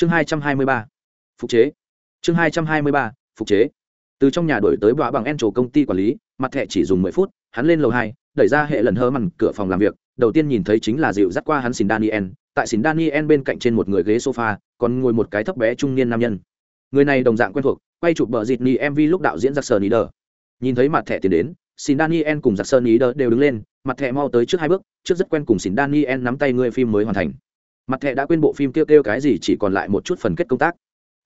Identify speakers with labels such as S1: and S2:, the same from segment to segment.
S1: chương hai trăm hai mươi ba, phục chế. Chương hai trăm hai mươi ba, phục chế. Từ trong nhà đổi tới bọa bằng en trổ công ty quản lý, mặt thẻ chỉ dùng mười phút, hắn lên lầu hai, đẩy ra hệ lần hơ mằn cửa phòng làm việc, đầu tiên nhìn thấy chính là dịu dắt qua hắn xin daniel, tại xin daniel bên cạnh trên một người ghế sofa, còn ngồi một cái thấp bé trung niên nam nhân. Người này đồng dạng quen thuộc, quay chụp bờ dịt ni mv lúc đạo diễn giặc sờ đờ nhìn thấy mặt thẻ tiến đến, xin daniel cùng giặc ý đỡ đều đứng lên, mặt thẻ mau tới trước hai bước, trước rất quen cùng xin daniel nắm tay người phim mới hoàn thành mặt thẻ đã quên bộ phim kêu kêu cái gì, chỉ còn lại một chút phần kết công tác.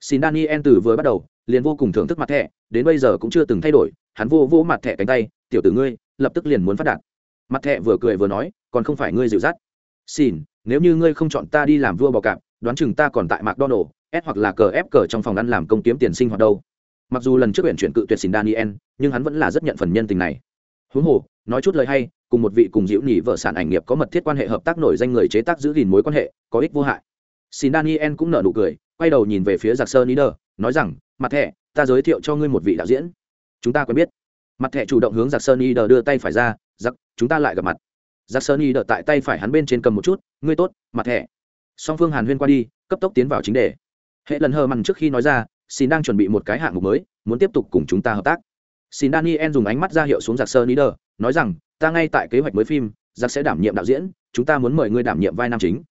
S1: Xin daniel từ vừa bắt đầu, liền vô cùng thưởng thức mặt thẻ, đến bây giờ cũng chưa từng thay đổi, hắn vô vô mặt thẻ cánh tay, tiểu tử ngươi, lập tức liền muốn phát đạt. Mặt thẻ vừa cười vừa nói, còn không phải ngươi dịu dắt. Xin, nếu như ngươi không chọn ta đi làm vua bò cạp, đoán chừng ta còn tại mcdonald s hoặc là cờ ép cờ trong phòng ăn làm công kiếm tiền sinh hoạt đâu. Mặc dù lần trước huyện chuyển cự tuyệt xin daniel, nhưng hắn vẫn là rất nhận phần nhân tình này. Huống hồ, nói chút lời hay cùng một vị cùng diễu nhị vợ sản ảnh nghiệp có mật thiết quan hệ hợp tác nổi danh người chế tác giữ gìn mối quan hệ, có ích vô hại. Xin daniel cũng nở nụ cười, quay đầu nhìn về phía giặc sơ nider, nói rằng, mặt thẻ, ta giới thiệu cho ngươi một vị đạo diễn. Chúng ta quen biết. Mặt thẻ chủ động hướng giặc sơ nider đưa tay phải ra, giặc, chúng ta lại gặp mặt. Giặc sơ nider tại tay phải hắn bên trên cầm một chút, ngươi tốt, mặt thẻ. Song phương hàn huyên qua đi, cấp tốc tiến vào chính đề. Hệ lần hờ mằn trước khi nói ra, xin đang chuẩn bị một cái hạng mục mới, muốn tiếp tục cùng chúng ta hợp tác xin daniel dùng ánh mắt ra hiệu xuống giặc sơ nider, nói rằng, ta ngay tại kế hoạch mới phim, giặc sẽ đảm nhiệm đạo diễn, chúng ta muốn mời ngươi đảm nhiệm vai nam chính.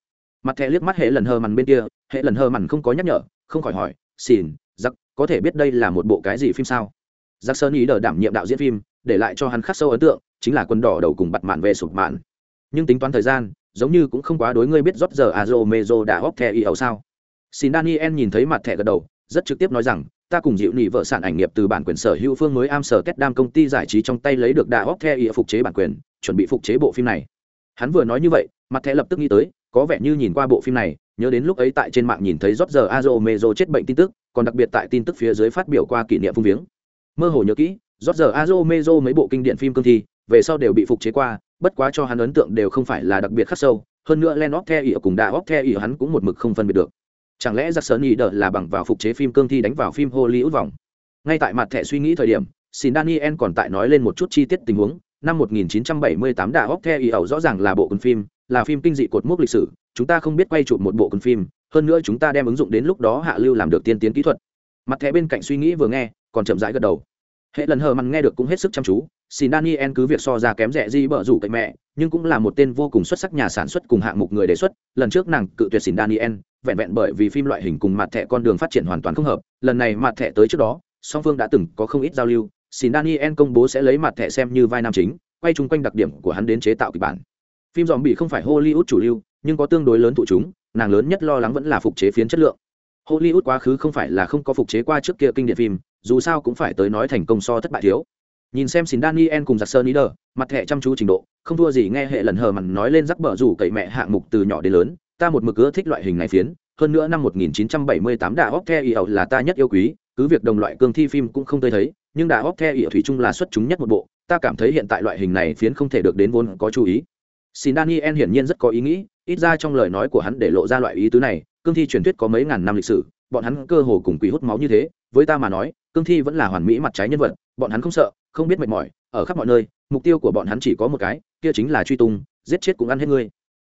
S1: Mặt thẻ liếc mắt hệ lần hờ mằn bên kia, hệ lần hờ mằn không có nhắc nhở, không khỏi hỏi, xin, giặc, có thể biết đây là một bộ cái gì phim sao? Giặc sơn ý đờ đảm nhiệm đạo diễn phim, để lại cho hắn khắc sâu ấn tượng, chính là quân đỏ đầu cùng bặt mạn về sụp mạn. Nhưng tính toán thời gian, giống như cũng không quá đối ngươi biết rót giờ azo mezo đã hóp thẻ y ẩu sao. Xin daniel nhìn thấy mặt thẻ gật đầu, rất trực tiếp nói rằng ta cùng dịu nị vợ sản ảnh nghiệp từ bản quyền sở hữu phương mới am sở kết đam công ty giải trí trong tay lấy được đà óc the ỉa phục chế bản quyền, chuẩn bị phục chế bộ phim này. Hắn vừa nói như vậy, mặt thẻ lập tức nghĩ tới, có vẻ như nhìn qua bộ phim này, nhớ đến lúc ấy tại trên mạng nhìn thấy rót giờ azo mezo chết bệnh tin tức, còn đặc biệt tại tin tức phía dưới phát biểu qua kỷ niệm phung viếng. Mơ hồ nhớ kỹ rót giờ azo mezo mấy bộ kinh điển phim cương thi, về sau đều bị phục chế qua, bất quá cho hắn ấn tượng đều không phải là đặc biệt khắc sâu, hơn nữa len óc the ỉa cùng đà óc the ỉa hắn cũng một mực không phân biệt được chẳng lẽ giặc sơn ý đờ là bằng vào phục chế phim cương thi đánh vào phim hollywood vòng? Ngay tại mặt thẻ suy nghĩ thời điểm, xin daniel còn tại nói lên một chút chi tiết tình huống. Năm 1978 đà óc ý ẩu rõ ràng là bộ cuốn phim, là phim kinh dị cột mốc lịch sử. Chúng ta không biết quay chụp một bộ cuốn phim, hơn nữa chúng ta đem ứng dụng đến lúc đó hạ lưu làm được tiên tiến kỹ thuật. Mặt thẻ bên cạnh suy nghĩ vừa nghe, còn chậm rãi gật đầu. Hệ lần hờ mặn nghe được cũng hết sức chăm chú, xin daniel cứ việc so ra kém rẻ gì bở rủ cậy mẹ, nhưng cũng là một tên vô cùng xuất sắc nhà sản xuất cùng hạng mục người đề xuất. Lần trước nàng cự tuyệt xin daniel vẹn vẹn bởi vì phim loại hình cùng mặt thẻ con đường phát triển hoàn toàn không hợp, lần này mặt thẻ tới trước đó, song phương đã từng có không ít giao lưu, xin daniel công bố sẽ lấy mặt thẻ xem như vai nam chính, quay chung quanh đặc điểm của hắn đến chế tạo kịch bản. Phim dòm bị không phải hollywood chủ lưu, nhưng có tương đối lớn thụ chúng, nàng lớn nhất lo lắng vẫn là phục chế phiến chất lượng. Hollywood quá khứ không phải là không có phục chế qua trước kia kinh điển phim, dù sao cũng phải tới nói thành công so thất bại thiếu. Nhìn xem xin daniel cùng giặc sơn ý đờ mặt thẻ chăm chú trình độ, không thua gì nghe hệ lần hờ mặn nói lên rắc bờ rủ cậy mẹ hạng mục từ nhỏ đến lớn ta một mực ưa thích loại hình này phiến, hơn nữa năm 1978 đà hóc the ỉa là ta nhất yêu quý, cứ việc đồng loại cương thi phim cũng không tới thấy, nhưng đà hóc the ỉa thủy chung là xuất chúng nhất một bộ, ta cảm thấy hiện tại loại hình này phiến không thể được đến vốn có chú ý. Xin daniel hiển nhiên rất có ý nghĩ, ít ra trong lời nói của hắn để lộ ra loại ý tứ này, cương thi truyền thuyết có mấy ngàn năm lịch sử, bọn hắn cơ hồ cùng quỷ hút máu như thế, với ta mà nói, cương thi vẫn là hoàn mỹ mặt trái nhân vật, bọn hắn không sợ, không biết mệt mỏi, ở khắp mọi nơi, mục tiêu của bọn hắn chỉ có một cái, kia chính là truy tung, giết chết cũng ăn hết ngươi.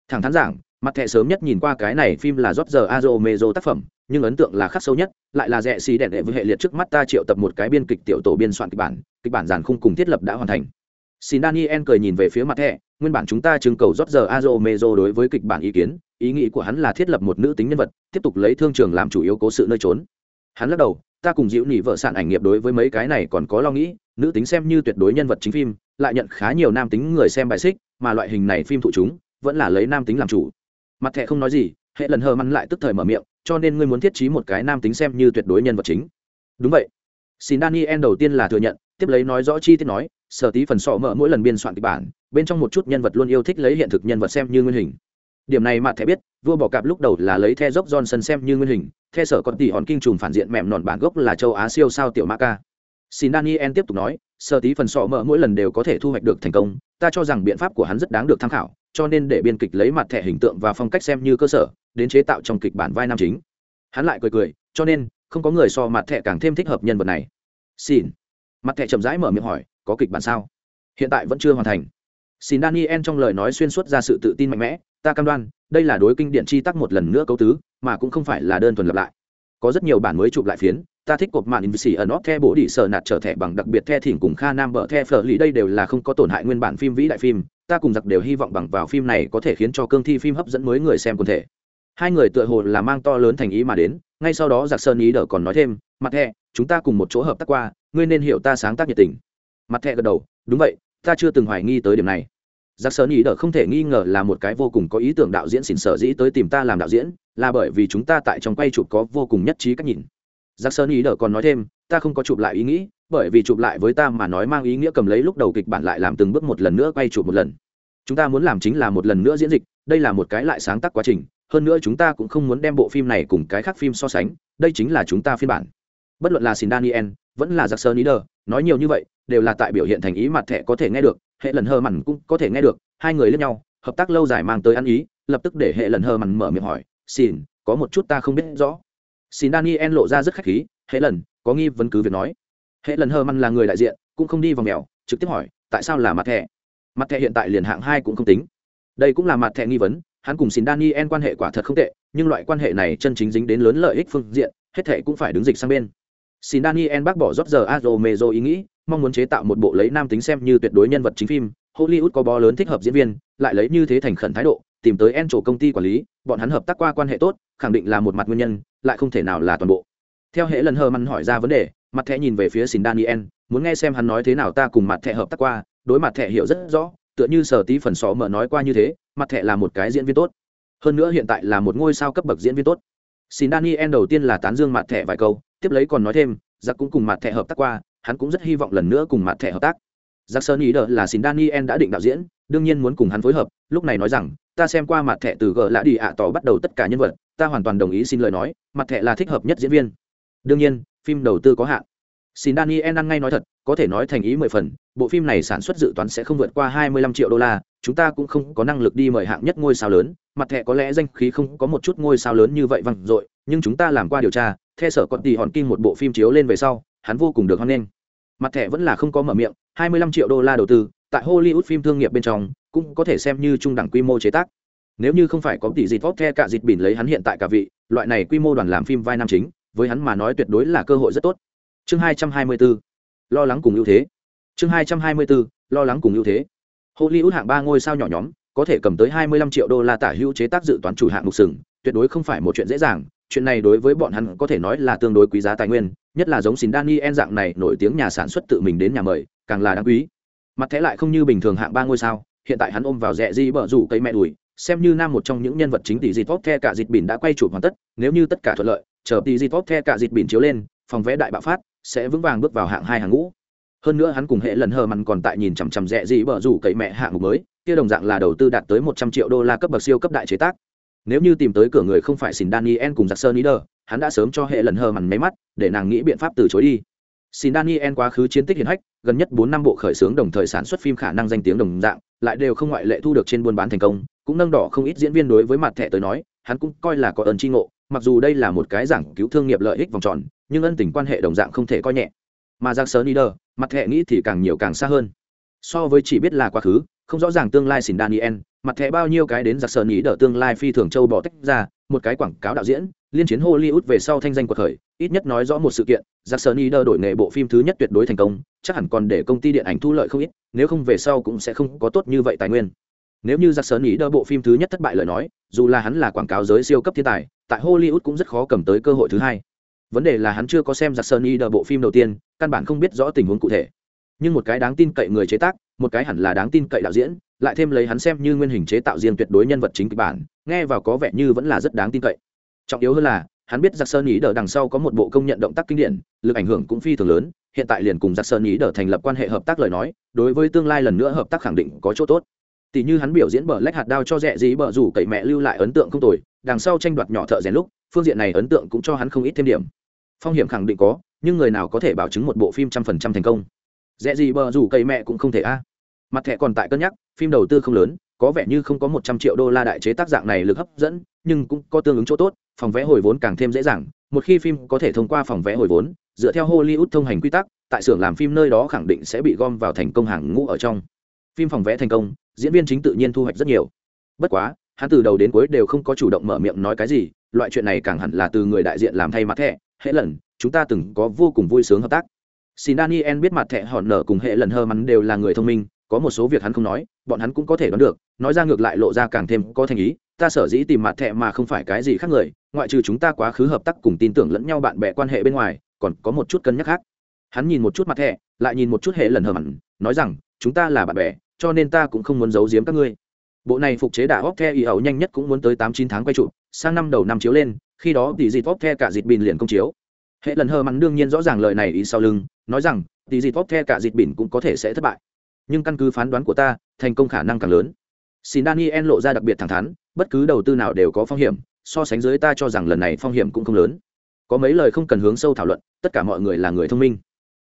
S1: Thẳng thắn giảng mặt thẻ sớm nhất nhìn qua cái này phim là rót giờ azo mezo tác phẩm, nhưng ấn tượng là khắc sâu nhất, lại là rẽ xì đẹn đệ với hệ liệt trước mắt ta triệu tập một cái biên kịch tiểu tổ biên soạn kịch bản kịch bản giàn khung cùng thiết lập đã hoàn thành. Xin daniel cười nhìn về phía mặt thẻ, nguyên bản chúng ta trưng cầu rót giờ azo mezo đối với kịch bản ý kiến, ý nghĩ của hắn là thiết lập một nữ tính nhân vật, tiếp tục lấy thương trường làm chủ yếu cố sự nơi trốn. Hắn lắc đầu, ta cùng dịu nỉ vợ sản ảnh nghiệp đối với mấy cái này còn có lo nghĩ, nữ tính xem như tuyệt đối nhân vật chính phim, lại nhận khá nhiều nam tính người xem bài xích, mà loại hình này phim thụ chúng, vẫn là lấy nam tính làm chủ mặt thẻ không nói gì, hệ lần hờ mắn lại tức thời mở miệng, cho nên ngươi muốn thiết trí một cái nam tính xem như tuyệt đối nhân vật chính. Đúng vậy. Xin daniel đầu tiên là thừa nhận, tiếp lấy nói rõ chi tiết nói, sở tí phần sọ mở mỗi lần biên soạn kịch bản, bên trong một chút nhân vật luôn yêu thích lấy hiện thực nhân vật xem như nguyên hình. Điểm này mặt thẻ biết, vua bỏ cạp lúc đầu là lấy the dốc johnson xem như nguyên hình, the sở còn tỷ hòn kinh trùng phản diện mẹm nọn bản gốc là châu á siêu sao tiểu ma ca. Xin daniel tiếp tục nói, sở tí phần sọ mở mỗi lần đều có thể thu hoạch được thành công, ta cho rằng biện pháp của hắn rất đáng được tham khảo cho nên để biên kịch lấy mặt thẻ hình tượng và phong cách xem như cơ sở, đến chế tạo trong kịch bản vai nam chính. Hắn lại cười cười, cho nên, không có người so mặt thẻ càng thêm thích hợp nhân vật này. Xin. Mặt thẻ chậm rãi mở miệng hỏi, có kịch bản sao? Hiện tại vẫn chưa hoàn thành. Xin daniel trong lời nói xuyên suốt ra sự tự tin mạnh mẽ, ta cam đoan, đây là đối kinh điện chi tắc một lần nữa cấu tứ, mà cũng không phải là đơn thuần lặp lại có rất nhiều bản mới chụp lại phiến, ta thích cột màn invisi ở nó the bổ đi sở nạt trở thẻ bằng đặc biệt the thỉnh cùng kha nam bờ the phở lý đây đều là không có tổn hại nguyên bản phim vĩ đại phim, ta cùng giặc đều hy vọng bằng vào phim này có thể khiến cho cương thi phim hấp dẫn mới người xem quần thể. Hai người tựa hồ là mang to lớn thành ý mà đến, ngay sau đó giặc sơn ý đỡ còn nói thêm, mặt thẹ chúng ta cùng một chỗ hợp tác qua, ngươi nên hiểu ta sáng tác nhiệt tình. Mặt thẹ gật đầu, đúng vậy, ta chưa từng hoài nghi tới điểm này giặc sơn ý đỡ không thể nghi ngờ là một cái vô cùng có ý tưởng đạo diễn xỉn sở dĩ tới tìm ta làm đạo diễn, là bởi vì chúng ta tại trong quay chụp có vô cùng nhất trí cách nhìn. Giặc sơn ý đỡ còn nói thêm, ta không có chụp lại ý nghĩ, bởi vì chụp lại với ta mà nói mang ý nghĩa cầm lấy lúc đầu kịch bản lại làm từng bước một lần nữa quay chụp một lần. Chúng ta muốn làm chính là một lần nữa diễn dịch, đây là một cái lại sáng tác quá trình, hơn nữa chúng ta cũng không muốn đem bộ phim này cùng cái khác phim so sánh, đây chính là chúng ta phiên bản. Bất luận là xin daniel, vẫn là giặc sơn ý đờ, nói nhiều như vậy, đều là tại biểu hiện thành ý mặt thẻ có thể nghe được hệ lần hơ mặn cũng có thể nghe được, hai người lên nhau, hợp tác lâu dài mang tới ăn ý, lập tức để hệ lần hơ mặn mở miệng hỏi, xin, có một chút ta không biết rõ. Xin daniel lộ ra rất khách khí, hệ lần, có nghi vấn cứ việc nói. Hệ lần hơ mặn là người đại diện, cũng không đi vào mèo, trực tiếp hỏi, tại sao là mặt thẻ? Mặt thẻ hiện tại liền hạng hai cũng không tính. Đây cũng là mặt thẻ nghi vấn, hắn cùng xin daniel quan hệ quả thật không tệ, nhưng loại quan hệ này chân chính dính đến lớn lợi ích phương diện, hết thẻ cũng phải đứng dịch sang bên. Xin daniel bác bỏ rót giờ azomezo ý nghĩ mong muốn chế tạo một bộ lấy nam tính xem như tuyệt đối nhân vật chính phim. Hollywood có bó lớn thích hợp diễn viên, lại lấy như thế thành khẩn thái độ, tìm tới en chỗ công ty quản lý, bọn hắn hợp tác qua quan hệ tốt, khẳng định là một mặt nguyên nhân, lại không thể nào là toàn bộ. Theo hệ lần hờ măn hỏi ra vấn đề, mặt thẻ nhìn về phía xin daniel, muốn nghe xem hắn nói thế nào ta cùng mặt thẻ hợp tác qua, đối mặt thẻ hiểu rất rõ, tựa như sở tí phần xó mở nói qua như thế, mặt thẻ là một cái diễn viên tốt. Hơn nữa hiện tại là một ngôi sao cấp bậc diễn viên tốt. Xin daniel đầu tiên là tán dương mặt thẻ vài câu, tiếp lấy còn nói thêm giặc cũng cùng mặt thẻ hợp tác qua hắn cũng rất hy vọng lần nữa cùng mặt thẻ hợp tác. Giặc sơn ý đờ là xin daniel đã định đạo diễn, đương nhiên muốn cùng hắn phối hợp, lúc này nói rằng, ta xem qua mặt thẻ từ g lạ đi ạ, tỏ bắt đầu tất cả nhân vật, ta hoàn toàn đồng ý xin lời nói, mặt thẻ là thích hợp nhất diễn viên. Đương nhiên, phim đầu tư có hạn. Xin daniel ăn ngay nói thật, có thể nói thành ý mười phần, bộ phim này sản xuất dự toán sẽ không vượt qua hai mươi lăm triệu đô la, chúng ta cũng không có năng lực đi mời hạng nhất ngôi sao lớn, mặt thẻ có lẽ danh khí không có một chút ngôi sao lớn như vậy văng dội, nhưng chúng ta làm qua điều tra theo sở con tỷ hòn kim một bộ phim chiếu lên về sau, hắn vô cùng được hoan nghênh mặt thẻ vẫn là không có mở miệng, hai mươi lăm triệu đô la đầu tư, tại hollywood phim thương nghiệp bên trong, cũng có thể xem như trung đẳng quy mô chế tác. Nếu như không phải có tỷ dịt vót the cả dịt bỉn lấy hắn hiện tại cả vị, loại này quy mô đoàn làm phim vai nam chính, với hắn mà nói tuyệt đối là cơ hội rất tốt. Chương hai trăm hai mươi bốn lo lắng cùng ưu thế. Chương hai trăm hai mươi bốn lo lắng cùng ưu thế. Hollywood hạng ba ngôi sao nhỏ nhóm, có thể cầm tới hai mươi lăm triệu đô la tả hữu chế tác dự toán chủ hạng mục sừng, tuyệt đối không phải một chuyện dễ dàng chuyện này đối với bọn hắn có thể nói là tương đối quý giá tài nguyên, nhất là giống xin daniel dạng này nổi tiếng nhà sản xuất tự mình đến nhà mời, càng là đáng quý. Mặt thế lại không như bình thường hạng ba ngôi sao, hiện tại hắn ôm vào rẽ di bờ rủ cây mẹ đùi, xem như nam một trong những nhân vật chính tỷ di tốt the cả dịt bỉn đã quay chụp hoàn tất, nếu như tất cả thuận lợi, chờ tỷ di tốt the cả dịt bỉn chiếu lên, phòng vé đại bạo phát, sẽ vững vàng bước vào hạng hai hàng ngũ. Hơn nữa hắn cùng hệ lần hờ mặn còn tại nhìn chằm chằm rẽ Di bờ rủ cậy mẹ hạng mục mới, kia đồng dạng là đầu tư đạt tới một trăm triệu đô la cấp bậc siêu cấp đại chế tác nếu như tìm tới cửa người không phải xin daniel cùng giặc sơn ý đờ hắn đã sớm cho hệ lần hờ mằn máy mắt, để nàng nghĩ biện pháp từ chối đi. Xin daniel quá khứ chiến tích hiển hách, gần nhất bốn năm bộ khởi xướng đồng thời sản xuất phim khả năng danh tiếng đồng dạng, lại đều không ngoại lệ thu được trên buôn bán thành công, cũng nâng đỏ không ít diễn viên đối với mặt thẻ tới nói, hắn cũng coi là có ơn tri ngộ, mặc dù đây là một cái giảng cứu thương nghiệp lợi ích vòng tròn, nhưng ân tình quan hệ đồng dạng không thể coi nhẹ. Mà giặc sơn ý đờ mặt thẻ nghĩ thì càng nhiều càng xa hơn. So với chỉ biết là quá khứ không rõ ràng tương lai xin daniel, mặt thẻ bao nhiêu cái đến giặc sơn ý đỡ tương lai phi thường châu bỏ tách ra, một cái quảng cáo đạo diễn, liên chiến hollywood về sau thanh danh của thời ít nhất nói rõ một sự kiện, giặc sơn ý đỡ đổi nghề bộ phim thứ nhất tuyệt đối thành công, chắc hẳn còn để công ty điện ảnh thu lợi không ít, nếu không về sau cũng sẽ không có tốt như vậy tài nguyên. Nếu như giặc sơn ý đỡ bộ phim thứ nhất thất bại lời nói, dù là hắn là quảng cáo giới siêu cấp thiên tài, tại hollywood cũng rất khó cầm tới cơ hội thứ hai. Vấn đề là hắn chưa có xem giặc sơn ý đỡ bộ phim đầu tiên, căn bản không biết rõ tình huống cụ thể. Nhưng một cái đáng tin cậy người chế tác một cái hẳn là đáng tin cậy đạo diễn, lại thêm lấy hắn xem như nguyên hình chế tạo riêng tuyệt đối nhân vật chính kịch bản, nghe vào có vẻ như vẫn là rất đáng tin cậy. Trọng yếu hơn là, hắn biết giặc sơn ý đờ đằng sau có một bộ công nhận động tác kinh điển, lực ảnh hưởng cũng phi thường lớn, hiện tại liền cùng giặc sơn ý đờ thành lập quan hệ hợp tác lời nói, đối với tương lai lần nữa hợp tác khẳng định có chỗ tốt. Tỷ như hắn biểu diễn bờ lách hạt đao cho rẻ dí bờ rủ cậy mẹ lưu lại ấn tượng không tồi, đằng sau tranh đoạt nhỏ thợ rèn lúc, phương diện này ấn tượng cũng cho hắn không ít thêm điểm. Phong hiểm khẳng định có, nhưng người nào có thể bảo chứng một bộ phim trăm phần trăm thành công? Dễ gì bờ rủ cây mẹ cũng không thể a. Mặt thẻ còn tại cân nhắc, phim đầu tư không lớn, có vẻ như không có một trăm triệu đô la đại chế tác dạng này lực hấp dẫn, nhưng cũng có tương ứng chỗ tốt, phòng vé hồi vốn càng thêm dễ dàng, một khi phim có thể thông qua phòng vé hồi vốn, dựa theo hollywood thông hành quy tắc, tại xưởng làm phim nơi đó khẳng định sẽ bị gom vào thành công hàng ngũ ở trong. Phim phòng vé thành công, diễn viên chính tự nhiên thu hoạch rất nhiều. Bất quá, hắn từ đầu đến cuối đều không có chủ động mở miệng nói cái gì, loại chuyện này càng hẳn là từ người đại diện làm thay mặt thẻ. Hễ lần, chúng ta từng có vô cùng vui sướng hợp tác xin daniel biết mặt thẻ hòn nở cùng hệ lần hơ mắn đều là người thông minh, có một số việc hắn không nói, bọn hắn cũng có thể đoán được, nói ra ngược lại lộ ra càng thêm có thành ý, ta sở dĩ tìm mặt thẻ mà không phải cái gì khác người, ngoại trừ chúng ta quá khứ hợp tác cùng tin tưởng lẫn nhau bạn bè quan hệ bên ngoài, còn có một chút cân nhắc khác. Hắn nhìn một chút mặt thẻ, lại nhìn một chút hệ lần hờ mặn nói rằng, chúng ta là bạn bè, cho nên ta cũng không muốn giấu giếm các ngươi. Bộ này phục chế đả hóc the y ẩu nhanh nhất cũng muốn tới tám chín tháng quay trụ, sang năm đầu năm chiếu lên, khi đó tỷ dịt hóc the cả dịt bìn liền công chiếu hệ lần hờ mắn đương nhiên rõ ràng lời này ý sau lưng, nói rằng tỷ dịt tốt the cả dịt bỉn cũng có thể sẽ thất bại. Nhưng căn cứ phán đoán của ta, thành công khả năng càng lớn. Xin daniel lộ ra đặc biệt thẳng thắn, bất cứ đầu tư nào đều có phong hiểm, so sánh dưới ta cho rằng lần này phong hiểm cũng không lớn. Có mấy lời không cần hướng sâu thảo luận, tất cả mọi người là người thông minh.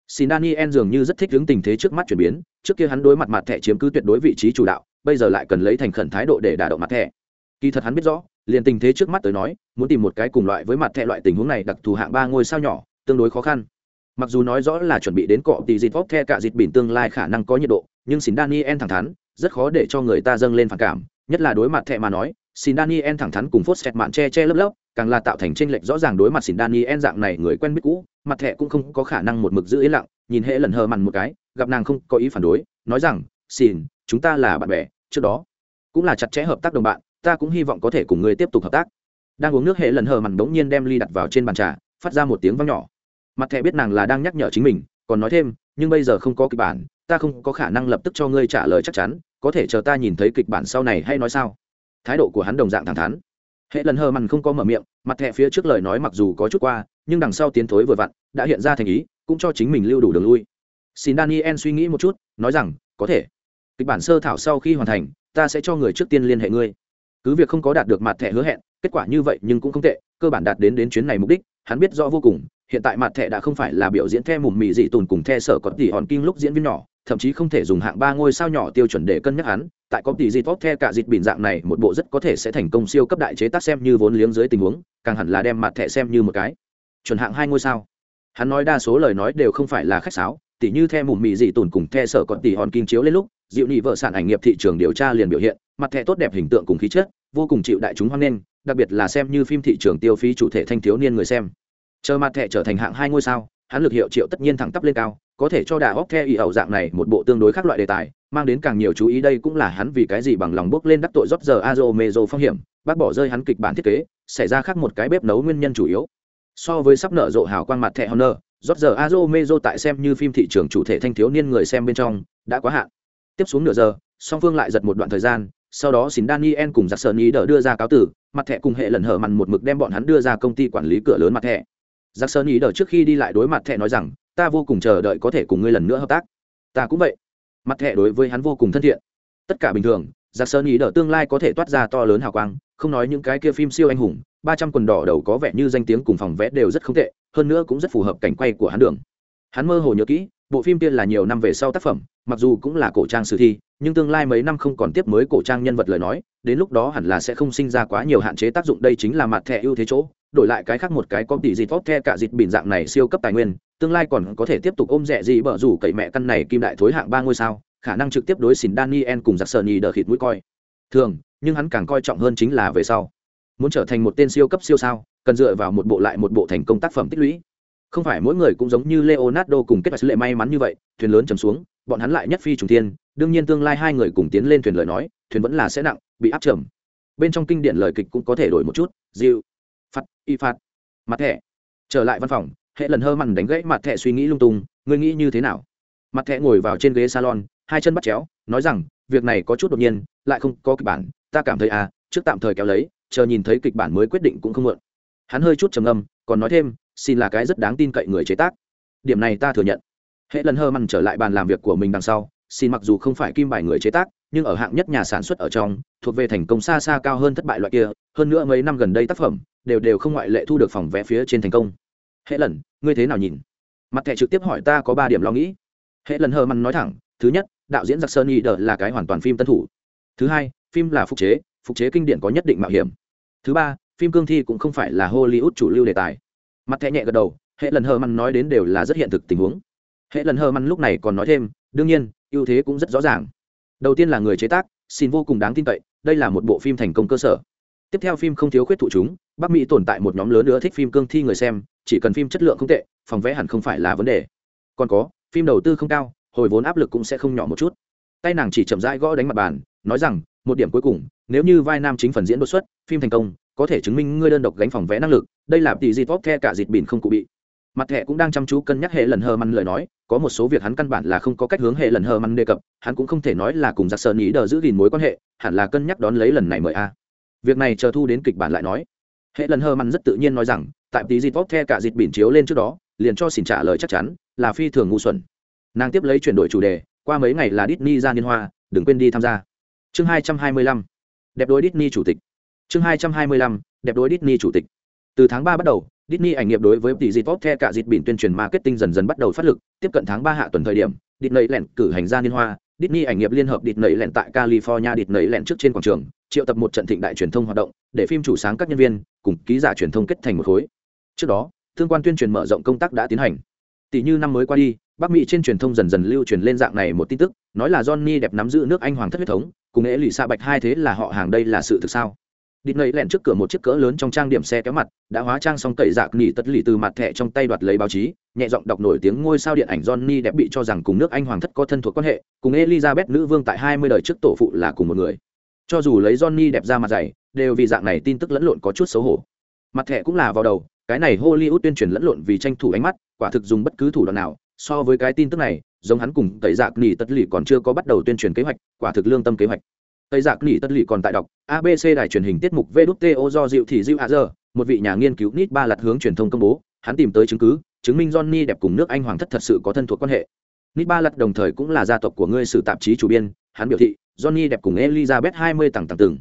S1: Xin daniel dường như rất thích hướng tình thế trước mắt chuyển biến, trước kia hắn đối mặt mặt thẻ chiếm cứ tuyệt đối vị trí chủ đạo, bây giờ lại cần lấy thành khẩn thái độ để đả động mặt thẻ. Kỳ thật hắn biết rõ liền tình thế trước mắt tới nói, muốn tìm một cái cùng loại với mặt thẻ loại tình huống này đặc thù hạng ba ngôi sao nhỏ, tương đối khó khăn. Mặc dù nói rõ là chuẩn bị đến cọ tỷ dịt vóc the cả dịt bỉn tương lai khả năng có nhiệt độ, nhưng xin daniel thẳng thắn, rất khó để cho người ta dâng lên phản cảm, nhất là đối mặt thẻ mà nói, xin daniel thẳng thắn cùng phốt xẹt mạn che che lấp lấp, càng là tạo thành tranh lệch rõ ràng đối mặt xin daniel dạng này người quen biết cũ, mặt thẻ cũng không có khả năng một mực giữ yên lặng, nhìn hệ lần hờ mặn một cái, gặp nàng không có ý phản đối, nói rằng, xin, chúng ta là bạn bè, trước đó cũng là chặt chẽ hợp tác đồng bạn ta cũng hy vọng có thể cùng người tiếp tục hợp tác. Đang uống nước hệ lần hờ mặn đống nhiên đem ly đặt vào trên bàn trà, phát ra một tiếng vang nhỏ. Mặt thẻ biết nàng là đang nhắc nhở chính mình, còn nói thêm, nhưng bây giờ không có kịch bản, ta không có khả năng lập tức cho ngươi trả lời chắc chắn, có thể chờ ta nhìn thấy kịch bản sau này hay nói sao? Thái độ của hắn đồng dạng thẳng thắn. Hệ lần hờ mặn không có mở miệng, mặt thẻ phía trước lời nói mặc dù có chút qua, nhưng đằng sau tiến thối vừa vặn, đã hiện ra thành ý, cũng cho chính mình lưu đủ đường lui. Xin daniel suy nghĩ một chút, nói rằng, có thể. Kịch bản sơ thảo sau khi hoàn thành, ta sẽ cho người trước tiên liên hệ ngươi cứ việc không có đạt được mặt thẻ hứa hẹn, kết quả như vậy nhưng cũng không tệ, cơ bản đạt đến đến chuyến này mục đích, hắn biết rõ vô cùng, hiện tại mặt thẻ đã không phải là biểu diễn the mùm mì dị tồn cùng the sở có tỷ hòn kinh lúc diễn viên nhỏ, thậm chí không thể dùng hạng ba ngôi sao nhỏ tiêu chuẩn để cân nhắc hắn, tại có tỷ dị tốt the cả dịt bình dạng này, một bộ rất có thể sẽ thành công siêu cấp đại chế tác xem như vốn liếng dưới tình huống, càng hẳn là đem mặt thẻ xem như một cái chuẩn hạng hai ngôi sao. Hắn nói đa số lời nói đều không phải là khách sáo tỉ như theo mùm mì dị tồn cùng theo sở còn tỷ hòn kinh chiếu lên lúc dịu nhị vợ sản ảnh nghiệp thị trường điều tra liền biểu hiện, mặt thẻ tốt đẹp hình tượng cùng khí chất, vô cùng chịu đại chúng hoan nghênh, đặc biệt là xem như phim thị trường tiêu phí chủ thể thanh thiếu niên người xem. Chờ mặt thẻ trở thành hạng hai ngôi sao, hắn lực hiệu triệu tất nhiên thẳng tắp lên cao, có thể cho đà óc theo ý ẩu dạng này một bộ tương đối khác loại đề tài, mang đến càng nhiều chú ý đây cũng là hắn vì cái gì bằng lòng bước lên đắc tội rót giờ azo mezo phong hiểm, bác bỏ rơi hắn kịch bản thiết kế, xảy ra khác một cái bếp nấu nguyên nhân chủ yếu. So với sắp nở rộ hào quang mặt thẻ honor rót giờ azo mezo tại xem như phim thị trường chủ thể thanh thiếu niên người xem bên trong, đã quá hạn. Tiếp xuống nửa giờ, song phương lại giật một đoạn thời gian, sau đó xin daniel cùng giặc sơn ý đỡ đưa ra cáo tử, mặt thẻ cùng hệ lần hở mặn một mực đem bọn hắn đưa ra công ty quản lý cửa lớn mặt thẻ. Giặc sơn ý đỡ trước khi đi lại đối mặt thẻ nói rằng, ta vô cùng chờ đợi có thể cùng ngươi lần nữa hợp tác. Ta cũng vậy. Mặt thẻ đối với hắn vô cùng thân thiện. Tất cả bình thường giặc sơn ý đỡ tương lai có thể toát ra to lớn hào quang, không nói những cái kia phim siêu anh hùng ba trăm quần đỏ đầu có vẻ như danh tiếng cùng phòng vẽ đều rất không tệ, hơn nữa cũng rất phù hợp cảnh quay của hắn đường. Hắn mơ hồ nhớ kỹ, bộ phim kia là nhiều năm về sau tác phẩm, mặc dù cũng là cổ trang sử thi, nhưng tương lai mấy năm không còn tiếp mới cổ trang nhân vật lời nói, đến lúc đó hẳn là sẽ không sinh ra quá nhiều hạn chế tác dụng, đây chính là mặt thẻ ưu thế chỗ, đổi lại cái khác một cái có tỷ dịt tốt the cả dịt bình dạng này siêu cấp tài nguyên, tương lai còn có thể tiếp tục ôm rẻ gì bở rủ cậy mẹ căn này kim đại thối hạng ba ngôi sao, khả năng trực tiếp đối xỉn daniel cùng giặc sờ nhì đờ khịt mũi coi. Thường, nhưng hắn càng coi trọng hơn chính là về sau muốn trở thành một tên siêu cấp siêu sao, cần dựa vào một bộ lại một bộ thành công tác phẩm tích lũy. Không phải mỗi người cũng giống như leonardo cùng kết sứ lệ may mắn như vậy, thuyền lớn chầm xuống, bọn hắn lại nhất phi trùng tiên đương nhiên tương lai hai người cùng tiến lên thuyền lời nói, thuyền vẫn là sẽ nặng, bị áp trầm. Bên trong kinh điển lời kịch cũng có thể đổi một chút, dịu, phạt, y phạt, mặt thẻ. Trở lại văn phòng, hệ lần hơ mằn đánh gãy mặt thẻ suy nghĩ lung tung, ngươi nghĩ như thế nào? Mặt thẻ ngồi vào trên ghế salon, hai chân bắt chéo, nói rằng, việc này có chút đột nhiên, lại không có kịch bản, ta cảm thấy à trước tạm thời kéo lấy, chờ nhìn thấy kịch bản mới quyết định cũng không muộn. Hắn hơi chút trầm âm còn nói thêm, xin là cái rất đáng tin cậy người chế tác. Điểm này ta thừa nhận. Hệ lần hơ mằn trở lại bàn làm việc của mình đằng sau, xin mặc dù không phải kim bài người chế tác, nhưng ở hạng nhất nhà sản xuất ở trong, thuộc về thành công xa xa cao hơn thất bại loại kia, hơn nữa mấy năm gần đây tác phẩm đều đều không ngoại lệ thu được phòng vé phía trên thành công. Hệ lần, ngươi thế nào nhìn? Mặt thẻ trực tiếp hỏi, ta có ba điểm lo nghĩ. Hệ lần hờ mằn nói thẳng, thứ nhất, đạo diễn giặc sơn y đờ là cái hoàn toàn phim tân thủ. Thứ hai, phim là phục chế phục chế kinh điển có nhất định mạo hiểm. Thứ ba, phim cương thi cũng không phải là hollywood chủ lưu đề tài. Mặt thẻ nhẹ gật đầu, hệ lần hờ măn nói đến đều là rất hiện thực tình huống. Hệ lần hờ măn lúc này còn nói thêm, đương nhiên, ưu thế cũng rất rõ ràng. Đầu tiên là người chế tác, xin vô cùng đáng tin cậy, đây là một bộ phim thành công cơ sở. Tiếp theo phim không thiếu khuyết thụ chúng, bắc mỹ tồn tại một nhóm lớn nữa thích phim cương thi người xem, chỉ cần phim chất lượng không tệ, phòng vẽ hẳn không phải là vấn đề. Còn có, phim đầu tư không cao, hồi vốn áp lực cũng sẽ không nhỏ một chút. Tay nàng chỉ chậm rãi gõ đánh mặt bàn, nói rằng một điểm cuối cùng, nếu như vai nam chính phần diễn đột xuất, phim thành công, có thể chứng minh ngươi đơn độc gánh phòng vẽ năng lực, đây là tỷ di tốt the cả dịt bỉn không cụ bị. Mặt thẻ cũng đang chăm chú cân nhắc hệ lần hờ măn lời nói, có một số việc hắn căn bản là không có cách hướng hệ lần hờ măn đề cập, hắn cũng không thể nói là cùng giặc sơn nghĩ đờ giữ gìn mối quan hệ, hẳn là cân nhắc đón lấy lần này mời a. Việc này chờ thu đến kịch bản lại nói. Hệ lần hờ măn rất tự nhiên nói rằng, tại tí dịp tốt the cả dịp bỉn chiếu lên trước đó, liền cho xin trả lời chắc chắn, là phi thường ngu xuẩn. Nàng tiếp lấy chuyển đổi chủ đề, qua mấy ngày là Disney ra liên hoa, đừng quên đi tham gia chương hai trăm hai mươi lăm đẹp đôi Disney chủ tịch chương hai trăm hai mươi lăm đẹp đôi Disney chủ tịch từ tháng ba bắt đầu Disney ảnh nghiệp đối với tỷ dịp tốt The cả dịp biển tuyên truyền marketing dần dần bắt đầu phát lực, tiếp cận tháng ba hạ tuần thời điểm, Disney lẹn cử hành ra liên hoa, Disney ảnh nghiệp liên hợp Disney lẹn tại California Disney lẹn trước trên quảng trường, triệu tập một trận thịnh đại truyền thông hoạt động, để phim chủ sáng các nhân viên cùng ký giả truyền thông kết thành một khối. Trước đó, thương quan tuyên truyền mở rộng công tác đã tiến hành. Tỷ như năm mới qua đi, Bắc Mỹ trên truyền thông dần dần lưu truyền lên dạng này một tin tức, nói là Johnny đẹp nắm giữ nước Anh hoàng thất huyết thống, cùng nghệ lụy xạ bạch hai thế là họ hàng đây là sự thực sao? Địt nầy lẹn trước cửa một chiếc cỡ lớn trong trang điểm xe kéo mặt, đã hóa trang xong tẩy dạc nỉ tất lì từ mặt thẻ trong tay đoạt lấy báo chí, nhẹ giọng đọc nổi tiếng ngôi sao điện ảnh Johnny đẹp bị cho rằng cùng nước Anh hoàng thất có thân thuộc quan hệ, cùng Elizabeth nữ vương tại 20 đời trước tổ phụ là cùng một người. Cho dù lấy Johnny đẹp ra mặt dày, đều vì dạng này tin tức lẫn lộn có chút xấu hổ. Mặt thẻ cũng là vào đầu, cái này Hollywood tuyên truyền lẫn lộn vì tranh thủ ánh mắt, quả thực dùng bất cứ thủ đoạn nào, so với cái tin tức này, giống hắn cùng tẩy dạc nỉ tất lì còn chưa có bắt đầu tuyên truyền kế hoạch, quả thực lương tâm kế hoạch. Tây giặc nỉ tất lì còn tại đọc abc đài truyền hình tiết mục vto do dịu thì dịu hạ giờ một vị nhà nghiên cứu nít ba lặt hướng truyền thông công bố hắn tìm tới chứng cứ chứng minh johnny đẹp cùng nước anh hoàng thất thật sự có thân thuộc quan hệ. Nít ba lặt đồng thời cũng là gia tộc của ngươi sử tạp chí chủ biên hắn biểu thị johnny đẹp cùng elizabeth hai mươi tầng tầng từng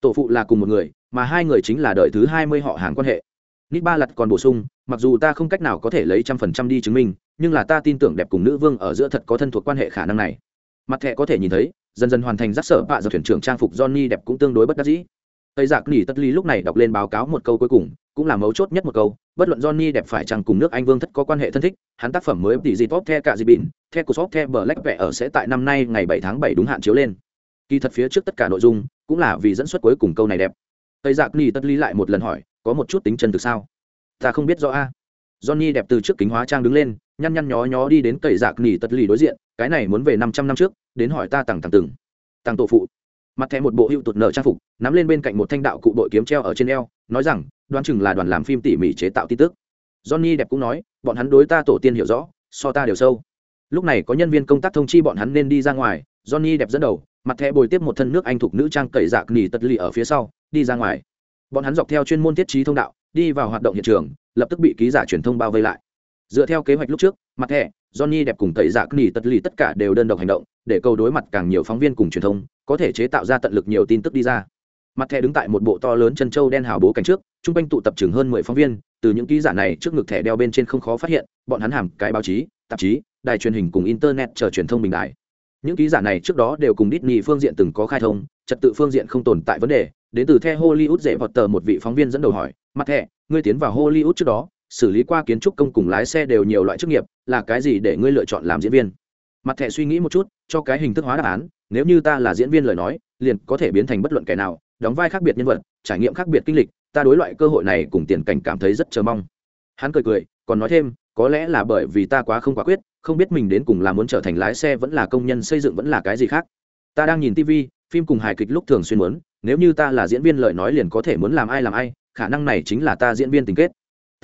S1: tổ phụ là cùng một người mà hai người chính là đời thứ hai mươi họ hàng quan hệ. Nít ba lặt còn bổ sung mặc dù ta không cách nào có thể lấy trăm phần trăm đi chứng minh nhưng là ta tin tưởng đẹp cùng nữ vương ở giữa thật có thân thuộc quan hệ khả năng này mặt thẻ có thể nhìn thấy dần dần hoàn thành rắc sở bạ giờ thuyền trưởng trang phục Johnny đẹp cũng tương đối bất đắc dĩ. Tây Giặc Nỉ Tất Ly lúc này đọc lên báo cáo một câu cuối cùng, cũng là mấu chốt nhất một câu, bất luận Johnny đẹp phải chăng cùng nước Anh Vương thất có quan hệ thân thích, hắn tác phẩm mới tỷ gì top the cả gì bỉn, the của shop the Black vẽ ở sẽ tại năm nay ngày 7 tháng 7 đúng hạn chiếu lên. Kỳ thật phía trước tất cả nội dung, cũng là vì dẫn xuất cuối cùng câu này đẹp. Tây Giặc Nỉ Tất Ly lại một lần hỏi, có một chút tính chân từ sao? Ta không biết rõ a. Johnny đẹp từ trước kính hóa trang đứng lên, nhăn nhăn nhó nhó đi đến cậy Giặc Nỉ tật lì đối diện, cái này muốn về 500 năm trước, đến hỏi ta tầng tầng từng. Tăng tổ phụ. Mặt thẻ một bộ hữu tụt nợ trang phục nắm lên bên cạnh một thanh đạo cụ đội kiếm treo ở trên eo nói rằng đoán chừng là đoàn làm phim tỉ mỉ chế tạo tin tức. Johnny đẹp cũng nói bọn hắn đối ta tổ tiên hiểu rõ so ta đều sâu. Lúc này có nhân viên công tác thông chi bọn hắn nên đi ra ngoài johnny đẹp dẫn đầu mặt thẻ bồi tiếp một thân nước anh thuộc nữ trang cậy dạc nỉ tật lì ở phía sau đi ra ngoài. Bọn hắn dọc theo chuyên môn thiết trí thông đạo đi vào hoạt động hiện trường lập tức bị ký giả truyền thông bao vây lại dựa theo kế hoạch lúc trước, mặt thẻ johnny đẹp cùng tẩy dạc nỉ tật lì tất cả đều đơn độc hành động, để câu đối mặt càng nhiều phóng viên cùng truyền thông, có thể chế tạo ra tận lực nhiều tin tức đi ra. Mặt thẻ đứng tại một bộ to lớn chân châu đen hào bố cảnh trước chung quanh tụ tập chừng hơn mười phóng viên, từ những ký giả này trước ngực thẻ đeo bên trên không khó phát hiện, bọn hắn hàm cái báo chí, tạp chí, đài truyền hình cùng internet chờ truyền thông bình đại. Những ký giả này trước đó đều cùng Disney phương diện từng có khai thông, trật tự phương diện không tồn tại vấn đề, đến từ the hollywood dễ vọt tờ một vị phóng viên dẫn đầu hỏi, mặt thẻ ngươi tiến vào hollywood trước đó xử lý qua kiến trúc công cùng lái xe đều nhiều loại chức nghiệp, là cái gì để ngươi lựa chọn làm diễn viên? Mặt thẻ suy nghĩ một chút, cho cái hình thức hóa đáp án, nếu như ta là diễn viên lời nói, liền có thể biến thành bất luận kẻ nào, đóng vai khác biệt nhân vật, trải nghiệm khác biệt kinh lịch, ta đối loại cơ hội này cùng tiền cảnh cảm thấy rất chờ mong. Hắn cười cười, còn nói thêm, có lẽ là bởi vì ta quá không quả quyết, không biết mình đến cùng là muốn trở thành lái xe vẫn là công nhân xây dựng vẫn là cái gì khác. Ta đang nhìn tv phim cùng hài kịch lúc thường xuyên muốn, nếu như ta là diễn viên lời nói liền có thể muốn làm ai làm ai, khả năng này chính là ta diễn viên tình kết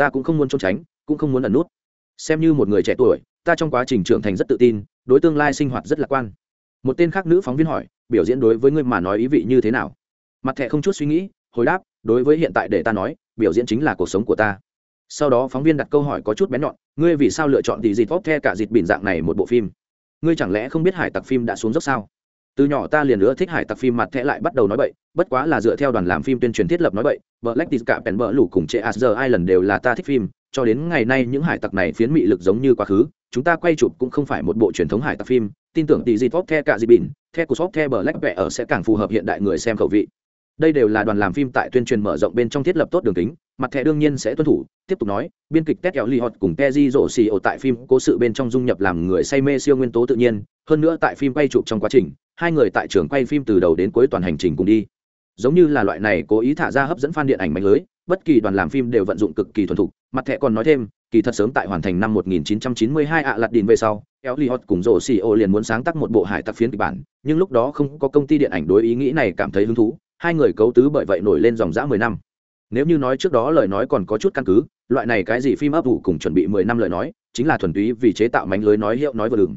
S1: ta cũng không muốn trốn tránh, cũng không muốn ẩn nút. Xem như một người trẻ tuổi, ta trong quá trình trưởng thành rất tự tin, đối tương lai sinh hoạt rất lạc quan. Một tên khác nữ phóng viên hỏi, biểu diễn đối với ngươi mà nói ý vị như thế nào? Mặt thẻ không chút suy nghĩ, hồi đáp, đối với hiện tại để ta nói, biểu diễn chính là cuộc sống của ta. Sau đó phóng viên đặt câu hỏi có chút bén nhọn, ngươi vì sao lựa chọn tỷ dịt vóc the cả dịt bỉn dạng này một bộ phim? Ngươi chẳng lẽ không biết hải tặc phim đã xuống dốc sao? Từ nhỏ ta liền nữa thích hải tặc phim mặt thẻ lại bắt đầu nói bậy, bất quá là dựa theo đoàn làm phim tuyên truyền thiết lập nói bậy vợ lách tít cả bèn vợ lủ cùng chệ asger ai lần đều là ta thích phim, cho đến ngày nay những hải tặc này phiến mị lực giống như quá khứ, chúng ta quay chụp cũng không phải một bộ truyền thống hải tặc phim, tin tưởng tỷ dịp the cả dịp bỉn, the của shop the bờ lách vẽ ở sẽ càng phù hợp hiện đại người xem khẩu vị. Đây đều là đoàn làm phim tại tuyên truyền mở rộng bên trong thiết lập tốt đường kính mặt thẻ đương nhiên sẽ tuân thủ, tiếp tục nói, biên kịch tét kéo hot cùng teji rổ xì ổ tại phim cố sự bên trong dung nhập làm người say mê siêu nguyên tố tự nhiên, hơn nữa tại phim quay chụp trong quá trình, hai người tại trường quay phim từ đầu đến cuối toàn hành trình cùng đi. Giống như là loại này cố ý thả ra hấp dẫn fan điện ảnh mạnh lưới, bất kỳ đoàn làm phim đều vận dụng cực kỳ thuần thục. Mặt thẻ còn nói thêm, kỳ thật sớm tại hoàn thành năm 1992 ạ lật đìn về sau Elliot cùng rổ xì ô liền muốn sáng tác một bộ hải tặc phiến kịch bản, nhưng lúc đó không có công ty điện ảnh đối ý nghĩ này cảm thấy hứng thú, hai người cấu tứ bởi vậy nổi lên dòng dã mười năm nếu như nói trước đó lời nói còn có chút căn cứ, loại này cái gì phim ấp ủ cùng chuẩn bị mười năm lời nói, chính là thuần túy vì chế tạo mánh lưới nói hiệu nói vừa đường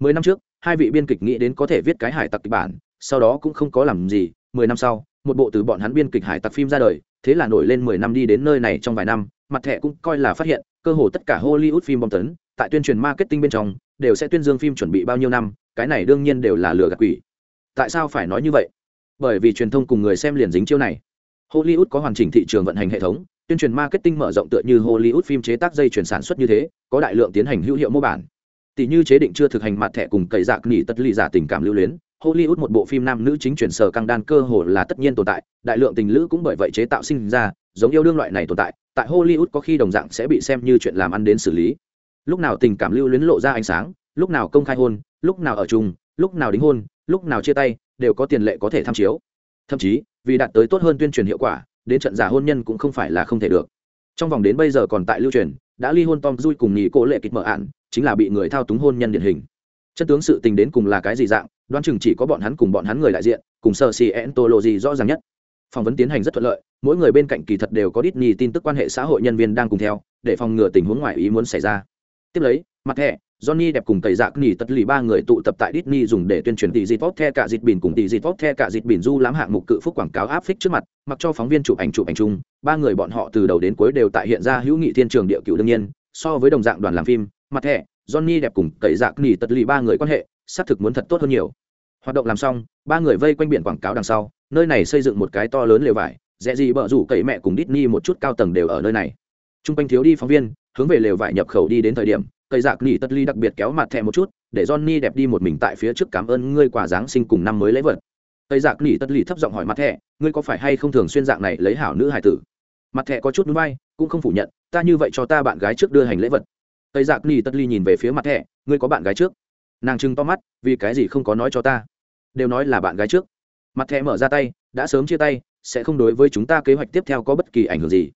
S1: mười năm trước, hai vị biên kịch nghĩ đến có thể viết cái hải tặc kịch bản, sau đó cũng không có làm gì, mười năm sau, một bộ từ bọn hắn biên kịch hải tặc phim ra đời, thế là nổi lên mười năm đi đến nơi này trong vài năm, mặt thẻ cũng coi là phát hiện, cơ hồ tất cả hollywood phim bom tấn, tại tuyên truyền marketing bên trong, đều sẽ tuyên dương phim chuẩn bị bao nhiêu năm, cái này đương nhiên đều là lừa gạt quỷ. Tại sao phải nói như vậy? Bởi vì truyền thông cùng người xem liền dính chiêu này hollywood có hoàn chỉnh thị trường vận hành hệ thống, tuyên truyền marketing mở rộng tựa như hollywood phim chế tác dây chuyển sản xuất như thế, có đại lượng tiến hành hữu hiệu mô bản. Tỷ như chế định chưa thực hành mặt thẻ cùng cậy dạc nghỉ tất ly giả tình cảm lưu luyến, hollywood một bộ phim nam nữ chính chuyển sở căng đan cơ hồ là tất nhiên tồn tại, đại lượng tình lữ cũng bởi vậy chế tạo sinh ra, giống yêu đương loại này tồn tại tại hollywood có khi đồng dạng sẽ bị xem như chuyện làm ăn đến xử lý. Lúc nào tình cảm lưu luyến lộ ra ánh sáng, lúc nào công khai hôn, lúc nào ở chung, lúc nào đính hôn, lúc nào chia tay, đều có tiền lệ có thể tham chiếu. Thậm chí vì đạt tới tốt hơn tuyên truyền hiệu quả, đến trận giả hôn nhân cũng không phải là không thể được. Trong vòng đến bây giờ còn tại lưu truyền, đã ly hôn tom dui cùng nghỉ cỗ lệ kịch mở ạn chính là bị người thao túng hôn nhân điển hình. Chân tướng sự tình đến cùng là cái gì dạng, đoán chừng chỉ có bọn hắn cùng bọn hắn người đại diện, cùng sơ si entology rõ ràng nhất. Phỏng vấn tiến hành rất thuận lợi, mỗi người bên cạnh kỳ thật đều có Disney tin tức quan hệ xã hội nhân viên đang cùng theo, để phòng ngừa tình huống ngoại ý muốn xảy ra tiếp lấy mặt thẻ Johnny đẹp cùng tẩy dạc nỉ tật lì ba người tụ tập tại Disney dùng để tuyên truyền tỷ dịp tốt the cả dịp bỉn cùng tỷ dịp tốt the cả dịp bỉn du lãm hạng mục cự phúc quảng cáo áp phích trước mặt, mặc cho phóng viên chụp ảnh chụp ảnh chung, ba người bọn họ từ đầu đến cuối đều tại hiện ra hữu nghị thiên trường địa cựu đương nhiên, so với đồng dạng đoàn làm phim, mặt thẻ, Johnny đẹp cùng tẩy dạc nỉ tật lì ba người quan hệ, xác thực muốn thật tốt hơn nhiều. Hoạt động làm xong, ba người vây quanh biển quảng cáo đằng sau, nơi này xây dựng một cái to lớn lều vải, dễ gì bở rủ cậy mẹ cùng Disney một chút cao tầng đều ở nơi này. Trung quanh thiếu đi phóng viên, hướng về lều vải nhập khẩu đi đến thời điểm, cây dạc nỉ tất ly đặc biệt kéo mặt thẹ một chút để johnny đẹp đi một mình tại phía trước cảm ơn ngươi quả giáng sinh cùng năm mới lễ vật. Cây dạc nỉ tất ly thấp giọng hỏi mặt thẹ ngươi có phải hay không thường xuyên dạng này lấy hảo nữ hải tử? Mặt thẹ có chút núi bay cũng không phủ nhận ta như vậy cho ta bạn gái trước đưa hành lễ vật. Cây dạc nỉ tất ly nhìn về phía mặt thẹ ngươi có bạn gái trước? Nàng trưng to mắt vì cái gì không có nói cho ta? Đều nói là bạn gái trước. Mặt thẹ mở ra tay đã sớm chia tay sẽ không đối với chúng ta kế hoạch tiếp theo có bất kỳ ảnh hưởng gì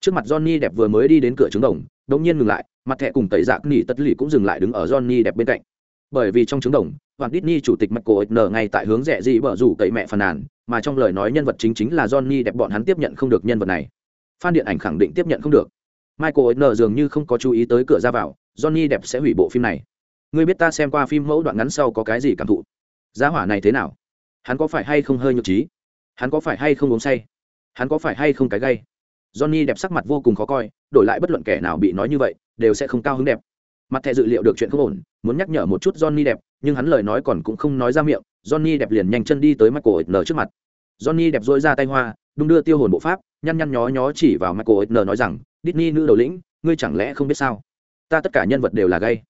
S1: trước mặt johnny đẹp vừa mới đi đến cửa trứng đồng đống nhiên ngừng lại mặt thẻ cùng tẩy dạc nỉ tất lì cũng dừng lại đứng ở johnny đẹp bên cạnh bởi vì trong trứng đồng hoàng Disney chủ tịch Michael Eisner ngay tại hướng rẻ gì bở rủ cậy mẹ phàn nàn, mà trong lời nói nhân vật chính chính là Johnny đẹp bọn hắn tiếp nhận không được nhân vật này. Fan điện ảnh khẳng định tiếp nhận không được. Michael Eisner dường như không có chú ý tới cửa ra vào, Johnny đẹp sẽ hủy bộ phim này. Ngươi biết ta xem qua phim mẫu đoạn ngắn sau có cái gì cảm thụ? Giá hỏa này thế nào? Hắn có phải hay không hơi nhược trí? Hắn có phải hay không uống say? Hắn có phải hay không cái gay? Johnny đẹp sắc mặt vô cùng khó coi, đổi lại bất luận kẻ nào bị nói như vậy, đều sẽ không cao hứng đẹp. Mặt thẻ dự liệu được chuyện không ổn, muốn nhắc nhở một chút Johnny đẹp, nhưng hắn lời nói còn cũng không nói ra miệng, Johnny đẹp liền nhanh chân đi tới Michael N trước mặt. Johnny đẹp rũa ra tay hoa, đung đưa tiêu hồn bộ pháp, nhăn nhăn nhó nhó chỉ vào Michael N nói rằng, Disney nữ đầu lĩnh, ngươi chẳng lẽ không biết sao? Ta tất cả nhân vật đều là gay.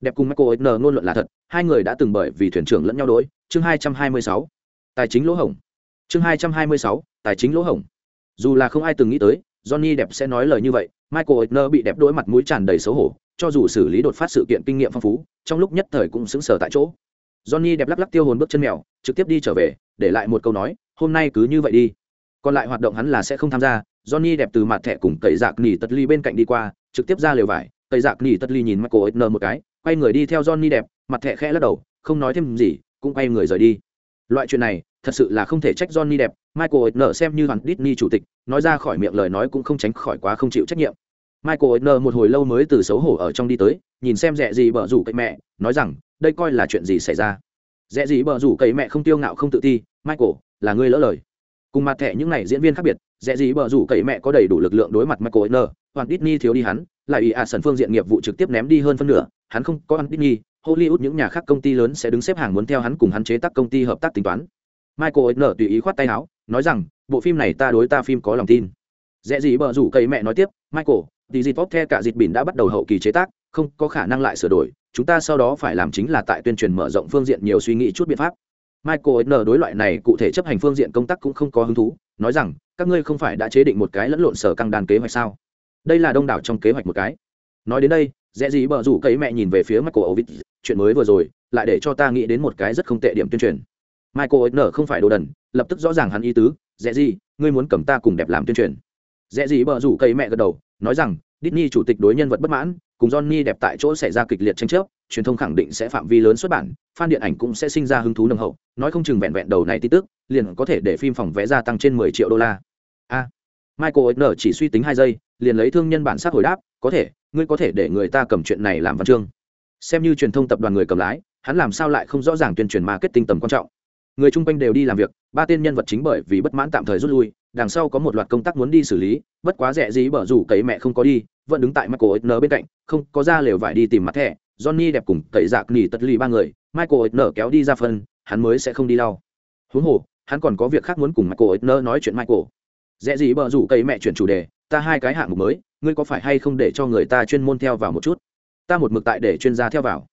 S1: Đẹp cùng Michael N ngôn luận là thật, hai người đã từng bởi vì thuyền trưởng lẫn nhau đối, chương 226. Tài chính lỗ hổng. Chương 226, tài chính lỗ hổng. Dù là không ai từng nghĩ tới, Johnny đẹp sẽ nói lời như vậy, Michael Eisner bị đẹp đối mặt mũi tràn đầy xấu hổ, cho dù xử lý đột phát sự kiện kinh nghiệm phong phú, trong lúc nhất thời cũng sững sờ tại chỗ. Johnny đẹp lắc lắc tiêu hồn bước chân mèo, trực tiếp đi trở về, để lại một câu nói, hôm nay cứ như vậy đi. Còn lại hoạt động hắn là sẽ không tham gia. Johnny đẹp từ mặt thẻ cùng tẩy dạc nỉ tật ly bên cạnh đi qua, trực tiếp ra lều vải, tẩy dạc nỉ tật ly nhìn Michael Eisner một cái, quay người đi theo Johnny đẹp, mặt thẻ khẽ lắc đầu, không nói thêm gì, cũng quay người rời đi. Loại chuyện này, thật sự là không thể trách Johnny đẹp, Michael Eisner xem như hoàn Disney chủ tịch, nói ra khỏi miệng lời nói cũng không tránh khỏi quá không chịu trách nhiệm. Michael Eisner một hồi lâu mới từ xấu hổ ở trong đi tới, nhìn xem rẻ gì bở rủ cậy mẹ, nói rằng, đây coi là chuyện gì xảy ra. Rẻ gì bở rủ cậy mẹ không tiêu ngạo không tự ti, Michael, là ngươi lỡ lời. Cùng mặt thẻ những này diễn viên khác biệt, rẻ gì bở rủ cậy mẹ có đầy đủ lực lượng đối mặt Michael Eisner, hoàn Disney thiếu đi hắn, lại ủy à sần phương diện nghiệp vụ trực tiếp ném đi hơn phân nửa, hắn không có ăn Disney, Hollywood những nhà khác công ty lớn sẽ đứng xếp hàng muốn theo hắn cùng hắn chế tác công ty hợp tác tính toán michael nở tùy ý khoát tay áo, nói rằng, bộ phim này ta đối ta phim có lòng tin. Dễ gì bờ rủ cây mẹ nói tiếp, michael, thì dịp tốt the cả dịp bỉn đã bắt đầu hậu kỳ chế tác, không có khả năng lại sửa đổi, chúng ta sau đó phải làm chính là tại tuyên truyền mở rộng phương diện nhiều suy nghĩ chút biện pháp. Michael n đối loại này cụ thể chấp hành phương diện công tác cũng không có hứng thú, nói rằng, các ngươi không phải đã chế định một cái lẫn lộn sở căng đàn kế hoạch sao? Đây là đông đảo trong kế hoạch một cái. Nói đến đây, dễ gì bờ rủ cây mẹ nhìn về phía michael ovid, chuyện mới vừa rồi, lại để cho ta nghĩ đến một cái rất không tệ điểm tuyên truyền michael nở không phải đồ đần, lập tức rõ ràng hắn ý tứ, dễ gì, ngươi muốn cầm ta cùng đẹp làm tuyên truyền? Dễ gì bờ rủ cây mẹ gật đầu, nói rằng, Disney chủ tịch đối nhân vật bất mãn, cùng Johnny đẹp tại chỗ xảy ra kịch liệt tranh chấp, truyền thông khẳng định sẽ phạm vi lớn xuất bản, fan điện ảnh cũng sẽ sinh ra hứng thú nồng hậu, nói không chừng vẹn vẹn đầu này tin tức, liền có thể để phim phòng vé gia tăng trên 10 triệu đô la. A, Michael Eisner chỉ suy tính hai giây, liền lấy thương nhân bản sắc hồi đáp, có thể, ngươi có thể để người ta cầm chuyện này làm văn chương. Xem như truyền thông tập đoàn người cầm lái, hắn làm sao lại không rõ ràng tuyên truyền marketing tầm quan trọng người chung quanh đều đi làm việc, ba tên nhân vật chính bởi vì bất mãn tạm thời rút lui, đằng sau có một loạt công tác muốn đi xử lý, bất quá rẻ gì bở rủ cấy mẹ không có đi, vẫn đứng tại michael n bên cạnh, không có ra lều vải đi tìm mặt thẻ. Johnny đẹp cùng cậy dạc nỉ tất lì ba người, michael n kéo đi ra phân, hắn mới sẽ không đi lau huống hồ, hắn còn có việc khác muốn cùng michael n nói chuyện michael. Rẻ gì bở rủ cấy mẹ chuyển chủ đề, ta hai cái hạng mục mới, ngươi có phải hay không để cho người ta chuyên môn theo vào một chút? Ta một mực tại để chuyên gia theo vào.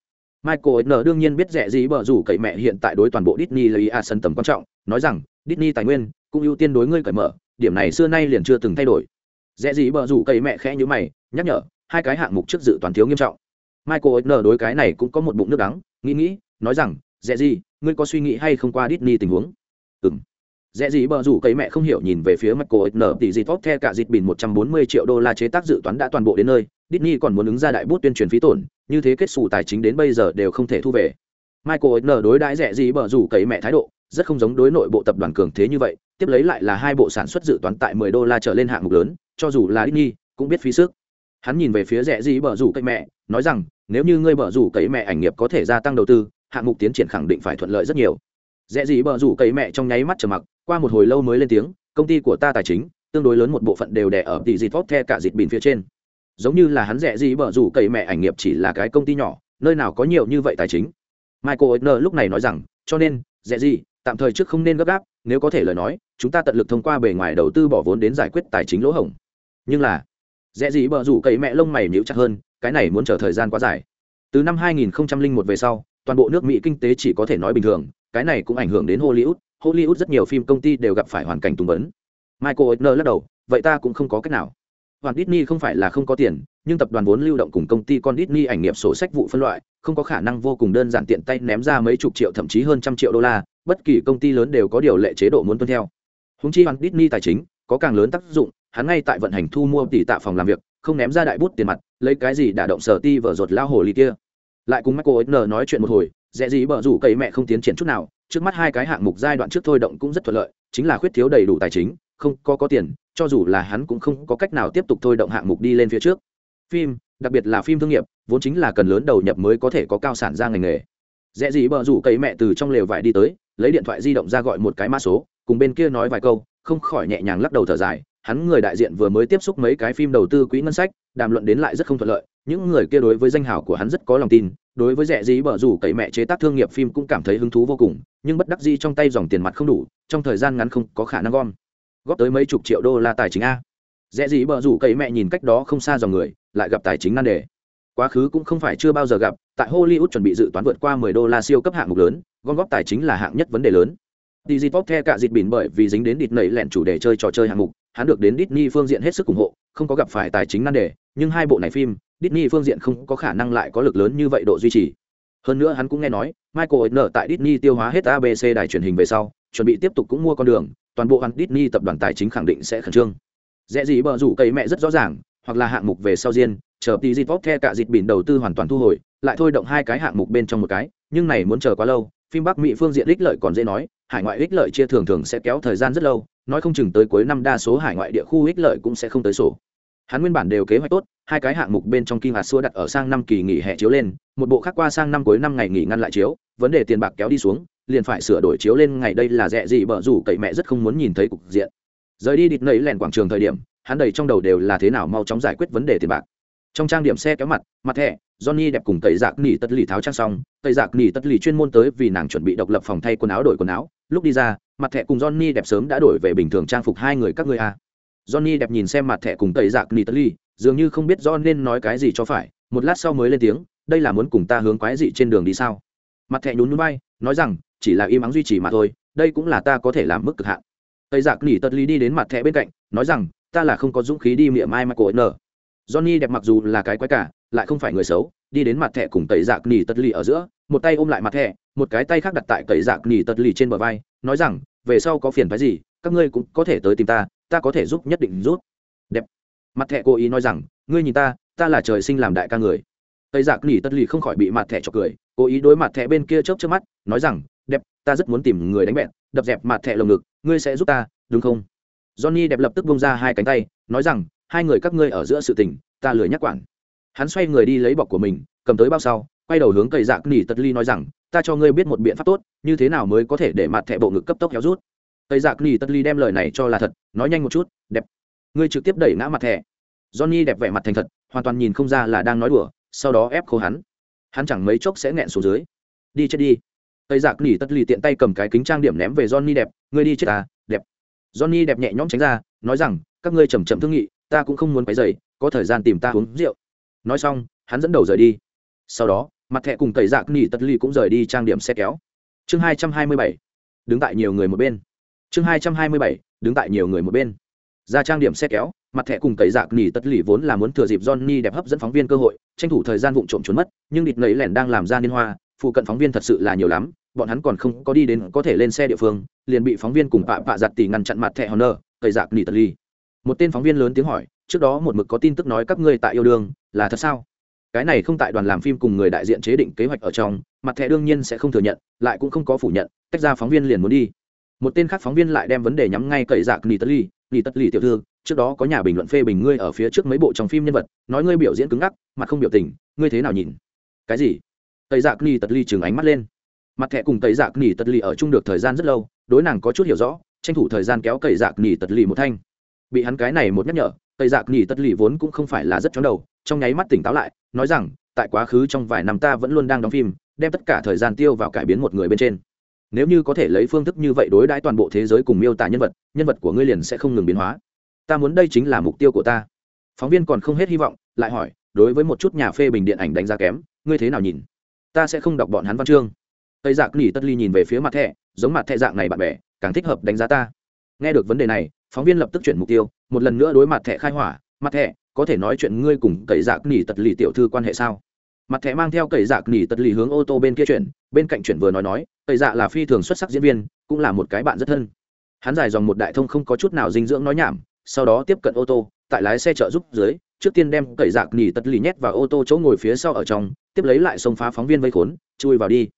S1: Michael N đương nhiên biết rẻ gì bở rủ cậy mẹ hiện tại đối toàn bộ Disney là ý a sân tầm quan trọng, nói rằng Disney tài nguyên cũng ưu tiên đối ngươi cởi mở, điểm này xưa nay liền chưa từng thay đổi. Rẻ gì bở rủ cậy mẹ khẽ như mày, nhắc nhở, hai cái hạng mục trước dự toàn thiếu nghiêm trọng. Michael N đối cái này cũng có một bụng nước đắng, nghĩ nghĩ, nói rằng, rẻ gì, ngươi có suy nghĩ hay không qua Disney tình huống? Ừm dễ gì bờ rủ cấy mẹ không hiểu nhìn về phía Michael N tỷ gì tốt theo cả dịp bình 140 triệu đô la chế tác dự toán đã toàn bộ đến nơi, Disney còn muốn ứng ra đại bút tuyên truyền phí tổn, như thế kết sổ tài chính đến bây giờ đều không thể thu về. Michael N đối đãi dễ gì bờ rủ cấy mẹ thái độ, rất không giống đối nội bộ tập đoàn cường thế như vậy, tiếp lấy lại là hai bộ sản xuất dự toán tại 10 đô la trở lên hạng mục lớn, cho dù là Disney cũng biết phí sức. Hắn nhìn về phía rẻ gì bờ rủ cấy mẹ, nói rằng, nếu như ngươi bờ rủ cấy mẹ ảnh nghiệp có thể gia tăng đầu tư, hạng mục tiến triển khẳng định phải thuận lợi rất nhiều dễ gì bờ rủ cấy mẹ trong nháy mắt trầm mặc, qua một hồi lâu mới lên tiếng, công ty của ta tài chính tương đối lớn một bộ phận đều đè ở tỷ dịt tốt the cả dịt bình phía trên. Giống như là hắn dễ gì bờ rủ cậy mẹ ảnh nghiệp chỉ là cái công ty nhỏ nơi nào có nhiều như vậy tài chính. Michael Eisner lúc này nói rằng cho nên dễ gì tạm thời trước không nên gấp gáp nếu có thể lời nói chúng ta tận lực thông qua bề ngoài đầu tư bỏ vốn đến giải quyết tài chính lỗ hổng. Nhưng là dễ gì bờ rủ cậy mẹ lông mày nhíu chặt hơn cái này muốn chờ thời gian quá dài. Từ năm 2001 về sau toàn bộ nước mỹ kinh tế chỉ có thể nói bình thường cái này cũng ảnh hưởng đến hollywood hollywood rất nhiều phim công ty đều gặp phải hoàn cảnh tùng vấn michael Eisner lắc đầu vậy ta cũng không có cách nào Hoàn Disney không phải là không có tiền, nhưng tập đoàn vốn lưu động cùng công ty con Disney ảnh nghiệp sổ sách vụ phân loại, không có khả năng vô cùng đơn giản tiện tay ném ra mấy chục triệu thậm chí hơn trăm triệu đô la, bất kỳ công ty lớn đều có điều lệ chế độ muốn tuân theo. Húng chi Hoàn Disney tài chính có càng lớn tác dụng, hắn ngay tại vận hành thu mua tỷ tạ phòng làm việc, không ném ra đại bút tiền mặt, lấy cái gì đả động sở ti vở ruột lao hồ ly kia. Lại cùng Michael N nói chuyện một hồi, dễ gì bở rủ cậy mẹ không tiến triển chút nào, trước mắt hai cái hạng mục giai đoạn trước thôi động cũng rất thuận lợi, chính là khuyết thiếu đầy đủ tài chính, không có có tiền, cho dù là hắn cũng không có cách nào tiếp tục thôi động hạng mục đi lên phía trước. Phim đặc biệt là phim thương nghiệp vốn chính là cần lớn đầu nhập mới có thể có cao sản ra ngành nghề. Dễ gì bờ rủ cậy mẹ từ trong lều vải đi tới lấy điện thoại di động ra gọi một cái mã số cùng bên kia nói vài câu không khỏi nhẹ nhàng lắc đầu thở dài. Hắn người đại diện vừa mới tiếp xúc mấy cái phim đầu tư quỹ ngân sách đàm luận đến lại rất không thuận lợi những người kia đối với danh hào của hắn rất có lòng tin đối với rẻ dí bở rủ cậy mẹ chế tác thương nghiệp phim cũng cảm thấy hứng thú vô cùng nhưng bất đắc dĩ trong tay dòng tiền mặt không đủ trong thời gian ngắn không có khả năng gom. Góp tới mấy chục triệu đô la tài chính a. Dễ dí bờ rủ cậy mẹ nhìn cách đó không xa dòng người lại gặp tài chính nan đề. Quá khứ cũng không phải chưa bao giờ gặp tại hollywood chuẩn bị dự toán vượt qua 10 đô la siêu cấp hạng mục lớn gom góp tài chính là hạng nhất vấn đề lớn. Disney the theo cả dịp bỉn bởi vì dính đến địt nảy lẹn chủ đề chơi trò chơi hạng mục, hắn được đến Disney phương diện hết sức ủng hộ, không có gặp phải tài chính nan đề, nhưng hai bộ này phim, Disney phương diện không có khả năng lại có lực lớn như vậy độ duy trì. Hơn nữa hắn cũng nghe nói, Michael Eisner tại Disney tiêu hóa hết ABC đài truyền hình về sau, chuẩn bị tiếp tục cũng mua con đường, toàn bộ hắn Disney tập đoàn tài chính khẳng định sẽ khẩn trương. Dễ gì bờ rủ cây mẹ rất rõ ràng, hoặc là hạng mục về sau riêng, chờ tí dịp theo cả dịch biển đầu tư hoàn toàn thu hồi, lại thôi động hai cái hạng mục bên trong một cái, nhưng này muốn chờ quá lâu, phim Bắc Mỹ phương diện ích lợi còn dễ nói, hải ngoại ích lợi chia thường thường sẽ kéo thời gian rất lâu, nói không chừng tới cuối năm đa số hải ngoại địa khu ích lợi cũng sẽ không tới sổ. Hắn nguyên bản đều kế hoạch tốt, hai cái hạng mục bên trong kim hạt xua đặt ở sang năm kỳ nghỉ hè chiếu lên, một bộ khác qua sang năm cuối năm ngày nghỉ ngăn lại chiếu, vấn đề tiền bạc kéo đi xuống, liền phải sửa đổi chiếu lên ngày đây là rẻ gì bở rủ cậy mẹ rất không muốn nhìn thấy cục diện rời đi địt nấy lẻn quảng trường thời điểm hắn đầy trong đầu đều là thế nào mau chóng giải quyết vấn đề tiền bạc trong trang điểm xe kéo mặt mặt thẻ johnny đẹp cùng tẩy dạc nỉ tất lì tháo trang xong tẩy dạc nỉ tất lì chuyên môn tới vì nàng chuẩn bị độc lập phòng thay quần áo đổi quần áo lúc đi ra, mặt thẻ cùng johnny đẹp sớm đã đổi về bình thường trang phục hai người các ngươi a. À. johnny đẹp nhìn xem mặt thẻ cùng tẩy dạc nỉ dường như không biết do nên nói cái gì cho phải, một lát sau mới lên tiếng, đây là muốn cùng ta hướng quái dị trên đường đi sao? Mặt thẻ nhún núi bay nói rằng, chỉ là im ắng duy trì mà thôi, đây cũng là ta có thể làm mức cực hạn. Tây giặc nỉ tật ly đi đến mặt thẻ bên cạnh, nói rằng, ta là không có dũng khí đi miệng mai mà cổ n. Johnny đẹp mặc dù là cái quái cả, lại không phải người xấu đi đến mặt thẻ cùng tẩy dạc nỉ tật lì ở giữa, một tay ôm lại mặt thẻ, một cái tay khác đặt tại tẩy dạc nỉ tật lì trên bờ vai, nói rằng, về sau có phiền phái gì, các ngươi cũng có thể tới tìm ta ta có thể giúp nhất định giúp. Đẹp. Mặt thẻ cố ý nói rằng, ngươi nhìn ta ta là trời sinh làm đại ca người. Tây giặc nỉ tất lì không khỏi bị mặt thẻ cho cười cố ý đối mặt thẻ bên kia chớp chớp mắt, nói rằng, đẹp, ta rất muốn tìm người đánh bẹn, đập dẹp mặt thẻ lồng ngực, ngươi sẽ giúp ta, đúng không? Johnny đẹp lập tức bông ra hai cánh tay, nói rằng, hai người các ngươi ở giữa sự tình, ta lười nhắc quản hắn xoay người đi lấy bọc của mình, cầm tới bao sau, quay đầu hướng cây dạc nỉ tật ly nói rằng, ta cho ngươi biết một biện pháp tốt, như thế nào mới có thể để mặt thẻ bộ ngực cấp tốc héo rút? Cây dạc nỉ tật ly đem lời này cho là thật, nói nhanh một chút, đẹp. Ngươi trực tiếp đẩy ngã mặt thẻ. Johnny đẹp vẻ mặt thành thật, hoàn toàn nhìn không ra là đang nói đùa, sau đó ép khô hắn. Hắn chẳng mấy chốc sẽ nghẹn xuống dưới. Đi chết đi. Cây giặc dạ nỉ tật ly tiện tay cầm cái kính trang điểm ném về johnny đẹp, ngươi đi chết à đẹp. Johnny đẹp nhẹ nhõm tránh ra, nói rằng, các ngươi chầm chậm thương nghị, ta cũng không muốn quấy dày có thời gian tìm ta uống rượu nói xong, hắn dẫn đầu rời đi. Sau đó, mặt thẹ cùng tẩy dạc nỉ tất lì cũng rời đi trang điểm xe kéo. Chương hai trăm hai mươi bảy, đứng tại nhiều người một bên. Chương hai trăm hai mươi bảy, đứng tại nhiều người một bên. Ra trang điểm xe kéo, mặt thẻ cùng tẩy dạc nỉ tất lì vốn là muốn thừa dịp johnny đẹp hấp dẫn phóng viên cơ hội, tranh thủ thời gian vụ trộm trốn mất, nhưng địt nấy lẻn đang làm ra liên hoa, phụ cận phóng viên thật sự là nhiều lắm, bọn hắn còn không có đi đến có thể lên xe địa phương, liền bị phóng viên cùng pạ pạ giặt tỉ ngăn chặn mặt thẻ honor tẩy dạc nỉ tất lì. Một tên phóng viên lớn tiếng hỏi, trước đó một mực có tin tức nói các ngươi tại yêu đương là thật sao? Cái này không tại đoàn làm phim cùng người đại diện chế định kế hoạch ở trong, mặt thẻ đương nhiên sẽ không thừa nhận, lại cũng không có phủ nhận, tách ra phóng viên liền muốn đi. Một tên khác phóng viên lại đem vấn đề nhắm ngay cậy dạc nỉ tất ly nỉ tất ly tiểu thư, trước đó có nhà bình luận phê bình ngươi ở phía trước mấy bộ trong phim nhân vật, nói ngươi biểu diễn cứng ngắc, mặt không biểu tình, ngươi thế nào nhìn? Cái gì? Tây dạc nỉ tất ly chừng ánh mắt lên. Mặt thẻ cùng tây dạc nỉ tất ly ở chung được thời gian rất lâu, đối nàng có chút hiểu rõ, tranh thủ thời gian kéo cậy dạc nỉ tất ly một thanh. Bị hắn cái này một nhắc nhở tây dạc nỉ tất ly vốn cũng không phải là rất chóng đầu trong nháy mắt tỉnh táo lại, nói rằng, tại quá khứ trong vài năm ta vẫn luôn đang đóng phim, đem tất cả thời gian tiêu vào cải biến một người bên trên. Nếu như có thể lấy phương thức như vậy đối đãi toàn bộ thế giới cùng miêu tả nhân vật nhân vật của ngươi liền sẽ không ngừng biến hóa. Ta muốn đây chính là mục tiêu của ta. Phóng viên còn không hết hy vọng, lại hỏi, đối với một chút nhà phê bình điện ảnh đánh giá kém, ngươi thế nào nhìn? Ta sẽ không đọc bọn hắn văn chương. Tây dạ giặc nỉ tất ly nhìn về phía mặt thẻ, giống mặt thẻ dạng này bạn bè, càng thích hợp đánh giá ta. Nghe được vấn đề này, phóng viên lập tức chuyển mục tiêu, một lần nữa đối mặt thẻ khai hỏa. Mặt thẻ có thể nói chuyện ngươi cùng cậy giặc nỉ tật lì tiểu thư quan hệ sao? Mặt thẻ mang theo cậy dạc nỉ tật lì hướng ô tô bên kia chuyển, bên cạnh chuyển vừa nói nói, cậy dạ là phi thường xuất sắc diễn viên, cũng là một cái bạn rất thân. Hắn dài dòng một đại thông không có chút nào dinh dưỡng nói nhảm, sau đó tiếp cận ô tô, tại lái xe trợ giúp dưới, trước tiên đem cậy dạc nỉ tật lì nhét vào ô tô chỗ ngồi phía sau ở trong, tiếp lấy lại xông phá phóng viên vây khốn, chui vào đi.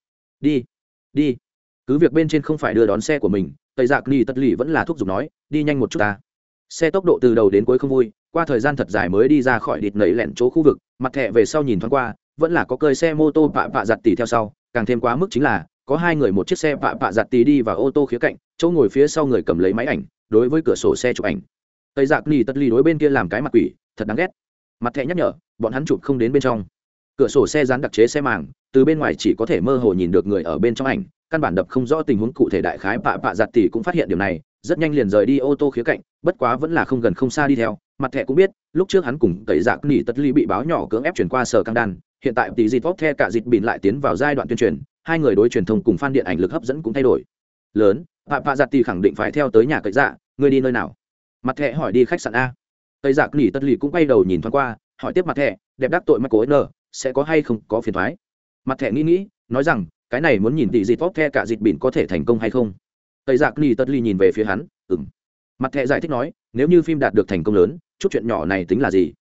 S1: Đi đi. Cứ việc bên trên không phải đưa đón xe của mình, cậy dạc nỉ tật lì vẫn là thúc giục nói, đi nhanh một chút ta. Xe tốc độ từ đầu đến cuối không vui qua thời gian thật dài mới đi ra khỏi địt nẩy lẹn chỗ khu vực, mặt thẹ về sau nhìn thoáng qua, vẫn là có cơi xe mô tô pạ pạ giặt tỉ theo sau, càng thêm quá mức chính là, có hai người một chiếc xe pạ pạ giặt tỉ đi vào ô tô khía cạnh, chỗ ngồi phía sau người cầm lấy máy ảnh, đối với cửa sổ xe chụp ảnh. Tây dạ giặc nỉ tất ly đối bên kia làm cái mặt quỷ, thật đáng ghét. Mặt thẹ nhắc nhở, bọn hắn chụp không đến bên trong. Cửa sổ xe dán đặc chế xe màng, từ bên ngoài chỉ có thể mơ hồ nhìn được người ở bên trong ảnh, căn bản đập không rõ tình huống cụ thể đại khái pạ pạ giặt tỉ cũng phát hiện điều này rất nhanh liền rời đi ô tô khía cạnh bất quá vẫn là không gần không xa đi theo. Mặt thẻ cũng biết lúc trước hắn cùng tẩy giặc nỉ tất ly bị báo nhỏ cưỡng ép chuyển qua sở căng đan hiện tại tỷ dịt vóc the cả dịt bịn lại tiến vào giai đoạn tuyên truyền hai người đối truyền thông cùng fan điện ảnh lực hấp dẫn cũng thay đổi. Lớn pạ pạ dạ giặt thì khẳng định phải theo tới nhà cậy dạ người đi nơi nào? Mặt thẻ hỏi đi khách sạn a. Tây giặc dạ nỉ tất ly cũng quay đầu nhìn thoáng qua hỏi tiếp mặt thẻ, đẹp đắc tội michael n sẽ có hay không có phiền thoái? Mặt thẻ nghĩ nghĩ nói rằng cái này muốn nhìn tỷ dịt vóc the cả dịt bịn có thể thành công hay không? Tây giặc ni tất ly nhìn về phía hắn ừng mặt thẹ giải thích nói, nếu như phim đạt được thành công lớn, chút chuyện nhỏ này tính là gì?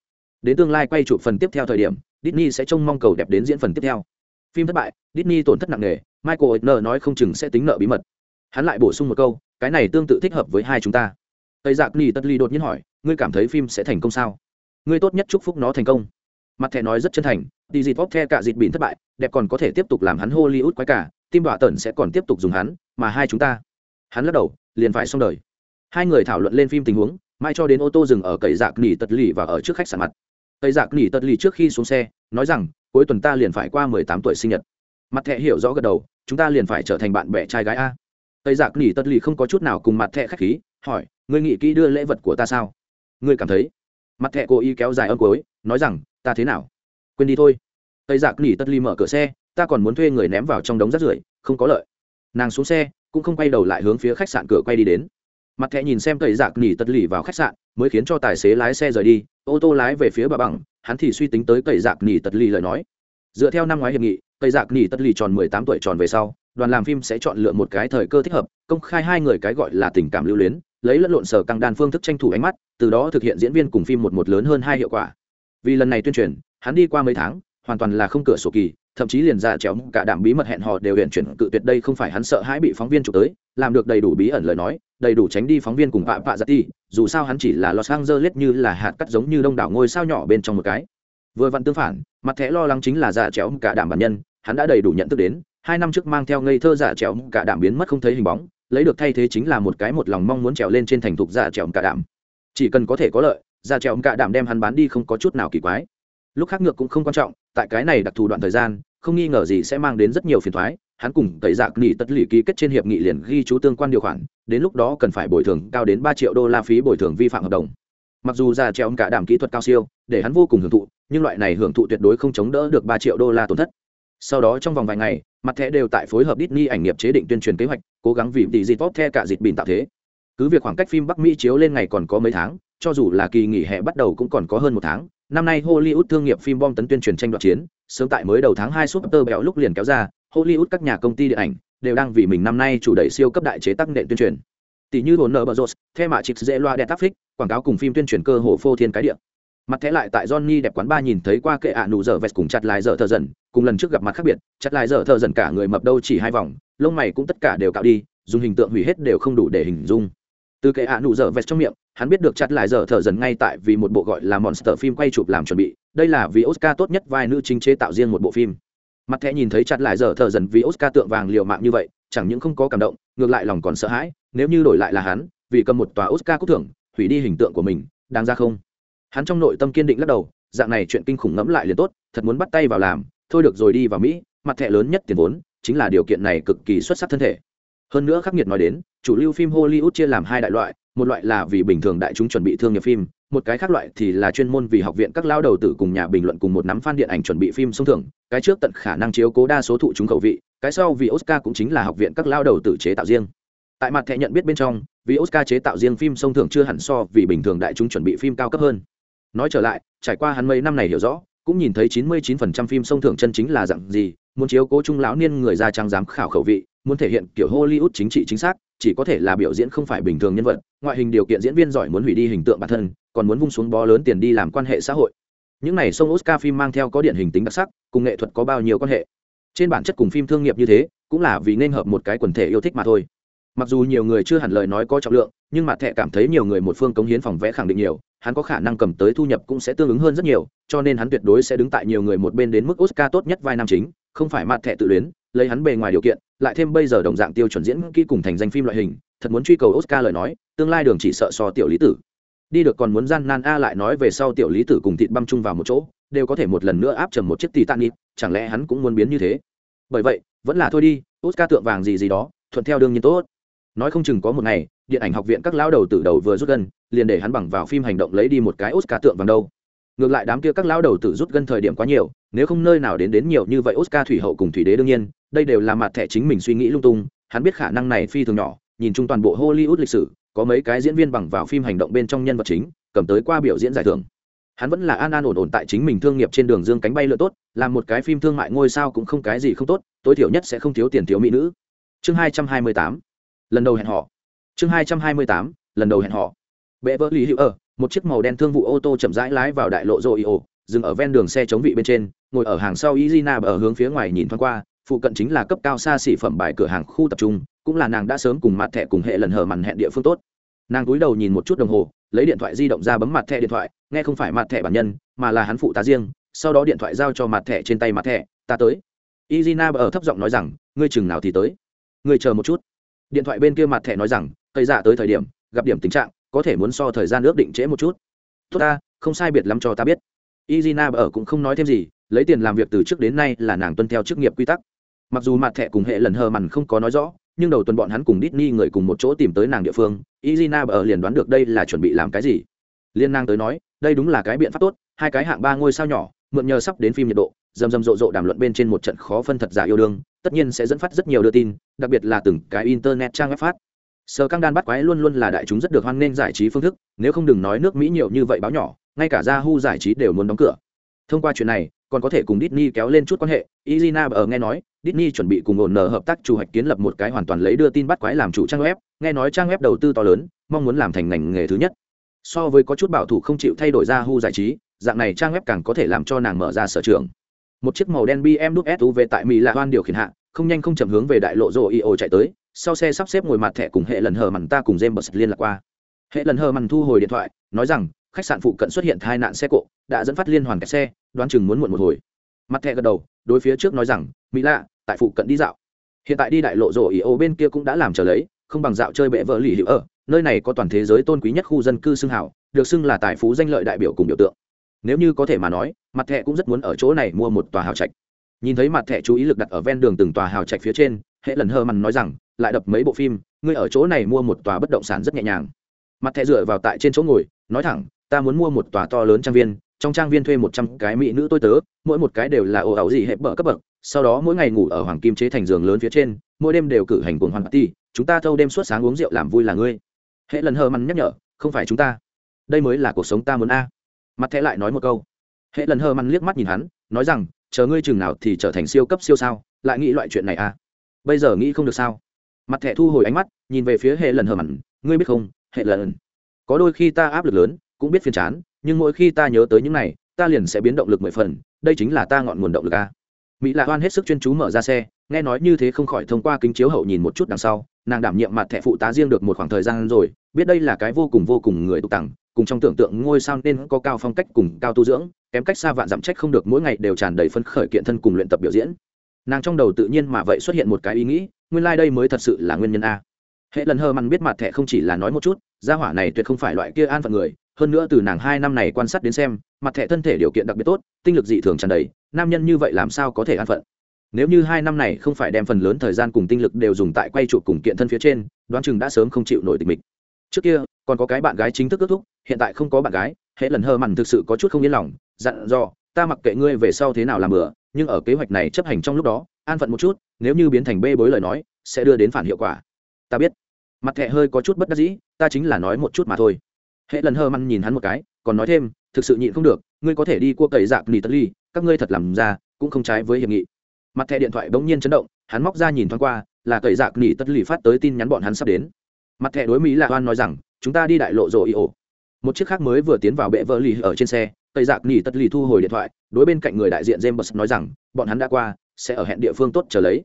S1: Đến tương lai quay chụp phần tiếp theo thời điểm, Disney sẽ trông mong cầu đẹp đến diễn phần tiếp theo. Phim thất bại, Disney tổn thất nặng nề, Michael Eisner nói không chừng sẽ tính nợ bí mật. Hắn lại bổ sung một câu, cái này tương tự thích hợp với hai chúng ta. Tây giặc ni tất ly đột nhiên hỏi, ngươi cảm thấy phim sẽ thành công sao? Ngươi tốt nhất chúc phúc nó thành công. Mặt thẻ nói rất chân thành, đi dịp bóp the cả dịp bỉn thất bại, đẹp còn có thể tiếp tục làm hắn hollywood quái cả, tim đọa tần sẽ còn tiếp tục dùng hắn, mà hai chúng ta hắn lắc đầu, liền phải xong đời. Hai người thảo luận lên phim tình huống mai cho đến ô tô dừng ở cậy dạc nỉ tật lì và ở trước khách sạn mặt. Cậy dạc nỉ tật lì trước khi xuống xe, nói rằng, cuối tuần ta liền phải qua mười tám tuổi sinh nhật. Mặt thẹ hiểu rõ gật đầu, chúng ta liền phải trở thành bạn bè trai gái a. Cậy dạc nỉ tật lì không có chút nào cùng mặt thẹ khách khí, hỏi, ngươi nghĩ kỹ đưa lễ vật của ta sao? Ngươi cảm thấy? Mặt thẹ cố ý kéo dài âm cuối, nói rằng, ta thế nào? Quên đi thôi. Tây giặc nỉ tất ly mở cửa xe, ta còn muốn thuê người ném vào trong đống rác rưởi, không có lợi. Nàng xuống xe cũng không quay đầu lại hướng phía khách sạn cửa quay đi đến. Mặt thẻ nhìn xem tẩy giặc nỉ tật lì vào khách sạn, mới khiến cho tài xế lái xe rời đi, ô tô lái về phía bà bằng, hắn thì suy tính tới tẩy giặc nỉ tật lì lời nói. Dựa theo năm ngoái hiệp nghị, tẩy giặc nỉ tật lì tròn mười tám tuổi tròn về sau, đoàn làm phim sẽ chọn lựa một cái thời cơ thích hợp, công khai hai người cái gọi là tình cảm lưu luyến, lấy lẫn lộn sở căng đàn phương thức tranh thủ ánh mắt, từ đó thực hiện diễn viên cùng phim một một lớn hơn hai hiệu quả. Vì lần này tuyên truyền, hắn đi qua mấy tháng, hoàn toàn là không cửa sổ kỳ thậm chí liền ra chéo cả đảm bí mật hẹn hò đều hiện chuyển cự tuyệt đây không phải hắn sợ hãi bị phóng viên chụp tới, làm được đầy đủ bí ẩn lời nói, đầy đủ tránh đi phóng viên cùng vạ vạ giặt ti dù sao hắn chỉ là los angeles như là hạt cắt giống như đông đảo ngôi sao nhỏ bên trong một cái. Vừa vặn tương phản, mặt thẻ lo lắng chính là giả chéo cả đảm bản nhân, hắn đã đầy đủ nhận thức đến, hai năm trước mang theo ngây thơ giả chéo cả đảm biến mất không thấy hình bóng, lấy được thay thế chính là một cái một lòng mong muốn trèo lên trên thành thục giả chéo cả đảm chỉ cần có thể có lợi giả chéo cả đảm đem hắn bán đi không có chút nào kỳ quái. Lúc khác ngược cũng không quan trọng, tại cái này đặc thù đoạn thời gian không nghi ngờ gì sẽ mang đến rất nhiều phiền thoái, hắn cùng tẩy dạc nghỉ tất lì ký kết trên hiệp nghị liền ghi chú tương quan điều khoản, đến lúc đó cần phải bồi thường cao đến ba triệu đô la phí bồi thường vi phạm hợp đồng. Mặc dù già treo cả đảm kỹ thuật cao siêu, để hắn vô cùng hưởng thụ, nhưng loại này hưởng thụ tuyệt đối không chống đỡ được ba triệu đô la tổn thất. Sau đó trong vòng vài ngày, mặt thẻ đều tại phối hợp Disney ảnh nghiệp chế định tuyên truyền kế hoạch, cố gắng vì tỷ dịp pop the cả dịp bình tạo thế. Cứ việc khoảng cách phim bắc mỹ chiếu lên ngày còn có mấy tháng, cho dù là kỳ nghỉ hè bắt đầu cũng còn có hơn một tháng năm nay hollywood thương nghiệp phim bom tấn tuyên truyền tranh đoạt chiến, sớm tại mới đầu tháng hai tơ bèo lúc liền kéo ra, hollywood các nhà công ty điện ảnh đều đang vì mình năm nay chủ đẩy siêu cấp đại chế tác nện tuyên truyền. Tỷ như hồn nợ bờ rột theo mạ chịp dễ loa đẹp tác phích, quảng cáo cùng phim tuyên truyền cơ hồ phô thiên cái địa. Mặt thế lại tại johnny đẹp quán ba nhìn thấy qua kệ ạ à nụ dở vẹt cùng chặt lại dở thợ dần, cùng lần trước gặp mặt khác biệt, chặt lại dở thợ dần cả người mập đâu chỉ hai vòng, lông mày cũng tất cả đều cạo đi, dùng hình tượng hủy hết đều không đủ để hình dung từ kệ ạ nụ dở vest trong miệng, hắn biết được chặt lại giờ thở dần ngay tại vì một bộ gọi là monster phim quay chụp làm chuẩn bị. Đây là vì oscar tốt nhất vai nữ chính chế tạo riêng một bộ phim. Mặt thẻ nhìn thấy chặt lại giờ thở dần vì oscar tượng vàng liều mạng như vậy, chẳng những không có cảm động, ngược lại lòng còn sợ hãi, nếu như đổi lại là hắn, vì cầm một tòa oscar cúc thưởng, hủy đi hình tượng của mình, đáng ra không? Hắn trong nội tâm kiên định lắc đầu, dạng này chuyện kinh khủng ngẫm lại liền tốt, thật muốn bắt tay vào làm, thôi được rồi đi vào mỹ, mặt thẻ lớn nhất tiền vốn, chính là điều kiện này cực kỳ xuất sắc thân thể. Hơn nữa khắc nghiệt nói đến chủ lưu phim hollywood chia làm hai đại loại, một loại là vì bình thường đại chúng chuẩn bị thương nghiệp phim, một cái khác loại thì là chuyên môn vì học viện các lao đầu tử cùng nhà bình luận cùng một nắm fan điện ảnh chuẩn bị phim sông thưởng, cái trước tận khả năng chiếu cố đa số thụ chúng khẩu vị, cái sau vì oscar cũng chính là học viện các lao đầu tử chế tạo riêng. Tại mặt thẻ nhận biết bên trong, vì oscar chế tạo riêng phim sông thưởng chưa hẳn so vì bình thường đại chúng chuẩn bị phim cao cấp hơn. Nói trở lại, trải qua hắn mấy năm này hiểu rõ, cũng nhìn thấy 99% phim sông thưởng chân chính là dạng gì, muốn chiếu cố trung lão niên người da trang dám khảo khẩu vị, muốn thể hiện kiểu hollywood chính trị chính xác chỉ có thể là biểu diễn không phải bình thường nhân vật, ngoại hình điều kiện diễn viên giỏi muốn hủy đi hình tượng bản thân, còn muốn vung xuống bó lớn tiền đi làm quan hệ xã hội. Những này sông oscar phim mang theo có điện hình tính đặc sắc, cùng nghệ thuật có bao nhiêu quan hệ. Trên bản chất cùng phim thương nghiệp như thế, cũng là vì nên hợp một cái quần thể yêu thích mà thôi. Mặc dù nhiều người chưa hẳn lời nói có trọng lượng, nhưng mặt thẹ cảm thấy nhiều người một phương cống hiến phòng vẽ khẳng định nhiều, hắn có khả năng cầm tới thu nhập cũng sẽ tương ứng hơn rất nhiều, cho nên hắn tuyệt đối sẽ đứng tại nhiều người một bên đến mức oscar tốt nhất vai nam chính, không phải mặt thẹ tự luyến lấy hắn bề ngoài điều kiện lại thêm bây giờ đồng dạng tiêu chuẩn diễn kỹ cùng thành danh phim loại hình thật muốn truy cầu oscar lời nói tương lai đường chỉ sợ so tiểu lý tử. Đi được còn muốn gian nan a lại nói về sau tiểu lý tử cùng thịt băm chung vào một chỗ đều có thể một lần nữa áp trầm một chiếc titanic chẳng lẽ hắn cũng muốn biến như thế? Bởi vậy vẫn là thôi đi oscar tượng vàng gì gì đó thuận theo đương nhiên tốt. Nói không chừng có một ngày điện ảnh học viện các lão đầu từ đầu vừa rút gần, liền để hắn bằng vào phim hành động lấy đi một cái oscar tượng vàng đâu ngược lại đám kia các lão đầu tử rút gân thời điểm quá nhiều, nếu không nơi nào đến đến nhiều như vậy oscar thủy hậu cùng thủy đế đương nhiên, đây đều là mặt thẻ chính mình suy nghĩ lung tung, hắn biết khả năng này phi thường nhỏ, nhìn chung toàn bộ hollywood lịch sử, có mấy cái diễn viên bằng vào phim hành động bên trong nhân vật chính, cầm tới qua biểu diễn giải thưởng. Hắn vẫn là an an ổn ổn tại chính mình thương nghiệp trên đường dương cánh bay lượn tốt, làm một cái phim thương mại ngôi sao cũng không cái gì không tốt, tối thiểu nhất sẽ không thiếu tiền thiếu mỹ nữ. Chương hai trăm hai mươi tám. Lần đầu hẹn họ chương hai trăm hai mươi tám. Lần đầu hẹn họ bệ vỡ lý hữu ở một chiếc màu đen thương vụ ô tô chậm rãi lái vào đại lộ rồi ồ dừng ở ven đường xe chống vị bên trên, ngồi ở hàng sau izina ở hướng phía ngoài nhìn thoáng qua, phụ cận chính là cấp cao xa xỉ phẩm bài cửa hàng khu tập trung, cũng là nàng đã sớm cùng mặt thẻ cùng hệ lần hở màn hẹn địa phương tốt. Nàng cúi đầu nhìn một chút đồng hồ, lấy điện thoại di động ra bấm mặt thẻ điện thoại, nghe không phải mặt thẻ bản nhân, mà là hắn phụ tá riêng, sau đó điện thoại giao cho mặt thẻ trên tay mặt thẻ, ta tới. Izina ở thấp giọng nói rằng, ngươi chừng nào thì tới? Ngươi chờ một chút. Điện thoại bên kia mặt thẻ nói rằng cây dạ tới thời điểm, gặp điểm tình trạng có thể muốn so thời gian ước định trễ một chút. Tốt ta, không sai biệt lắm cho ta biết. Izina ở cũng không nói thêm gì, lấy tiền làm việc từ trước đến nay là nàng tuân theo chức nghiệp quy tắc. Mặc dù mặt thẻ cùng hệ lần hờ mằn không có nói rõ, nhưng đầu tuần bọn hắn cùng Disney người cùng một chỗ tìm tới nàng địa phương izina ở liền đoán được đây là chuẩn bị làm cái gì. Liên nàng tới nói, đây đúng là cái biện pháp tốt, hai cái hạng ba ngôi sao nhỏ, mượn nhờ sắp đến phim nhiệt độ, rầm rầm rộ rộ đàm luận bên trên một trận khó phân thật giả yêu đương, tất nhiên sẽ dẫn phát rất nhiều đưa tin, đặc biệt là từng cái internet trang web phát sờ căng đan bắt quái luôn luôn là đại chúng rất được hoan nghênh giải trí phương thức nếu không đừng nói nước mỹ nhiều như vậy báo nhỏ ngay cả Ra Hu giải trí đều muốn đóng cửa thông qua chuyện này còn có thể cùng Disney kéo lên chút quan hệ. Izina ở nghe nói, Disney chuẩn bị cùng ổn nở hợp tác chủ hoạch kiến lập một cái hoàn toàn lấy đưa tin bắt quái làm chủ trang web, nghe nói trang web đầu tư to lớn, mong muốn làm thành ngành nghề thứ nhất. So với có chút bảo thủ không chịu thay đổi ra hu giải trí, dạng này trang web càng có thể làm cho nàng mở ra sở trường. Một chiếc màu đen BMW SUV tại Mỹ là hoan điều khiển hạ, không nhanh không chậm hướng về đại lộ rồ IO chạy tới, sau xe sắp xếp ngồi mặt thẻ cùng hệ lần hờ mằn ta cùng James liên lạc qua. Hệ lần hờ mằn thu hồi điện thoại, nói rằng khách sạn phụ cận xuất hiện tai nạn xe cộ, đã dẫn phát liên hoàn kẹt xe, đoán chừng muốn muộn một hồi. Mặt thẻ gật đầu, đối phía trước nói rằng, Mỹ lạ, tại phụ cận đi dạo. Hiện tại đi đại lộ dội ý ô bên kia cũng đã làm trở lấy, không bằng dạo chơi bệ vợ lì hữu ở, nơi này có toàn thế giới tôn quý nhất khu dân cư xưng hảo, được xưng là tài phú danh lợi đại biểu cùng biểu tượng. Nếu như có thể mà nói, mặt thẻ cũng rất muốn ở chỗ này mua một tòa hào trạch nhìn thấy mặt thẻ chú ý lực đặt ở ven đường từng tòa hào trạch phía trên hệ lần hơ mằn nói rằng lại đập mấy bộ phim, ngươi ở chỗ này mua một tòa bất động sản rất nhẹ nhàng. Mặt thẹ dựa vào tại trên chỗ ngồi, nói thẳng, ta muốn mua một tòa to lớn trang viên, trong trang viên thuê một trăm cái mỹ nữ tôi tớ, mỗi một cái đều là ồ ẩu gì hẹp bờ cấp bậc, sau đó mỗi ngày ngủ ở hoàng kim chế thành giường lớn phía trên, mỗi đêm đều cử hành cuồng hoàn party, chúng ta thâu đêm suốt sáng uống rượu làm vui là ngươi. Hệ lần hờ mằn nhắc nhở, không phải chúng ta. Đây mới là cuộc sống ta muốn a. Mặt thẹ lại nói một câu. Hệ lần hờ mằn liếc mắt nhìn hắn, nói rằng, chờ ngươi chừng nào thì trở thành siêu cấp siêu sao, lại nghĩ loại chuyện này à bây giờ nghĩ không được sao? Mặt thẻ thu hồi ánh mắt, nhìn về phía hệ lần hờ mặn, ngươi biết không, hệ lần, có đôi khi ta áp lực lớn, cũng biết phiền chán, nhưng mỗi khi ta nhớ tới những này, ta liền sẽ biến động lực mười phần, đây chính là ta ngọn nguồn động lực a. Mỹ lạ hoan hết sức chuyên chú mở ra xe, nghe nói như thế không khỏi thông qua kính chiếu hậu nhìn một chút đằng sau, nàng đảm nhiệm mặt thẻ phụ tá riêng được một khoảng thời gian rồi, biết đây là cái vô cùng vô cùng người tục tặng cùng trong tưởng tượng ngôi sao nên có cao phong cách cùng cao tu dưỡng, kém cách xa vạn dặm trách không được mỗi ngày đều tràn đầy phấn khởi kiện thân cùng luyện tập biểu diễn. Nàng trong đầu tự nhiên mà vậy xuất hiện một cái ý nghĩ nguyên lai、like、đây mới thật sự là nguyên nhân a. Hệ lần hơ mặn biết mặt thẻ không chỉ là nói một chút, gia hỏa này tuyệt không phải loại kia an phận người, hơn nữa từ nàng hai năm này quan sát đến xem, mặt thẻ thân thể điều kiện đặc biệt tốt, tinh lực dị thường tràn đầy, nam nhân như vậy làm sao có thể an phận? Nếu như hai năm này không phải đem phần lớn thời gian cùng tinh lực đều dùng tại quay trụ cùng kiện thân phía trên, đoán chừng đã sớm không chịu nổi tình mình trước kia, còn có cái bạn gái chính thức kết thúc, hiện tại không có bạn gái, hệ lần hơ mặn thực sự có chút không yên lòng, dặn dò, ta mặc kệ ngươi về sau thế nào làm bừa nhưng ở kế hoạch này chấp hành trong lúc đó, an phận một chút, nếu như biến thành bê bối lời nói, sẽ đưa đến phản hiệu quả. Ta biết. Mặt thẹ hơi có chút bất đắc dĩ, ta chính là nói một chút mà thôi. Hệ lần hơ măng nhìn hắn một cái, còn nói thêm, thực sự nhịn không được, ngươi có thể đi cua cậy dạc nỉ tất ly, các ngươi thật làm ra, cũng không trái với hiệp nghị. Mặt thẻ điện thoại bỗng nhiên chấn động, hắn móc ra nhìn thoáng qua, là cậy dạc nỉ tất ly phát tới tin nhắn bọn hắn sắp đến. Mặt thẻ đối mỹ là oan nói rằng, chúng ta đi đại lộ rồi ồ. Một chiếc khác mới vừa tiến vào bệ vợ lì ở trên xe tây dạc nỉ tất lì thu hồi điện thoại, đối bên cạnh người đại diện james nói rằng, bọn hắn đã qua, sẽ ở hẹn địa phương tốt chờ lấy.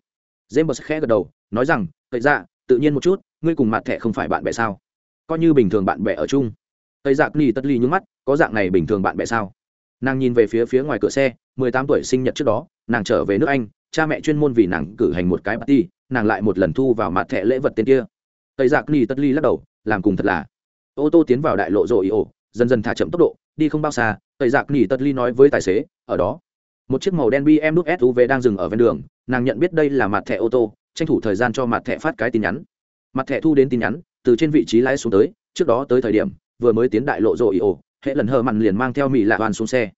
S1: James khẽ gật đầu, nói rằng, tây dạ tự nhiên một chút, ngươi cùng mặt thẻ không phải bạn bè sao? Coi như bình thường bạn bè ở chung. Tây dạc nỉ tất lì nhúng mắt, có dạng này bình thường bạn bè sao? Nàng nhìn về phía phía ngoài cửa xe, mười tám tuổi sinh nhật trước đó, nàng trở về nước anh, cha mẹ chuyên môn vì nàng cử hành một cái party, nàng lại một lần thu vào mặt thẻ lễ vật tên kia. Tây dạc nỉ tất lì lắc đầu, làm cùng thật là. Ô tô tiến vào đại lộ rồi ồ, dần dần thả chậm tốc độ đi không bao xa tẩy dạc nỉ tật ly nói với tài xế, ở đó. Một chiếc màu đen bm suv đang dừng ở ven đường, nàng nhận biết đây là mặt thẻ ô tô, tranh thủ thời gian cho mặt thẻ phát cái tin nhắn. Mặt thẻ thu đến tin nhắn, từ trên vị trí lái xuống tới, trước đó tới thời điểm, vừa mới tiến đại lộ rồi ồ, hệ lần hờ mặn liền mang theo mỹ lạ hoàn xuống xe.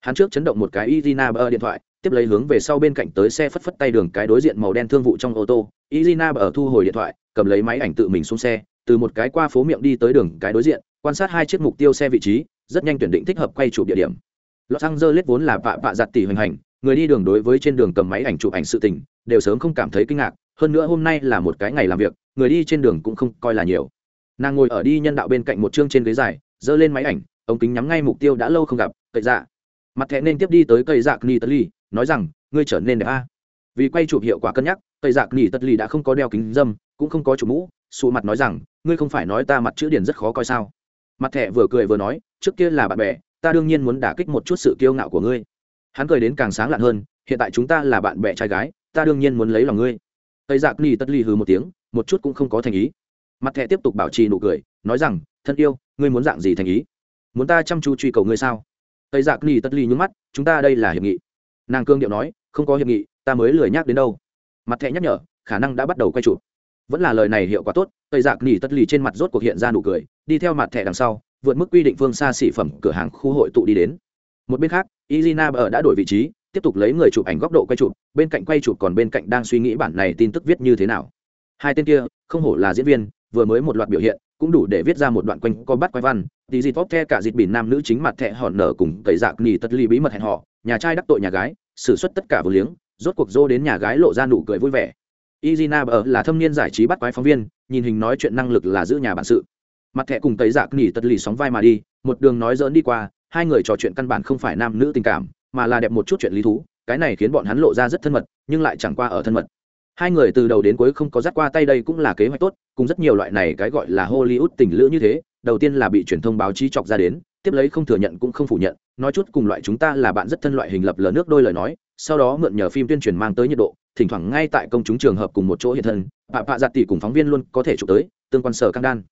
S1: Hắn trước chấn động một cái izina bờ điện thoại, tiếp lấy hướng về sau bên cạnh tới xe phất phất tay đường cái đối diện màu đen thương vụ trong ô tô. Izina bờ thu hồi điện thoại, cầm lấy máy ảnh tự mình xuống xe, từ một cái qua phố miệng đi tới đường cái đối diện, quan sát hai chiếc mục tiêu xe vị trí rất nhanh tuyển định thích hợp quay chụp địa điểm. Los angeles vốn là vạ vạ giặt tỷ hoành hành, người đi đường đối với trên đường cầm máy ảnh chụp ảnh sự tình, đều sớm không cảm thấy kinh ngạc, hơn nữa hôm nay là một cái ngày làm việc, người đi trên đường cũng không coi là nhiều. Nàng ngồi ở đi nhân đạo bên cạnh một chương trên ghế dài, giơ lên máy ảnh, ống kính nhắm ngay mục tiêu đã lâu không gặp, cậy dạ. Mặt thẻ nên tiếp đi tới cây dạ ni tật ly nói rằng, ngươi trở nên đẹp a. Vì quay chụp hiệu quả cân nhắc cây dạ ni tật ly đã không có đeo kính dâm, cũng không có chủ mũ, sụ mặt nói rằng, ngươi không phải nói ta mặt chữ điển rất khó coi sao? Mặt thẻ vừa cười vừa nói, trước kia là bạn bè, ta đương nhiên muốn đả kích một chút sự kiêu ngạo của ngươi. Hắn cười đến càng sáng lạn hơn, hiện tại chúng ta là bạn bè trai gái, ta đương nhiên muốn lấy lòng ngươi. Tây giặc ni tất ly hừ một tiếng, một chút cũng không có thành ý. Mặt thẻ tiếp tục bảo trì nụ cười, nói rằng, thân yêu, ngươi muốn dạng gì thành ý? Muốn ta chăm chú truy cầu ngươi sao? Tây giặc ni tất ly nhúng mắt, chúng ta đây là hiệp nghị. Nàng cương điệu nói, không có hiệp nghị, ta mới lười nhắc đến đâu. Mặt thẻ nhắc nhở, khả năng đã bắt đầu quay chụp. Vẫn là lời này hiệu quả tốt, tây giặc ni tất lì trên mặt rốt cuộc hiện ra nụ cười đi theo mặt thẻ đằng sau, vượt mức quy định phương xa xỉ phẩm cửa hàng khu hội tụ đi đến. Một bên khác izina ở đã đổi vị trí, tiếp tục lấy người chụp ảnh góc độ quay chụp, bên cạnh quay chụp còn bên cạnh đang suy nghĩ bản này tin tức viết như thế nào. Hai tên kia, không hổ là diễn viên, vừa mới một loạt biểu hiện, cũng đủ để viết ra một đoạn quanh co bắt quay văn. Tí dịp vóc the cả dịp bỉn nam nữ chính mặt thẹ hòn nở cùng cậy dạc nỉ tất ly bí mật hẹn họ nhà trai đắc tội nhà gái, xử suất tất cả vừa liếng, rốt cuộc dô đến nhà gái lộ ra nụ cười vui vẻ. Izina bờ là thâm niên giải trí bắt quái phóng viên, nhìn hình nói chuyện năng lực là giữ nhà bản sự mặt thẻ cùng tẩy dạc nỉ tật lì sóng vai mà đi, một đường nói dỡn đi qua, hai người trò chuyện căn bản không phải nam nữ tình cảm, mà là đẹp một chút chuyện lý thú, cái này khiến bọn hắn lộ ra rất thân mật, nhưng lại chẳng qua ở thân mật. Hai người từ đầu đến cuối không có dắt qua tay đây cũng là kế hoạch tốt, cùng rất nhiều loại này cái gọi là hollywood tình lữ như thế, đầu tiên là bị truyền thông báo chí chọc ra đến, tiếp lấy không thừa nhận cũng không phủ nhận, nói chút cùng loại chúng ta là bạn rất thân loại hình lập lờ nước đôi lời nói, sau đó mượn nhờ phim tuyên truyền mang tới nhiệt độ, thỉnh thoảng ngay tại công chúng trường hợp cùng một chỗ hiện thân bạ bạ giặt tỷ cùng phóng viên luôn có thể chụp tới, tương quan sở căng đan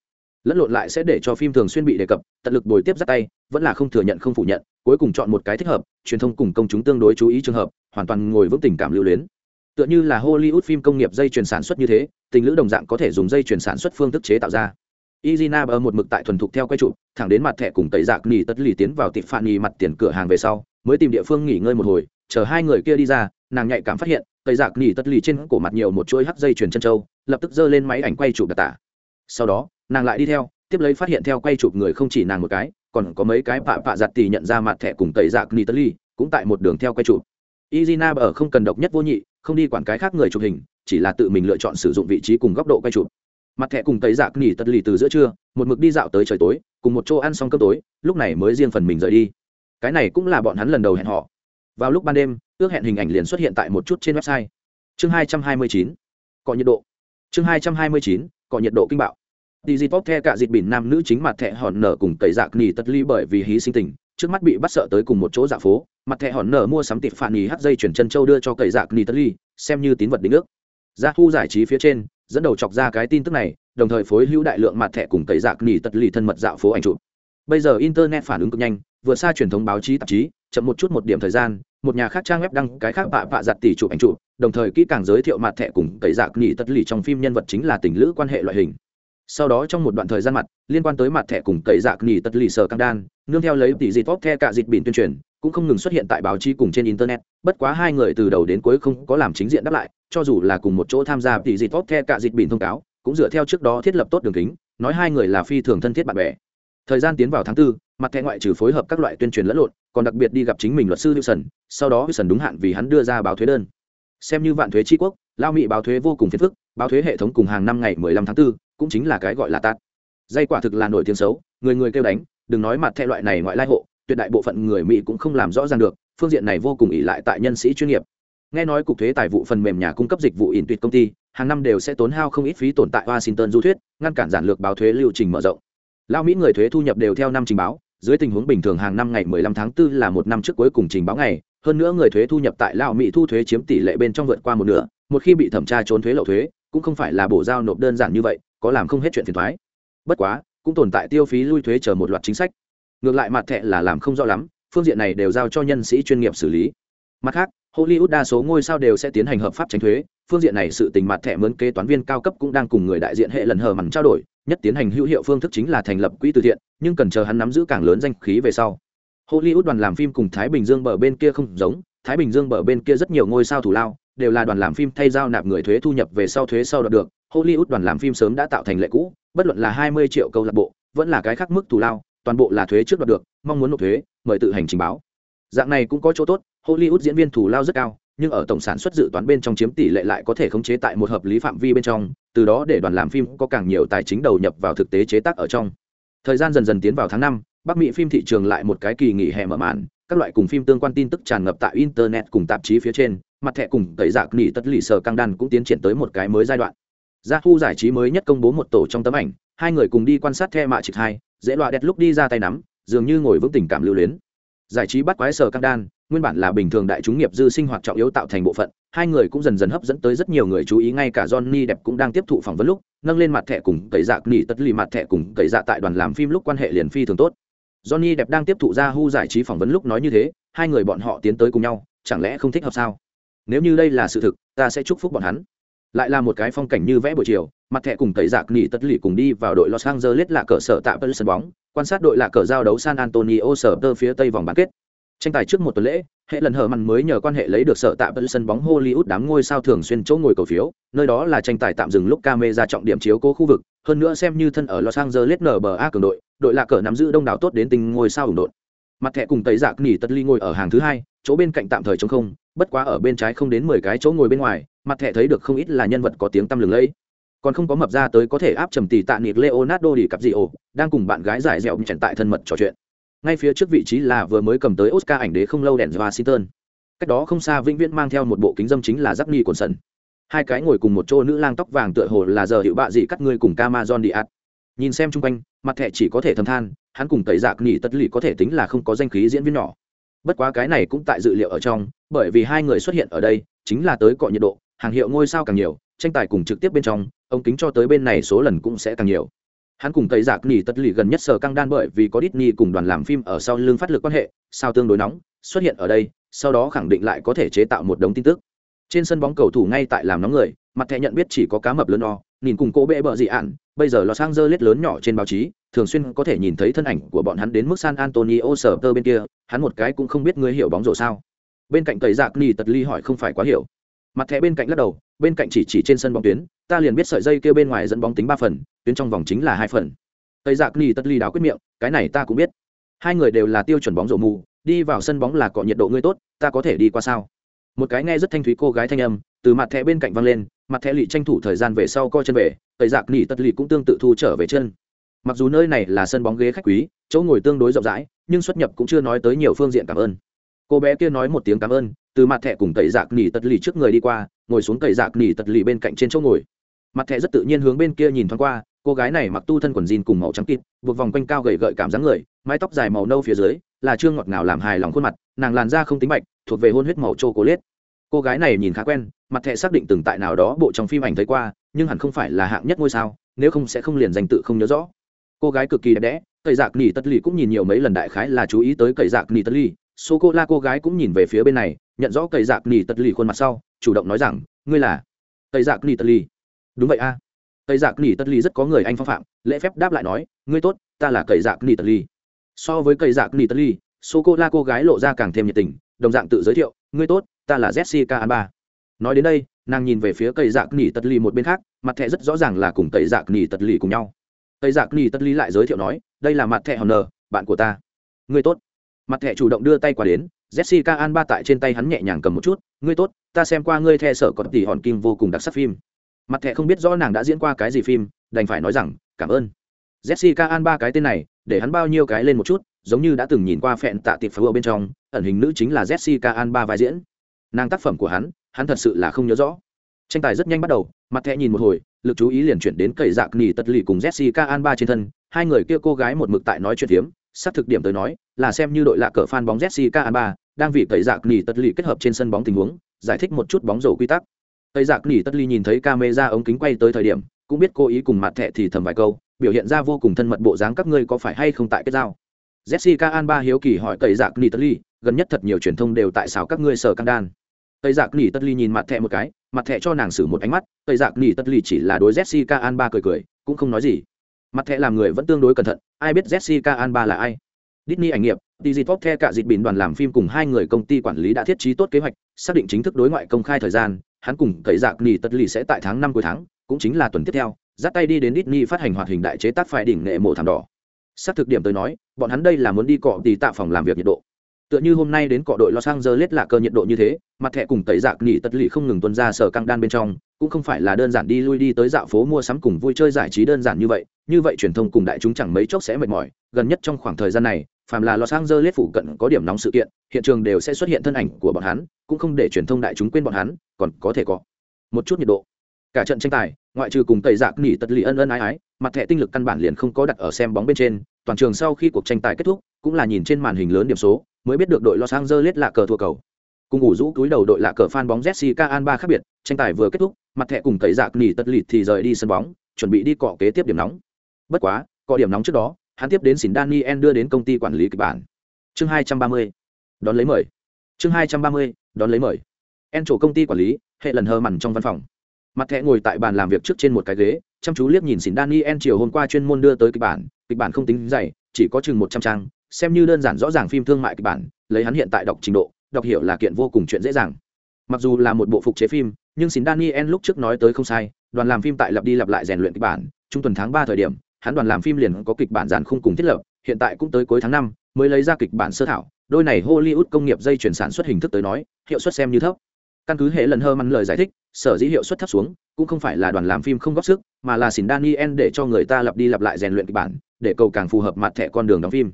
S1: lẫn lộn lại sẽ để cho phim thường xuyên bị đề cập tận lực bồi tiếp ra tay vẫn là không thừa nhận không phủ nhận cuối cùng chọn một cái thích hợp truyền thông cùng công chúng tương đối chú ý trường hợp hoàn toàn ngồi vững tình cảm lưu luyến tựa như là hollywood phim công nghiệp dây chuyển sản xuất như thế tình lữ đồng dạng có thể dùng dây chuyển sản xuất phương thức chế tạo ra Izina ở một mực tại thuần thục theo quay trụ, thẳng đến mặt thẻ cùng tẩy giặc nỉ tất lì tiến vào tịp phạn nhì mặt tiền cửa hàng về sau, mới tìm địa phương nghỉ ngơi một hồi, chờ hai người kia đi ra, nàng nhạy cảm phát hiện, tẩy giặc nỉ tất lì trên cổ mặt nhiều một chuỗi hắc dây chuyền chân châu, lập tức giơ lên máy ảnh quay trụ đặc tả. Sau đó, nàng lại đi theo, tiếp lấy phát hiện theo quay chụp người không chỉ nàng một cái, còn có mấy cái pạ pạ giặt tì nhận ra mặt thẻ cùng tẩy giặc nỉ tất lì, cũng tại một đường theo quay chụp. Izina ở không cần độc nhất vô nhị, không đi quản cái khác người chụp hình, chỉ là tự mình lựa chọn sử dụng vị trí cùng góc độ quay chụp. Mặt thẻ cùng tẩy dạc nghỉ tật lì từ giữa trưa một mực đi dạo tới trời tối cùng một chỗ ăn xong cơm tối lúc này mới riêng phần mình rời đi. Cái này cũng là bọn hắn lần đầu hẹn họ. Vào lúc ban đêm ước hẹn hình ảnh liền xuất hiện tại một chút trên website. Chương hai trăm hai mươi chín có nhiệt độ. Chương hai trăm hai mươi chín có nhiệt độ kinh bạo đi dịp the cả dịt bỉn nam nữ chính mặt thẻ hòn nở cùng tẩy dạc nỉ tật ly bởi vì hí sinh tình, trước mắt bị bắt sợ tới cùng một chỗ dạ phố, mặt thẻ hòn nở mua sắm tịp phản nỉ hắt dây chuyển chân châu đưa cho cậy dạc nỉ tật ly, xem như tín vật đính ước. Ra thu giải trí phía trên, dẫn đầu chọc ra cái tin tức này, đồng thời phối hữu đại lượng mặt thẻ cùng tẩy dạc nỉ tật lì thân mật dạo phố ảnh chụp. Bây giờ internet phản ứng cực nhanh, vừa xa truyền thống báo chí tạp chí, chậm một chút một điểm thời gian, một nhà khác trang web đăng cái khác bạ bạ giặt tỷ chụp ảnh chụp, đồng thời kỹ càng giới thiệu mặt thẻ cùng tẩy dạc nỉ tật lì trong phim nhân vật chính là tình lữ quan hệ loại hình sau đó trong một đoạn thời gian mặt liên quan tới mặt thẻ cùng tẩy dạc nghỉ tật lì sờ căng đan nương theo lấy tỷ dịp tốt the cả dịt bỉn tuyên truyền cũng không ngừng xuất hiện tại báo chí cùng trên internet bất quá hai người từ đầu đến cuối không có làm chính diện đáp lại cho dù là cùng một chỗ tham gia tỷ dịp tốt the cả dịt bỉn thông cáo cũng dựa theo trước đó thiết lập tốt đường kính nói hai người là phi thường thân thiết bạn bè. Thời gian tiến vào tháng tư mặt thẻ ngoại trừ phối hợp các loại tuyên truyền lẫn lộn còn đặc biệt đi gặp chính mình luật sư wilson sau đó wilson đúng hạn vì hắn đưa ra báo thuế đơn. Xem như vạn thuế tri quốc lao mỹ báo thuế vô cùng phiền phức báo thuế hệ thống cùng hàng năm ngày 15 tháng 4, cũng chính là cái gọi là tát. Dây quả thực là nổi tiếng xấu, người người kêu đánh, đừng nói mặt thẹ loại này ngoại lai hộ, tuyệt đại bộ phận người mỹ cũng không làm rõ ràng được, phương diện này vô cùng ỉ lại tại nhân sĩ chuyên nghiệp. Nghe nói cục thuế tài vụ phần mềm nhà cung cấp dịch vụ in tuyệt công ty, hàng năm đều sẽ tốn hao không ít phí tồn tại washington du thuyết, ngăn cản giản lược báo thuế lưu trình mở rộng. Lao mỹ người thuế thu nhập đều theo năm trình báo, dưới tình huống bình thường hàng năm ngày 15 tháng 4 là một năm trước cuối cùng trình báo ngày, hơn nữa người thuế thu nhập tại lao mỹ thu thuế chiếm tỷ lệ bên trong vượt qua một nửa, một khi bị thẩm tra trốn thuế lậu thuế, cũng không phải là bổ giao nộp đơn giản như vậy có làm không hết chuyện phiền thoái. Bất quá, cũng tồn tại tiêu phí lui thuế chờ một loạt chính sách. Ngược lại mặt thẹ là làm không rõ lắm, phương diện này đều giao cho nhân sĩ chuyên nghiệp xử lý. Mặt khác, hollywood đa số ngôi sao đều sẽ tiến hành hợp pháp tránh thuế, phương diện này sự tình mặt thẻ mướn kế toán viên cao cấp cũng đang cùng người đại diện hệ lần hờ mặn trao đổi, nhất tiến hành hữu hiệu phương thức chính là thành lập quỹ từ thiện, nhưng cần chờ hắn nắm giữ càng lớn danh khí về sau. Hollywood đoàn làm phim cùng thái bình dương bờ bên kia không giống, thái bình dương bờ bên kia rất nhiều ngôi sao thủ lao, đều là đoàn làm phim thay giao nạp người thuế thu nhập về sau thuế sau đạt được hollywood đoàn làm phim sớm đã tạo thành lệ cũ, bất luận là hai mươi triệu câu lạc bộ, vẫn là cái khác mức thù lao, toàn bộ là thuế trước đoạt được, mong muốn nộp thuế, mời tự hành trình báo. Dạng này cũng có chỗ tốt, hollywood diễn viên thù lao rất cao, nhưng ở tổng sản xuất dự toán bên trong chiếm tỷ lệ lại có thể khống chế tại một hợp lý phạm vi bên trong, từ đó để đoàn làm phim có càng nhiều tài chính đầu nhập vào thực tế chế tác ở trong. Thời gian dần dần tiến vào tháng năm, bắc mỹ phim thị trường lại một cái kỳ nghỉ hè mở màn, các loại cùng phim tương quan tin tức tràn ngập tại internet cùng tạp chí phía trên, mặt thẻ cùng tẩy dạc nghỉ tất lì sờ căng đan cũng tiến triển tới một cái mới giai đoạn. Ra thu giải trí mới nhất công bố một tổ trong tấm ảnh, hai người cùng đi quan sát the mạ trực hai, dễ loại đẹp lúc đi ra tay nắm, dường như ngồi vững tình cảm lưu luyến. Giải trí bắt quái sờ căng đan, nguyên bản là bình thường đại chúng nghiệp dư sinh hoạt trọng yếu tạo thành bộ phận, hai người cũng dần dần hấp dẫn tới rất nhiều người chú ý, ngay cả johnny đẹp cũng đang tiếp thụ phỏng vấn lúc, nâng lên mặt thẻ cùng cậy dạ nghỉ tất lì mặt thẻ cùng cậy dạ tại đoàn làm phim lúc quan hệ liền phi thường tốt. Johnny đẹp đang tiếp thụ ra hu giải trí phỏng vấn lúc nói như thế, hai người bọn họ tiến tới cùng nhau, chẳng lẽ không thích hợp sao? Nếu như đây là sự thực, ta sẽ chúc phúc bọn hắn lại là một cái phong cảnh như vẽ buổi chiều, mặt thẻ cùng cậy giặc nghỉ tất lì cùng đi vào đội los angeles là cờ sở tạ sân bóng, quan sát đội là cờ giao đấu san antonio sở tơ phía tây vòng bán kết. Tranh tài trước một tuần lễ, hệ lần hở mặn mới nhờ quan hệ lấy được sở tạm sân bóng hollywood đám ngôi sao thường xuyên chỗ ngồi cầu phiếu, nơi đó là tranh tài tạm dừng lúc camera trọng điểm chiếu cố khu vực, hơn nữa xem như thân ở los angeles nba cường đội đội là cờ nắm giữ đông đảo tốt đến tình ngôi sao ủng đội mặt thẻ cùng tẩy giặc nghỉ tất lì ngồi ở hàng thứ hai, chỗ bên cạnh tạm thời chống không bất quá ở bên trái không đến mười cái chỗ ngồi bên ngoài, mặt thẻ thấy được không ít là nhân vật có tiếng tăm lừng lẫy. Còn không có mập ra tới có thể áp trầm tỷ tạ nịt leonardo đi cặp dị ổ đang cùng bạn gái giải dẻo chèn tại thân mật trò chuyện. Ngay phía trước vị trí là vừa mới cầm tới oscar ảnh đế không lâu đèn washington. Cách đó không xa vĩnh viễn mang theo một bộ kính dâm chính là giáp ni cồn sân hai cái ngồi cùng một chỗ nữ lang tóc vàng tựa hồ là giờ hiệu bạ dị cắt ngươi cùng camazon đi ạt nhìn xem chung quanh, mặt thẻ chỉ có thể thầm than, hắn cùng tẩy giạc nghỉ tất lì có thể tính là không có danh khí diễn viên nhỏ bất quá cái này cũng tại dự liệu ở trong, bởi vì hai người xuất hiện ở đây, chính là tới cọ nhiệt độ, hàng hiệu ngôi sao càng nhiều, tranh tài cùng trực tiếp bên trong ông kính cho tới bên này số lần cũng sẽ càng nhiều. Hắn cùng tây giặc nỉ tất lì gần nhất sở căng đan bởi vì có Disney cùng đoàn làm phim ở sau lưng phát lực quan hệ, sao tương đối nóng, xuất hiện ở đây, sau đó khẳng định lại có thể chế tạo một đống tin tức. Trên sân bóng cầu thủ ngay tại làm nóng người, mặt thẻ nhận biết chỉ có cá mập lớn o nhìn cùng cô bệ bợ dị ạn, bây giờ lọ sang dơ lết lớn nhỏ trên báo chí, thường xuyên có thể nhìn thấy thân ảnh của bọn hắn đến mức san antonio sở tơ bên kia, hắn một cái cũng không biết ngươi hiểu bóng rổ sao. Bên cạnh tẩy dạc ni tật ly hỏi không phải quá hiểu. Mặt thẻ bên cạnh lắc đầu, bên cạnh chỉ chỉ trên sân bóng tuyến, ta liền biết sợi dây kêu bên ngoài dẫn bóng tính ba phần, tuyến trong vòng chính là hai phần. Tây giặc ni tất ly đáo quyết miệng, cái này ta cũng biết. Hai người đều là tiêu chuẩn bóng rổ mù, đi vào sân bóng là cọ nhiệt độ ngươi tốt, ta có thể đi qua sao? Một cái nghe rất thanh thúy cô gái thanh âm, từ mặt thẻ bên cạnh văng lên mặt thẻ lì tranh thủ thời gian về sau co chân về, tẩy dạc nỉ tật lì cũng tương tự thu trở về chân. Mặc dù nơi này là sân bóng ghế khách quý, chỗ ngồi tương đối rộng rãi, nhưng xuất nhập cũng chưa nói tới nhiều phương diện cảm ơn. Cô bé kia nói một tiếng cảm ơn, từ mặt thẻ cùng tẩy dạc nỉ tật lì trước người đi qua, ngồi xuống tẩy dạc nỉ tật lì bên cạnh trên chỗ ngồi. Mặt thẻ rất tự nhiên hướng bên kia nhìn thoáng qua, cô gái này mặc tu thân quần jean cùng màu trắng kịt, buộc vòng quanh cao gầy gợi cảm dáng người, mái tóc dài màu nâu phía dưới, là trương ngọt ngào làm hài lòng khuôn mặt, nàng làn da không tính bạch, thuộc về hôn huyết màu chô cố lết cô gái này nhìn khá quen, mặt thẻ xác định từng tại nào đó bộ trong phim ảnh thấy qua, nhưng hẳn không phải là hạng nhất ngôi sao, nếu không sẽ không liền danh tự không nhớ rõ. Cô gái cực kỳ đẹp đẽ, cậy dạc nỉ tất lì cũng nhìn nhiều mấy lần đại khái là chú ý tới cậy dạc nỉ tất lì. Số cô la cô gái cũng nhìn về phía bên này, nhận rõ cậy dạc nỉ tất lì khuôn mặt sau, chủ động nói rằng, ngươi là cậy dạc nỉ tất lì. Đúng vậy a. À. cậy dạc nỉ tất lì rất có người anh phong phạm, lễ phép đáp lại nói, ngươi tốt, ta là cậy dạc nỉ tất lì. So với cậy dạc nỉ tất lì, số cô la cô gái lộ ra càng thêm nhiệt tình, đồng dạng tự giới thiệu, ngươi tốt ta là jessica alba. Nói đến đây, nàng nhìn về phía cây giặc nỉ tất lì một bên khác, mặt thẻ rất rõ ràng là cùng cậy giặc dạ nỉ tất lì cùng nhau. Tây giặc dạ ni tất lý lại giới thiệu nói, đây là mặt thẻ hòn nờ bạn của ta. Ngươi tốt. Mặt thẻ chủ động đưa tay qua đến, jessica an ba tại trên tay hắn nhẹ nhàng cầm một chút, ngươi tốt, ta xem qua ngươi the sở có tỷ hòn kim vô cùng đặc sắc phim. Mặt thẻ không biết rõ nàng đã diễn qua cái gì phim, đành phải nói rằng, cảm ơn. Jessica an ba cái tên này, để hắn bao nhiêu cái lên một chút, giống như đã từng nhìn qua phẹn tạ tiệp phá ở bên trong, ẩn hình nữ chính là jessica an ba vai diễn nàng tác phẩm của hắn hắn thật sự là không nhớ rõ. Tranh tài rất nhanh bắt đầu, mặt thẻ nhìn một hồi, lực chú ý liền chuyển đến cậy dạc nỉ tật lì cùng jessica alba trên thân, hai người kia cô gái một mực tại nói chuyện phiếm sắp thực điểm tới nói, là xem như đội lạ cờ fan bóng jessica alba, đang vì cậy dạc nỉ tật lì kết hợp trên sân bóng tình huống, giải thích một chút bóng rổ quy tắc. Cậy dạc nỉ tật lì nhìn thấy camera ống kính quay tới thời điểm, cũng biết cô ý cùng mặt thẻ thì thầm vài câu, biểu hiện ra vô cùng thân mật bộ dáng các ngươi có phải hay không tại kết giao. Jessica alba hiếu kỳ hỏi cậy dạc nỉ tật lì, gần nhất thật nhiều truyền thông đều tại sao các ngươi sở căng đan tây dạ giặc nỉ tất ly nhìn mặt thẹ một cái mặt thẹ cho nàng xử một ánh mắt tây dạ giặc nỉ tất ly chỉ là đối jessica an ba cười cười cũng không nói gì. Mặt thẹ làm người vẫn tương đối cẩn thận ai biết jessica an ba là ai? Disney ảnh nghiệp, Digitop theo cả dịp bình đoàn làm phim cùng hai người công ty quản lý đã thiết trí tốt kế hoạch, xác định chính thức đối ngoại công khai thời gian, hắn cùng cậy giặc nỉ tất lì sẽ tại tháng năm cuối tháng, cũng chính là tuần tiếp theo, dắt tay đi đến Disney phát hành hoạt hình đại chế tác phải đỉnh nghệ mộ thảm đỏ. Xác thực điểm tới nói, bọn hắn đây là muốn đi cọ tỷ tạ phòng làm việc nhiệt độ tựa như hôm nay đến cọ đội Los Angeles là cơ nhiệt độ như thế, mặt thẻ cùng tẩy dạc nghỉ tất lì không ngừng tuân ra sở căng đan bên trong, cũng không phải là đơn giản đi lui đi tới dạo phố mua sắm cùng vui chơi giải trí đơn giản như vậy, như vậy truyền thông cùng đại chúng chẳng mấy chốc sẽ mệt mỏi, gần nhất trong khoảng thời gian này, phàm là Los Angeles phụ cận có điểm nóng sự kiện, hiện trường đều sẽ xuất hiện thân ảnh của bọn hắn, cũng không để truyền thông đại chúng quên bọn hắn, còn có thể có một chút nhiệt độ. Cả trận tranh tài, ngoại trừ cùng tẩy dạc nghỉ tất lì ân ân ái ái, mặt thẻ tinh lực căn bản liền không có đặt ở xem bóng bên trên, toàn trường sau khi cuộc tranh tài kết thúc, cũng là nhìn trên màn hình lớn điểm số, mới biết được đội Los Angeles là cờ thua cầu. Cùng ngủ rũ túi đầu đội Lạ cờ fan bóng Jessica Alba khác biệt, tranh tài vừa kết thúc, mặt thẻ cùng tẩy dạc nỉ tật lịt thì rời đi sân bóng, chuẩn bị đi cọ kế tiếp điểm nóng. Bất quá, cọ điểm nóng trước đó, hắn tiếp đến xin Daniel đưa đến công ty quản lý kịch bản. Chương 230. Đón lấy mời. Chương 230. Đón lấy mời. En chủ công ty quản lý, hệ lần hơ mằn trong văn phòng. Mặt thẻ ngồi tại bàn làm việc trước trên một cái ghế, chăm chú liếc nhìn xin Daniel chiều hôm qua chuyên môn đưa tới kịch bản, kịch bản không tính dày, chỉ có chừng một trăm trang, xem như đơn giản rõ ràng phim thương mại kịch bản, lấy hắn hiện tại đọc trình độ, đọc hiểu là kiện vô cùng chuyện dễ dàng. Mặc dù là một bộ phục chế phim, nhưng xin daniel lúc trước nói tới không sai, đoàn làm phim tại lặp đi lặp lại rèn luyện kịch bản, trung tuần tháng ba thời điểm, hắn đoàn làm phim liền có kịch bản giản khung cùng thiết lập, hiện tại cũng tới cuối tháng năm, mới lấy ra kịch bản sơ thảo, đôi này hollywood công nghiệp dây chuyển sản xuất hình thức tới nói, hiệu suất xem như thấp. Căn cứ hệ lần hơ mắn lời giải thích, sở dĩ hiệu suất thấp xuống, cũng không phải là đoàn làm phim không góp sức, mà là xin daniel để cho người ta lặp đi lặp lại rèn luyện kịch bản, để cầu càng phù hợp mặt thẻ con đường đóng phim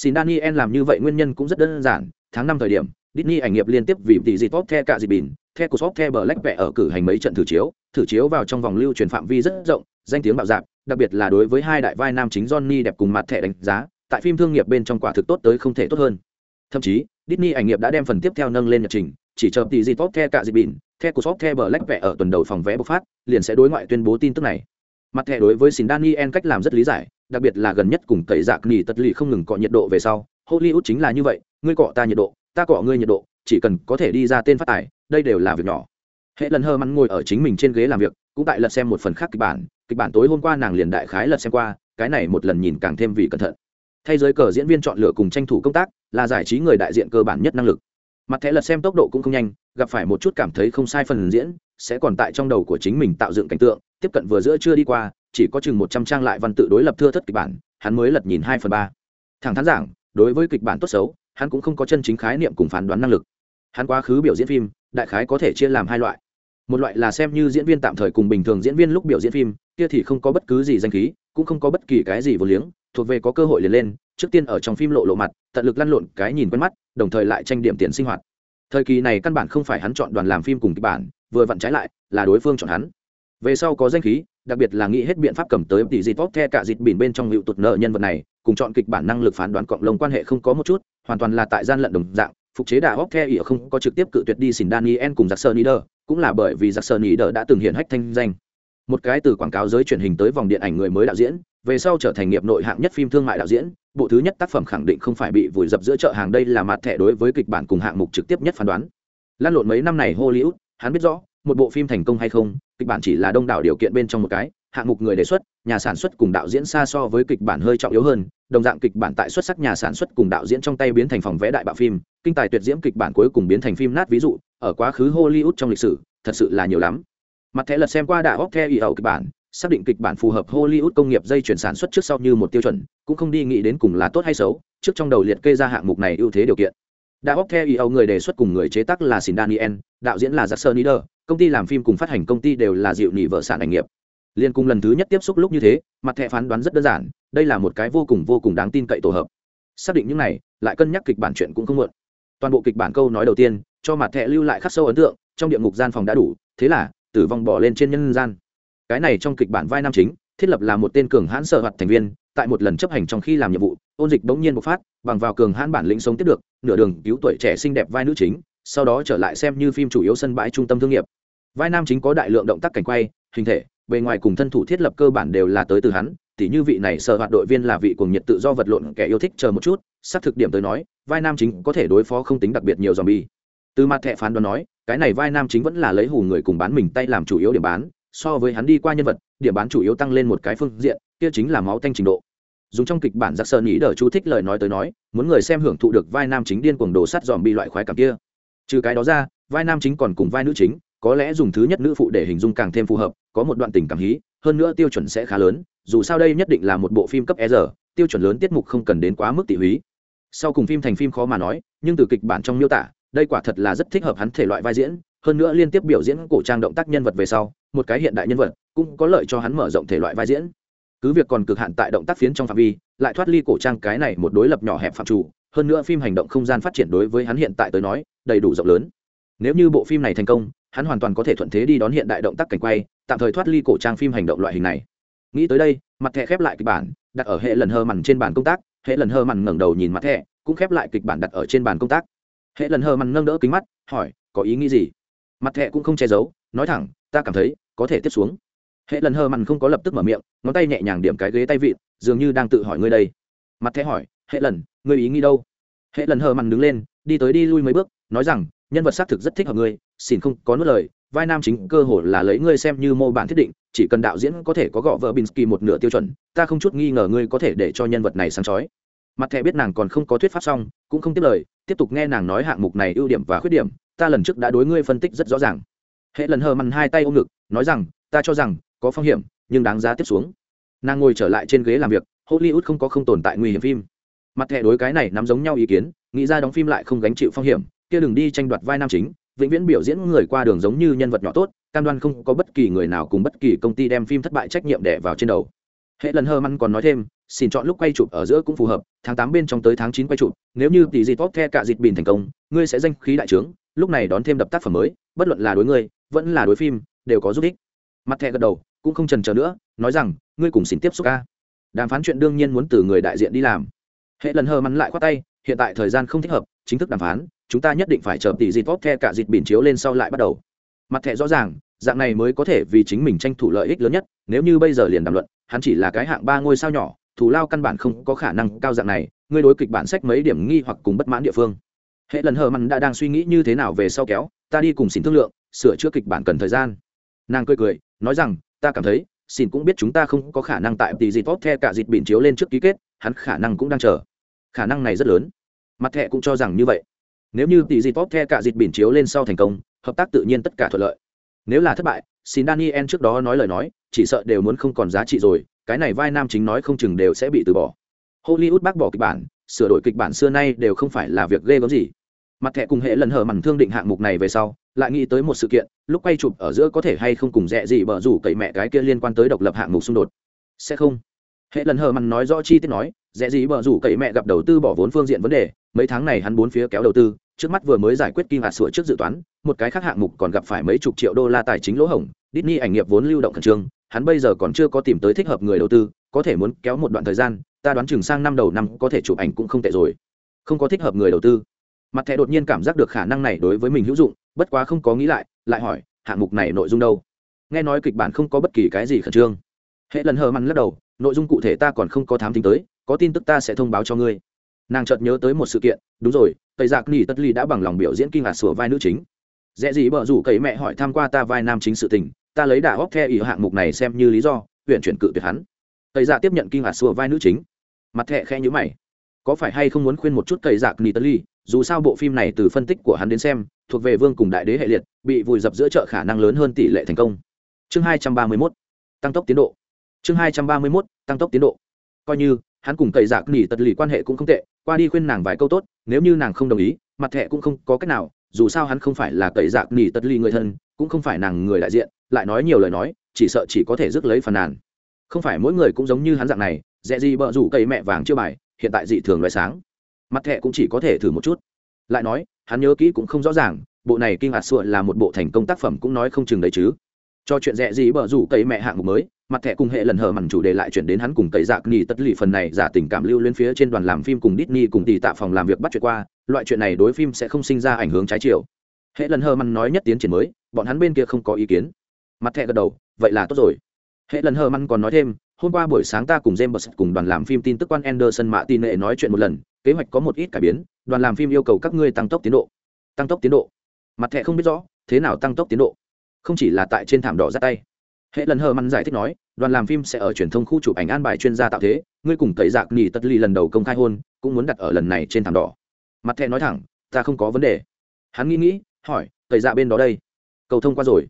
S1: xin daniel làm như vậy nguyên nhân cũng rất đơn giản tháng năm thời điểm Disney ảnh nghiệp liên tiếp vì tỷ dịp top the cả dịp bỉn, the của shop the black vẽ ở cử hành mấy trận thử chiếu, thử chiếu vào trong vòng lưu truyền phạm vi rất rộng, danh tiếng bạo dạn, đặc biệt là đối với hai đại vai nam chính Johnny đẹp cùng mặt thẻ đánh giá, tại phim thương nghiệp bên trong quả thực tốt tới không thể tốt hơn. Thậm chí, Disney ảnh nghiệp đã đem phần tiếp theo nâng lên nhật trình, chỉ chờ tỷ dịp top the cả dịp bỉn, the của shop the black vẽ ở tuần đầu phòng vé bộc phát, liền sẽ đối ngoại tuyên bố tin tức này. Mặt thẻ đối với Sin Daniel cách làm rất lý giải, đặc biệt là gần nhất cùng tẩy dạc nghỉ tất lì không ngừng cọ nhiệt độ về sau, Hollywood chính là như vậy, ngươi cọ ta nhiệt độ, ta cọ ngươi nhiệt độ, chỉ cần có thể đi ra tên phát tài đây đều là việc nhỏ. Hệ lần hơ mắn ngồi ở chính mình trên ghế làm việc cũng tại lật xem một phần khác kịch bản kịch bản tối hôm qua nàng liền đại khái lật xem qua cái này một lần nhìn càng thêm vì cẩn thận. Thay giới cờ diễn viên chọn lựa cùng tranh thủ công tác là giải trí người đại diện cơ bản nhất năng lực. Mặt thẻ lật xem tốc độ cũng không nhanh gặp phải một chút cảm thấy không sai phần diễn sẽ còn tại trong đầu của chính mình tạo dựng cảnh tượng tiếp cận vừa giữa chưa đi qua, chỉ có chừng một trăm trang lại văn tự đối lập thưa thất kịch bản, hắn mới lật nhìn hai phần ba. Thẳng thắn giảng, đối với kịch bản tốt xấu, hắn cũng không có chân chính khái niệm cùng phán đoán năng lực. Hắn quá khứ biểu diễn phim, đại khái có thể chia làm hai loại. Một loại là xem như diễn viên tạm thời cùng bình thường diễn viên lúc biểu diễn phim, kia thì không có bất cứ gì danh khí, cũng không có bất kỳ cái gì vô liếng, thuộc về có cơ hội liền lên, trước tiên ở trong phim lộ lộ mặt, tận lực lăn lộn cái nhìn quen mắt, đồng thời lại tranh điểm tiền sinh hoạt. Thời kỳ này căn bản không phải hắn chọn đoàn làm phim cùng kịch bản, vừa vặn trái lại, là đối phương chọn hắn về sau có danh khí, đặc biệt là nghĩ hết biện pháp cầm tới tỷ dịp tốt the cả dịp bỉn bên trong hiệu tụt nợ nhân vật này, cùng chọn kịch bản năng lực phán đoán cộng lông quan hệ không có một chút, hoàn toàn là tại gian lận đồng dạng, phục chế đà hóc the ỉa không có trực tiếp cự tuyệt đi xin daniel cùng giặc sơn nider cũng là bởi vì giặc sơn nider đã từng hiện hách thanh danh. Một cái từ quảng cáo giới truyền hình tới vòng điện ảnh người mới đạo diễn, về sau trở thành nghiệp nội hạng nhất phim thương mại đạo diễn, bộ thứ nhất tác phẩm khẳng định không phải bị vùi dập giữa chợ hàng đây là mặt thẻ đối với kịch bản cùng hạng mục trực tiếp nhất phán đoán. Lan lộn mấy năm này hollywood, hắn biết rõ một bộ phim thành công hay không, kịch bản chỉ là đông đảo điều kiện bên trong một cái, hạng mục người đề xuất, nhà sản xuất cùng đạo diễn xa so với kịch bản hơi trọng yếu hơn, đồng dạng kịch bản tại xuất sắc nhà sản xuất cùng đạo diễn trong tay biến thành phòng vẽ đại bạo phim, kinh tài tuyệt diễm kịch bản cuối cùng biến thành phim nát ví dụ, ở quá khứ hollywood trong lịch sử, thật sự là nhiều lắm. Mặt thẻ lật xem qua đạo óc theo ý ẩu kịch bản, xác định kịch bản phù hợp hollywood công nghiệp dây chuyển sản xuất trước sau như một tiêu chuẩn, cũng không đi nghĩ đến cùng là tốt hay xấu, trước trong đầu liệt kê ra hạng mục này ưu thế điều kiện. Đã óc theo ý ẩu người đề xuất cùng người chế tác là Sin daniel, đạo diễn là jackson nieder công ty làm phim cùng phát hành công ty đều là dịu nỉ vợ sản ảnh nghiệp. Liên cùng lần thứ nhất tiếp xúc lúc như thế, mặt thẻ phán đoán rất đơn giản, đây là một cái vô cùng vô cùng đáng tin cậy tổ hợp. Xác định những này, lại cân nhắc kịch bản chuyện cũng không muộn. Toàn bộ kịch bản câu nói đầu tiên, cho mặt thẻ lưu lại khắc sâu ấn tượng, trong địa ngục gian phòng đã đủ, thế là, tử vong bỏ lên trên nhân gian. Cái này trong kịch bản vai nam chính, thiết lập là một tên cường hãn sở hoạt thành viên, tại một lần chấp hành trong khi làm nhiệm vụ, ôn dịch bỗng nhiên bộc phát, bằng vào cường hãn bản lĩnh sống tiếp được, nửa đường cứu tuổi trẻ xinh đẹp vai nữ chính, sau đó trở lại xem như phim chủ yếu sân bãi trung tâm thương nghiệp vai nam chính có đại lượng động tác cảnh quay, hình thể, bề ngoài cùng thân thủ thiết lập cơ bản đều là tới từ hắn, tỉ như vị này sợ hoạt đội viên là vị cuồng nhiệt tự do vật lộn kẻ yêu thích chờ một chút, xác thực điểm tới nói, vai nam chính có thể đối phó không tính đặc biệt nhiều zombie. Từ mặt thẻ phán đoán nói, cái này vai nam chính vẫn là lấy hù người cùng bán mình tay làm chủ yếu điểm bán, so với hắn đi qua nhân vật, điểm bán chủ yếu tăng lên một cái phương diện, kia chính là máu tanh trình độ. Dùng trong kịch bản giặc sơn nghĩ đỡ chú thích lời nói tới nói, muốn người xem hưởng thụ được vai nam chính điên cuồng đồ sắt dòm bị loại khoái cảm kia. Trừ cái đó ra, vai nam chính còn cùng vai nữ chính có lẽ dùng thứ nhất nữ phụ để hình dung càng thêm phù hợp, có một đoạn tình cảm hí, hơn nữa tiêu chuẩn sẽ khá lớn, dù sao đây nhất định là một bộ phim cấp e r, tiêu chuẩn lớn tiết mục không cần đến quá mức tị húy sau cùng phim thành phim khó mà nói, nhưng từ kịch bản trong miêu tả, đây quả thật là rất thích hợp hắn thể loại vai diễn, hơn nữa liên tiếp biểu diễn cổ trang động tác nhân vật về sau, một cái hiện đại nhân vật, cũng có lợi cho hắn mở rộng thể loại vai diễn. Cứ việc còn cực hạn tại động tác phiến trong phạm vi, lại thoát ly cổ trang cái này một đối lập nhỏ hẹp phạm chủ, hơn nữa phim hành động không gian phát triển đối với hắn hiện tại tới nói, đầy đủ rộng lớn. Nếu như bộ phim này thành công hắn hoàn toàn có thể thuận thế đi đón hiện đại động tác cảnh quay, tạm thời thoát ly cổ trang phim hành động loại hình này. Nghĩ tới đây, mặt thẻ khép lại kịch bản, đặt ở hệ lần hơ mằn trên bàn công tác, hệ lần hơ mằn ngẩng đầu nhìn mặt thẻ, cũng khép lại kịch bản đặt ở trên bàn công tác. Hệ lần hơ mằn nâng đỡ kính mắt, hỏi, có ý nghĩ gì? Mặt thẻ cũng không che giấu, nói thẳng, ta cảm thấy, có thể tiếp xuống. Hệ lần hơ mằn không có lập tức mở miệng, ngón tay nhẹ nhàng điểm cái ghế tay vịn, dường như đang tự hỏi ngươi đây. Mặt thẻ hỏi, hệ lần, ngươi ý nghĩ đâu? Hệ lần hơ mằn đứng lên, đi tới đi lui mấy bước, nói rằng, nhân vật xác thực rất thích hợp ngươi xin không có nuốt lời, vai nam chính cơ hồ là lấy ngươi xem như mô bản thiết định, chỉ cần đạo diễn có thể có gõ vợ binsky một nửa tiêu chuẩn, ta không chút nghi ngờ ngươi có thể để cho nhân vật này sáng chói. Mặt thẻ biết nàng còn không có thuyết pháp xong, cũng không tiếp lời, tiếp tục nghe nàng nói hạng mục này ưu điểm và khuyết điểm, ta lần trước đã đối ngươi phân tích rất rõ ràng. Hệ lần hờ mằn hai tay ôm ngực, nói rằng, ta cho rằng, có phong hiểm, nhưng đáng giá tiếp xuống. Nàng ngồi trở lại trên ghế làm việc, hollywood không có không tồn tại nguy hiểm phim. Mặt thẻ đối cái này nắm giống nhau ý kiến, nghĩ ra đóng phim lại không gánh chịu phong hiểm, kia đừng đi tranh đoạt vai nam chính vĩnh viễn biểu diễn người qua đường giống như nhân vật nhỏ tốt, cam đoan không có bất kỳ người nào cùng bất kỳ công ty đem phim thất bại trách nhiệm đẻ vào trên đầu. Hệ lần hơ măn còn nói thêm, xin chọn lúc quay chụp ở giữa cũng phù hợp, tháng tám bên trong tới tháng chín quay chụp, nếu như tỷ dịp tốt the cả dịp bình thành công, ngươi sẽ danh khí đại trướng, lúc này đón thêm đập tác phẩm mới, bất luận là đối ngươi, vẫn là đối phim, đều có giúp ích. Mặt thẻ gật đầu, cũng không trần chờ nữa, nói rằng, ngươi cùng xin tiếp xúc ca. Đàm phán chuyện đương nhiên muốn từ người đại diện đi làm. Hệ lần hơ mắn lại khoát tay, hiện tại thời gian không thích hợp, chính thức đàm phán chúng ta nhất định phải chờ tỷ dịp tốt the cả dịp bình chiếu lên sau lại bắt đầu. Mặt thẻ rõ ràng, dạng này mới có thể vì chính mình tranh thủ lợi ích lớn nhất, nếu như bây giờ liền đàm luận, hắn chỉ là cái hạng ba ngôi sao nhỏ thủ lao căn bản không có khả năng cao dạng này, ngươi đối kịch bản sách mấy điểm nghi hoặc cùng bất mãn địa phương. Hệ lần hờ mặn đã đang suy nghĩ như thế nào về sau kéo, ta đi cùng xin thương lượng, sửa chữa kịch bản cần thời gian. Nàng cười cười, nói rằng, ta cảm thấy xin cũng biết chúng ta không có khả năng tại tỷ dịp tốt the cả dịp biển chiếu lên trước ký kết, hắn khả năng cũng đang chờ. Khả năng này rất lớn. Mặt thẹ cũng cho rằng như vậy nếu như tỷ dịp tốt the cả dịp biển chiếu lên sau thành công, hợp tác tự nhiên tất cả thuận lợi. Nếu là thất bại, xin daniel trước đó nói lời nói, chỉ sợ đều muốn không còn giá trị rồi, cái này vai nam chính nói không chừng đều sẽ bị từ bỏ. Hollywood bác bỏ kịch bản, sửa đổi kịch bản xưa nay đều không phải là việc ghê gớm gì. Mặt thẻ cùng hệ lần hở mằn thương định hạng mục này về sau, lại nghĩ tới một sự kiện, lúc quay chụp ở giữa có thể hay không cùng rẻ gì bở rủ cậy mẹ cái kia liên quan tới độc lập hạng mục xung đột. Sẽ không. Hệ lần hờ mằn nói rõ chi tiết nói, rẻ gì bở rủ cậy mẹ gặp đầu tư bỏ vốn phương diện vấn đề mấy tháng này hắn bốn phía kéo đầu tư, trước mắt vừa mới giải quyết kim hạt sửa trước dự toán, một cái khác hạng mục còn gặp phải mấy chục triệu đô la tài chính lỗ hổng, Disney ảnh nghiệp vốn lưu động khẩn trương, hắn bây giờ còn chưa có tìm tới thích hợp người đầu tư, có thể muốn kéo một đoạn thời gian, ta đoán chừng sang năm đầu năm có thể chụp ảnh cũng không tệ rồi. Không có thích hợp người đầu tư. Mặt thẻ đột nhiên cảm giác được khả năng này đối với mình hữu dụng, bất quá không có nghĩ lại lại hỏi, hạng mục này nội dung đâu? Nghe nói kịch bản không có bất kỳ cái gì khẩn trương. Hệ lần hờ mặn lắc đầu, nội dung cụ thể ta còn không có thám tính tới, có tin tức ta sẽ thông báo cho ngươi nàng chợt nhớ tới một sự kiện, đúng rồi, tây giặc nỉ tất ly đã bằng lòng biểu diễn kinh ngạc sửa vai nữ chính. Dễ gì bở rủ cậy mẹ hỏi tham qua ta vai nam chính sự tình, ta lấy đà óc the ỉ hạng mục này xem như lý do, huyện chuyển cự tuyệt hắn. Tây dạ tiếp nhận kinh ngạc sửa vai nữ chính. Mặt thẹ khe nhữ mày. Có phải hay không muốn khuyên một chút tây giặc nỉ tất ly, dù sao bộ phim này từ phân tích của hắn đến xem, thuộc về vương cùng đại đế hệ liệt, bị vùi dập giữa chợ khả năng lớn hơn tỷ lệ thành công. Chương hai trăm ba mươi mốt. Tăng tốc tiến độ. Chương hai trăm ba mươi mốt. Tăng tốc tiến độ. Coi như hắn cùng cậy giặc nỉ tật lì quan hệ cũng không tệ, qua đi khuyên nàng vài câu tốt, nếu như nàng không đồng ý, mặt thẻ cũng không có cách nào, dù sao hắn không phải là cậy giặc nỉ tật lì người thân, cũng không phải nàng người đại diện, lại nói nhiều lời nói, chỉ sợ chỉ có thể rước lấy phần nàn. Không phải mỗi người cũng giống như hắn dạng này, dẹ gì bợ rủ cây mẹ vàng chưa bài, hiện tại dị thường loại sáng. Mặt thẹ cũng chỉ có thể thử một chút. Lại nói, hắn nhớ kỹ cũng không rõ ràng, bộ này kinh hạt sụa là một bộ thành công tác phẩm cũng nói không chừng đấy chứ cho chuyện rẻ gì bở rủ cây mẹ hạng mục mới, mặt thẻ cùng hệ lần hở mặn chủ đề lại chuyển đến hắn cùng tẩy dạc nỉ tất lì phần này giả tình cảm lưu lên phía trên đoàn làm phim cùng Disney cùng tỷ tạ phòng làm việc bắt chuyện qua, loại chuyện này đối phim sẽ không sinh ra ảnh hưởng trái chiều. Hệ lần hở mặn nói nhất tiến triển mới, bọn hắn bên kia không có ý kiến. Mặt thẻ gật đầu, vậy là tốt rồi. Hệ lần hở mặn còn nói thêm, hôm qua buổi sáng ta cùng James cùng đoàn làm phim tin tức quan Anderson mạ tin nệ nói chuyện một lần, kế hoạch có một ít cải biến, đoàn làm phim yêu cầu các ngươi tăng tốc tiến độ. Tăng tốc tiến độ. Mặt thẻ không biết rõ, thế nào tăng tốc tiến độ? Không chỉ là tại trên thảm đỏ ra tay. Hệ lần hờ mặn giải thích nói, đoàn làm phim sẽ ở truyền thông khu chụp ảnh an bài chuyên gia tạo thế, ngươi cùng tẩy dạc nghỉ tất ly lần đầu công khai hôn, cũng muốn đặt ở lần này trên thảm đỏ. Mặt thẹ nói thẳng, ta không có vấn đề. Hắn nghĩ nghĩ, hỏi, tẩy dạ bên đó đây? Cầu thông qua rồi.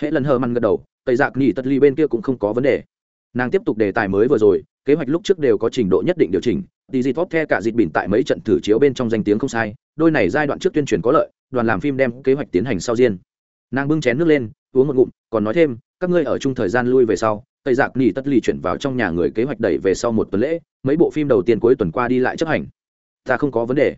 S1: Hệ lần hờ mặn gật đầu, tẩy dạc nghỉ tất ly bên kia cũng không có vấn đề. Nàng tiếp tục đề tài mới vừa rồi, kế hoạch lúc trước đều có trình độ nhất định điều chỉnh đi dịp tốt the cả dịp bỉn tại mấy trận thử chiếu bên trong danh tiếng không sai, đôi này giai đoạn trước tuyên truyền có lợi, đoàn làm phim đem kế hoạch tiến hành sau riêng nàng bưng chén nước lên, uống một ngụm, còn nói thêm, các ngươi ở chung thời gian lui về sau, tây dạc nỉ tất lì chuyển vào trong nhà người kế hoạch đẩy về sau một tuần lễ, mấy bộ phim đầu tiên cuối tuần qua đi lại chấp hành. Ta không có vấn đề.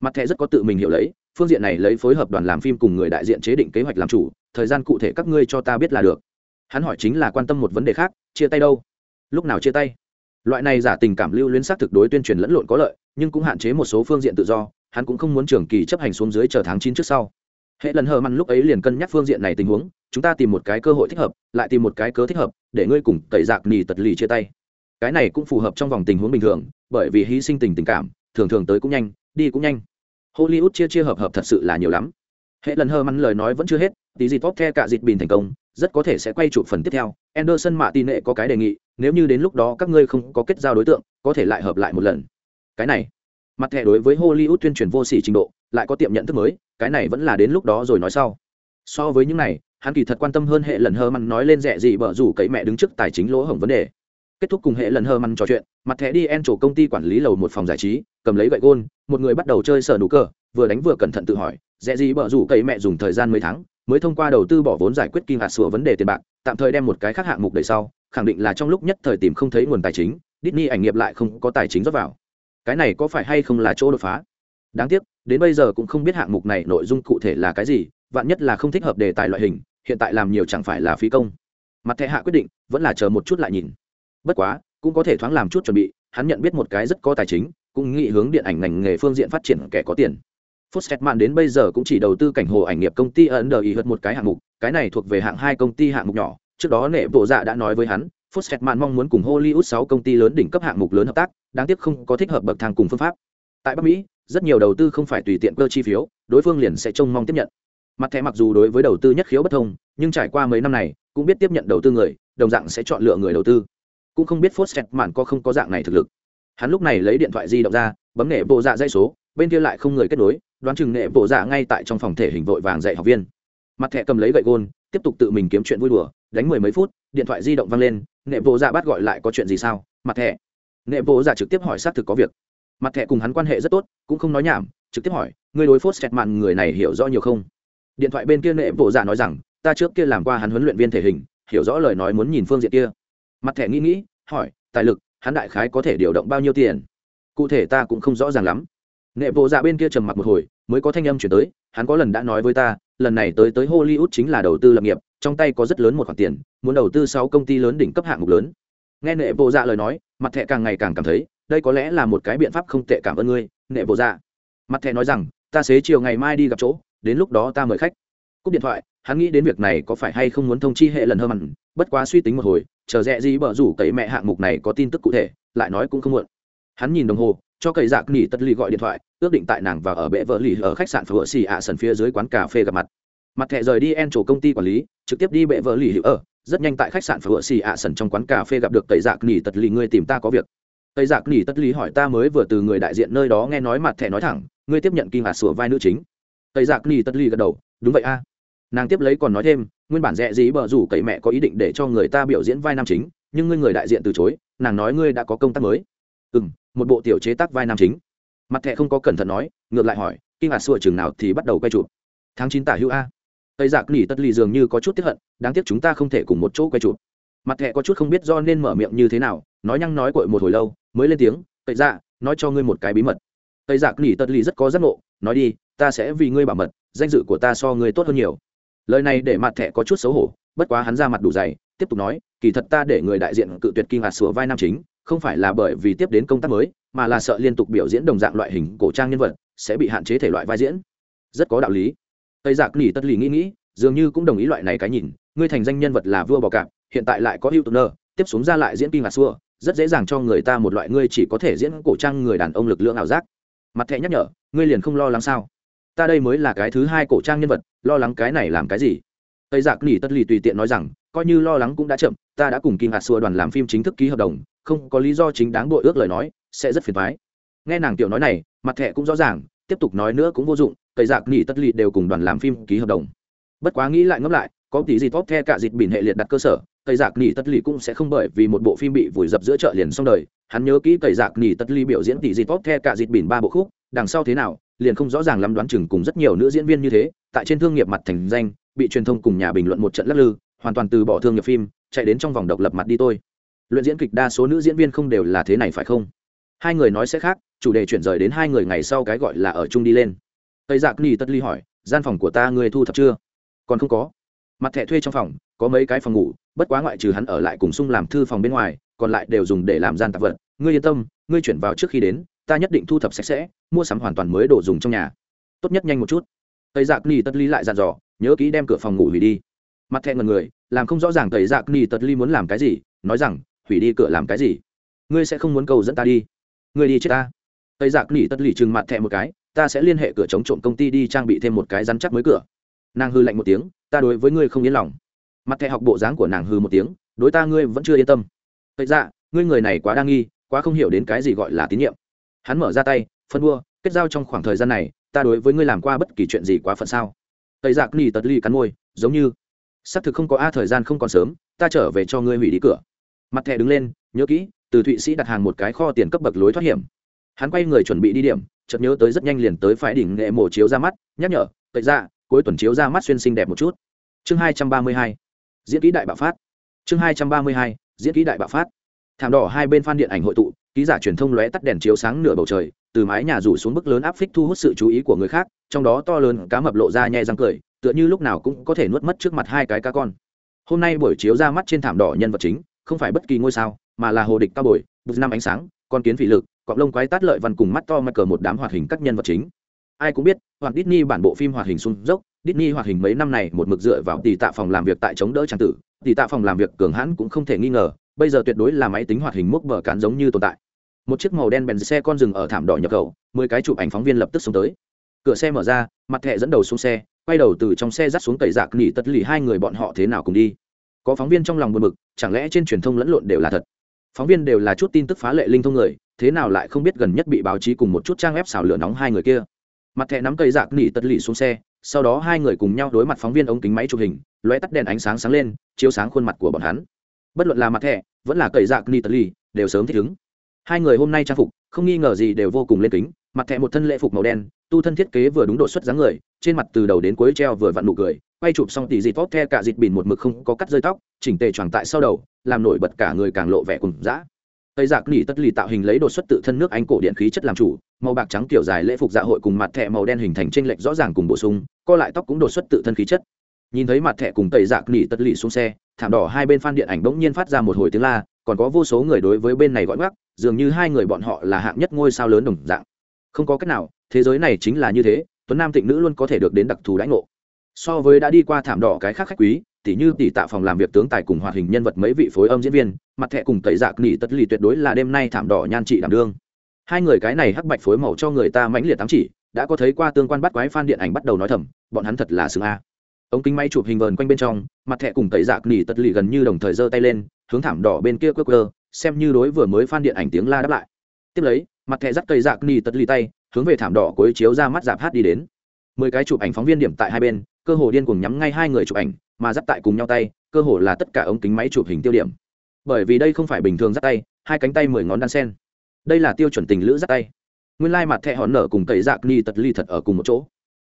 S1: Mặt thẻ rất có tự mình hiểu lấy, phương diện này lấy phối hợp đoàn làm phim cùng người đại diện chế định kế hoạch làm chủ, thời gian cụ thể các ngươi cho ta biết là được. Hắn hỏi chính là quan tâm một vấn đề khác, chia tay đâu? Lúc nào chia tay? Loại này giả tình cảm lưu luyến xác thực đối tuyên truyền lẫn lộn có lợi, nhưng cũng hạn chế một số phương diện tự do, hắn cũng không muốn trường kỳ chấp hành xuống dưới chờ tháng chín trước sau hệ lần hờ mặn lúc ấy liền cân nhắc phương diện này tình huống, chúng ta tìm một cái cơ hội thích hợp, lại tìm một cái cớ thích hợp, để ngươi cùng tẩy dạc nỉ tật lì chia tay. Cái này cũng phù hợp trong vòng tình huống bình thường, bởi vì hy sinh tình tình cảm, thường thường tới cũng nhanh, đi cũng nhanh. Hollywood chia chia hợp hợp thật sự là nhiều lắm. Hệ lần hờ mặn lời nói vẫn chưa hết, tí gì tốt the cả dịp bình thành công, rất có thể sẽ quay chụp phần tiếp theo. Anderson mạ tin nệ có cái đề nghị, nếu như đến lúc đó các ngươi không có kết giao đối tượng, có thể lại hợp lại một lần. Cái này, mặt thẻ đối với hollywood tuyên truyền vô sỉ trình độ, lại có tiệm nhận thức mới cái này vẫn là đến lúc đó rồi nói sau. So với những này, hắn kỳ thật quan tâm hơn hệ lần hơ mặn nói lên rẻ gì bở rủ cậy mẹ đứng trước tài chính lỗ hổng vấn đề. Kết thúc cùng hệ lần hơ mặn trò chuyện, mặt thẻ đi en chỗ công ty quản lý lầu một phòng giải trí, cầm lấy gậy gôn, một người bắt đầu chơi sở nụ cờ, vừa đánh vừa cẩn thận tự hỏi, rẻ gì bở rủ cậy mẹ dùng thời gian mấy tháng, mới thông qua đầu tư bỏ vốn giải quyết kinh hạt sửa vấn đề tiền bạc, tạm thời đem một cái khác hạng mục đời sau, khẳng định là trong lúc nhất thời tìm không thấy nguồn tài chính, Disney ảnh nghiệp lại không có tài chính rót vào. Cái này có phải hay không là chỗ đột phá? Đáng tiếc đến bây giờ cũng không biết hạng mục này nội dung cụ thể là cái gì vạn nhất là không thích hợp đề tài loại hình hiện tại làm nhiều chẳng phải là phí công. Mặt thẻ hạ quyết định vẫn là chờ một chút lại nhìn. Bất quá cũng có thể thoáng làm chút chuẩn bị hắn nhận biết một cái rất có tài chính cũng nghĩ hướng điện ảnh ngành nghề phương diện phát triển kẻ có tiền. Fosterman đến bây giờ cũng chỉ đầu tư cảnh hồ ảnh nghiệp công ty ấn đờ ý hơn một cái hạng mục, cái này thuộc về hạng hai công ty hạng mục nhỏ, trước đó nệ bộ dạ đã nói với hắn, Fosterman mong muốn cùng Hollywood sáu công ty lớn đỉnh cấp hạng mục lớn hợp tác, đáng tiếc không có thích hợp bậc thang cùng phương pháp. Tại Bắc Mỹ, rất nhiều đầu tư không phải tùy tiện cơ chi phiếu, đối phương liền sẽ trông mong tiếp nhận. Mặt thẻ mặc dù đối với đầu tư nhất khiếu bất thông, nhưng trải qua mấy năm này, cũng biết tiếp nhận đầu tư người, đồng dạng sẽ chọn lựa người đầu tư. Cũng không biết Fosterman có không có dạng này thực lực. Hắn lúc này lấy điện thoại di động ra, bấm nghệ bộ dạ dây số, bên kia lại không người kết nối, đoán chừng nghệ bộ dạ ngay tại trong phòng thể hình vội vàng dạy học viên. Mặt thẻ cầm lấy gậy gôn, tiếp tục tự mình kiếm chuyện vui đùa, đánh mười mấy phút, điện thoại di động vang lên, nghệ bộ dạ bắt gọi lại có chuyện gì sao? Mặt thẻ. nghệ bộ dạ trực tiếp hỏi xác thực có việc. Mặt thẻ cùng hắn quan hệ rất tốt, cũng không nói nhảm, trực tiếp hỏi, người đối phốt chẹt mạn người này hiểu rõ nhiều không? Điện thoại bên kia nệ bộ dạ nói rằng, ta trước kia làm qua hắn huấn luyện viên thể hình, hiểu rõ lời nói muốn nhìn phương diện kia. Mặt thẻ nghĩ nghĩ, hỏi, tài lực, hắn đại khái có thể điều động bao nhiêu tiền? Cụ thể ta cũng không rõ ràng lắm nệ bộ dạ bên kia trầm mặc một hồi mới có thanh âm chuyển tới hắn có lần đã nói với ta lần này tới tới hollywood chính là đầu tư lập nghiệp trong tay có rất lớn một khoản tiền muốn đầu tư sáu công ty lớn đỉnh cấp hạng mục lớn nghe nệ bộ dạ lời nói mặt thẹ càng ngày càng cảm thấy đây có lẽ là một cái biện pháp không tệ, cảm ơn ngươi, nệ bộ dạ. Mặt thẻ nói rằng, ta xế chiều ngày mai đi gặp chỗ, đến lúc đó ta mời khách. Cúp điện thoại, hắn nghĩ đến việc này có phải hay không muốn thông chi hệ lần hơn mặn bất quá suy tính một hồi, chờ rẽ gì bở rủ cậy mẹ hạng mục này có tin tức cụ thể, lại nói cũng không muộn. Hắn nhìn đồng hồ, cho cậy dạc nghỉ tất ly gọi điện thoại, ước định tại nàng và ở bệ vợ lì ở khách sạn phở xì ạ sần phía dưới quán cà phê gặp mặt. Mặt thẻ rời đi en chỗ công ty quản lý, trực tiếp đi bệ vợ lì ở, rất nhanh tại khách sạn phở xì ạ sần trong quán cà phê gặp được cậy dạc nghỉ tất ly ngươi tìm ta có việc tây giặc nỉ tất lý hỏi ta mới vừa từ người đại diện nơi đó nghe nói mặt thẻ nói thẳng, ngươi tiếp nhận kinh hạt sửa vai nữ chính. Tây giặc nỉ tất lý gật đầu, đúng vậy a. Nàng tiếp lấy còn nói thêm, nguyên bản rẻ dí bờ rủ cậy mẹ có ý định để cho người ta biểu diễn vai nam chính, nhưng ngươi người đại diện từ chối, nàng nói ngươi đã có công tác mới. Ừ m một bộ tiểu chế tác vai nam chính. Mặt thẻ không có cẩn thận nói, ngược lại hỏi, kinh hạt sửa chừng nào thì bắt đầu quay chụp. Tháng chín tả hữu a. Tây giặc nỉ tất lì dường như có chút tiếp hận, đáng tiếc chúng ta không thể cùng một chỗ quay chụp mặt thẹ có chút không biết do nên mở miệng như thế nào, nói nhăng nói cội một hồi lâu, mới lên tiếng tây dạ nói cho ngươi một cái bí mật. Tây dạ nghỉ tật lì rất có giác ngộ, nói đi, ta sẽ vì ngươi bảo mật, danh dự của ta so ngươi tốt hơn nhiều. Lời này để mặt thẹ có chút xấu hổ, bất quá hắn ra mặt đủ dày, tiếp tục nói, kỳ thật ta để người đại diện cự tuyệt kinh ngạc sửa vai nam chính, không phải là bởi vì tiếp đến công tác mới, mà là sợ liên tục biểu diễn đồng dạng loại hình cổ trang nhân vật, sẽ bị hạn chế thể loại vai diễn. Rất có đạo lý. Tây giặc dạ, nỉ tất lì nghĩ nghĩ, dường như cũng đồng ý loại này cái nhìn, ngươi thành danh nhân vật là vua bò cạp hiện tại lại có hữu tuner tiếp xuống ra lại diễn kinh ngạc xua, rất dễ dàng cho người ta một loại ngươi chỉ có thể diễn cổ trang người đàn ông lực lượng ảo giác. Mặt thẹ nhắc nhở, ngươi liền không lo lắng sao? Ta đây mới là cái thứ hai cổ trang nhân vật, lo lắng cái này làm cái gì? Tây giặc nỉ tất lì tùy tiện nói rằng, coi như lo lắng cũng đã chậm, ta đã cùng kim ngạc xua đoàn làm phim chính thức ký hợp đồng, không có lý do chính đáng bội ước lời nói, sẽ rất phiền thoái nghe nàng tiểu nói này, mặt thẹ cũng rõ ràng, tiếp tục nói nữa cũng vô dụng, tây giặc nỉ tất lì đều cùng đoàn làm phim ký hợp đồng. Bất quá nghĩ lại ngẫm lại có tí gì tốt the cả dịp bình hệ liệt đặt cơ sở cậy giặc nỉ tất lì cũng sẽ không bởi vì một bộ phim bị vùi dập giữa chợ liền xong đời. Hắn nhớ kỹ cậy giặc nỉ tất lì biểu diễn tỷ gì tốt the cả dịp bình ba bộ khúc, đằng sau thế nào, liền không rõ ràng lắm đoán chừng cùng rất nhiều nữ diễn viên như thế, tại trên thương nghiệp mặt thành danh, bị truyền thông cùng nhà bình luận một trận lắc lư, hoàn toàn từ bỏ thương nghiệp phim, chạy đến trong vòng độc lập mặt đi tôi luyện diễn kịch đa số nữ diễn viên không đều là thế này phải không? Hai người nói sẽ khác, chủ đề chuyển rời đến hai người ngày sau cái gọi là ở chung đi lên. Tây giặc ni tất ly hỏi, gian phòng của ta người thu thập chưa? Còn không có mặt thẻ thuê trong phòng, có mấy cái phòng ngủ, bất quá ngoại trừ hắn ở lại cùng sung làm thư phòng bên ngoài, còn lại đều dùng để làm gian tạp vật. Ngươi yên tâm, ngươi chuyển vào trước khi đến, ta nhất định thu thập sạch sẽ, mua sắm hoàn toàn mới đồ dùng trong nhà. Tốt nhất nhanh một chút. Tây giặc dạ ni tất ly lại dặn dò, nhớ kỹ đem cửa phòng ngủ hủy đi. Mặt thẹn ngần người, làm không rõ ràng tây giặc dạ ni tất ly muốn làm cái gì, nói rằng, hủy đi cửa làm cái gì? Ngươi sẽ không muốn cầu dẫn ta đi. Ngươi đi chết ta. Tây giặc dạ ni tất lì chừng mặt thẹn một cái, ta sẽ liên hệ cửa chống trộm công ty đi trang bị thêm một cái rắn chắc mới cửa nàng hư lạnh một tiếng ta đối với ngươi không yên lòng. Mặt thẻ học bộ dáng của nàng hư một tiếng đối ta ngươi vẫn chưa yên tâm. Thật ra, dạ, ngươi người này quá đa nghi quá không hiểu đến cái gì gọi là tín nhiệm. Hắn mở ra tay phân đua kết giao trong khoảng thời gian này ta đối với ngươi làm qua bất kỳ chuyện gì quá phận sao? Tây giặc ni tật ly cắn môi giống như xác thực không có a thời gian không còn sớm ta trở về cho ngươi hủy đi cửa. Mặt thẻ đứng lên nhớ kỹ từ thụy sĩ đặt hàng một cái kho tiền cấp bậc lối thoát hiểm. Hắn quay người chuẩn bị đi điểm chợt nhớ tới rất nhanh liền tới phải đỉnh nghệ mổ chiếu ra mắt nhắc nhở tây ra dạ, cuối tuần chiếu ra mắt xuyên xinh đẹp một chút. Chương hai trăm ba mươi hai, diễn kỹ đại bạo phát. Chương hai trăm ba mươi hai, diễn kỹ đại bạo phát. Thảm đỏ hai bên phan điện ảnh hội tụ, ký giả truyền thông lóe tắt đèn chiếu sáng nửa bầu trời, từ mái nhà rủ xuống bức lớn áp phích thu hút sự chú ý của người khác, trong đó to lớn cá mập lộ ra nhẹ răng cười, tựa như lúc nào cũng có thể nuốt mất trước mặt hai cái cá con. Hôm nay buổi chiếu ra mắt trên thảm đỏ nhân vật chính, không phải bất kỳ ngôi sao, mà là hồ địch cao bồi, bụt năm ánh sáng, con kiến phỉ lực, cọp lông quái tát lợi văn cùng mắt to mắc cờ một đám hoạt hình các nhân vật chính ai cũng biết hoặc Disney bản bộ phim hoạt hình sung dốc. Disney hoạt hình mấy năm này một mực dựa vào tỷ tạ phòng làm việc tại chống đỡ trang tử. Tỷ tạ phòng làm việc cường hãn cũng không thể nghi ngờ, bây giờ tuyệt đối là máy tính hoạt hình mốc bờ cán giống như tồn tại. Một chiếc màu đen bèn xe con rừng ở thảm đỏ nhập khẩu, mười cái chụp ảnh phóng viên lập tức xuống tới. Cửa xe mở ra, mặt thẻ dẫn đầu xuống xe, quay đầu từ trong xe dắt xuống tẩy dạc nghỉ tất lì hai người bọn họ thế nào cùng đi. Có phóng viên trong lòng buồn bực, chẳng lẽ trên truyền thông lẫn lộn đều là thật? Phóng viên đều là chút tin tức phá lệ linh thông người, thế nào lại không biết gần nhất bị báo chí cùng một chút trang ép xào lửa nóng hai người kia? Mặt thẻ nắm cây giặc nỉ tật lì xuống xe, sau đó hai người cùng nhau đối mặt phóng viên ống kính máy chụp hình, lóe tắt đèn ánh sáng sáng lên, chiếu sáng khuôn mặt của bọn hắn. Bất luận là mặt thẻ, vẫn là cây giặc nỉ tật lì, đều sớm thích ứng. Hai người hôm nay trang phục, không nghi ngờ gì đều vô cùng lên kính, mặt thẻ một thân lễ phục màu đen, tu thân thiết kế vừa đúng độ xuất dáng người, trên mặt từ đầu đến cuối treo vừa vặn nụ cười, quay chụp xong tỉ dịt vót the cả dịt bỉn một mực không có cắt rơi tóc, chỉnh tề tròn tại sau đầu, làm nổi bật cả người càng lộ vẻ cùng dã tây dạ giặc nỉ tất lì tạo hình lấy đột xuất tự thân nước anh cổ điện khí chất làm chủ, màu bạc trắng kiểu dài lễ phục dạ hội cùng mặt thẻ màu đen hình thành tranh lệch rõ ràng cùng bổ sung, co lại tóc cũng đột xuất tự thân khí chất. Nhìn thấy mặt thẻ cùng tây dạ giặc nỉ tất lì xuống xe, thảm đỏ hai bên phan điện ảnh bỗng nhiên phát ra một hồi tiếng la, còn có vô số người đối với bên này gọi gác dường như hai người bọn họ là hạng nhất ngôi sao lớn đồng dạng. Không có cách nào, thế giới này chính là như thế, tuấn nam tịnh nữ luôn có thể được đến đặc thù đãi ngộ. So với đã đi qua thảm đỏ cái khác khách quý tỉ như tỷ tạ phòng làm việc tướng tài cùng hoạt hình nhân vật mấy vị phối âm diễn viên, mặt thẹ cùng tẩy dạc nỉ tất lì tuyệt đối là đêm nay thảm đỏ nhan trị đảm đương. Hai người cái này hắc bạch phối màu cho người ta mãnh liệt tám chỉ, đã có thấy qua tương quan bắt quái phan điện ảnh bắt đầu nói thầm, bọn hắn thật là xương a. Ống kính máy chụp hình vờn quanh bên trong, mặt thẹ cùng tẩy dạc nỉ tất lì gần như đồng thời giơ tay lên, hướng thảm đỏ bên kia quơ quơ, xem như đối vừa mới phan điện ảnh tiếng la đáp lại. Tiếp lấy, mặt thẹ dắt tẩy dạc nỉ tất lì tay, hướng về thảm đỏ cuối chiếu ra mắt dạp hát đi đến. Mười cái chụp ảnh phóng viên điểm tại hai bên, cơ hồ điên cùng nhắm ngay hai người chụp ảnh mà dắt tại cùng nhau tay, cơ hồ là tất cả ống kính máy chụp hình tiêu điểm. Bởi vì đây không phải bình thường dắt tay, hai cánh tay mười ngón đan sen. Đây là tiêu chuẩn tình lữ dắt tay. Nguyên lai mặt thẹ hòn nở cùng tẩy dạc ni tật ly thật ở cùng một chỗ.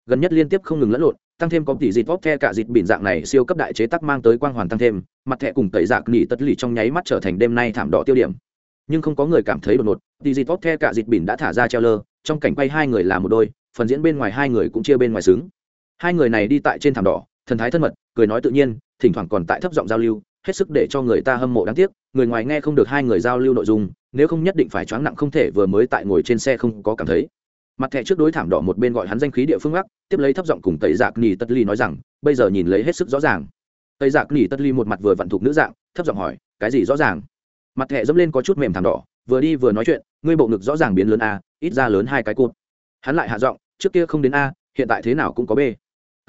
S1: Gần nhất liên tiếp không ngừng lẫn lộn, tăng thêm có tỷ dịt vóc the cả dịt bỉn dạng này siêu cấp đại chế tác mang tới quang hoàn tăng thêm, mặt thẹ cùng tẩy dạc ni tật ly trong nháy mắt trở thành đêm nay thảm đỏ tiêu điểm. Nhưng không có người cảm thấy đột ngột, tỷ dịt vóc the cả dịt bỉn đã thả ra treo lơ, trong cảnh quay hai người là một đôi, phần diễn bên ngoài hai người cũng chia bên ngoài xứng. Hai người này đi tại trên thảm đỏ, thần thái thân mật cười nói tự nhiên, thỉnh thoảng còn tại thấp giọng giao lưu, hết sức để cho người ta hâm mộ đáng tiếc, người ngoài nghe không được hai người giao lưu nội dung, nếu không nhất định phải choáng nặng không thể vừa mới tại ngồi trên xe không có cảm thấy. Mặt thẻ trước đối thảm đỏ một bên gọi hắn danh khí địa phương gác, tiếp lấy thấp giọng cùng tẩy dạc nỉ tất ly nói rằng, bây giờ nhìn lấy hết sức rõ ràng. Tẩy dạc nỉ tất ly một mặt vừa vặn thục nữ dạng, thấp giọng hỏi, cái gì rõ ràng? Mặt thẻ dẫm lên có chút mềm thảm đỏ, vừa đi vừa nói chuyện, ngươi bộ ngực rõ ràng biến lớn a, ít ra lớn hai cái cột hắn lại hạ giọng, trước kia không đến a, hiện tại thế nào cũng có b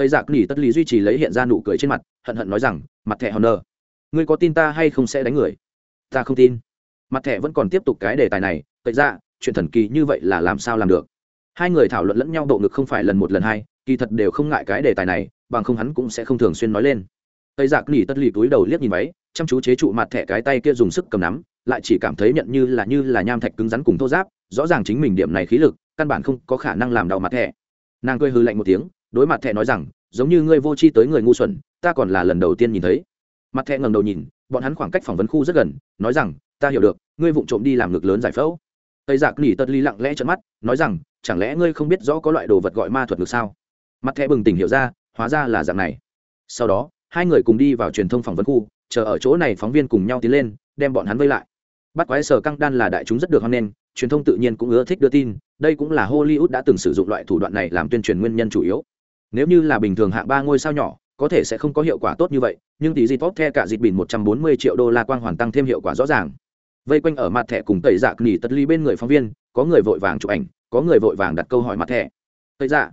S1: tây dạ giặc nỉ tất lý duy trì lấy hiện ra nụ cười trên mặt, hận hận nói rằng, mặt thẻ hòn nờ ngươi có tin ta hay không sẽ đánh người? Ta không tin. Mặt thẻ vẫn còn tiếp tục cái đề tài này, tây ra chuyện thần kỳ như vậy là làm sao làm được? Hai người thảo luận lẫn nhau độ ngực không phải lần một lần hai, kỳ thật đều không ngại cái đề tài này, bằng không hắn cũng sẽ không thường xuyên nói lên. Tây dạ giặc nỉ tất lì túi đầu liếc nhìn váy, chăm chú chế trụ mặt thẻ cái tay kia dùng sức cầm nắm, lại chỉ cảm thấy nhận như là như là nham thạch cứng rắn cùng thô giáp rõ ràng chính mình điểm này khí lực, căn bản không có khả năng làm đau mặt thẻ. Nàng cười hư lạnh một tiếng đối mặt thẻ nói rằng, giống như ngươi vô tri tới người ngu xuẩn, ta còn là lần đầu tiên nhìn thấy. Mặt thẻ ngẩng đầu nhìn, bọn hắn khoảng cách phỏng vấn khu rất gần, nói rằng, ta hiểu được, ngươi vụng trộm đi làm ngực lớn giải phẫu. Tây dạ giặc nỉ tật ly lặng lẽ trận mắt, nói rằng, chẳng lẽ ngươi không biết rõ có loại đồ vật gọi ma thuật ngực sao? Mặt thẻ bừng tỉnh hiểu ra, hóa ra là dạng này. Sau đó, hai người cùng đi vào truyền thông phỏng vấn khu, chờ ở chỗ này phóng viên cùng nhau tiến lên, đem bọn hắn vây lại. Bắt quái sở căng đan là đại chúng rất được hoan nghênh, truyền thông tự nhiên cũng ưa thích đưa tin, đây cũng là hollywood đã từng sử dụng loại thủ đoạn này làm tuyên truyền nguyên nhân chủ yếu nếu như là bình thường hạng ba ngôi sao nhỏ, có thể sẽ không có hiệu quả tốt như vậy, nhưng tỷ di tốt the cả dịp bỉn một trăm bốn mươi triệu đô la quang hoàn tăng thêm hiệu quả rõ ràng. Vây quanh ở mặt thẻ cùng tẩy dạ nghỉ tất ly bên người phóng viên, có người vội vàng chụp ảnh, có người vội vàng đặt câu hỏi mặt thẻ. Tẩy dạ.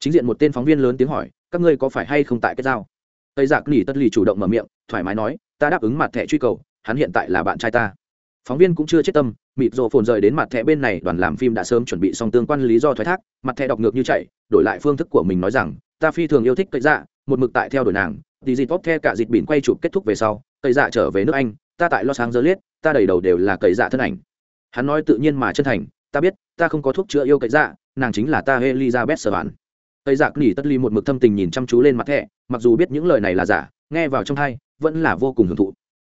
S1: Chính diện một tên phóng viên lớn tiếng hỏi, các ngươi có phải hay không tại cái giao? Tây giặc dạ nỉ tất lì chủ động mở miệng, thoải mái nói, ta đáp ứng mặt thẻ truy cầu, hắn hiện tại là bạn trai ta phóng viên cũng chưa chết tâm, mịt rộ phồn rời đến mặt thẻ bên này, đoàn làm phim đã sớm chuẩn bị xong tương quan lý do thoái thác, mặt thẻ đọc ngược như chạy, đổi lại phương thức của mình nói rằng, ta phi thường yêu thích cậy dạ một mực tại theo đuổi nàng, thì dịp tốt the cả dịp bỉn quay chụp kết thúc về sau cậy dạ trở về nước anh, ta tại lo sáng giờ liết ta đầy đầu đều là cậy dạ thân ảnh. Hắn nói tự nhiên mà chân thành, ta biết, ta không có thuốc chữa yêu cậy dạ nàng chính là ta elizabeth sở bản cậy dạ nghỉ tất ly một mực thâm tình nhìn chăm chú lên mặt thẻ, mặc dù biết những lời này là giả, nghe vào trong thai vẫn là vô cùng hưởng thụ.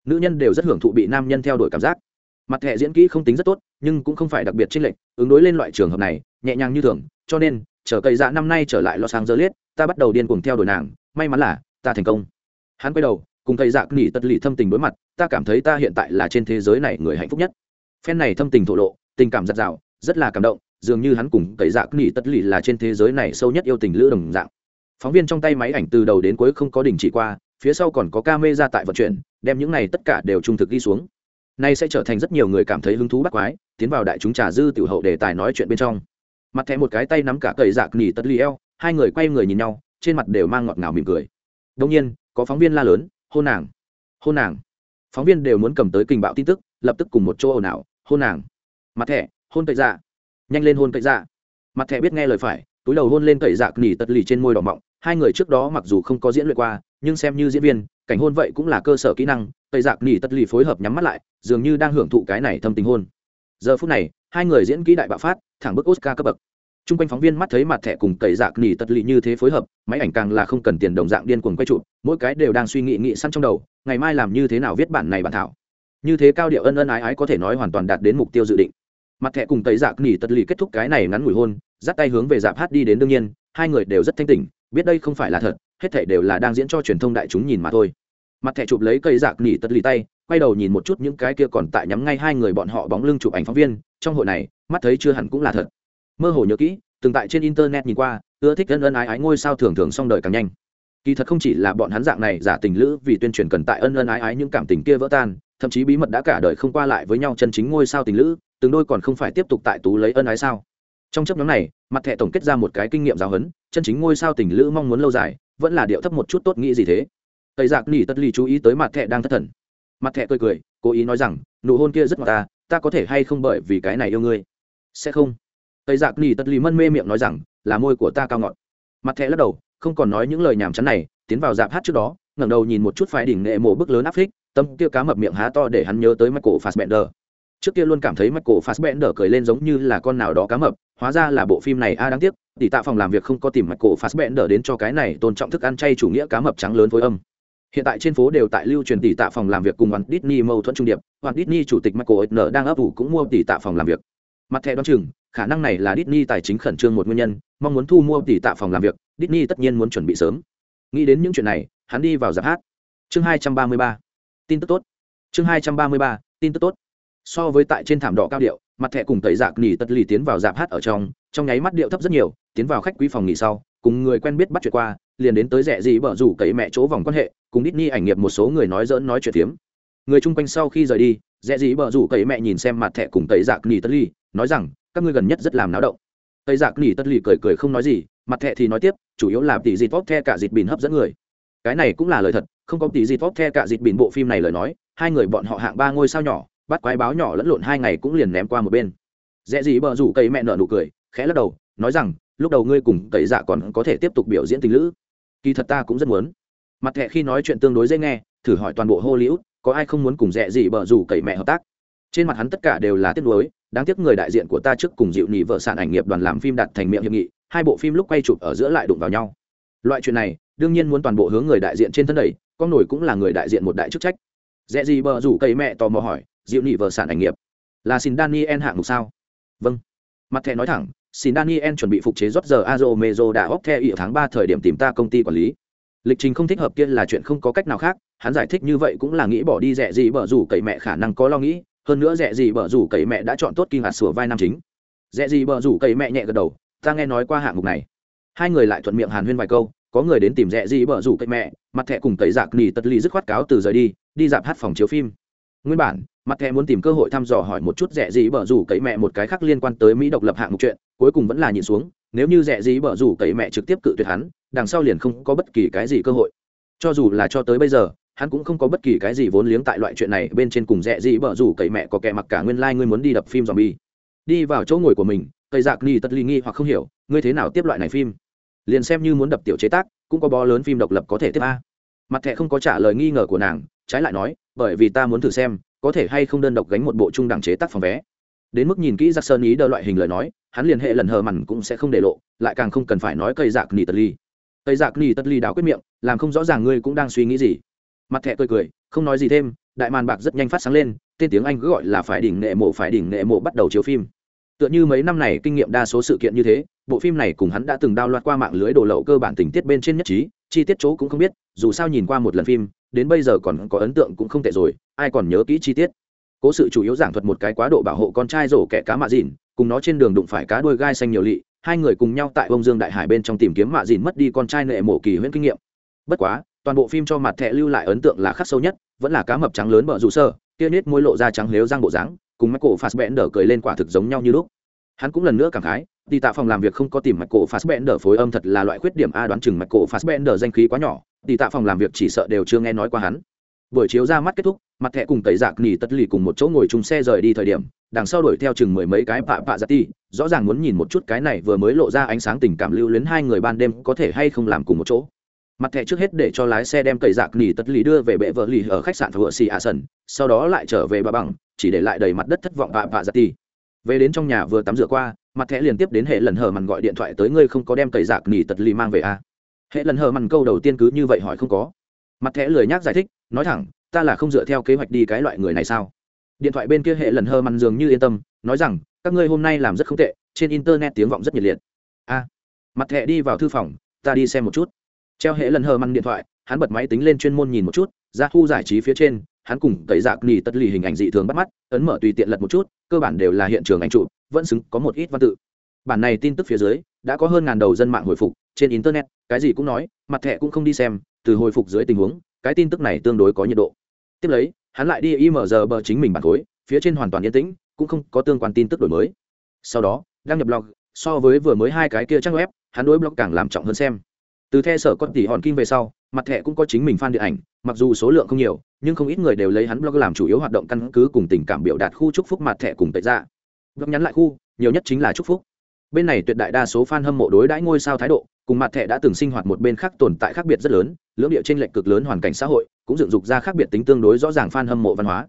S1: Nữ nhân đều rất hưởng thụ bị nam nhân theo đuổi cảm giác mặt thẻ diễn kỹ không tính rất tốt, nhưng cũng không phải đặc biệt trinh lệch, ứng đối lên loại trường hợp này, nhẹ nhàng như thường, cho nên, chờ cây dạ năm nay trở lại los angeles, ta bắt đầu điên cuồng theo đuổi nàng, may mắn là, ta thành công. Hắn quay đầu, cùng cây dạ nghỉ tất lì thâm tình đối mặt, ta cảm thấy ta hiện tại là trên thế giới này người hạnh phúc nhất. Phen này thâm tình thổ lộ, tình cảm giặt rào, rất là cảm động, dường như hắn cùng cây dạ nghỉ tất lì là trên thế giới này sâu nhất yêu tình lữ đồng dạng. Phóng viên trong tay máy ảnh từ đầu đến cuối không có đình chỉ qua, phía sau còn có ca mê ra tại vận chuyển, đem những này tất cả đều trung thực đi xuống nay sẽ trở thành rất nhiều người cảm thấy hứng thú bắt quái, tiến vào đại chúng trà dư tiểu hậu đề tài nói chuyện bên trong. Mặt thẻ một cái tay nắm cả cầy dạc nỉ tất li eo, hai người quay người nhìn nhau, trên mặt đều mang ngọt ngào mỉm cười. Đông nhiên, có phóng viên la lớn hôn nàng hôn nàng. Phóng viên đều muốn cầm tới kình bạo tin tức, lập tức cùng một chỗ ồn ào hôn nàng. Mặt thẻ, hôn cậy dạ. Nhanh lên hôn cậy dạ. Mặt thẻ biết nghe lời phải, túi đầu hôn lên cậy dạ nỉ tật lì trên môi đỏ mọng, hai người trước đó mặc dù không có diễn luyện qua, nhưng xem như diễn viên cảnh hôn vậy cũng là cơ sở kỹ năng, tây dạ nỉ tất lì phối hợp nhắm mắt lại, dường như đang hưởng thụ cái này thâm tình hôn. Giờ phút này, hai người diễn kỹ đại bạo phát, thẳng bức oscar cấp bậc. T r u n g quanh phóng viên mắt thấy mặt thẻ cùng tẩy dạc nỉ tật lì như thế phối hợp, máy ảnh càng là không cần tiền đồng dạng điên cuồng quay trụ mỗi cái đều đang suy nghĩ nghĩ săn trong đầu, ngày mai làm như thế nào viết bản này bản thảo. Như thế cao điệu ân ân ái ái có thể nói hoàn toàn đạt đến mục tiêu dự định. Mặt thẻ cùng tẩy dạc nỉ tật lì kết thúc cái này ngắn ngủi hôn, dắt tay hướng về dạp hát đi đến đương nhiên, hai người đều rất thanh tỉnh biết đây không phải là thật, hết thể đều là đang diễn cho truyền thông đại chúng nhìn mà thôi. Mặt thẻ chụp lấy cây giạc nỉ tật lì tay, quay đầu nhìn một chút những cái kia còn tại nhắm ngay hai người bọn họ bóng lưng chụp ảnh phóng viên, trong hội này, mắt thấy chưa hẳn cũng là thật. Mơ hồ nhớ kỹ, từng tại trên internet nhìn qua, ưa thích ân ân ái ái ngôi sao thường thường xong đời càng nhanh. Kỳ thật không chỉ là bọn hắn dạng này giả tình lữ vì tuyên truyền cần tại ân ân ái ái những cảm tình kia vỡ tan, thậm chí bí mật đã cả đời không qua lại với nhau chân chính ngôi sao tình lữ, từng đôi còn không phải tiếp tục tại tú lấy ân ái sao. Trong chấp nhóm này, mặt thẻ tổng kết ra một cái kinh nghiệm giáo huấn chân chính ngôi sao tình lữ mong muốn lâu dài, vẫn là điệu thấp một chút tốt nghĩ gì thế. Tây giặc nỉ tất ly chú ý tới mặt thẻ đang thất thần. Mặt thẻ cười cười, cố ý nói rằng, nụ hôn kia rất ngọt ta ta có thể hay không bởi vì cái này yêu ngươi? Sẽ không. Tây giặc nỉ tất ly mân mê miệng nói rằng, là môi của ta cao ngọt. Mặt thẻ lắc đầu, không còn nói những lời nhảm chán này, tiến vào dạp hát trước đó, ngẩng đầu nhìn một chút phải đỉnh nghệ mổ bức lớn áp phích, tâm kia cá mập miệng há to để hắn nhớ tới michael fassbender. Trước kia luôn cảm thấy michael fassbender cười lên giống như là con nào đó cá mập, hóa ra là bộ phim này a, đáng tiếc tỷ tạ phòng làm việc không có tìm michael đỡ đến cho cái này tôn trọng thức ăn chay chủ nghĩa cá mập trắng lớn với âm. Hiện tại trên phố đều tại lưu truyền tỷ tạ phòng làm việc cùng Walt Disney mâu thuẫn trung điệp. Walt Disney chủ tịch Michael Eisner đang ấp ủ cũng mua tỷ tạ phòng làm việc. Mặt thẻ đoán chừng, khả năng này là Disney tài chính khẩn trương một nguyên nhân, mong muốn thu mua tỷ tạ phòng làm việc, Disney tất nhiên muốn chuẩn bị sớm. Nghĩ đến những chuyện này, hắn đi vào giáp hát. Chương 233 tin tức tốt. Chương 233 tin tức tốt so với tại trên thảm đỏ cao điệu mặt thẻ cùng tẩy dạc nỉ tật lì tiến vào dạp hát ở trong trong nháy mắt điệu thấp rất nhiều tiến vào khách quý phòng nghỉ sau cùng người quen biết bắt chuyện qua liền đến tới rẻ gì bở rủ cậy mẹ chỗ vòng quan hệ cùng ít ni ảnh nghiệp một số người nói dỡn nói chuyện tiếm, người chung quanh sau khi rời đi rẻ gì bở rủ cậy mẹ nhìn xem mặt thẻ cùng tẩy dạc nỉ tật lì nói rằng các ngươi gần nhất rất làm náo động. Tẩy dạc nỉ tất lì cười cười không nói gì mặt thẻ thì nói tiếp chủ yếu là tỷ dịt vóc the cả dịt bìn hấp dẫn người. Cái này cũng là lời thật không có tỷ dịt vóc the cả dịt bìn bộ phim này lời nói hai người bọn họ hạng ba ngôi sao nhỏ bắt quái báo nhỏ lẫn lộn hai ngày cũng liền ném qua một bên. Dễ gì bờ rủ cây mẹ nợ nụ cười, khẽ lắc đầu, nói rằng, lúc đầu ngươi cùng cậy dạ còn có thể tiếp tục biểu diễn tình lữ. Kỳ thật ta cũng rất muốn. Mặt thẹ khi nói chuyện tương đối dễ nghe, thử hỏi toàn bộ hollywood, có ai không muốn cùng dẹ gì bờ rủ cậy mẹ hợp tác? Trên mặt hắn tất cả đều là tiếc nuối, đáng tiếc người đại diện của ta trước cùng dịu nhị vợ sản ảnh nghiệp đoàn làm phim đặt thành miệng hiệp nghị, hai bộ phim lúc quay chụp ở giữa lại đụng vào nhau. Loại chuyện này, đương nhiên muốn toàn bộ hướng người đại diện trên thân đẩy con nổi cũng là người đại diện một đại chức trách. Dễ gì bờ rủ cậy mẹ tò mò hỏi dịu nị vợ sản ảnh nghiệp. Là xin daniel hạng mục sao? Vâng. Mặt thẻ nói thẳng, xin daniel chuẩn bị phục chế rót giờ azo mezo đã óc theo ở tháng ba thời điểm tìm ta công ty quản lý. Lịch trình không thích hợp kia là chuyện không có cách nào khác, hắn giải thích như vậy cũng là nghĩ bỏ đi rẻ gì bở rủ cậy mẹ khả năng có lo nghĩ, hơn nữa rẻ gì bở rủ cậy mẹ đã chọn tốt kinh hạt sửa vai nam chính. Rẻ gì bở rủ cậy mẹ nhẹ gật đầu, ta nghe nói qua hạng mục này. Hai người lại thuận miệng hàn huyên vài câu, có người đến tìm rẻ gì bở rủ cậy mẹ, mặt thẻ cùng cậy giặc nỉ tật ly dứt khoát cáo từ rời đi đi dạp hát phòng chiếu phim. Nguyên bản mặt thẻ muốn tìm cơ hội thăm dò hỏi một chút rẻ gì bở rủ cậy mẹ một cái khác liên quan tới mỹ độc lập hạng mục chuyện, cuối cùng vẫn là nhìn xuống, nếu như rẻ gì bở rủ cậy mẹ trực tiếp cự tuyệt hắn, đằng sau liền không có bất kỳ cái gì cơ hội. Cho dù là cho tới bây giờ, hắn cũng không có bất kỳ cái gì vốn liếng tại loại chuyện này bên trên cùng rẻ gì bở rủ cậy mẹ có kẻ mặc cả nguyên lai、like、ngươi muốn đi đập phim dòm đi vào chỗ ngồi của mình, cây dạc ni tất ly nghi hoặc không hiểu, ngươi thế nào tiếp loại này phim? Liền xem như muốn đập tiểu chế tác, cũng có bó lớn phim độc lập có thể tiếp a. Mặt thẻ không có trả lời nghi ngờ của nàng, trái lại nói, bởi vì ta muốn thử xem có thể hay không đơn độc gánh một bộ trung đẳng chế tác phòng vé. Đến mức nhìn kỹ giặc sơn ý đỡ loại hình lời nói, hắn liền hệ lần hờ mằn cũng sẽ không để lộ, lại càng không cần phải nói cây giặc nỉ tật ly cây giặc nỉ tật ly đào quyết miệng, làm không rõ ràng ngươi cũng đang suy nghĩ gì. Mặt thẹ cười cười, không nói gì thêm, đại màn bạc rất nhanh phát sáng lên, tên tiếng anh cứ gọi là phải đỉnh nghệ mộ, phải đỉnh nghệ mộ bắt đầu chiếu phim. Tựa như mấy năm này kinh nghiệm đa số sự kiện như thế, bộ phim này cùng hắn đã từng đao loạt qua mạng lưới đồ lậu cơ bản tình tiết bên trên nhất trí, chi tiết chỗ cũng không biết, dù sao nhìn qua một lần phim đến bây giờ còn có ấn tượng cũng không tệ rồi, ai còn nhớ kỹ chi tiết. Cố sự chủ yếu giảng thuật một cái quá độ bảo hộ con trai rổ kẻ cá mạ dìn, cùng nó trên đường đụng phải cá đuôi gai xanh nhiều lị, hai người cùng nhau tại bông dương đại hải bên trong tìm kiếm mạ dìn mất đi con trai nệ mộ kỳ huyễn kinh nghiệm. Bất quá, toàn bộ phim cho mặt thẹ lưu lại ấn tượng là khắc sâu nhất, vẫn là cá mập trắng lớn bợ rủ sơ, kia nết môi lộ ra trắng lếu răng bộ dáng, cùng mắt cổ phắt bẽn đỡ cười lên quả thực giống nhau như lúc. Hắn cũng lần nữa cảm khái đi tạ phòng làm việc không có tìm mạch michael fassbender phối âm thật là loại khuyết điểm a đoán chừng mạch michael fassbender danh khí quá nhỏ đi tạ phòng làm việc chỉ sợ đều chưa nghe nói qua hắn. Buổi chiếu ra mắt kết thúc, mặt thẻ cùng tẩy giặc nỉ tất lì cùng một chỗ ngồi chung xe rời đi thời điểm, đằng sau đuổi theo chừng mười mấy cái pạ pạ giặt ti rõ ràng muốn nhìn một chút cái này vừa mới lộ ra ánh sáng tình cảm lưu luyến hai người ban đêm có thể hay không làm cùng một chỗ. Mặt thẻ trước hết để cho lái xe đem tẩy giặc nỉ tất lì đưa về bệ vợ lì ở khách sạn vựa xì a sần, sau đó lại trở về bà bằng, chỉ để lại đầy mặt đất thất vọng pạ pạ giặt ti về đến trong nhà vừa tắm rửa qua, mặt thẻ liền tiếp đến hệ lần hờ mằn gọi điện thoại tới ngươi không có đem cầy giặc nỉ tật lì mang về à. hệ lần hờ mằn câu đầu tiên cứ như vậy hỏi không có. Mặt thẻ lười nhác giải thích, nói thẳng, ta là không dựa theo kế hoạch đi cái loại người này sao? Điện thoại bên kia hệ lần hờ mằn dường như yên tâm, nói rằng, các ngươi hôm nay làm rất không tệ, trên internet tiếng vọng rất nhiệt liệt. A mặt thẻ đi vào thư phòng, ta đi xem một chút. Treo hệ lần hờ mằn điện thoại, hắn bật máy tính lên chuyên môn nhìn một chút, ra thu giải trí phía trên hắn cùng tẩy dạc nỉ tất lì hình ảnh dị thường bắt mắt, ấn mở tùy tiện lật một chút, cơ bản đều là hiện trường ảnh trụ vẫn xứng có một ít văn tự. Bản này tin tức phía dưới, đã có hơn ngàn đầu dân mạng hồi phục, trên internet, cái gì cũng nói, mặt thẻ cũng không đi xem, từ hồi phục dưới tình huống, cái tin tức này tương đối có nhiệt độ. Tiếp lấy, hắn lại đi img bờ chính mình bản khối phía trên hoàn toàn yên tĩnh, cũng không có tương quan tin tức đổi mới. Sau đó, đăng nhập blog, so với vừa mới hai cái kia trang web, hắn đối blog càng làm trọng hơn xem. Từ the sở con tỷ hòn kim về sau mặt thẻ cũng có chính mình fan điện ảnh, mặc dù số lượng không nhiều, nhưng không ít người đều lấy hắn blog làm chủ yếu hoạt động căn cứ cùng tình cảm biểu đạt khu chúc phúc mặt thẻ cùng tệ ra blog nhắn lại khu, nhiều nhất chính là chúc phúc. Bên này tuyệt đại đa số fan hâm mộ đối đãi ngôi sao thái độ, cùng mặt thẻ đã từng sinh hoạt một bên khác tồn tại khác biệt rất lớn, lưỡng địa trên lệch cực lớn hoàn cảnh xã hội, cũng dựng dục ra khác biệt tính tương đối rõ ràng fan hâm mộ văn hóa.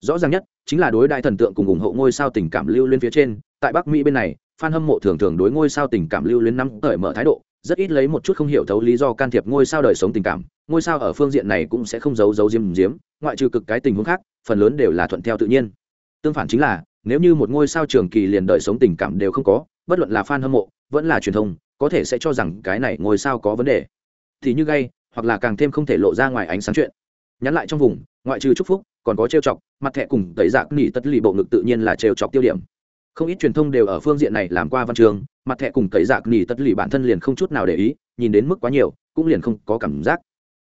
S1: Rõ ràng nhất, chính là đối đại thần tượng cùng ủng hộ ngôi sao tình cảm lưu lên phía trên, tại bắc mỹ bên này, fan hâm mộ thường thường đối ngôi sao tình cảm lưu lên năm cởi mở thái độ rất ít lấy một chút không hiểu thấu lý do can thiệp ngôi sao đời sống tình cảm, ngôi sao ở phương diện này cũng sẽ không giấu giấu diếm diếm ngoại trừ cực cái tình huống khác, phần lớn đều là thuận theo tự nhiên. Tương phản chính là, nếu như một ngôi sao trường kỳ liền đời sống tình cảm đều không có, bất luận là fan hâm mộ, vẫn là truyền thông, có thể sẽ cho rằng cái này ngôi sao có vấn đề. Thì như gay, hoặc là càng thêm không thể lộ ra ngoài ánh sáng chuyện. Nhắn lại trong vùng, ngoại trừ chúc phúc, còn có trêu chọc, mặt thẻ cùng tẩy dạc nỉ tất lì bộ ngực tự nhiên là trêu chọc tiêu điểm. Không ít truyền thông đều ở phương diện này làm qua văn trường mặt thẻ cùng tẩy dạc nỉ tất lì bản thân liền không chút nào để ý, nhìn đến mức quá nhiều, cũng liền không có cảm giác.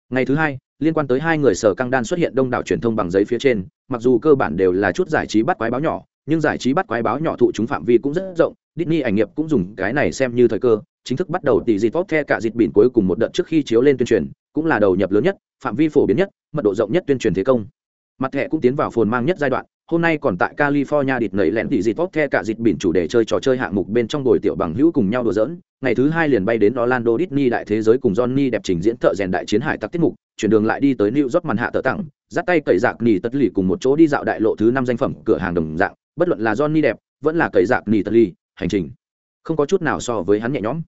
S1: Ngày thứ hai, liên quan tới hai người sở căng đan xuất hiện đông đảo truyền thông bằng giấy phía trên, mặc dù cơ bản đều là chút giải trí bắt quái báo nhỏ, nhưng giải trí bắt quái báo nhỏ thụ chúng phạm vi cũng rất rộng, Disney ảnh nghiệp cũng dùng cái này xem như thời cơ, chính thức bắt đầu tỷ dịp tốt the cả dịp biển cuối cùng một đợt trước khi chiếu lên tuyên truyền, cũng là đầu nhập lớn nhất, phạm vi phổ biến nhất, mật độ rộng nhất tuyên truyền thế công. Mặt thẻ cũng tiến vào phồn mang nhất giai đoạn hôm nay còn tại california địt nảy lẹn tỷ dịt tốt the cả dịt biển chủ đề chơi trò chơi hạng mục bên trong đồi tiểu bằng hữu cùng nhau đùa giỡn. Ngày thứ hai liền bay đến orlando Disney đại thế giới cùng johnny đẹp trình diễn thợ rèn đại chiến hải tặc tiết mục, chuyển đường lại đi tới new york màn hạ tờ tặng, dắt tay cậy dạc nỉ tất lì cùng một chỗ đi dạo đại lộ thứ năm danh phẩm cửa hàng đồng dạng. Bất luận là johnny đẹp, vẫn là cậy dạc nỉ tất lì, hành trình không có chút nào so với hắn nhẹ nhõm.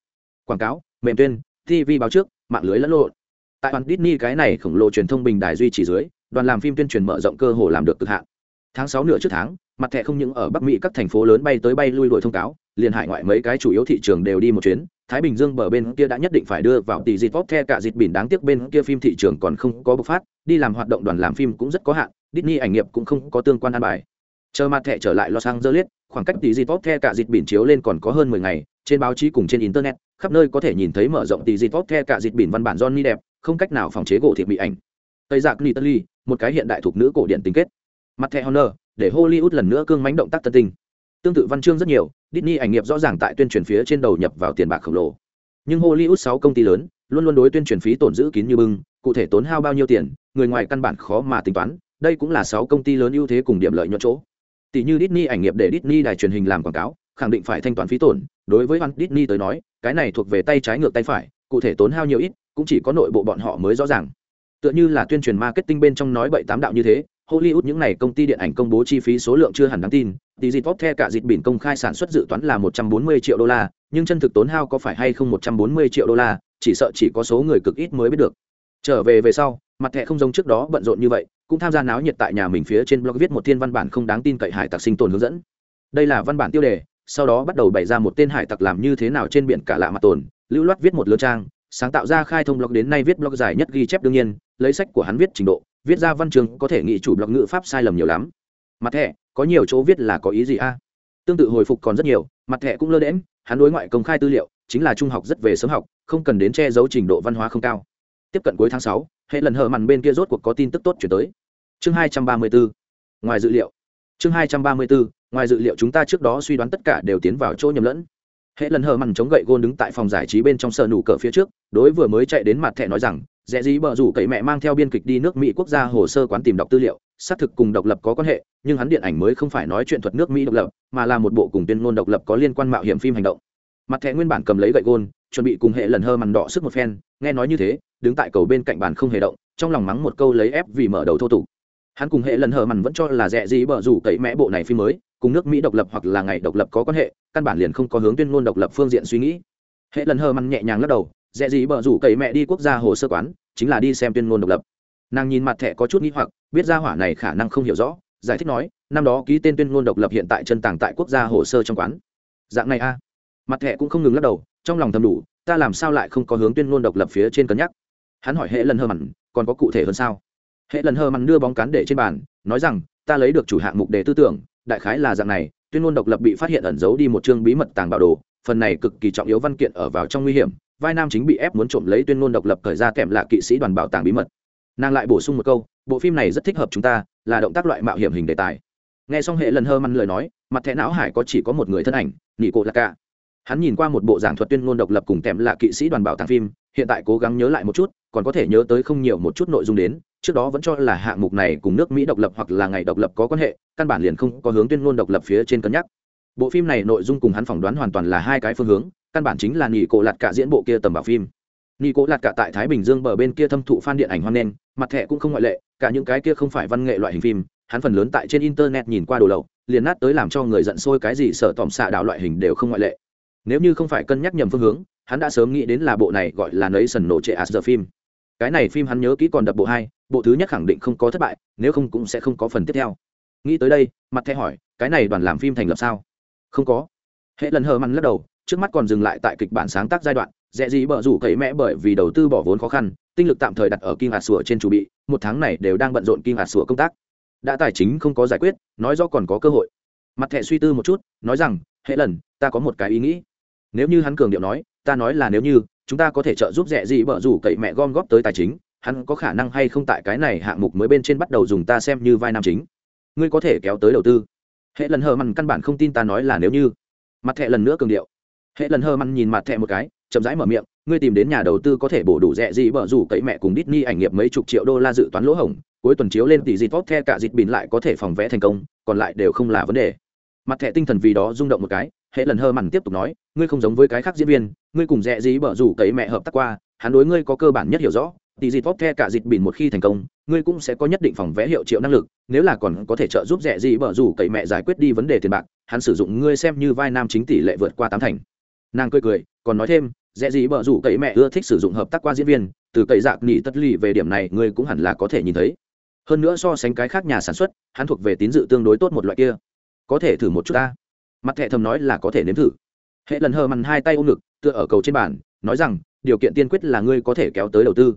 S1: Quảng cáo, mềm tuyên tv báo trước, mạng lưới lẫn lộn. Tại đoàn Disney cái này khổng lồ truyền thông bình đài duy trì dưới, đoàn làm phim tuyên truyền mở rộng cơ hồ làm được cực hạn tháng sáu nửa trước tháng, mặt thẻ không những ở bắc mỹ các thành phố lớn bay tới bay lui đuổi thông cáo, liền hải ngoại mấy cái chủ yếu thị trường đều đi một chuyến. Thái bình dương bờ bên kia đã nhất định phải đưa vào tỷ dịp vóc the cả dịp bỉn đáng tiếc bên kia phim thị trường còn không có bộc phát, đi làm hoạt động đoàn làm phim cũng rất có hạn, Disney ảnh nghiệp cũng không có tương quan an bài. Chờ mặt thẻ trở lại los angeles, khoảng cách tỷ dịp vóc the cả dịp bỉn chiếu lên còn có hơn mười ngày, trên báo chí cùng trên internet, khắp nơi có thể nhìn thấy mở rộng tỷ dịp vóc the cả dịp bỉn văn bản johnny đẹp không cách nào phòng chế gỗ thiệt bị ảnh. Tây giặc nitaly một cái hiện đại thuộc nữ cổ điện tình kết mặt thẻ honor, để hollywood lần nữa cương mánh động tác tân tinh. Tương tự văn chương rất nhiều, Disney ảnh nghiệp rõ ràng tại tuyên truyền phía trên đầu nhập vào tiền bạc khổng lồ. Nhưng hollywood sáu công ty lớn, luôn luôn đối tuyên truyền phí tổn giữ kín như bưng, cụ thể tốn hao bao nhiêu tiền, người ngoài căn bản khó mà tính toán, đây cũng là sáu công ty lớn ưu thế cùng điểm lợi nhuận chỗ. Tỷ như Disney ảnh nghiệp để Disney đài truyền hình làm quảng cáo, khẳng định phải thanh toán phí tổn, đối với hắn Disney tới nói, cái này thuộc về tay trái ngược tay phải, cụ thể tốn hao nhiều ít, cũng chỉ có nội bộ bọn họ mới rõ ràng. Tựa như là tuyên truyền marketing bên trong nói bậy tám đạo như thế Hollywood những này công ty điện ảnh công bố chi phí số lượng chưa hẳn đáng tin. Tỷ dịp theo cả dịch biển công khai sản xuất dự toán là 140 triệu đô la, nhưng chân thực tốn hao có phải hay không 140 triệu đô la, chỉ sợ chỉ có số người cực ít mới biết được. Trở về về sau, mặt thẻ không giống trước đó bận rộn như vậy, cũng tham gia náo nhiệt tại nhà mình phía trên blog viết một thiên văn bản không đáng tin cậy hải tặc sinh tồn hướng dẫn. Đây là văn bản tiêu đề, sau đó bắt đầu bày ra một tên hải tặc làm như thế nào trên biển cả lạ mặt tồn, lưu loát viết một lứa trang, sáng tạo ra khai thông blog đến nay viết blog dài nhất ghi chép đương nhiên, lấy sách của hắn viết trình độ, viết ra văn chương có thể nghĩ chủ blog ngữ pháp sai lầm nhiều lắm. Mặt thẻ, có nhiều chỗ viết là có ý gì a? Tương tự hồi phục còn rất nhiều, mặt thẻ cũng lơ đễm hắn đối ngoại công khai tư liệu, chính là trung học rất về sớm học, không cần đến che giấu trình độ văn hóa không cao. Tiếp cận cuối tháng sáu, hệ lần hờ mằn bên kia rốt cuộc có tin tức tốt chuyển tới. Chương hai trăm ba mươi bốn, ngoài dự liệu. Chương hai trăm ba mươi bốn, ngoài dự liệu chúng ta trước đó suy đoán tất cả đều tiến vào chỗ nhầm lẫn. Hệ lần hờ mằn chống gậy gôn đứng tại phòng giải trí bên trong sở nủ cờ phía trước, đối vừa mới chạy đến mặt thẻ nói rằng dễ dí bờ rủ cậy mẹ mang theo biên kịch đi nước mỹ quốc gia hồ sơ quán tìm đọc tư liệu, xác thực cùng độc lập có quan hệ, nhưng hắn điện ảnh mới không phải nói chuyện thuật nước mỹ độc lập, mà là một bộ cùng tuyên ngôn độc lập có liên quan mạo hiểm phim hành động. Mặt thẻ nguyên bản cầm lấy gậy gôn, chuẩn bị cùng hệ lần hơ mằn đỏ sức một phen, nghe nói như thế, đứng tại cầu bên cạnh bàn không hề động, trong lòng mắng một câu lấy ép vì mở đầu thô tục. Hắn cùng hệ lần hờ mằn vẫn cho là dễ dĩ bờ rủ cậy mẹ bộ này phim mới, cùng nước mỹ độc lập hoặc là ngày độc lập có quan hệ, căn bản liền không có hướng tuyên ngôn độc lập phương diện suy nghĩ. Hệ lần hờ mằn nhẹ nhàng lắc đầu dễ dĩ bờ rủ cậy mẹ đi quốc gia hồ sơ quán, chính là đi xem tuyên ngôn độc lập. Nàng nhìn mặt thẻ có chút nghĩ hoặc, biết ra hỏa này khả năng không hiểu rõ, giải thích nói, năm đó ký tên tuyên ngôn độc lập hiện tại chân tàng tại quốc gia hồ sơ trong quán. Dạng này a. Mặt thẻ cũng không ngừng lắc đầu, trong lòng thầm đủ, ta làm sao lại không có hướng tuyên ngôn độc lập phía trên cân nhắc? Hắn hỏi hệ lần hơ mặn, còn có cụ thể hơn sao? Hệ lần hơ mặn đưa bóng cán để trên bàn, nói rằng, ta lấy được chủ hạng mục đề tư tưởng, đại khái là dạng này, tuyên ngôn độc lập bị phát hiện ẩn giấu đi một chương bí mật tàng bảo đồ, phần này cực kỳ trọng yếu văn kiện ở vào trong nguy hiểm vai nam chính bị ép muốn trộm lấy tuyên ngôn độc lập thời ra kèm là kỵ sĩ đoàn bảo tàng bí mật. Nàng lại bổ sung một câu, bộ phim này rất thích hợp chúng ta, là động tác loại mạo hiểm hình đề tài. Nghe xong hệ lần hơ măn lời nói, mặt thẻ não hải có chỉ có một người thân ảnh, nị cộ là cả hắn nhìn qua một bộ giảng thuật tuyên ngôn độc lập cùng kèm là kỵ sĩ đoàn bảo tàng phim, hiện tại cố gắng nhớ lại một chút, còn có thể nhớ tới không nhiều một chút nội dung đến, trước đó vẫn cho là hạng mục này cùng nước mỹ độc lập hoặc là ngày độc lập có quan hệ, căn bản liền không có hướng tuyên ngôn độc lập phía trên cân nhắc. Bộ phim này nội dung cùng hắn phỏng đoán hoàn toàn là hai cái phương hướng căn bản chính là nghỉ cổ lạt cả diễn bộ kia tầm bảo phim. Nghỉ cổ lạt cả tại thái bình dương bờ bên kia thâm thụ phan điện ảnh hoan đen, mặt thẻ cũng không ngoại lệ cả những cái kia không phải văn nghệ loại hình phim hắn phần lớn tại trên internet nhìn qua đồ lậu liền nát tới làm cho người giận sôi cái gì sợ tòm xạ đạo loại hình đều không ngoại lệ. Nếu như không phải cân nhắc nhầm phương hướng hắn đã sớm nghĩ đến là bộ này gọi là nấy sần nổ trệ as giờ phim. Cái này phim hắn nhớ kỹ còn đập bộ hai bộ thứ nhất khẳng định không có thất bại nếu không cũng sẽ không có phần tiếp theo. Nghĩ tới đây mặt thẻ hỏi cái này đoàn làm phim thành lập sao? Không có. Hệ lần hờ mặn lắc đầu trước mắt còn dừng lại tại kịch bản sáng tác giai đoạn, dễ gì bở rủ cậy mẹ bởi vì đầu tư bỏ vốn khó khăn, tinh lực tạm thời đặt ở kim hạt sủa trên chủ bị, một tháng này đều đang bận rộn kim hạt sủa công tác. Đã tài chính không có giải quyết, nói do còn có cơ hội. Mặt thẻ suy tư một chút, nói rằng, hệ lần, ta có một cái ý nghĩ. Nếu như hắn cường điệu nói, ta nói là nếu như, chúng ta có thể trợ giúp rẻ gì bở rủ cậy mẹ gom góp tới tài chính, hắn có khả năng hay không tại cái này hạng mục mới bên trên bắt đầu dùng ta xem như vai nam chính. Ngươi có thể kéo tới đầu tư. Hệ lần hờ mặn căn bản không tin ta nói là nếu như. Mặt thẻ lần nữa cường điệu hệ lần hơ mặn nhìn mặt thẹ một cái, chậm rãi mở miệng, ngươi tìm đến nhà đầu tư có thể bổ đủ rẻ gì bở rủ cậy mẹ cùng Disney ảnh nghiệp mấy chục triệu đô la dự toán lỗ hổng, cuối tuần chiếu lên tỷ dịt tốt the cả dịt bìn lại có thể phòng vẽ thành công, còn lại đều không là vấn đề. Mặt thẻ tinh thần vì đó rung động một cái, hệ lần hơ mặn tiếp tục nói, ngươi không giống với cái khác diễn viên, ngươi cùng rẻ gì bở rủ cậy mẹ hợp tác qua, hắn đối ngươi có cơ bản nhất hiểu rõ, tỷ dịt tốt the cả dịt bìn một khi thành công, ngươi cũng sẽ có nhất định phòng vẽ hiệu triệu năng lực, nếu là còn có thể trợ giúp rẻ gì bở rủ cậy mẹ giải quyết đi vấn đề tiền bạc, hắn sử dụng ngươi xem như vai nam chính tỷ lệ vượt qua tám thành nàng cười cười, còn nói thêm, dễ gì bở rủ cậy mẹ ưa thích sử dụng hợp tác qua diễn viên, từ cậy dạc nỉ tất lì về điểm này ngươi cũng hẳn là có thể nhìn thấy. Hơn nữa so sánh cái khác nhà sản xuất, hắn thuộc về tín dự tương đối tốt một loại kia. Có thể thử một chút ta. Mặt thẻ thầm nói là có thể nếm thử. Hệ lần hờ mằn hai tay ôm ngực, tựa ở cầu trên bàn, nói rằng, điều kiện tiên quyết là ngươi có thể kéo tới đầu tư.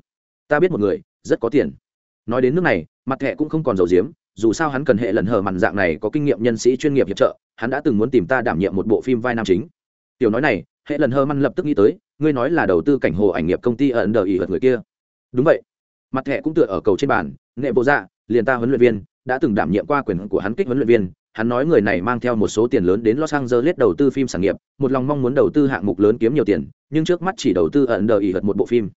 S1: Ta biết một người, rất có tiền. Nói đến nước này, mặt thẻ cũng không còn dầu diếm, dù sao hắn cần hệ lần hờ mằn dạng này có kinh nghiệm nhân sĩ chuyên nghiệp hiệp trợ, hắn đã từng muốn tìm ta đảm nhiệm một bộ phim vai nam chính. Tiểu nói này hệ lần hơ mằn lập tức nghĩ tới ngươi nói là đầu tư cảnh hồ ảnh nghiệp công ty ẩn đờ ỉ hợt người kia. Đúng vậy. Mặt thẻ cũng tựa ở cầu trên bàn nghệ bộ dạ liền ta huấn luyện viên đã từng đảm nhiệm qua quyền của hắn kích huấn luyện viên hắn nói người này mang theo một số tiền lớn đến Los Angeles đầu tư phim sản nghiệp, một lòng mong muốn đầu tư hạng mục lớn kiếm nhiều tiền, nhưng trước mắt chỉ đầu tư ẩn đờ ỉ hợt một bộ phim.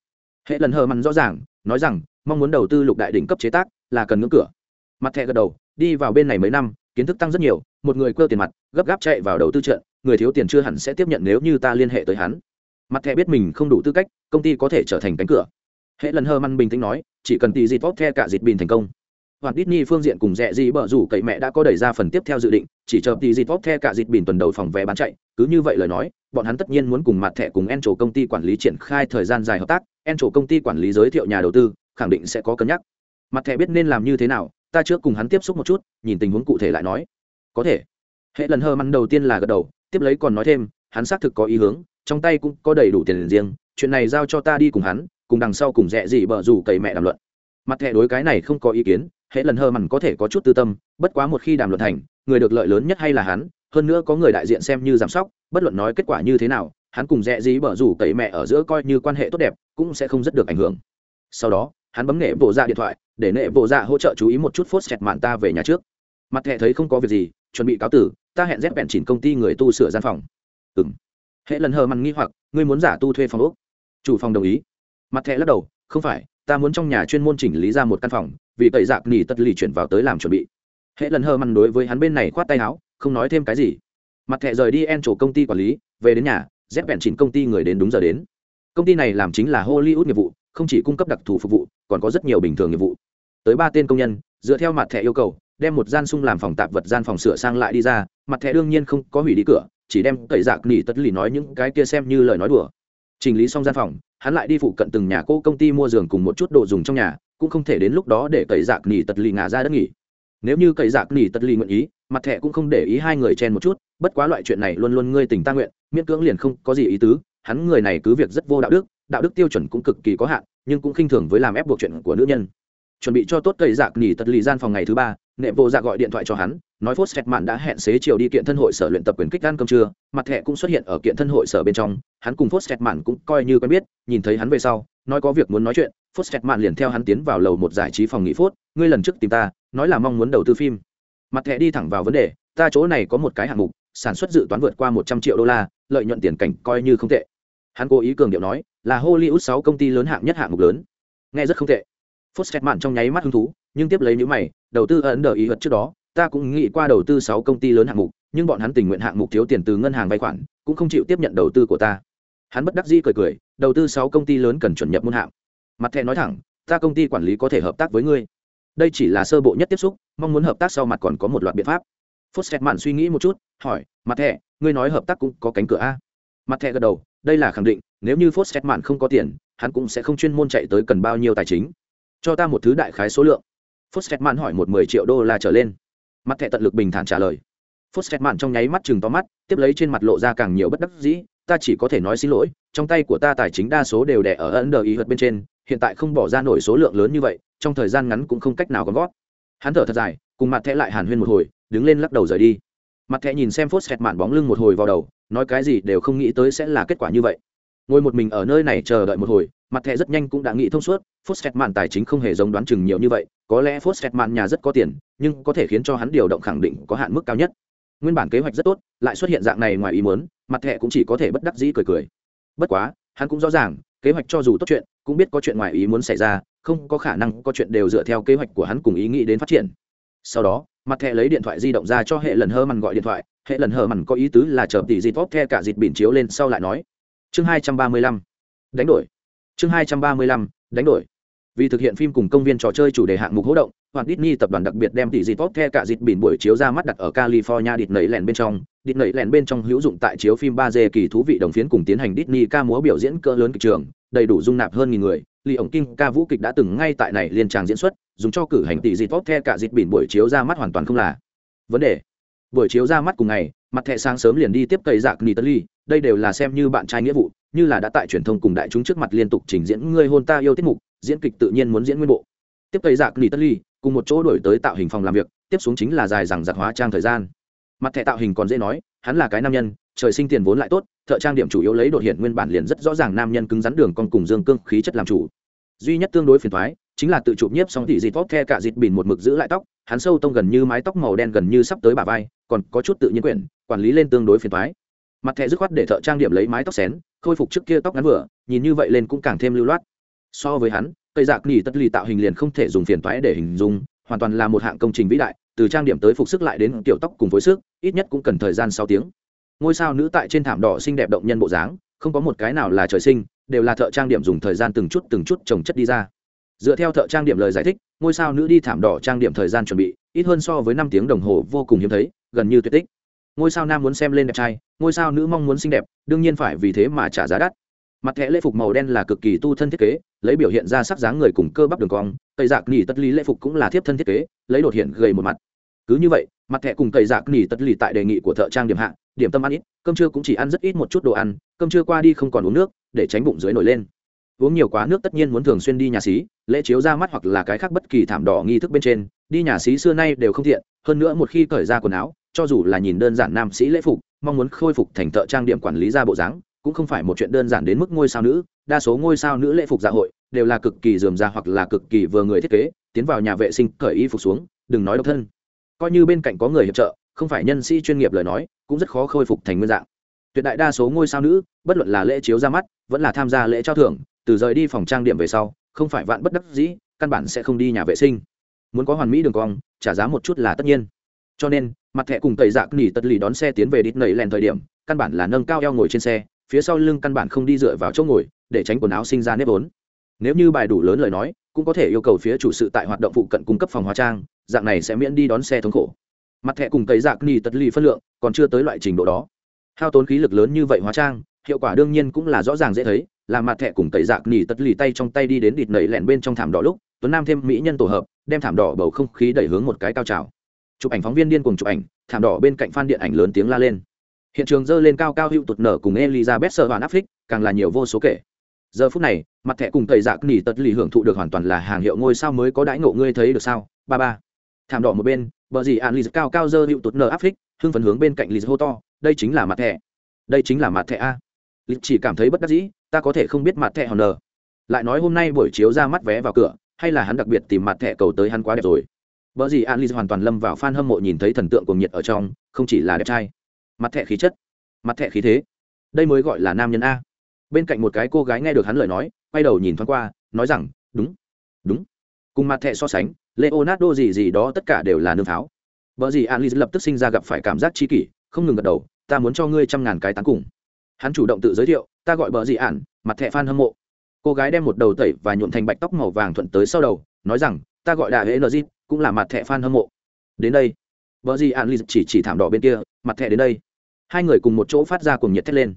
S1: Hệ lần hờ mặn rõ ràng, nói rằng, mong muốn đầu tư lục đại đỉnh cấp chế tác là cần ngưỡng cửa. Mặt thẻ gật đầu đi vào bên này mấy năm kiến thức tăng rất nhiều một người cơ tiền mặt gấp gáp chạy vào đầu tư trận người thiếu tiền chưa hẳn sẽ tiếp nhận nếu như ta liên hệ tới hắn mặt thẻ biết mình không đủ tư cách công ty có thể trở thành cánh cửa hệ lần hơ măn bình tĩnh nói chỉ cần tỷ dịt tốt the cả dịt bình thành công hoặc Disney phương diện cùng rẻ gì bở rủ cậy mẹ đã có đẩy ra phần tiếp theo dự định, chỉ chờ tỷ dịt tốt the cả dịt bình tuần đầu phòng vé bán chạy, cứ như vậy lời nói, bọn hắn tất nhiên muốn cùng mặt thẻ cùng Encho công ty quản lý triển khai thời gian dài hợp tác, Encho công ty quản lý giới thiệu nhà đầu tư, khẳng định sẽ có cân nhắc. Mặt thẻ biết nên làm như thế nào, ta trước cùng hắn tiếp xúc một chút, nhìn tình huống cụ thể lại nói. Có thể. Hệ lần hơ măn đầu tiên là gật đầu, tiếp lấy còn nói thêm, hắn xác thực có ý hướng, trong tay cũng có đầy đủ tiền riêng, chuyện này giao cho ta đi cùng hắn, cùng đằng sau cùng rẻ gì bở rủ cậy mẹ đàm luận. Mặt thẻ đối cái này không có ý kiến, hệ lần hơ mằn có thể có chút tư tâm bất quá một khi đàm luận thành người được lợi lớn nhất hay là hắn hơn nữa có người đại diện xem như giám sóc bất luận nói kết quả như thế nào hắn cùng rẽ gì bở rủ cậy mẹ ở giữa coi như quan hệ tốt đẹp cũng sẽ không rất được ảnh hưởng sau đó hắn bấm nghệ bộ ra điện thoại để nệ bộ ra hỗ trợ chú ý một chút phốt xẹt mạn ta về nhà trước mặt thẻ thấy không có việc gì chuẩn bị cáo tử ta hẹn dép bẹn chỉnh công ty người tu sửa gian phòng. Ừng hệ lần hờ mằn nghi hoặc, ngươi muốn giả tu thuê phòng úc chủ phòng đồng ý. Mặt thẹ lắc đầu, không phải, ta muốn trong nhà chuyên môn chỉnh lý ra một căn phòng, vì tẩy dạc nỉ tất lì chuyển vào tới làm chuẩn bị. Hệ lần hờ mặn đối với hắn bên này khoát tay áo, không nói thêm cái gì. Mặt thẹ rời đi en chỗ công ty quản lý, về đến nhà dép bẹn chỉnh công ty người đến đúng giờ đến. Công ty này làm chính là hollywood nghiệp vụ, không chỉ cung cấp đặc thù phục vụ, còn có rất nhiều bình thường nghiệp vụ. Tới ba tên công nhân, dựa theo mặt thẻ yêu cầu đem một gian sung làm phòng tạp vật gian phòng sửa sang lại đi ra, mặt thẻ đương nhiên không có hủy đi cửa, chỉ đem cậy dạc nỉ tất lì nói những cái kia xem như lời nói đùa. Chỉnh lý xong gian phòng, hắn lại đi phụ cận từng nhà cô công ty mua giường cùng một chút đồ dùng trong nhà, cũng không thể đến lúc đó để cậy dạc nỉ tật lì ngả ra đất nghỉ. Nếu như cậy dạc nỉ tật lì nguyện ý, mặt thẻ cũng không để ý hai người chen một chút, bất quá loại chuyện này luôn luôn ngươi tình ta nguyện, miễn cưỡng liền không có gì ý tứ, hắn người này cứ việc rất vô đạo đức đạo đức tiêu chuẩn cũng cực kỳ có hạn, nhưng cũng khinh thường với làm ép buộc chuyện của nữ nhân. Chuẩn bị cho tốt cậy dạc nỉ tật lì gian phòng ngày thứ ba nệ vô dạ gọi điện thoại cho hắn, nói phốt xét mạn đã hẹn xế chiều đi kiện thân hội sở luyện tập quyền kích ăn cơm trưa, mặt thẻ cũng xuất hiện ở kiện thân hội sở bên trong, hắn cùng phốt xét mạn cũng coi như quen biết, nhìn thấy hắn về sau, nói có việc muốn nói chuyện, phốt xét mạn liền theo hắn tiến vào lầu một giải trí phòng nghỉ phốt, ngươi lần trước tìm ta, nói là mong muốn đầu tư phim. Mặt thẻ đi thẳng vào vấn đề, ta chỗ này có một cái hạng mục, sản xuất dự toán vượt qua một trăm triệu đô la, lợi nhuận tiền cảnh coi như không tệ. Hắn cố ý cường điệu nói, là hollywood sáu công ty lớn hạng nhất hạng mục lớn. Nghe rất không tệ. Phốt xét mạn trong nháy mắt hứng thú nhưng tiếp lấy những mày, đầu tư ấn đờ ý vật trước đó, ta cũng nghĩ qua đầu tư sáu công ty lớn hạng mục, nhưng bọn hắn tình nguyện hạng mục thiếu tiền từ ngân hàng vay khoản, cũng không chịu tiếp nhận đầu tư của ta. Hắn bất đắc dĩ cười cười, đầu tư sáu công ty lớn cần chuẩn nhập môn hạng. Mặt thẻ nói thẳng, ta công ty quản lý có thể hợp tác với ngươi. Đây chỉ là sơ bộ nhất tiếp xúc, mong muốn hợp tác sau mặt còn có một loạt biện pháp. Phốt mạn suy nghĩ một chút, hỏi, mặt thẻ, ngươi nói hợp tác cũng có cánh cửa a? Mặt thẻ gật đầu, đây là khẳng định, nếu như phốt mạn không có tiền, hắn cũng sẽ không chuyên môn chạy tới cần bao nhiêu tài chính. Cho ta một thứ đại khái số lượng. Fosterman hỏi một mười triệu đô la trở lên. Mặt thẻ tận lực bình thản trả lời. Fosterman trong nháy mắt chừng to mắt, tiếp lấy trên mặt lộ ra càng nhiều bất đắc dĩ, ta chỉ có thể nói xin lỗi, trong tay của ta tài chính đa số đều đè ở under ý hợt bên trên, hiện tại không bỏ ra nổi số lượng lớn như vậy, trong thời gian ngắn cũng không cách nào gom góp. Hắn thở thật dài, cùng mặt thẻ lại hàn huyên một hồi, đứng lên lắc đầu rời đi. Mặt thẻ nhìn xem Fosterman bóng lưng một hồi vào đầu, nói cái gì đều không nghĩ tới sẽ là kết quả như vậy. Ngồi một mình ở nơi này chờ đợi một hồi, mặt thẻ rất nhanh cũng đã nghĩ thông suốt, Fosterman tài chính không hề giống đoán chừng nhiều như vậy, có lẽ Fosterman nhà rất có tiền, nhưng có thể khiến cho hắn điều động khẳng định có hạn mức cao nhất. Nguyên bản kế hoạch rất tốt, lại xuất hiện dạng này ngoài ý muốn, mặt thẻ cũng chỉ có thể bất đắc dĩ cười cười. Bất quá, hắn cũng rõ ràng, kế hoạch cho dù tốt chuyện, cũng biết có chuyện ngoài ý muốn xảy ra, không có khả năng có chuyện đều dựa theo kế hoạch của hắn cùng ý nghĩ đến phát triển. Sau đó, mặt thẻ lấy điện thoại di động ra cho hệ lần hơ mằn gọi điện thoại, hệ lần hơ mằn có ý tứ là chờ tỷ dịp tốt theo cả dịp biển chiếu lên sau lại nói. Chương hai trăm ba mươi lăm. Đánh đổi. Chương hai trăm ba mươi lăm đánh đổi. Vì thực hiện phim cùng công viên trò chơi chủ đề hạng mục hỗ động hoặc Disney tập đoàn đặc biệt đem tỷ dịp tốt theo cả dịt biển buổi chiếu ra mắt đặt ở California địt nảy lèn bên trong. Địt nảy lèn bên trong hữu dụng tại chiếu phim 3D kỳ thú vị đồng phiến cùng tiến hành Disney ca múa biểu diễn cỡ lớn kịch trường đầy đủ dung nạp hơn nghìn người. Lý ổng Kim ca vũ kịch đã từng ngay tại này liên tràng diễn xuất dùng cho cử hành tỷ dịp tốt theo cả dịt biển buổi chiếu ra mắt hoàn toàn không là vấn đề. Buổi chiếu ra mắt cùng ngày mặt thẻ sáng sớm liền đi tiếp cậy dạc Nitali, đây đều là xem như bạn trai nghĩa vụ, như là đã tại truyền thông cùng đại chúng trước mặt liên tục trình diễn ngươi hôn ta yêu tiết mục, diễn kịch tự nhiên muốn diễn nguyên bộ. Tiếp tây dạc nỉ tất ly, cùng một chỗ đổi tới tạo hình phòng làm việc, tiếp xuống chính là dài rằng giặc hóa trang thời gian. Mặt thẻ tạo hình còn dễ nói, hắn là cái nam nhân, trời sinh tiền vốn lại tốt, thợ trang điểm chủ yếu lấy đột hiện nguyên bản liền rất rõ ràng nam nhân cứng rắn đường con cùng dương cương khí chất làm chủ. Duy nhất tương đối phiền thoái chính là tự chụp nhiếp xong thị dịt vót the cả dịt bỉn một mực giữ lại tóc, hắn sâu tông gần như mái tóc màu đen gần như sắp tới bà vai, còn có chút tự nhiên quyển, quản lý lên tương đối phiền thoái mặt thẻ dứt khoát để thợ trang điểm lấy mái tóc xén, khôi phục trước kia tóc ngắn vừa, nhìn như vậy lên cũng càng thêm lưu loát. So với hắn, cây dạc nỉ tất lì tạo hình liền không thể dùng phiền toái để hình dung, hoàn toàn là một hạng công trình vĩ đại, từ trang điểm tới phục sức lại đến kiểu tóc cùng phối sức, ít nhất cũng cần thời gian sáu tiếng. Ngôi sao nữ tại trên thảm đỏ xinh đẹp động nhân bộ dáng, không có một cái nào là trời sinh, đều là thợ trang điểm dùng thời gian từng chút từng chút trồng chất đi ra. Dựa theo thợ trang điểm lời giải thích, ngôi sao nữ đi thảm đỏ trang điểm thời gian chuẩn bị, ít hơn so với năm tiếng đồng hồ vô cùng hiếm thấy, gần như tuyệt tích ngôi sao nam muốn xem lên đẹp trai, ngôi sao nữ mong muốn xinh đẹp, đương nhiên phải vì thế mà trả giá đắt. Mặt thẻ lễ phục màu đen là cực kỳ tu thân thiết kế, lấy biểu hiện ra sắc dáng người cùng cơ bắp đường cong, tây dạc nỉ tất lý lễ phục cũng là thiếp thân thiết kế, lấy đột hiện gầy một mặt. Cứ như vậy, mặt thẻ cùng tây dạc nỉ tất lý tại đề nghị của thợ trang điểm hạ, điểm tâm ăn ít, cơm trưa cũng chỉ ăn rất ít một chút đồ ăn, cơm trưa qua đi không còn uống nước, để tránh bụng dưới nổi lên. Uống nhiều quá nước tất nhiên muốn thường xuyên đi nhà xí, lễ chiếu ra mắt hoặc là cái khác bất kỳ thảm đỏ nghi thức bên trên, đi nhà xí xưa nay đều không thiện hơn nữa một khi cởi ra quần áo cho dù là nhìn đơn giản nam sĩ lễ phục, mong muốn khôi phục thành thợ trang điểm quản lý ra bộ dáng, cũng không phải một chuyện đơn giản đến mức ngôi sao nữ, đa số ngôi sao nữ lễ phục dạ hội đều là cực kỳ dườm ra hoặc là cực kỳ vừa người thiết kế, tiến vào nhà vệ sinh, cởi y phục xuống, đừng nói độc thân. Coi như bên cạnh có người hiệp trợ, không phải nhân sĩ chuyên nghiệp lời nói, cũng rất khó khôi phục thành nguyên dạng. Tuyệt đại đa số ngôi sao nữ, bất luận là lễ chiếu ra mắt, vẫn là tham gia lễ trao thưởng, từ rời đi phòng trang điểm về sau, không phải vạn bất đắc dĩ, căn bản sẽ không đi nhà vệ sinh. Muốn có hoàn mỹ đường cong, trả giá một chút là tất nhiên. Cho nên mặt thẻ cùng tẩy dạc nỉ tất lì đón xe tiến về đít nầy lèn thời điểm, căn bản là nâng cao eo ngồi trên xe, phía sau lưng căn bản không đi dựa vào chỗ ngồi, để tránh quần áo sinh ra nếp vốn. Nếu như bài đủ lớn lời nói, cũng có thể yêu cầu phía chủ sự tại hoạt động phụ cận cung cấp phòng hóa trang, dạng này sẽ miễn đi đón xe thống khổ. Mặt thẻ cùng tẩy dạc nỉ tất lì phân lượng còn chưa tới loại trình độ đó. Hao tốn khí lực lớn như vậy hóa trang, hiệu quả đương nhiên cũng là rõ ràng dễ thấy, là mặt thẻ cùng tẩy dạc nỉ tất lì tay trong tay đi đến địt nầy lẹn bên trong thảm đỏ lúc, tuấn nam thêm mỹ nhân tổ hợp, đem thảm đỏ bầu không khí đẩy hướng một cái cao trào chụp ảnh phóng viên điên cùng chụp ảnh, thảm đỏ bên cạnh phan điện ảnh lớn tiếng la lên. Hiện trường dơ lên cao cao hữu tụt nở cùng elizabeth sơ hoàn áp phích, càng là nhiều vô số kể. Giờ phút này, mặt thẻ cùng tẩy dạc nỉ tật lì hưởng thụ được hoàn toàn là hàng hiệu ngôi sao mới có đãi ngộ ngươi thấy được sao? Ba ba. Thảm đỏ một bên, bờ gì an lì cao cao dơ hữu tụt nở áp phích, hưng phấn hướng bên cạnh lì hô to, đây chính là mặt thẻ. Đây chính là mặt thẻ a. Lì chỉ cảm thấy bất đắc dĩ, ta có thể không biết mặt thẻ hòn nở lại nói hôm nay buổi chiếu ra mắt vé vào cửa, hay là hắn đặc biệt tìm mặt thẻ cầu tới hắn quá đẹp rồi. Bở gì An hoàn toàn lâm vào fan hâm mộ nhìn thấy thần tượng cuồng nhiệt ở trong, không chỉ là đẹp trai, mặt thẻ khí chất, mặt thẻ khí thế. Đây mới gọi là nam nhân a. Bên cạnh một cái cô gái nghe được hắn lời nói, quay đầu nhìn thoáng qua, nói rằng, "Đúng, đúng." Cùng mặt thẻ so sánh, Leonardo gì gì đó tất cả đều là nương pháo. Bở gì An lập tức sinh ra gặp phải cảm giác chi kỷ, không ngừng gật đầu, "Ta muốn cho ngươi trăm ngàn cái tán cùng." Hắn chủ động tự giới thiệu, "Ta gọi Bở gì An, mặt thẻ fan hâm mộ." Cô gái đem một đầu tẩy và nhuộm thành bạch tóc màu vàng thuận tới sau đầu, nói rằng, "Ta gọi Đại Hệ Nzit, cũng là mặt thẻ fan hâm mộ. Đến đây, vợ gì an chỉ chỉ thảm đỏ bên kia, mặt thẻ đến đây. Hai người cùng một chỗ phát ra cùng nhiệt thét lên.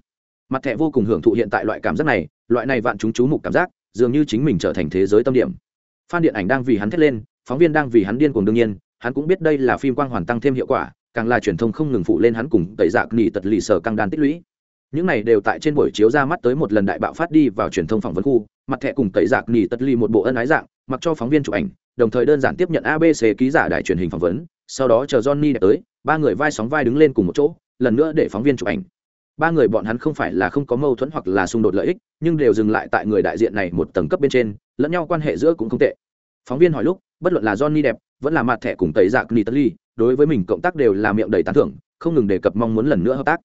S1: Mặt thẻ vô cùng hưởng thụ hiện tại loại cảm giác này, loại này vạn chúng chú mục cảm giác, dường như chính mình trở thành thế giới tâm điểm. Fan điện ảnh đang vì hắn thét lên, phóng viên đang vì hắn điên cuồng đương nhiên, hắn cũng biết đây là phim quang hoàn tăng thêm hiệu quả, càng là truyền thông không ngừng phụ lên hắn cùng tẩy dạc nỉ tật lì sở căng đan tích lũy những này đều tại trên buổi chiếu ra mắt tới một lần đại bạo phát đi vào truyền thông phỏng vấn khu, mặt thẻ cùng tẩy dạc nỉ tật ly một bộ ân ái dạng, mặc cho phóng viên chụp ảnh, đồng thời đơn giản tiếp nhận abc ký giả đài truyền hình phỏng vấn, sau đó chờ johnny đẹp tới, ba người vai sóng vai đứng lên cùng một chỗ, lần nữa để phóng viên chụp ảnh. Ba người bọn hắn không phải là không có mâu thuẫn hoặc là xung đột lợi ích, nhưng đều dừng lại tại người đại diện này một tầng cấp bên trên, lẫn nhau quan hệ giữa cũng không tệ. Phóng viên hỏi lúc, bất luận là johnny đẹp, vẫn là mặt thẻ cùng tẩy dạc ly, đối với mình cộng tác đều là miệng đầy tán thưởng, không ngừng đề cập mong muốn lần nữa hợp tác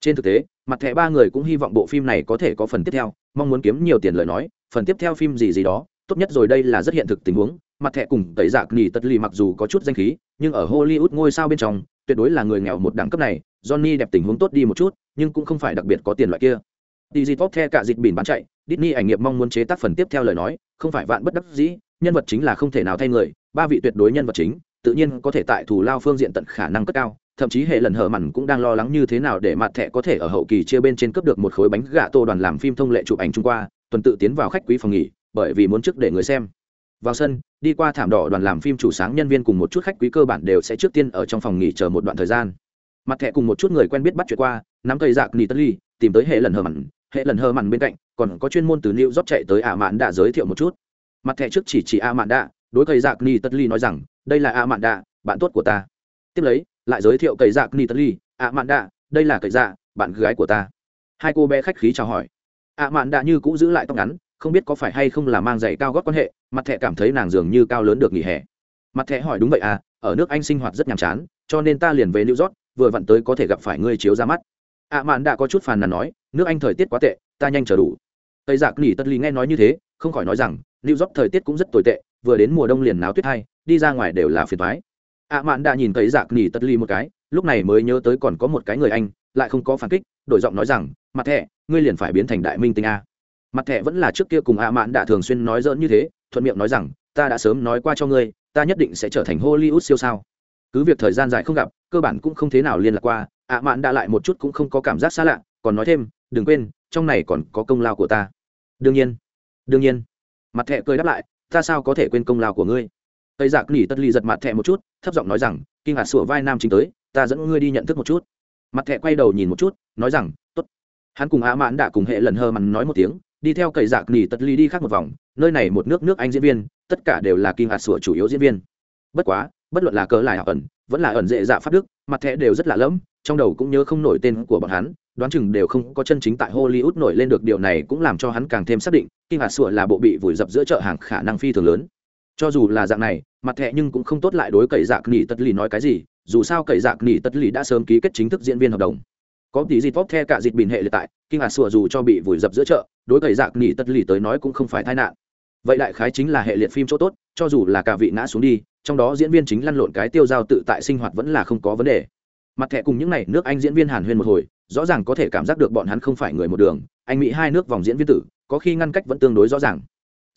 S1: trên thực tế, mặt thẻ ba người cũng hy vọng bộ phim này có thể có phần tiếp theo, mong muốn kiếm nhiều tiền lời nói, phần tiếp theo phim gì gì đó, tốt nhất rồi đây là rất hiện thực tình huống, mặt thẻ cùng tẩy dạc nghỉ tật lì mặc dù có chút danh khí, nhưng ở hollywood ngôi sao bên trong, tuyệt đối là người nghèo một đẳng cấp này, johnny đẹp tình huống tốt đi một chút, nhưng cũng không phải đặc biệt có tiền loại kia. Đi tốt the cả dịch bỉn bán chạy, Disney ảnh nghiệp mong muốn chế tác phần tiếp theo lời nói, không phải vạn bất đắc dĩ, nhân vật chính là không thể nào thay người, ba vị tuyệt đối nhân vật chính, tự nhiên có thể tại thủ lao phương diện tận khả năng cất cao thậm chí hệ lần hở mặn cũng đang lo lắng như thế nào để mặt thẻ có thể ở hậu kỳ chia bên trên cấp được một khối bánh gà tô đoàn làm phim thông lệ chụp ảnh trung qua, tuần tự tiến vào khách quý phòng nghỉ, bởi vì muốn trước để người xem. Vào sân, đi qua thảm đỏ đoàn làm phim chủ sáng nhân viên cùng một chút khách quý cơ bản đều sẽ trước tiên ở trong phòng nghỉ chờ một đoạn thời gian. Mặt thẻ cùng một chút người quen biết bắt chuyện qua, nắm cây dạc nỉ tất ly, tìm tới hệ lần hờ mặn, hệ lần hờ mặn bên cạnh, còn có chuyên môn từ new rót chạy tới ả mạn đã giới thiệu một chút. Mặt thẻ trước chỉ chỉ a mạn đạ, đối cây dạc nỉ tất ly nói rằng, đây là a mạn đạ, bạn tốt của ta. Tiếp lấy lại giới thiệu cậy dạ nỉ ạ a mạn đạ, đây là cậy dạ bạn gái của ta. Hai cô bé khách khí chào hỏi. A mạn đạ như cũng giữ lại tóc ngắn, không biết có phải hay không là mang giày cao gót quan hệ, mặt thẻ cảm thấy nàng dường như cao lớn được nghỉ hè. Mặt thẻ hỏi đúng vậy à ở nước anh sinh hoạt rất nhàm chán, cho nên ta liền về new york, vừa vặn tới có thể gặp phải ngươi chiếu ra mắt. Ạ mạn đã có chút phàn nàn nói, nước anh thời tiết quá tệ, ta nhanh chờ đủ. Tây giặc dạ nỉ tất lý nghe nói như thế, không khỏi nói rằng, new york thời tiết cũng rất tồi tệ, vừa đến mùa đông liền náo tuyết hay đi ra ngoài đều là phiền thoái ạ mạn đã nhìn thấy giặc nỉ tất ly một cái, lúc này mới nhớ tới còn có một cái người anh, lại không có phản kích, đổi giọng nói rằng, mặt thẻ ngươi liền phải biến thành đại minh tinh a. Mặt thẻ vẫn là trước kia cùng ạ mạn đã thường xuyên nói dỡn như thế, thuận miệng nói rằng, ta đã sớm nói qua cho ngươi, ta nhất định sẽ trở thành hollywood siêu sao. Cứ việc thời gian dài không gặp, cơ bản cũng không thế nào liên lạc qua, ạ mạn đã lại một chút cũng không có cảm giác xa lạ, còn nói thêm, đừng quên, trong này còn có công lao của ta. Đương nhiên đương nhiên. Mặt thẹ cười đáp lại, ta sao có thể quên công lao của ngươi? Tây giặc nỉ tất ly giật mặt thẹ một chút, thấp giọng nói rằng kinh hạt sủa vai nam chính tới, ta dẫn ngươi đi nhận thức một chút. Mặt thẹ quay đầu nhìn một chút, nói rằng t ố t hắn cùng á mãn đã cùng hệ lần hơ mặn nói một tiếng, đi theo cậy giặc nỉ tất ly đi khác một vòng, nơi này một nước nước anh diễn viên, tất cả đều là kinh hạt sủa chủ yếu diễn viên. Bất quá, bất luận là cớ lại ẩn, vẫn là ẩn dễ dạ pháp đức, mặt thẹ đều rất lạ lẫm, trong đầu cũng nhớ không nổi tên của bọn hắn, đoán chừng đều không có chân chính tại hollywood nổi lên được điều này cũng làm cho hắn càng thêm xác định kinh hạt sủa là bộ bị vùi dập giữa chợ hàng khả năng phi thường lớn cho dù là dạng này, mặt thẻ nhưng cũng không tốt lại đối cậy dạc nỉ tất lì nói cái gì, dù sao cậy dạc nỉ tất lì đã sớm ký kết chính thức diễn viên hợp đồng. Có tí gì tốt the cả dịp bình hệ liệt tại, kinh hạt sủa dù cho bị vùi dập giữa chợ, đối cậy dạc nỉ tất lì tới nói cũng không phải tai nạn. Vậy đại khái chính là hệ liệt phim chỗ tốt, cho dù là cả vị ngã xuống đi, trong đó diễn viên chính lăn lộn cái tiêu giao tự tại sinh hoạt vẫn là không có vấn đề. Mặt thẻ cùng những n à y nước anh diễn viên hàn huyên một hồi, rõ ràng có thể cảm giác được bọn hắn không phải người một đường, anh mỹ hai nước vòng diễn viên tử, có khi ngăn cách vẫn tương đối rõ ràng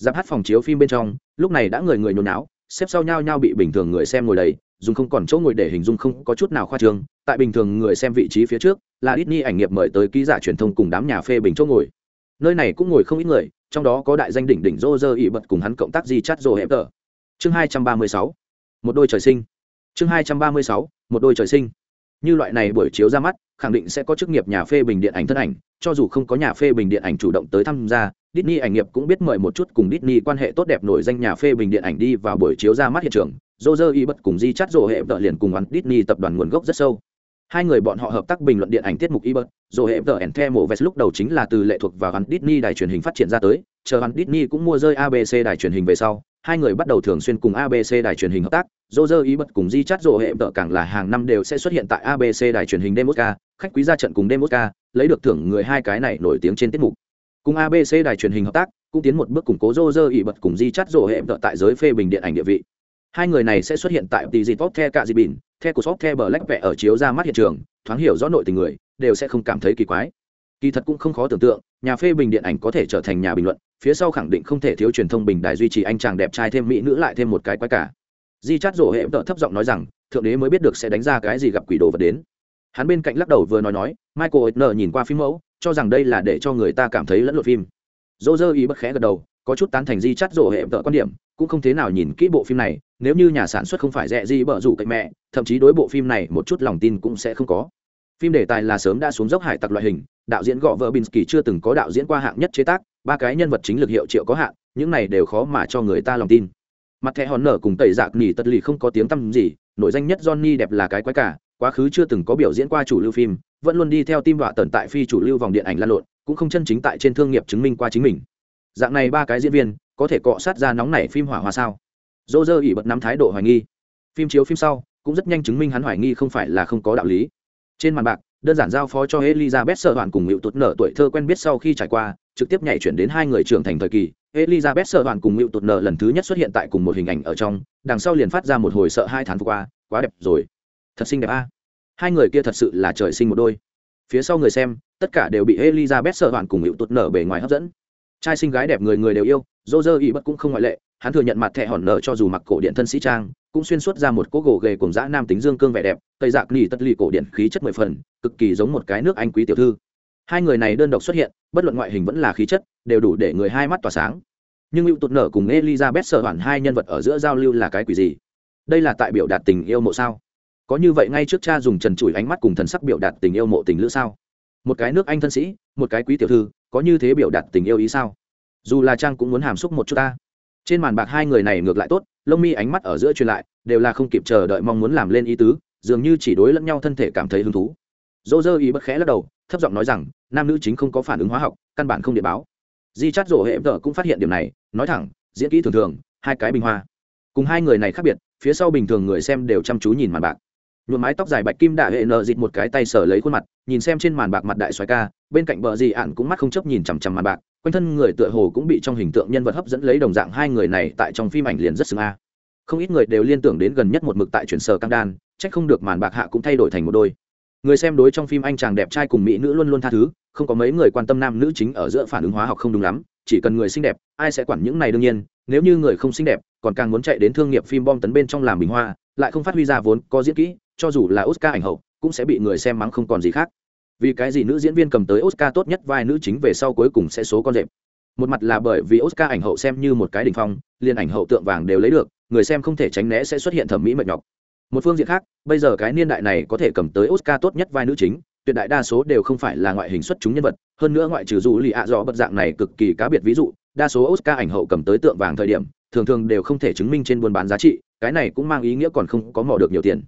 S1: giáp hát phòng chiếu phim bên trong, lúc này đã người người nhồi náo xếp sau nhau nhau bị bình thường người xem ngồi đầy, dùng không còn chỗ ngồi để hình dung không có chút nào khoa trương. Tại bình thường người xem vị trí phía trước, là Disney ảnh nghiệp mời tới ký giả truyền thông cùng đám nhà phê bình chỗ ngồi. Nơi này cũng ngồi không ít người, trong đó có đại danh đỉnh đỉnh rô rơ ỉ bật cùng hắn cộng tác di chát rô hẹp tờ. Chương hai trăm ba mươi sáu, một đôi trời sinh. Chương hai trăm ba mươi sáu, một đôi trời sinh như loại này buổi chiếu ra mắt khẳng định sẽ có chức nghiệp nhà phê bình điện ảnh thân ảnh cho dù không có nhà phê bình điện ảnh chủ động tới tham gia Disney ảnh nghiệp cũng biết mời một chút cùng Disney quan hệ tốt đẹp nổi danh nhà phê bình điện ảnh đi vào buổi chiếu ra mắt hiện trường. Roger Ebert cùng Di Chát Rồ hệ vợ liền cùng hắn Disney tập đoàn nguồn gốc rất sâu. Hai người bọn họ hợp tác bình luận điện ảnh tiết mục Ebert bật, rồi hệ vợ ẩn theo mộ vest lúc đầu chính là từ lệ thuộc vào hắn Disney đài truyền hình phát triển ra tới, chờ hắn Disney cũng mua rơi ABC đài truyền hình về sau, hai người bắt đầu thường xuyên cùng ABC đài truyền hình hợp tác. Roger ý bật cùng Di Chát Rồ hệ tợ càng là hàng năm đều sẽ xuất hiện tại ABC đài truyền hình Đêm khách quý ra trận cùng Đêm lấy được thưởng người hai cái này nổi tiếng trên tiết mục. Cùng ABC đài truyền hình hợp tác, cũng tiến một bước củng cố Roger ý bật cùng Di Chát Rồ hệ tợ tại giới phê bình điện ảnh địa vị. Hai người này sẽ xuất hiện tại tỷ dịp The Cạ Dị Bỉn, The của Shop The Black vẽ ở chiếu ra mắt hiện trường, thoáng hiểu rõ nội tình người, đều sẽ không cảm thấy kỳ quái kỳ thật cũng không khó tưởng tượng nhà phê bình điện ảnh có thể trở thành nhà bình luận phía sau khẳng định không thể thiếu truyền thông bình đài duy trì anh chàng đẹp trai thêm mỹ nữ lại thêm một cái quái cả. Di chát rổ hệ vợ thấp giọng nói rằng, thượng đế mới biết được sẽ đánh ra cái gì gặp quỷ đồ vật đến. Hắn bên cạnh lắc đầu vừa nói nói, michael n nhìn qua phim mẫu, cho rằng đây là để cho người ta cảm thấy lẫn lộn phim. Dô dơ ý bất khẽ gật đầu, có chút tán thành di chát rổ hệ vợ quan điểm, cũng không thế nào nhìn kỹ bộ phim này, nếu như nhà sản xuất không phải rẻ gì bở rủ cạnh mẹ, thậm chí đối bộ phim này một chút lòng tin cũng sẽ không có. Phim đề tài là sớm đã xuống dốc hải tặc loại hình, đạo diễn gõ vợ binsky chưa từng có đạo diễn qua hạng nhất chế tác ba cái nhân vật chính lực hiệu triệu có hạn, những này đều khó mà cho người ta lòng tin. Mặt thẻ hòn nở cùng tẩy dạc nỉ tật lì không có tiếng tăm gì nội danh nhất johnny đẹp là cái quái cả, quá khứ chưa từng có biểu diễn qua chủ lưu phim, vẫn luôn đi theo tim đọa tần tại phi chủ lưu vòng điện ảnh lan lộn, cũng không chân chính tại trên thương nghiệp chứng minh qua chính mình. Dạng này ba cái diễn viên, có thể cọ sát ra nóng nảy phim hỏa hoa sao? Dô dơ ỉ bật nắm thái độ hoài nghi. Phim chiếu phim sau, cũng rất nhanh chứng minh hắn hoài nghi không phải là không có đạo lý. Trên màn bạc, đơn giản giao phó cho elizabeth sợ hoàn cùng hiệu tụt nở tuổi thơ quen biết sau khi trải qua trực tiếp nhảy chuyển đến hai người trưởng thành thời kỳ, elizabeth sợ hoàn cùng mưu tụt nở lần thứ nhất xuất hiện tại cùng một hình ảnh ở trong, đằng sau liền phát ra một hồi sợ hai tháng vừa qua, quá đẹp rồi, thật xinh đẹp a. Hai người kia thật sự là trời sinh một đôi. Phía sau người xem, tất cả đều bị elizabeth sợ hoàn cùng mưu tụt nở bề ngoài hấp dẫn. Trai sinh gái đẹp người người đều yêu dô dơ ý bất cũng không ngoại lệ, hắn thừa nhận mặt thẻ hòn nợ cho dù mặc cổ điện thân sĩ trang, cũng xuyên suốt ra một cố gỗ ghề cùng dã nam tính dương cương vẻ đẹp, tây dạc nỉ tất lì cổ điện khí chất mười phần, cực kỳ giống một cái nước anh quý tiểu thư hai người này đơn độc xuất hiện, bất luận ngoại hình vẫn là khí chất, đều đủ để người hai mắt tỏa sáng. Nhưng hữu tụt nở cùng elizabeth sợ hoàn hai nhân vật ở giữa giao lưu là cái quỷ gì? Đây là tại biểu đạt tình yêu mộ sao? Có như vậy ngay trước cha dùng trần trụi ánh mắt cùng thần sắc biểu đạt tình yêu mộ tình lữ sao? Một cái nước anh thân sĩ, một cái quý tiểu thư, có như thế biểu đạt tình yêu ý sao? Dù là trang cũng muốn hàm xúc một chút ta. Trên màn bạc hai người này ngược lại tốt, lông mi ánh mắt ở giữa truyền lại, đều là không kịp chờ đợi mong muốn làm lên ý tứ, dường như chỉ đối lẫn nhau thân thể cảm thấy hứng thú dỗ dơ ý bất khẽ lắc đầu, thấp giọng nói rằng, nam nữ chính không có phản ứng hóa học, căn bản không điện báo. Di chát rổ hệ vợ cũng phát hiện điểm này, nói thẳng, diễn kỹ thường thường, hai cái bình hoa. Cùng hai người này khác biệt, phía sau bình thường người xem đều chăm chú nhìn màn bạc. Nhuộm mái tóc dài bạch kim đạ hệ nợ dịt một cái tay sở lấy khuôn mặt, nhìn xem trên màn bạc mặt đại xoài ca, bên cạnh bờ dị ạn cũng mắt không chấp nhìn chằm chằm màn bạc, quanh thân người tựa hồ cũng bị trong hình tượng nhân vật hấp dẫn lấy đồng dạng hai người này tại trong phim ảnh liền rất xứng a. Không ít người đều liên tưởng đến gần nhất một mực tại chuyển sở căng đan trách không được màn bạc hạ cũng thay đổi thành một đôi người xem đối trong phim anh chàng đẹp trai cùng mỹ nữ luôn luôn tha thứ, không có mấy người quan tâm nam nữ chính ở giữa phản ứng hóa học không đúng lắm, chỉ cần người xinh đẹp, ai sẽ quản những này đương nhiên, nếu như người không xinh đẹp, còn càng muốn chạy đến thương nghiệp phim bom tấn bên trong làm bình hoa, lại không phát huy ra vốn có diễn kỹ, cho dù là oscar ảnh hậu, cũng sẽ bị người xem mắng không còn gì khác. Vì cái gì nữ diễn viên cầm tới oscar tốt nhất vai nữ chính về sau cuối cùng sẽ số con rệp? Một mặt là bởi vì oscar ảnh hậu xem như một cái đỉnh phong, liền ảnh hậu tượng vàng đều lấy được, người xem không thể tránh né sẽ xuất hiện thẩm mỹ mệt nhọc một phương diện khác, bây giờ cái niên đại này có thể cầm tới oscar tốt nhất vai nữ chính, tuyệt đại đa số đều không phải là ngoại hình xuất chúng nhân vật, hơn nữa ngoại trừ dù lì ạ rõ bật dạng này cực kỳ cá biệt ví dụ, đa số oscar ảnh hậu cầm tới tượng vàng thời điểm, thường thường đều không thể chứng minh trên buôn bán giá trị, cái này cũng mang ý nghĩa còn không có mò được nhiều tiền.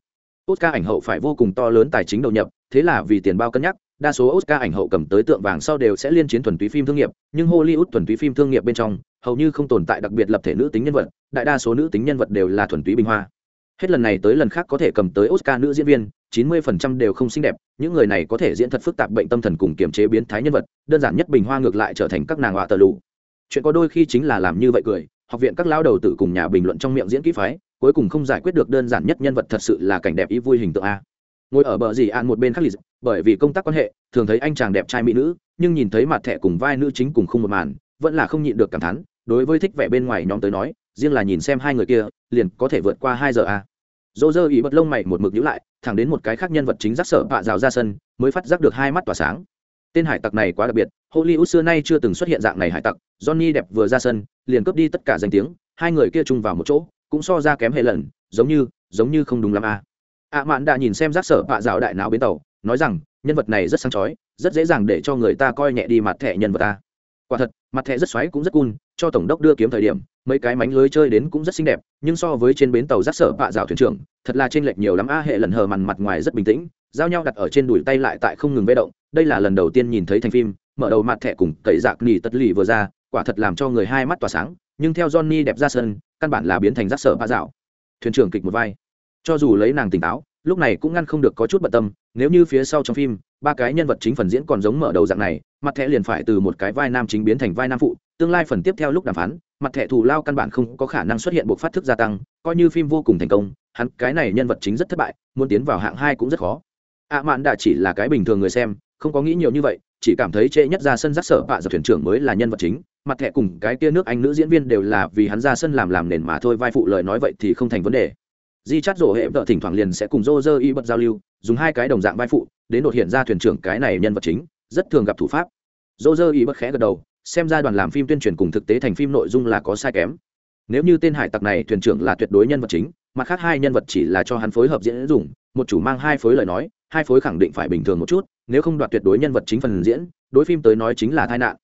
S1: Oscar ảnh hậu phải vô cùng to lớn tài chính đầu nhập, thế là vì tiền bao cân nhắc, đa số oscar ảnh hậu cầm tới tượng vàng sau đều sẽ liên chiến thuần túy phim thương nghiệp, nhưng hollywood thuần túy phim thương nghiệp bên trong, hầu như không tồn tại đặc biệt lập thể nữ tính nhân vật, đại đa số nữ tính nhân vật đều là thuần túy bình hoa hết lần này tới lần khác có thể cầm tới oscar nữ diễn viên 90% đều không xinh đẹp, những người này có thể diễn thật phức tạp bệnh tâm thần cùng kiềm chế biến thái nhân vật, đơn giản nhất bình hoa ngược lại trở thành các nàng họa tờ lụ chuyện có đôi khi chính là làm như vậy cười, học viện các lao đầu tử cùng nhà bình luận trong miệng diễn kỹ phái, cuối cùng không giải quyết được đơn giản nhất nhân vật thật sự là cảnh đẹp ý vui hình tượng a. Ngồi ở bờ dì an một bên khác lì bởi vì công tác quan hệ, thường thấy anh chàng đẹp trai mỹ nữ, nhưng nhìn thấy mặt thẻ cùng vai nữ chính cùng khung một màn, vẫn là không nhịn được cảm thán, đối với thích vẻ bên ngoài nhóm tới nói, riêng là nhìn xem hai người kia, liền có thể vượt qua hai giờ a dô dơ ý bật lông mày một mực nhữ lại, thẳng đến một cái khác nhân vật chính giác sở bạ rào ra sân, mới phát giác được hai mắt tỏa sáng tên hải tặc này quá đặc biệt, hollywood xưa nay chưa từng xuất hiện dạng này hải tặc, johnny đẹp vừa ra sân, liền cướp đi tất cả danh tiếng, hai người kia chung vào một chỗ, cũng so ra kém hệ lần, giống như giống như không đúng lắm à. a à. ạ mạn đã nhìn xem giác sở bạ rào đại não bến tàu, nói rằng, nhân vật này rất sáng chói, rất dễ dàng để cho người ta coi nhẹ đi mặt thẻ nhân vật ta quả thật, mặt thẻ rất xoáy cũng rất cool, cho tổng đốc đưa kiếm thời điểm mấy cái mánh lưới chơi đến cũng rất xinh đẹp, nhưng so với trên bến tàu rác sở bạ rào thuyền trưởng, thật là trên lệch nhiều lắm. A, hệ lần hờ mằn mặt ngoài rất bình tĩnh, giao nhau đặt ở trên đùi tay lại tại không ngừng vây động. Đây là lần đầu tiên nhìn thấy thành phim, mở đầu mặt thẻ cùng tẩy dạc nỉ tất lì vừa ra, quả thật làm cho người hai mắt tỏa sáng, nhưng theo johnny đẹp ra sân, căn bản là biến thành rác sở bạ rào thuyền trưởng kịch một vai. Cho dù lấy nàng tỉnh táo, lúc này cũng ngăn không được có chút bận tâm, nếu như phía sau trong phim, ba cái nhân vật chính phần diễn còn giống mở đầu dạng này, mặt thẻ liền phải từ một cái vai nam chính biến thành vai nam phụ, tương lai phần tiếp theo lúc đàm phán mặt thẻ thù lao căn bản không có khả năng xuất hiện buộc phát thức gia tăng, coi như phim vô cùng thành công, hắn cái này nhân vật chính rất thất bại, muốn tiến vào hạng hai cũng rất khó. Ạ à mạn đã chỉ là cái bình thường người xem, không có nghĩ nhiều như vậy, chỉ cảm thấy trễ nhất ra sân giác sở bạ giờ thuyền trưởng mới là nhân vật chính, mặt thẻ cùng cái kia nước anh nữ diễn viên đều là vì hắn ra sân làm làm nền mà thôi, vai phụ lời nói vậy thì không thành vấn đề. Di chắt rổ hệ vợ thỉnh thoảng liền sẽ cùng rô rơ y bật giao lưu, dùng hai cái đồng dạng vai phụ, đến đột hiện ra thuyền trưởng cái này nhân vật chính, rất thường gặp thủ pháp. Rô rơ y bật khẽ gật đầu xem ra đoàn làm phim tuyên truyền cùng thực tế thành phim nội dung là có sai kém. Nếu như tên hải tặc này thuyền trưởng là tuyệt đối nhân vật chính, mặt khác hai nhân vật chỉ là cho hắn phối hợp diễn dùng, một chủ mang hai phối lời nói, hai phối khẳng định phải bình thường một chút, nếu không đoạt tuyệt đối nhân vật chính phần diễn, đối phim tới nói chính là tai nạn.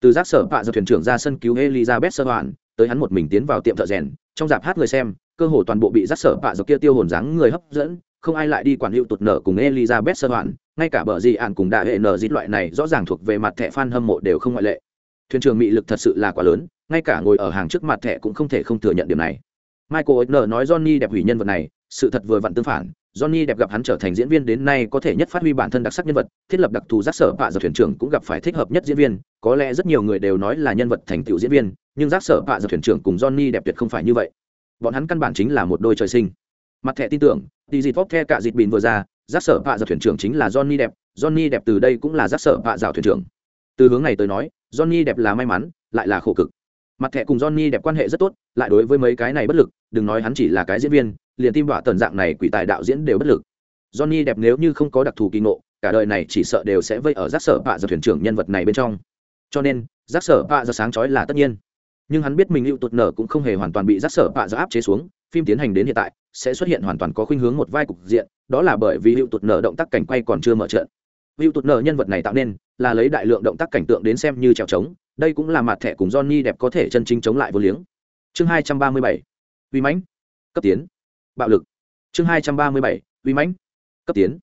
S1: Từ giác sở bạ giờ thuyền trưởng ra sân cứu elizabeth sơ hoàn tới hắn một mình tiến vào tiệm thợ rèn, trong dạp hát người xem, cơ hồ toàn bộ bị giác sở bạ giờ kia tiêu hồn dáng người hấp dẫn, không ai lại đi quản hữu tụt nở cùng elizabeth sơ hoàn ngay cả bờ dị ạn cùng đại hệ nở dít loại này rõ ràng thuộc về mặt thẻ fan hâm mộ đều không ngoại lệ thuyền trưởng mị lực thật sự là quá lớn, ngay cả ngồi ở hàng trước mặt thẻ cũng không thể không thừa nhận điểm này. Michael n nói johnny đẹp hủy nhân vật này, sự thật vừa vặn tương phản, johnny đẹp gặp hắn trở thành diễn viên đến nay có thể nhất phát huy bản thân đặc sắc nhân vật, thiết lập đặc thù giác sở bạ giờ thuyền trưởng cũng gặp phải thích hợp nhất diễn viên, có lẽ rất nhiều người đều nói là nhân vật thành tựu diễn viên, nhưng giác sở bạ giờ thuyền trưởng cùng johnny đẹp tuyệt không phải như vậy. Bọn hắn căn bản chính là một đôi trời sinh. Mặt thẻ tin tưởng đi dịp vóc the cả dịp bìn vừa ra giác sở bạ giờ thuyền trưởng chính là johnny đẹp johnny đẹp từ đây cũng là giác sở bạ dạo thuyền trưởng. Từ hướng này tới nói johnny đẹp là may mắn, lại là khổ cực. Mặt thẻ cùng johnny đẹp quan hệ rất tốt, lại đối với mấy cái này bất lực, đừng nói hắn chỉ là cái diễn viên, liền tim đọa tần dạng này quỷ tài đạo diễn đều bất lực. Johnny đẹp nếu như không có đặc thù kỳ ngộ, cả đời này chỉ sợ đều sẽ vây ở giác sở bạ giờ thuyền trưởng nhân vật này bên trong. Cho nên giác sở bạ giờ sáng chói là tất nhiên. Nhưng hắn biết mình lưu tụt nở cũng không hề hoàn toàn bị giác sở bạ giờ áp chế xuống, phim tiến hành đến hiện tại, sẽ xuất hiện hoàn toàn có khuynh hướng một vai cục diện, đó là bởi vì lưu tụt nở động tác cảnh quay còn chưa mở trận. Lưu tụt nở nhân vật này tạo nên là lấy đại lượng động tác cảnh tượng đến xem như trèo trống, đây cũng là mặt thẻ cùng johnny đẹp có thể chân chính chống lại vô liếng. Chương hai trăm ba mươi bảy, uy mãnh, cấp tiến, bạo lực. Chương hai trăm ba mươi bảy, uy mãnh, cấp tiến,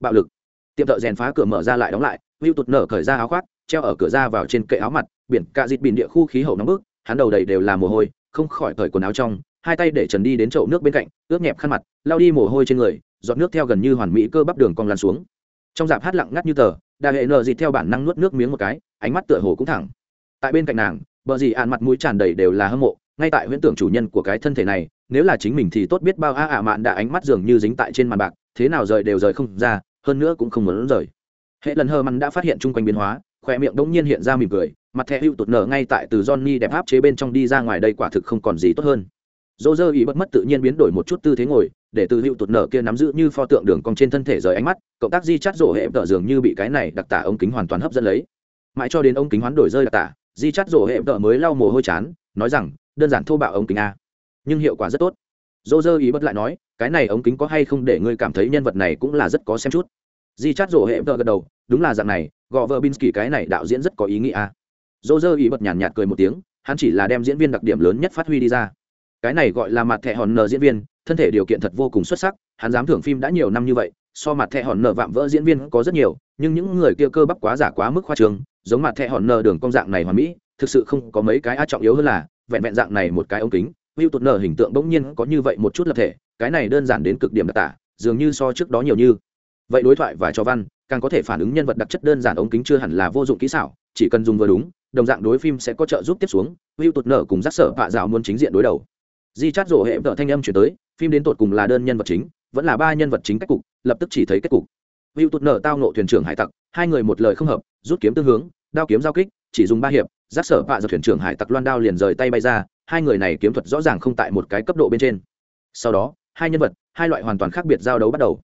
S1: bạo lực. Tiệm thợ rèn phá cửa mở ra lại đóng lại hữu tụt nở khởi ra áo khoác, treo ở cửa ra vào trên kệ áo mặt, biển cạ dịt bìn địa khu khí hậu nóng bức, hắn đầu đầy đều là mồ hôi, không khỏi cởi quần áo trong, hai tay để trần đi đến chậu nước bên cạnh, ướt nhẹp khăn mặt lao đi mồ hôi trên người, giọt nước theo gần như hoàn mỹ cơ bắp đường cong lan xuống. Trong dạp hát lặng ngắt như tờ đa hệ nợ gì theo bản năng nuốt nước miếng một cái, ánh mắt tựa hồ cũng thẳng. Tại bên cạnh nàng, bờ gì ạn mặt mũi tràn đầy đều là hâm mộ, ngay tại huyễn tưởng chủ nhân của cái thân thể này, nếu là chính mình thì tốt biết bao a ạ mạn đã ánh mắt dường như dính tại trên màn bạc, thế nào rời đều rời không ra, hơn nữa cũng không muốn rời. Hệ lần hơ mặn đã phát hiện chung quanh biến hóa, khỏe miệng đông nhiên hiện ra mỉm cười, mặt thẻ hữu tụt nở ngay tại từ johnny đẹp áp chế bên trong đi ra ngoài đây quả thực không còn gì tốt hơn. Dỗ dơ ý bất mất tự nhiên biến đổi một chút tư thế ngồi để từ hữu tụt nở kia nắm giữ như pho tượng đường cong trên thân thể rời ánh mắt, cộng tác di chắt rổ hệ tở dường như bị cái này đặc tả ống kính hoàn toàn hấp dẫn lấy. Mãi cho đến ống kính hoán đổi rơi đặc tả, di chắt rổ hệ tở mới lau mồ hôi chán, nói rằng, đơn giản thô bạo ống kính a, nhưng hiệu quả rất tốt. Dô dơ ý bất lại nói, cái này ống kính có hay không để ngươi cảm thấy nhân vật này cũng là rất có xem chút? Di chắt rổ hệ tở gật đầu, đúng là dạng này, gò vợ binsky cái này đạo diễn rất có ý nghĩa dô dơ ý bật nhàn nhạt cười một tiếng, hắn chỉ là đem diễn viên đặc điểm lớn nhất phát huy đi ra cái này gọi là mặt thẻ hòn nờ diễn viên, thân thể điều kiện thật vô cùng xuất sắc, hắn dám thưởng phim đã nhiều năm như vậy, so mặt thẻ hòn nờ vạm vỡ diễn viên có rất nhiều, nhưng những người kia cơ bắp quá giả quá mức khoa trường giống mặt thẻ hòn nờ đường cong dạng này hoàn mỹ, thực sự không có mấy cái a trọng yếu hơn là, vẹn vẹn dạng này một cái ống kính hữu tụt nở hình tượng bỗng nhiên có như vậy một chút lập thể, cái này đơn giản đến cực điểm đặc tả, dường như so trước đó nhiều như. Vậy đối thoại và cho văn, càng có thể phản ứng nhân vật đặc chất đơn giản ống kính chưa hẳn là vô dụng kỹ xảo, chỉ cần dùng vừa đúng, đồng dạng đối phim sẽ có trợ giúp tiếp xuống hữu tụt nở cùng giác sở vạ rào muốn chính diện đối đầu di chát rổ hệ vợ thanh âm chuyển tới, phim đến tột cùng là đơn nhân vật chính, vẫn là ba nhân vật chính cách cục, lập tức chỉ thấy kết cục. Hữu tụt nở tao nộ thuyền trưởng hải tặc, hai người một lời không hợp, rút kiếm tương hướng, đao kiếm giao kích, chỉ dùng ba hiệp giác sở vạ giật thuyền trưởng hải tặc loan đao liền rời tay bay ra, hai người này kiếm thuật rõ ràng không tại một cái cấp độ bên trên. Sau đó, hai nhân vật, hai loại hoàn toàn khác biệt giao đấu bắt đầu.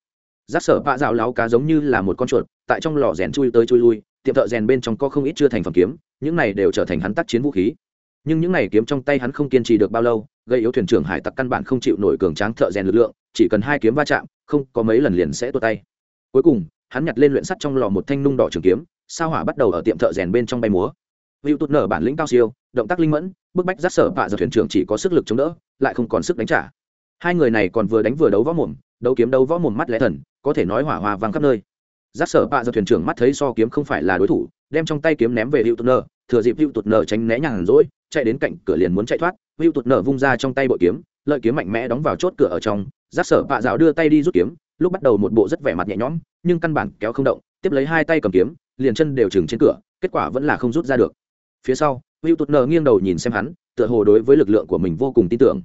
S1: Giác sở vạ dạo láo cá giống như là một con chuột, tại trong lò rèn chui tới chui lui, tiệm thợ rèn bên trong có không ít chưa thành phẩm kiếm, những này đều trở thành hắn tác chiến vũ khí nhưng những này kiếm trong tay hắn không kiên trì được bao lâu, gây yếu thuyền trưởng hải tặc căn bản không chịu nổi cường tráng thợ rèn lực lượng, chỉ cần hai kiếm va chạm, không có mấy lần liền sẽ tuột tay. Cuối cùng, hắn nhặt lên luyện sắt trong lò một thanh nung đỏ trường kiếm, sao hỏa bắt đầu ở tiệm thợ rèn bên trong bay múa. Hữu tụt nở bản lĩnh cao siêu, động tác linh mẫn, bức bách giác sở vạ giờ thuyền trưởng chỉ có sức lực chống đỡ, lại không còn sức đánh trả. Hai người này còn vừa đánh vừa đấu võ mồm, đấu kiếm đấu võ mồm mắt lẽ thần, có thể nói hỏa hoa vang khắp nơi. Giác sở bạ giờ thuyền trưởng mắt thấy so kiếm không phải là đối thủ, đem trong tay kiếm ném về hữu tụt nở, thừa dịp hữu tụt nở tránh né nhàn rỗi chạy đến cạnh cửa liền muốn chạy thoát hữu tụt nở vung ra trong tay bội kiếm, lợi kiếm mạnh mẽ đóng vào chốt cửa ở trong, giác sở bạ dạo đưa tay đi rút kiếm, lúc bắt đầu một bộ rất vẻ mặt nhẹ nhõm, nhưng căn bản kéo không động, tiếp lấy hai tay cầm kiếm, liền chân đều chừng trên cửa, kết quả vẫn là không rút ra được. Phía sau hữu tụt nở nghiêng đầu nhìn xem hắn, tựa hồ đối với lực lượng của mình vô cùng tin tưởng.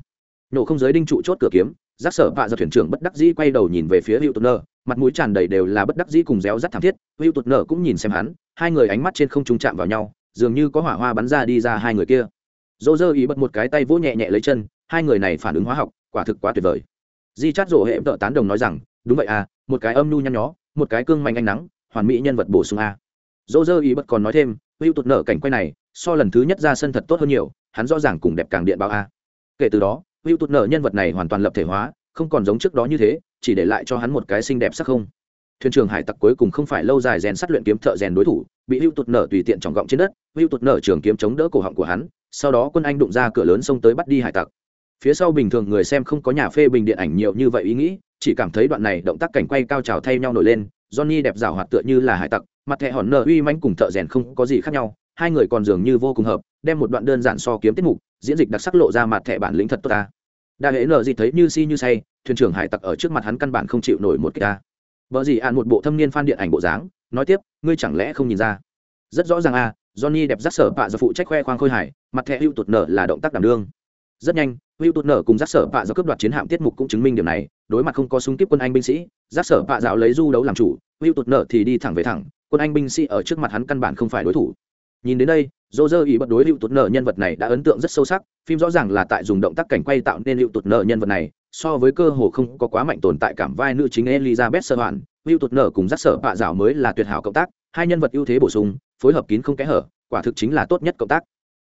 S1: Nổ không giới đinh trụ chốt cửa kiếm, giác sở bạ dạo thuyền trưởng bất đắc dĩ quay đầu nhìn về phía hữu tụt nở, mặt mũi tràn đầy đều là bất đắc dĩ cùng réo rắt thảm thiết. Hữu tụt nở cũng nhìn xem hắn, hai người ánh mắt trên không trung chạm vào nhau, dường như có hỏa hoa bắn ra đi ra hai người kia dô dơ ý bật một cái tay vỗ nhẹ nhẹ lấy chân, hai người này phản ứng hóa học, quả thực quá tuyệt vời. Di chát rổ hệ vợ tán đồng nói rằng, đúng vậy à một cái âm nhu nhăn nhó, một cái cương mạnh ánh nắng, hoàn mỹ nhân vật bổ sung a. Dô dơ ý bật còn nói thêm, hữu tụt nở cảnh quay này, so lần thứ nhất ra sân thật tốt hơn nhiều, hắn rõ ràng cùng đẹp càng điện báo a. Kể từ đó, hữu tụt nở nhân vật này hoàn toàn lập thể hóa, không còn giống trước đó như thế, chỉ để lại cho hắn một cái xinh đẹp sắc không. Thuyền trưởng hải tặc cuối cùng không phải lâu dài rèn sắt luyện kiếm thợ rèn đối thủ, bị hữu tụt nở tùy tiện trọng gọng trên đất, hữu tụt nở trường kiếm chống đỡ cổ họng của hắn sau đó quân anh đụng ra cửa lớn xông tới bắt đi hải tặc. Phía sau bình thường người xem không có nhà phê bình điện ảnh nhiều như vậy ý nghĩ, chỉ cảm thấy đoạn này động tác cảnh quay cao trào thay nhau nổi lên, johnny đẹp rào hoạt tựa như là hải tặc, mặt thẻ hòn nở uy manh cùng thợ rèn không có gì khác nhau, hai người còn dường như vô cùng hợp, đem một đoạn đơn giản so kiếm tiết mục, diễn dịch đặc sắc lộ ra mặt thẻ bản lĩnh thật tốt ta. Đa hễ nở gì thấy như si như say, thuyền trưởng hải tặc ở trước mặt hắn căn bản không chịu nổi một cái ta. Vợ gì ạn một bộ thâm niên phan điện ảnh bộ dáng, nói tiếp, ngươi chẳng lẽ không nhìn ra? Rất rõ ràng à johnny đẹp rắc sở bạ do phụ trách khoe khoang khôi hải mặt thẻ hữu tụt nở là động tác đảm đương. Rất nhanh, hữu tụt nở cùng rắc sở bạ do cướp đoạt chiến hạm tiết mục cũng chứng minh điểm này, đối mặt không có súng kiếp quân anh binh sĩ rắc sở bạ dạo lấy du đấu làm chủ, hữu tụt nở thì đi thẳng về thẳng, quân anh binh sĩ ở trước mặt hắn căn bản không phải đối thủ. Nhìn đến đây Roger ý bật đối hữu tụt nở nhân vật này đã ấn tượng rất sâu sắc, phim rõ ràng là tại dùng động tác cảnh quay tạo nên hữu tụt nở nhân vật này, so với cơ hồ không có quá mạnh tồn tại cảm vai nữ chính elizabeth sơ hoàn hữu tụt nở cùng rắc sở bạ dạo mới là tuyệt hảo cộng tác, hai nhân vật ưu thế bổ sung phối hợp kín không kẽ hở, quả thực chính là tốt nhất cộng tác.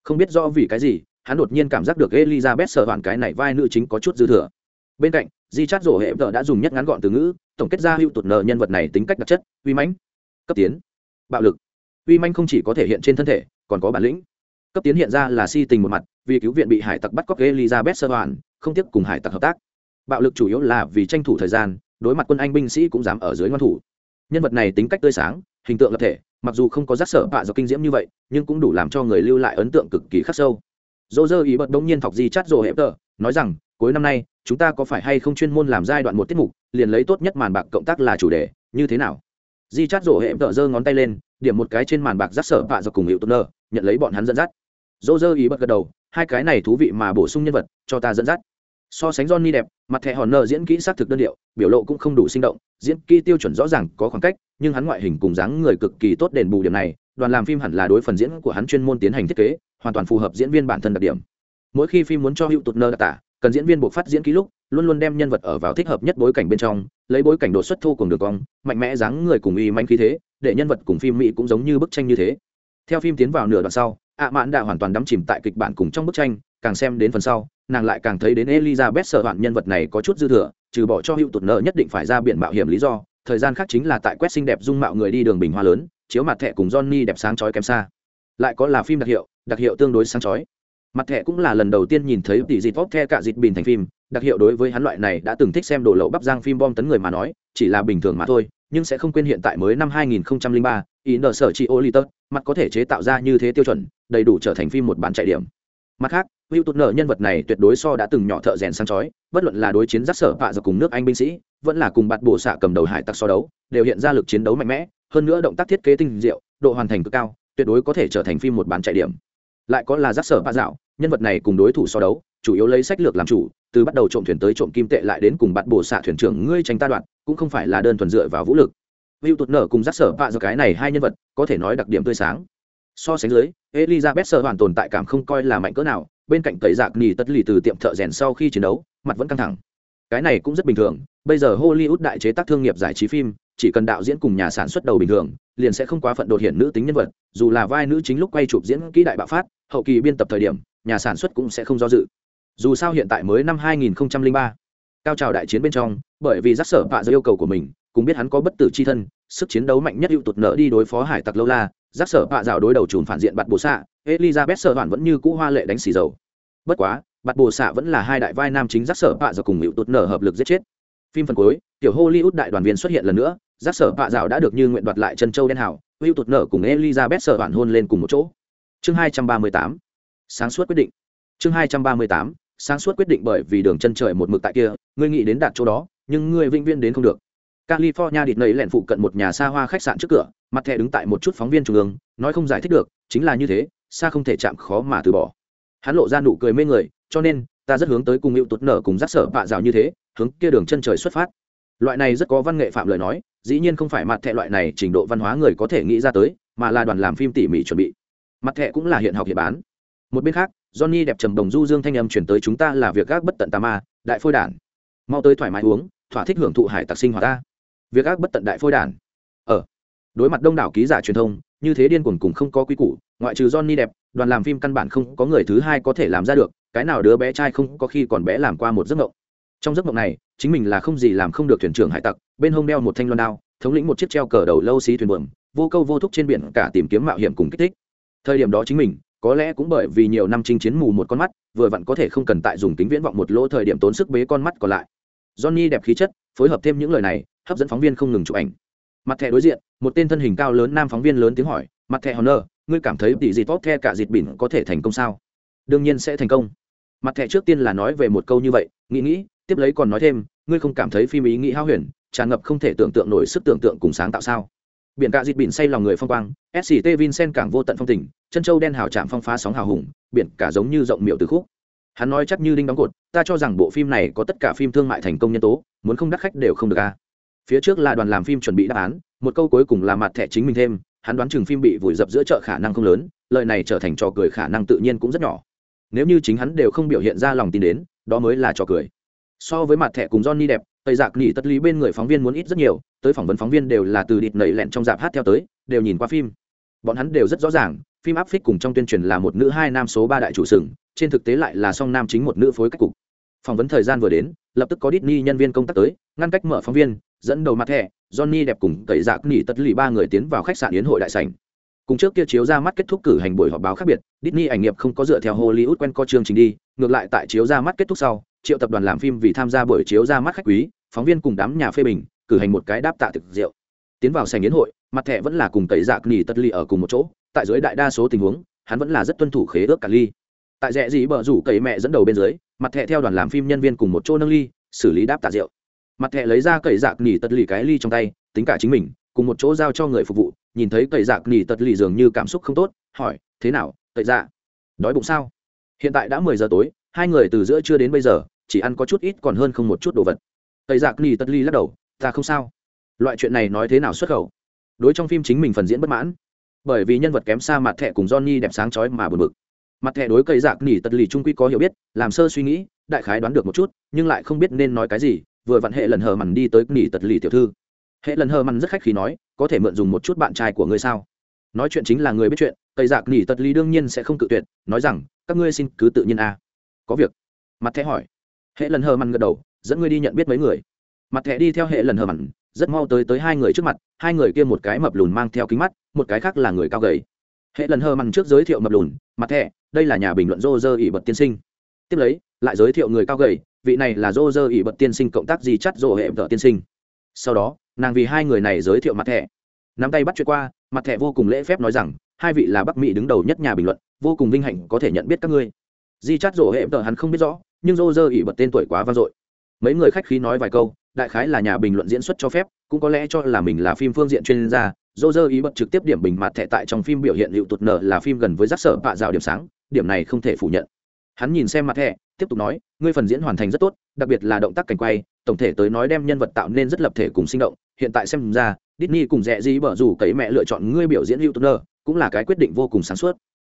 S1: Không biết do vì cái gì, hắn đột nhiên cảm giác được elizabeth sơ hoàn cái này vai nữ chính có chút dư thừa. Bên cạnh di chát rổ hệ vợ đã dùng nhất ngắn gọn từ ngữ, tổng kết ra hữu tụt nợ nhân vật này tính cách đặc chất, uy mãnh, cấp tiến, bạo lực. Uy manh không chỉ có thể hiện trên thân thể, còn có bản lĩnh. Cấp tiến hiện ra là si tình một mặt, vì cứu viện bị hải tặc bắt cóc elizabeth sơ hoàn không tiếc cùng hải tặc hợp tác. Bạo lực chủ yếu là vì tranh thủ thời gian, đối mặt quân anh binh sĩ cũng dám ở dưới ngoan thủ. Nhân vật này tính cách tươi sáng, hình tượng lập thể mặc dù không có giác sở bạ do kinh diễm như vậy, nhưng cũng đủ làm cho người lưu lại ấn tượng cực kỳ khắc sâu. Dô dơ ý bật đông nhiên thọc di chát rồ hẹp tờ, nói rằng, cuối năm nay, chúng ta có phải hay không chuyên môn làm giai đoạn một tiết mục, liền lấy tốt nhất màn bạc cộng tác là chủ đề, như thế nào? Di chát rổ hệ tợ giơ ngón tay lên, điểm một cái trên màn bạc rắc sở bạ do cùng hiệu tốt nhận lấy bọn hắn dẫn dắt. Dô dơ ý bật gật đầu, hai cái này thú vị mà bổ sung nhân vật, cho ta dẫn dắt so sánh johnny đẹp, mặt thẻ hòn nơ diễn kỹ xác thực đơn điệu, biểu lộ cũng không đủ sinh động, diễn kỹ tiêu chuẩn rõ ràng có khoảng cách, nhưng hắn ngoại hình cùng dáng người cực kỳ tốt đền bù điểm này, đoàn làm phim hẳn là đối phần diễn của hắn chuyên môn tiến hành thiết kế, hoàn toàn phù hợp diễn viên bản thân đặc điểm. Mỗi khi phim muốn cho hữu tụt nơ đặc tả, cần diễn viên buộc phát diễn kỹ lúc, luôn luôn đem nhân vật ở vào thích hợp nhất bối cảnh bên trong, lấy bối cảnh đột xuất thu cùng đường cong, mạnh mẽ dáng người cùng y manh khí thế, để nhân vật cùng phim mỹ cũng giống như bức tranh như thế. Theo phim tiến vào nửa đoạn sau, ạ mãn đã hoàn toàn đắm chìm tại kịch bản cùng trong bức tranh, càng xem đến phần sau nàng lại càng thấy đến elizabeth sợ hoạn nhân vật này có chút dư thừa trừ bỏ cho hữu tụt nợ nhất định phải ra biển mạo hiểm lý do thời gian khác chính là tại quét xinh đẹp dung mạo người đi đường bình hoa lớn chiếu mặt thẻ cùng johnny đẹp sáng chói kém xa lại có là phim đặc hiệu đặc hiệu tương đối sáng chói mặt thẻ cũng là lần đầu tiên nhìn thấy tỷ dịt vóc the cả dịt bình thành phim đặc hiệu đối với hắn loại này đã từng thích xem đồ lậu bắp giang phim bom tấn người mà nói chỉ là bình thường mà thôi nhưng sẽ không quên hiện tại mới năm 2003, ý nở sở chị ô mặt có thể chế tạo ra như thế tiêu chuẩn, đầy đủ trở thành phim một bản chạy điểm. Mặt khác, Hữu Tụt nợ nhân vật này tuyệt đối so đã từng nhỏ thợ rèn sáng chói, bất luận là đối chiến giác sở bạ giờ cùng nước Anh binh sĩ, vẫn là cùng bạt bộ xạ cầm đầu hải tặc so đấu, đều hiện ra lực chiến đấu mạnh mẽ, hơn nữa động tác thiết kế tinh diệu, độ hoàn thành cực cao, tuyệt đối có thể trở thành phim một bản chạy điểm. Lại có là giác sở bạ dạo, nhân vật này cùng đối thủ so đấu, chủ yếu lấy sách lược làm chủ, từ bắt đầu trộm thuyền tới trộm kim tệ lại đến cùng bạt bộ xạ thuyền trưởng ngươi tránh ta đoạn, cũng không phải là đơn thuần dựa vào vũ lực. Hữu Tụt nợ cùng giác sở bạ do cái này hai nhân vật, có thể nói đặc điểm tươi sáng. So sánh dưới, Elizabeth sở hoàn tồn tại cảm không coi là mạnh cỡ nào, bên cạnh tẩy dạc nỉ tất lì từ tiệm thợ rèn sau khi chiến đấu mặt vẫn căng thẳng. Cái này cũng rất bình thường bây giờ hollywood đại chế tác thương nghiệp giải trí phim chỉ cần đạo diễn cùng nhà sản xuất đầu bình thường liền sẽ không quá phận đột hiện nữ tính nhân vật dù là vai nữ chính lúc quay chụp diễn kỹ đại bạo phát hậu kỳ biên tập thời điểm nhà sản xuất cũng sẽ không do dự. Dù sao hiện tại mới năm 2003, cao trào đại chiến bên trong bởi vì giác sở vạ do yêu cầu của mình cũng biết hắn có bất tử c h i thân, sức chiến đấu mạnh nhất hữu tụt nợ đi đối phó hải tặc lâu la, giác sở bạ rào đối đầu chùm phản diện bạt bồ xạ elizabeth sở hoàn vẫn như cũ hoa lệ đánh xì dầu. Bất quá, bạt bồ xạ vẫn là hai đại vai nam chính giác sở bạ rào cùng hữu tụt nở hợp lực giết chết. Phim phần cuối, tiểu hollywood đại đoàn viên xuất hiện lần nữa, giác sở bạ rào đã được như nguyện đoạt lại chân châu đen hảo hữu tụt nở cùng elizabeth sở hoàn hôn lên cùng một chỗ. Chương hai trăm ba mươi tám, sáng suốt quyết định. Chương hai trăm ba mươi tám, sáng suốt quyết định bởi vì đường chân trời một mực tại kia, ngươi nghĩ đến đạt chỗ đó, nhưng ngươi vĩnh viễn đến không được california địt nầy lẹn phụ cận một nhà xa hoa khách sạn trước cửa, mặt thẻ đứng tại một chút phóng viên trung ương, nói không giải thích được, chính là như thế, xa không thể chạm khó mà từ bỏ. Hắn lộ ra nụ cười mê người, cho nên, ta rất hướng tới cùng hữu tụt nở cùng rắc sở bạ rào như thế, hướng kia đường chân trời xuất phát. Loại này rất có văn nghệ phạm lời nói, dĩ nhiên không phải mặt thẻ loại này trình độ văn hóa người có thể nghĩ ra tới, mà là đoàn làm phim tỉ mỉ chuẩn bị. Mặt thẻ cũng là hiện học hiện bán. Một bên khác, johnny đẹp trầm đồng du dương thanh âm chuyển tới chúng ta là việc gác bất tận tà ma, đại phôi đản. Mau tới thoải mái uống, thỏa thích hưởng thụ hải tặc sinh hoạt ta việc ác bất tận đại phôi đản ở ờ, đối mặt đông đảo ký giả truyền thông, như thế điên cuồng cùng không có quy củ, ngoại trừ johnny đẹp, đoàn làm phim căn bản không có người thứ hai có thể làm ra được, cái nào đứa bé trai không có khi còn bé làm qua một giấc mộng. Trong giấc mộng này, chính mình là không gì làm không được thuyền trưởng hải tặc, bên hông đeo một thanh loan đao, thống lĩnh một chiếc treo cờ đầu lâu xí thuyền buồm, vô câu vô thúc trên biển cả tìm kiếm mạo hiểm cùng kích thích. Thời điểm đó chính mình, có lẽ cũng bởi vì nhiều năm chinh chiến mù một con mắt, vừa vặn có thể không cần tại dùng tính viễn vọng một lỗ thời điểm tốn sức bế con mắt còn lại. Johnny đẹp khí chất phối hợp thêm những lời này, hấp dẫn phóng viên không ngừng chụp ảnh. Mặt thẻ đối diện, một tên thân hình cao lớn nam phóng viên lớn tiếng hỏi, mặt thẻ honor, ngươi cảm thấy tỷ dịt tốt the cả dịt bỉn có thể thành công sao? Đương nhiên sẽ thành công. Mặt thẻ trước tiên là nói về một câu như vậy, nghĩ nghĩ, tiếp lấy còn nói thêm, ngươi không cảm thấy phim ý nghĩ hao huyền, tràn ngập không thể tưởng tượng nổi sức tưởng tượng cùng sáng tạo sao? Biển cả dịt bỉn say lòng người phong quang sct vincent cảng vô tận phong tình, chân châu đen hào trạm phong phá sóng hào hùng, biển cả giống như rộng miệu từ khúc hắn nói chắc như đinh đóng cột, ta cho rằng bộ phim này có tất cả phim thương mại thành công nhân tố, muốn không đắt khách đều không được a phía trước là đoàn làm phim chuẩn bị đáp án, một câu cuối cùng là mặt thẻ chính mình thêm, hắn đoán chừng phim bị vùi dập giữa chợ khả năng không lớn lợi này trở thành trò cười khả năng tự nhiên cũng rất nhỏ. Nếu như chính hắn đều không biểu hiện ra lòng tin đến, đó mới là trò cười. So với mặt thẻ cùng johnny đẹp, tây giặc nghỉ tất lý bên người phóng viên muốn ít rất nhiều, tới phỏng vấn phóng viên đều là từ địt nẩy lẹn trong dạp hát theo tới, đều nhìn qua phim. Bọn hắn đều rất rõ ràng phim áp phích cùng trong tuyên truyền là một nữ hai nam số ba đại chủ sừng, trên thực tế lại là song nam chính một nữ phối cách cục. Phỏng vấn thời gian vừa đến, lập tức có Disney nhân viên công tác tới, ngăn cách mở phóng viên, dẫn đầu mặt thẻ johnny đẹp cùng cậy dạc nỉ tất lì ba người tiến vào khách sạn yến hội đại sảnh. Cùng trước kia chiếu ra mắt kết thúc cử hành buổi họp báo khác biệt, Disney ảnh nghiệp không có dựa theo Hollywood quen co chương trình đi, ngược lại tại chiếu ra mắt kết thúc sau, triệu tập đoàn làm phim vì tham gia buổi chiếu ra mắt khách quý, phóng viên cùng đám nhà phê bình, cử hành một cái đáp tạ thực rượu. Tiến vào sảnh yến hội mặt thẻ vẫn là cùng tẩy dạc nỉ tật lì ở cùng một chỗ, tại dưới đại đa số tình huống, hắn vẫn là rất tuân thủ khế ước cả ly. Tại rẽ gì bờ rủ cậy mẹ dẫn đầu bên dưới, mặt thẻ theo đoàn làm phim nhân viên cùng một chỗ nâng ly, xử lý đáp tạ rượu. Mặt thẻ lấy ra cậy dạc nỉ tật lì cái ly trong tay, tính cả chính mình, cùng một chỗ giao cho người phục vụ, nhìn thấy cậy dạ nghỉ tật lì dường như cảm xúc không tốt, hỏi, thế nào, cậy dạ? Đói bụng sao? Hiện tại đã mười giờ tối, hai người từ giữa trưa đến bây giờ, chỉ ăn có chút ít còn hơn không một chút đồ vật. Cậy dạ nghỉ tật lì lắc đầu, ta không sao. Loại chuyện này nói thế nào xuất khẩu? Đối trong phim chính mình phần diễn bất mãn. Bởi vì nhân vật kém xa mặt thẻ cùng johnny đẹp sáng chói mà buồn bực. Mặt thẻ đối cây dạc nỉ tật lì trung quy có hiểu biết, làm sơ suy nghĩ, đại khái đoán được một chút, nhưng lại không biết nên nói cái gì, vừa vặn hệ lần hờ mằn đi tới nỉ tật lì tiểu thư. Hệ lần hờ mằn rất khách khí nói, có thể mượn dùng một chút bạn trai của ngươi sao? Nói chuyện chính là người biết chuyện cây dạc nỉ tật lì đương nhiên sẽ không cự tuyệt, nói rằng, các ngươi xin cứ tự nhiên a. Có việc. Mặt thẻ hỏi. Hệ lần hờ mằn gật đầu, dẫn ngươi đi nhận biết mấy người. Mặt thẻ đi theo hệ lần hờ mằn rất mau tới tới hai người trước mặt, hai người kia một cái mập lùn mang theo kính mắt, một cái khác là người cao gầy. Hệ lần hơ măng trước giới thiệu mập lùn, mặt thẻ đây là nhà bình luận rô rơ ỉ bật tiên sinh. Tiếp lấy, lại giới thiệu người cao gầy, vị này là rô rơ ỉ bật tiên sinh cộng tác gì chắt rộ hệ vợ tiên sinh. Sau đó, nàng vì hai người này giới thiệu mặt thẻ nắm tay bắt chuyện qua, mặt thẻ vô cùng lễ phép nói rằng, hai vị là bắc mỹ đứng đầu nhất nhà bình luận, vô cùng vinh hạnh có thể nhận biết các ngươi. Di chát rổ hệ vợ hắn không biết rõ, nhưng rô rơ ỉ bật tên tuổi quá vang dội. Mấy người khách khí nói vài câu đại khái là nhà bình luận diễn xuất cho phép, cũng có lẽ cho là mình là phim phương diện chuyên gia. Dô dơ ý bật trực tiếp điểm bình mặt thẻ tại trong phim biểu hiện liệu tụt nở là phim gần với giác sở bạ rào điểm sáng, điểm này không thể phủ nhận. Hắn nhìn xem mặt thẻ, tiếp tục nói, ngươi phần diễn hoàn thành rất tốt, đặc biệt là động tác cảnh quay, tổng thể tới nói đem nhân vật tạo nên rất lập thể cùng sinh động. Hiện tại xem ra, Disney cùng rẻ gì bở rủ cấy mẹ lựa chọn ngươi biểu diễn liệu tụt nở, cũng là cái quyết định vô cùng sáng suốt.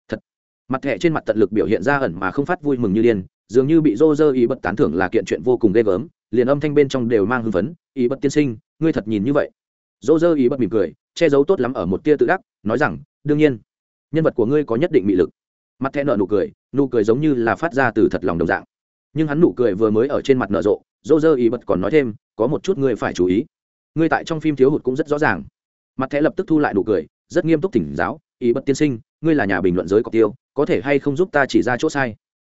S1: Thật. Mặt thẻ trên mặt tận lực biểu hiện ra ẩn mà không phát vui mừng như điên, dường như bị dô dơ ý bật tán thưởng là kiện chuyện vô cùng ghê gớm liền âm thanh bên trong đều mang hưng phấn, ý bật tiên sinh, ngươi thật nhìn như vậy. Dỗ dơ ý bật mỉm cười, che giấu tốt lắm ở một tia tự đắc, nói rằng, đương nhiên, nhân vật của ngươi có nhất định mị lực. Mặt thẹn nợ nụ cười nụ cười giống như là phát ra từ thật lòng đồng dạng. Nhưng hắn nụ cười vừa mới ở trên mặt nở rộ, dỗ dơ ý bật còn nói thêm, có một chút ngươi phải chú ý. Ngươi tại trong phim thiếu hụt cũng rất rõ ràng. Mặt thẻ lập tức thu lại nụ cười, rất nghiêm túc thỉnh giáo, ý bật tiên sinh, ngươi là nhà bình luận giới cọc tiêu, có thể hay không giúp ta chỉ ra chỗ sai?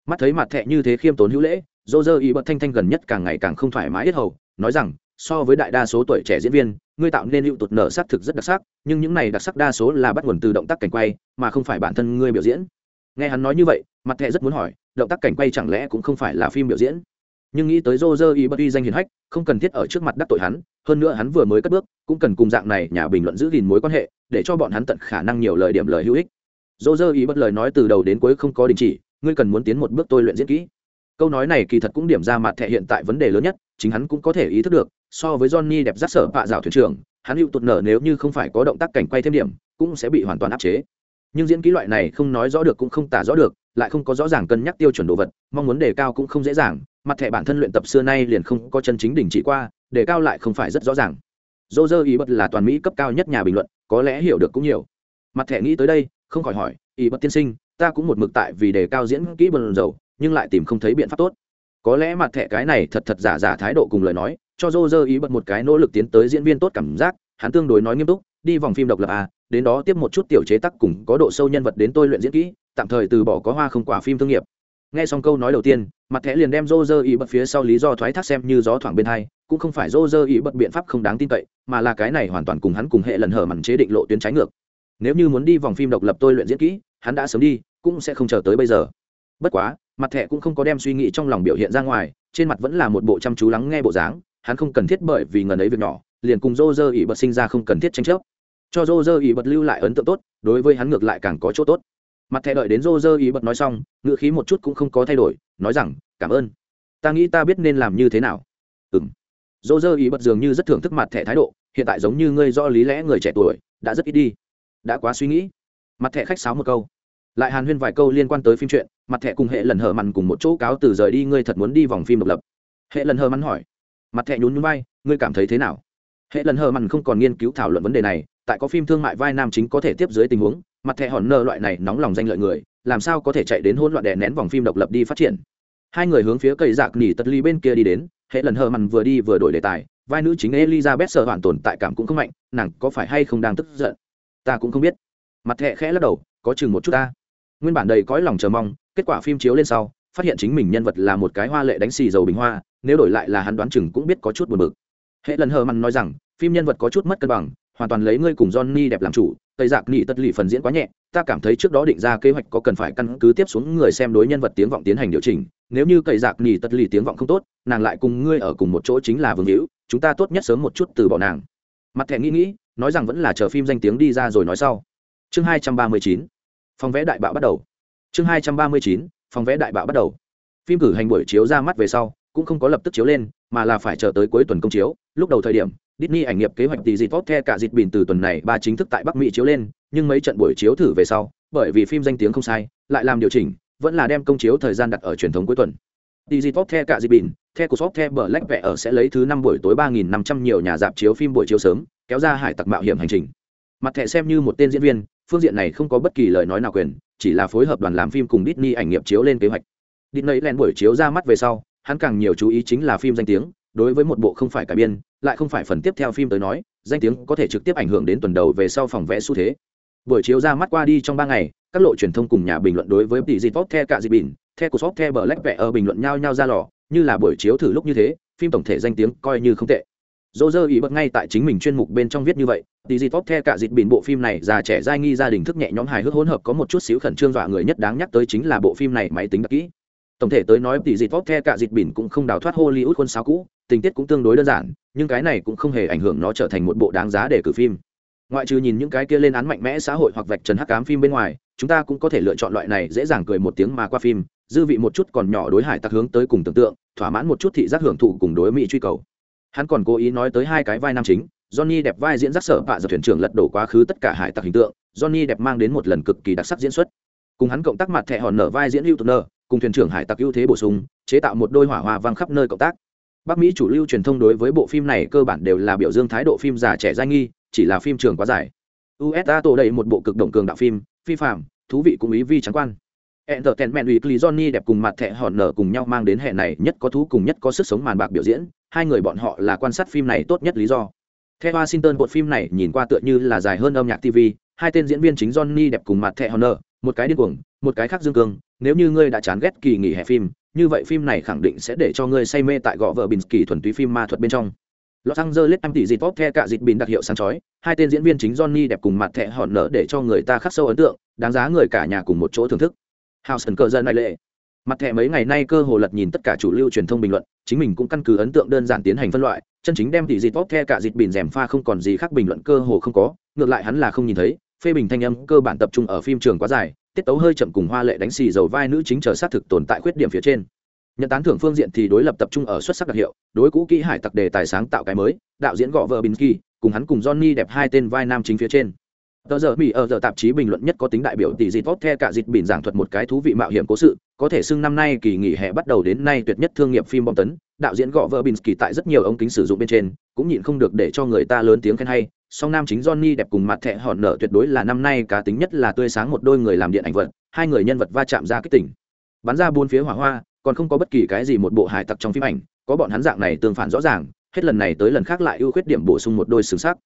S1: Mắt thấy mặt thẹ như thế khiêm tốn hữu lễ dô dơ ý bật thanh thanh gần nhất càng ngày càng không thoải mái ít hầu, nói rằng, so với đại đa số tuổi trẻ diễn viên, ngươi tạo nên hữu tụt nở xác thực rất đặc sắc, nhưng những này đặc sắc đa số là bắt nguồn từ động tác cảnh quay, mà không phải bản thân ngươi biểu diễn. Nghe hắn nói như vậy, mặt thẹ rất muốn hỏi, động tác cảnh quay chẳng lẽ cũng không phải là phim biểu diễn? Nhưng nghĩ tới dô dơ ý bất uy danh hiền hách, không cần thiết ở trước mặt đắc tội hắn, hơn nữa hắn vừa mới cất bước, cũng cần cùng dạng này nhà bình luận giữ gìn mối quan hệ, để cho bọn hắn tận khả năng nhiều lời điểm lời hữu ích. Dô dơ ý bất lời nói từ đầu đến cuối không có đình chỉ, ngươi cần muốn tiến một bước tôi luyện diễn kỹ câu nói này kỳ thật cũng điểm ra mặt thẻ hiện tại vấn đề lớn nhất, chính hắn cũng có thể ý thức được, so với johnny đẹp rát sở bạ rào thuyền trưởng, hắn hữu tụt nở nếu như không phải có động tác cảnh quay thêm điểm, cũng sẽ bị hoàn toàn áp chế. Nhưng diễn kỹ loại này không nói rõ được cũng không tả rõ được, lại không có rõ ràng cân nhắc tiêu chuẩn đồ vật, mong muốn đề cao cũng không dễ dàng, mặt thẻ bản thân luyện tập xưa nay liền không có chân chính đỉnh chỉ qua, đề cao lại không phải rất rõ ràng. Dô dơ ý bật là toàn mỹ cấp cao nhất nhà bình luận, có lẽ hiểu được cũng nhiều. Mặt thẻ nghĩ tới đây, không khỏi hỏi ý bật tiên sinh, ta cũng một mực tại vì đề cao diễn kỹ bần dầu nhưng lại tìm không thấy biện pháp tốt. Có lẽ mặt thẻ cái này thật thật giả giả thái độ cùng lời nói, cho dô dơ ý bật một cái nỗ lực tiến tới diễn viên tốt cảm giác, hắn tương đối nói nghiêm túc, đi vòng phim độc lập à đến đó tiếp một chút tiểu chế tác cùng có độ sâu nhân vật đến tôi luyện diễn kỹ, tạm thời từ bỏ có hoa không quả phim thương nghiệp. Nghe xong câu nói đầu tiên, mặt thẻ liền đem dô dơ ý bật phía sau lý do thoái thác xem như gió thoảng bên hai, cũng không phải dô dơ ý bật biện pháp không đáng tin cậy, mà là cái này hoàn toàn cùng hắn cùng hệ lần hở mặn chế định lộ tuyến trái ngược. Nếu như muốn đi vòng phim độc lập tôi luyện diễn kỹ, hắn đã sớm đi, cũng sẽ không chờ tới bây giờ. Bất quá mặt thẻ cũng không có đem suy nghĩ trong lòng biểu hiện ra ngoài, trên mặt vẫn là một bộ chăm chú lắng nghe bộ dáng, hắn không cần thiết bởi vì ngần ấy việc nhỏ, liền cùng dô dơ ỉ bật sinh ra không cần thiết tranh chấp. Cho dô dơ ỉ bật lưu lại ấn tượng tốt, đối với hắn ngược lại càng có chỗ tốt. Mặt thẻ đợi đến dô dơ ỉ bật nói xong, ngữ khí một chút cũng không có thay đổi, nói rằng, cảm ơn. Ta nghĩ ta biết nên làm như thế nào. Ừ m dô dơ ỉ bật dường như rất thưởng thức mặt thẻ thái độ, hiện tại giống như ngươi do lý lẽ người trẻ tuổi, đã rất ít đi. Đã quá suy nghĩ. Mặt thẻ khách sáo một câu lại hàn huyên vài câu liên quan tới phim truyện, mặt thẻ cùng hệ lần hờ mặn cùng một chỗ cáo từ rời đi, ngươi thật muốn đi vòng phim độc lập. Hệ lần hờ mặn hỏi. Mặt thẻ nhún nhún vai, ngươi cảm thấy thế nào? Hệ lần hờ mặn không còn nghiên cứu thảo luận vấn đề này, tại có phim thương mại vai nam chính có thể tiếp dưới tình huống, mặt thẻ hòn nơ loại này nóng lòng danh lợi người, làm sao có thể chạy đến hỗn loạn đè nén vòng phim độc lập đi phát triển? Hai người hướng phía cây dạc nỉ tật ly bên kia đi đến, hệ lần hờ mặn vừa đi vừa đổi đề tài, vai nữ chính elizabeth sợ hoàn tồn tại cảm cũng không mạnh, nàng có phải hay không đang tức giận? Ta cũng không biết. Mặt thẹ khẽ lắc đầu, có chừng một chút ta nguyên bản đầy cõi lòng chờ mong, kết quả phim chiếu lên sau, phát hiện chính mình nhân vật là một cái hoa lệ đánh xì dầu bình hoa, nếu đổi lại là hắn đoán chừng cũng biết có chút buồn bực. Hệ lần hờ mặn nói rằng, phim nhân vật có chút mất cân bằng, hoàn toàn lấy ngươi cùng johnny đẹp làm chủ, tây giặc nị tất lì phần diễn quá nhẹ, ta cảm thấy trước đó định ra kế hoạch có cần phải căn cứ tiếp xuống người xem đối nhân vật tiếng vọng tiến hành điều chỉnh, nếu như cậy giặc nị tất lì tiếng vọng không tốt, nàng lại cùng ngươi ở cùng một chỗ chính là vương hữu, chúng ta tốt nhất sớm một chút từ bỏ nàng. Mặt thẻ nghĩ nghĩ, nói rằng vẫn là chờ phim danh tiếng đi ra rồi nói sau. Chương hai trăm ba mươi chín phòng vẽ đại bạo bắt đầu chương hai trăm ba mươi chín phòng vẽ đại bạo bắt đầu phim cử hành buổi chiếu ra mắt về sau cũng không có lập tức chiếu lên mà là phải chờ tới cuối tuần công chiếu lúc đầu thời điểm Disney ảnh nghiệp kế hoạch tỷ dịp tốt the cả dịp bỉn từ tuần này ba chính thức tại Bắc Mỹ chiếu lên, nhưng mấy trận buổi chiếu thử về sau, bởi vì phim danh tiếng không sai, lại làm điều chỉnh, vẫn là đem công chiếu thời gian đặt ở truyền thống cuối tuần. Tỷ dịp tốt the cả dịp bỉn, the của shop the Black vẽ ở sẽ lấy thứ năm buổi tối 3500 nhiều nhà dạp chiếu phim buổi chiếu sớm, kéo ra hải tặc mạo hiểm hành trình. Mặt thẻ xem như một tên diễn viên, phương diện này không có bất kỳ lời nói nào quyền, chỉ là phối hợp đoàn làm phim cùng Disney ảnh nghiệp chiếu lên kế hoạch. Disney lén buổi chiếu ra mắt về sau, hắn càng nhiều chú ý chính là phim danh tiếng, đối với một bộ không phải cải biên lại không phải phần tiếp theo phim tới nói danh tiếng có thể trực tiếp ảnh hưởng đến tuần đầu về sau phòng vẽ xu thế buổi chiếu ra mắt qua đi trong ba ngày các lộ truyền thông cùng nhà bình luận đối với tỷ dịp tốt the cả dịp bỉn the của shop the bờ lách vẽ ở bình luận nhau nhau ra lò như là buổi chiếu thử lúc như thế phim tổng thể danh tiếng coi như không tệ dô dơ ý bật ngay tại chính mình chuyên mục bên trong viết như vậy tỷ dịp tốt the cả dịp bỉn bộ phim này già trẻ dai nghi gia đình thức nhẹ nhõm hài hước hỗn hợp có một chút xíu khẩn trương dọa người nhất đáng nhắc tới chính là bộ phim này máy tính đặc kỹ. Tổng thể tới nói tỷ dịp tốt the cả dịp bỉn cũng không đào thoát hollywood khuôn sáo cũ, tình tiết cũng tương đối đơn giản, nhưng cái này cũng không hề ảnh hưởng nó trở thành một bộ đáng giá để cử phim. Ngoại trừ nhìn những cái kia lên án mạnh mẽ xã hội hoặc vạch trần hắc cám phim bên ngoài, chúng ta cũng có thể lựa chọn loại này dễ dàng cười một tiếng mà qua phim, dư vị một chút còn nhỏ đối hải tặc hướng tới cùng tưởng tượng, thỏa mãn một chút thị giác hưởng thụ cùng đối mỹ truy cầu hắn còn cố ý nói tới hai cái vai nam chính, johnny đẹp vai diễn giác sở bạ giờ thuyền trưởng lật đổ quá khứ tất cả hải tặc hình tượng, johnny đẹp mang đến một lần cực kỳ đặc sắc diễn xuất. Cùng hắn cộng tác mặt thẻ hòn nở vai diễn hữu tuner cùng thuyền trưởng hải tặc ưu thế bổ sung, chế tạo một đôi hỏa hoa vang khắp nơi cộng tác. Bắc mỹ chủ lưu truyền thông đối với bộ phim này cơ bản đều là biểu dương thái độ phim già trẻ giai nghi, chỉ là phim trường quá dài. Usa tổ đầy một bộ cực động cường đạo phim, phi phạm thú vị cũng ý vi trắng quan. Entertainment Weekly Johnny đẹp cùng mặt thẻ hòn nở cùng nhau mang đến hệ này nhất có thú cùng nhất có sức sống màn bạc biểu diễn, hai người bọn họ là quan sát phim này tốt nhất lý do. Theo Washington bộ phim này nhìn qua tựa như là dài hơn âm nhạc TV, hai tên diễn viên chính Johnny đẹp cùng mặt thẻ hòn nở, một cái điên cuồng, một cái khác dương cương, nếu như ngươi đã chán ghét kỳ nghỉ hè phim, như vậy phim này khẳng định sẽ để cho ngươi say mê tại gõ vợ bình kỳ thuần túy phim ma thuật bên trong. Los Angeles em tỷ dịt pop the cả dịt bình đặc hiệu sáng chói, hai tên diễn viên chính Johnny đẹp cùng mặt thẻ hòn nở để cho người ta khắc sâu ấn tượng, đáng giá người cả nhà cùng một chỗ thưởng thức. House cờ dân này lệ. Mặt thẻ mấy ngày nay cơ hồ lật nhìn tất cả chủ lưu truyền thông bình luận, chính mình cũng căn cứ ấn tượng đơn giản tiến hành phân loại, chân chính đem tỷ dịt tốt the cả dịt bình rèm pha không còn gì khác bình luận cơ hồ không có, ngược lại hắn là không nhìn thấy, phê bình thanh âm cơ bản tập trung ở phim trường quá dài, tiết tấu hơi chậm cùng hoa lệ đánh xì dầu vai nữ chính chờ sát thực tồn tại khuyết điểm phía trên nhận tán thưởng phương diện thì đối lập tập trung ở xuất sắc đặc hiệu đối cũ kỹ hải tặc đề tài sáng tạo cái mới đạo diễn gõ vợ binsky cùng hắn cùng johnny đẹp hai tên vai nam chính phía trên tờ giờ bị ở giờ tạp chí bình luận nhất có tính đại biểu tỷ dịp tốt the cả dịp bình giảng thuật một cái thú vị mạo hiểm cố sự, có thể xưng năm nay kỳ nghỉ hè bắt đầu đến nay tuyệt nhất thương nghiệp phim bom tấn. Đạo diễn gõ vợ bình kỳ tại rất nhiều ống kính sử dụng bên trên, cũng nhịn không được để cho người ta lớn tiếng khen hay. Song nam chính johnny đẹp cùng mặt thẹ hòn nở tuyệt đối là năm nay cá tính nhất là tươi sáng một đôi người làm điện ảnh vật, hai người nhân vật va chạm ra kích tỉnh bắn ra bốn phía hỏa hoa, còn không có bất kỳ cái gì một bộ hải tặc trong phim ảnh, có bọn hắn dạng này tương phản rõ ràng, hết lần này tới lần khác lại ưu khuyết điểm bổ sung một đôi xứng sắc.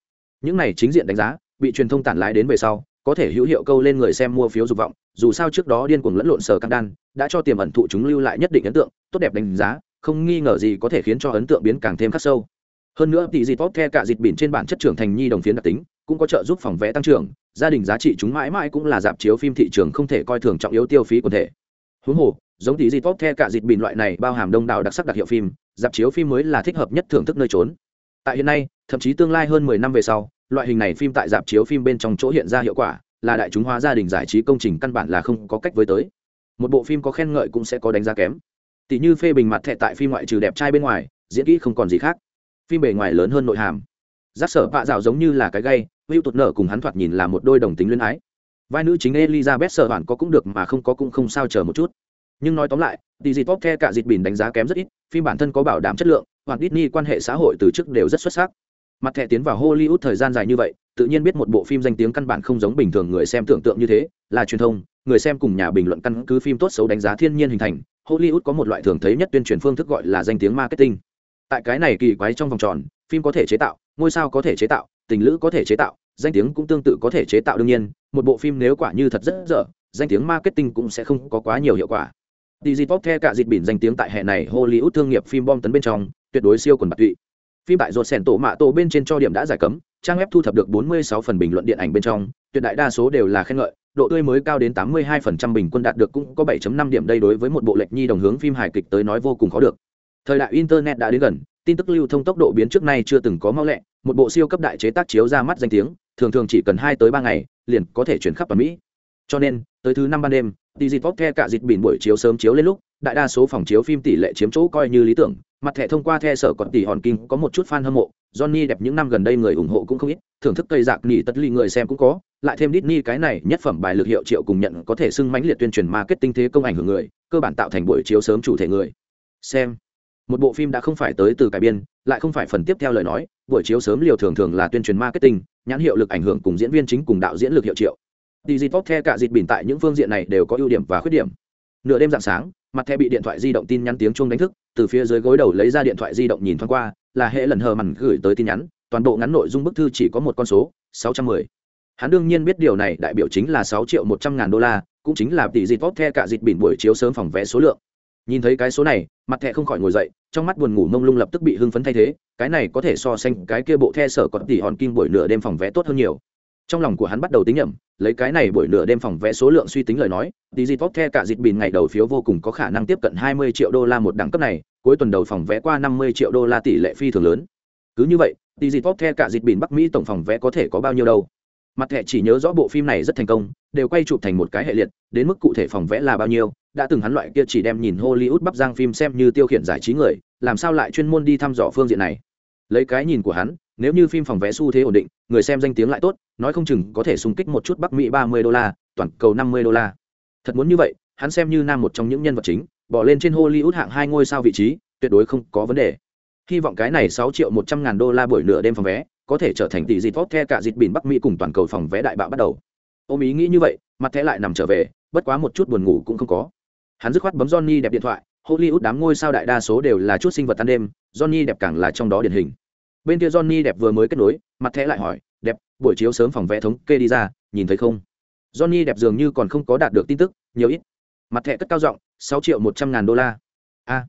S1: Những này chính diện đánh giá bị truyền thông tản lái đến về sau, có thể hữu hiệu câu lên người xem mua phiếu dục vọng, dù sao trước đó điên cuồng lẫn lộn sở căng đan, đã cho tiềm ẩn thụ chúng lưu lại nhất định ấn tượng, tốt đẹp đánh giá, không nghi ngờ gì có thể khiến cho ấn tượng biến càng thêm khắc sâu. Hơn nữa thì dịp tốt the cả dịp bỉn trên bản chất trưởng thành nhi đồng phiến đặc tính, cũng có trợ giúp phòng vẽ tăng trưởng, gia đình giá trị chúng mãi mãi cũng là dạp chiếu phim thị trường không thể coi thường trọng yếu tiêu phí quần thể. Huống hồ, giống tí dịp tốt the cả dịp bỉn loại này bao hàm đông đảo đặc sắc đặc hiệu phim, dạp chiếu phim mới là thích hợp nhất thưởng thức nơi trốn. Tại hiện nay, thậm chí tương lai hơn mười năm về sau loại hình này phim tại dạp chiếu phim bên trong chỗ hiện ra hiệu quả, là đại chúng hóa gia đình giải trí công trình căn bản là không có cách với tới. Một bộ phim có khen ngợi cũng sẽ có đánh giá kém. Tỷ như phê bình mặt thẹ tại phim ngoại trừ đẹp trai bên ngoài, diễn kỹ không còn gì khác. Phim bề ngoài lớn hơn nội hàm. Giác sở vạ dạo giống như là cái gay hữu tụt nở cùng hắn thoạt nhìn là một đôi đồng tính luyến ái. Vai nữ chính elizabeth sở bản có cũng được mà không có cũng không sao chờ một chút. Nhưng nói tóm lại, tỷ dịp pop the cả dịp bình đánh giá kém rất ít, phim bản thân có bảo đảm chất lượng, hoặc Disney quan hệ xã hội từ trước đều rất xuất sắc mặt thẻ tiến vào hollywood thời gian dài như vậy tự nhiên biết một bộ phim danh tiếng căn bản không giống bình thường người xem tưởng tượng như thế là truyền thông người xem cùng nhà bình luận căn cứ phim tốt xấu đánh giá thiên nhiên hình thành hollywood có một loại thường thấy nhất tuyên truyền phương thức gọi là danh tiếng marketing tại cái này kỳ quái trong vòng tròn phim có thể chế tạo ngôi sao có thể chế tạo tình lữ có thể chế tạo danh tiếng cũng tương tự có thể chế tạo đương nhiên một bộ phim nếu quả như thật rất dở danh tiếng marketing cũng sẽ không có quá nhiều hiệu quả Digipop theo cả dịp bỉn danh tiếng tại hệ này Hollywood thương nghiệp phim bom tấn bên trong, tuyệt đối siêu quần bạc tụy. Phim tại rột sèn tổ mạ tổ bên trên cho điểm đã giải cấm, trang web thu thập được 46 phần bình luận điện ảnh bên trong, tuyệt đại đa số đều là khen ngợi, độ tươi mới cao đến 82% bình quân đạt được cũng có 7.5 điểm đây đối với một bộ lệch nhi đồng hướng phim hài kịch tới nói vô cùng khó được. Thời đại internet đã đến gần, tin tức lưu thông tốc độ biến trước nay chưa từng có mau lẹ một bộ siêu cấp đại chế tác chiếu ra mắt danh tiếng thường thường chỉ cần hai tới ba ngày liền có thể chuyển khắp toàn mỹ cho nên tới thứ năm ban đêm đi dịp vóc the cả dịp bỉn buổi chiếu sớm chiếu lên lúc đại đa số phòng chiếu phim tỷ lệ chiếm chỗ coi như lý tưởng, mặt thẻ thông qua the sở còn tỷ hòn kinh có một chút fan hâm mộ, johnny đẹp những năm gần đây người ủng hộ cũng không ít, thưởng thức cây dạc nỉ tất ly người xem cũng có, lại thêm Disney cái này nhất phẩm bài lực hiệu triệu cùng nhận có thể xưng mãnh liệt tuyên truyền marketing thế công ảnh hưởng người, cơ bản tạo thành buổi chiếu sớm chủ thể người. Xem, một bộ phim đã không phải tới từ cải biên, lại không phải phần tiếp theo lời nói, buổi chiếu sớm liều thường thường là tuyên truyền marketing, nhãn hiệu lực ảnh hưởng cùng diễn viên chính cùng đạo diễn lực hiệu triệu. Đi dịp the cả dịp bình tại những phương diện này đều có ưu điểm và khuyết điểm. Nửa đêm dạng sáng mặt thẻ bị điện thoại di động tin nhắn tiếng chuông đánh thức, từ phía dưới gối đầu lấy ra điện thoại di động nhìn thoáng qua, là hệ lần hờ mằn gửi tới tin nhắn, toàn bộ ngắn nội dung bức thư chỉ có một con số, sáu trăm mười. Hắn đương nhiên biết điều này, đại biểu chính là sáu triệu một trăm ngàn đô la, cũng chính là tỷ dịp vót the cả dịp bỉn buổi chiếu sớm phòng vé số lượng. Nhìn thấy cái số này, mặt thẻ không khỏi ngồi dậy, trong mắt buồn ngủ mông lung lập tức bị hưng phấn thay thế, cái này có thể so sánh cái kia bộ the sở còn tỷ hòn kim buổi nửa đêm phòng vé tốt hơn nhiều trong lòng của hắn bắt đầu tính nhẩm lấy cái này buổi nửa đêm phòng vẽ số lượng suy tính lời nói đi dịp vóc the cả dịp bìn ngày đầu phiếu vô cùng có khả năng tiếp cận 20 triệu đô la một đẳng cấp này, cuối tuần đầu phòng vẽ qua 50 triệu đô la tỷ lệ phi thường lớn. Cứ như vậy đi dịp vóc the cả dịp bìn bắc mỹ tổng phòng vẽ có thể có bao nhiêu đâu? Mặt thẻ chỉ nhớ rõ bộ phim này rất thành công, đều quay chụp thành một cái hệ liệt, đến mức cụ thể phòng vẽ là bao nhiêu, đã từng hắn loại kia chỉ đem nhìn hollywood bắp giang phim xem như tiêu khiển giải trí người, làm sao lại chuyên môn đi thăm dò phương diện này? Lấy cái nhìn của hắn nếu như phim phòng vé xu thế ổn định, người xem danh tiếng lại tốt, nói không chừng có thể xung kích một chút bắc mỹ ba mươi đô la, toàn cầu năm mươi đô la. Thật muốn như vậy, hắn xem như nam một trong những nhân vật chính, bỏ lên trên hollywood hạng hai ngôi sao vị trí, tuyệt đối không có vấn đề. Hy vọng cái này sáu triệu một trăm ngàn đô la buổi nửa đêm phòng vé, có thể trở thành tỷ dịt tốt the cả dịt bỉn bắc mỹ cùng toàn cầu phòng vé đại bạo bắt đầu. Ôm ý nghĩ như vậy, mặt thẻ lại nằm trở về, bất quá một chút buồn ngủ cũng không có. Hắn dứt khoát bấm johnny đẹp điện thoại, hollywood đám ngôi sao đại đa số đều là chút sinh vật tan đêm, johnny đẹp càng là trong đó điển hình bên kia johnny đẹp vừa mới kết nối, mặt thẻ lại hỏi, đẹp, buổi chiếu sớm phòng vẽ thống kê đi ra, nhìn thấy không? Johnny đẹp dường như còn không có đạt được tin tức, nhiều ít. Mặt thẻ cất cao giọng, sáu triệu một trăm ngàn đô la. A.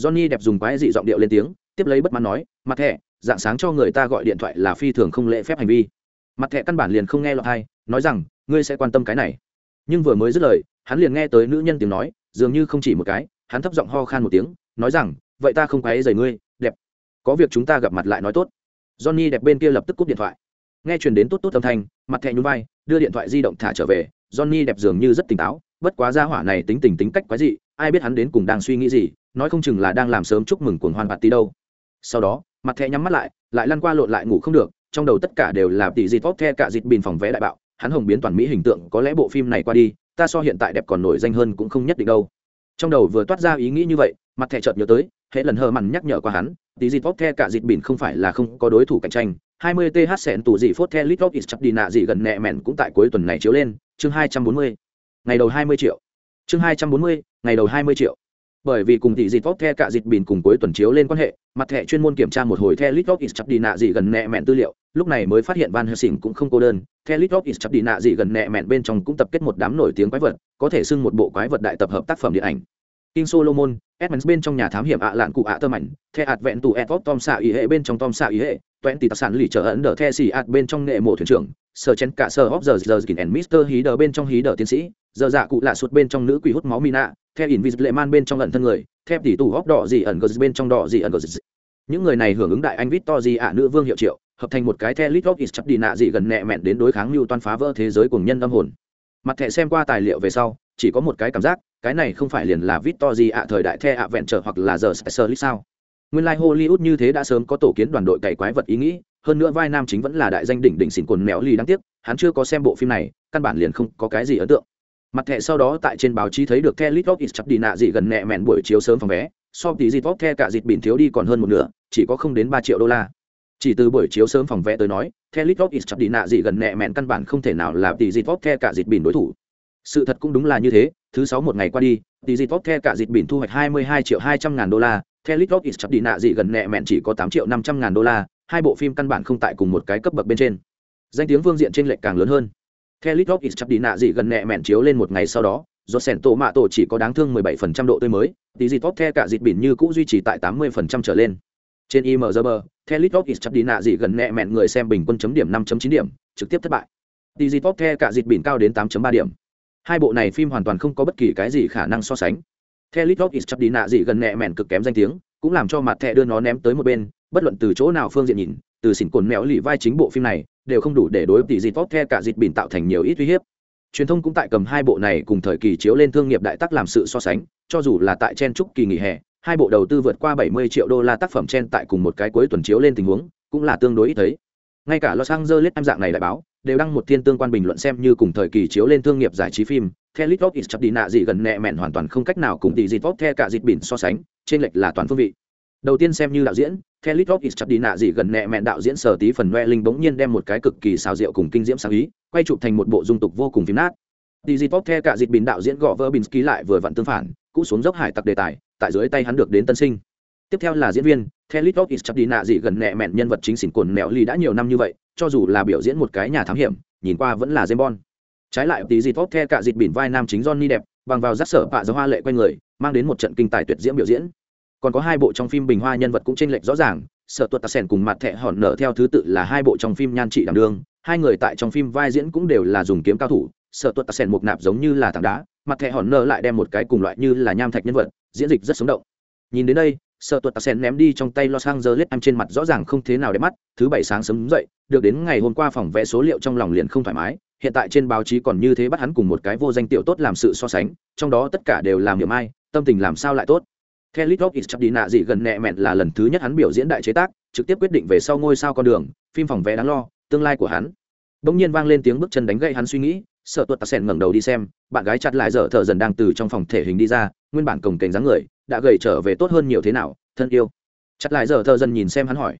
S1: Johnny đẹp dùng quái dị giọng điệu lên tiếng, tiếp lấy bất mãn nói, mặt thẻ, dạng sáng cho người ta gọi điện thoại là phi thường không lễ phép hành vi. Mặt thẻ căn bản liền không nghe lọt hay nói rằng, ngươi sẽ quan tâm cái này. Nhưng vừa mới dứt lời, hắn liền nghe tới nữ nhân tiếng nói, dường như không chỉ một cái, hắn thấp giọng ho khan một tiếng, nói rằng, vậy ta không quấy dày ngươi có việc chúng ta gặp mặt lại nói tốt. Johnny đẹp bên kia lập tức cúp điện thoại. Nghe truyền đến tốt tốt âm thanh, mặt thẹn nhún vai, đưa điện thoại di động thả trở về. Johnny đẹp dường như rất tỉnh táo, bất quá gia hỏa này tính tình tính cách quái dị, ai biết hắn đến cùng đang suy nghĩ gì, nói không chừng là đang làm sớm chúc mừng cuồng hoan bạt tí đâu. Sau đó, mặt thẹ nhắm mắt lại lại lăn qua lộn lại ngủ không được, trong đầu tất cả đều là tỷ dịt vóc the cả dịt bìn phòng vé đại bạo, hắn hồng biến toàn mỹ hình tượng, có lẽ bộ phim này qua đi, ta so hiện tại đẹp còn nổi danh hơn cũng không nhất định đâu. Trong đầu vừa toát ra ý nghĩ như vậy, mặt thẻ chợt nhớ tới, hệ lần hờ mặn nhắc nhở qua hắn tí dịt vót the cả dịt bỉn không phải là không có đối thủ cạnh tranh. 20 th sẹn tù dị phốt the lit is chắp đi nạ dị gần nẹ mẹn cũng tại cuối tuần này chiếu lên. Chương 240. ngày đầu 20 triệu. Chương 240, ngày đầu 20 triệu. Bởi vì cùng tỷ dịt vót the cả dịt bỉn cùng cuối tuần chiếu lên quan hệ mặt thẻ chuyên môn kiểm tra một hồi the lit is chắp đi nạ dị gần nẹ mẹn tư liệu lúc này mới phát hiện van helsing cũng không cô đơn. The lit is chắp đi nạ dị gần nẹ mẹn bên trong cũng tập kết một đám nổi tiếng quái vật có thể xưng một bộ quái vật đại tập hợp tác phẩm điện ảnh. King Solomon, Edmonds bên trong nhà thám hiểm ạ lạn cụ ạ tơ mảnh, The ạt vẹn tù Edward Tom xạ ý hệ bên trong Tom xạ ý hệ, toẹn tỷ tài sản lì trở ấn đỡ The xì ạt bên trong nghệ mộ thuyền trưởng, sở chén cả sở hóc giờ giờ skin and Mister hí đờ bên trong hí đờ tiến sĩ, giờ dạ cụ lạ suốt bên trong nữ quỷ hút máu Mina, The Invisible Man bên trong ẩn thân người, The tỷ tù hóc đỏ gì ẩn gờ bên trong đỏ gì ẩn gờ. Những người này hưởng ứng đại anh Victor gì ạ nữ vương hiệu triệu, hợp thành một cái The Lit Rock is chặt đi nạ gì gần nẹ mẹn đến đối kháng lưu toan phá vỡ thế giới cùng nhân âm hồn. Mặt thẻ xem qua tài liệu về sau, chỉ có một cái cảm giác, cái này không phải liền là Victor gì ạ thời đại the ạ vẹn trở hoặc là giờ Specialist sao? Nguyên lai like Hollywood như thế đã sớm có tổ kiến đoàn đội cày quái vật ý nghĩ, hơn nữa vai nam chính vẫn là đại danh đỉnh đỉnh xỉn quần mèo lì đáng tiếc, hắn chưa có xem bộ phim này, căn bản liền không có cái gì ấn tượng. Mặt thẻ sau đó tại trên báo chí thấy được The Little is chắp đi nạ gì gần nẹ mẹn buổi chiếu sớm phòng vé, so tí gì tốt the cả dịt bỉn thiếu đi còn hơn một nửa, chỉ có không đến ba triệu đô la. Chỉ từ buổi chiếu sớm phòng vé tới nói, The Little is chắp đi nạ gì gần nẹ mẹn căn bản không thể nào là tí gì tốt the cả dịt bỉn đối thủ sự thật cũng đúng là như thế thứ sáu một ngày qua đi, tỷ dịp tốt the cả dịp bỉn thu hoạch hai mươi hai triệu hai trăm ngàn đô la, the lit tốt ít chắp đi nạ dị gần nhẹ mẹn chỉ có tám triệu năm trăm ngàn đô la, hai bộ phim căn bản không tại cùng một cái cấp bậc bên trên. Danh tiếng phương diện trên lệch càng lớn hơn. The lit tốt ít chắp đi nạ dị gần nhẹ mẹn chiếu lên một ngày sau đó do sẻn tổ mạ tổ chỉ có đáng thương mười bảy phần trăm độ tươi mới, tỷ dịp tốt the cả dịp bỉn như cũ duy trì tại tám mươi phần trăm trở lên. Trên imgb the lit tốt ít chắp đi nạ dị gần nhẹ mẹn người xem bình quân chấm điểm năm chấm chín điểm, trực tiếp thất bại. Tỷ dịp tốt the cả dịp bỉn cao đến tám chấm ba điểm hai bộ này phim hoàn toàn không có bất kỳ cái gì khả năng so sánh Kelly Rock is chắc đi nạ gì gần nhẹ mẹn cực kém danh tiếng, cũng làm cho mặt thẻ đưa nó ném tới một bên, bất luận từ chỗ nào phương diện nhìn, từ xỉn cồn mèo lì vai chính bộ phim này, đều không đủ để đối tỷ dịt tốt the cả dịt bỉn tạo thành nhiều ít uy hiếp. Truyền thông cũng tại cầm hai bộ này cùng thời kỳ chiếu lên thương nghiệp đại tác làm sự so sánh, cho dù là tại chen trúc kỳ nghỉ hè, hai bộ đầu tư vượt qua 70 triệu đô la tác phẩm chen tại cùng một cái cuối tuần chiếu lên tình huống, cũng là tương đối ít thấy. Ngay cả Los Angeles em dạng này lại báo, đều đăng một thiên tương quan bình luận xem như cùng thời kỳ chiếu lên thương nghiệp giải trí phim, The Little is chập đi nạ gì gần nẹ mẹn hoàn toàn không cách nào cùng tỷ dịt tốt the cả dịt bỉn so sánh, trên lệch là toàn phương vị. Đầu tiên xem như đạo diễn, The Little is chập đi nạ gì gần nẹ mẹn đạo diễn sở tí phần noe linh bỗng nhiên đem một cái cực kỳ xào rượu cùng kinh diễm sáng ý, quay chụp thành một bộ dung tục vô cùng phim nát. Tỷ dịt vóc the cả dịt bỉn đạo diễn gõ vỡ ký lại vừa vặn tương phản, cũ xuống dốc hải tặc đề tài, tại dưới tay hắn được đến tân sinh. Tiếp theo là diễn viên, theo top is chắc đi nạ gì gần nẹ mẹn nhân vật chính xỉn cồn mẹo ly đã nhiều năm như vậy, cho dù là biểu diễn một cái nhà thám hiểm, nhìn qua vẫn là James Bond. Trái lại tí dịt tốt the cả dịt bỉn vai nam chính johnny đẹp bằng vào rắc sở bạ do hoa lệ quanh người mang đến một trận kinh tài tuyệt diễm biểu diễn. Còn có hai bộ trong phim bình hoa nhân vật cũng chênh lệch rõ ràng sở tuột tà sen cùng mặt thẹ hòn nở theo thứ tự là hai bộ trong phim nhan trị đảm đương hai người tại trong phim vai diễn cũng đều là dùng kiếm cao thủ sở tuột tà sen một nạp giống như là tảng đá mặt thẹ hòn nở lại đem một cái cùng loại như là nham thạch nhân vật diễn dịch rất sống động. Nhìn đến đây sợ tuột sen ném đi trong tay los angeles em trên mặt rõ ràng không thế nào để mắt thứ bảy sáng sớm dậy được đến ngày hôm qua phòng vẽ số liệu trong lòng liền không thoải mái hiện tại trên báo chí còn như thế bắt hắn cùng một cái vô danh tiểu tốt làm sự so sánh trong đó tất cả đều làm niệm ai tâm tình làm sao lại tốt Kelly Rock is đi nạ gì gần nẹ mẹn là lần thứ nhất hắn biểu diễn đại chế tác, trực tiếp quyết định về sau ngôi sao con đường, phim phòng vé đáng lo, tương lai của hắn. Bỗng nhiên vang lên tiếng bước chân đánh gậy hắn suy nghĩ, sợ tuột tạc sen ngẩng đầu đi xem, bạn gái chặt lại dở thợ dần đang từ trong phòng thể hình đi ra, nguyên bản cổng cảnh dáng người, đã gầy trở về tốt hơn nhiều thế nào, thân yêu. Chặt lại dở thợ dần nhìn xem hắn hỏi.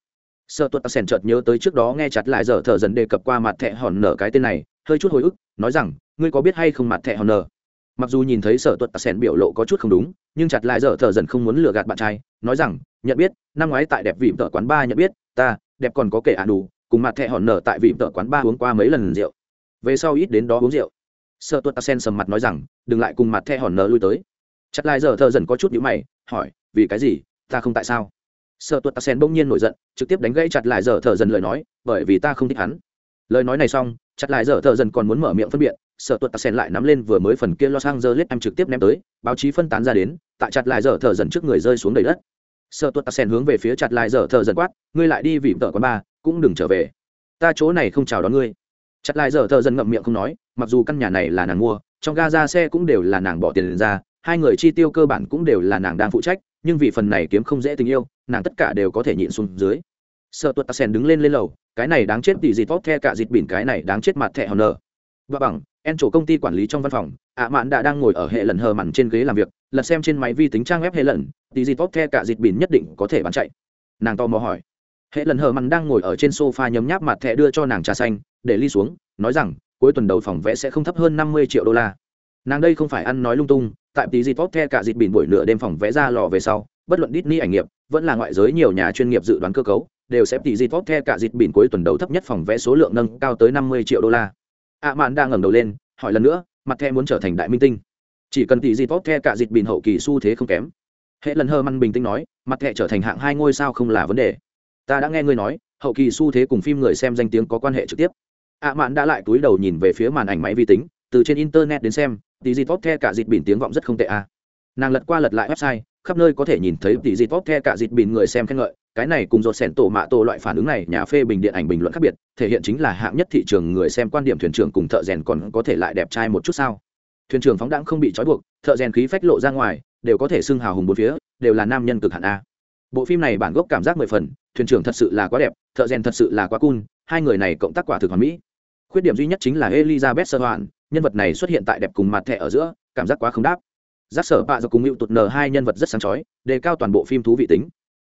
S1: Sợ tuột tạc sen chợt nhớ tới trước đó nghe chặt lại dở thợ dần đề cập qua mặt thẹ hòn nở cái tên này, hơi chút hồi ức nói rằng ngươi có biết hay không mặt thẹ hòn nở? mặc dù nhìn thấy sở tuật tạc sen biểu lộ có chút không đúng nhưng chặt lại dở thợ dần không muốn lừa gạt bạn trai nói rằng nhận biết năm ngoái tại đẹp vịm tợ quán ba nhận biết ta đẹp còn có kể ả đủ cùng mặt thẹ hòn nở tại vịm tợ quán ba uống qua mấy lần rượu về sau ít đến đó uống rượu. Sợ tuật tà sen sầm mặt nói rằng, đừng lại cùng mặt the hòn nở lui tới. Chặt lại dở thở dần có chút nhữ mày, hỏi, vì cái gì? Ta không tại sao? Sợ tuật tà sen bỗng nhiên nổi giận, trực tiếp đánh gãy chặt lại dở thở dần lời nói, bởi vì ta không thích hắn. Lời nói này xong, chặt lại dở thợ dần còn muốn mở miệng phân biện sợ tuột tạc sen lại nắm lên vừa mới phần kia lo sang giờ lết em trực tiếp ném tới, báo chí phân tán ra đến, tại chặt lại dở thợ dần trước người rơi xuống đầy đất. Sợ tuột tạc sen hướng về phía chặt lại dở thợ dần quát, ngươi lại đi vì vợ quán ba, cũng đừng trở về. Ta chỗ này không chào đón ngươi chặt lại dở thợ dần ngậm miệng không nói, mặc dù căn nhà này là nàng mua, trong ga ra xe cũng đều là nàng bỏ tiền ra, hai người chi tiêu cơ bản cũng đều là nàng đang phụ trách, nhưng vì phần này kiếm không dễ tình yêu, nàng tất cả đều có thể nhịn xuống dưới. Sợ tuột tạc sen đứng lên lên lầu, cái này đáng chết tỷ dịt vót the cả dịt bỉn, cái này đáng chết mặt thẻ hòn nở và bằng, en chỗ công ty quản lý trong văn phòng, ạ mạn đã đang ngồi ở hệ lần hờ mặn trên ghế làm việc, lật xem trên máy vi tính trang web hệ lần tỷ dịt vót the cả dịt bỉn nhất định có thể bán chạy. Nàng to mò hỏi. Hệ lần hờ mặn đang ngồi ở trên sofa nhấm nháp mặt thẻ đưa cho nàng trà xanh để ly xuống, nói rằng, cuối tuần đầu phòng vẽ sẽ không thấp hơn năm mươi triệu đô la. Nàng đây không phải ăn nói lung tung, tại tỷ dịt tốt the cả dịp bỉn buổi nửa đêm phòng vẽ ra lò về sau, bất luận Disney ảnh nghiệp, vẫn là ngoại giới nhiều nhà chuyên nghiệp dự đoán cơ cấu, đều sẽ tỷ dịt tốt the cả dịp bỉn cuối tuần đầu thấp nhất phòng vé số lượng nâng cao tới năm mươi triệu đô la. Ạ mạn đang ngẩng đầu lên, hỏi lần nữa, mặt the muốn trở thành đại minh tinh. Chỉ cần tỷ dịt tốt the cả dịp bỉn hậu kỳ xu thế không kém. Hệ lần hơ măn bình tĩnh nói, mặt thẹ trở thành hạng hai ngôi sao không là vấn đề. Ta đã nghe ngươi nói, hậu kỳ xu thế cùng phim người xem danh tiếng có quan hệ trực tiếp ạ mạn đã lại túi đầu nhìn về phía màn ảnh máy vi tính, từ trên internet đến xem, tỷ di tốt the cả dịt bỉn tiếng vọng rất không tệ a. À. nàng lật qua lật lại website, khắp nơi có thể nhìn thấy tỷ di tốt the cả dịt bỉn người xem khen ngợi, cái này cùng dột sẻn tổ mạ tổ loại phản ứng này, nhà phê bình điện ảnh bình luận khác biệt, thể hiện chính là hạng nhất thị trường người xem quan điểm thuyền trưởng cùng thợ rèn còn có thể lại đẹp trai một chút sao. Thuyền trưởng phóng đãng không bị trói buộc, thợ rèn khí phách lộ ra ngoài, đều có thể xưng hào hùng bốn phía, đều là nam nhân cực hạn a. Bộ phim này bản gốc cảm giác mười phần, thuyền trưởng thật sự là quá đẹp, thợ rèn thật sự là quá cool, hai người này cộng tác quả thực hoàn mỹ khuyết điểm duy nhất chính là elizabeth sơ hoàn nhân vật này xuất hiện tại đẹp cùng mặt thẻ ở giữa, cảm giác quá không đáp. Giác sở bạ do cùng hữu tụt n hai nhân vật rất sáng chói, đề cao toàn bộ phim thú vị tính.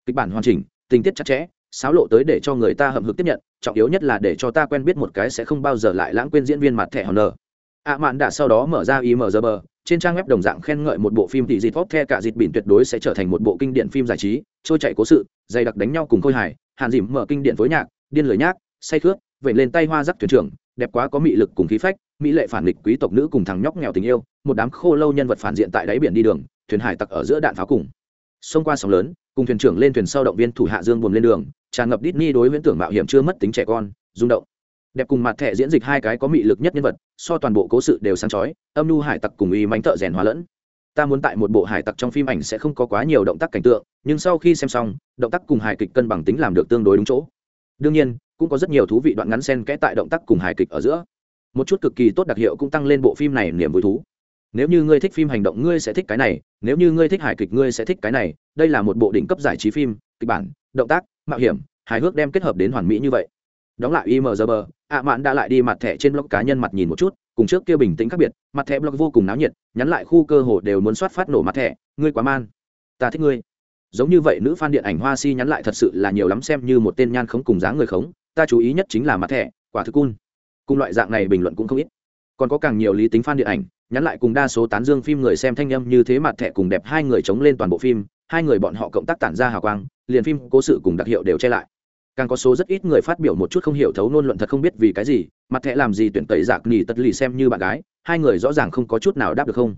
S1: Kịch bản hoàn chỉnh, tình tiết chặt chẽ, xáo lộ tới để cho người ta hậm hực tiếp nhận, trọng yếu nhất là để cho ta quen biết một cái sẽ không bao giờ lại lãng quên diễn viên mặt thẻ hòn nờ ạ mạn đã sau đó mở ra imgb trên trang web đồng dạng khen ngợi một bộ phim tỷ dịp pop the cả dịp bỉn tuyệt đối sẽ trở thành một bộ kinh điển phim giải trí, trôi chạy cố sự, dày đặc đánh nhau cùng khôi hài, hàn dìm mở kinh điển với nhạc, điên lời nhác, say khướt vậy lên tay hoa rắc thuyền trưởng đẹp quá có mị lực cùng khí phách, mỹ lệ phản nghịch quý tộc nữ cùng thằng nhóc nghèo tình yêu, một đám khô lâu nhân vật phản diện tại đáy biển đi đường, thuyền hải tặc ở giữa đạn pháo cùng. Xông qua sóng lớn, cùng thuyền trưởng lên thuyền sau động viên thủ hạ dương buồn lên đường, tràn ngập Disney đối viễn tưởng mạo hiểm chưa mất tính trẻ con, rung động. Đẹp cùng mặt thẻ diễn dịch hai cái có mị lực nhất nhân vật, so toàn bộ cố sự đều sáng chói, âm nhu hải tặc cùng y mánh thợ rèn hóa lẫn. Ta muốn tại một bộ hải tặc trong phim ảnh sẽ không có quá nhiều động tác cảnh tượng, nhưng sau khi xem xong, động tác cùng hài kịch cân bằng tính làm được tương đối đúng chỗ đương nhiên, cũng có rất nhiều thú vị đoạn ngắn xen kẽ tại động tác cùng hài kịch ở giữa. Một chút cực kỳ tốt đặc hiệu cũng tăng lên bộ phim này niềm vui thú. Nếu như ngươi thích phim hành động, ngươi sẽ thích cái này. Nếu như ngươi thích hài kịch, ngươi sẽ thích cái này. Đây là một bộ đỉnh cấp giải trí phim, kịch bản, động tác, mạo hiểm, hài hước đem kết hợp đến hoàn mỹ như vậy. Đóng lại imgb ạ mạn đã lại đi mặt thẻ trên blog cá nhân mặt nhìn một chút, cùng trước kia bình tĩnh khác biệt. Mặt thẻ blog vô cùng náo nhiệt, nhắn lại khu cơ hồ đều muốn soát phát nổ mặt thẻ. Ngươi quá man. Ta thích ngươi giống như vậy nữ fan điện ảnh hoa si nhắn lại thật sự là nhiều lắm xem như một tên nhan khống cùng dáng người khống, ta chú ý nhất chính là mặt thẻ, quả thực cun cùng loại dạng này bình luận cũng không ít. Còn có càng nhiều lý tính fan điện ảnh, nhắn lại cùng đa số tán dương phim người xem thanh âm như thế mặt thẻ cùng đẹp hai người chống lên toàn bộ phim, hai người bọn họ cộng tác tản ra hào quang, liền phim cố sự cùng đặc hiệu đều che lại. Càng có số rất ít người phát biểu một chút không hiểu thấu nôn luận thật không biết vì cái gì, mặt thẻ làm gì tuyển tẩy giặc nghỉ tất lì xem như bạn gái, hai người rõ ràng không có chút nào đáp được không?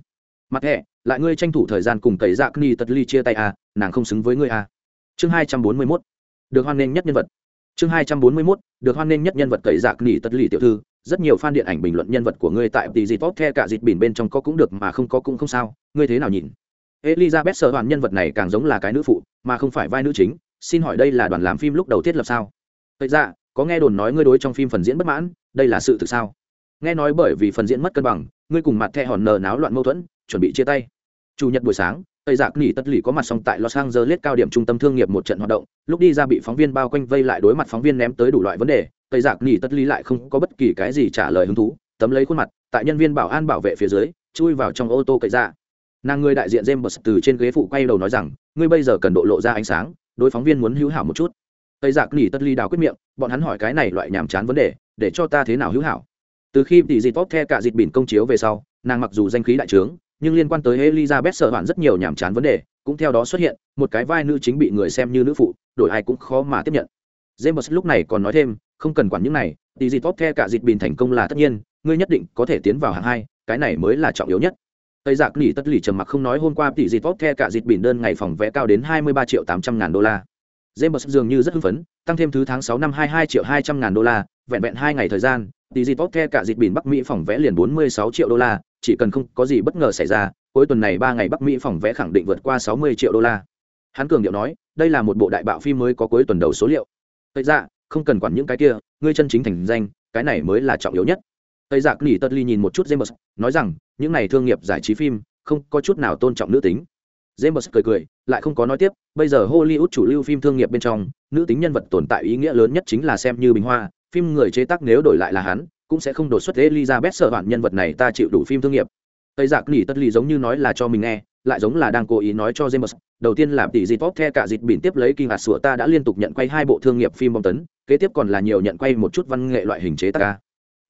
S1: Mặt thẻ lại ngươi tranh thủ thời gian cùng tẩy dạ nghỉ tật ly chia tay à nàng không xứng với ngươi à. Chương hai trăm bốn mươi mốt. Được hoan nghênh nhất nhân vật. Chương hai trăm bốn mươi mốt, được hoan nghênh nhất nhân vật tẩy dạ nghỉ tật ly tiểu thư. Rất nhiều fan điện ảnh bình luận nhân vật của ngươi tại tỷ dịp tốt the cả dịp bỉn bên trong có cũng được mà không có cũng không sao. Ngươi thế nào nhìn? Elizabeth sợ hoàn nhân vật này càng giống là cái nữ phụ, mà không phải vai nữ chính. Xin hỏi đây là đoàn làm phim lúc đầu thiết lập sao? Tẩy ra dạ, có nghe đồn nói ngươi đối trong phim phần diễn bất mãn? Đây là sự thực sao? Nghe nói bởi vì phần diễn mất cân bằng, ngươi cùng mặt thẹ hòn nờ náo loạn mâu thuẫn chuẩn bị chia tay. Chủ nhật buổi sáng, tây giặc nỉ tất lì có mặt song tại los angeles cao điểm trung tâm thương nghiệp một trận hoạt động, lúc đi ra bị phóng viên bao quanh vây lại đối mặt phóng viên ném tới đủ loại vấn đề, tây giặc nỉ tất lì lại không có bất kỳ cái gì trả lời hứng thú, tấm lấy khuôn mặt, tại nhân viên bảo an bảo vệ phía dưới, chui vào trong ô tô cậy ra. Nàng người đại diện james từ trên ghế phụ quay đầu nói rằng, ngươi bây giờ cần độ lộ ra ánh sáng, đối phóng viên muốn hữu hảo một chút. Tây giặc nỉ tất ly đào quyết miệng, bọn hắn hỏi cái này loại nhàm chán vấn đề, để cho ta thế nào hữu hảo? Từ khi tỷ dịp tốt the cả dịp bỉn công chiếu về sau, nàng mặc dù danh khí đại trướng nhưng liên quan tới elizabeth sợ hoạn rất nhiều nhàm chán vấn đề, cũng theo đó xuất hiện, một cái vai nữ chính bị người xem như nữ phụ, đổi ai cũng khó mà tiếp nhận. James lúc này còn nói thêm, không cần quản những này tỷ dịp tốt the cả dịp bình thành công là tất nhiên, ngươi nhất định có thể tiến vào hạng hai, cái này mới là trọng yếu nhất. Tây dạ giặc lì tất lì trầm mặc không nói hôm qua tỷ dịp tốt the cả dịp bình đơn ngày phòng vé cao đến hai mươi ba triệu tám trăm ngàn đô la. James dường như rất hưng phấn, tăng thêm thứ tháng sáu năm hai hai triệu hai trăm ngàn đô la, vẹn vẹn hai ngày thời gian tỷ dịp tốt the cả dịp bỉn bắc mỹ phòng vé liền bốn mươi sáu triệu đô la, chỉ cần không có gì bất ngờ xảy ra, cuối tuần này ba ngày bắc mỹ phòng vé khẳng định vượt qua sáu mươi triệu đô la. Hắn cường điệu nói, đây là một bộ đại bạo phim mới có cuối tuần đầu số liệu. Tây dạ không cần quản những cái kia, ngươi chân chính thành danh, cái này mới là trọng yếu nhất. Tây dạ giặc nghỉ tật ly nhìn một chút james, nói rằng, những này thương nghiệp giải trí phim, không có chút nào tôn trọng nữ tính. James cười cười, lại không có nói tiếp, bây giờ hollywood chủ lưu phim thương nghiệp bên trong, nữ tính nhân vật tồn tại ý nghĩa lớn nhất chính là xem như bình hoa phim người chế tác nếu đổi lại là hắn cũng sẽ không đột xuất elizabeth sợ bạn nhân vật này ta chịu đủ phim thương nghiệp tây giặc nỉ tất lì giống như nói là cho mình nghe lại giống là đang cố ý nói cho James. Đầu tiên là tỷ dịp pop the cả dịp bỉn tiếp lấy kinh hạt sủa ta đã liên tục nhận quay hai bộ thương nghiệp phim bom tấn, kế tiếp còn là nhiều nhận quay một chút văn nghệ loại hình chế tác ca.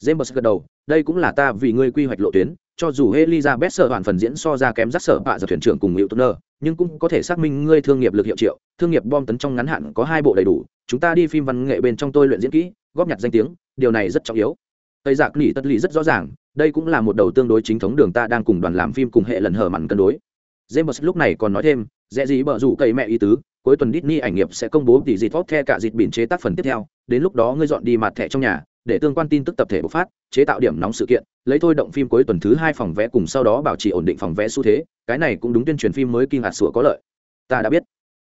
S1: James gật đầu, đây cũng là ta vì ngươi quy hoạch lộ tuyến, cho dù Elizabeth sở hoàn phần diễn so ra kém rất sở bạ giờ thuyền trưởng cùng Hữu Tuner, nhưng cũng có thể xác minh ngươi thương nghiệp lực hiệu triệu, thương nghiệp bom tấn trong ngắn hạn có hai bộ đầy đủ, chúng ta đi phim văn nghệ bên trong tôi luyện diễn kỹ, góp nhặt danh tiếng, điều này rất trọng yếu. Tây Giặc Nghị tất lý rất rõ ràng, đây cũng là một đầu tương đối chính thống đường ta đang cùng đoàn làm phim cùng hệ lần hở mặn cân đối. James lúc này còn nói thêm, dễ gì bở rủ cậy mẹ ý tứ, cuối tuần Disney ảnh nghiệp sẽ công bố tỷ dịt tốt the cả dịp biển chế tác phần tiếp theo, đến lúc đó ngươi dọn đi mặt thẻ trong nhà, để tương quan tin tức tập thể bộc phát chế tạo điểm nóng sự kiện lấy thôi động phim cuối tuần thứ hai phòng vẽ cùng sau đó bảo trì ổn định phòng vẽ xu thế cái này cũng đúng tuyên truyền phim mới kinh hạt sủa có lợi. Ta đã biết.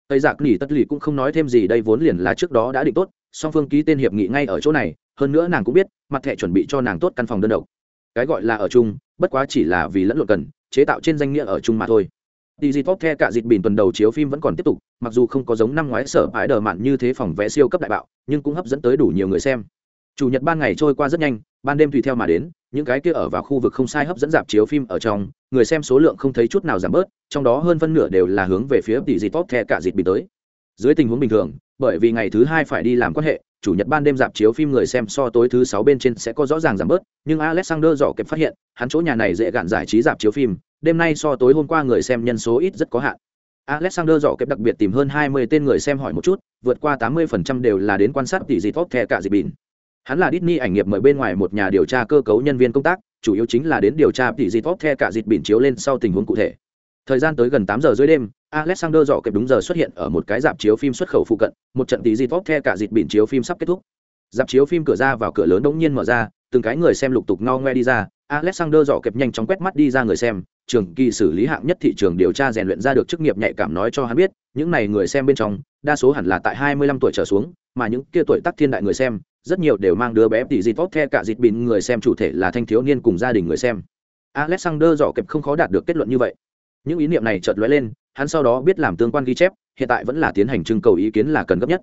S1: Tây giặc nỉ tất lì cũng không nói thêm gì đây vốn liền là trước đó đã định tốt song phương ký tên hiệp nghị ngay ở chỗ này hơn nữa nàng cũng biết mặt thẻ chuẩn bị cho nàng tốt căn phòng đơn độc. Cái gọi là ở chung bất quá chỉ là vì lẫn lộn cần chế tạo trên danh nghĩa ở chung mà thôi. Digipop The cả dịp bình tuần đầu chiếu phim vẫn còn tiếp tục, mặc dù không có giống năm ngoái sở bãi đờ mạn như thế phòng vé siêu cấp đại bạo, nhưng cũng hấp dẫn tới đủ nhiều người xem chủ nhật ban ngày trôi qua rất nhanh, ban đêm tùy theo mà đến, những cái kia ở vào khu vực không sai hấp dẫn dạp chiếu phim ở trong, người xem số lượng không thấy chút nào giảm bớt, trong đó hơn phân nửa đều là hướng về phía tỷ dịp tốt the cả dịp bị tới. Dưới tình huống bình thường, bởi vì ngày thứ hai phải đi làm quan hệ, chủ nhật ban đêm dạp chiếu phim người xem so tối thứ sáu bên trên sẽ có rõ ràng giảm bớt, nhưng alexander dò kịp phát hiện, hắn chỗ nhà này dễ gạn giải trí dạp chiếu phim, đêm nay so tối hôm qua người xem nhân số ít rất có hạn. Alexander dò kịp đặc biệt tìm hơn hai mươi tên người xem hỏi một chút, vượt qua tám mươi phần trăm đều là đến quan sát tỷ dịp tốt the cả dịp bình hắn là Disney ảnh nghiệp mời bên ngoài một nhà điều tra cơ cấu nhân viên công tác, chủ yếu chính là đến điều tra tỷ dịp tốt the cả dịp biển chiếu lên sau tình huống cụ thể. Thời gian tới gần tám giờ dưới đêm, alexander dọ kịp đúng giờ xuất hiện ở một cái dạp chiếu phim xuất khẩu phụ cận, một trận tỷ dịp tốt the cả dịp biển chiếu phim sắp kết thúc. Dạp chiếu phim cửa ra vào cửa lớn đống nhiên mở ra, từng cái người xem lục tục ngao ngoe đi ra, alexander dọ kịp nhanh chóng quét mắt đi ra người xem, trường kỳ xử lý hạng nhất thị trường điều tra rèn luyện ra được chức nghiệp nhạy cảm nói cho hắn biết, những này người xem bên trong, đa số hẳn là tại 25 tuổi trở xuống, mà những kia tuổi tác thiên đại người xem rất nhiều đều mang đứa bé tỷ dịt tốt theo cả dịt bìn người xem chủ thể là thanh thiếu niên cùng gia đình người xem. Alexander dò kẹp không khó đạt được kết luận như vậy. Những ý niệm này chợt lóe lên, hắn sau đó biết làm tương quan ghi chép, hiện tại vẫn là tiến hành trưng cầu ý kiến là cần gấp nhất.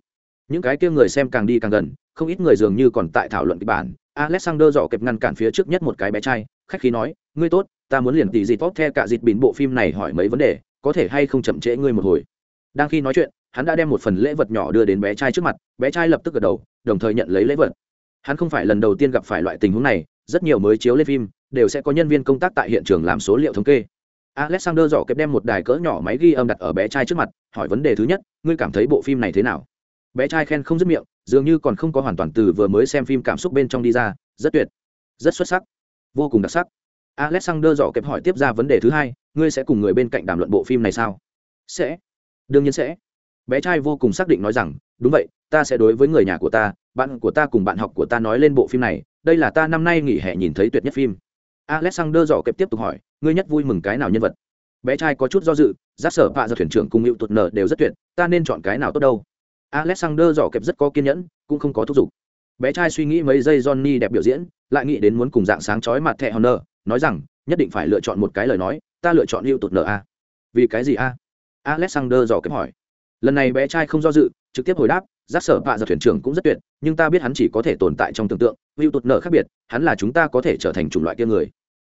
S1: Những cái kia người xem càng đi càng gần, không ít người dường như còn tại thảo luận kịch bản. Alexander dò kẹp ngăn cản phía trước nhất một cái bé trai, khách khí nói, ngươi tốt, ta muốn liền tỷ dịt tốt theo cả dịt bìn bộ phim này hỏi mấy vấn đề, có thể hay không chậm trễ ngươi một hồi? Đang khi nói chuyện hắn đã đem một phần lễ vật nhỏ đưa đến bé trai trước mặt, bé trai lập tức gật đầu, đồng thời nhận lấy lễ vật. Hắn không phải lần đầu tiên gặp phải loại tình huống này, rất nhiều mới chiếu lên phim, đều sẽ có nhân viên công tác tại hiện trường làm số liệu thống kê. Alexander dò kẹp đem một đài cỡ nhỏ máy ghi âm đặt ở bé trai trước mặt, hỏi vấn đề thứ nhất, ngươi cảm thấy bộ phim này thế nào? Bé trai khen không dứt miệng, dường như còn không có hoàn toàn từ vừa mới xem phim cảm xúc bên trong đi ra, rất tuyệt, rất xuất sắc, vô cùng đặc sắc. Alexander dò kẹp hỏi tiếp ra vấn đề thứ hai, ngươi sẽ cùng người bên cạnh đàm luận bộ phim này sao? Sẽ. Đương nhiên sẽ bé trai vô cùng xác định nói rằng, đúng vậy, ta sẽ đối với người nhà của ta, bạn của ta cùng bạn học của ta nói lên bộ phim này, đây là ta năm nay nghỉ hè nhìn thấy tuyệt nhất phim. Alexander dò kẹp tiếp tục hỏi, ngươi nhất vui mừng cái nào nhân vật? Bé trai có chút do dự, giác sở vạ do thuyền trưởng cùng hữu tuột nở đều rất tuyệt, ta nên chọn cái nào tốt đâu? Alexander dò kẹp rất có kiên nhẫn, cũng không có thúc giục. Bé trai suy nghĩ mấy giây johnny đẹp biểu diễn, lại nghĩ đến muốn cùng dạng sáng chói mặt thẹ honor, nói rằng, nhất định phải lựa chọn một cái lời nói, ta lựa chọn hữu tuột nở a. Vì cái gì a? Alexander dò kẹp hỏi lần này bé trai không do dự, trực tiếp hồi đáp, giác sở vạ giật thuyền trưởng cũng rất tuyệt, nhưng ta biết hắn chỉ có thể tồn tại trong tưởng tượng, hữu tụt nợ khác biệt, hắn là chúng ta có thể trở thành chủng loại kia người.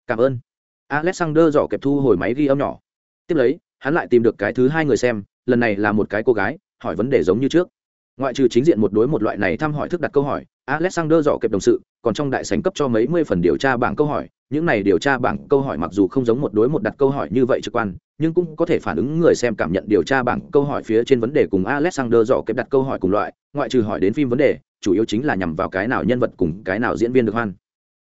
S1: Cảm ơn. Alexander dò kẹp thu hồi máy ghi âm nhỏ. Tiếp lấy, hắn lại tìm được cái thứ hai người xem, lần này là một cái cô gái, hỏi vấn đề giống như trước. Ngoại trừ chính diện một đối một loại này thăm hỏi thức đặt câu hỏi, alexander dò kẹp đồng sự, còn trong đại sành cấp cho mấy mươi phần điều tra bảng câu hỏi, những này điều tra bảng câu hỏi mặc dù không giống một đối một đặt câu hỏi như vậy trực quan nhưng cũng có thể phản ứng người xem cảm nhận điều tra bảng câu hỏi phía trên vấn đề cùng alexander dò kẹp đặt câu hỏi cùng loại, ngoại trừ hỏi đến phim vấn đề, chủ yếu chính là nhằm vào cái nào nhân vật cùng cái nào diễn viên được hoan.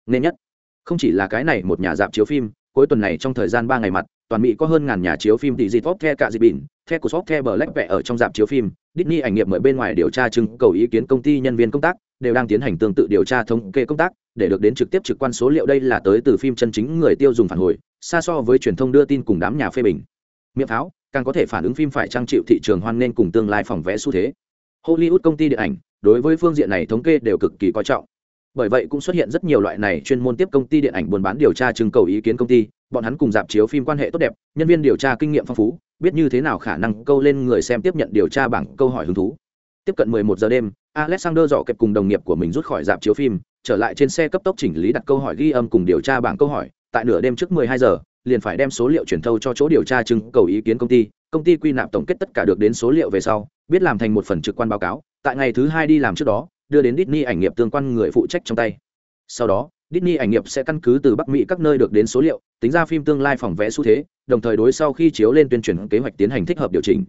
S1: Nên nhất, không chỉ là cái này một nhà dạp chiếu phim, cuối tuần này trong thời gian ba ngày mặt toàn mỹ có hơn ngàn nhà chiếu phim tỷ dịp top the cả dịp bỉn, the của shop the black vẽ ở trong dạp chiếu phim, Disney ảnh nghiệp mời bên ngoài điều tra chứng cầu ý kiến công ty nhân viên công tác, đều đang tiến hành tương tự điều tra thống kê công tác, để được đến trực tiếp trực quan số liệu đây là tới từ phim chân chính người tiêu dùng phản hồi, xa so với truyền thông đưa tin cùng đám nhà phê bình. Miệng pháo, càng có thể phản ứng phim phải trang chịu thị trường hoan nên cùng tương lai phòng vẽ xu thế. Hollywood công ty điện ảnh, đối với phương diện này thống kê đều cực kỳ coi trọng. Bởi vậy cũng xuất hiện rất nhiều loại này chuyên môn tiếp công ty điện ảnh buôn bán điều tra trưng cầu ý kiến công ty bọn hắn cùng dạp chiếu phim quan hệ tốt đẹp nhân viên điều tra kinh nghiệm phong phú biết như thế nào khả năng câu lên người xem tiếp nhận điều tra bảng câu hỏi hứng thú tiếp cận 11 giờ đêm alexander dọ kẹp cùng đồng nghiệp của mình rút khỏi dạp chiếu phim trở lại trên xe cấp tốc chỉnh lý đặt câu hỏi ghi âm cùng điều tra bảng câu hỏi tại nửa đêm trước 12 giờ liền phải đem số liệu truyền thâu cho chỗ điều tra trưng cầu ý kiến công ty công ty quy nạp tổng kết tất cả được đến số liệu về sau biết làm thành một phần trực quan báo cáo tại ngày thứ hai đi làm trước đó đưa đến Disney ảnh nghiệp tương quan người phụ trách trong tay. Sau đó, Disney ảnh nghiệp sẽ căn cứ từ Bắc Mỹ các nơi được đến số liệu, tính ra phim tương lai phòng vẽ xu thế, đồng thời đối sau khi chiếu lên tuyên truyền kế hoạch tiến hành thích hợp điều chỉnh.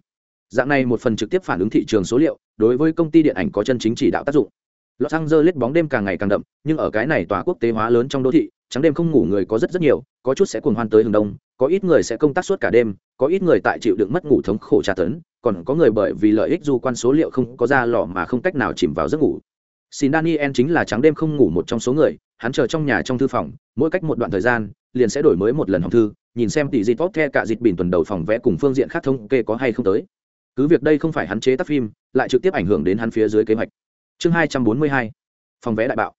S1: Dạng này một phần trực tiếp phản ứng thị trường số liệu, đối với công ty điện ảnh có chân chính chỉ đạo tác dụng. Los Angeles bóng đêm càng ngày càng đậm, nhưng ở cái này tòa quốc tế hóa lớn trong đô thị, trắng đêm không ngủ người có rất rất nhiều, có chút sẽ cuồng hoan tới hừng đông, có ít người sẽ công tác suốt cả đêm, có ít người tại chịu đựng mất ngủ thống khổ tra tấn, còn có người bởi vì lợi ích du quan số liệu không có ra lò mà không cách nào chìm vào giấc ngủ xin daniel chính là trắng đêm không ngủ một trong số người hắn chờ trong nhà trong thư phòng mỗi cách một đoạn thời gian liền sẽ đổi mới một lần hòng thư nhìn xem tỷ dịp tốt the cả dịp bình tuần đầu phòng vẽ cùng phương diện khác thông kê có hay không tới. Cứ việc đây không phải hắn chế tác phim lại trực tiếp ảnh hưởng đến hắn phía dưới kế hoạch. Chương 242, phòng vé đại bạo.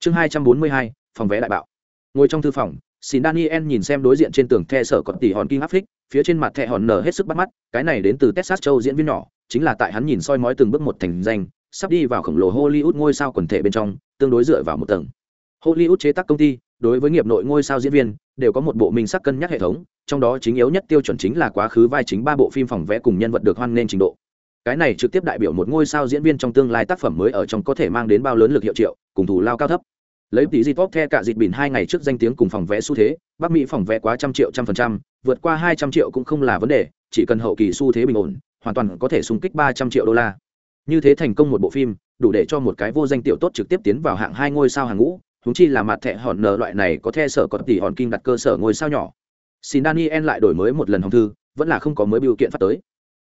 S1: Chương 242, phòng vé đại bạo. Ngồi trong thư phòng xin daniel nhìn xem đối diện trên tường the sở còn tỷ hòn kim áp phích phía trên mặt thẹ hòn nở hết sức bắt mắt cái này đến từ texas châu diễn viên nhỏ chính là tại hắn nhìn soi mói từng bước một thành danh sắp đi vào khổng lồ Hollywood ngôi sao quần thể bên trong, tương đối dựa vào một tầng. Hollywood chế tác công ty, đối với nghiệp nội ngôi sao diễn viên, đều có một bộ minh sắc cân nhắc hệ thống, trong đó chính yếu nhất tiêu chuẩn chính là quá khứ vai chính ba bộ phim phòng vẽ cùng nhân vật được hoan nghênh trình độ. Cái này trực tiếp đại biểu một ngôi sao diễn viên trong tương lai tác phẩm mới ở trong có thể mang đến bao lớn lực hiệu triệu, cùng thủ lao cao thấp. Lấy tỷ dịp the cả dịp bỉn hai ngày trước danh tiếng cùng phòng vẽ xu thế, Bắc Mỹ phòng vẽ quá trăm triệu trăm phần trăm, vượt qua hai trăm triệu cũng không là vấn đề, chỉ cần hậu kỳ xu thế bình ổn, hoàn toàn có thể xung kích ba trăm triệu đô la như thế thành công một bộ phim đủ để cho một cái vô danh tiểu tốt trực tiếp tiến vào hạng hai ngôi sao hàng ngũ húng chi là mặt thẻ hòn nờ loại này có the sở có tỷ hòn kinh đặt cơ sở ngôi sao nhỏ. Xin daniel lại đổi mới một lần hồng thư vẫn là không có mới biểu kiện phát tới.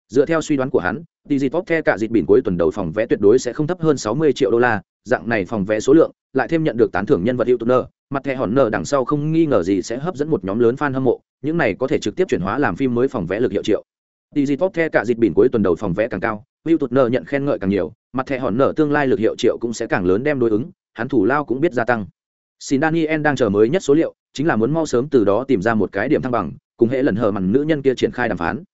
S1: Dựa theo suy đoán của hắn digipop the cả dịp biển cuối tuần đầu phòng vẽ tuyệt đối sẽ không thấp hơn 60 triệu đô la dạng này phòng vẽ số lượng lại thêm nhận được tán thưởng nhân vật hữu tuner mặt thẻ hòn nở đằng sau không nghi ngờ gì sẽ hấp dẫn một nhóm lớn fan hâm mộ những này có thể trực tiếp chuyển hóa làm phim mới phòng vẽ lực hiệu triệu. Digitop The cả dịp biển cuối tuần đầu phòng vẽ càng cao, hiệu tụ nở nhận khen ngợi càng nhiều, mặt thẻ hòn nở tương lai lực hiệu triệu cũng sẽ càng lớn đem đối ứng, hắn thủ lao cũng biết gia tăng. Xin Daniel đang chờ mới nhất số liệu, chính là muốn mau sớm từ đó tìm ra một cái điểm thăng bằng, cùng hệ lần hờ màn nữ nhân kia triển khai đàm phán.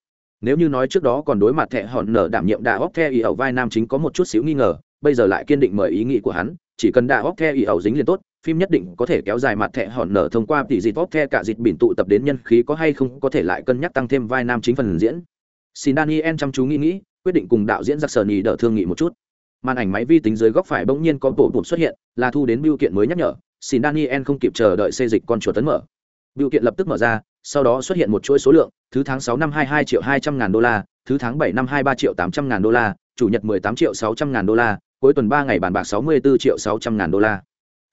S1: Nếu như nói trước đó còn đối mặt thẻ hòn nở đảm nhiệm đà óc theo ý ẩu vai nam chính có một chút xíu nghi ngờ, bây giờ lại kiên định mời ý nghĩ của hắn, chỉ cần đà óc theo ý ẩu dính liền tốt, phim nhất định có thể kéo dài mặt thẻ hòn nở thông qua tỷ dịp tốt the cả dịp bỉn tụ tập đến nhân khí có hay không có thể lại cân nhắc tăng thêm vai nam chính phần diễn xin daniel chăm chú nghĩ nghĩ quyết định cùng đạo diễn giặc sờ nhì đỡ thương nghị một chút màn ảnh máy vi tính dưới góc phải bỗng nhiên có bộ bụt xuất hiện là thu đến biểu kiện mới nhắc nhở, xin daniel không kịp chờ đợi xây dịch con chuột tấn mở. Biểu kiện lập tức mở ra, sau đó xuất hiện một chuỗi số lượng, thứ tháng sáu năm hai hai triệu hai trăm ngàn đô la, thứ tháng bảy năm hai ba triệu tám trăm ngàn đô la, chủ nhật mười tám triệu sáu trăm ngàn đô la, cuối tuần ba ngày bàn bạc sáu mươi bốn triệu sáu trăm ngàn đô la.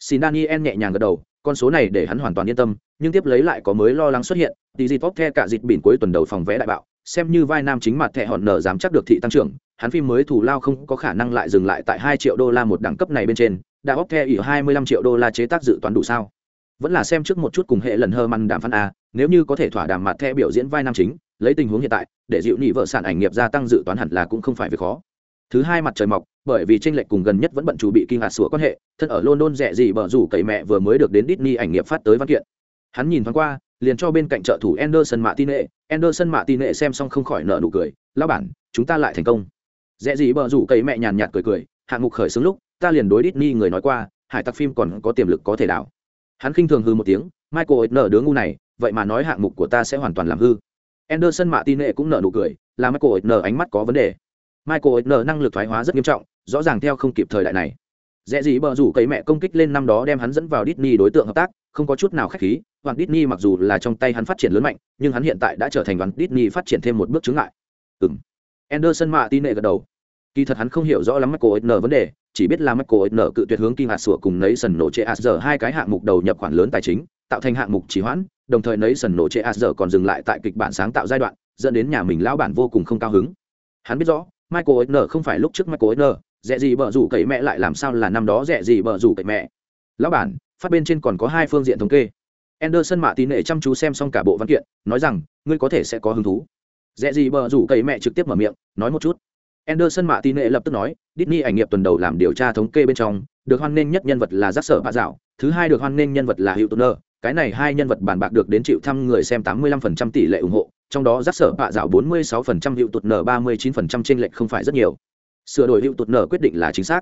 S1: Xin daniel nhẹ nhàng gật đầu, con số này để hắn hoàn toàn yên tâm, nhưng tiếp lấy lại có mới lo lắng xuất hiện tỷ dịp tóc the cả dịp biển cuối tuần đầu phòng vẽ đại bạo xem như vai nam chính mặt thẻ hòn nở dám chắc được thị tăng trưởng, hắn phim mới thủ lao không có khả năng lại dừng lại tại hai triệu đô la một đẳng cấp này bên trên, đã óc the ỉ hai mươi lăm triệu đô la chế tác dự toán đủ sao? Vẫn là xem trước một chút cùng hệ lần hơ măn đàm phán a, nếu như có thể thỏa đàm mặt thẻ biểu diễn vai nam chính, lấy tình huống hiện tại, để dịu nị vợ sản ảnh nghiệp gia tăng dự toán hẳn là cũng không phải việc khó. Thứ hai mặt trời mọc, bởi vì tranh lệch cùng gần nhất vẫn bận chủ bị kinh hạt sủa quan hệ, thân ở london rẻ gì bở rủ cậy mẹ vừa mới được đến Disney ảnh nghiệp phát tới văn kiện. Hắn nhìn thoáng qua liền cho bên cạnh trợ thủ Anderson Martinez, Anderson Martinez xem xong không khỏi nở nụ cười, "Lão bản, chúng ta lại thành công." Dễ gì bờ rủ cậy mẹ nhàn nhạt cười cười, hạng mục khởi xướng lúc, ta liền đối Disney người nói qua, hải tặc phim còn có tiềm lực có thể đảo. Hắn khinh thường hư một tiếng, Michael nở đứa ngu này, vậy mà nói hạng mục của ta sẽ hoàn toàn làm hư. Anderson Martinez cũng nở nụ cười, là Michael nở ánh mắt có vấn đề. Michael N năng lực thoái hóa rất nghiêm trọng, rõ ràng theo không kịp thời đại này. Rẽ gì bờ rủ cầy mẹ công kích lên năm đó đem hắn dẫn vào Disney đối tượng hợp tác, không có chút nào khách khí, Hoàng Disney mặc dù là trong tay hắn phát triển lớn mạnh, nhưng hắn hiện tại đã trở thành Hoàng Disney phát triển thêm một bước chứng ngại. Ừm. Anderson Martinez gật đầu. Kỳ thật hắn không hiểu rõ lắm Michael Eisner vấn đề, chỉ biết là Michael Eisner cự tuyệt hướng kinh hạt sủa cùng Nathan sần nổ chế giờ hai cái hạng mục đầu nhập khoản lớn tài chính, tạo thành hạng mục trì hoãn, đồng thời Nathan sần nổ chế giờ còn dừng lại tại kịch bản sáng tạo giai đoạn, dẫn đến nhà mình lão bản vô cùng không cao hứng. Hắn biết rõ, michael Eisner không phải lúc trước michael Eisner, rẻ gì bở rủ cậy mẹ lại làm sao là năm đó rẻ gì bở rủ cậy mẹ lão bản phát bên trên còn có hai phương diện thống kê Anderson mạ tín nệ chăm chú xem xong cả bộ văn kiện, nói rằng, ngươi có thể sẽ có hứng thú. Dẹ gì bờ rủ cầy mẹ trực tiếp mở miệng, nói một chút. Anderson mạ tín nệ lập tức nói, Disney ảnh nghiệp tuần đầu làm điều tra thống kê bên trong, được hoan nghênh nhất nhân vật là giác sở bạ dạo, thứ hai được hoan nghênh nhân vật là Hugh Turner. cái này hai nhân vật bản bạc được đến chịu thăm người xem 85% tỷ lệ ủng hộ, trong đó rắc sở bạ dạo 46% Hugh Turner 39% trên lệch không phải rất nhiều. Sửa đổi Hugh Turner quyết định là chính xác.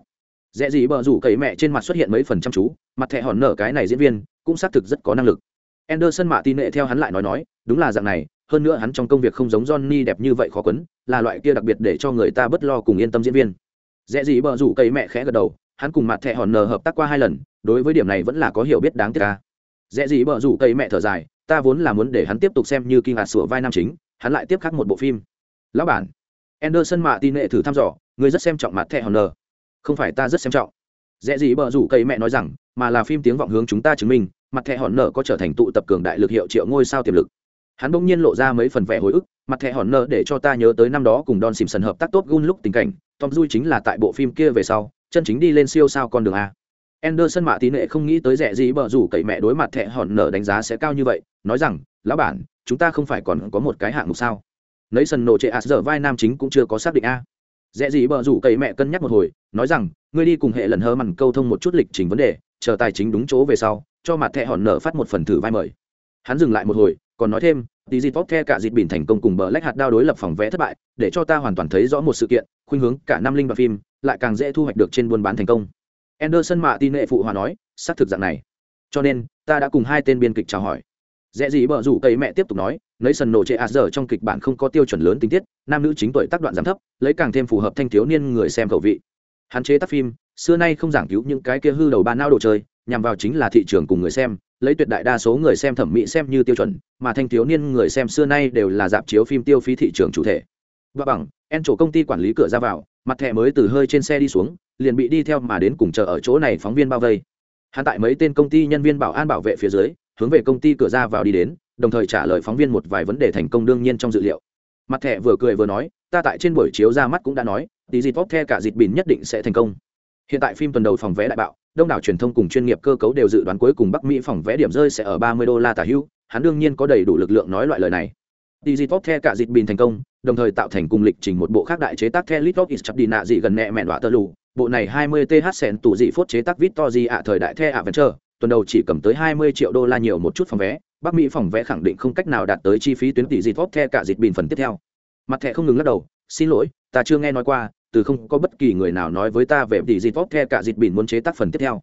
S1: Dễ gì bờ rủ cầy mẹ trên mặt xuất hiện mấy phần trăm chú, mặt thẻ hòn nở cái này diễn viên cũng xác thực rất có năng lực. Anderson mạ tin nệ theo hắn lại nói nói, đúng là dạng này, hơn nữa hắn trong công việc không giống Johnny đẹp như vậy khó quấn, là loại kia đặc biệt để cho người ta bất lo cùng yên tâm diễn viên. Dễ gì bờ rủ cây mẹ khẽ gật đầu, hắn cùng mặt thẻ hòn nở hợp tác qua hai lần, đối với điểm này vẫn là có hiểu biết đáng tiếc ca dễ gì bờ rủ cây mẹ thở dài, ta vốn là muốn để hắn tiếp tục xem như kinh hạt sửa vai nam chính, hắn lại tiếp khắc một bộ phim. Lão bản, anderson mạ tin nệ thử thăm dò, người rất xem trọng mặt thẻ nờ. Không phải ta rất xem trọng dễ gì bờ rủ cây mẹ nói rằng mà là phim tiếng vọng hướng chúng ta chứng minh mặt thẻ hòn nở có trở thành tụ tập cường đại lực hiệu triệu ngôi sao tiềm lực hắn bỗng nhiên lộ ra mấy phần vẻ hồi ức mặt thẻ hòn nở để cho ta nhớ tới năm đó cùng don simpson hợp tác tốt gun lúc tình cảnh tom duy chính là tại bộ phim kia về sau chân chính đi lên siêu sao con đường a Anderson mạ tí nệ không nghĩ tới rẻ gì bờ rủ cậy mẹ đối mặt thẻ hòn nở đánh giá sẽ cao như vậy, nói rằng, lão bản, chúng ta không phải còn có một cái hạng mục sao? Nấy sân nổ trệ ạt giờ vai nam chính cũng chưa có xác định a dễ gì bờ rủ cậy mẹ cân nhắc một hồi, nói rằng, ngươi đi cùng hệ lần hơ mằn câu thông một chút lịch trình vấn đề, chờ tài chính đúng chỗ về sau, cho mặt thẹ hòn nở phát một phần thử vai mời. Hắn dừng lại một hồi, còn nói thêm, tí dịp bóp the cả dịp bình thành công cùng bờ lách hạt đao đối lập phòng vẽ thất bại, để cho ta hoàn toàn thấy rõ một sự kiện, khuynh hướng cả năm linh và phim, lại càng dễ thu hoạch được trên buôn bán thành công Anderson mạ tin nệ phụ hòa nói, xác thực dạng này. Cho nên, ta đã cùng hai tên biên kịch chào hỏi. Dễ gì bờ rủ cậy mẹ tiếp tục nói, lấy sần nổ chế à giờ trong kịch bản không có tiêu chuẩn lớn tình tiết, nam nữ chính tuổi tác đoạn giảm thấp, lấy càng thêm phù hợp thanh thiếu niên người xem khẩu vị. hạn chế tác phim, xưa nay không giảng cứu những cái kia hư đầu ba não đồ chơi, nhằm vào chính là thị trường cùng người xem, lấy tuyệt đại đa số người xem thẩm mỹ xem như tiêu chuẩn, mà thanh thiếu niên người xem xưa nay đều là dạp chiếu phim tiêu phí thị trường chủ thể. Và bằng, en chỗ công ty quản lý cửa ra vào, mặt thẻ mới từ hơi trên xe đi xuống, liền bị đi theo mà đến cùng chờ ở chỗ này phóng viên bao vây hắn tại mấy tên công ty nhân viên bảo an bảo vệ phía dưới hướng về công ty cửa ra vào đi đến đồng thời trả lời phóng viên một vài vấn đề thành công đương nhiên trong dự liệu mặt thẻ vừa cười vừa nói ta tại trên buổi chiếu ra mắt cũng đã nói tí dịp vóc the cả dịp bỉn nhất định sẽ thành công hiện tại phim tuần đầu phòng vé đại bạo đông đảo truyền thông cùng chuyên nghiệp cơ cấu đều dự đoán cuối cùng bắc mỹ phòng vé điểm rơi sẽ ở 30 đô la tả hữu hắn đương nhiên có đầy đủ lực lượng nói loại lời này Digitop the cả dịp bình thành công, đồng thời tạo thành cùng lịch trình một bộ khác đại chế tác The List of Is đi nạ dị gần nhẹ mẹn đọa tơ lù. Bộ này 20 TH sen tủ dị phốt chế tác Victory ạ thời đại The Adventure, tuần đầu chỉ cầm tới 20 triệu đô la nhiều một chút phòng vé, Bắc Mỹ phòng vẽ khẳng định không cách nào đạt tới chi phí tuyến tỷ Digitop the cả dịch bình phần tiếp theo. Mặt thẻ không ngừng lắc đầu, xin lỗi, ta chưa nghe nói qua, từ không có bất kỳ người nào nói với ta về tỷ Digitop the cả dịch bình muốn chế tác phần tiếp theo.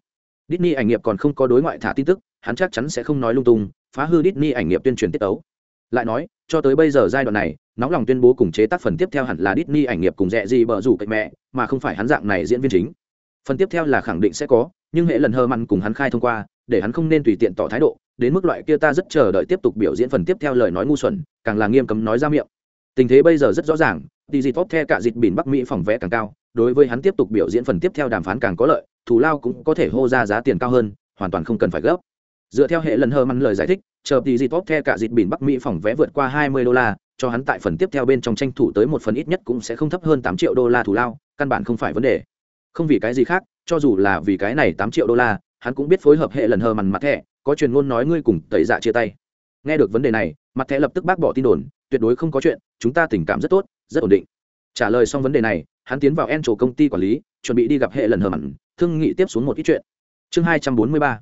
S1: Disney ảnh nghiệp còn không có đối ngoại thả tin tức, hắn chắc chắn sẽ không nói lung tung, phá hư Disney ảnh nghiệp tuyên truyền tiết tấu lại nói cho tới bây giờ giai đoạn này nóng lòng tuyên bố cùng chế tác phần tiếp theo hẳn là Disney ảnh nghiệp cùng rẻ gì bờ rủ cạnh mẹ mà không phải hắn dạng này diễn viên chính phần tiếp theo là khẳng định sẽ có nhưng hệ lần hơ mặn cùng hắn khai thông qua để hắn không nên tùy tiện tỏ thái độ đến mức loại kia ta rất chờ đợi tiếp tục biểu diễn phần tiếp theo lời nói ngu xuẩn, càng là nghiêm cấm nói ra miệng. Tình thế bây giờ rất rõ ràng, tỷ dịp tốt theo cả dịp bỉn bắc mỹ phòng vẽ càng cao, đối với hắn tiếp tục biểu diễn phần tiếp theo đàm phán càng có lợi, thù lao cũng có thể hô ra giá tiền cao hơn, hoàn toàn không cần phải gấp. Dựa theo hệ lần hơ mặn lời giải thích, chờ tỷ dịp tốt theo cả dịp bỉn bắc mỹ phòng vé vượt qua 20 đô la, cho hắn tại phần tiếp theo bên trong tranh thủ tới một phần ít nhất cũng sẽ không thấp hơn 8 triệu đô la thù lao, căn bản không phải vấn đề. Không vì cái gì khác, cho dù là vì cái này 8 triệu đô la, hắn cũng biết phối hợp hệ lần hơ mặn mặt thẻ có truyền ngôn nói ngươi cùng tẩy dạ chia tay. Nghe được vấn đề này, mặt thẻ lập tức bác bỏ tin đồn, tuyệt đối không có chuyện, chúng ta tình cảm rất tốt, rất ổn định. Trả lời xong vấn đề này, hắn tiến vào en trổ công ty quản lý, chuẩn bị đi gặp hệ lần hờ mặn, thương nghị tiếp xuống một ít chuyện. Chương 243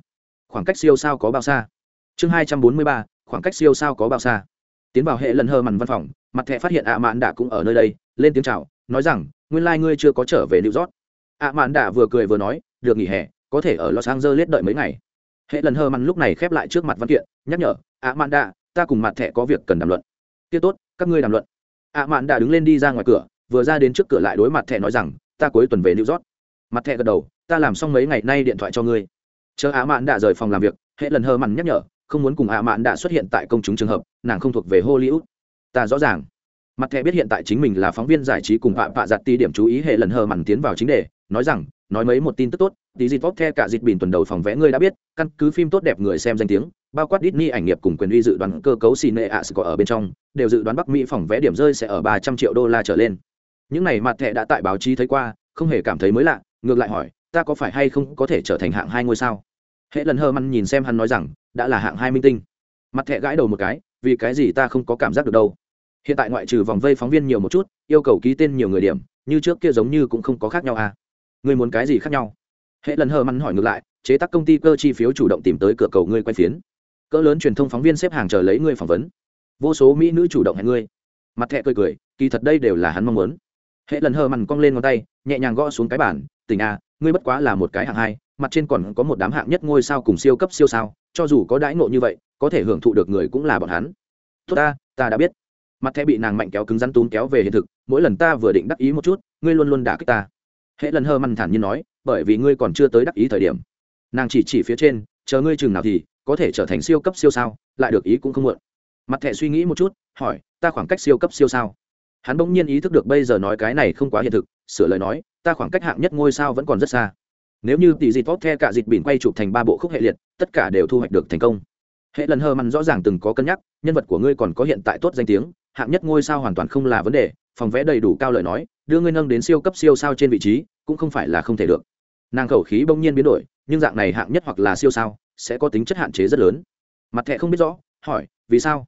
S1: khoảng cách siêu sao có bao xa? Chương hai trăm bốn mươi ba, khoảng cách siêu sao có bao xa? Tiến vào hệ lần hờ mặn văn phòng, mặt thẻ phát hiện ạ mạn đạ cũng ở nơi đây, lên tiếng chào, nói rằng, nguyên lai、like、ngươi chưa có trở về new york. ạ mạn đạ vừa cười vừa nói, được nghỉ hè, có thể ở los angeles đợi mấy ngày hệ lần hơ măn lúc này khép lại trước mặt văn kiện, nhắc nhở ạ mạn đạ, ta cùng mặt thẻ có việc cần đàm luận. Tiết tốt, các ngươi đàm luận. Ạ mạn đạ đứng lên đi ra ngoài cửa, vừa ra đến trước cửa lại đối mặt thẻ nói rằng, ta cuối tuần về new york. Mặt thẻ gật đầu, ta làm xong mấy ngày nay điện thoại cho ngươi. Chờ ạ mạn đã rời phòng làm việc, hệ lần hơ mặn nhắc nhở, không muốn cùng ạ mạn đã xuất hiện tại công chúng trường hợp, nàng không thuộc về hollywood. Ta rõ ràng. Mặt thẻ biết hiện tại chính mình là phóng viên giải trí cùng vạ vạ giặt ti điểm chú ý hệ lần hơ mặn tiến vào chính đề, nói rằng, nói mấy một tin tức tốt tí dịp vóc the cả dịp bình tuần đầu phòng vẽ ngươi đã biết căn cứ phim tốt đẹp người xem danh tiếng bao quát Disney ảnh nghiệp cùng quyền uy dự đoán cơ cấu Cine As có ở bên trong, đều dự đoán Bắc Mỹ phòng vé điểm rơi sẽ ở ba trăm triệu đô la trở lên. Những này mặt thẻ đã tại báo chí thấy qua, không hề cảm thấy mới lạ, ngược lại hỏi, ta có phải hay không có thể trở thành hạng hai ngôi sao? hệ lần hơ măn nhìn xem hắn nói rằng đã là hạng hai minh tinh mặt thẻ gãi đầu một cái vì cái gì ta không có cảm giác được đâu hiện tại ngoại trừ vòng vây phóng viên nhiều một chút yêu cầu ký tên nhiều người điểm như trước kia giống như cũng không có khác nhau à ngươi muốn cái gì khác nhau hệ lần hờ măn hỏi ngược lại, chế tác công ty cơ chi phiếu chủ động tìm tới cửa cầu ngươi quay phiến. Cỡ lớn truyền thông phóng viên xếp hàng chờ lấy ngươi phỏng vấn. Vô số mỹ nữ chủ động hẹn ngươi. Mặt thẹ cười cười, kỳ thật đây đều là hắn mong muốn. Hệ lần hờ măn cong lên ngón tay, nhẹ nhàng gõ xuống cái bản tình à ngươi bất quá là một cái hạng hai, mặt trên còn có một đám hạng nhất ngôi sao cùng siêu cấp siêu sao, cho dù có đãi ngộ như vậy, có thể hưởng thụ được người cũng là bọn hắn. Tốt ta ta đã biết. Mặt thẻ bị nàng mạnh kéo cứng rắn túm kéo về hiện thực, mỗi lần ta vừa định đắc ý một chút, ngươi luôn luôn đả kích ta. Hệ lần hơ măn thản nhiên nói bởi vì ngươi còn chưa tới đắc ý thời điểm. Nàng chỉ chỉ phía trên, chờ ngươi chừng nào thì có thể trở thành siêu cấp siêu sao, lại được ý cũng không muộn. Mặt thẻ suy nghĩ một chút, hỏi, ta khoảng cách siêu cấp siêu sao? Hắn bỗng nhiên ý thức được bây giờ nói cái này không quá hiện thực, sửa lời nói, ta khoảng cách hạng nhất ngôi sao vẫn còn rất xa. Nếu như tỷ dịt tốt the cả dịt bỉn quay chụp thành ba bộ khúc hệ liệt, tất cả đều thu hoạch được thành công. Hệ lần hờ mặn rõ ràng từng có cân nhắc, nhân vật của ngươi còn có hiện tại tốt danh tiếng, hạng nhất ngôi sao hoàn toàn không là vấn đề, phòng vẽ đầy đủ cao lời nói, đưa ngươi nâng đến siêu cấp siêu sao trên vị trí, cũng không phải là không thể được nàng khẩu khí bỗng nhiên biến đổi, nhưng dạng này hạng nhất hoặc là siêu sao, sẽ có tính chất hạn chế rất lớn. Mặt thẹ không biết rõ, hỏi, vì sao?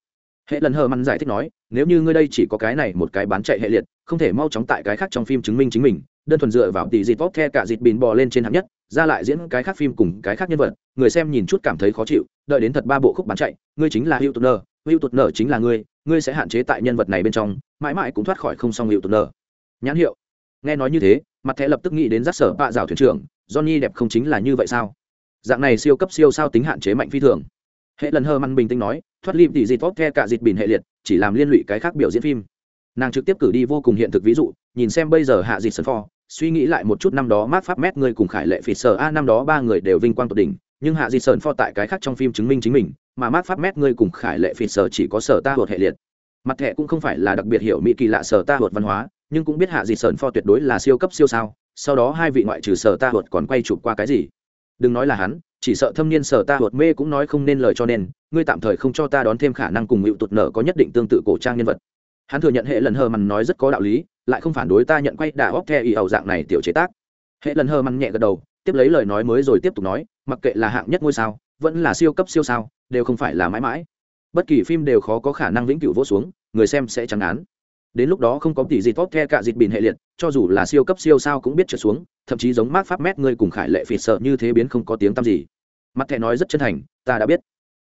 S1: Hệ lần hờ mặn giải thích nói, nếu như ngươi đây chỉ có cái này một cái bán chạy hệ liệt, không thể mau chóng tại cái khác trong phim chứng minh chính mình, đơn thuần dựa vào tỷ dịt vóc the cả dịt bìn bò lên trên hạng nhất, ra lại diễn cái khác phim cùng cái khác nhân vật, người xem nhìn chút cảm thấy khó chịu, đợi đến thật ba bộ khúc bán chạy, ngươi chính là hữu tụt nờ hữu tụt nờ chính là ngươi ngươi sẽ hạn chế tại nhân vật này bên trong, mãi mãi cũng thoát khỏi không xong hữu tụt nờ nhãn hiệu. Nghe nói như thế, mặt thẻ lập tức nghĩ đến rắc sở bạ rào thuyền trưởng johnny đẹp không chính là như vậy sao? Dạng này siêu cấp siêu sao tính hạn chế mạnh phi thường. Hệ lần hơ măn bình tĩnh nói, thoát lim tỷ dịt tốt the cả dịt bìn hệ liệt, chỉ làm liên lụy cái khác biểu diễn phim. Nàng trực tiếp cử đi vô cùng hiện thực ví dụ, nhìn xem bây giờ hạ dịt sân pho suy nghĩ lại một chút năm đó mát pháp mét người cùng khải lệ phỉ sở a năm đó ba người đều vinh quang tột đỉnh, nhưng hạ dịt sơn pho tại cái khác trong phim chứng minh chính mình, mà mát pháp mét người cùng khải lệ phỉ sở chỉ có sở ta hột hệ liệt. Mặt thẻ cũng không phải là đặc biệt hiểu mỹ kỳ lạ sở ta hột văn hóa, nhưng cũng biết hạ dịt sơn pho tuyệt đối là siêu cấp siêu sao sau đó hai vị ngoại trừ sở ta hột còn quay chụp qua cái gì? Đừng nói là hắn, chỉ sợ thâm niên sở ta hột mê cũng nói không nên lời cho nên, ngươi tạm thời không cho ta đón thêm khả năng cùng hữu tụt nở có nhất định tương tự cổ trang nhân vật. Hắn thừa nhận hệ lần hờ mằn nói rất có đạo lý, lại không phản đối ta nhận quay đà óc the y ẩu dạng này tiểu chế tác. Hệ lần hờ mằn nhẹ gật đầu, tiếp lấy lời nói mới rồi tiếp tục nói, mặc kệ là hạng nhất ngôi sao, vẫn là siêu cấp siêu sao, đều không phải là mãi mãi. Bất kỳ phim đều khó có khả năng vĩnh cửu vỗ xuống, người xem sẽ chẳng án đến lúc đó không có tỷ gì tốt the cả dịch bình hệ liệt, cho dù là siêu cấp siêu sao cũng biết trở xuống, thậm chí giống mát pháp mét ngươi cùng khải lệ phì sợ như thế biến không có tiếng tăm gì. Mặt thẻ nói rất chân thành, ta đã biết.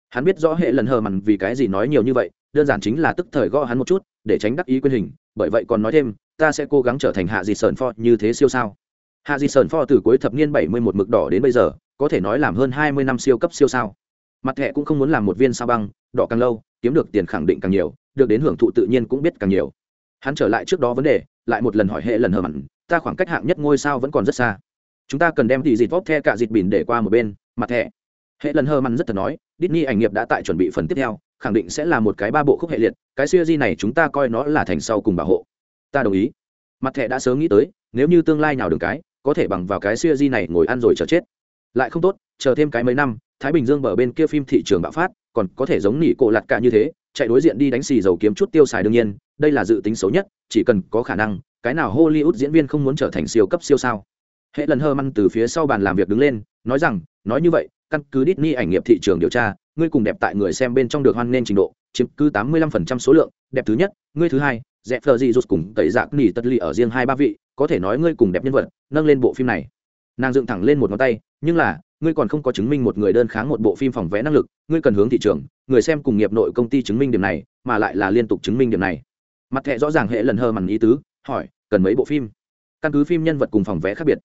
S1: Hắn biết rõ hệ lần hờ mằn vì cái gì nói nhiều như vậy, đơn giản chính là tức thời gõ hắn một chút, để tránh đắc ý quyền hình, bởi vậy còn nói thêm, ta sẽ cố gắng trở thành hạ dị sơn pho như thế siêu sao. Hạ dị sơn pho từ cuối thập niên bảy mươi một mực đỏ đến bây giờ, có thể nói làm hơn hai mươi năm siêu cấp siêu sao. Mặt thẻ cũng không muốn làm một viên sao băng, đỏ càng lâu, kiếm được tiền khẳng định càng nhiều, được đến hưởng thụ tự nhiên cũng biết càng nhiều hắn trở lại trước đó vấn đề, lại một lần hỏi hệ lần hờ mặn, ta khoảng cách hạng nhất ngôi sao vẫn còn rất xa. Chúng ta cần đem thì dịt vót the cả dịt bỉn để qua một bên. Mặt thẻ hệ lần hờ mặn rất thật nói, Disney ảnh nghiệp đã tại chuẩn bị phần tiếp theo, khẳng định sẽ là một cái ba bộ khúc hệ liệt, cái siêu di này chúng ta coi nó là thành sau cùng bảo hộ. Ta đồng ý. Mặt thẻ đã sớm nghĩ tới, nếu như tương lai nào đường cái, có thể bằng vào cái siêu di này ngồi ăn rồi chờ chết. Lại không tốt, chờ thêm cái mấy năm, thái bình dương bờ bên kia phim thị trường bạo phát, còn có thể giống nỉ cổ lặt cả như thế, chạy đối diện đi đánh xì dầu kiếm chút tiêu xài đương nhiên đây là dự tính xấu nhất, chỉ cần có khả năng, cái nào hollywood diễn viên không muốn trở thành siêu cấp siêu sao? Hệ lần hơ măn từ phía sau bàn làm việc đứng lên, nói rằng, nói như vậy, căn cứ Disney ảnh nghiệp thị trường điều tra, ngươi cùng đẹp tại người xem bên trong được hoan nên trình độ, chiếm cứ tám mươi lăm phần trăm số lượng, đẹp thứ nhất, ngươi thứ hai dẹp phờ gì rút cùng tẩy dạc nỉ tất ly ở riêng hai ba vị, có thể nói ngươi cùng đẹp nhân vật, nâng lên bộ phim này. Nàng dựng thẳng lên một ngón tay, nhưng là, ngươi còn không có chứng minh một người đơn kháng một bộ phim phòng vé năng lực, ngươi cần hướng thị trường, người xem cùng nghiệp nội công ty chứng minh điểm này, mà lại là liên tục chứng minh điểm này mặt thẻ rõ ràng hệ lần hơ mằn ý tứ, hỏi, cần mấy bộ phim? Căn cứ phim nhân vật cùng phòng vé khác biệt.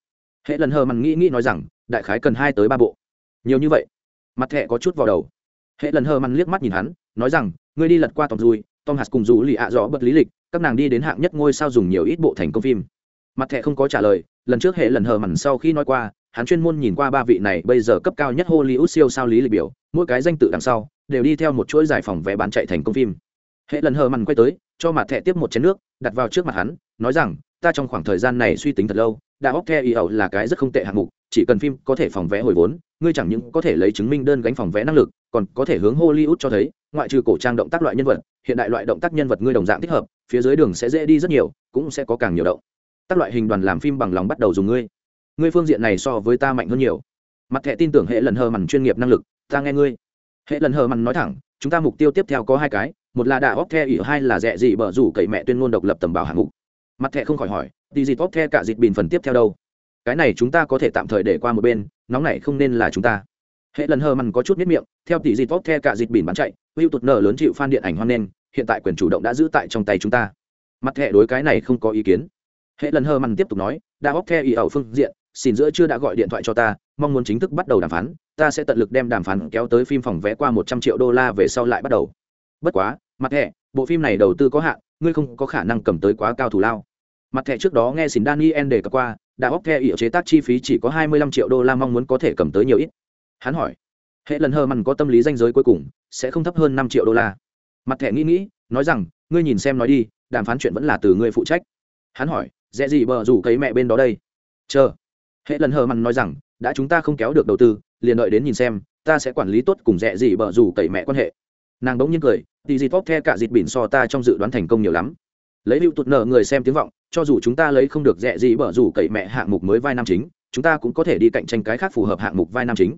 S1: Hệ lần hơ mằn nghĩ nghĩ nói rằng, đại khái cần hai tới ba bộ. Nhiều như vậy. Mặt thẻ có chút vào đầu. Hệ lần hơ mằn liếc mắt nhìn hắn, nói rằng, ngươi đi lật qua tòng dùi tom hạt cùng dù lì ạ rõ bật lý lịch, các nàng đi đến hạng nhất ngôi sao dùng nhiều ít bộ thành công phim. Mặt thẻ không có trả lời, lần trước hệ lần hờ mằn sau khi nói qua, hắn chuyên môn nhìn qua ba vị này bây giờ cấp cao nhất hollywood siêu sao lý lịch biểu, mỗi cái danh tự đằng sau, đều đi theo một chuỗi giải phòng vé bán chạy thành công phim. Hệ lần hờ mằn quay tới cho mặt thẻ tiếp một chén nước, đặt vào trước mặt hắn, nói rằng, ta trong khoảng thời gian này suy tính thật lâu đã bóc theo ý ẩu là cái rất không tệ hạng mục, chỉ cần phim có thể phòng vé hồi vốn, ngươi chẳng những có thể lấy chứng minh đơn gánh phòng vé năng lực, còn có thể hướng hollywood cho thấy, ngoại trừ cổ trang động tác loại nhân vật, hiện đại loại động tác nhân vật ngươi đồng dạng thích hợp, phía dưới đường sẽ dễ đi rất nhiều, cũng sẽ có càng nhiều động. Tác loại hình đoàn làm phim bằng lòng bắt đầu dùng ngươi. Ngươi phương diện này so với ta mạnh hơn nhiều. Mặt thẻ tin tưởng hệ lần hờ mằn chuyên nghiệp năng lực, ta nghe ngươi. Hệ lần hờ mằn nói thẳng, chúng ta mục tiêu tiếp theo có hai cái một là đà óc the ỉ hai là rẻ gì bở rủ cậy mẹ tuyên ngôn độc lập tầm bảo hạng mục. Mặt thẻ không khỏi hỏi đi gì tốt the cả dịp bình phần tiếp theo đâu? Cái này chúng ta có thể tạm thời để qua một bên, nóng này không nên là chúng ta. Hệ lần hờ mằn có chút miết miệng, theo tỷ dịp tốt the cả dịp bình bán chạy hữu tụt nở lớn chịu phan điện ảnh hoan nên, hiện tại quyền chủ động đã giữ tại trong tay chúng ta. Mặt thẻ đối cái này không có ý kiến. Hệ lần hờ mằn tiếp tục nói đã óc the ỉ ở phương diện, xin giữa chưa đã gọi điện thoại cho ta, mong muốn chính thức bắt đầu đàm phán, ta sẽ tận lực đem đàm phán kéo tới phim phòng vé qua một trăm triệu đô la về sau lại bắt đầu bất quá, mặt thẻ, bộ phim này đầu tư có hạn, ngươi không có khả năng cầm tới quá cao thủ lao. Mặt thẻ trước đó nghe xin daniel đề cập qua, đã óc thẻ ỉa chế tác chi phí chỉ có hai mươi lăm triệu đô la mong muốn có thể cầm tới nhiều ít. Hắn hỏi, hệ lần hờ mằn có tâm lý danh giới cuối cùng, sẽ không thấp hơn năm triệu đô la? Mặt thẻ nghĩ nghĩ, nói rằng, ngươi nhìn xem nói đi, đàm phán chuyện vẫn là từ ngươi phụ trách. Hắn hỏi, dễ gì bờ rủ cấy mẹ bên đó đây? Chờ. Hệ lần hờ mằn nói rằng, đã chúng ta không kéo được đầu tư, liền đợi đến nhìn xem, ta sẽ quản lý tốt cùng dễ gì bờ rủ cậy mẹ quan hệ nàng bỗng nhiên cười thì dịt vóc the cả Dịt bỉn so ta trong dự đoán thành công nhiều lắm. Lấy hữu tụt nợ người xem tiếng vọng, cho dù chúng ta lấy không được rẻ gì bở rủ cậy mẹ hạng mục mới vai nam chính, chúng ta cũng có thể đi cạnh tranh cái khác phù hợp hạng mục vai nam chính.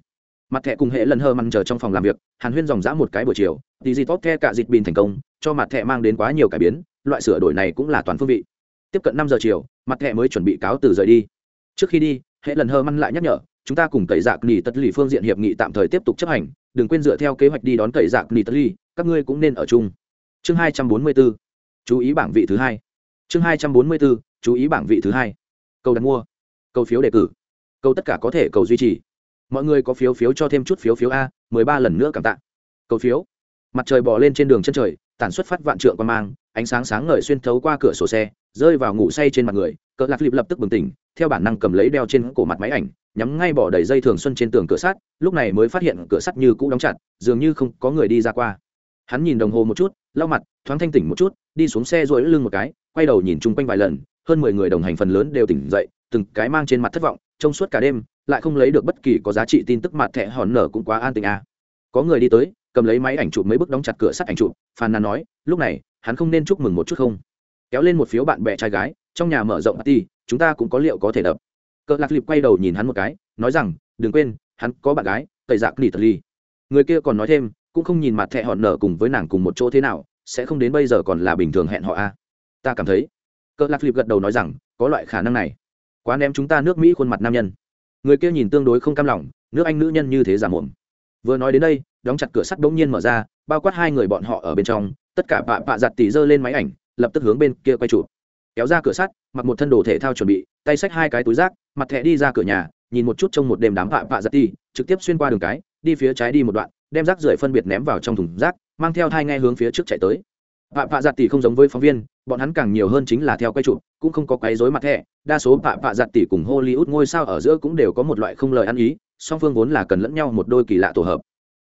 S1: Mặt thẻ cùng hệ lần hờ măng chờ trong phòng làm việc, hàn huyên dòng dã một cái buổi chiều thì dịt vóc the cả Dịt bỉn thành công, cho mặt thẻ mang đến quá nhiều cải biến, loại sửa đổi này cũng là toàn phương vị. Tiếp cận năm giờ chiều, mặt thẻ mới chuẩn bị cáo từ rời đi. Trước khi đi, hệ lần hơ măn lại nhắc nhở chúng ta cùng cậy dạc nỉ tất lì phương diện hiệp nghị tạm thời tiếp tục chấp hành, đừng quên dựa theo kế hoạch đi đón cậy dạc nỉ tất lì, các ngươi cũng nên ở chung. Chương hai trăm bốn mươi bốn chú ý bảng vị thứ hai. Chương hai trăm bốn mươi bốn chú ý bảng vị thứ hai. Câu đặt mua câu phiếu đề cử câu tất cả có thể cầu duy trì. Mọi người có phiếu phiếu cho thêm chút phiếu phiếu a, mười ba lần nữa cảm tạ. Câu phiếu, mặt trời bỏ lên trên đường chân trời, tản xuất phát vạn trượng qua mang, ánh sáng sáng ngời xuyên thấu qua cửa sổ xe, rơi vào ngủ say trên mặt người cỡ lạc lịp lập tức bừng tỉnh, theo bản năng cầm lấy đeo trên cổ mặt máy ảnh nhắm ngay bỏ đầy dây thường xuân trên tường cửa sắt, lúc này mới phát hiện cửa sắt như cũ đóng chặt, dường như không có người đi ra qua. Hắn nhìn đồng hồ một chút, lau mặt, thoáng thanh tỉnh một chút, đi xuống xe rồi lưng một cái, quay đầu nhìn chung quanh vài lần, hơn mười người đồng hành phần lớn đều tỉnh dậy, từng cái mang trên mặt thất vọng, trong suốt cả đêm, lại không lấy được bất kỳ có giá trị tin tức mặt thẻ hòn nở cũng quá an tình à. có người đi tới, cầm lấy máy ảnh chụp mấy bức đóng chặt cửa sắt ảnh chụp phàn nàn nói, lúc này, hắn không nên chúc mừng một chút không? Kéo lên một phiếu bạn bè trai gái, trong nhà mở rộng ti chúng ta cũng có liệu có thể đập cỡ lạc lịp quay đầu nhìn hắn một cái, nói rằng, đừng quên, hắn có bạn gái, tẩy dạ nỉ tật ly người kia còn nói thêm, cũng không nhìn mặt thẹ hòn nở cùng với nàng cùng một chỗ thế nào, sẽ không đến bây giờ còn là bình thường hẹn họ a. Ta cảm thấy cỡ lạc lịp gật đầu nói rằng, có loại khả năng này. Quá ném chúng ta nước mỹ khuôn mặt nam nhân. Người kia nhìn tương đối không cam lòng, nước anh nữ nhân như thế giả muộn. Vừa nói đến đây, đóng chặt cửa sắt bỗng nhiên mở ra, bao quát hai người bọn họ ở bên trong, tất cả bạ bạ giặt tỉ giơ lên máy ảnh, lập tức hướng bên kia quay chụp. Kéo ra cửa sắt, mặc một thân đồ thể thao chuẩn bị, tay xách hai cái túi rác mặt thẻ đi ra cửa nhà, nhìn một chút trong một đêm đám vạ vạ giặt tỉ trực tiếp xuyên qua đường cái, đi phía trái đi một đoạn, đem rác rưởi phân biệt ném vào trong thùng rác, mang theo hai nghe hướng phía trước chạy tới. Vạ vạ giặt tỷ không giống với phóng viên, bọn hắn càng nhiều hơn chính là theo quay chụp, cũng không có quấy rối mặt thẻ, đa số vạ vạ giặt tỷ cùng hollywood ngôi sao ở giữa cũng đều có một loại không lời ăn ý, song phương vốn là cần lẫn nhau một đôi kỳ lạ tổ hợp.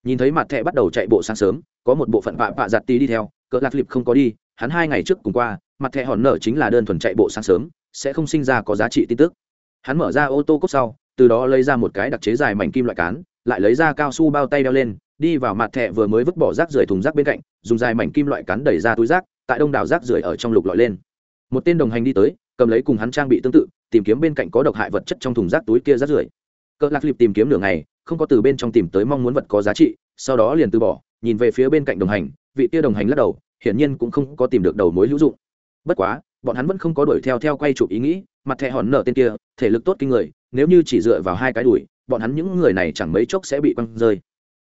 S1: Nhìn thấy mặt thẻ bắt đầu chạy bộ sáng sớm, có một bộ phận vạ vạ giặt tỷ đi theo, cỡ lạc lịp không có đi, hắn hai ngày trước cùng qua, mặt thẻ hòn nở chính là đơn thuần chạy bộ sáng sớm, sẽ không sinh ra có giá trị tin tức hắn mở ra ô tô cốt sau, từ đó lấy ra một cái đặc chế dài mảnh kim loại cán, lại lấy ra cao su bao tay đeo lên, đi vào mặt thẹ vừa mới vứt bỏ rác rưởi thùng rác bên cạnh, dùng dài mảnh kim loại cán đẩy ra túi rác, tại đông đảo rác rưởi ở trong lục lọi lên. Một tên đồng hành đi tới, cầm lấy cùng hắn trang bị tương tự, tìm kiếm bên cạnh có độc hại vật chất trong thùng rác túi kia rác rưởi. Cỡ lạc lịp tìm kiếm nửa ngày, không có từ bên trong tìm tới mong muốn vật có giá trị, sau đó liền từ bỏ, nhìn về phía bên cạnh đồng hành, vị kia đồng hành lắc đầu, hiển nhiên cũng không có tìm được đầu mối hữu dụng. Bất quá, bọn hắn vẫn không có đuổi theo theo quay chụp ý nghĩ mặt thẻ hòn nở tên kia, thể lực tốt kinh người, nếu như chỉ dựa vào hai cái đuổi bọn hắn những người này chẳng mấy chốc sẽ bị quăng rơi.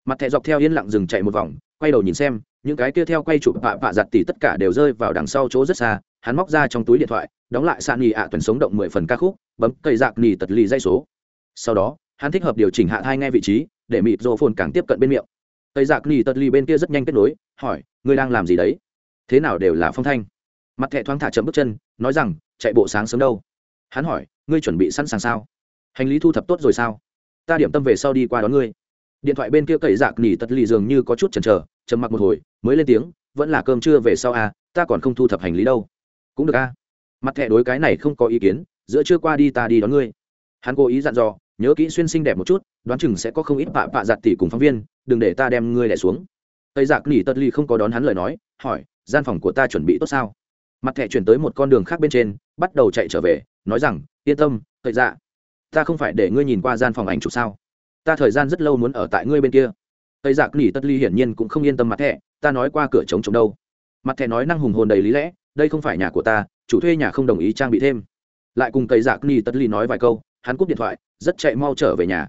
S1: Mặt thẻ dọc theo yên lặng dừng chạy một vòng, quay đầu nhìn xem, những cái kia theo quay chụp vạ vạ giặt tỉ tất cả đều rơi vào đằng sau chỗ rất xa, hắn móc ra trong túi điện thoại, đóng lại sạn nghỉ ạ tuần sống động mười phần ca khúc, bấm cây dạc nghỉ tật lì dây số. Sau đó, hắn thích hợp điều chỉnh hạ hai ngay vị trí, để mịt rô phồn càng tiếp cận bên miệng. Cây dạc nghỉ tật lì bên kia rất nhanh kết nối, hỏi, ngươi đang làm gì đấy? Thế nào đều là phong thanh. Mặt thẹ thoáng thả chậm bước chân, nói rằng, chạy bộ sáng sớm đâu hắn hỏi, ngươi chuẩn bị sẵn sàng sao? Hành lý thu thập tốt rồi sao? Ta điểm tâm về sau đi qua đón ngươi. Điện thoại bên kia cậy dạc nỉ tật lì dường như có chút chần chờ, trầm mặc một hồi, mới lên tiếng, vẫn là cơm trưa về sau à ta còn không thu thập hành lý đâu. Cũng được à. Mặt thẻ đối cái này không có ý kiến, giữa trưa qua đi ta đi đón ngươi. Hắn cố ý dặn dò, nhớ kỹ xuyên xinh đẹp một chút, đoán chừng sẽ có không ít bạ bạ giặt tỉ cùng phóng viên, đừng để ta đem ngươi đẻ xuống. Tây giặc nỉ tật ly không có đón hắn lời nói, hỏi, gian phòng của ta chuẩn bị tốt sao? Mặt thẻ chuyển tới một con đường khác bên trên, bắt đầu chạy trở về nói rằng, yên tâm thầy dạ ta không phải để ngươi nhìn qua gian phòng ảnh chụp sao? Ta thời gian rất lâu muốn ở tại ngươi bên kia. Tây giặc dạ nỉ tất ly hiển nhiên cũng không yên tâm mặt thẻ, ta nói qua cửa trống trống đâu. Mặt thẻ nói năng hùng hồn đầy lý lẽ, đây không phải nhà của ta, chủ thuê nhà không đồng ý trang bị thêm. Lại cùng tây giặc dạ nỉ tất ly nói vài câu, hắn cúp điện thoại, rất chạy mau trở về nhà.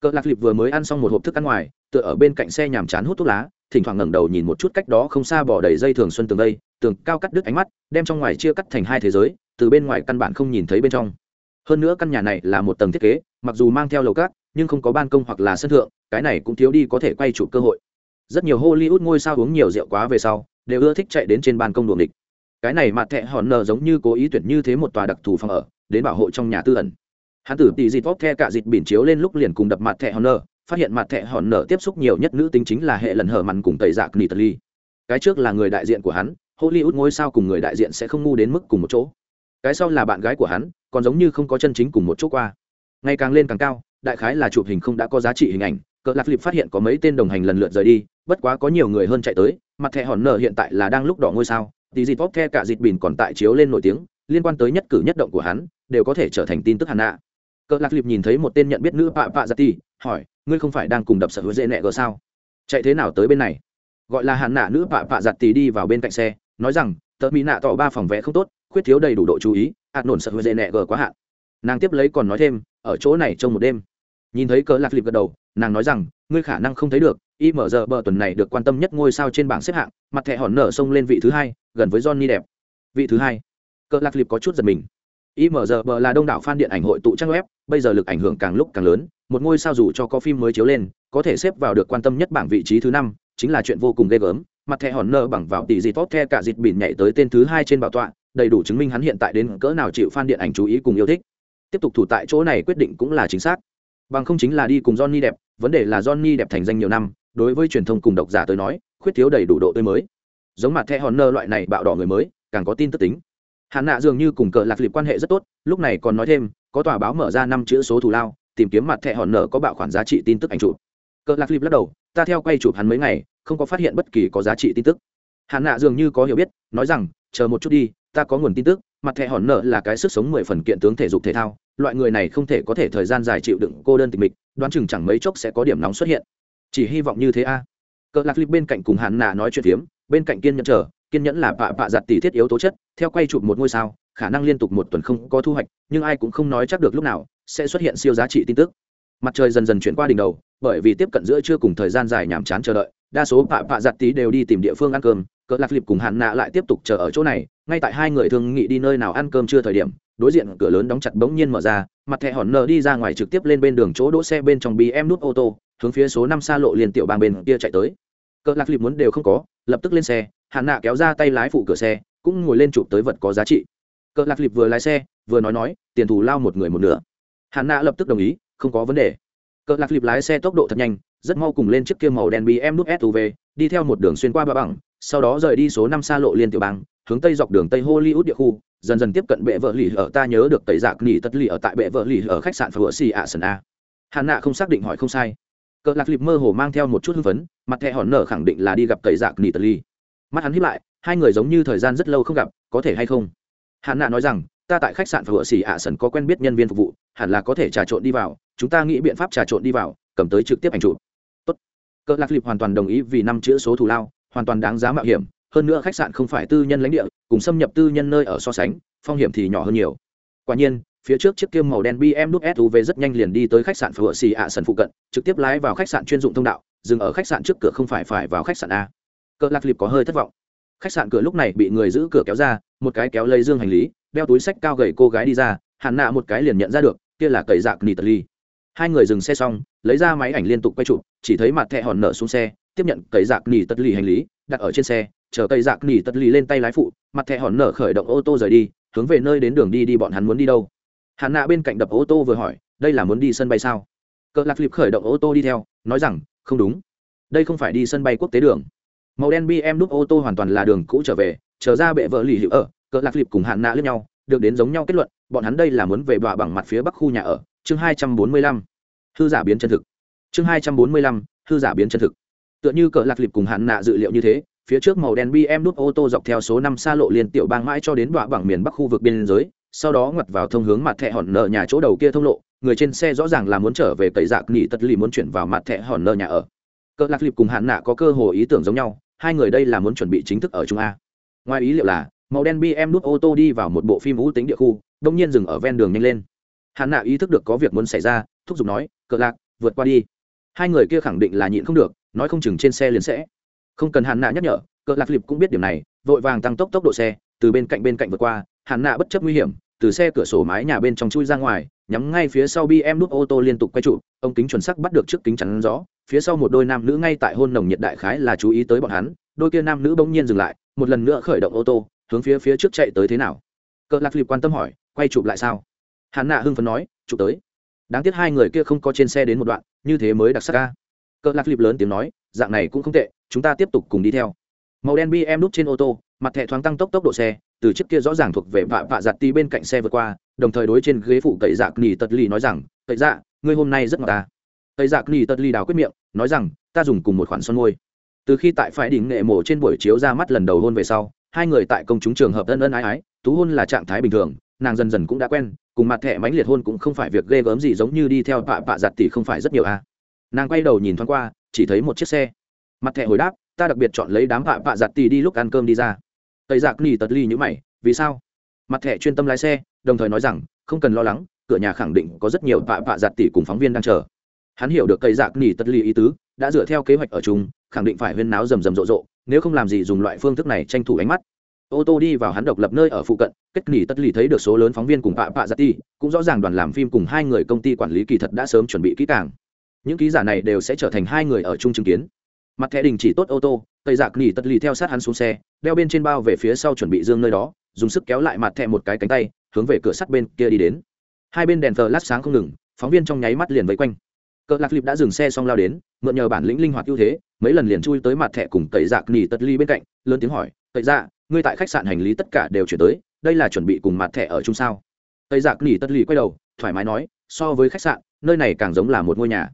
S1: Cỡ lạc liệp vừa mới ăn xong một hộp thức ăn ngoài, tựa ở bên cạnh xe nhàm chán hút thuốc lá, thỉnh thoảng ngẩng đầu nhìn một chút cách đó không xa bỏ đầy dây thường xuân tường đây, tường cao cắt đứt ánh mắt, đem trong ngoài chia cắt thành hai thế giới từ bên ngoài căn bản không nhìn thấy bên trong. Hơn nữa căn nhà này là một tầng thiết kế, mặc dù mang theo lầu cát, nhưng không có ban công hoặc là sân thượng, cái này cũng thiếu đi có thể quay chụp cơ hội. Rất nhiều hollywood ngôi sao uống nhiều rượu quá về sau, đều ưa thích chạy đến trên ban công đuồng địch cái này mặt thẹ hòn nờ giống như cố ý tuyển như thế một tòa đặc thù phòng ở, đến bảo hộ trong nhà tư ẩn. Hắn tử tỷ dịt vóc the cả dịt biển chiếu lên lúc liền cùng đập mặt thẹ hòn nờ, phát hiện mặt thẹ hòn nở tiếp xúc nhiều nhất nữ tính chính là hệ lần hở mặn cùng tẩy dạc nitali cái trước là người đại diện của hắn, hollywood ngôi sao cùng người đại diện sẽ không ngu đến mức cùng một chỗ cái sau là bạn gái của hắn, còn giống như không có chân chính cùng một chỗ qua. Ngày càng lên càng cao, đại khái là chụp hình không đã có giá trị hình ảnh, cỡ lạc lịp phát hiện có mấy tên đồng hành lần lượt rời đi, bất quá có nhiều người hơn chạy tới, mặt thẻ hòn nở hiện tại là đang lúc đỏ ngôi sao, tí dịt bóp the cả dịt bìn còn tại chiếu lên nổi tiếng, liên quan tới nhất cử nhất động của hắn, đều có thể trở thành tin tức hàn nạ cỡ lạc lịp nhìn thấy một tên nhận biết nữ pạ pạ giặt ti hỏi, ngươi không phải đang cùng đập sở hữu dễ nẹ gờ sao? Chạy thế nào tới bên này? Gọi là hàn nạ nữ pạ pạ giặt tì đi vào bên cạnh xe, nói rằng tớ mỹ nạ tỏ ba phòng vé không tốt, khuyết thiếu đầy đủ độ chú ý, ạt nổn sợ hơi dễ nẹ gờ quá hạn. Nàng tiếp lấy còn nói thêm, ở chỗ này trong một đêm. Nhìn thấy cỡ lạc lịp gật đầu, nàng nói rằng, ngươi khả năng không thấy được, y mở giờ bờ tuần này được quan tâm nhất ngôi sao trên bảng xếp hạng, mặt thẻ hòn nở sông lên vị thứ hai, gần với johnny đẹp vị thứ hai. Cỡ lạc lịp có chút giật mình. Im mở giờ bờ là đông đảo fan điện ảnh hội tụ trang web, bây giờ lực ảnh hưởng càng lúc càng lớn, một ngôi sao dù cho có phim mới chiếu lên, có thể xếp vào được quan tâm nhất bảng vị trí thứ năm, chính là chuyện vô cùng ghê gớm mặt thẻ hòn nơ bằng vào tỷ gì tốt the cả dịt bỉn nhảy tới tên thứ hai trên bảo tọa, đầy đủ chứng minh hắn hiện tại đến cỡ nào chịu fan điện ảnh chú ý cùng yêu thích. Tiếp tục thủ tại chỗ này quyết định cũng là chính xác. Bằng không chính là đi cùng johnny đẹp vấn đề là johnny đẹp thành danh nhiều năm, đối với truyền thông cùng độc giả tới nói, khuyết thiếu đầy đủ độ tươi mới. Giống mặt thẻ hòn nơ loại này bạo đỏ người mới, càng có tin tức tính. Hạn nạ dường như cùng cờ lạc liệp quan hệ rất tốt, lúc này còn nói thêm, có tòa báo mở ra năm chữ số thù lao, tìm kiếm mặt thẻ hòn nở có bạo khoản giá trị tin tức ảnh chụp. Cờ lạc liệp lắc đầu, ta theo quay chụp hắn mấy ngày không có phát hiện bất kỳ có giá trị tin tức. Hạn nạ dường như có hiểu biết, nói rằng, chờ một chút đi, ta có nguồn tin tức, mặt thẻ hòn nợ là cái sức sống mười phần kiện tướng thể dục thể thao, loại người này không thể có thể thời gian dài chịu đựng cô đơn tịch mịch, đoán chừng chẳng mấy chốc sẽ có điểm nóng xuất hiện. Chỉ hy vọng như thế a. Cỡ lạc flip bên cạnh cùng hạn nạ nói chuyện phiếm, bên cạnh kiên nhẫn chờ, kiên nhẫn là bạ bạ giặt tỷ thiết yếu tố chất, theo quay chụp một ngôi sao, khả năng liên tục một tuần không có thu hoạch, nhưng ai cũng không nói chắc được lúc nào sẽ xuất hiện siêu giá trị tin tức. Mặt trời dần dần chuyển qua đỉnh đầu bởi vì tiếp cận giữa trưa cùng thời gian dài nhàm chán chờ đợi, đa số bạ bạ giặt tí đều đi tìm địa phương ăn cơm, cỡ lạc lịp cùng hạn nạ lại tiếp tục chờ ở chỗ này, ngay tại hai người thương nghị đi nơi nào ăn cơm chưa thời điểm, đối diện cửa lớn đóng chặt bỗng nhiên mở ra, mặt thẻ hòn nở đi ra ngoài trực tiếp lên bên đường chỗ đỗ xe bên trong bm nút ô tô, hướng phía số năm xa lộ liền tiểu bang bên kia chạy tới. Cỡ lạc lịp muốn đều không có, lập tức lên xe hạn nạ kéo ra tay lái phụ cửa xe, cũng ngồi lên chụp tới vật có giá trị. Cỡ lạc lịp vừa lái xe, vừa nói nói, tiền thù lao một người một nửa. Hạn nạ lập tức đồng ý, không có vấn đề cỡ lạc lịp lái xe tốc độ thật nhanh, rất mau cùng lên chiếc kia màu đen bm nút suv đi theo một đường xuyên qua ba bằng sau đó rời đi số năm xa lộ liên tiểu bang, hướng tây dọc đường tây hollywood địa khu, dần dần tiếp cận bệ vợ lì ở ta nhớ được tẩy giặc nghỉ tất lì ở tại bệ vợ lì ở khách sạn phở xì ạ sân a. Hạn nạ không xác định hỏi không sai. Cỡ lạc lịp mơ hồ mang theo một chút hưng phấn, mặt thẹ hòn nở khẳng định là đi gặp tẩy giặc nghỉ tất lì. Mắt hắn hiếp lại, hai người giống như thời gian rất lâu không gặp, có thể hay không? Hạn nạ nói rằng ta tại khách sạn phở xì ạ sần có quen biết nhân viên phục vụ, hẳn là có thể trà trộn đi vào, chúng ta nghĩ biện pháp trà trộn đi vào, cầm tới trực tiếp ảnh chụp. Tốt. Cỡ lạc lịp hoàn toàn đồng ý vì năm chữ số thù lao, hoàn toàn đáng giá mạo hiểm, hơn nữa khách sạn không phải tư nhân lãnh địa, cùng xâm nhập tư nhân nơi ở so sánh, phong hiểm thì nhỏ hơn nhiều. Quả nhiên, phía trước chiếc kiêm màu đen bm nút suv rất nhanh liền đi tới khách sạn phở xì ạ sần phụ cận, trực tiếp lái vào khách sạn chuyên dụng thông đạo, dừng ở khách sạn trước cửa không phải phải vào khách sạn a. Cỡ lạc lịp có hơi thất vọng. Khách sạn cửa lúc này bị người giữ cửa kéo ra, một cái kéo lấy dương hành lý đeo túi sách cao gầy cô gái đi ra hạn nạ một cái liền nhận ra được, kia là cậy dạc nỉ tật ly. Hai người dừng xe xong, lấy ra máy ảnh liên tục quay chụp, chỉ thấy mặt thẹ hòn nở xuống xe, tiếp nhận cậy dạc nỉ tật ly hành lý, đặt ở trên xe, chờ cậy dạc nỉ tật lên tay lái phụ, mặt thẹ hòn nở khởi động ô tô rời đi, hướng về nơi đến đường đi đi bọn hắn muốn đi đâu. Hạn nạ bên cạnh đập ô tô vừa hỏi, đây là muốn đi sân bay sao? Cỡ lạc lịp khởi động ô tô đi theo, nói rằng, không đúng. Đây không phải đi sân bay quốc tế đường. Màu đen bm đúc ô tô hoàn toàn là đường cũ trở về trở ra bệ vợ lì hữu ở cỡ lạc lịp cùng hạn nạ lẫn nhau, được đến giống nhau kết luận, bọn hắn đây là muốn về bọa bằng mặt phía bắc khu nhà ở. Chương hai trăm bốn mươi lăm. Hư giả biến chân thực. Chương hai trăm bốn mươi lăm. Hư giả biến chân thực. Tựa như cỡ lạc lịp cùng hạn nạ dự liệu như thế, phía trước màu đen bm đút ô tô dọc theo số năm xa lộ liên tiểu bang mãi cho đến bọa bằng miền bắc khu vực biên giới, sau đó ngoặt vào thông hướng mặt thẹ hòn nợ nhà chỗ đầu kia thông lộ, người trên xe rõ ràng là muốn trở về tẩy dạc nghỉ tật lì muốn chuyển vào mặt thẹ hòn nợ nhà ở. Cỡ lạc lịp cùng hạn nạ có cơ hồ ý tưởng giống nhau, hai người đây là muốn chuẩn bị chính thức ở trung a. Ngoài ý liệu là màu đen bm nút ô tô đi vào một bộ phim ưu tính địa khu, đông nhiên dừng ở ven đường nhanh lên hạn nạ ý thức được có việc muốn xảy ra, thúc giục nói cỡ lạc, vượt qua đi hai người kia khẳng định là nhịn không được, nói không chừng trên xe liền sẽ không cần hạn nạ nhắc nhở cỡ lạc lịp cũng biết điểm này, vội vàng tăng tốc tốc độ xe, từ bên cạnh bên cạnh vượt qua hạn nạ bất chấp nguy hiểm, từ xe cửa sổ mái nhà bên trong chui ra ngoài, nhắm ngay phía sau bm nút ô tô liên tục quay trụ, ông kính chuẩn sắc bắt được trước kính chắn rõ. phía sau một đôi nam nữ ngay tại hôn nồng nhiệt đại khái là chú ý tới bọn hắn, đôi kia nam nữ bỗng nhiên dừng lại, một lần nữa khởi động ô tô hướng phía phía trước chạy tới thế nào? Cỡ lạc lịp quan tâm hỏi, quay chụp lại sao? Hắn nạ hưng phấn nói, chụp tới. Đáng tiếc hai người kia không có trên xe đến một đoạn, như thế mới đặc sắc ca. Cỡ lạc lịp lớn tiếng nói, dạng này cũng không tệ, chúng ta tiếp tục cùng đi theo. Màu đen bm nút trên ô tô, mặt thẻ thoáng tăng tốc tốc độ xe, từ chiếc kia rõ ràng thuộc về vạ vạ giặt ti bên cạnh xe vượt qua, đồng thời đối trên ghế phụ cậy dạ nỉ tật ly nói rằng, cậy dạ ngươi hôm nay rất ngọt ta. Cậy dạ nỉ tật ly đào quyết miệng, nói rằng, ta dùng cùng một khoản son môi. Từ khi tại phải đỉnh nghệ mổ trên buổi chiếu ra mắt lần đầu hôn về sau hai người tại công chúng trường hợp ân ân ái ái, tú hôn là trạng thái bình thường, nàng dần dần cũng đã quen, cùng mặt thẻ mánh liệt hôn cũng không phải việc ghê gớm gì giống như đi theo tạ tạ giặt tỷ không phải rất nhiều a nàng quay đầu nhìn thoáng qua, chỉ thấy một chiếc xe. Mặt thẻ hồi đáp, ta đặc biệt chọn lấy đám tạ tạ giặt tỷ đi lúc ăn cơm đi ra. Tây giặc nỉ tật ly như mày, vì sao? Mặt thẻ chuyên tâm lái xe, đồng thời nói rằng, không cần lo lắng, cửa nhà khẳng định có rất nhiều tạ tạ giặt tỷ cùng phóng viên đang chờ. Hắn hiểu được cây giặc nỉ tật ly ý tứ, đã dựa theo kế hoạch ở chung, khẳng định phải huyên náo rầm rầm rộ rộ nếu không làm gì dùng loại phương thức này tranh thủ ánh mắt. Ô tô đi vào hắn độc lập nơi ở phụ cận, kết nghỉ tất lì thấy được số lớn phóng viên cùng pạ pạ dạ giặt ti cũng rõ ràng đoàn làm phim cùng hai người công ty quản lý kỳ thật đã sớm chuẩn bị kỹ càng. Những ký giả này đều sẽ trở thành hai người ở chung chứng kiến. Mặt thẻ đình chỉ tốt ô tô, tây giặc nghỉ tất lì theo sát hắn xuống xe, đeo bên trên bao về phía sau chuẩn bị dương nơi đó, dùng sức kéo lại mặt thẻ một cái cánh tay, hướng về cửa sắt bên kia đi đến. Hai bên đèn thờ lát sáng không ngừng, phóng viên trong nháy mắt liền vây quanh cỡ lạc lịp đã dừng xe xong lao đến, mượn nhờ bản lĩnh linh hoạt ưu thế, mấy lần liền chui tới mặt thẻ cùng tẩy dạc nỉ tất ly bên cạnh, lớn tiếng hỏi, tẩy dạ ngươi tại khách sạn hành lý tất cả đều chuyển tới, đây là chuẩn bị cùng mặt thẻ ở chung sao? Tẩy dạc nỉ tất ly quay đầu, thoải mái nói, so với khách sạn, nơi này càng giống là một ngôi nhà.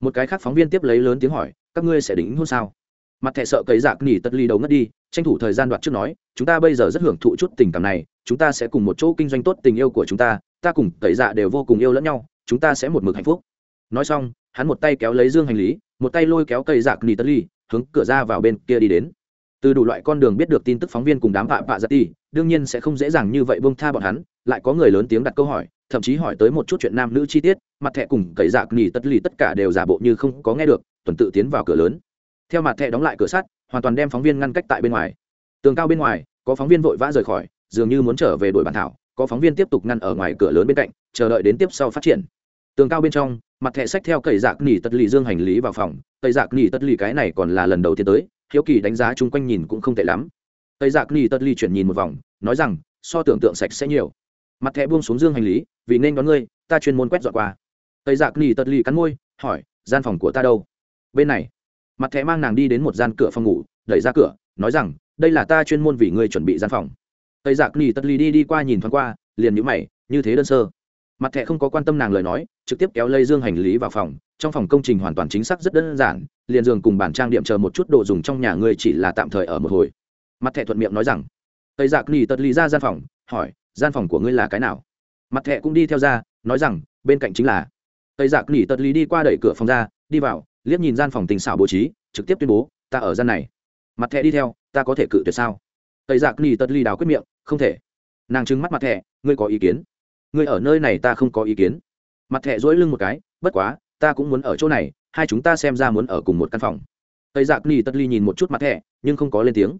S1: Một cái khác phóng viên tiếp lấy lớn tiếng hỏi, các ngươi sẽ đính hôn sao? Mặt thẻ sợ cấy dạc nỉ tất ly đầu ngất đi, tranh thủ thời gian đoạt trước nói, chúng ta bây giờ rất hưởng thụ chút tình cảm này, chúng ta sẽ cùng một chỗ kinh doanh tốt tình yêu của chúng ta ta cùng tẩy dạ đều vô cùng yêu lẫn nhau, chúng ta sẽ một mực hạnh phúc. Nói xong hắn một tay kéo lấy dương hành lý, một tay lôi kéo cây giặc nỉ tất ly, hướng cửa ra vào bên kia đi đến. Từ đủ loại con đường biết được tin tức phóng viên cùng đám vạ vạ giặt đi đương nhiên sẽ không dễ dàng như vậy bông tha bọn hắn, lại có người lớn tiếng đặt câu hỏi, thậm chí hỏi tới một chút chuyện nam nữ chi tiết, mặt thẹ cùng cậy giặc nỉ tất lì tất cả đều giả bộ như không có nghe được, tuần tự tiến vào cửa lớn. Theo mặt thẹ đóng lại cửa sắt, hoàn toàn đem phóng viên ngăn cách tại bên ngoài. Tường cao bên ngoài, có phóng viên vội vã rời khỏi, dường như muốn trở về đuổi bàn thảo, có phóng viên tiếp tục ngăn ở ngoài cửa lớn bên cạnh, chờ đợi đến tiếp sau phát triển. Tường cao bên trong mặt thẻ sách theo cậy dạc nỉ tất lì dương hành lý vào phòng. Cậy dạc nỉ tất lì cái này còn là lần đầu tiên tới. Hiếu kỳ đánh giá chung quanh nhìn cũng không tệ lắm. Cậy giặc nỉ tất lì chuyển nhìn một vòng, nói rằng, so tưởng tượng sạch sẽ nhiều. Mặt thẻ buông xuống dương hành lý, vì nên đón ngươi, ta chuyên môn quét dọn qua. Cậy giặc nỉ tất lì cắn môi, hỏi, gian phòng của ta đâu? Bên này. Mặt thẻ mang nàng đi đến một gian cửa phòng ngủ, đẩy ra cửa, nói rằng, đây là ta chuyên môn vì ngươi chuẩn bị gian phòng. Tây giặc nỉ tất ly đi đi qua nhìn thoáng qua, liền nhũ mày, như thế đơn sơ mặt thẻ không có quan tâm nàng lời nói, trực tiếp kéo lây dương hành lý vào phòng. Trong phòng công trình hoàn toàn chính xác rất đơn giản, liền giường cùng bản trang điểm chờ một chút đồ dùng trong nhà ngươi chỉ là tạm thời ở một hồi. Mặt thẻ thuận miệng nói rằng, tây dạ giặc Lì tật lý ra gian phòng, hỏi, gian phòng của ngươi là cái nào? Mặt thẻ cũng đi theo ra, nói rằng, bên cạnh chính là. Tây dạ giặc Lì tật lý đi qua đẩy cửa phòng ra, đi vào, liếc nhìn gian phòng tình xảo bố trí, trực tiếp tuyên bố, ta ở gian này. Mặt thẻ đi theo, ta có thể cự tuyệt sao? Tây dạ giặc Lì tật lý đào quyết miệng, không thể. Nàng trừng mắt mặt thẻ, ngươi có ý kiến? Ngươi ở nơi này ta không có ý kiến. Mặt thẻ dỗi lưng một cái, bất quá, ta cũng muốn ở chỗ này, hai chúng ta xem ra muốn ở cùng một căn phòng. Tây giặc nỉ tất ly nhìn một chút mặt thẻ, nhưng không có lên tiếng.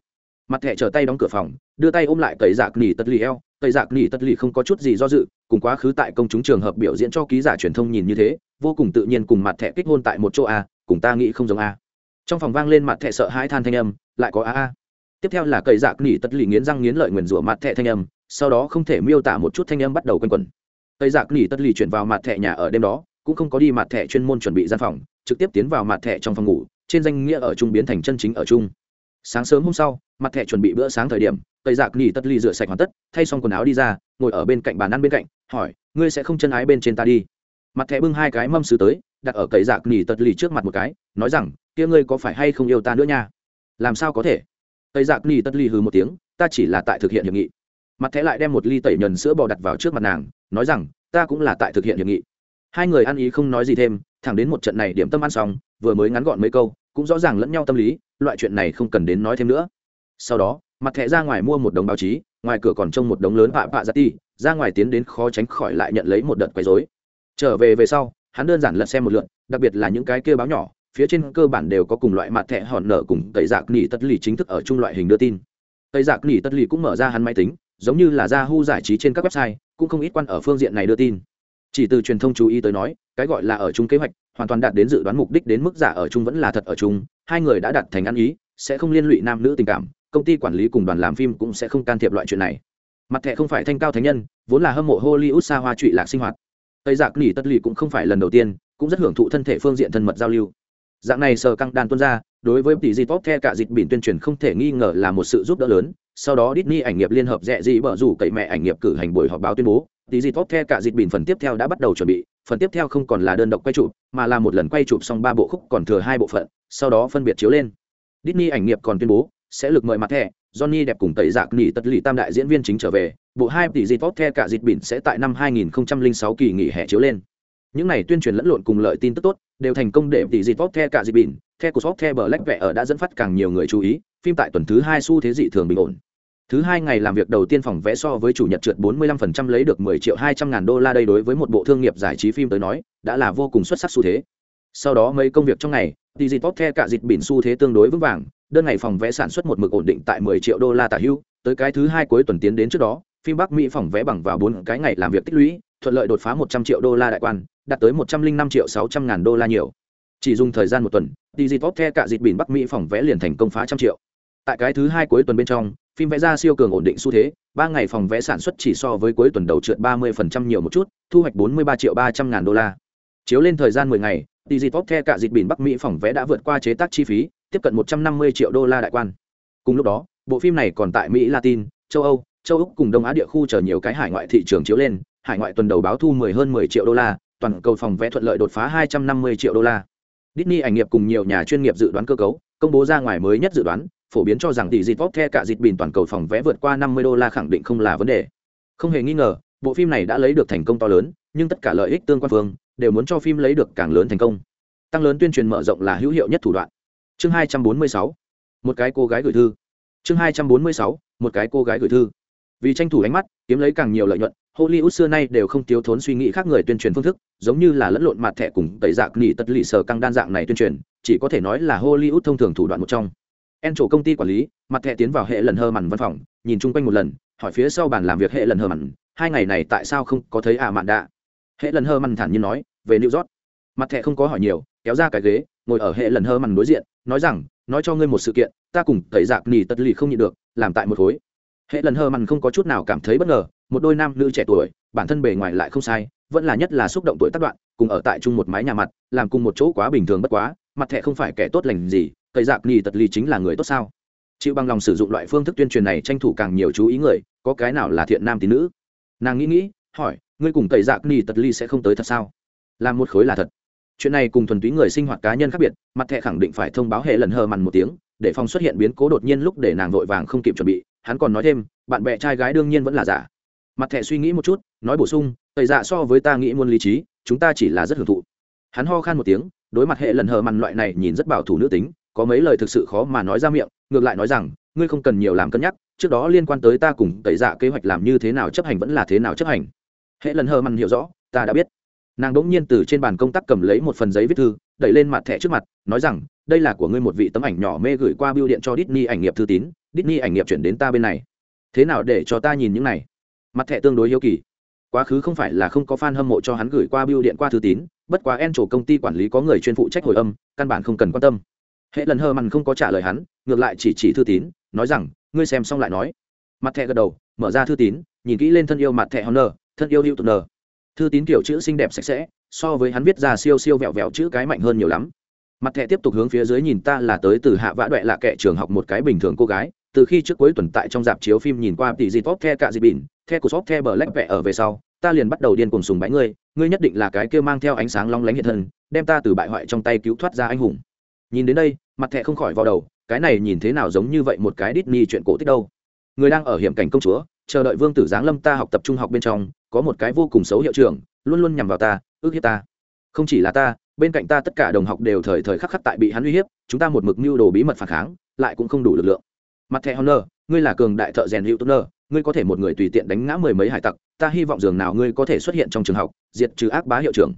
S1: Mặt thẻ trở tay đóng cửa phòng, đưa tay ôm lại tây giặc nỉ tất ly eo. Tây giặc nỉ tất ly không có chút gì do dự, cùng quá khứ tại công chúng trường hợp biểu diễn cho ký giả truyền thông nhìn như thế, vô cùng tự nhiên cùng mặt thẻ kích hôn tại một chỗ a, cùng ta nghĩ không giống a. Trong phòng vang lên mặt thẻ sợ hãi than thanh âm, lại có a a. Tiếp theo là cậy dạc nỉ tất lì nghiến răng nghiến lợi nguyền rủa mặt thẻ thanh âm sau đó không thể miêu tả một chút thanh âm bắt đầu quanh quẩn. Tây dạ giặc nỉ tất lì chuyển vào mặt thẻ nhà ở đêm đó, cũng không có đi mặt thẻ chuyên môn chuẩn bị gian phòng, trực tiếp tiến vào mặt thẻ trong phòng ngủ, trên danh nghĩa ở chung biến thành chân chính ở chung. Sáng sớm hôm sau, mặt thẻ chuẩn bị bữa sáng thời điểm, tây giặc nghỉ tất lì rửa sạch hoàn tất, thay xong quần áo đi ra, ngồi ở bên cạnh bàn ăn bên cạnh, hỏi, ngươi sẽ không chân ái bên trên ta đi? Mặt thẻ bưng hai cái mâm xứ tới, đặt ở cậy giặc dạ nghỉ tất lì trước mặt một cái, nói rằng, kia ngươi có phải hay không yêu ta nữa nha? Làm sao có thể? Tây giặc nghỉ tất lì hừ một tiếng, ta chỉ là tại thực hiện hiệp nghị mặt thẻ lại đem một ly tẩy nhuần sữa bò đặt vào trước mặt nàng, nói rằng, ta cũng là tại thực hiện hiệp nghị. Hai người ăn ý không nói gì thêm, thẳng đến một trận này điểm tâm ăn xong, vừa mới ngắn gọn mấy câu, cũng rõ ràng lẫn nhau tâm lý, loại chuyện này không cần đến nói thêm nữa. Sau đó, mặt thẻ ra ngoài mua một đống báo chí, ngoài cửa còn trông một đống lớn vạ vạ ra ti ra ngoài tiến đến khó tránh khỏi lại nhận lấy một đợt quấy dối trở về về sau, hắn đơn giản lật xem một lượt, đặc biệt là những cái kia báo nhỏ, phía trên cơ bản đều có cùng loại mặt thẻ hòn nở cùng tẩy dạc nỉ tất lì chính thức ở chung loại hình đưa tin. Tẩy dạc nỉ tất lì cũng mở ra hắn máy tính giống như là ra giải trí trên các website, cũng không ít quan ở phương diện này đưa tin. Chỉ từ truyền thông chú ý tới nói, cái gọi là ở chung kế hoạch, hoàn toàn đạt đến dự đoán mục đích đến mức giả ở chung vẫn là thật ở chung, hai người đã đặt thành ăn ý, sẽ không liên lụy nam nữ tình cảm, công ty quản lý cùng đoàn làm phim cũng sẽ không can thiệp loại chuyện này. Mặt thẻ không phải thanh cao thánh nhân, vốn là hâm mộ hollywood xa hoa trụy lạc sinh hoạt. Tây giặc nỉ tất lì cũng không phải lần đầu tiên, cũng rất hưởng thụ thân thể phương diện thân mật giao lưu. Dạng này sờ căng đàn tuân ra, đối với tỷ di tốt the cả dịch biển tuyên truyền không thể nghi ngờ là một sự giúp đỡ lớn sau đó Disney ảnh nghiệp liên hợp rẻ gì bở rủ cậy mẹ ảnh nghiệp cử hành buổi họp báo tuyên bố, tí gì tốt theo cả dịch bình phần tiếp theo đã bắt đầu chuẩn bị, phần tiếp theo không còn là đơn độc quay chụp, mà là một lần quay chụp xong ba bộ khúc còn thừa hai bộ phận, sau đó phân biệt chiếu lên. Disney ảnh nghiệp còn tuyên bố, sẽ lực mời mặt thẻ, Johnny đẹp cùng tẩy giặc nghỉ tất lì tam đại diễn viên chính trở về, bộ hai tỷ gì tốt theo cả dịch bình sẽ tại năm 2006 kỳ nghỉ hè chiếu lên. Những này tuyên truyền lẫn lộn cùng lợi tin tức tốt, đều thành công để tỷ gì tốt theo cả dịch bình theo của shop black vẽ ở đã dẫn phát càng nhiều người chú ý phim tại tuần thứ hai xu thế dị thường bình ổn Thứ hai ngày làm việc đầu tiên phòng vẽ so với chủ nhật trượt 45% lấy được 10 triệu 200 ngàn đô la đây đối với một bộ thương nghiệp giải trí phim tới nói, đã là vô cùng xuất sắc xu thế. Sau đó mấy công việc trong ngày, Digipop theo cả dịch biển xu thế tương đối vững vàng, đơn ngày phòng vẽ sản xuất một mực ổn định tại 10 triệu đô la tả hữu, tới cái thứ hai cuối tuần tiến đến trước đó, phim Bắc Mỹ phòng vẽ bằng vào 4 cái ngày làm việc tích lũy, thuận lợi đột phá 100 triệu đô la đại quan, đạt tới 105 triệu 600 ngàn đô la nhiều. Chỉ dùng thời gian một tuần, Digipop theo cả dịp biển Bắc Mỹ phòng vẽ liền thành công phá trăm triệu. Tại cái thứ hai cuối tuần bên trong, phim vẽ ra siêu cường ổn định xu thế ba ngày phòng vẽ sản xuất chỉ so với cuối tuần đầu trượt ba mươi nhiều một chút thu hoạch bốn mươi ba triệu ba trăm ngàn đô la. Chiếu lên thời gian mười ngày digipop theo cả dịp biển bắc mỹ phòng vẽ đã vượt qua chế tác chi phí tiếp cận một trăm năm mươi triệu đô la đại quan. Cùng lúc đó bộ phim này còn tại mỹ latin châu âu châu úc cùng đông á địa khu chờ nhiều cái hải ngoại thị trường chiếu lên hải ngoại tuần đầu báo thu mười hơn mười triệu đô la toàn cầu phòng vẽ thuận lợi đột phá hai trăm năm mươi triệu đô la. Disney ảnh nghiệp cùng nhiều nhà chuyên nghiệp dự đoán cơ cấu, công bố ra ngoài mới nhất dự đoán, phổ biến cho rằng tỷ dịch vóc the cả dịch bình toàn cầu phòng vé vượt qua 50 đô la khẳng định không là vấn đề. Không hề nghi ngờ, bộ phim này đã lấy được thành công to lớn, nhưng tất cả lợi ích tương quan phương đều muốn cho phim lấy được càng lớn thành công. Tăng lớn tuyên truyền mở rộng là hữu hiệu nhất thủ đoạn. Chương hai trăm bốn mươi sáu, một cái cô gái gửi thư. Chương hai trăm bốn mươi sáu, một cái cô gái gửi thư. Vì tranh thủ ánh mắt, kiếm lấy càng nhiều lợi nhuận hollywood xưa nay đều không thiếu thốn suy nghĩ khác người tuyên truyền phương thức, giống như là lẫn lộn mặt thẻ cùng tẩy dạc nghỉ tật lì sờ căng đan dạng này tuyên truyền, chỉ có thể nói là hollywood thông thường thủ đoạn một trong. En chỗ công ty quản lý, mặt thẻ tiến vào hệ lần hơ mặn văn phòng, nhìn chung quanh một lần, hỏi phía sau bàn làm việc hệ lần hơ mặn, hai ngày này tại sao không có thấy à mạn đạ? Hệ lần hơ mặn thản nhiên nói, về new york. Mặt thẻ không có hỏi nhiều, kéo ra cái ghế, ngồi ở hệ lần hơ mặn đối diện, nói rằng, nói cho ngươi một sự kiện, ta cùng tẩy dạc nghỉ tật lì không nhịn được, làm tại một khối. Hệ lần hơ mặn không có chút nào cảm thấy bất ngờ một đôi nam nữ trẻ tuổi, bản thân bề ngoài lại không sai, vẫn là nhất là xúc động tuổi tác đoạn, cùng ở tại chung một mái nhà mặt, làm cùng một chỗ quá bình thường bất quá, mặt thẻ không phải kẻ tốt lành gì tẩy dạc nghỉ tật ly chính là người tốt sao? Chịu bằng lòng sử dụng loại phương thức tuyên truyền này tranh thủ càng nhiều chú ý người, có cái nào là thiện nam tín nữ? Nàng nghĩ nghĩ, hỏi, ngươi cùng tẩy dạc nghỉ tật ly sẽ không tới thật sao? Làm một khối là thật. Chuyện này cùng thuần túy người sinh hoạt cá nhân khác biệt, mặt thẻ khẳng định phải thông báo hệ lần hờ mằn một tiếng, để phòng xuất hiện biến cố đột nhiên lúc để nàng vội vàng không kịp chuẩn bị, hắn còn nói thêm, bạn bè trai gái đương nhiên vẫn là giả mặt thẻ suy nghĩ một chút, nói bổ sung, tẩy dạ so với ta nghĩ muôn lý trí, chúng ta chỉ là rất hưởng thụ. Hắn ho khan một tiếng, đối mặt hệ lần hờ mằn loại này nhìn rất bảo thủ nữ tính, có mấy lời thực sự khó mà nói ra miệng, ngược lại nói rằng, ngươi không cần nhiều làm cân nhắc, trước đó liên quan tới ta cùng tẩy dạ kế hoạch làm như thế nào chấp hành vẫn là thế nào chấp hành. Hệ lần hờ mằn hiểu rõ, ta đã biết. Nàng đỗng nhiên từ trên bàn công tác cầm lấy một phần giấy viết thư, đẩy lên mặt thẻ trước mặt, nói rằng, đây là của ngươi một vị tấm ảnh nhỏ mê gửi qua bưu điện cho Disney ảnh nghiệp thư tín, Disney ảnh nghiệp chuyển đến ta bên này. Thế nào để cho ta nhìn những này? Mặt thẻ tương đối hiếu kỳ. Quá khứ không phải là không có fan hâm mộ cho hắn gửi qua bưu điện qua thư tín, bất quá en chỗ công ty quản lý có người chuyên phụ trách hồi âm, căn bản không cần quan tâm. Hệ lần hơ mằn không có trả lời hắn, ngược lại chỉ chỉ thư tín, nói rằng, ngươi xem xong lại nói. Mặt thẻ gật đầu, mở ra thư tín, nhìn kỹ lên thân yêu mặt thẻ honor, thân yêu hữu tụt nờ thư tín kiểu chữ xinh đẹp sạch sẽ, so với hắn viết ra siêu siêu vẹo vẹo chữ cái mạnh hơn nhiều lắm. Mặt thẻ tiếp tục hướng phía dưới nhìn ta là tới từ hạ vã đoẹ lạ kệ trường học một cái bình thường cô gái từ khi trước cuối tuần tại trong dạp chiếu phim nhìn qua tỷ gì tốt the cả gì bỉn, the của shop the bờ lách vẹ ở về sau, ta liền bắt đầu điên cuồng sùng bái ngươi ngươi nhất định là cái kia mang theo ánh sáng long lánh hiện thân, đem ta từ bại hoại trong tay cứu thoát ra anh hùng. Nhìn đến đây, mặt thẻ không khỏi vào đầu, cái này nhìn thế nào giống như vậy một cái Disney chuyện cổ tích đâu. Người đang ở hiểm cảnh công chúa, chờ đợi vương tử giáng lâm ta học tập trung học bên trong, có một cái vô cùng xấu hiệu trưởng, luôn luôn nhằm vào ta, ước hiếp ta. Không chỉ là ta, bên cạnh ta tất cả đồng học đều thời thời khắc khắc tại bị hắn uy hiếp, chúng ta một mực mưu đồ bí mật phản kháng, lại cũng không đủ lực lượng mặt thẻ honor, ngươi là cường đại thợ rèn hữu tuner ngươi có thể một người tùy tiện đánh ngã mười mấy hải tặc, ta hy vọng dường nào ngươi có thể xuất hiện trong trường học, diệt trừ ác bá hiệu trưởng.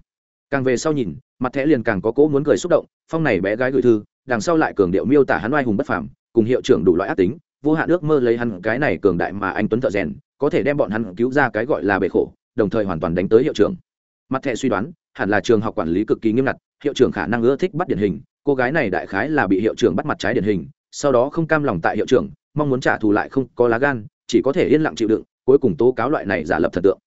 S1: Càng về sau nhìn, mặt thẻ liền càng có cỗ muốn cười xúc động, phong này bé gái gửi thư, đằng sau lại cường điệu miêu tả hắn oai hùng bất phàm, cùng hiệu trưởng đủ loại ác tính, vô hạn ước mơ lấy hắn cái này cường đại mà anh tuấn thợ rèn, có thể đem bọn hắn cứu ra cái gọi là bể khổ, đồng thời hoàn toàn đánh tới hiệu trưởng. Mặt thẻ suy đoán, hẳn là trường học quản lý cực kỳ nghiêm ngặt, hiệu trưởng khả năng ưa thích bắt điển hình, cô gái này đại khái là bị hiệu trưởng bắt mặt trái điển hình sau đó không cam lòng tại hiệu trưởng, mong muốn trả thù lại không có lá gan, chỉ có thể yên lặng chịu đựng, cuối cùng tố cáo loại này giả lập thần tượng.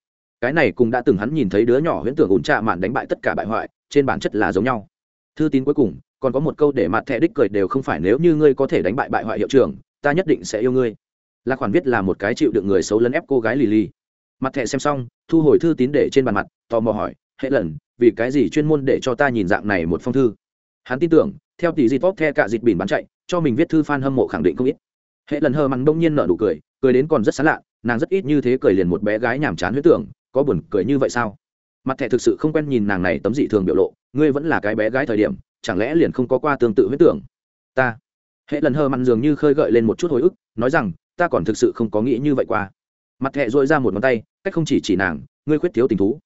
S1: Cái này cũng đã từng hắn nhìn thấy đứa nhỏ huyễn tưởng ủn trạ mạn đánh bại tất cả bại hoại, trên bản chất là giống nhau. Thư tín cuối cùng, còn có một câu để mặt thẻ đích cười đều không phải nếu như ngươi có thể đánh bại bại hoại hiệu trưởng, ta nhất định sẽ yêu ngươi. Là khoản viết là một cái chịu đựng người xấu lấn ép cô gái lì lì mặt thẻ xem xong, thu hồi thư tín để trên bàn mặt, tò mò hỏi, hệ lần, vì cái gì chuyên môn để cho ta nhìn dạng này một phong thư? Hắn tin tưởng, theo tỷ dịp tốt the cả dịp bỉn bán chạy cho mình viết thư f a n hâm mộ khẳng định không ít. Hệ lần hờ mặn đông nhiên nở nụ cười cười đến còn rất xán lạ, nàng rất ít như thế cười liền một bé gái nhàm chán huyết tưởng, có buồn cười như vậy sao? Mặt thẻ thực sự không quen nhìn nàng này tấm dị thường biểu lộ, ngươi vẫn là cái bé gái thời điểm, chẳng lẽ liền không có qua tương tự huyết tưởng? Ta. Hệ lần hờ mặn dường như khơi gợi lên một chút hồi ức, nói rằng, ta còn thực sự không có nghĩ như vậy qua. Mặt thẻ dội ra một ngón tay, cách không chỉ chỉ nàng, ngươi khuyết thiếu tình thú.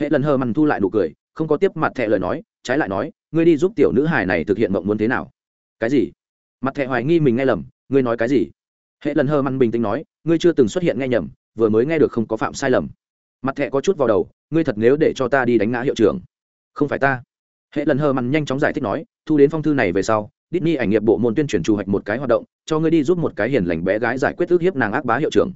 S1: Hệ lần hờ mặn thu lại nụ cười, không có tiếp mặt thẻ lời nói, trái lại nói, ngươi đi giúp tiểu nữ hài này thực hiện mộng muốn thế nào? Cái gì? Mặt thẹ hoài nghi mình nghe lầm, ngươi nói cái gì? Hệ lần hơ măn bình tĩnh nói, ngươi chưa từng xuất hiện nghe nhầm, vừa mới nghe được không có phạm sai lầm. Mặt thẹ có chút vào đầu, ngươi thật nếu để cho ta đi đánh ngã hiệu trưởng. Không phải ta. Hệ lần hơ măn nhanh chóng giải thích nói, thu đến phong thư này về sau, Disney ảnh nghiệp bộ môn tuyên truyền chủ hoạch một cái hoạt động, cho ngươi đi giúp một cái hiền lành bé gái giải quyết ước hiếp nàng ác bá hiệu trưởng.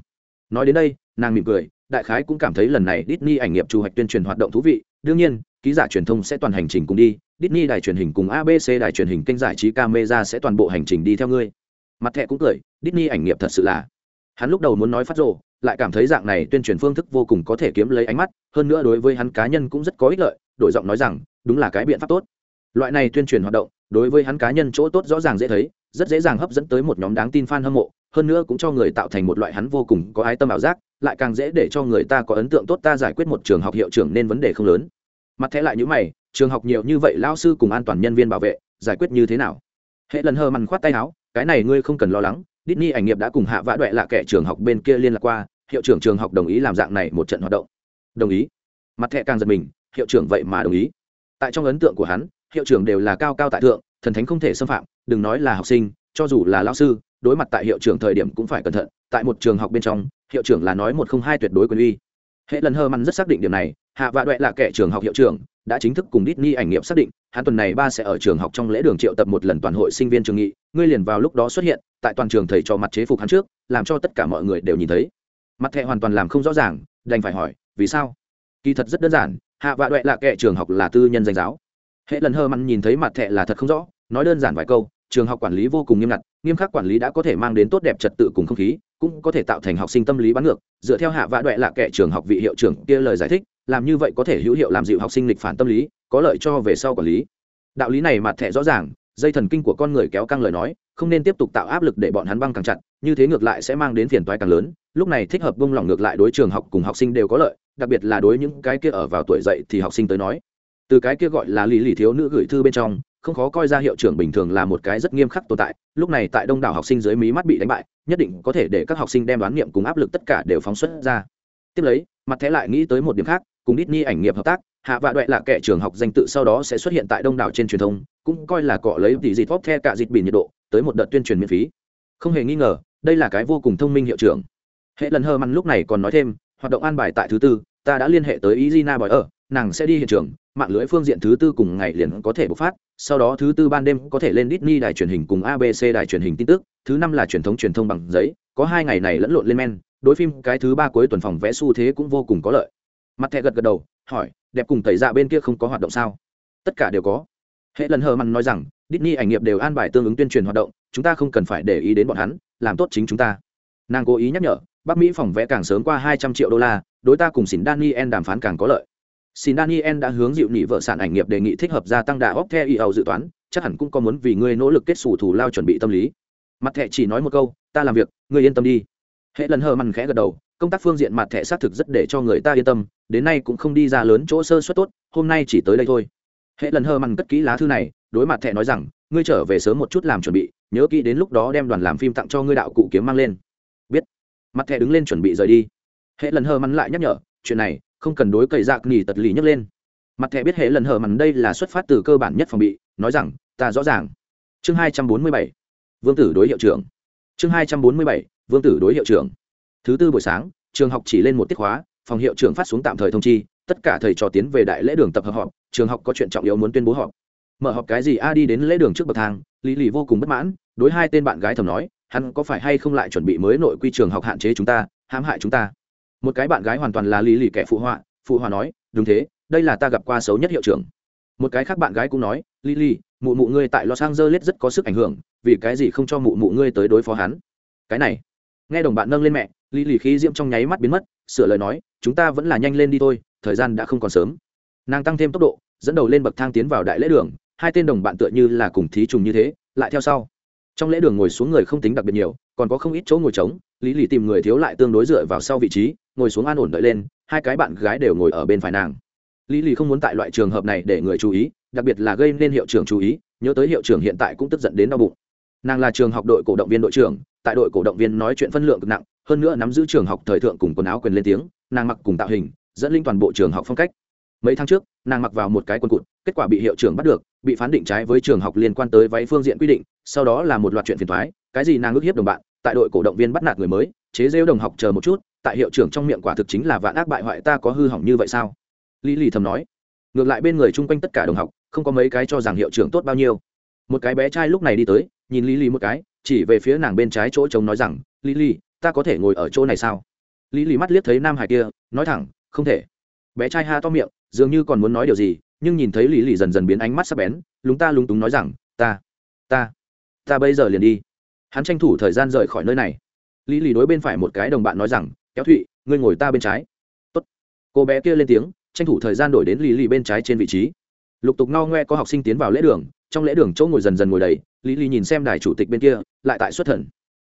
S1: Nói đến đây, nàng mỉm cười, đại khái cũng cảm thấy lần này Disney ảnh nghiệp chủ hoạch tuyên truyền hoạt động thú vị, đương nhiên ký giả truyền thông sẽ toàn hành trình cùng đi, Disney đài truyền hình cùng ABC đài truyền hình kênh giải trí camera sẽ toàn bộ hành trình đi theo ngươi. Mặt thẹ cũng cười, Disney ảnh nghiệp thật sự là. Hắn lúc đầu muốn nói phát rồ, lại cảm thấy dạng này tuyên truyền phương thức vô cùng có thể kiếm lấy ánh mắt, hơn nữa đối với hắn cá nhân cũng rất có ích lợi, đổi giọng nói rằng, đúng là cái biện pháp tốt. Loại này tuyên truyền hoạt động, đối với hắn cá nhân chỗ tốt rõ ràng dễ thấy, rất dễ dàng hấp dẫn tới một nhóm đáng tin fan hâm mộ, hơn nữa cũng cho người tạo thành một loại hắn vô cùng có ái tâm ảo giác, lại càng dễ để cho người ta có ấn tượng tốt ta giải quyết một trường học hiệu trưởng nên vấn đề không lớn mặt thẻ lại những mày, trường học nhiều như vậy lao sư cùng an toàn nhân viên bảo vệ, giải quyết như thế nào? Hệ lần hờ mằn khoát tay áo, cái này ngươi không cần lo lắng, Disney ảnh nghiệp đã cùng hạ vã đoẹ lạ kẻ trường học bên kia liên lạc qua, hiệu trưởng trường học đồng ý làm dạng này một trận hoạt động. Đồng ý. Mặt thẻ càng giật mình, hiệu trưởng vậy mà đồng ý. Tại trong ấn tượng của hắn, hiệu trưởng đều là cao cao tại thượng, thần thánh không thể xâm phạm, đừng nói là học sinh, cho dù là lao sư, đối mặt tại hiệu trưởng thời điểm cũng phải cẩn thận, tại một trường học bên trong, hiệu trưởng là nói một không hai tuyệt đối quyền uy. Hệ lần hơ măn rất xác định điểm này hạ vạ đoẹ là kẻ trường học hiệu trưởng đã chính thức cùng Disney ảnh nghiệm xác định, hắn tuần này ba sẽ ở trường học trong lễ đường triệu tập một lần toàn hội sinh viên trường nghị, ngươi liền vào lúc đó xuất hiện, tại toàn trường thầy cho mặt chế phục hắn trước, làm cho tất cả mọi người đều nhìn thấy. Mặt thẹ hoàn toàn làm không rõ ràng, đành phải hỏi, vì sao? Kỳ thật rất đơn giản, hạ vạ đoẹ là kẻ trường học là tư nhân danh giáo. Hệ lần hơ mặn nhìn thấy mặt thẹ là thật không rõ, nói đơn giản vài câu, trường học quản lý vô cùng nghiêm ngặt, nghiêm khắc quản lý đã có thể mang đến tốt đẹp trật tự cùng không khí, cũng có thể tạo thành học sinh tâm lý bắn ngược dựa theo hạ Vạ đoẹ là kẻ trường học vị hiệu trưởng kia lời giải thích làm như vậy có thể hữu hiệu làm dịu học sinh lịch phản tâm lý, có lợi cho về sau quản lý. Đạo lý này mặt thẻ rõ ràng, dây thần kinh của con người kéo căng lời nói, không nên tiếp tục tạo áp lực để bọn hắn băng càng chặt, như thế ngược lại sẽ mang đến phiền toái càng lớn. Lúc này thích hợp bông lỏng ngược lại đối trường học cùng học sinh đều có lợi, đặc biệt là đối những cái kia ở vào tuổi dậy thì học sinh tới nói. Từ cái kia gọi là lì lì thiếu nữ gửi thư bên trong, không khó coi ra hiệu trưởng bình thường là một cái rất nghiêm khắc tồn tại, lúc này tại đông đảo học sinh dưới mí mắt bị đánh bại, nhất định có thể để các học sinh đem đoán niệm cùng áp lực tất cả đều phóng xuất ra. Tiếp lấy, mặt thẻ lại nghĩ tới một điểm khác cùng Disney ảnh nghiệp hợp tác hạ vạ đoẹ là kẻ trường học danh tự sau đó sẽ xuất hiện tại đông đảo trên truyền thông cũng coi là cọ lấy tỷ dịt pop the cả dịt bỉ nhiệt độ tới một đợt tuyên truyền miễn phí không hề nghi ngờ đây là cái vô cùng thông minh hiệu trưởng hệ lần hơ măn lúc này còn nói thêm hoạt động an bài tại thứ tư ta đã liên hệ tới izina bởi ở nàng sẽ đi hiện trường mạng lưới phương diện thứ tư cùng ngày liền có thể bộc phát sau đó thứ tư ban đêm có thể lên Disney đài truyền hình cùng ABC đài truyền hình tin tức, thứ năm là truyền thống truyền thông bằng giấy, có hai ngày này lẫn lộn lên men, đối phim cái thứ ba cuối tuần phòng vẽ xu thế cũng vô cùng có lợi. Mặt thẻ gật gật đầu, hỏi, đẹp cùng tẩy dạ bên kia không có hoạt động sao? Tất cả đều có. Hệ lần hờ mằn nói rằng, Disney ảnh nghiệp đều an bài tương ứng tuyên truyền hoạt động, chúng ta không cần phải để ý đến bọn hắn, làm tốt chính chúng ta. Nàng cố ý nhắc nhở, Bắc Mỹ phòng vẽ càng sớm qua hai trăm triệu đô la, đối ta cùng xin Daniel đàm phán càng có lợi xin daniel đã hướng dịu nị vợ sản ảnh nghiệp đề nghị thích hợp gia tăng đà óc theo y dự toán chắc hẳn cũng có muốn vì ngươi nỗ lực kết xù thủ lao chuẩn bị tâm lý mặt thẻ chỉ nói một câu ta làm việc ngươi yên tâm đi hệ lần hờ mằn khẽ gật đầu công tác phương diện mặt thẻ xác thực rất để cho người ta yên tâm, đến nay cũng không đi ra lớn chỗ sơ suất tốt, hôm nay chỉ tới đây thôi. Hệ lần hờ mằn cất kỹ lá thư này, đối mặt thẻ nói rằng, ngươi trở về sớm một chút làm chuẩn bị, nhớ kỹ đến lúc đó đem đoàn làm phim tặng cho ngươi đạo cụ kiếm mang lên. Biết. Mặt thẻ đứng lên chuẩn bị rời đi. Hệ lần hờ mằn lại nhắc nhở, chuyện này, không cần đối cậy dạc nghỉ tật lì nhấc lên. Mặt thẻ biết hệ lần hờ mặn đây là xuất phát từ cơ bản nhất phòng bị, nói rằng, ta rõ ràng. Chương hai trăm bốn mươi bảy. Vương tử đối hiệu trưởng. Chương hai trăm bốn mươi bảy. Vương tử đối hiệu trưởng thứ tư buổi sáng, trường học chỉ lên một tiết khóa, phòng hiệu trưởng phát xuống tạm thời thông chi, tất cả thầy trò tiến về đại lễ đường tập hợp họp, trường học có chuyện trọng yếu muốn tuyên bố họp. Mở họp cái gì a, đi đến lễ đường trước bậc thang, lý lì vô cùng bất mãn, đối hai tên bạn gái thầm nói, hắn có phải hay không lại chuẩn bị mới nội quy trường học hạn chế chúng ta, hãm hại chúng ta? Một cái bạn gái hoàn toàn là lý lì kẻ phụ họa phụ họa nói, đúng thế, đây là ta gặp qua xấu nhất hiệu trưởng. Một cái khác bạn gái cũng nói, lý lì, mụ mụ ngươi tại los angeles rất có sức ảnh hưởng, vì cái gì không cho mụ mụ ngươi tới đối phó hắn? Cái này, nghe đồng bạn nâng lên mẹ lý lì khí diễm trong nháy mắt biến mất, sửa lời nói, chúng ta vẫn là nhanh lên đi thôi, thời gian đã không còn sớm. Nàng tăng thêm tốc độ, dẫn đầu lên bậc thang tiến vào đại lễ đường, hai tên đồng bạn tựa như là cùng thí trùng như thế, lại theo sau. Trong lễ đường ngồi xuống người không tính đặc biệt nhiều, còn có không ít chỗ ngồi trống, lý lì tìm người thiếu lại tương đối dựa vào sau vị trí, ngồi xuống an ổn đợi lên, hai cái bạn gái đều ngồi ở bên phải nàng. Lý lì không muốn tại loại trường hợp này để người chú ý, đặc biệt là gây nên hiệu trưởng chú ý, nhớ tới hiệu trưởng hiện tại cũng tức giận đến đau bụng. Nàng là trường học đội cổ động viên đội trưởng, tại đội cổ động viên nói chuyện phân lượng cực nặng hơn nữa nắm giữ trường học thời thượng cùng quần áo quyền lên tiếng, nàng mặc cùng tạo hình, dẫn linh toàn bộ trường học phong cách. Mấy tháng trước, nàng mặc vào một cái quần cụt, kết quả bị hiệu trưởng bắt được, bị phán định trái với trường học liên quan tới váy phương diện quy định, sau đó là một loạt chuyện phiền thoái cái gì nàng ước hiếp đồng bạn, tại đội cổ động viên bắt nạt người mới, chế rêu đồng học chờ một chút, tại hiệu trưởng trong miệng quả thực chính là vạn ác bại hoại ta có hư hỏng như vậy sao? Lý lì thầm nói. Ngược lại bên người chung quanh tất cả đồng học, không có mấy cái cho rằng hiệu trưởng tốt bao nhiêu. Một cái bé trai lúc này đi tới, nhìn lý lì một cái, chỉ về phía nàng bên trái chỗ trống nói rằng, lý lì ta có thể ngồi ở chỗ này sao? Lý lì mắt liếc thấy nam hải kia, nói thẳng, không thể. Bé trai ha to miệng, dường như còn muốn nói điều gì, nhưng nhìn thấy lý lì dần dần biến ánh mắt sắc bén, lúng ta lúng túng nói rằng, ta ta ta bây giờ liền đi. Hắn tranh thủ thời gian rời khỏi nơi này. Lý lì đối bên phải một cái đồng bạn nói rằng, kéo thụy, ngươi ngồi ta bên trái. Tốt. cô bé kia lên tiếng, tranh thủ thời gian đổi đến lý lì bên trái trên vị trí. Lục tục no ngoe có học sinh tiến vào lễ đường, trong lễ đường chỗ ngồi dần dần ngồi đầy, lý lì nhìn xem đài chủ tịch bên kia, lại tại xuất thần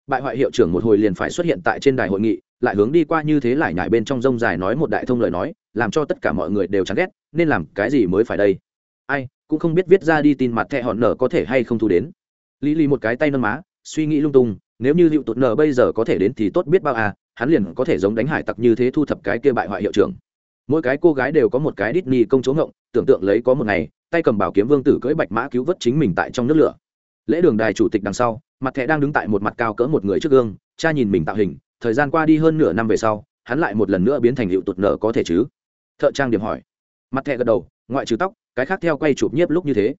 S1: bại hoại hiệu trưởng một hồi liền phải xuất hiện tại trên đài hội nghị, lại hướng đi qua như thế lại nhải bên trong rông dài nói một đại thông lời nói, làm cho tất cả mọi người đều chán ghét, nên làm cái gì mới phải đây? Ai, cũng không biết viết ra đi tin mặt thẹ hòn nở có thể hay không thu đến. Lý lý một cái tay nâng má, suy nghĩ lung tung, nếu như hiệu tụt nở bây giờ có thể đến thì tốt biết bao à hắn liền có thể giống đánh hải tặc như thế thu thập cái kia bại hoại hiệu trưởng. Mỗi cái cô gái đều có một cái đít ni công chúa ngộng, tưởng tượng lấy có một ngày, tay cầm bảo kiếm vương tử cưỡi bạch mã cứu vớt chính mình tại trong nước lửa. Lễ đường đài chủ tịch đằng sau mặt thẻ đang đứng tại một mặt cao cỡ một người trước gương, cha nhìn mình tạo hình, thời gian qua đi hơn nửa năm về sau, hắn lại một lần nữa biến thành hiệu tụt nợ có thể chứ? Thợ trang điểm hỏi. Mặt thẻ gật đầu, ngoại trừ tóc, cái khác theo quay chụp nhiếp lúc như thế.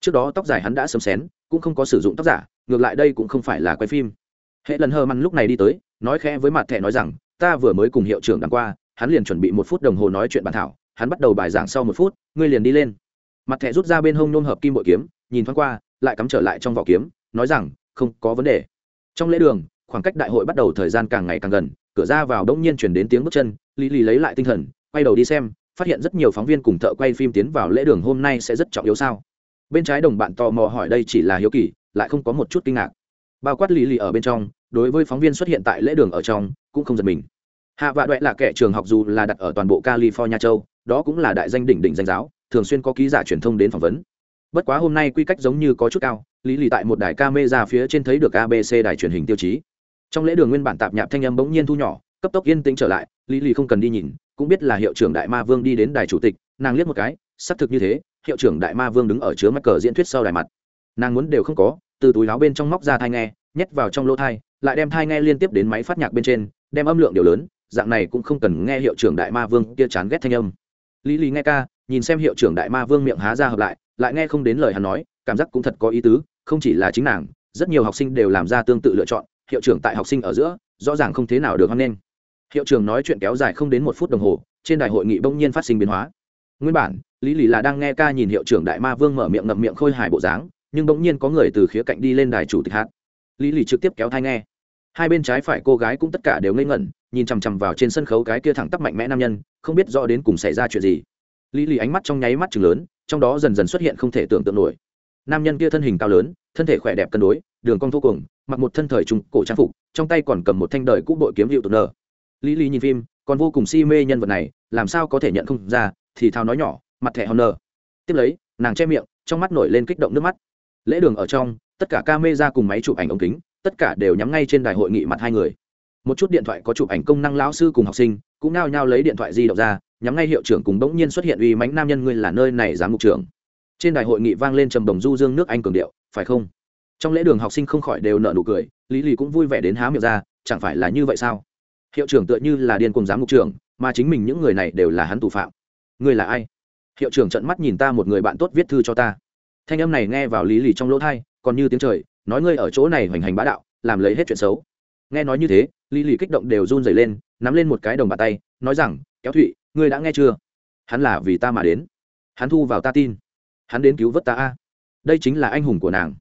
S1: Trước đó tóc dài hắn đã sớm xén cũng không có sử dụng tóc giả, ngược lại đây cũng không phải là quay phim. Hệ lần hơ măn lúc này đi tới, nói khẽ với mặt thẻ nói rằng, ta vừa mới cùng hiệu trưởng đằng qua, hắn liền chuẩn bị một phút đồng hồ nói chuyện bàn thảo, hắn bắt đầu bài giảng sau một phút, ngươi liền đi lên. Mặt thẻ rút ra bên hông nôm hợp kim bội kiếm, nhìn thoáng qua, lại cắm trở lại trong vỏ kiếm, nói rằng không có vấn đề. Trong lễ đường, khoảng cách đại hội bắt đầu thời gian càng ngày càng gần, cửa ra vào đông nhiên chuyển đến tiếng bước chân, lý lý lấy lại tinh thần, quay đầu đi xem, phát hiện rất nhiều phóng viên cùng thợ quay phim tiến vào lễ đường hôm nay sẽ rất trọng yếu sao? Bên trái đồng bạn tò mò hỏi đây chỉ là hiếu kỳ, lại không có một chút kinh ngạc. Bao quát lý lý ở bên trong, đối với phóng viên xuất hiện tại lễ đường ở trong, cũng không giật mình. Hạ vạ đoẹ là kẻ trường học dù là đặt ở toàn bộ california châu, đó cũng là đại danh đỉnh đỉnh danh giáo, thường xuyên có ký giả truyền thông đến phỏng vấn. Bất quá hôm nay quy cách giống như có chút cao lý lì tại một đài ca mê ra phía trên thấy được abc đài truyền hình tiêu chí. Trong lễ đường nguyên bản tạp nhạp thanh âm bỗng nhiên thu nhỏ, cấp tốc yên tĩnh trở lại, lý lì không cần đi nhìn, cũng biết là hiệu trưởng đại ma vương đi đến đài chủ tịch, nàng liếc một cái, xác thực như thế, hiệu trưởng đại ma vương đứng ở chứa mắc cờ diễn thuyết sau đài mặt. Nàng muốn đều không có, từ túi láo bên trong móc ra thai nghe, nhét vào trong lỗ thai, lại đem thai nghe liên tiếp đến máy phát nhạc bên trên, đem âm lượng điều lớn, dạng này cũng không cần nghe hiệu trưởng đại ma vương kia chán ghét thanh âm. Lý lý nghe ca, nhìn xem hiệu trưởng đại ma vương miệng há ra hợp lại lại nghe không đến lời hắn nói, cảm giác cũng thật có ý tứ không chỉ là chính nàng, rất nhiều học sinh đều làm ra tương tự lựa chọn, hiệu trưởng tại học sinh ở giữa, rõ ràng không thế nào được hoan nghênh. Hiệu trưởng nói chuyện kéo dài không đến một phút đồng hồ, trên đài hội nghị bỗng nhiên phát sinh biến hóa. Nguyên bản, lý lì là đang nghe ca nhìn hiệu trưởng đại ma vương mở miệng ngậm miệng khôi hài bộ dáng, nhưng bỗng nhiên có người từ khía cạnh đi lên đài chủ tịch hát. Lý lì trực tiếp kéo thai nghe. Hai bên trái phải cô gái cũng tất cả đều ngây ngẩn, nhìn chằm chằm vào trên sân khấu cái kia thẳng tắp mạnh mẽ nam nhân, không biết rõ đến cùng xảy ra chuyện gì. Lý lì ánh mắt trong nháy mắt chừng lớn, trong đó dần dần xuất hiện không thể tưởng tượng nổi nam nhân kia thân hình cao lớn, thân thể khỏe đẹp cân đối, đường cong vô cùng, mặc một thân thời trung cổ trang phục, trong tay còn cầm một thanh đời cũ bội kiếm hiệu tụt nở lý lý nhìn phim, còn vô cùng si mê nhân vật này, làm sao có thể nhận không ra, thì thao nói nhỏ, mặt thẻ hòn nở tiếp lấy, nàng che miệng, trong mắt nổi lên kích động nước mắt. Lễ đường ở trong, tất cả ca mê ra cùng máy chụp ảnh ống kính, tất cả đều nhắm ngay trên đài hội nghị mặt hai người. Một chút điện thoại có chụp ảnh công năng lão sư cùng học sinh, cũng nao nhao lấy điện thoại di động ra, nhắm ngay hiệu trưởng cùng bỗng nhiên xuất hiện uy mánh nam nhân, ngươi là nơi này giám mục trưởng trên đài hội nghị vang lên trầm đồng du dương nước anh cường điệu, phải không? Trong lễ đường học sinh không khỏi đều nợ nụ cười, lý lì cũng vui vẻ đến há miệng ra, chẳng phải là như vậy sao? Hiệu trưởng tựa như là điên cùng giám mục trưởng, mà chính mình những người này đều là hắn tù phạm. Ngươi là ai? Hiệu trưởng trận mắt nhìn ta một người bạn tốt viết thư cho ta. Thanh âm này nghe vào lý lì trong lỗ thai còn như tiếng trời, nói ngươi ở chỗ này hoành hành bá đạo, làm lấy hết chuyện xấu. Nghe nói như thế, lý lì kích động đều run rẩy lên, nắm lên một cái đồng bàn tay, nói rằng, kéo thụy, ngươi đã nghe chưa? Hắn là vì ta mà đến. Hắn thu vào ta tin hắn đến cứu vớt ta a. Đây chính là anh hùng của nàng.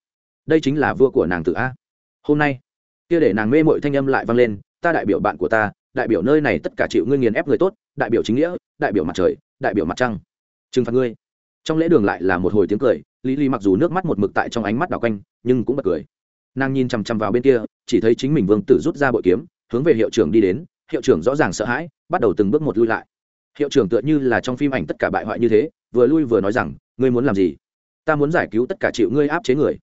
S1: Đây chính là vua của nàng tự a. Hôm nay, kia để nàng mê mội thanh âm lại vang lên, ta đại biểu bạn của ta, đại biểu nơi này tất cả chịu ngươi nghiền ép người tốt, đại biểu chính nghĩa, đại biểu mặt trời, đại biểu mặt trăng. Trừng phạt ngươi. Trong lễ đường lại là một hồi tiếng cười, lý lý mặc dù nước mắt một mực tại trong ánh mắt đào quanh, nhưng cũng bật cười. Nàng nhìn chằm chằm vào bên kia, chỉ thấy chính mình vương tử rút ra bội kiếm, hướng về hiệu trưởng đi đến, hiệu trưởng rõ ràng sợ hãi, bắt đầu từng bước một lui lại. Hiệu trưởng tựa như là trong phim ảnh tất cả bại hoại như thế, vừa lui vừa nói rằng ngươi muốn làm gì? Ta muốn giải cứu tất cả chịu ngươi áp chế người.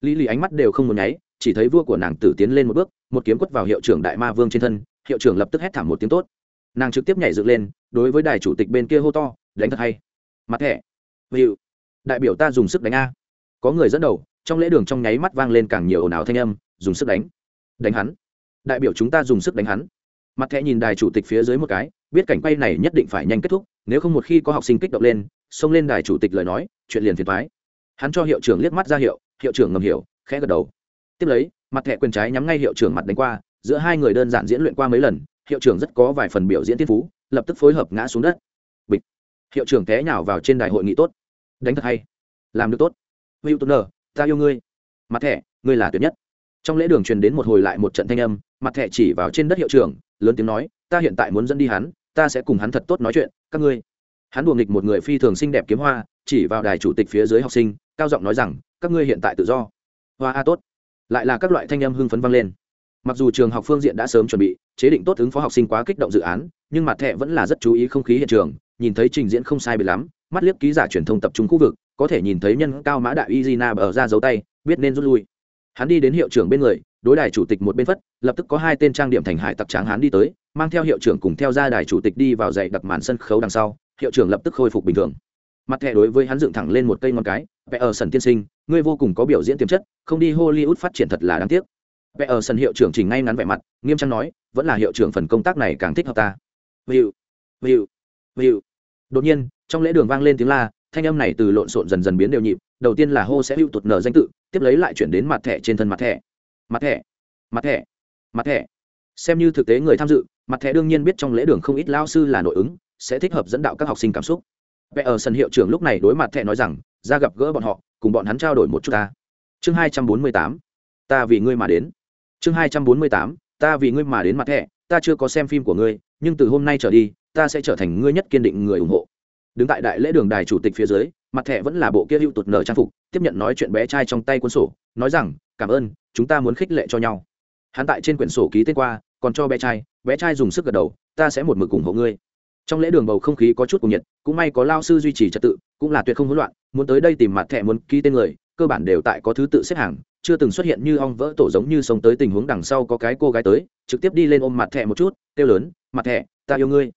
S1: Lý lì ánh mắt đều không muốn nháy, chỉ thấy vua của nàng tử tiến lên một bước, một kiếm quất vào hiệu trưởng đại ma vương trên thân, hiệu trưởng lập tức hét thảm một tiếng tốt. Nàng trực tiếp nhảy dựng lên, đối với đài chủ tịch bên kia hô to, đánh thật hay. Mặt thẻ. Hiệu đại biểu ta dùng sức đánh a. Có người dẫn đầu, trong lễ đường trong nháy mắt vang lên càng nhiều ồn ào thanh âm, dùng sức đánh. Đánh hắn. Đại biểu chúng ta dùng sức đánh hắn. Mặt thẻ nhìn đài chủ tịch phía dưới một cái, biết cảnh quay này nhất định phải nhanh kết thúc, nếu không một khi có học sinh kích động lên xông lên đài chủ tịch lời nói, chuyện liền phiền thoái hắn cho hiệu trưởng liếc mắt ra hiệu hiệu trưởng ngầm hiểu, khẽ gật đầu. Tiếp lấy, mặt thẻ quyền trái nhắm ngay hiệu trưởng mặt đánh qua, giữa hai người đơn giản diễn luyện qua mấy lần, hiệu trưởng rất có vài phần biểu diễn tiên phú, lập tức phối hợp ngã xuống đất. Bịch. Hiệu trưởng té nhào vào trên đài hội nghị tốt. Đánh thật hay. Làm được tốt. Hữu tôn nờ, ta yêu ngươi. Mặt thẻ, ngươi là tuyệt nhất. Trong lễ đường truyền đến một hồi lại một trận thanh âm, mặt thẻ chỉ vào trên đất hiệu trưởng, lớn tiếng nói, ta hiện tại muốn dẫn đi hắn, ta sẽ cùng hắn thật tốt nói chuyện, các ngươi hắn đùa nghịch một người phi thường xinh đẹp kiếm hoa, chỉ vào đài chủ tịch phía dưới học sinh, cao giọng nói rằng, các ngươi hiện tại tự do. Hoa a, tốt. Lại là các loại thanh âm hưng phấn vang lên. Mặc dù trường học phương diện đã sớm chuẩn bị, chế định tốt ứng phó học sinh quá kích động dự án, nhưng mặt thẹ vẫn là rất chú ý không khí hiện trường, nhìn thấy trình diễn không sai bị lắm, mắt liếc ký giả truyền thông tập trung khu vực, có thể nhìn thấy nhân cao mã đại izina ở ra dấu tay, biết nên rút lui. Hắn đi đến hiệu trưởng bên người, đối đài chủ tịch một bên phất, lập tức có hai tên trang điểm thành hải tặc tráng hắn đi tới, mang theo hiệu trưởng cùng theo ra đài chủ tịch đi vào dạy đặt màn sân khấu đằng sau hiệu trưởng lập tức khôi phục bình thường. Mặt thẻ đối với hắn dựng thẳng lên một cây ngón cái vẽ ở sân tiên sinh ngươi vô cùng có biểu diễn tiềm chất không đi hollywood phát triển thật là đáng tiếc. Vẽ ở sân hiệu trưởng chỉnh ngay ngắn vẻ mặt nghiêm trang nói vẫn là hiệu trưởng phần công tác này càng thích hợp ta. Hiệu, hiệu, hiệu. đột nhiên trong lễ đường vang lên tiếng la thanh âm này từ lộn xộn dần dần biến đều nhịp đầu tiên là hô sẽ hữu tụt nở danh tự tiếp lấy lại chuyển đến mặt thẻ trên thân mặt thẻ. Mặt thẻ mặt thẻ mặt thẻ. Xem như thực tế người tham dự mặt thẻ đương nhiên biết trong lễ đường không ít lao sư là nội ứng sẽ thích hợp dẫn đạo các học sinh cảm xúc. Vẽ ở sân hiệu trưởng lúc này đối mặt thẻ nói rằng, ra gặp gỡ bọn họ, cùng bọn hắn trao đổi một chút ta. Chương hai trăm bốn mươi tám, ta vì ngươi mà đến. Chương hai trăm bốn mươi tám, ta vì ngươi mà đến mặt thẻ, ta chưa có xem phim của ngươi, nhưng từ hôm nay trở đi, ta sẽ trở thành ngươi nhất kiên định người ủng hộ. Đứng tại đại lễ đường đài chủ tịch phía dưới, mặt thẻ vẫn là bộ kia hữu tụt nở trang phục, tiếp nhận nói chuyện bé trai trong tay cuốn sổ, nói rằng, cảm ơn, chúng ta muốn khích lệ cho nhau. Hắn tại trên quyển sổ ký tên qua, còn cho bé trai bé trai dùng sức gật đầu, ta sẽ một mực ủng hộ ngươi trong lễ đường bầu không khí có chút cuồng nhiệt, cũng may có lao sư duy trì trật tự, cũng là tuyệt không hỗn loạn, muốn tới đây tìm mặt thẻ muốn ký tên người, cơ bản đều tại có thứ tự xếp hàng, chưa từng xuất hiện như ong vỡ tổ giống như sống tới tình huống đằng sau có cái cô gái tới, trực tiếp đi lên ôm mặt thẻ một chút, kêu lớn, mặt thẻ, ta yêu ngươi.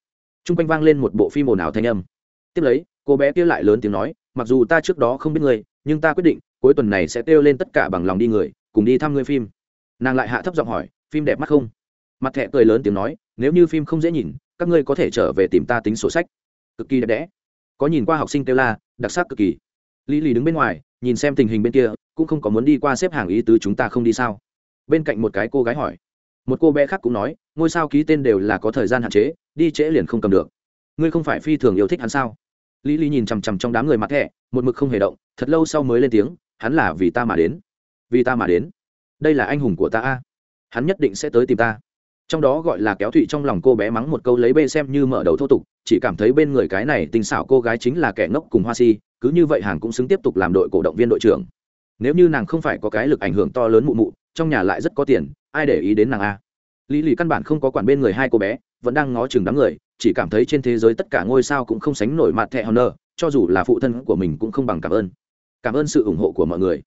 S1: T r u n g quanh vang lên một bộ phim ồn ào thanh âm. Tiếp lấy, cô bé kia lại lớn tiếng nói, mặc dù ta trước đó không biết ngươi, nhưng ta quyết định, cuối tuần này sẽ kêu lên tất cả bằng lòng đi người, cùng đi thăm ngươi phim. Nàng lại hạ thấp giọng hỏi, phim đẹp mắt không? Mặt thẻ cười lớn tiếng nói, nếu như phim không dễ nhìn các ngươi có thể trở về tìm ta tính sổ sách. Cực kỳ đẹp đẽ. Có nhìn qua học sinh kêu la, đặc sắc cực kỳ. Lý lì đứng bên ngoài, nhìn xem tình hình bên kia, cũng không có muốn đi qua xếp hàng ý tứ chúng ta không đi sao? Bên cạnh một cái cô gái hỏi. Một cô bé khác cũng nói, ngôi sao ký tên đều là có thời gian hạn chế, đi trễ liền không cầm được. Ngươi không phải phi thường yêu thích hắn sao? Lý lý nhìn chằm chằm trong đám người mặt thẻ, một mực không hề động, thật lâu sau mới lên tiếng, hắn là vì ta mà đến. Vì ta mà đến. Đây là anh hùng của ta a. Hắn nhất định sẽ tới tìm ta trong đó gọi là kéo thụy trong lòng cô bé mắng một câu lấy bê xem như mở đầu thô tục, chỉ cảm thấy bên người cái này tình xảo cô gái chính là kẻ ngốc cùng hoa si, cứ như vậy hàng cũng xứng tiếp tục làm đội cổ động viên đội trưởng. Nếu như nàng không phải có cái lực ảnh hưởng to lớn mụ mụ, trong nhà lại rất có tiền, ai để ý đến nàng a? Lý lì căn bản không có quản bên người hai cô bé, vẫn đang ngó chừng đám người, chỉ cảm thấy trên thế giới tất cả ngôi sao cũng không sánh nổi mặt thẹ honor cho dù là phụ thân của mình cũng không bằng cảm ơn. Cảm ơn sự ủng hộ của mọi người.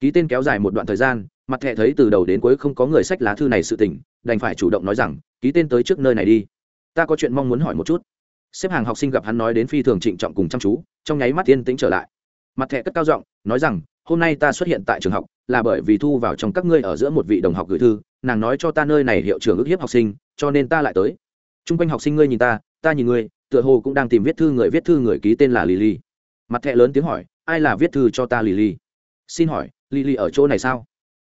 S1: Ký tên kéo dài một đoạn thời gian, mặt thẹ thấy từ đầu đến cuối không có người sách lá thư này sự tình đành phải chủ động nói rằng, ký tên tới trước nơi này đi. Ta có chuyện mong muốn hỏi một chút. Xếp hàng học sinh gặp hắn nói đến phi thường trịnh trọng cùng chăm chú, trong nháy mắt yên tĩnh trở lại. Mặt thẹ cất cao giọng, nói rằng, hôm nay ta xuất hiện tại trường học, là bởi vì thu vào trong các ngươi ở giữa một vị đồng học gửi thư, nàng nói cho ta nơi này hiệu trưởng ức hiếp học sinh, cho nên ta lại tới. T r u n g quanh học sinh ngươi nhìn ta ta nhìn ngươi, tựa hồ cũng đang tìm viết thư người, viết thư người ký tên là lì lì mặt thẹ lớn tiếng hỏi, ai là viết thư cho ta lì lì xin hỏi lì lì ở chỗ này sao?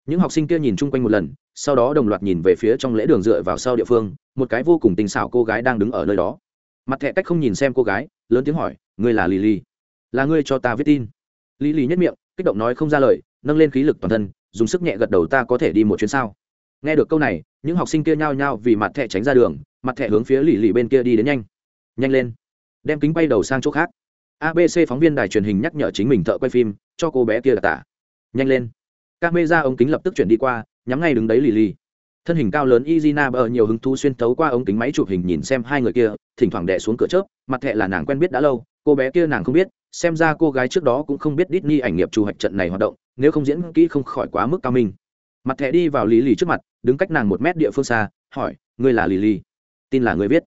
S1: Những học sinh kia nhìn chung quanh một lần, sau đó đồng loạt nhìn về phía trong lễ đường dựa vào sau địa phương, một cái vô cùng tình xảo cô gái đang đứng ở nơi đó. Mặt thẹ cách không nhìn xem cô gái, lớn tiếng hỏi, ngươi là lì lì là ngươi cho ta viết tin. Lì lì nhất miệng, kích động nói không ra lời, nâng lên khí lực toàn thân, dùng sức nhẹ gật đầu, ta có thể đi một chuyến sao? Nghe được câu này, những học sinh kia nhao nhao vì mặt thẹ tránh ra đường, mặt thẹ hướng phía lì lì bên kia đi đến nhanh. Nhanh lên. Đem kính bay đầu sang chỗ khác. Abc phóng viên đài truyền hình nhắc nhở chính mình thợ quay phim, cho cô bé kia là tả. Nhanh lên các mê ra ống kính lập tức chuyển đi qua, nhắm ngay đứng đấy lì lì thân hình cao lớn izina bờ nhiều hứng thú xuyên tấu qua ống kính máy chụp hình nhìn xem hai người kia, thỉnh thoảng đẻ xuống cửa chớp, mặt thẹ là nàng quen biết đã lâu, cô bé kia nàng không biết, xem ra cô gái trước đó cũng không biết Disney ảnh nghiệp chủ hoạch trận này hoạt động, nếu không diễn kỹ không khỏi quá mức cao minh. Mặt thẹ đi vào lì lì trước mặt, đứng cách nàng một mét địa phương xa, hỏi, ngươi là lì lì tin là người viết.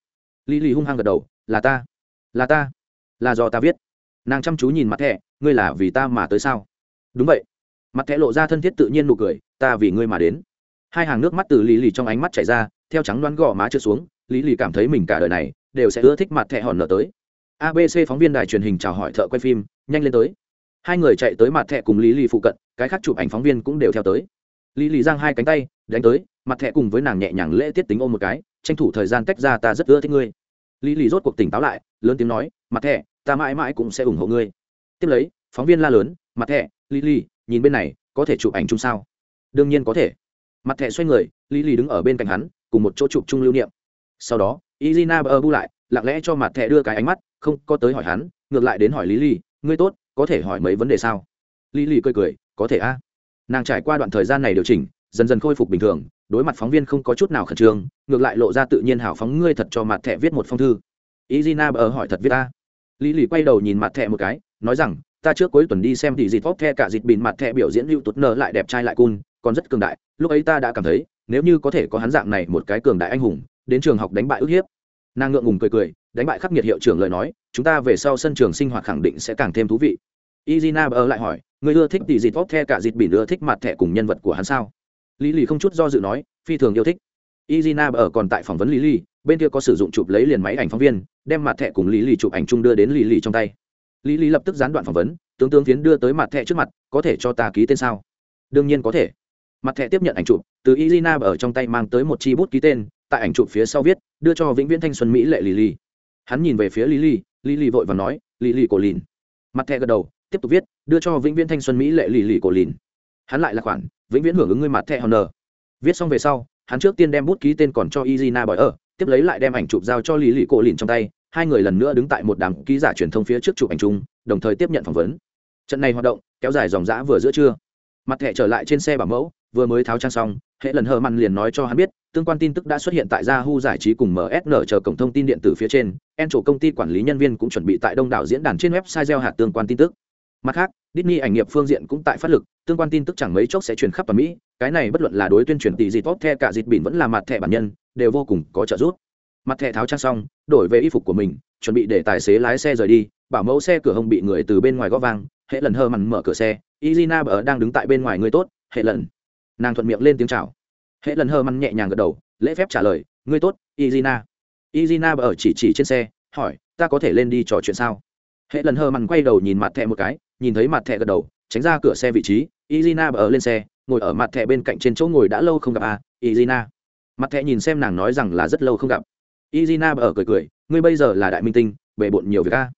S1: Lì lì hung hăng gật đầu, là ta. Là ta? Là do ta viết. Nàng chăm chú nhìn mặt thẹ ngươi là vì ta mà tới sao? Đúng vậy mặt thẻ lộ ra thân thiết tự nhiên nụ cười, ta vì ngươi mà đến. Hai hàng nước mắt từ lý lì trong ánh mắt chảy ra, theo trắng đoán gò má trượt xuống, lý lì cảm thấy mình cả đời này đều sẽ ưa thích mặt thẻ hòn nở tới. Abc phóng viên đài truyền hình chào hỏi thợ quay phim, nhanh lên tới. Hai người chạy tới mặt thẻ cùng lý lì phụ cận, cái khác chụp ảnh phóng viên cũng đều theo tới. Lý lì giang hai cánh tay, đánh tới, mặt thẻ cùng với nàng nhẹ nhàng lễ tiết tính ôm một cái, tranh thủ thời gian tách ra ta rất ưa thích ngươi. Lý lì rốt cuộc tỉnh táo lại, lớn tiếng nói, mặt thẻ, ta mãi mãi cũng sẽ ủng hộ ngươi. Tiếp lấy, phóng viên la lớn, mặt thẻ, lý lì nhìn bên này, có thể chụp ảnh chung sao? Đương nhiên có thể. Mặt thẻ xoay người, lý lì đứng ở bên cạnh hắn, cùng một chỗ chụp chung lưu niệm. Sau đó, izina bơ bu lại, lặng lẽ cho mặt thẻ đưa cái ánh mắt, không có tới hỏi hắn, ngược lại đến hỏi lý lì, ngươi tốt, có thể hỏi mấy vấn đề sao? Lý lì cười cười, có thể a. Nàng trải qua đoạn thời gian này điều chỉnh, dần dần khôi phục bình thường, đối mặt phóng viên không có chút nào khẩn trương, ngược lại lộ ra tự nhiên hào phóng ngươi thật cho mặt thẻ viết một phong thư. Izina bờ hỏi thật viết ta lý lì quay đầu nhìn mặt thẻ một cái, nói rằng ta trước cuối tuần đi xem thì dịt vóc the cả dịt bìn mặt Thẹ biểu diễn hữu tụt nơ lại đẹp trai lại cun còn rất cường đại. Lúc ấy ta đã cảm thấy, nếu như có thể có hắn dạng này một cái cường đại anh hùng, đến trường học đánh bại ức hiếp. Nàng ngượng ngùng cười cười, đánh bại khắc nghiệt hiệu trưởng lời nói, chúng ta về sau sân trường sinh hoạt khẳng định sẽ càng thêm thú vị. Izina bờ lại hỏi, người ưa thích thì dịt vóc the cả dịt bìn ưa thích mặt thẻ cùng nhân vật của hắn sao? Lý lì không chút do dự nói, phi thường yêu thích. Izina ở còn tại phỏng vấn lý lì, bên kia có sử dụng chụp lấy liền máy ảnh phóng viên, đem mặt thẻ cùng lý lì chụp ảnh chung đưa đến lý lì trong tay lý lý lập tức gián đoạn phỏng vấn, tướng tướng phiến đưa tới mặt thẻ trước mặt, có thể cho ta ký tên sao? Đương nhiên có thể. Mặt thẻ tiếp nhận ảnh chụp, từ izina ở trong tay mang tới một chi bút ký tên, tại ảnh chụp phía sau viết, đưa cho vĩnh viễn thanh xuân mỹ lệ lý lý. Hắn nhìn về phía lý lý lý lý vội và nói, lý lý cổ lìn. Mặt thẻ gật đầu, tiếp tục viết, đưa cho vĩnh viễn thanh xuân mỹ lệ lý lì cổ lìn. Hắn lại là khoản, vĩnh viễn hưởng ứng ngươi mặt thẻ honor. Viết xong về sau, hắn trước tiên đem bút ký tên còn cho izina bỏi ở, tiếp lấy lại đem ảnh chụp giao cho lý lì cổ lìn trong tay hai người lần nữa đứng tại một đám ký giả truyền thông phía trước chụp ảnh chung đồng thời tiếp nhận phỏng vấn trận này hoạt động kéo dài dòng dã vừa giữa trưa mặt thẻ trở lại trên xe bảo mẫu vừa mới tháo trang xong hệ lần hờ mặn liền nói cho hắn biết tương quan tin tức đã xuất hiện tại Yahoo giải trí cùng MSN chờ cổng thông tin điện tử phía trên, en chủ công ty quản lý nhân viên cũng chuẩn bị tại đông đảo diễn đàn trên website gieo hạt tương quan tin tức. Mặt khác, Disney ảnh nghiệp phương diện cũng tại phát lực, tương quan tin tức chẳng mấy chốc sẽ truyền khắp toàn Mỹ, cái này bất luận là đối tuyên truyền tỷ gì tốt the cả dịt bỉn vẫn là mặt thẻ bản nhân, đều vô cùng có trợ giúp. Mặt thẻ tháo trang xong, đổi về y phục của mình, chuẩn bị để tài xế lái xe rời đi, bảo mẫu xe cửa hông bị người từ bên ngoài gõ vang, hệ lần hơ mằn mở cửa xe, Izina bờ đang đứng tại bên ngoài người tốt, hệ lần. Nàng thuận miệng lên tiếng chào. Hệ lần hơ mằn nhẹ nhàng gật đầu, lễ phép trả lời, người tốt, Izina. Izina bờ chỉ chỉ trên xe, hỏi, ta có thể lên đi trò chuyện sao? Hệ lần hơ mằn quay đầu nhìn mặt thẻ một cái, nhìn thấy mặt thẻ gật đầu, tránh ra cửa xe vị trí, Izina bờ lên xe, ngồi ở mặt thẻ bên cạnh trên chỗ ngồi đã lâu không gặp à, Izina. Mặt thẻ nhìn xem nàng nói rằng là rất lâu không gặp. Izina ở cười cười, ngươi bây giờ là đại minh tinh, bề bộn nhiều việc a.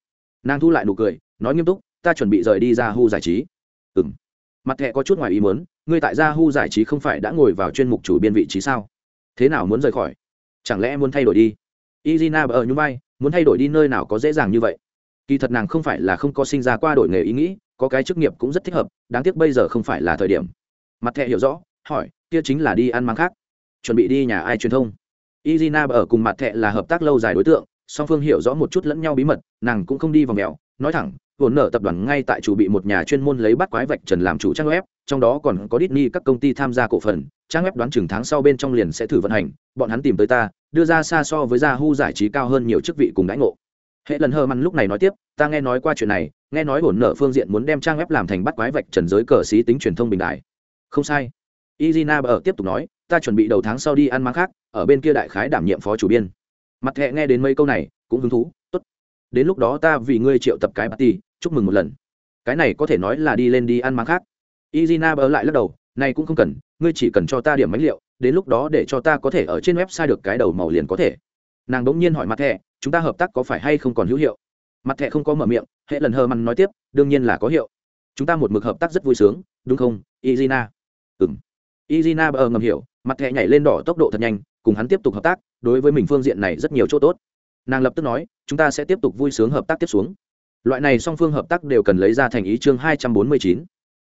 S1: Nàng thu lại nụ cười, nói nghiêm túc, ta chuẩn bị rời đi ra hu giải trí. Ừm. Mặt thẻ có chút ngoài ý muốn, ngươi tại ra hu giải trí không phải đã ngồi vào chuyên mục chủ biên vị trí sao? Thế nào muốn rời khỏi? Chẳng lẽ muốn thay đổi đi? Izina ở nhún vai, muốn thay đổi đi nơi nào có dễ dàng như vậy? Kỳ thật nàng không phải là không có sinh ra qua đổi nghề ý nghĩ, có cái chức nghiệp cũng rất thích hợp đáng tiếc bây giờ không phải là thời điểm mặt thẻ hiểu rõ hỏi kia chính là đi ăn mắng khác chuẩn bị đi nhà ai truyền thông izina ở cùng mặt thẻ là hợp tác lâu dài đối tượng, song phương hiểu rõ một chút lẫn nhau bí mật, nàng cũng không đi vào mèo nói thẳng vốn nở tập đoàn ngay tại chủ bị một nhà chuyên môn lấy bắt quái vạch trần làm chủ trang web, trong đó còn có Disney các công ty tham gia cổ phần. Trang web đoán chừng tháng sau bên trong liền sẽ thử vận hành. Bọn hắn tìm tới ta, đưa ra xa so với Yahoo giải trí cao hơn nhiều chức vị cùng đãi ngộ. Hệ lần hờ măn lúc này nói tiếp, ta nghe nói qua chuyện này, nghe nói bổn nợ phương diện muốn đem trang web làm thành bắt quái vạch trần giới cờ xí tính truyền thông bình đại. Không sai. Izina ở tiếp tục nói ta chuẩn bị đầu tháng sau đi ăn máng khác, ở bên kia đại khái đảm nhiệm phó chủ biên. Mặt thẹ nghe đến mấy câu này, cũng hứng thú, tốt. Đến lúc đó ta vì ngươi triệu tập cái party, chúc mừng một lần. Cái này có thể nói là đi lên đi ăn máng khác. Izina bơ lại lắc đầu, này cũng không cần, ngươi chỉ cần cho ta điểm mánh liệu, đến lúc đó để cho ta có thể ở trên website được cái đầu màu liền có thể. Nàng đống nhiên hỏi mặt thẹ chúng ta hợp tác có phải hay không còn hữu hiệu? Mặt thẹ không có mở miệng, hệ lần hờ mặn nói tiếp, đương nhiên là có hiệu. Chúng ta một mực hợp tác rất vui sướng, đúng không, izina? Ừ m izina bờ ngầm hiểu, mặt thẹ nhảy lên đỏ tốc độ thật nhanh, cùng hắn tiếp tục hợp tác, đối với mình phương diện này rất nhiều chỗ tốt. Nàng lập tức nói, chúng ta sẽ tiếp tục vui sướng hợp tác tiếp xuống. Loại này song phương hợp tác đều cần lấy ra thành ý chương hai trăm bốn mươi chín.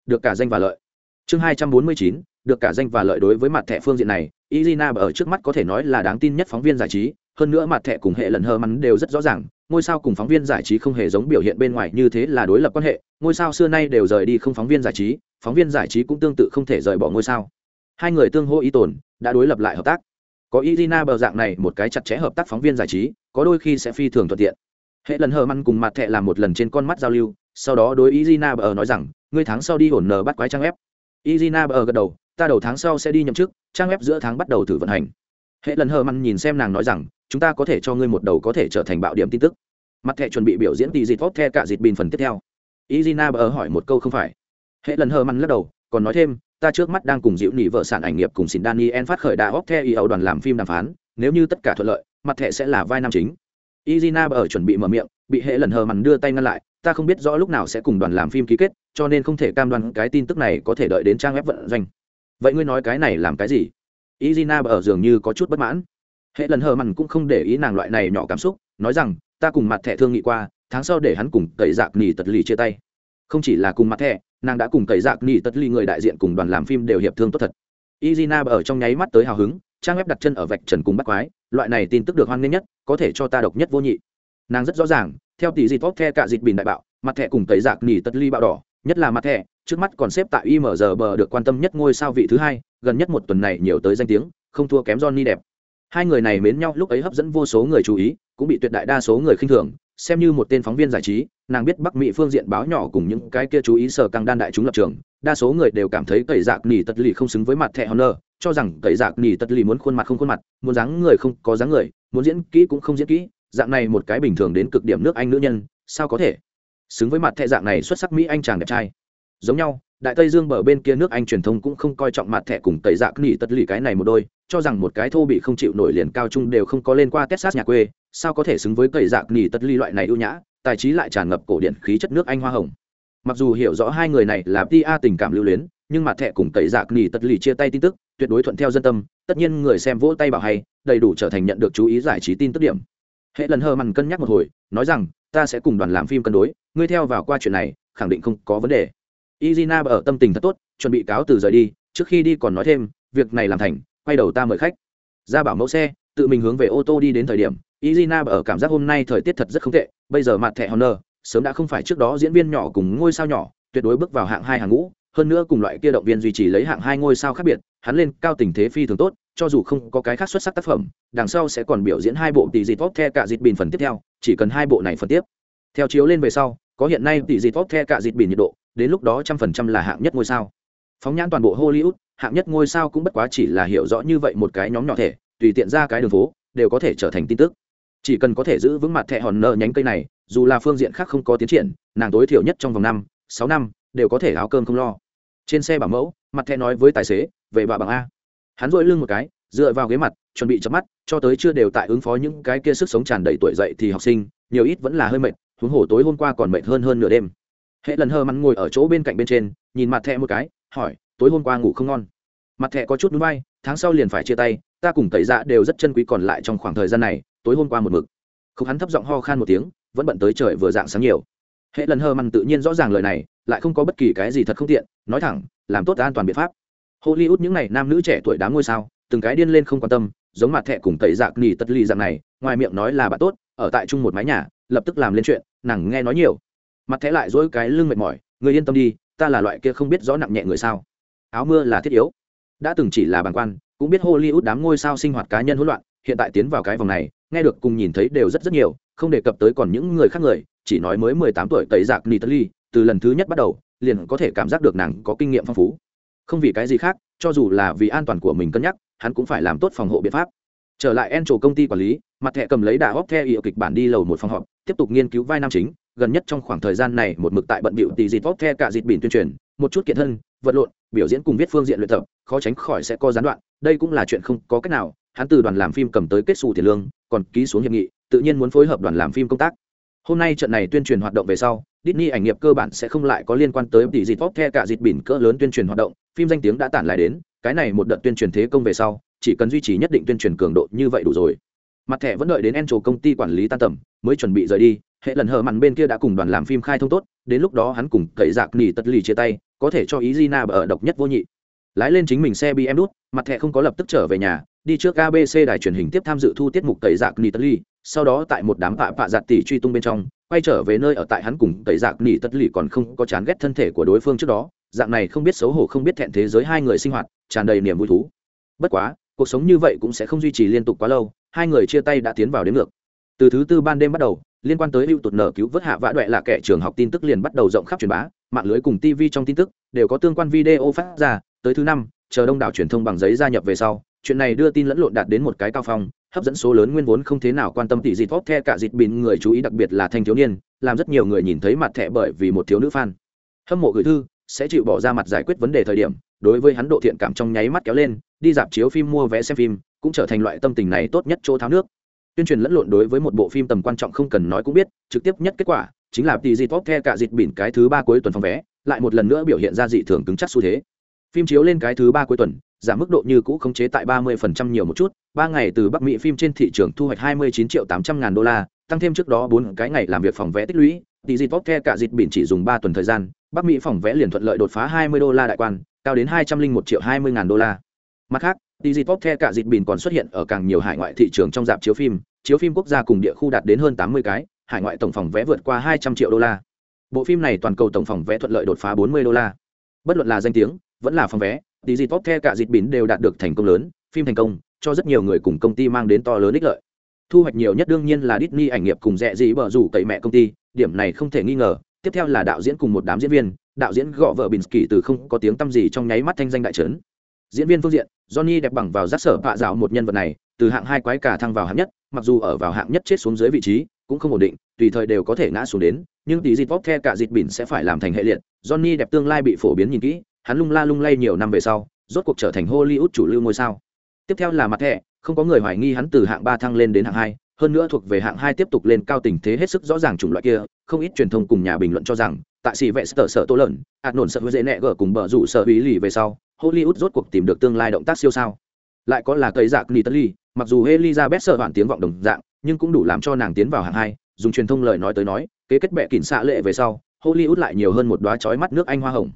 S1: Được cả danh và lợi. Chương hai trăm bốn mươi chín, được cả danh và lợi đối với mặt thẻ phương diện này, izina ở trước mắt có thể nói là đáng tin nhất phóng viên giải trí, hơn nữa mặt thẻ cùng hệ lần hờ mắn đều rất rõ ràng, ngôi sao cùng phóng viên giải trí không hề giống biểu hiện bên ngoài như thế là đối lập quan hệ, ngôi sao xưa nay đều rời đi không phóng viên giải trí, phóng viên giải trí cũng tương tự không thể rời bỏ ngôi sao hai người tương hỗ ý tồn, đã đối lập lại hợp tác. Có izina bờ dạng này một cái chặt chẽ hợp tác phóng viên giải trí, có đôi khi sẽ phi thường thuận tiện. Hệ lần hờ măn cùng mặt thẹ làm một lần trên con mắt giao lưu, sau đó đối izina bờ nói rằng, ngươi tháng sau đi hồn nờ bắt quái trang ép izina bờ gật đầu, ta đầu tháng sau sẽ đi nhậm chức, trang web giữa tháng bắt đầu thử vận hành. Hệ lần hờ măn nhìn xem nàng nói rằng, chúng ta có thể cho ngươi một đầu có thể trở thành bạo điểm tin tức. Mặt thẹ chuẩn bị biểu diễn tỷ dịt tốt the cả dịt bình phần tiếp theo. Izina bờ hỏi một câu không phải. Hệ lần hờ măn lắc đầu, còn nói thêm ta trước mắt đang cùng dịu nỉ vợ sản ảnh nghiệp cùng xin daniel phát khởi đà óc theo y ẩu đoàn làm phim đàm phán, nếu như tất cả thuận lợi, mặt thẻ sẽ là vai nam chính. Izina ở chuẩn bị mở miệng, bị hệ lần hờ mằn đưa tay ngăn lại, ta không biết rõ lúc nào sẽ cùng đoàn làm phim ký kết, cho nên không thể cam đoan cái tin tức này có thể đợi đến trang web vận doanh. Vậy ngươi nói cái này làm cái gì? Izina ở dường như có chút bất mãn. Hệ lần hờ mằn cũng không để ý nàng loại này nhỏ cảm xúc, nói rằng, ta cùng mặt thẻ thương nghị qua, tháng sau để hắn cùng cậy dạc nỉ tật lì chia tay. Không chỉ là cùng mặt thẻ nàng đã cùng cậy dạc nỉ tất ly người đại diện cùng đoàn làm phim đều hiệp thương tốt thật. Izina ở trong nháy mắt tới hào hứng, trang web đặt chân ở vạch trần cùng bắt quái, loại này tin tức được hoan nghênh nhất, có thể cho ta độc nhất vô nhị. Nàng rất rõ ràng, theo tỷ dịp tốt the cả dịp bình đại bạo, mặt thẻ cùng tẩy dạc nỉ tất ly bạo đỏ, nhất là mặt thẻ, trước mắt còn xếp tại imr bờ được quan tâm nhất ngôi sao vị thứ hai, gần nhất một tuần này nhiều tới danh tiếng, không thua kém johnny đẹp. Hai người này mến nhau, lúc ấy hấp dẫn vô số người chú ý, cũng bị tuyệt đại đa số người khinh thường xem như một tên phóng viên giải trí, nàng biết bắc mỹ phương diện báo nhỏ cùng những cái kia chú ý sở căng đan đại chúng lập trường, đa số người đều cảm thấy cậy dạc nỉ tật lì không xứng với mặt thẻ honor, cho rằng cậy dạc nỉ tật lì muốn khuôn mặt không khuôn mặt, muốn dáng người không có dáng người, muốn diễn kỹ cũng không diễn kỹ, dạng này một cái bình thường đến cực điểm nước anh nữ nhân, sao có thể? Xứng với mặt thẻ dạng này xuất sắc mỹ anh chàng đẹp trai. Giống nhau, đại tây dương bờ bên kia nước anh truyền thông cũng không coi trọng mặt thẻ cùng tẩy dạc nỉ tật lì cái này một đôi, cho rằng một cái thô bị không chịu nổi liền cao trung đều không có lên qua texas nhà quê sao có thể xứng với tẩy dạc nỉ tất ly loại này ưu nhã, tài trí lại tràn ngập cổ điện khí chất nước anh hoa hồng. Mặc dù hiểu rõ hai người này là pa tình cảm lưu luyến, nhưng mặt thẻ cùng tẩy dạc nỉ tất lì chia tay tin tức, tuyệt đối thuận theo dân tâm, tất nhiên người xem vỗ tay bảo hay, đầy đủ trở thành nhận được chú ý giải trí tin tức điểm. Hệ lần hờ mằn cân nhắc một hồi, nói rằng, ta sẽ cùng đoàn làm phim cân đối, ngươi theo vào qua chuyện này, khẳng định không có vấn đề. Izina ở tâm tình thật tốt, chuẩn bị cáo từ rời đi, trước khi đi còn nói thêm, việc này làm thành, quay đầu ta mời khách. Ra bảo mẫu xe, tự mình hướng về ô tô đi đến thời điểm izina ở cảm giác hôm nay thời tiết thật rất không tệ, bây giờ mặt thẻ honor, sớm đã không phải trước đó diễn viên nhỏ cùng ngôi sao nhỏ, tuyệt đối bước vào hạng hai hàng ngũ, hơn nữa cùng loại kia động viên duy trì lấy hạng hai ngôi sao khác biệt, hắn lên cao tình thế phi thường tốt, cho dù không có cái khác xuất sắc tác phẩm, đằng sau sẽ còn biểu diễn hai bộ tỷ dị tốt the cả dịt bình phần tiếp theo, chỉ cần hai bộ này phần tiếp. Theo chiếu lên về sau, có hiện nay tỷ dị tốt the cả dịt bình nhiệt độ, đến lúc đó trăm phần trăm là hạng nhất ngôi sao. Phóng nhãn toàn bộ hollywood, hạng nhất ngôi sao cũng bất quá chỉ là hiểu rõ như vậy một cái nhóm nhỏ thể, tùy tiện ra cái đường phố, đều có thể trở thành tin tức chỉ cần có thể giữ vững mặt thẻ hòn nợ nhánh cây này, dù là phương diện khác không có tiến triển, nàng tối thiểu nhất trong vòng năm, sáu năm, đều có thể áo cơm không lo. Trên xe bảo mẫu, mặt thẻ nói với tài xế, về bà bằng a. Hắn dội lưng một cái, dựa vào ghế mặt, chuẩn bị chớp mắt, cho tới chưa đều tại ứng phó những cái kia sức sống tràn đầy tuổi dậy thì học sinh, nhiều ít vẫn là hơi mệt, huống hồ tối hôm qua còn mệt hơn hơn nửa đêm. Hệ lần hơ mắn ngồi ở chỗ bên cạnh bên trên, nhìn mặt thẹ một cái, hỏi, tối hôm qua ngủ không ngon? Mặt thẹ có chút núi bay, tháng sau liền phải chia tay ta cùng tẩy dạ đều rất chân quý còn lại trong khoảng thời gian này, tối hôm qua một mực. Không hắn thấp giọng ho khan một tiếng, vẫn bận tới trời vừa dạng sáng nhiều. Hệ lần hơ mắn tự nhiên rõ ràng lời này, lại không có bất kỳ cái gì thật không tiện, nói thẳng, làm tốt an toàn biện pháp. Hollywood những ngày nam nữ trẻ tuổi đám ngôi sao, từng cái điên lên không quan tâm, giống mặt thẹ cùng tẩy dạc nỉ tất ly dạng này, ngoài miệng nói là bạn tốt, ở tại chung một mái nhà, lập tức làm lên chuyện, nàng nghe nói nhiều. Mặt thẹ lại dỗi cái lưng mệt mỏi, người yên tâm đi, ta là loại kia không biết rõ nặng nhẹ người sao. Áo mưa là thiết yếu. Đã từng chỉ là bàn quan cũng biết hollywood đám ngôi sao sinh hoạt cá nhân hỗn loạn, hiện tại tiến vào cái vòng này, nghe được cùng nhìn thấy đều rất rất nhiều, không đề cập tới còn những người khác người, chỉ nói mới mười tám tuổi tẩy giặc Nitali, từ lần thứ nhất bắt đầu, liền có thể cảm giác được nàng có kinh nghiệm phong phú. Không vì cái gì khác, cho dù là vì an toàn của mình cân nhắc, hắn cũng phải làm tốt phòng hộ biện pháp. Trở lại en trổ công ty quản lý, mặt thẻ cầm lấy đà hóc theo hiệu kịch bản đi lầu một phòng họp, tiếp tục nghiên cứu vai nam chính, gần nhất trong khoảng thời gian này một mực tại bận bịu tỷ dịt vóc the cả dịt bỉn tuyên truyền, một chút kiện thân, vật lộn, biểu diễn cùng viết phương diện luyện tập, khó tránh khỏi sẽ có gián đoạn đây cũng là chuyện không có cách nào, hắn từ đoàn làm phim cầm tới kết xù tiền lương, còn ký xuống hiệp nghị, tự nhiên muốn phối hợp đoàn làm phim công tác. Hôm nay trận này tuyên truyền hoạt động về sau, Disney ảnh nghiệp cơ bản sẽ không lại có liên quan tới tỷ dịt vóc the cả dịt bỉn cỡ lớn tuyên truyền hoạt động, phim danh tiếng đã tản lại đến, cái này một đợt tuyên truyền thế công về sau, chỉ cần duy trì nhất định tuyên truyền cường độ như vậy đủ rồi. Mặt thẻ vẫn đợi đến en công ty quản lý tan tầm, mới chuẩn bị rời đi, hệ lần hờ mặn bên kia đã cùng đoàn làm phim khai thông tốt, đến lúc đó hắn cùng cậy dạc nỉ tất lì chia tay, có thể cho ý gina ở độc nhất vô nhị lái lên chính mình xe bm đút, mặt thẻ không có lập tức trở về nhà, đi trước abc đài truyền hình tiếp tham dự thu tiết mục tẩy dạc nỉ tất lì, sau đó tại một đám tạ pạ giặt tỉ truy tung bên trong, quay trở về nơi ở tại hắn cùng tẩy dạc nỉ tất lì còn không có chán ghét thân thể của đối phương trước đó, dạng này không biết xấu hổ không biết thẹn thế giới hai người sinh hoạt, tràn đầy niềm vui thú. Bất quá, cuộc sống như vậy cũng sẽ không duy trì liên tục quá lâu, hai người chia tay đã tiến vào đến ngược. Từ thứ tư ban đêm bắt đầu, liên quan tới hữu tụt nở cứu vớt hạ vã đoẹ là kẻ trường học tin tức liền bắt đầu rộng khắp truyền bá, mạng lưới cùng tv trong tin tức đều có tương quan video phát ra tới thứ năm, chờ đông đảo truyền thông bằng giấy gia nhập về sau, chuyện này đưa tin lẫn lộn đạt đến một cái cao phong, hấp dẫn số lớn nguyên vốn không thế nào quan tâm tỷ dịt vóc the cả dịt bịn người chú ý đặc biệt là thanh thiếu niên, làm rất nhiều người nhìn thấy mặt thẻ bởi vì một thiếu nữ fan. Hâm mộ gửi thư, sẽ chịu bỏ ra mặt giải quyết vấn đề thời điểm, đối với hắn độ thiện cảm trong nháy mắt kéo lên, đi dạp chiếu phim mua vé xem phim, cũng trở thành loại tâm tình này tốt nhất chỗ tháo nước. Tuyên truyền lẫn lộn đối với một bộ phim tầm quan trọng không cần nói cũng biết, trực tiếp nhất kết quả, chính là tỷ dịt vóc the cả dịt bỉn cái thứ ba cuối tuần phòng vé, lại một lần nữa biểu hiện ra dị thường cứng chắc xu thế phim chiếu lên cái thứ ba cuối tuần, giảm mức độ như cũ khống chế tại ba mươi phần trăm nhiều một chút, ba ngày từ bắc mỹ phim trên thị trường thu hoạch hai mươi chín triệu tám trăm ngàn đô la, tăng thêm trước đó bốn cái ngày làm việc phòng vé tích lũy tỷ dịt tốt the cả dịt biển chỉ dùng ba tuần thời gian, bắc mỹ phòng vé liền thuận lợi đột phá hai mươi đô la đại quan, cao đến hai trăm linh một triệu hai mươi ngàn đô la. Mặt khác digipop the cả dịp biển còn xuất hiện ở càng nhiều hải ngoại thị trường trong dạp chiếu phim chiếu phim quốc gia cùng địa khu đạt đến hơn tám mươi cái, hải ngoại tổng phòng vé vượt qua hai trăm triệu đô la. Bộ phim này toàn cầu tổng phòng vé thuận lợi đột phá bốn mươi đô la. Bất luận là danh tiếng vẫn là phòng vé digipop the cả dịp bìn đều đạt được thành công lớn, phim thành công, cho rất nhiều người cùng công ty mang đến to lớn ích lợi. Thu hoạch nhiều nhất đương nhiên là Disney ảnh nghiệp cùng rẻ gì bở rủ cậy mẹ công ty, điểm này không thể nghi ngờ, tiếp theo là đạo diễn cùng một đám diễn viên, đạo diễn gọ vợ bình kỳ từ không có tiếng tăm gì trong nháy mắt thanh danh đại trấn. Diễn viên phương diện, johnny đẹp bằng vào giác sở bạ dạo một nhân vật này, từ hạng hai quái cả thăng vào hạng nhất, mặc dù ở vào hạng nhất chết xuống dưới vị trí, cũng không ổn định, tùy thời đều có thể ngã xuống đến, nhưng tỷ dịp vóc the cả dịp bỉn sẽ phải làm thành hệ liệt, johnny đẹp tương lai bị phổ biến nhìn kỹ hắn lung la lung lay nhiều năm về sau, rốt cuộc trở thành hollywood chủ lưu ngôi sao. Tiếp theo là mặt thẻ không có người hoài nghi hắn từ hạng ba thăng lên đến hạng hai, hơn nữa thuộc về hạng hai tiếp tục lên cao tình thế hết sức rõ ràng chủng loại kia, không ít truyền thông cùng nhà bình luận cho rằng, tại xì vệ sở sở tô lợn ạt nổn sợ với dễ nẹ gở cùng bờ rủ sợ ý lì về sau, hollywood rốt cuộc tìm được tương lai động tác siêu sao. Lại có là cây dạng nitali, mặc dù elizabeth sợ bản tiếng vọng đồng dạng, nhưng cũng đủ làm cho nàng tiến vào hạng hai, dùng truyền thông lời nói tới nói, kế kết bệ kỉnh xạ lệ về sau, hollywood lại nhiều hơn một đoá chói mắt nước anh hoa hồng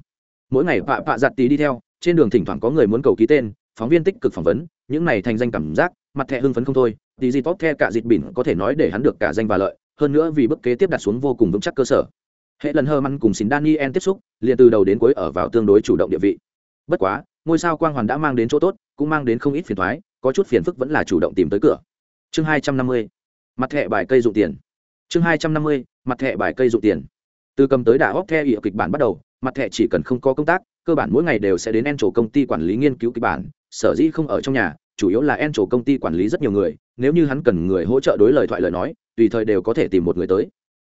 S1: mỗi ngày pạ pạ giặt tí đi theo, trên đường thỉnh thoảng có người muốn cầu ký tên, phóng viên tích cực phỏng vấn, những này thành danh cảm giác, mặt thẻ hưng phấn không thôi, tí gì tốt the cả dịt bỉn có thể nói để hắn được cả danh và lợi, hơn nữa vì bước kế tiếp đặt xuống vô cùng vững chắc cơ sở. Hệ lần hơ măn cùng xin daniel tiếp xúc, liền từ đầu đến cuối ở vào tương đối chủ động địa vị. Bất quá, ngôi sao quang hoàn đã mang đến chỗ tốt, cũng mang đến không ít phiền thoái có chút phiền phức vẫn là chủ động tìm tới cửa. Chương hai trăm năm mươi, mặt thẻ bài cây dụng tiền. Chương hai trăm năm mươi, mặt thẻ bài cây dụng tiền. Từ cầm tới đà hóc theo ỉa kịch bản bắt đầu mặt thẻ chỉ cần không có công tác, cơ bản mỗi ngày đều sẽ đến en trổ công ty quản lý nghiên cứu kịch bản. Sở dĩ không ở trong nhà, chủ yếu là en trổ công ty quản lý rất nhiều người, nếu như hắn cần người hỗ trợ đối lời thoại lời nói, tùy thời đều có thể tìm một người tới.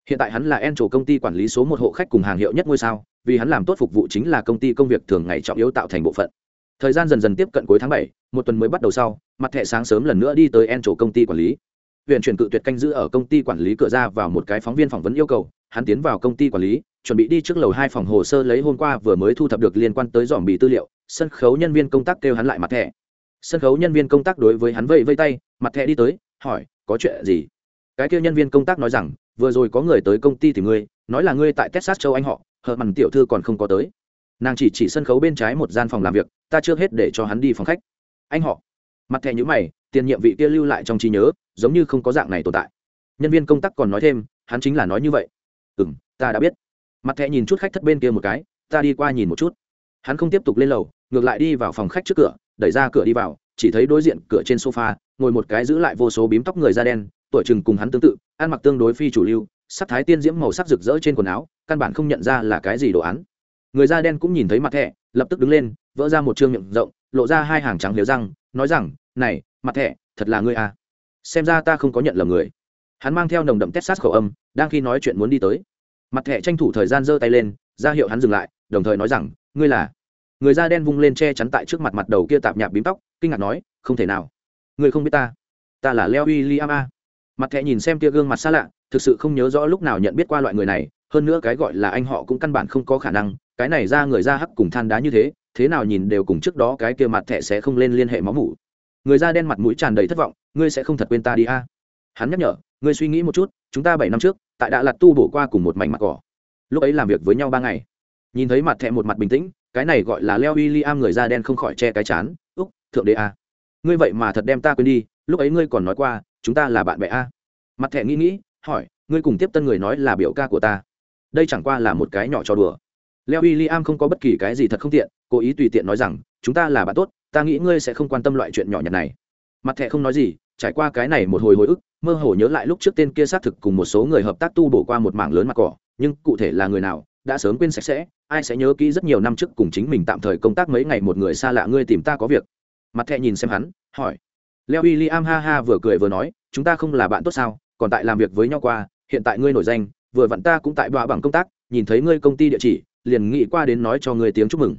S1: Hiện tại hắn là en trổ công ty quản lý số một hộ khách cùng hàng hiệu nhất ngôi sao, vì hắn làm tốt phục vụ chính là công ty công việc thường ngày trọng yếu tạo thành bộ phận. Thời gian dần dần tiếp cận cuối tháng bảy, một tuần mới bắt đầu sau, mặt thẻ sáng sớm lần nữa đi tới en trổ công ty quản lý. Viện chuyển cự tuyệt canh giữ ở công ty quản lý cửa ra vào một cái phóng viên phỏng vấn yêu cầu hắn tiến vào công ty quản lý, chuẩn bị đi trước lầu hai phòng hồ sơ lấy hôm qua vừa mới thu thập được liên quan tới dòm bị tư liệu, sân khấu nhân viên công tác kêu hắn lại mặt thẻ. Sân khấu nhân viên công tác đối với hắn vây vây tay, mặt thẻ đi tới, hỏi, có chuyện gì? Cái kêu nhân viên công tác nói rằng, vừa rồi có người tới công ty tìm ngươi, nói là ngươi tại texas châu anh họ, hờ mằn tiểu thư còn không có tới. Nàng chỉ chỉ sân khấu bên trái một gian phòng làm việc, ta chưa hết để cho hắn đi phòng khách. Anh họ? Mặt thẻ nhữ mày, tiền nhiệm vị kia lưu lại trong trí nhớ, giống như không có dạng này tồn tại. Nhân viên công tác còn nói thêm, hắn chính là nói như vậy ừ m ta đã biết. Mặt thẻ nhìn chút khách thất bên kia một cái, ta đi qua nhìn một chút. Hắn không tiếp tục lên lầu, ngược lại đi vào phòng khách trước cửa, đẩy ra cửa đi vào, chỉ thấy đối diện cửa trên sofa, ngồi một cái giữ lại vô số bím tóc người da đen, tuổi chừng cùng hắn tương tự, ăn mặc tương đối phi chủ lưu, sắc thái tiên diễm màu sắc rực rỡ trên quần áo, căn bản không nhận ra là cái gì đồ án. Người da đen cũng nhìn thấy mặt thẻ, lập tức đứng lên, vỡ ra một chương miệng rộng, lộ ra hai hàng trắng liều răng, nói rằng, này, mặt thẻ, thật là ngươi à. Xem ra ta không có nhận lầm người hắn mang theo nồng đậm tét sát khẩu âm, đang khi nói chuyện muốn đi tới. Mặt thẻ tranh thủ thời gian giơ tay lên, ra hiệu hắn dừng lại, đồng thời nói rằng, ngươi là? Người da đen vung lên che chắn tại trước mặt mặt đầu kia tạp nhạp bím tóc, kinh ngạc nói, không thể nào. Ngươi không biết ta. Ta là leo uy i am a. Mặt thẻ nhìn xem kia gương mặt xa lạ, thực sự không nhớ rõ lúc nào nhận biết qua loại người này, hơn nữa cái gọi là anh họ cũng căn bản không có khả năng, cái này ra người da hắc cùng than đá như thế thế nào nhìn đều cùng trước đó cái kia mặt thẻ sẽ không lên liên hệ máu mủ. Người da đen mặt mũi tràn đầy thất vọng, ngươi sẽ không thật quên ta đi a. Hắn nhắc nhở ngươi suy nghĩ một chút, chúng ta bảy năm trước, tại đà lạt tu bổ qua cùng một mảnh mặt cỏ. Lúc ấy làm việc với nhau ba ngày. Nhìn thấy mặt thẹ một mặt bình tĩnh, cái này gọi là leo w i am người da đen không khỏi che cái chán. Úc, thượng đế a. Ngươi vậy mà thật đem ta quên đi, lúc ấy ngươi còn nói qua, chúng ta là bạn bè a. Mặt thẹ nghĩ nghĩ, hỏi, ngươi cùng tiếp tân người nói là biểu ca của ta. Đây chẳng qua là một cái nhỏ trò đùa. Leo w i am không có bất kỳ cái gì thật không tiện, cố ý tùy tiện nói rằng, chúng ta là bạn tốt, ta nghĩ ngươi sẽ không quan tâm loại chuyện nhỏ nhặt này. Mặt thẹ không nói gì trải qua cái này một hồi hồi ức, mơ hồ nhớ lại lúc trước tên kia xác thực cùng một số người hợp tác tu bổ qua một mảng lớn mặt cỏ, nhưng cụ thể là người nào, đã sớm quên sạch sẽ, ai sẽ nhớ kỹ rất nhiều năm trước cùng chính mình tạm thời công tác mấy ngày một người xa lạ ngươi tìm ta có việc. Mặt thẹ nhìn xem hắn, hỏi. Leo w i l l i am ha ha vừa cười vừa nói, chúng ta không là bạn tốt sao, còn tại làm việc với nhau qua, hiện tại ngươi nổi danh, vừa vặn ta cũng tại đọa bằng công tác, nhìn thấy ngươi công ty địa chỉ, liền nghĩ qua đến nói cho ngươi tiếng chúc mừng.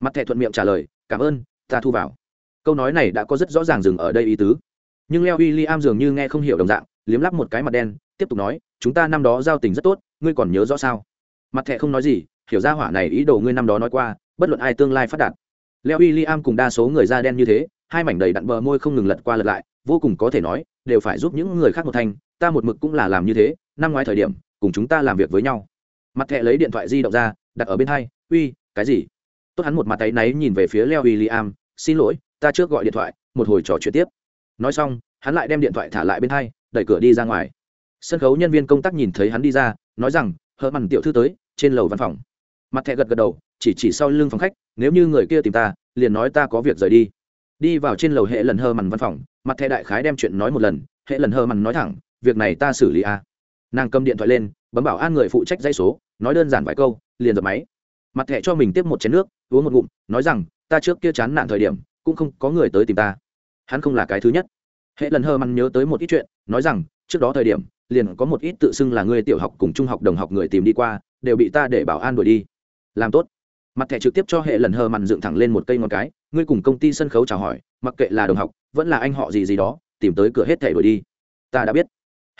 S1: Mặt thẹ thuận miệng trả lời, cảm ơn, ta thu vào. Câu nói này đã có rất rõ ràng dừng ở đây ý tứ nhưng leo w i l l i am dường như nghe không hiểu đồng dạng, liếm lắp một cái mặt đen, tiếp tục nói, chúng ta năm đó giao tình rất tốt, ngươi còn nhớ rõ sao? Mặt thẹ không nói gì, hiểu ra hỏa này ý đồ ngươi năm đó nói qua, bất luận ai tương lai phát đạt. Leo w i l l i am cùng đa số người da đen như thế, hai mảnh đầy đặn bờ môi không ngừng lật qua lật lại, vô cùng có thể nói, đều phải giúp những người khác một thành, ta một mực cũng là làm như thế, năm ngoái thời điểm, cùng chúng ta làm việc với nhau. Mặt thẹ lấy điện thoại di động ra, đặt ở bên hai, uy, cái gì? Tốt hắn một mặt tay náy nhìn về phía leo uy i am xin lỗi, ta trước gọi điện thoại, một hồi trò chuyện tiếp nói xong, hắn lại đem điện thoại thả lại bên hai, đẩy cửa đi ra ngoài. Sân khấu nhân viên công tác nhìn thấy hắn đi ra, nói rằng hờ mằn tiểu thư tới, trên lầu văn phòng. Mặt thẹ gật gật đầu, chỉ chỉ sau lưng phòng khách, nếu như người kia tìm ta, liền nói ta có việc rời đi. Đi vào trên lầu hệ lần hơ mằn văn phòng, mặt thẹ đại khái đem chuyện nói một lần, hệ lần hơ mằn nói thẳng, việc này ta xử lý a. À. nàng cầm điện thoại lên, bấm bảo an người phụ trách dây số, nói đơn giản vài câu, liền dập máy. Mặt thẹ cho mình tiếp một chén nước, uống một ngụm, nói rằng, ta trước kia chán nản thời điểm, cũng không có người tới tìm ta hắn không là cái thứ nhất. Hệ lần hơ mằn nhớ tới một ít chuyện, nói rằng, trước đó thời điểm, liền có một ít tự xưng là người tiểu học cùng trung học đồng học người tìm đi qua, đều bị ta để bảo an đuổi đi. Làm tốt. Mặt thẻ trực tiếp cho hệ lần hơ mặn dựng thẳng lên một cây ngón cái, ngươi cùng công ty sân khấu chào hỏi, mặc kệ là đồng học, vẫn là anh họ gì gì đó, tìm tới cửa hết thẻ đuổi đi. Ta đã biết.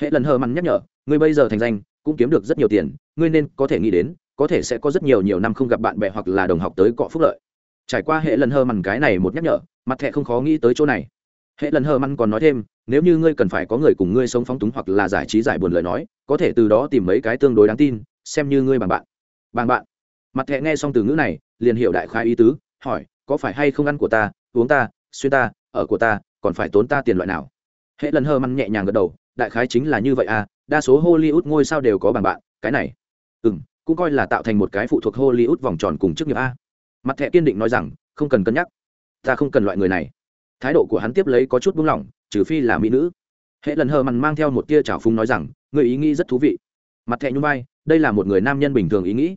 S1: Hệ lần hơ mặn nhắc nhở, ngươi bây giờ thành danh, cũng kiếm được rất nhiều tiền, ngươi nên có thể nghĩ đến, có thể sẽ có rất nhiều nhiều năm không gặp bạn bè hoặc là đồng học tới cọ phúc lợi. Trải qua hệ lần hơ mằn cái này một nhắc nhở, mặt thẻ không khó nghĩ tới chỗ này hệ lần hờ măn còn nói thêm, nếu như ngươi cần phải có người cùng ngươi sống phóng túng hoặc là giải trí giải buồn lời nói, có thể từ đó tìm mấy cái tương đối đáng tin, xem như ngươi bằng bạn. Bằng bạn? Mặt thẹ nghe xong từ ngữ này, liền hiểu đại khái ý tứ, hỏi, có phải hay không ăn của ta, uống ta, xuyên ta, ở của ta, còn phải tốn ta tiền loại nào? Hệ lần hờ măn nhẹ nhàng gật đầu, đại khái chính là như vậy à đa số hollywood ngôi sao đều có bằng bạn, cái này. Ừ m cũng coi là tạo thành một cái phụ thuộc hollywood vòng tròn cùng chức nghiệp a. Mặt thẹ kiên định nói rằng, không cần cân nhắc, ta không cần loại người này thái độ của hắn tiếp lấy có chút buông lỏng, trừ phi là mỹ nữ. Hệ lần hờ mằn mang theo một tia trào phúng nói rằng, người ý nghĩ rất thú vị. Mặt thẹ nhung vai, đây là một người nam nhân bình thường ý nghĩ.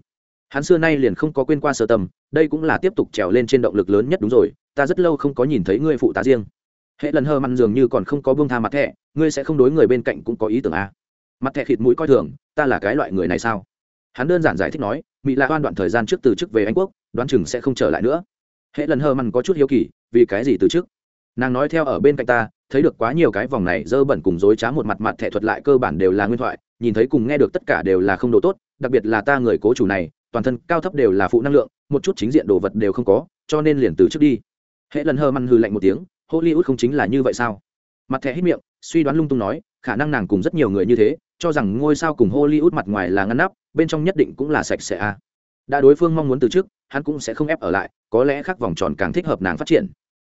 S1: Hắn xưa nay liền không có quên qua sơ tâm, đây cũng là tiếp tục trèo lên trên động lực lớn nhất đúng rồi, ta rất lâu không có nhìn thấy ngươi phụ tá riêng. Hệ lần hờ mằn dường như còn không có buông tha mặt thẹ, ngươi sẽ không đối người bên cạnh cũng có ý tưởng à. mặt thẹ khịt mũi coi thường, ta là cái loại người này sao? Hắn đơn giản giải thích nói mỹ lạ oan đoạn thời gian trước từ chức về anh quốc, đoán chừng sẽ không trở lại nữa. Hệ lần hờ mằn có chút hiếu kỳ, vì cái gì từ chức? Nàng nói theo ở bên cạnh ta, thấy được quá nhiều cái vòng này, dơ bẩn cùng dối trá một mặt mặt thẻ thuật lại cơ bản đều là nguyên thoại, nhìn thấy cùng nghe được tất cả đều là không đồ tốt, đặc biệt là ta người cố chủ này, toàn thân cao thấp đều là phụ năng lượng, một chút chính diện đồ vật đều không có, cho nên liền từ trước đi. Hệ lần hơ măn hư lạnh một tiếng, hollywood không chính là như vậy sao? Mặt thẻ hít miệng, suy đoán lung tung nói, khả năng nàng cùng rất nhiều người như thế, cho rằng ngôi sao cùng hollywood mặt ngoài là ngăn nắp, bên trong nhất định cũng là sạch sẽ a đã đối phương mong muốn từ trước, hắn cũng sẽ không ép ở lại, có lẽ khác vòng tròn càng thích hợp nàng phát triển.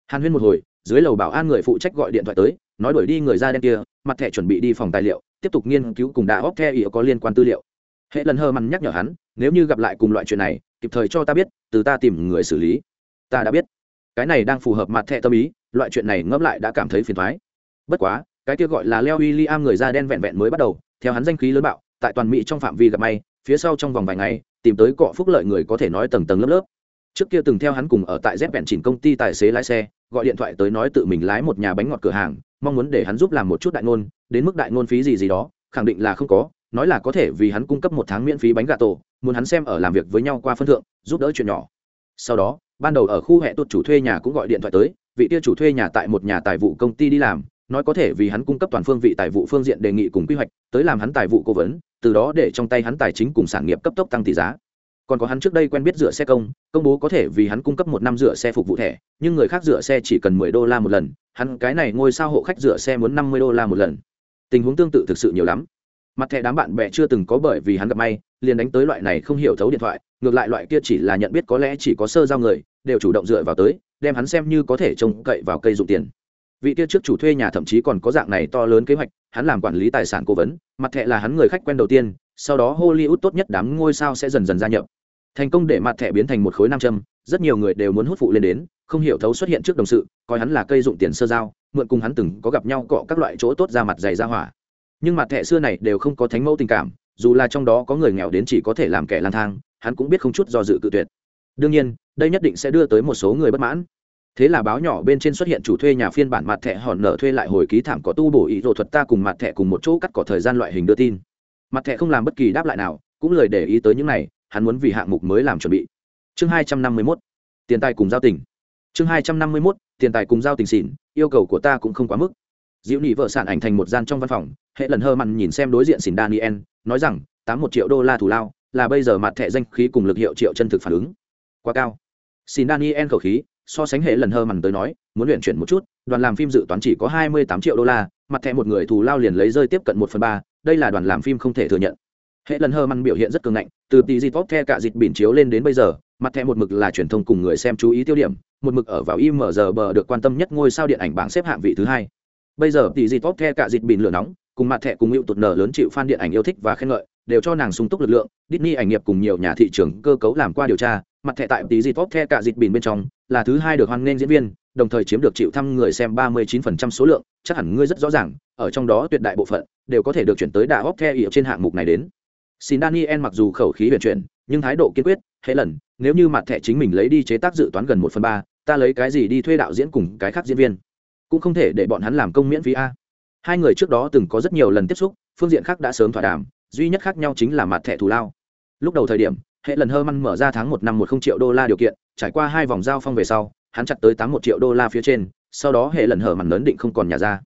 S1: Hàn huyên một hồi dưới lầu bảo an người phụ trách gọi điện thoại tới, nói đuổi đi người da đen kia, mặt thẻ chuẩn bị đi phòng tài liệu, tiếp tục nghiên cứu cùng đã óc the ý có liên quan tư liệu. Hệ lần hơ mằn nhắc nhở hắn, nếu như gặp lại cùng loại chuyện này, kịp thời cho ta biết, từ ta tìm người xử lý. Ta đã biết. Cái này đang phù hợp mặt thẻ tâm ý, loại chuyện này ngẫm lại đã cảm thấy phiền thoái bất quá, cái kia gọi là leo w i l l i am người da đen vẹn vẹn mới bắt đầu, theo hắn danh khí lớn bạo, tại toàn mỹ trong phạm vi gặp may, phía sau trong vòng vài ngày, tìm tới cọ phúc lợi người có thể nói tầng tầng lớp lớp. Trước kia từng theo hắn cùng ở tại dép vẹn chỉnh công ty tài xế lái xe gọi điện thoại tới nói tự mình lái một nhà bánh ngọt cửa hàng, mong muốn để hắn giúp làm một chút đại ngôn, đến mức đại ngôn phí gì gì đó, khẳng định là không có, nói là có thể vì hắn cung cấp một tháng miễn phí bánh gà tổ, muốn hắn xem ở làm việc với nhau qua phân thượng, giúp đỡ chuyện nhỏ. Sau đó, ban đầu ở khu hệ tuột chủ thuê nhà cũng gọi điện thoại tới, vị tia chủ thuê nhà tại một nhà tài vụ công ty đi làm, nói có thể vì hắn cung cấp toàn phương vị tài vụ phương diện đề nghị cùng quy hoạch, tới làm hắn tài vụ cố vấn, từ đó để trong tay hắn tài chính cùng sản nghiệp cấp tốc tăng tỷ giá còn có hắn trước đây quen biết rửa xe công công bố có thể vì hắn cung cấp một năm rửa xe phục vụ thẻ, nhưng người khác rửa xe chỉ cần mười đô la một lần, hắn cái này ngôi sao hộ khách rửa xe muốn năm mươi đô la một lần. Tình huống tương tự thực sự nhiều lắm. Mặt thẻ đám bạn bè chưa từng có bởi vì hắn gặp may, liền đánh tới loại này không hiểu thấu điện thoại, ngược lại loại kia chỉ là nhận biết có lẽ chỉ có sơ giao người, đều chủ động dựa vào tới, đem hắn xem như có thể trông cậy vào cây dụng tiền. Vị kia trước chủ thuê nhà thậm chí còn có dạng này to lớn kế hoạch, hắn làm quản lý tài sản cố vấn, mặt thẻ là hắn người khách quen đầu tiên sau đó hollywood tốt nhất đám ngôi sao sẽ dần dần gia nhập. Thành công để mặt thẻ biến thành một khối nam châm, rất nhiều người đều muốn hút phụ lên đến, không hiểu thấu xuất hiện trước đồng sự, coi hắn là cây dụng tiền sơ giao, mượn cùng hắn từng có gặp nhau cọ các loại chỗ tốt ra mặt dày ra hỏa. Nhưng mặt thẻ xưa này đều không có thánh mẫu tình cảm, dù là trong đó có người nghèo đến chỉ có thể làm kẻ lang thang, hắn cũng biết không chút do dự cự tuyệt. Đương nhiên, đây nhất định sẽ đưa tới một số người bất mãn. Thế là báo nhỏ bên trên xuất hiện chủ thuê nhà phiên bản mặt thẻ hòn nở thuê lại hồi ký thảm có tu bổ ý đồ thuật ta cùng mặt thẻ cùng một chỗ cắt cỏ thời gian loại hình đưa tin mặt thẻ không làm bất kỳ đáp lại nào, cũng lời để ý tới những này, hắn muốn vì hạng mục mới làm chuẩn bị. Chương hai trăm năm mươi mốt, tiền tài cùng giao tình. Chương hai trăm năm mươi mốt, tiền tài cùng giao tình xỉn, yêu cầu của ta cũng không quá mức. Diễu nhị vợ sản ảnh thành một gian trong văn phòng, hệ lần hơ mặn nhìn xem đối diện xỉn daniel, nói rằng, tám một triệu đô la thù lao, là bây giờ mặt thẻ danh khí cùng lực hiệu triệu chân thực phản ứng. Quá cao. Xin daniel khẩu khí, so sánh hệ lần hơ mặn tới nói, muốn luyện chuyển một chút, đoàn làm phim dự toán chỉ có hai mươi tám triệu đô la, mặt thẻ một người thù lao liền lấy rơi tiếp cận một phần ba đây là đoàn làm phim không thể thừa nhận. Hệ lần hơ măn biểu hiện rất cường ngạnh, từ tỷ di tốt the cả dịp bỉn chiếu lên đến bây giờ, mặt thẻ một mực là truyền thông cùng người xem chú ý tiêu điểm, một mực ở vào imgb được quan tâm nhất ngôi sao điện ảnh bảng xếp hạng vị thứ hai. Bây giờ tỷ di tốt the cả dịp biển lửa nóng, cùng mặt thẻ cùng hữu tụt nở lớn chịu fan điện ảnh yêu thích và khen ngợi, đều cho nàng sung túc lực lượng, Disney ảnh nghiệp cùng nhiều nhà thị trường cơ cấu làm qua điều tra, mặt thẻ tại tỷ di tốt the cả dịp biển bên trong, là thứ hai được hoan nghênh diễn viên, đồng thời chiếm được chịu thăm người xem 39% số lượng, chắc hẳn ngươi rất rõ ràng ở trong đó tuyệt đại bộ phận đều có thể được chuyển tới đà hóc theo trên hạng mục này đến. Xin daniel mặc dù khẩu khí huyền chuyển, nhưng thái độ kiên quyết hệ lần, nếu như mặt thẻ chính mình lấy đi chế tác dự toán gần một phần ba, ta lấy cái gì đi thuê đạo diễn cùng cái khác diễn viên? Cũng không thể để bọn hắn làm công miễn phí a. Hai người trước đó từng có rất nhiều lần tiếp xúc, phương diện khác đã sớm thỏa đàm, duy nhất khác nhau chính là mặt thẻ thù lao. Lúc đầu thời điểm hệ lần hơ măn mở ra tháng một năm một không triệu đô la điều kiện, trải qua hai vòng giao phong về sau, hắn chặt tới tám một triệu đô la phía trên, sau đó hệ lần hở mặn lớn định không còn nhà ra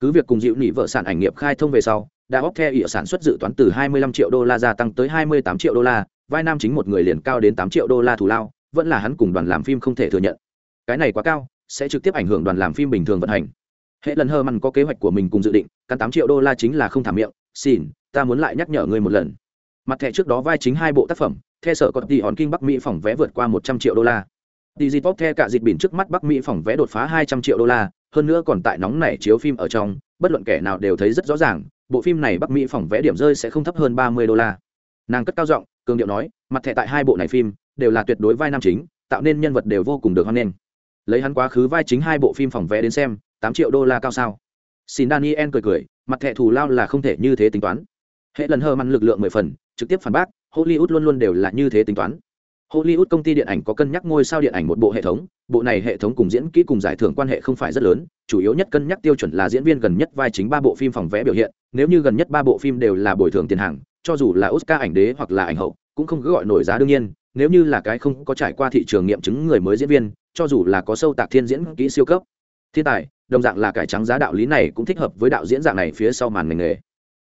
S1: cứ việc cùng dịu nỉ vợ sản ảnh nghiệp khai thông về sau đã óc theo ỉa sản xuất dự toán từ 25 triệu đô la gia tăng tới 28 triệu đô la vai nam chính một người liền cao đến 8 triệu đô la thù lao vẫn là hắn cùng đoàn làm phim không thể thừa nhận. Cái này quá cao sẽ trực tiếp ảnh hưởng đoàn làm phim bình thường vận hành. Hệ lần hơ mặn có kế hoạch của mình cùng dự định căn 8 triệu đô la chính là không thả miệng xin ta muốn lại nhắc nhở ngươi một lần. Mặt thẻ trước đó vai chính hai bộ tác phẩm theo sở còn tỷ hòn kinh bắc mỹ phòng vé vượt qua 100 triệu đô la. Digipop theo cả dịch biển trước mắt Bắc Mỹ phòng vé đột phá 200 triệu đô la, hơn nữa còn tại nóng này chiếu phim ở trong, bất luận kẻ nào đều thấy rất rõ ràng, bộ phim này Bắc Mỹ phòng vé điểm rơi sẽ không thấp hơn 30 đô la. Nàng cất cao giọng, cường điệu nói, mặt thẻ tại hai bộ này phim đều là tuyệt đối vai nam chính, tạo nên nhân vật đều vô cùng được hoan nghênh. Lấy hắn quá khứ vai chính hai bộ phim phòng vé đến xem, 8 triệu đô la cao sao? Xin Daniel cười cười, mặt thẻ thù lao là không thể như thế tính toán. Hệ lần hờ mặn lực lượng 10 phần, trực tiếp phản bác, Hollywood luôn luôn đều là như thế tính toán Hollywood công ty điện ảnh có cân nhắc ngôi sao điện ảnh một bộ hệ thống, bộ này hệ thống cùng diễn kỹ cùng giải thưởng quan hệ không phải rất lớn, chủ yếu nhất cân nhắc tiêu chuẩn là diễn viên gần nhất vai chính ba bộ phim phòng vẽ biểu hiện, nếu như gần nhất ba bộ phim đều là bồi thường tiền hàng, cho dù là Oscar ảnh đế hoặc là ảnh hậu, cũng không cứ gọi nổi giá đương nhiên, nếu như là cái không có trải qua thị trường nghiệm chứng người mới diễn viên, cho dù là có sâu tạc thiên diễn kỹ siêu cấp. Thiên tài, đồng dạng là cải trắng giá đạo lý này cũng thích hợp với đạo diễn dạng này phía sau màn ngành nghề.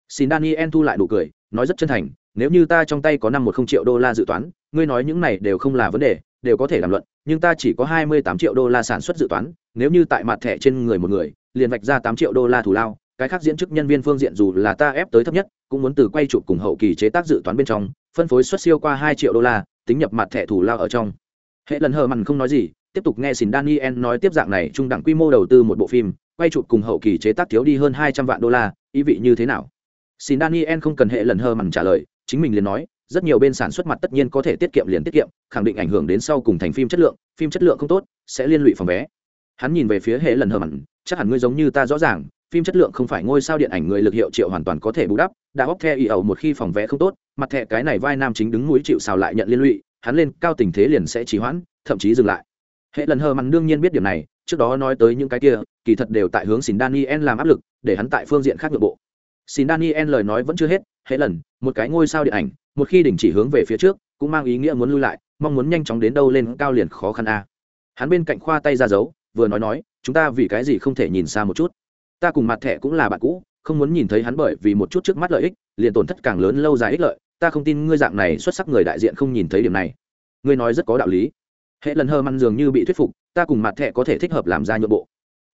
S1: Xin Daniel thu lại nụ cười, nói rất chân thành, nếu như ta trong tay có năm một không triệu đô la dự toán, ngươi nói những này đều không là vấn đề, đều có thể làm luận, nhưng ta chỉ có hai mươi tám triệu đô la sản xuất dự toán, nếu như tại mặt thẻ trên người một người, liền vạch ra tám triệu đô la thù lao, cái khác diễn chức nhân viên phương diện dù là ta ép tới thấp nhất, cũng muốn từ quay chụp cùng hậu kỳ chế tác dự toán bên trong, phân phối xuất siêu qua hai triệu đô la, tính nhập mặt thẻ thù lao ở trong. Hệ lần hờ mằn không nói gì, tiếp tục nghe xin daniel nói tiếp dạng này, trung đẳng quy mô đầu tư một bộ phim, quay chụp cùng hậu kỳ chế tác thiếu đi hơn hai trăm vạn đô la, ý vị như thế nào? Xin daniel không cần hệ lần hờ mằn trả lời chính mình liền nói, rất nhiều bên sản xuất mặt tất nhiên có thể tiết kiệm liền tiết kiệm, khẳng định ảnh hưởng đến sau cùng thành phim chất lượng, phim chất lượng không tốt, sẽ liên lụy phòng vé. Hắn nhìn về phía hệ lần hờ mặn, chắc hẳn ngươi giống như ta rõ ràng, phim chất lượng không phải ngôi sao điện ảnh người lực hiệu triệu hoàn toàn có thể bù đắp, đã bóc the y ẩu một khi phòng vé không tốt, mặt thẻ cái này vai nam chính đứng núi chịu xào lại nhận liên lụy, hắn lên cao tình thế liền sẽ trì hoãn, thậm chí dừng lại. Hệ lần hờ mặn đương nhiên biết điểm này, trước đó nói tới những cái kia, kỳ thật đều tại hướng xin daniel làm áp lực, để hắn tại phương diện khác nội bộ. Xin daniel lời nói vẫn chưa hết hệ lần, một cái ngôi sao điện ảnh, một khi đình chỉ hướng về phía trước, cũng mang ý nghĩa muốn lui lại, mong muốn nhanh chóng đến đâu lên cao liền khó khăn a. Hắn bên cạnh khoa tay ra dấu, vừa nói nói, chúng ta vì cái gì không thể nhìn xa một chút? Ta cùng mặt thẻ cũng là bạn cũ, không muốn nhìn thấy hắn bởi vì một chút trước mắt lợi ích, liền tổn thất càng lớn lâu dài ích lợi. Ta không tin ngươi dạng này xuất sắc người đại diện không nhìn thấy điểm này. Ngươi nói rất có đạo lý. Hệ lần hơ măn dường như bị thuyết phục, ta cùng mặt thẻ có thể thích hợp làm ra nhượng bộ.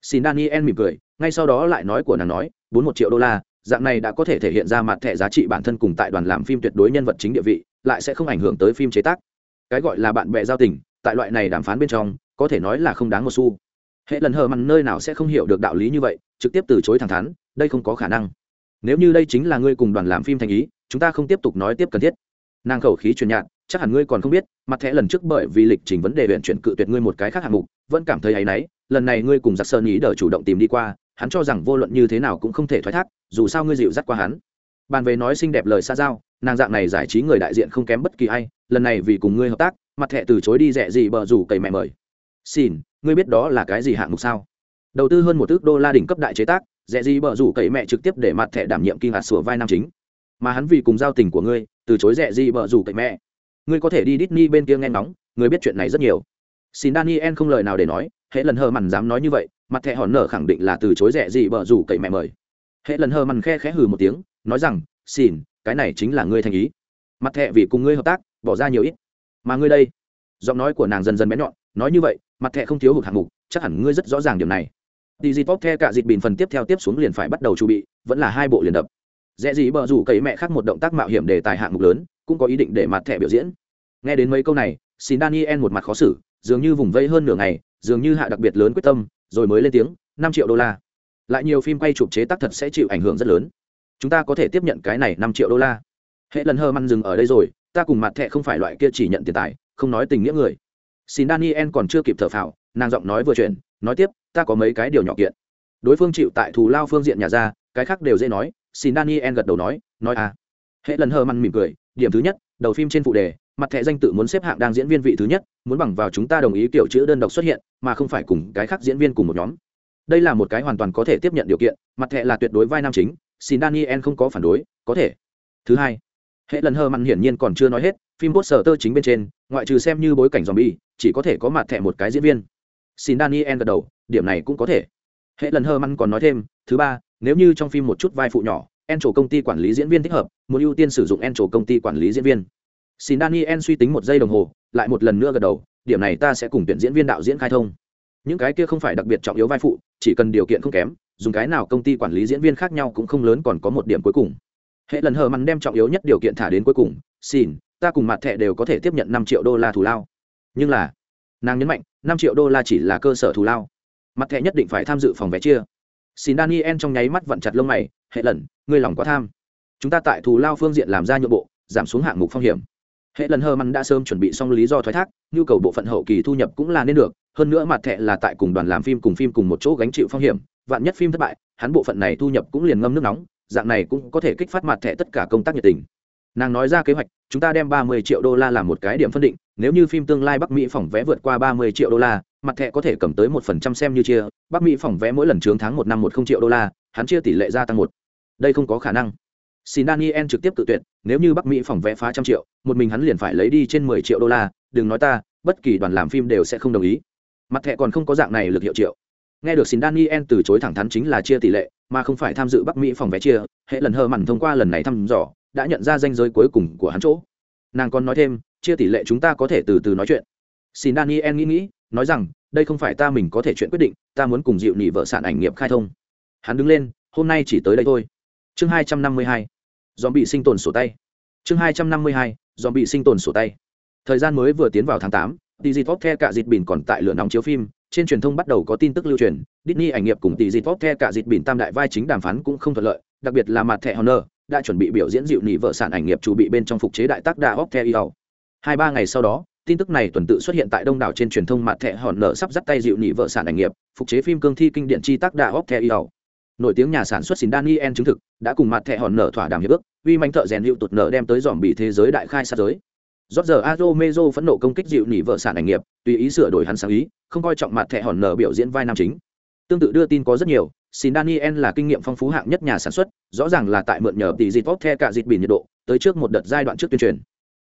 S1: Xin daniel mỉm cười, ngay sau đó lại nói của nàng nói, bốn một triệu đô la dạng này đã có thể thể hiện ra mặt thẻ giá trị bản thân cùng tại đoàn làm phim tuyệt đối nhân vật chính địa vị, lại sẽ không ảnh hưởng tới phim chế tác. Cái gọi là bạn bè giao tình, tại loại này đàm phán bên trong, có thể nói là không đáng một xu. Hệ lần hờ mặn nơi nào sẽ không hiểu được đạo lý như vậy, trực tiếp từ chối thẳng thắn, đây không có khả năng. Nếu như đây chính là ngươi cùng đoàn làm phim thành ý, chúng ta không tiếp tục nói tiếp cần thiết. Nàng khẩu khí truyền nhạt, chắc hẳn ngươi còn không biết, mặt thẻ lần trước bởi vì lịch trình vấn đề huyện chuyển cự tuyệt ngươi một cái khác hạng mục, vẫn cảm thấy áy náy, lần này ngươi cùng giặc sơn ý đỡ chủ động tìm đi qua hắn cho rằng vô luận như thế nào cũng không thể thoái thác, dù sao ngươi dịu dắt qua hắn. Bàn về nói xinh đẹp lời xa giao, nàng dạng này giải trí người đại diện không kém bất kỳ ai, lần này vì cùng ngươi hợp tác, mặt thẹ từ chối đi rẻ gì bờ rủ cầy mẹ mời. Xin, ngươi biết đó là cái gì hạng mục sao? Đầu tư hơn một ước đô la đỉnh cấp đại chế tác, rẻ gì bờ rủ cầy mẹ trực tiếp để mặt thẹ đảm nhiệm kinh hạt sửa vai nam chính. Mà hắn vì cùng giao tình của ngươi, từ chối rẻ gì bờ rủ cầy mẹ. Ngươi có thể đi Disney bên kia nghe ngóng ngươi biết chuyện này rất nhiều. Xin daniel không lời nào để nói hệ lần hờ mằn dám nói như vậy, mặt thẹ hòn nở khẳng định là từ chối rẻ gì bờ rủ cậy mẹ mời. Hệ lần hờ mằn khe khẽ hừ một tiếng, nói rằng xin cái này chính là ngươi thành ý. Mặt thẹ vì cùng ngươi hợp tác, bỏ ra nhiều ít. Mà ngươi đây. Giọng nói của nàng dần dần bé nhọn, nói như vậy, mặt thẹ không thiếu hụt hạng mục, chắc hẳn ngươi rất rõ ràng điểm này. Đi dịp bóp the cả dịp bình phần tiếp theo tiếp xuống liền phải bắt đầu chuẩn bị, vẫn là hai bộ liền đập. Dễ gì bờ rủ cậy mẹ khác một động tác mạo hiểm để tài hạng mục lớn, cũng có ý định để mặt thẹ biểu diễn. Nghe đến mấy câu này xin daniel một mặt khó xử, dường như vùng vây hơn nửa ngày dường như hạ đặc biệt lớn quyết tâm, rồi mới lên tiếng, năm triệu đô la. Lại nhiều phim quay chụp chế tác thật sẽ chịu ảnh hưởng rất lớn. Chúng ta có thể tiếp nhận cái này năm triệu đô la. Hệ lần hơ măn dừng ở đây rồi, ta cùng mặt thẹ không phải loại kia chỉ nhận tiền tài, không nói tình nghĩa người. Xin daniel còn chưa kịp thở phào, nàng giọng nói vừa chuyển, nói tiếp, ta có mấy cái điều nhỏ kiện. Đối phương chịu tại thù lao phương diện nhà ra, cái khác đều dễ nói, xin daniel gật đầu nói nói à. Hệ lần hơ măn mỉm cười, điểm thứ nhất, đầu phim trên phụ đề mặt thẻ danh tự muốn xếp hạng đang diễn viên vị thứ nhất, muốn bằng vào chúng ta đồng ý kiểu chữ đơn độc xuất hiện, mà không phải cùng cái khác diễn viên cùng một nhóm. Đây là một cái hoàn toàn có thể tiếp nhận điều kiện, mặt thẻ là tuyệt đối vai nam chính, xin daniel không có phản đối, có thể. Thứ hai, hệ lần hơ mặn hiển nhiên còn chưa nói hết, phim bốt sở tơ chính bên trên, ngoại trừ xem như bối cảnh zombie, chỉ có thể có mặt thẻ một cái diễn viên. Xin daniel gật đầu, điểm này cũng có thể. Hệ lần hơ mặn còn nói thêm, thứ ba, nếu như trong phim một chút vai phụ nhỏ en trổ công ty quản lý diễn viên thích hợp, muốn ưu tiên sử dụng en trổ công ty quản lý diễn viên xin daniel suy tính một giây đồng hồ, lại một lần nữa gật đầu, điểm này ta sẽ cùng tuyển diễn viên đạo diễn khai thông. Những cái kia không phải đặc biệt trọng yếu vai phụ, chỉ cần điều kiện không kém, dùng cái nào công ty quản lý diễn viên khác nhau cũng không lớn còn có một điểm cuối cùng. Hệ lần hờ mặn đem trọng yếu nhất điều kiện thả đến cuối cùng, xin, ta cùng mặt thẻ đều có thể tiếp nhận năm triệu đô la thù lao. Nhưng là, nàng nhấn mạnh, năm triệu đô la chỉ là cơ sở thù lao. Mặt thẻ nhất định phải tham dự phòng vé chia. Xin daniel trong nháy mắt vặn chặt lông mày, hệ lần, ngươi lòng quá tham. Chúng ta tại thù lao phương diện làm ra nhượng bộ, giảm xuống hạng mục phong hiểm hệ lần hơ măn đã sớm chuẩn bị xong lý do thoái thác, nhu cầu bộ phận hậu kỳ thu nhập cũng là nên được, hơn nữa mặt thẻ là tại cùng đoàn làm phim cùng phim cùng một chỗ gánh chịu phong hiểm, vạn nhất phim thất bại, hắn bộ phận này thu nhập cũng liền ngâm nước nóng, dạng này cũng có thể kích phát mặt thẻ tất cả công tác nhiệt tình. Nàng nói ra kế hoạch, chúng ta đem ba mươi triệu đô la làm một cái điểm phân định, nếu như phim tương lai bắc mỹ phỏng vé vượt qua ba mươi triệu đô la, mặt thẻ có thể cầm tới một phần trăm xem như chia, bắc mỹ phỏng vé mỗi lần trướng tháng một năm một không triệu đô la, hắn chia tỷ lệ gia tăng một. Đây không có khả năng xin daniel trực tiếp tự tuyệt, nếu như bắc mỹ phòng vé phá trăm triệu, một mình hắn liền phải lấy đi trên mười triệu đô la, đừng nói ta, bất kỳ đoàn làm phim đều sẽ không đồng ý. Mặt thẻ còn không có dạng này lực hiệu triệu. Nghe được xin daniel từ chối thẳng thắn chính là chia tỷ lệ, mà không phải tham dự bắc mỹ phòng vé chia, hệ lần hờ mặn thông qua lần này thăm dò, đã nhận ra danh giới cuối cùng của hắn chỗ. Nàng còn nói thêm, chia tỷ lệ chúng ta có thể từ từ nói chuyện. Xin daniel nghĩ nghĩ, nói rằng, đây không phải ta mình có thể chuyện quyết định, ta muốn cùng dịu nỉ vợ sản ảnh nghiệp khai thông. Hắn đứng lên, hôm nay chỉ tới đây thôi. Chương hai trăm năm mươi hai dòm bị sinh tồn sổ tay. Chương hai trăm năm mươi hai dòm bị sinh tồn sổ tay. Thời gian mới vừa tiến vào tháng tám tỷ dịp vóc the cả dịp bỉn còn tại lửa nóng chiếu phim, trên truyền thông bắt đầu có tin tức lưu truyền, Disney ảnh nghiệp cùng tỷ dịp vóc the cả dịp bỉn tam đại vai chính đàm phán cũng không thuận lợi, đặc biệt là mặt thẻ honor, đã chuẩn bị biểu diễn dịu nỉ vợ sản ảnh nghiệp chủ bị bên trong phục chế đại tác đa vóc the yêu hai ba ngày sau đó, tin tức này tuần tự xuất hiện tại đông đảo trên truyền thông mặt thẻ hòn nở sắp dắt tay dịu nỉ vợ sản ảnh nghiệp, phục chế phim cương thi kinh điển chi tác đa vóc the yêu nổi tiếng nhà sản xuất xin daniel chứng thực, đã cùng mặt thẻ hòn nở thỏa đàm hiệp ước, uy manh thợ rèn hiệu tụt nở đem tới dòm bị thế giới đại khai sát giới. Rót giờ azo mezo phẫn nộ công kích dịu nỉ vợ sản ảnh nghiệp, tùy ý sửa đổi hắn sáng ý, không coi trọng mặt thẻ hòn nở biểu diễn vai nam chính. Tương tự đưa tin có rất nhiều xin daniel là kinh nghiệm phong phú hạng nhất nhà sản xuất, rõ ràng là tại mượn nhờ tỷ dịp vót the cả dịp bỉ nhiệt độ, tới trước một đợt giai đoạn trước tuyên truyền.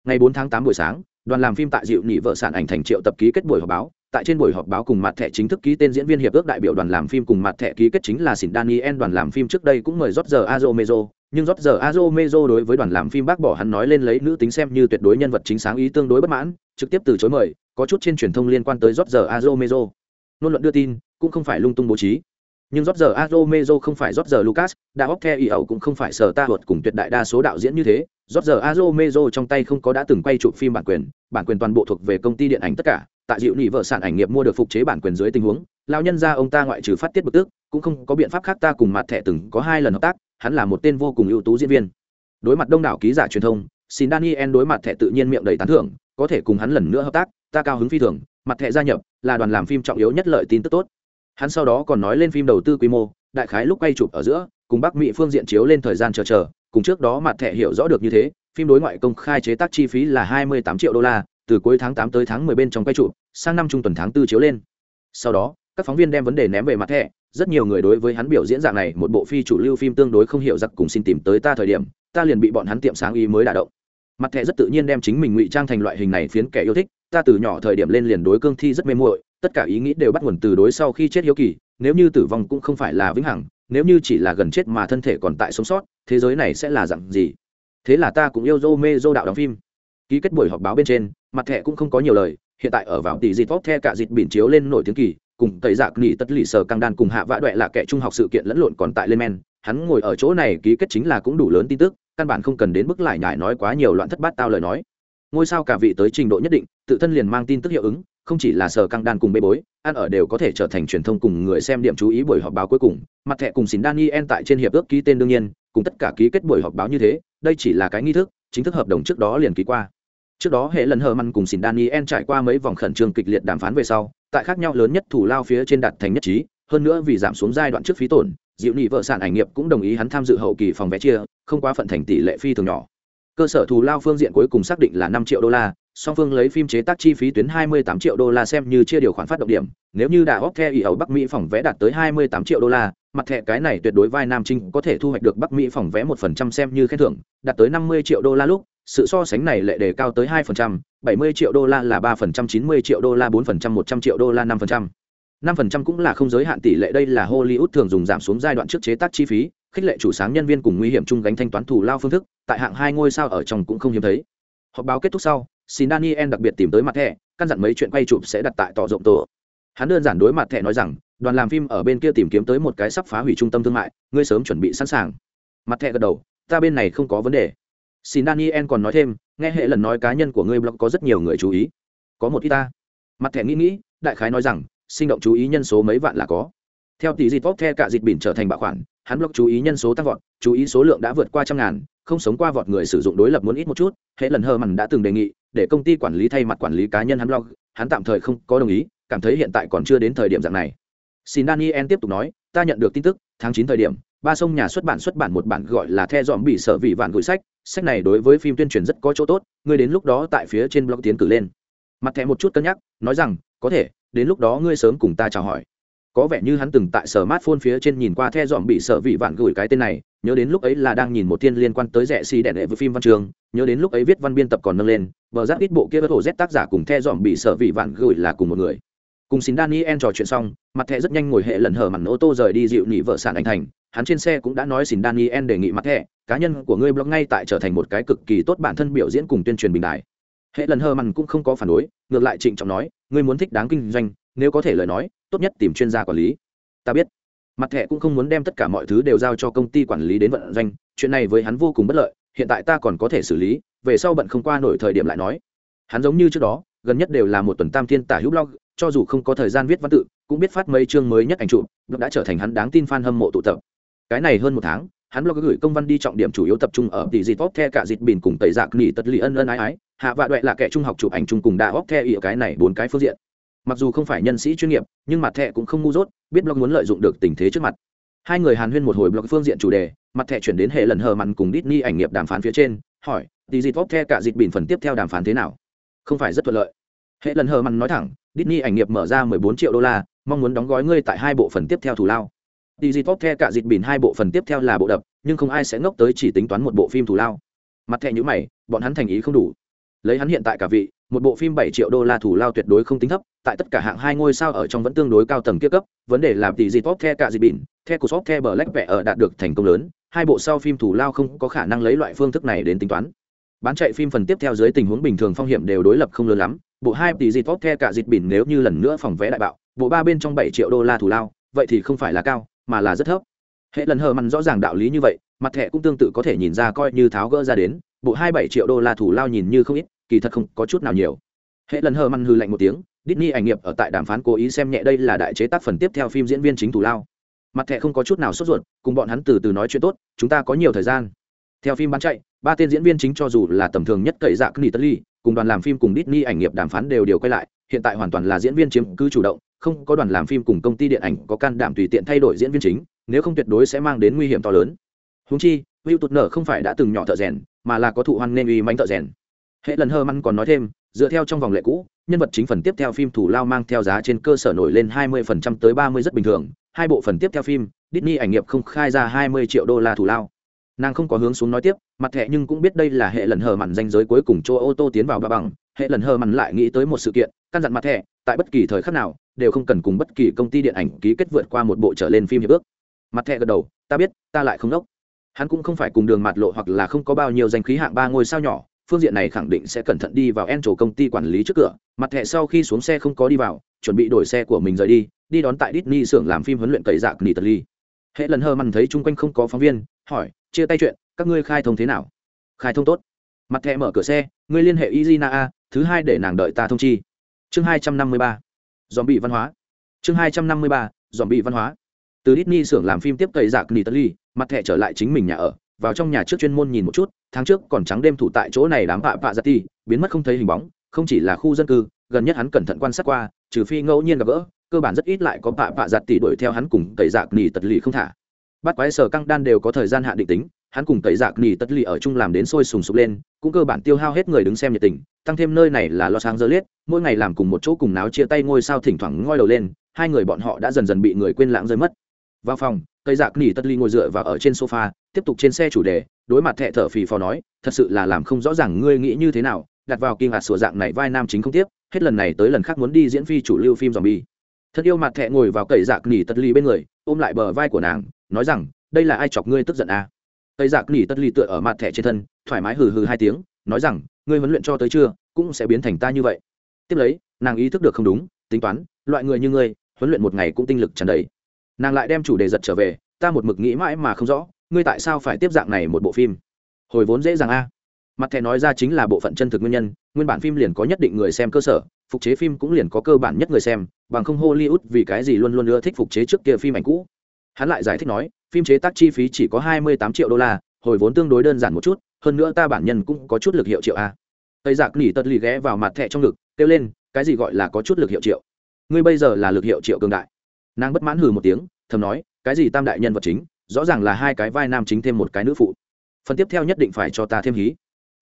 S1: Ngày 4 tháng 8 buổi sáng, đoàn làm phim tại dịu nỉ vợ sản ảnh thành triệu tập ký kết buổi họp báo tại trên buổi họp báo cùng mặt thẻ chính thức ký tên diễn viên hiệp ước đại biểu đoàn làm phim cùng mặt thẻ ký kết chính là xỉn Daniel đoàn làm phim trước đây cũng mời rót giờ Azo nhưng rót giờ Azo đối với đoàn làm phim bác bỏ hắn nói lên lấy nữ tính xem như tuyệt đối nhân vật chính sáng ý tương đối bất mãn, trực tiếp từ chối mời, có chút trên truyền thông liên quan tới rót giờ Azo Nôn luận đưa tin, cũng không phải lung tung bố trí. Nhưng rót giờ Azo không phải rót giờ Lucas, đã óc theo ý ẩu cũng không phải sở ta luật cùng tuyệt đại đa số đạo diễn như thế, rót giờ Azo trong tay không có đã từng quay chụp phim bản quyền, bản quyền toàn bộ thuộc về công ty điện ảnh tất cả, tại dịu nị vợ sản ảnh nghiệp mua được phục chế bản quyền dưới tình huống lao nhân ra ông ta ngoại trừ phát tiết bực tức, cũng không có biện pháp khác ta cùng mặt thẻ từng có hai lần hợp tác, hắn là một tên vô cùng ưu tú diễn viên. Đối mặt đông đảo ký giả truyền thông, xin daniel đối mặt thẻ tự nhiên miệng đầy tán thưởng, có thể cùng hắn lần nữa hợp tác, ta cao hứng phi thường, mặt thẻ gia nhập là đoàn làm phim trọng yếu nhất lợi tin tức tốt. Hắn sau đó còn nói lên phim đầu tư quy mô, đại khái lúc quay chụp ở giữa, cùng bắc mỹ phương diện chiếu lên thời gian chờ chờ, cùng trước đó mặt thẻ hiểu rõ được như thế, phim đối ngoại công khai chế tác chi phí là hai mươi tám triệu đô la từ cuối tháng tám tới tháng mười bên trong quay trụ, sang năm trung tuần tháng 4 chiếu lên. Sau đó, các phóng viên đem vấn đề ném về mặt thẻ rất nhiều người đối với hắn biểu diễn dạng này, một bộ phi chủ lưu phim tương đối không hiểu giặc cùng xin tìm tới ta thời điểm, ta liền bị bọn hắn tiệm sáng ý mới đả động. Mặt thẻ rất tự nhiên đem chính mình ngụy trang thành loại hình này phiến kẻ yêu thích, ta từ nhỏ thời điểm lên liền đối cương thi rất mê muội, tất cả ý nghĩ đều bắt nguồn từ đối sau khi chết hiếu kỳ, nếu như tử vong cũng không phải là vĩnh hằng, nếu như chỉ là gần chết mà thân thể còn tại sống sót, thế giới này sẽ là dạng gì? Thế là ta cũng yêu dô mê dô đạo đóng phim. Ký kết buổi họp báo bên trên mặt thẻ cũng không có nhiều lời, hiện tại ở vào tỷ dịt vóc the cả dịt biển chiếu lên nổi tiếng kỳ, cùng tẩy dạ nghỉ tất lì sờ căng đan cùng hạ vã đoẹ là kẻ trung học sự kiện lẫn lộn còn tại lên men, hắn ngồi ở chỗ này ký kết chính là cũng đủ lớn tin tức, căn bản không cần đến bức lại nhải nói quá nhiều loạn thất bát tao lời nói. Ngôi sao cả vị tới trình độ nhất định, tự thân liền mang tin tức hiệu ứng, không chỉ là sờ căng đan cùng bê bối, ăn ở đều có thể trở thành truyền thông cùng người xem điểm chú ý buổi họp báo cuối cùng, mặt thẻ cùng xin daniel tại trên hiệp ước ký tên đương nhiên, cùng tất cả ký kết buổi họp báo như thế, đây chỉ là cái nghi thức, chính thức hợp đồng trước đó liền ký qua trước đó hệ lần hờ măn cùng xin daniel trải qua mấy vòng khẩn trương kịch liệt đàm phán về sau, tại khác nhau lớn nhất thủ lao phía trên đặt thành nhất trí, hơn nữa vì giảm xuống giai đoạn trước phí tổn dịu nhị vợ sản ảnh nghiệp cũng đồng ý hắn tham dự hậu kỳ phòng vé chia, không quá phận thành tỷ lệ phi thường nhỏ. Cơ sở thù lao phương diện cuối cùng xác định là năm triệu đô la, song phương lấy phim chế tác chi phí tuyến 28 triệu đô la xem như chia điều khoản phát động điểm, nếu như đã góp theo ý ẩu bắc mỹ phòng vé đạt tới 28 triệu đô la, mặt thẻ cái này tuyệt đối vai nam trinh có thể thu hoạch được bắc mỹ phòng vé một phần trăm xem như khen thưởng, đạt tới 50 triệu đô la lúc sự so sánh này lệ đề cao tới 2%, 70 triệu đô la là 3%, 90 triệu đô la 4%, 100 triệu đô la 5%. 5% cũng là không giới hạn tỷ lệ đây là Hollywood thường dùng giảm xuống giai đoạn trước chế tác chi phí, khích lệ chủ sáng nhân viên cùng nguy hiểm chung gánh thanh toán thủ lao phương thức, tại hạng hai ngôi sao ở trong cũng không hiếm thấy. Họp báo kết thúc sau, xin Daniel đặc biệt tìm tới mặt thẻ, căn dặn mấy chuyện quay chụp sẽ đặt tại tỏ rộng tổ. Hắn đơn giản đối mặt thẻ nói rằng, đoàn làm phim ở bên kia tìm kiếm tới một cái sắp phá hủy trung tâm thương mại, ngươi sớm chuẩn bị sẵn sàng. Mặt thẻ gật đầu, ta bên này không có vấn đề. Xin Daniel còn nói thêm, nghe hệ lần nói cá nhân của ngươi blog có rất nhiều người chú ý. Có một ít ta. Mặt thẻ nghĩ nghĩ, đại khái nói rằng, sinh động chú ý nhân số mấy vạn là có. Theo tỷ dịch tốt the cả dịch bỉn trở thành bạo khoản, hắn blog chú ý nhân số tăng vọt, chú ý số lượng đã vượt qua trăm ngàn, không sống qua vọt người sử dụng đối lập muốn ít một chút, hệ lần hờ mằn đã từng đề nghị, để công ty quản lý thay mặt quản lý cá nhân hắn blog, hắn tạm thời không có đồng ý, cảm thấy hiện tại còn chưa đến thời điểm dạng này. Xin Daniel tiếp tục nói, ta nhận được tin tức, tháng chín thời điểm, ba sông nhà xuất bản xuất bản một bản gọi là The dòm bị sở vị vạn gửi sách, sách này đối với phim tuyên truyền rất có chỗ tốt, ngươi đến lúc đó tại phía trên blog tiến cử lên. Mặt thẻ một chút cân nhắc, nói rằng, có thể, đến lúc đó ngươi sớm cùng ta chào hỏi. Có vẻ như hắn từng tại sở smartphone phía trên nhìn qua the dòm bị sở vị vạn gửi cái tên này nhớ đến lúc ấy là đang nhìn một tiên liên quan tới rẻ xì đẻ đệ với phim văn trường nhớ đến lúc ấy viết văn biên tập còn nâng lên bờ giáp ít bộ kia bất hồ z tác giả cùng the dòm bị sở vị vạn gửi là cùng một người cùng xin daniel trò chuyện xong, mặt thẻ rất nhanh ngồi hệ lần hở mặn ô tô rời đi dịu nỉ vợ sản anh thành. Hắn trên xe cũng đã nói xin daniel đề nghị mặt thẻ, cá nhân của ngươi blog ngay tại trở thành một cái cực kỳ tốt bản thân biểu diễn cùng tuyên truyền bình đại hệ lần hờ mặn cũng không có phản đối, ngược lại trịnh trọng nói, ngươi muốn thích đáng kinh doanh, nếu có thể lời nói, tốt nhất tìm chuyên gia quản lý. Ta biết. Mặt thẻ cũng không muốn đem tất cả mọi thứ đều giao cho công ty quản lý đến vận doanh, chuyện này với hắn vô cùng bất lợi, hiện tại ta còn có thể xử lý, về sau bận không qua nổi thời điểm lại nói. Hắn giống như trước đó, gần nhất đều là một tuần tam thiên tả hữu blog cho dù không có thời gian viết văn tự, cũng biết phát mấy chương mới nhất ảnh chụp đã trở thành hắn đáng tin fan hâm mộ tụ tập. Cái này hơn một tháng, hắn blog gửi công văn đi trọng điểm chủ yếu tập trung ở tỷ dịp bóp the cả dịp bìn cùng tẩy dạc nghỉ tật lì ân ân ái ái, hạ vạ đoẹ là kẻ trung học chụp ảnh chung cùng đã bóp the ỉa cái này bốn cái phương diện. Mặc dù không phải nhân sĩ chuyên nghiệp, nhưng mặt thẻ cũng không ngu dốt, biết blog muốn lợi dụng được tình thế trước mặt. Hai người hàn huyên một hồi blog phương diện chủ đề, mặt thẻ chuyển đến hệ lần hờ mặn cùng Disney ảnh nghiệp đàm phán phía trên, hỏi, tỷ dịp bóp the cả dịp bìn phần tiếp theo đàm phán thế nào? Không phải rất thuận lợi. Hệ lần hờ mặn nói thẳng Disney ảnh nghiệp mở ra 14 triệu đô la, mong muốn đóng gói ngươi tại hai bộ phần tiếp theo thủ lao. Digitop the cả dịt bỉn hai bộ phần tiếp theo là bộ đập, nhưng không ai sẽ ngốc tới chỉ tính toán một bộ phim thủ lao. Mặt thẻ như mày, bọn hắn thành ý không đủ. Lấy hắn hiện tại cả vị, một bộ phim 7 triệu đô la thủ lao tuyệt đối không tính thấp, tại tất cả hạng hai ngôi sao ở trong vẫn tương đối cao tầng kia cấp, vấn đề là Digitop the cả dịt bỉn the của the black vẽ ở đạt được thành công lớn, hai bộ sau phim thủ lao không có khả năng lấy loại phương thức này đến tính toán bán chạy phim phần tiếp theo dưới tình huống bình thường phong hiểm đều đối lập không lớn lắm. Bộ hai tỷ gì tốt the cả dịt bỉn nếu như lần nữa phòng vé đại bạo, bộ ba bên trong bảy triệu đô la thủ lao, vậy thì không phải là cao, mà là rất thấp. Hệ lần hờ mặn rõ ràng đạo lý như vậy, mặt thẻ cũng tương tự có thể nhìn ra coi như tháo gỡ ra đến, bộ hai bảy triệu đô la thủ lao nhìn như không ít, kỳ thật không có chút nào nhiều. Hệ lần hờ mặn hư lạnh một tiếng, Disney ảnh nghiệp ở tại đàm phán cố ý xem nhẹ đây là đại chế tác phần tiếp theo phim diễn viên chính thủ lao. Mặt thẻ không có chút nào sốt ruột, cùng bọn hắn từ từ nói chuyện tốt, chúng ta có nhiều thời gian. Theo phim bán chạy ba tên diễn viên chính cho dù là tầm thường nhất cậy dạ Knitterly, cùng đoàn làm phim cùng Disney ảnh nghiệp đàm phán đều điều quay lại hiện tại hoàn toàn là diễn viên chiếm cứ chủ động không có đoàn làm phim cùng công ty điện ảnh có can đảm tùy tiện thay đổi diễn viên chính nếu không tuyệt đối sẽ mang đến nguy hiểm to lớn. Húng chi hữu tụt nở không phải đã từng nhỏ thợ rèn mà là có thụ hoan nên uy mánh thợ rèn. Hệ lần hơ măn còn nói thêm dựa theo trong vòng lệ cũ nhân vật chính phần tiếp theo phim thủ lao mang theo giá trên cơ sở nổi lên 20% tới 30 rất bình thường hai bộ phần tiếp theo phim Disney ảnh nghiệp không khai ra 20 triệu đô la thủ lao nàng không có hướng xuống nói tiếp, mặt thẻ nhưng cũng biết đây là hệ lần hờ mặn danh giới cuối cùng cho ô tô tiến vào ba bằng. Hệ lần hờ mặn lại nghĩ tới một sự kiện, căn dặn mặt thẻ, tại bất kỳ thời khắc nào, đều không cần cùng bất kỳ công ty điện ảnh ký kết vượt qua một bộ trở lên phim hiệp ước. Mặt thẻ gật đầu, ta biết, ta lại không đốc. Hắn cũng không phải cùng đường mặt lộ hoặc là không có bao nhiêu danh khí hạng ba ngôi sao nhỏ, phương diện này khẳng định sẽ cẩn thận đi vào en chỗ công ty quản lý trước cửa. Mặt thẻ sau khi xuống xe không có đi vào, chuẩn bị đổi xe của mình rời đi đi đón tại Disney xưởng làm phim huấn luyện cậy dạc Nitali. Hệ lần hơ mằn thấy chung quanh không có phóng viên, hỏi, chia tay chuyện, các ngươi khai thông thế nào? Khai thông tốt. Mặt thẹ mở cửa xe, ngươi liên hệ Izina A, thứ hai để nàng đợi ta thông chi. Chương hai trăm năm mươi ba dòm bị văn hóa. chương hai trăm năm mươi ba dòm bị văn hóa từ Disney xưởng làm phim tiếp cậy giặc ly, mặt thẹ trở lại chính mình nhà ở, vào trong nhà trước chuyên môn nhìn một chút, tháng trước còn trắng đêm thủ tại chỗ này đám vạ vạ giật ti, biến mất không thấy hình bóng, không chỉ là khu dân cư, gần nhất hắn cẩn thận quan sát qua, trừ phi ngẫu nhiên gặp gỡ, cơ bản rất ít lại có bạ bạ giặt tỷ đuổi theo hắn cùng cậy giặc nỉ tật lì không thả. Bắt quái sở căng đan đều có thời gian hạn định tính, hắn cùng cậy giặc nỉ tật lì ở chung làm đến sôi sùng sục lên, cũng cơ bản tiêu hao hết người đứng xem nhiệt tình, tăng thêm nơi này là lo sáng dơ liết, mỗi ngày làm cùng một chỗ cùng náo chia tay ngôi sao thỉnh thoảng ngoi đầu lên, hai người bọn họ đã dần dần bị người quên lãng rơi mất vào phòng cây dạc nỉ tất ly ngồi dựa vào ở trên sofa tiếp tục trên xe chủ đề đối mặt thẹ thở phì phò nói thật sự là làm không rõ ràng ngươi nghĩ như thế nào đặt vào kinh hạt sửa dạng này vai nam chính không tiếp hết lần này tới lần khác muốn đi diễn phi chủ lưu phim dòm bi thật yêu mặt thẹ ngồi vào cậy dạc nỉ tật lì bên người, ôm lại bờ vai của nàng, nói rằng, đây là ai chọc ngươi tức giận à? cậy dạc nỉ tật lì tựa ở mặt thẹ trên thân, thoải mái hừ hừ hai tiếng, nói rằng, ngươi huấn luyện cho tới chưa cũng sẽ biến thành ta như vậy. Tiếp lấy, nàng ý thức được không đúng, tính toán, loại người như ngươi, huấn luyện một ngày cũng tinh lực tràn đầy. Nàng lại đem chủ đề giật trở về, ta một mực nghĩ mãi mà không rõ, ngươi tại sao phải tiếp dạng này một bộ phim? Hồi vốn dễ dàng a mặt thẻ nói ra chính là bộ phận chân thực nguyên nhân, nguyên bản phim liền có nhất định người xem cơ sở, phục chế phim cũng liền có cơ bản nhất người xem, bằng không hollywood vì cái gì luôn luôn ưa thích phục chế trước kia phim ảnh cũ. Hắn lại giải thích nói, phim chế tác chi phí chỉ có hai mươi tám triệu đô la, hồi vốn tương đối đơn giản một chút, hơn nữa ta bản nhân cũng có chút lực hiệu triệu a. Tây giặc nỉ tật lì ghé vào mặt thẻ trong ngực, kêu lên, cái gì gọi là có chút lực hiệu triệu? Ngươi bây giờ là lực hiệu triệu cường đại. Nàng bất mãn hừ một tiếng, thầm nói, cái gì tam đại nhân vật chính, rõ ràng là hai cái vai nam chính thêm một cái nữ phụ. Phần tiếp theo nhất định phải cho ta thêm hí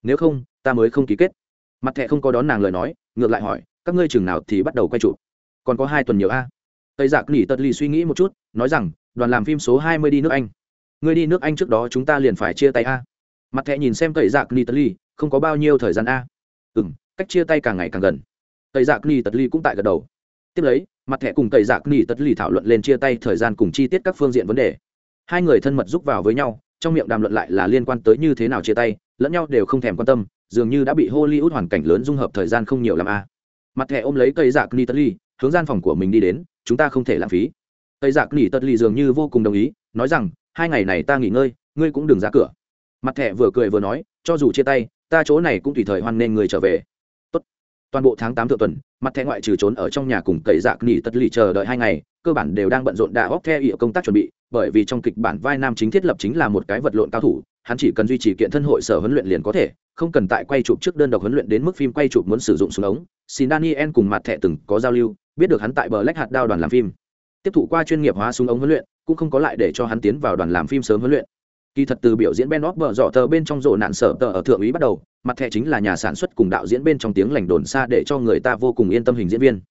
S1: nếu không, ta mới không ký kết. Mặt thẹ không có đón nàng lời nói, ngược lại hỏi, các ngươi chừng nào thì bắt đầu quay chụp? Còn có hai tuần nhiều a. Tây giặc nỉ tật lì suy nghĩ một chút, nói rằng, đoàn làm phim số hai mươi đi nước anh. Ngươi đi nước anh trước đó chúng ta liền phải chia tay a. Mặt thẹ nhìn xem tây giặc nỉ tật lì, không có bao nhiêu thời gian a. Ừ m cách chia tay càng ngày càng gần. Tây giặc nỉ tật lì cũng tại gật đầu. Tiếp lấy, mặt thẻ cùng tây giặc nỉ tật lì thảo luận lên chia tay thời gian cùng chi tiết các phương diện vấn đề. Hai người thân mật giúp vào với nhau, trong miệng đàm luận lại là liên quan tới như thế nào chia tay lẫn nhau đều không thèm quan tâm, dường như đã bị hollywood hoàn cảnh lớn dung hợp thời gian không nhiều l a à. mặt thẻ ôm lấy cây dạc ni tất lì hướng gian phòng của mình đi đến, chúng ta không thể lãng phí. Cây dạc ni tất lì dường như vô cùng đồng ý, nói rằng, hai ngày này ta nghỉ ngơi, ngươi cũng đừng ra cửa. Mặt thẻ vừa cười vừa nói, cho dù chia tay, ta chỗ này cũng tùy thời hoan nên người trở về toàn bộ tháng tám thượng tuần, mặt thẻ ngoại trừ trốn ở trong nhà cùng cậy dạc nghỉ tất lì chờ đợi hai ngày, cơ bản đều đang bận rộn đạ óc theo ý công tác chuẩn bị, bởi vì trong kịch bản vai nam chính thiết lập chính là một cái vật lộn cao thủ, hắn chỉ cần duy trì kiện thân hội sở huấn luyện liền có thể, không cần tại quay chụp trước đơn độc huấn luyện đến mức phim quay chụp muốn sử dụng súng ống. Xin daniel cùng mặt thẻ từng có giao lưu, biết được hắn tại bờ lách hạt đao đoàn làm phim. Tiếp thụ qua chuyên nghiệp hóa súng ống huấn luyện, cũng không có lại để cho hắn tiến vào đoàn làm phim sớm huấn luyện kỳ thật từ biểu diễn ben óc bờ dọ tờ bên trong rộ nạn sở tờ ở thượng úy bắt đầu, mặt thẻ chính là nhà sản xuất cùng đạo diễn bên trong tiếng lành đồn xa để cho người ta vô cùng yên tâm hình diễn viên.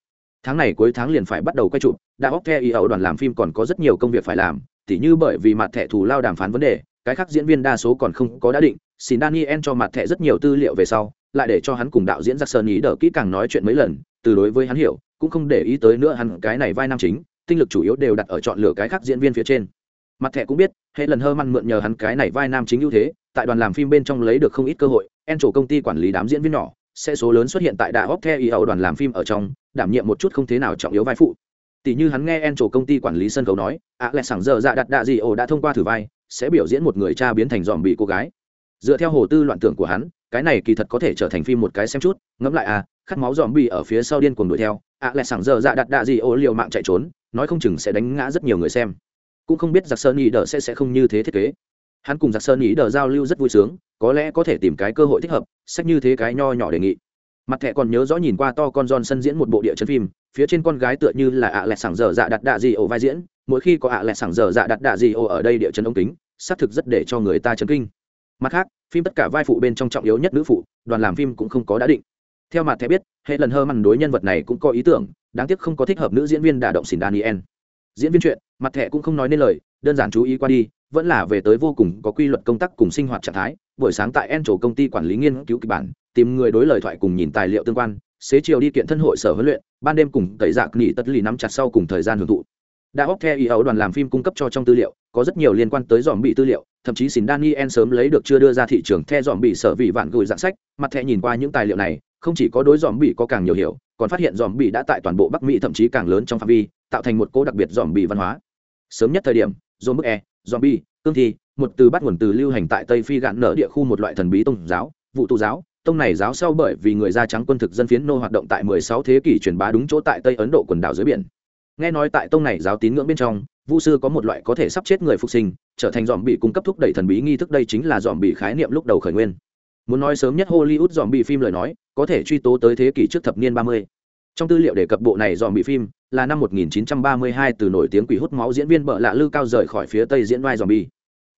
S1: Tháng này cuối tháng liền phải bắt đầu quay chụp, đã óc theo ý ẩu đoàn làm phim còn có rất nhiều công việc phải làm, tỉ như bởi vì mặt thẻ thù lao đàm phán vấn đề, cái khác diễn viên đa số còn không có đã định, xin daniel cho mặt thẻ rất nhiều tư liệu về sau, lại để cho hắn cùng đạo diễn giặc sơn ý đỡ kỹ càng nói chuyện mấy lần, từ đối với hắn hiểu, cũng không để ý tới nữa hắn cái này vai nam chính, tinh lực chủ yếu đều đặt ở chọn lựa cái khác diễn viên phía trên mặt thẻ cũng biết hệ lần hơ măn mượn nhờ hắn cái này vai nam chính ưu thế, tại đoàn làm phim bên trong lấy được không ít cơ hội. En trổ công ty quản lý đám diễn viên nhỏ, sẽ số lớn xuất hiện tại đại hóc the ý ẩu đoàn làm phim ở trong, đảm nhiệm một chút không thế nào trọng yếu vai phụ. Tỷ như hắn nghe en trổ công ty quản lý sân khấu nói ạ à lẽ sảng giờ dạ đặt đạ gì ồ đã thông qua thử vai, sẽ biểu diễn một người cha biến thành dòm bị cô gái. Dựa theo hồ tư loạn tưởng của hắn, cái này kỳ thật có thể trở thành phim một cái xem chút. Ngẫm lại à khát máu dòm bị ở phía sau điên cuồng đuổi theo ạ à lẽ sảng giờ dạ đặt đạ gì ồ liều mạng chạy trốn, nói không chừng sẽ đánh ngã rất nhiều người xem cũng không biết giặc sơn ý đờ sẽ sẽ không như thế thiết kế. Hắn cùng giặc sơn ý đờ giao lưu rất vui sướng, có lẽ có thể tìm cái cơ hội thích hợp, sách như thế cái nho nhỏ đề nghị. Mặt thẹ còn nhớ rõ nhìn qua to con sân diễn một bộ địa chân phim, phía trên con gái tựa như là ạ lẹt sảng dở dạ đặt đạ gì ổ vai diễn, mỗi khi có ạ lẹt sảng dở dạ đặt đạ gì ổ ở đây địa chân ống kính, xác thực rất để cho người ta chấn kinh. Mặt khác, phim tất cả vai phụ bên trong trọng yếu nhất nữ phụ, đoàn làm phim cũng không có đã định. Theo mặt thẻ biết hệ lần hơ mằn đối nhân vật này cũng có ý tưởng, đáng tiếc không có thích hợp nữ diễn viên đả động xin daniel diễn viên chuyện, mặt thẻ cũng không nói nên lời, đơn giản chú ý qua đi, vẫn là về tới vô cùng có quy luật công tác cùng sinh hoạt trạng thái. Buổi sáng tại en chỗ công ty quản lý nghiên cứu kịch bản, tìm người đối lời thoại cùng nhìn tài liệu tương quan, xế chiều đi kiện thân hội sở huấn luyện, ban đêm cùng tẩy dạc nghỉ tất lì nắm chặt sau cùng thời gian hưởng thụ. Đã hóc theo ý ấu đoàn làm phim cung cấp cho trong tư liệu, có rất nhiều liên quan tới dòm bị tư liệu, thậm chí xin daniel sớm lấy được chưa đưa ra thị trường theo dòm bị sở vị vạn gửi dạng sách, mặt thẻ nhìn qua những tài liệu này không chỉ có đối dòm bị có càng nhiều hiểu, còn phát hiện dòm bị đã tại toàn bộ bắc mỹ thậm chí càng lớn trong phạm vi, tạo thành một cô đặc biệt dòm bị văn hóa. Sớm nhất thời điểm, dồn bức e dòm bi cương thi, một từ bắt nguồn từ lưu hành tại tây phi gạn nở địa khu một loại thần bí tôn giáo, vụ tu giáo. Tông này giáo sau bởi vì người da trắng quân thực dân phiến nô hoạt động tại 16 thế kỷ truyền bá đúng chỗ tại tây ấn độ quần đảo dưới biển. Nghe nói tại tông này giáo tín ngưỡng bên trong, vu sư có một loại có thể sắp chết người phục sinh, trở thành dòm bị cung cấp thúc đẩy thần bí nghi thức đây chính là dòm bị khái niệm lúc đầu khởi nguyên muốn nói sớm nhất hollywood dòm bị phim lời nói, có thể truy tố tới thế kỷ trước thập niên ba mươi. Trong tư liệu đề cập bộ này dòm bị phim, là năm 1932 từ nổi tiếng quỷ hút máu diễn viên bợ lạ lư cao rời khỏi phía tây diễn vai dòm bị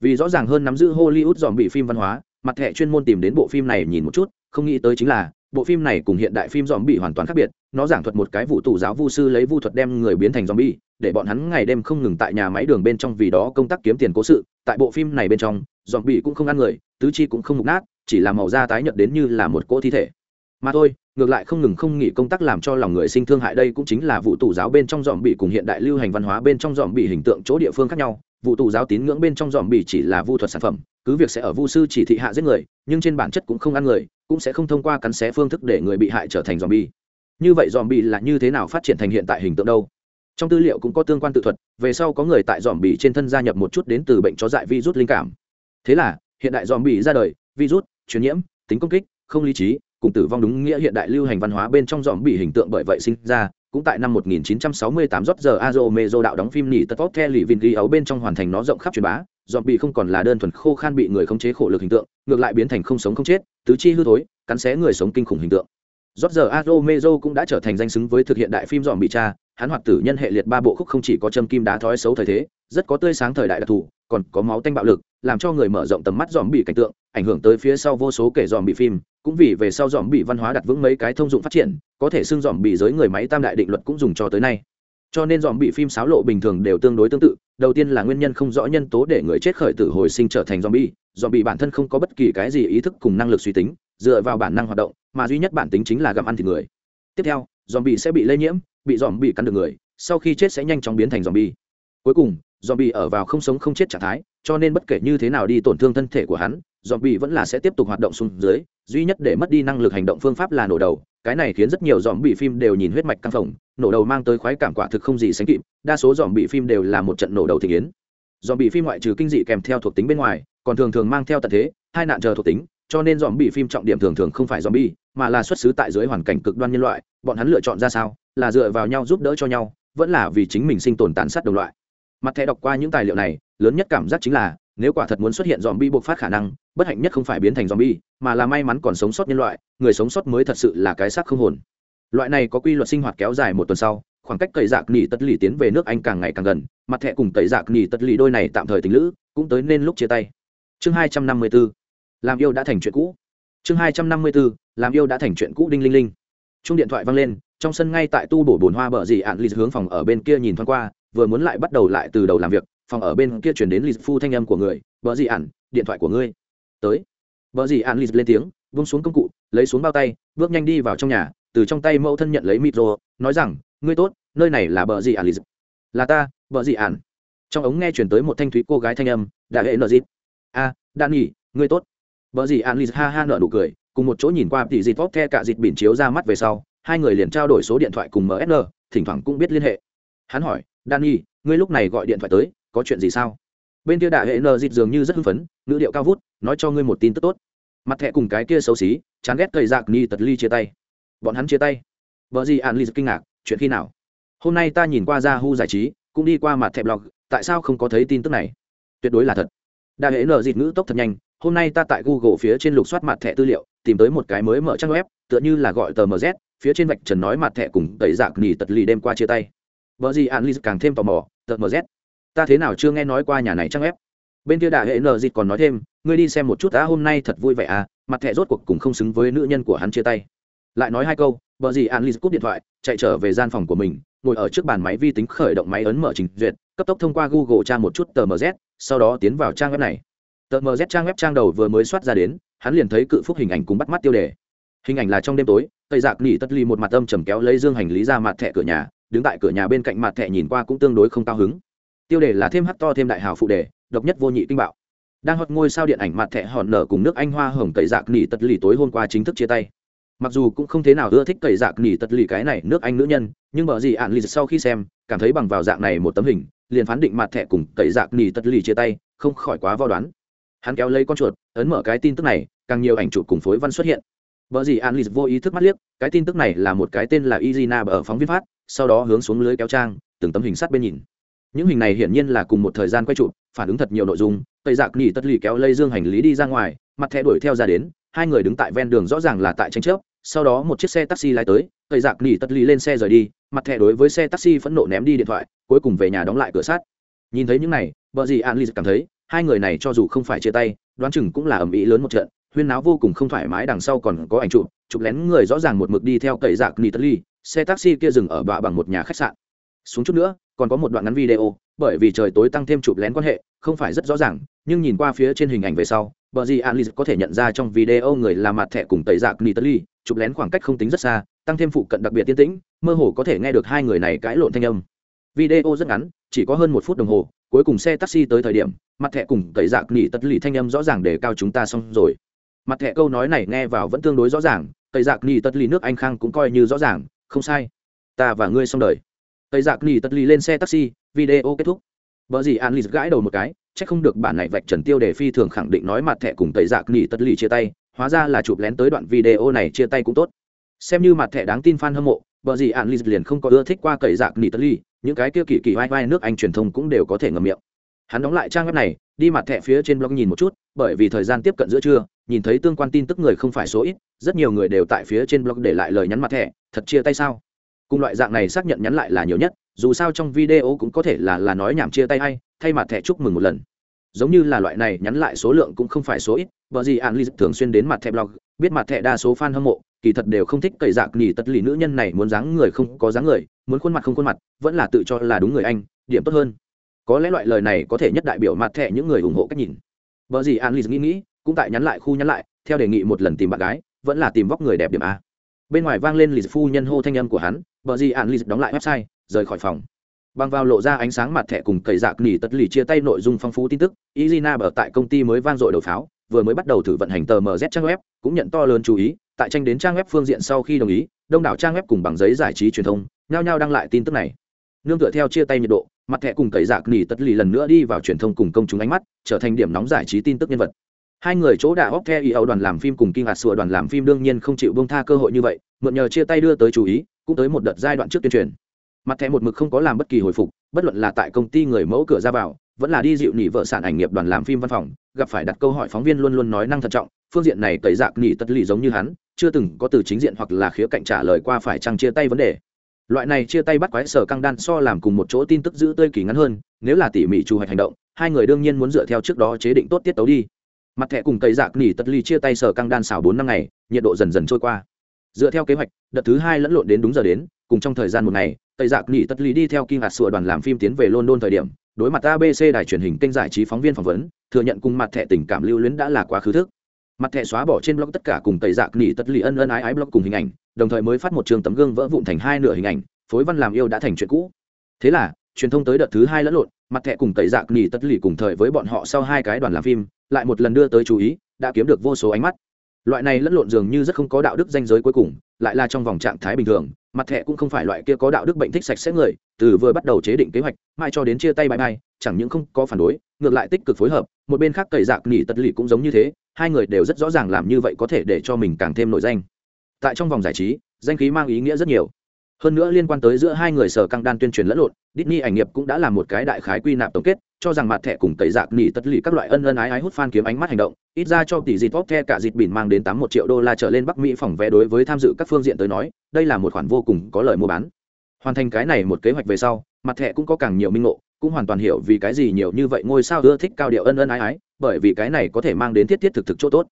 S1: vì rõ ràng hơn nắm giữ hollywood dòm bị phim văn hóa, mặt thẻ chuyên môn tìm đến bộ phim này nhìn một chút, không nghĩ tới chính là, bộ phim này cùng hiện đại phim dòm bị hoàn toàn khác biệt, nó giảng thuật một cái vụ tù giáo vu sư lấy vu thuật đem người biến thành dòm bi để bọn hắn ngày đêm không ngừng tại nhà máy đường bên trong vì đó công tác kiếm tiền cố sự, tại bộ phim này bên trong dòm bị cũng không ăn người, tứ chi cũng không mục nát chỉ là màu da tái nhợt đến như là một cỗ thi thể. Mà thôi, ngược lại không ngừng không nghỉ công tác làm cho lòng người sinh thương hại đây cũng chính là vụ tù giáo bên trong dòm bị cùng hiện đại lưu hành văn hóa bên trong dòm bị hình tượng chỗ địa phương khác nhau. Vụ tù giáo tín ngưỡng bên trong dòm bị chỉ là vu thuật sản phẩm, cứ việc sẽ ở vu sư chỉ thị hạ giết người, nhưng trên bản chất cũng không ăn người, cũng sẽ không thông qua cắn xé phương thức để người bị hại trở thành dòm bị. như vậy dòm bị là như thế nào phát triển thành hiện tại hình tượng đâu? Trong tư liệu cũng có tương quan tự thuật, về sau có người tại dòm bị trên thân gia nhập một chút đến từ bệnh chó dại virus linh cảm. Thế là, hiện đại dòm bị ra đời, virus truyền nhiễm tính công kích không lý trí cùng tử vong đúng nghĩa hiện đại lưu hành văn hóa bên trong dòm bị hình tượng bởi vậy sinh ra cũng tại năm 1968 rót giờ Azo Mezo đạo đóng phim nỉ tật tốt theo lì vin ghi ấu bên trong hoàn thành nó rộng khắp truyền bá, dòm bị không còn là đơn thuần khô khan bị người khống chế khổ lực hình tượng, ngược lại biến thành không sống không chết, tứ chi hư thối, cắn xé người sống kinh khủng hình tượng. Rót giờ Azo Mezo cũng đã trở thành danh xứng với thực hiện đại phim dòm bị cha, hắn hoạt tử nhân hệ liệt ba bộ khúc không chỉ có châm kim đá thói xấu thời thế, rất có tươi sáng thời đại đặc thù, còn có máu tanh bạo lực, làm cho người mở rộng tầm mắt dòm bị cảnh tượng, ảnh hưởng tới phía sau vô số kể dòm bị phim, cũng vì về sau dòm bị văn hóa đặt vững mấy cái thông dụng phát triển, có thể xưng dòm bị giới người máy tam đại định luật cũng dùng cho tới nay. Cho nên dòm bị phim xáo lộ bình thường đều tương đối tương tự, đầu tiên là nguyên nhân không rõ nhân tố để người chết khởi tử hồi sinh trở thành dòm bị dòm bị bản thân không có bất kỳ cái gì ý thức cùng năng lực suy tính, dựa vào bản năng hoạt động, mà duy nhất bản tính chính là gặm ăn thịt người. Tiếp theo, dòm bị sẽ bị lây nhiễm, bị dòm bị cắn được người, sau khi chết sẽ nhanh chóng biến thành dòm bị Cuối cùng, zombie ở vào không sống không chết trạng thái, cho nên bất kể như thế nào đi tổn thương thân thể của hắn, zombie vẫn là sẽ tiếp tục hoạt động xuống dưới, duy nhất để mất đi năng lực hành động phương pháp là nổ đầu, cái này khiến rất nhiều zombie phim đều nhìn huyết mạch căng phồng, nổ đầu mang tới khoái cảm quả thực không gì sánh kịp, đa số zombie phim đều là một trận nổ đầu thị yến. Zombie phim ngoại trừ kinh dị kèm theo thuộc tính bên ngoài, còn thường thường mang theo tận thế, hai nạn chờ thuộc tính, cho nên zombie phim trọng điểm thường thường không phải zombie, mà là xuất xứ tại dưới hoàn cảnh cực đoan nhân loại, bọn hắn lựa chọn ra sao, là dựa vào nhau giúp đỡ cho nhau, vẫn là vì chính mình sinh tồn tàn sát đồng loại. Mặt thẻ đọc qua những tài liệu này, lớn nhất cảm giác chính là nếu quả thật muốn xuất hiện dòm bi bộc phát khả năng bất hạnh nhất không phải biến thành dòm bi mà là may mắn còn sống sót nhân loại người sống sót mới thật sự là cái xác không hồn. Loại này có quy luật sinh hoạt kéo dài một tuần sau khoảng cách cậy dạc nỉ tất lì tiến về nước anh càng ngày càng gần mặt thẻ cùng cậy dạc nỉ tất lì đôi này tạm thời tình lữ cũng tới nên lúc chia tay. Chương hai trăm năm mươi 254 làm yêu đã thành chuyện cũ. Chương hai trăm năm mươi 254 làm yêu đã thành chuyện cũ đinh linh linh. Chung điện thoại vang lên trong sân ngay tại tu bổ bồn hoa bờ dị ạn lì hướng phòng ở bên kia nhìn thoáng qua vừa muốn lại bắt đầu lại từ đầu làm việc, phòng ở bên kia chuyển đến lì phu thanh âm của người vợ dị ản, điện thoại của ngươi. Tới. Vợ dị ản lì lên tiếng vung xuống công cụ, lấy xuống bao tay, bước nhanh đi vào trong nhà, từ trong tay mẫu thân nhận lấy micro nói rằng, ngươi tốt, nơi này là vợ dị ản lì là ta vợ dị ản. Trong ống nghe chuyển tới một thanh thúy cô gái thanh âm, đã hệ nợ dịp. A đan nghỉ, ngươi tốt. Vợ dị ản lì ha ha nợ nụ cười, cùng một chỗ nhìn qua tỷ dịp vóc the cả dịp biển chiếu ra mắt về sau, hai người liền trao đổi số điện thoại cùng msn thỉnh thoảng cũng biết liên hệ. Hắn hỏi danny ngươi lúc này gọi điện thoại tới, có chuyện gì sao? Bên kia đại hệ nờ dịt dường như rất hưng phấn, ngữ điệu cao vút, nói cho ngươi một tin tức tốt. Mặt thẹ cùng cái kia xấu xí, chán ghét cây dạc ni tật ly chia tay. Bọn hắn chia tay. Vợ gì an ly kinh ngạc, chuyện khi nào? Hôm nay ta nhìn qua Yahoo giải trí, cũng đi qua mặt thẹ blog, tại sao không có thấy tin tức này? Tuyệt đối là thật. Đại hệ nờ dịt ngữ tốc thật nhanh, hôm nay ta tại google phía trên lục soát mặt thẻ tư liệu, tìm tới một cái mới mở trang web, tựa như là gọi tờ mz phía trên vạch trần nói mặt thẻ cùng tẩy dạc nỉ tật lì đêm qua chia tay vợ gì an ly càng thêm tò mò, tờ mz ta thế nào chưa nghe nói qua nhà này trang ép bên kia đại hệ nờ dịt còn nói thêm, ngươi đi xem một chút đã hôm nay thật vui vẻ à mặt thẻ rốt cuộc cùng không xứng với nữ nhân của hắn chia tay. Lại nói hai câu vợ gì an cúp điện thoại, chạy trở về gian phòng của mình, ngồi ở trước bàn máy vi tính khởi động máy ấn mở trình duyệt, cấp tốc thông qua google tra một chút tờ mz sau đó tiến vào trang web này. Tờ mz trang web trang đầu vừa mới soát ra đến, hắn liền thấy cự phúc hình ảnh cùng bắt mắt tiêu đề. Hình ảnh là trong đêm tối, tây dạc nỉ tất ly một mặt âm trầm kéo lấy dương hành lý ra mặt thẻ cửa nhà đứng tại cửa nhà bên cạnh mặt thẻ nhìn qua cũng tương đối không cao hứng. Tiêu đề là thêm hắt to thêm đại hào phụ đề, độc nhất vô nhị kinh bạo. Đang hot ngôi sao điện ảnh mặt thẻ hòn nở cùng nước anh hoa hồng cậy dạc nỉ tật lì tối hôm qua chính thức chia tay. Mặc dù cũng không thế nào ưa thích cậy dạc nỉ tật lì cái này nước anh nữ nhân, nhưng bởi gì ạn lì sau khi xem, cảm thấy bằng vào dạng này một tấm hình, liền phán định mặt thẻ cùng cậy dạc nỉ tật lì chia tay, không khỏi quá vo đoán. Hắn kéo lấy con chuột, ấn mở cái tin tức này, càng nhiều ảnh chụp cùng phối văn xuất hiện vợ gì an vô ý thức mắt liếc, cái tin tức này là một cái tên là izina ở phóng viên phát, sau đó hướng xuống lưới kéo trang, từng tấm hình sắt bên nhìn. Những hình này hiển nhiên là cùng một thời gian quay chụp, phản ứng thật nhiều nội dung, tây Dạ Nghị tất lì kéo lây dương hành lý đi ra ngoài, mặt thẻ đuổi theo ra đến, hai người đứng tại ven đường rõ ràng là tại tranh chấp, sau đó một chiếc xe taxi lái tới, tây Dạ Nghị tất lì lên xe rời đi, mặt thẻ đối với xe taxi phẫn nộ ném đi điện thoại, cuối cùng về nhà đóng lại cửa sắt. Nhìn thấy những này vợ gì an ly cảm thấy, hai người này cho dù không phải chia tay, đoán chừng cũng là ầm ĩ lớn một trận huyên náo vô cùng không thoải mái, đằng sau còn có ảnh chụp chụp lén người rõ ràng một mực đi theo cậy giặc nỉ xe taxi kia dừng ở bạ bằng một nhà khách sạn. Xuống chút nữa, còn có một đoạn ngắn video, bởi vì trời tối tăng thêm chụp lén quan hệ, không phải rất rõ ràng, nhưng nhìn qua phía trên hình ảnh về sau, bờ gì an có thể nhận ra trong video người là mặt thẻ cùng tẩy giặc nitali chụp lén khoảng cách không tính rất xa, tăng thêm phụ cận đặc biệt tiên tĩnh, mơ hồ có thể nghe được hai người này cãi lộn thanh âm. Video rất ngắn, chỉ có hơn một phút đồng hồ, cuối cùng xe taxi tới thời điểm, mặt thẻ cùng tẩy giặc nỉ tất lì thanh âm rõ ràng để cao chúng ta xong rồi mặt thẻ câu nói này nghe vào vẫn tương đối rõ ràng tẩy giặc ni tất lì nước anh khang cũng coi như rõ ràng không sai ta và ngươi xong đời tẩy giặc ni tất lì lên xe taxi video kết thúc vợ gì An lì gãi đầu một cái, chắc không được bản này vạch trần tiêu đề phi thường khẳng định nói mặt thẻ cùng tẩy giặc ni tất lì chia tay, hóa ra là chụp lén tới đoạn video này chia tay cũng tốt. Xem như mặt thẻ đáng tin fan hâm mộ, vợ gì An lì liền không có ưa thích qua tẩy giặc ni tất lì, những cái kia kỳ kỳ vai vai nước Anh truyền thông cũng đều có thể ngậm miệng. Hắn đóng lại trang web này, đi mặt thẻ phía trên blog nhìn một chút, bởi vì thời gian tiếp cận giữa trưa, nhìn thấy tương quan tin tức người không phải số ít, rất nhiều người đều tại phía trên blog để lại lời nhắn mặt thẻ, thật chia tay sao? Cùng loại dạng này xác nhận nhắn lại là nhiều nhất, dù sao trong video cũng có thể là là nói nhảm chia tay hay thay mặt thẻ chúc mừng một lần. Giống như là loại này nhắn lại số lượng cũng không phải số ít bởi gì an ly thường xuyên đến mặt thẻ blog biết mặt thẻ đa số fan hâm mộ kỳ thật đều không thích cậy dạc nhỉ tất lì nữ nhân này muốn dáng người không có dáng người muốn khuôn mặt không khuôn mặt vẫn là tự cho là đúng người anh điểm tốt hơn. Có lẽ loại lời này có thể nhất đại biểu mặt thẻ những người ủng hộ cách nhìn. Bởi gì an ly nghĩ nghĩ cũng tại nhắn lại khu nhắn lại, theo đề nghị một lần tìm bạn gái, vẫn là tìm vóc người đẹp điểm a. Bên ngoài vang lên lì phu nhân hô thanh âm của hắn, bờ gì ạn ly đóng lại website, rời khỏi phòng. Bằng vào lộ ra ánh sáng mặt thẻ cùng cầy dạc nỉ tất lì chia tay nội dung phong phú tin tức izina ở tại công ty mới vang dội đầu pháo, vừa mới bắt đầu thử vận hành tờ mz trang web, cũng nhận to lớn chú ý, tại tranh đến trang web phương diện sau khi đồng ý, đông đảo trang web cùng bằng giấy giải trí truyền thông, nhao nhao đăng lại tin tức này. Nương tựa theo chia tay nhiệt độ, mặt thẻ cùng cầy dạc nỉ tất lì lần nữa đi vào truyền thông cùng công chúng ánh mắt, trở thành điểm nóng giải trí tin tức nhân vật hai người chỗ đã óc theo ý ấu đoàn làm phim cùng kinh hạt sùa đoàn làm phim đương nhiên không chịu bông tha cơ hội như vậy, mượn nhờ chia tay đưa tới chú ý, cũng tới một đợt giai đoạn trước tuyên truyền. Mặt thẻ một mực không có làm bất kỳ hồi phục, bất luận là tại công ty người mẫu cửa ra vào, vẫn là đi dịu nỉ vợ sản ảnh nghiệp đoàn làm phim văn phòng, gặp phải đặt câu hỏi phóng viên luôn luôn nói năng thận trọng, phương diện này tẩy dạc nỉ tất lì giống như hắn, chưa từng có từ chính diện hoặc là khía cạnh trả lời qua phải chăng chia tay vấn đề. Loại này chia tay bắt quái sở căng đan so làm cùng một chỗ tin tức giữ tươi kỳ ngắn hơn, nếu là tỉ mỉ chủ hoạch hành động, hai người đương nhiên muốn dựa theo trước đó chế định tốt tiết tấu đi mặt thẻ cùng tẩy dạc nỉ tật ly chia tay sở căng đan xào bốn năm ngày, nhiệt độ dần dần trôi qua. Dựa theo kế hoạch, đợt thứ hai lẫn lộn đến đúng giờ đến, cùng trong thời gian một ngày tây giặc dạ nỉ tật ly đi theo Kim hạt sửa đoàn làm phim tiến về london thời điểm, đối mặt abc đài truyền hình kênh giải trí phóng viên phỏng vấn, thừa nhận cùng mặt thẻ tình cảm lưu luyến đã là quá khứ thức. Mặt thẻ xóa bỏ trên blog tất cả cùng tây dạc nỉ tất lý ân ân ái ái blog cùng hình ảnh, đồng thời mới phát một trường tấm gương vỡ vụn thành hai nửa hình ảnh, phối văn làm yêu đã thành chuyện cũ. Thế là, truyền thông tới đợt thứ hai lẫn lộn, mặt thẻ cùng tẩy dạc Nỉ tất lì cùng thời với bọn họ sau hai cái đoàn làm phim lại một lần đưa tới chú ý, đã kiếm được vô số ánh mắt. Loại này lẫn lộn dường như rất không có đạo đức danh giới cuối cùng, lại là trong vòng trạng thái bình thường, mặt thẻ cũng không phải loại kia có đạo đức bệnh thích sạch sẽ người, từ vừa bắt đầu chế định kế hoạch mai cho đến chia tay bãi bay chẳng những không có phản đối, ngược lại tích cực phối hợp, một bên khác cậy dạc nỉ tật lì cũng giống như thế, hai người đều rất rõ ràng làm như vậy có thể để cho mình càng thêm nổi danh. Tại trong vòng giải trí, danh khí mang ý nghĩa rất nhiều hơn nữa liên quan tới giữa hai người sở căng đan tuyên truyền lẫn lộn, Disney ảnh nghiệp cũng đã làm một cái đại khái quy nạp tổng kết, cho rằng mặt thẻ cùng tẩy dạc nỉ tất lì các loại ân ân ái ái hút fan kiếm ánh mắt hành động, ít ra cho tỷ dịt tốt the cả dịt bỉn mang đến tám một triệu đô la trở lên bắc mỹ phòng vé đối với tham dự các phương diện tới nói, đây là một khoản vô cùng có lợi mua bán. Hoàn thành cái này một kế hoạch về sau, mặt thẻ cũng có càng nhiều minh ngộ, cũng hoàn toàn hiểu vì cái gì nhiều như vậy ngôi sao ưa thích cao điệu ân ân ái ái, bởi vì cái này có thể mang đến thiết thiết thực thực chỗ tốt.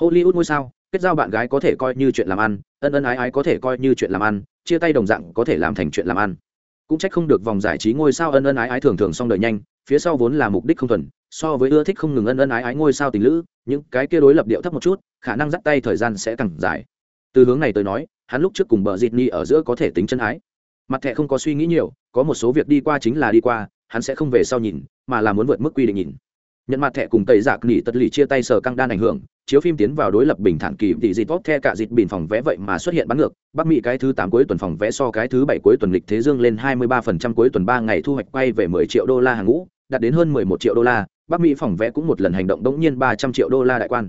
S1: Hollywood ngôi sao kết giao bạn gái có thể coi như chuyện làm ăn, ân ân ái ái có thể coi như chuyện làm ăn, chia tay đồng dạng có thể làm thành chuyện làm ăn. Cũng trách không được vòng giải trí ngôi sao ân ân ái ái thường thường xong đời nhanh, phía sau vốn là mục đích không thuần, so với ưa thích không ngừng ân ân ái ái ngôi sao tình lữ, những cái kia đối lập điệu thấp một chút, khả năng dắt tay thời gian sẽ càng dài. Từ hướng này tới nói, hắn lúc trước cùng bờ dịt ni ở giữa có thể tính chân ái. Mặt thẹ không có suy nghĩ nhiều, có một số việc đi qua chính là đi qua, hắn sẽ không về sau nhìn, mà là muốn vượt mức quy định nhìn. Nhận mặt thẻ cùng tẩy giặc nỉ tật lì chia tay sở căng đan ảnh hưởng chiếu phim tiến vào đối lập bình thản kỳ tỷ dịp tốt the cả dịp bình phòng vé vậy mà xuất hiện bắn ngược. Bắc mỹ cái thứ tám cuối tuần phòng vé so cái thứ bảy cuối tuần lịch thế dương lên hai mươi ba phần trăm cuối tuần ba ngày thu hoạch quay về mười triệu đô la hàng ngũ, đạt đến hơn mười một triệu đô la. Bắc mỹ phòng vé cũng một lần hành động đống nhiên ba trăm triệu đô la đại quan.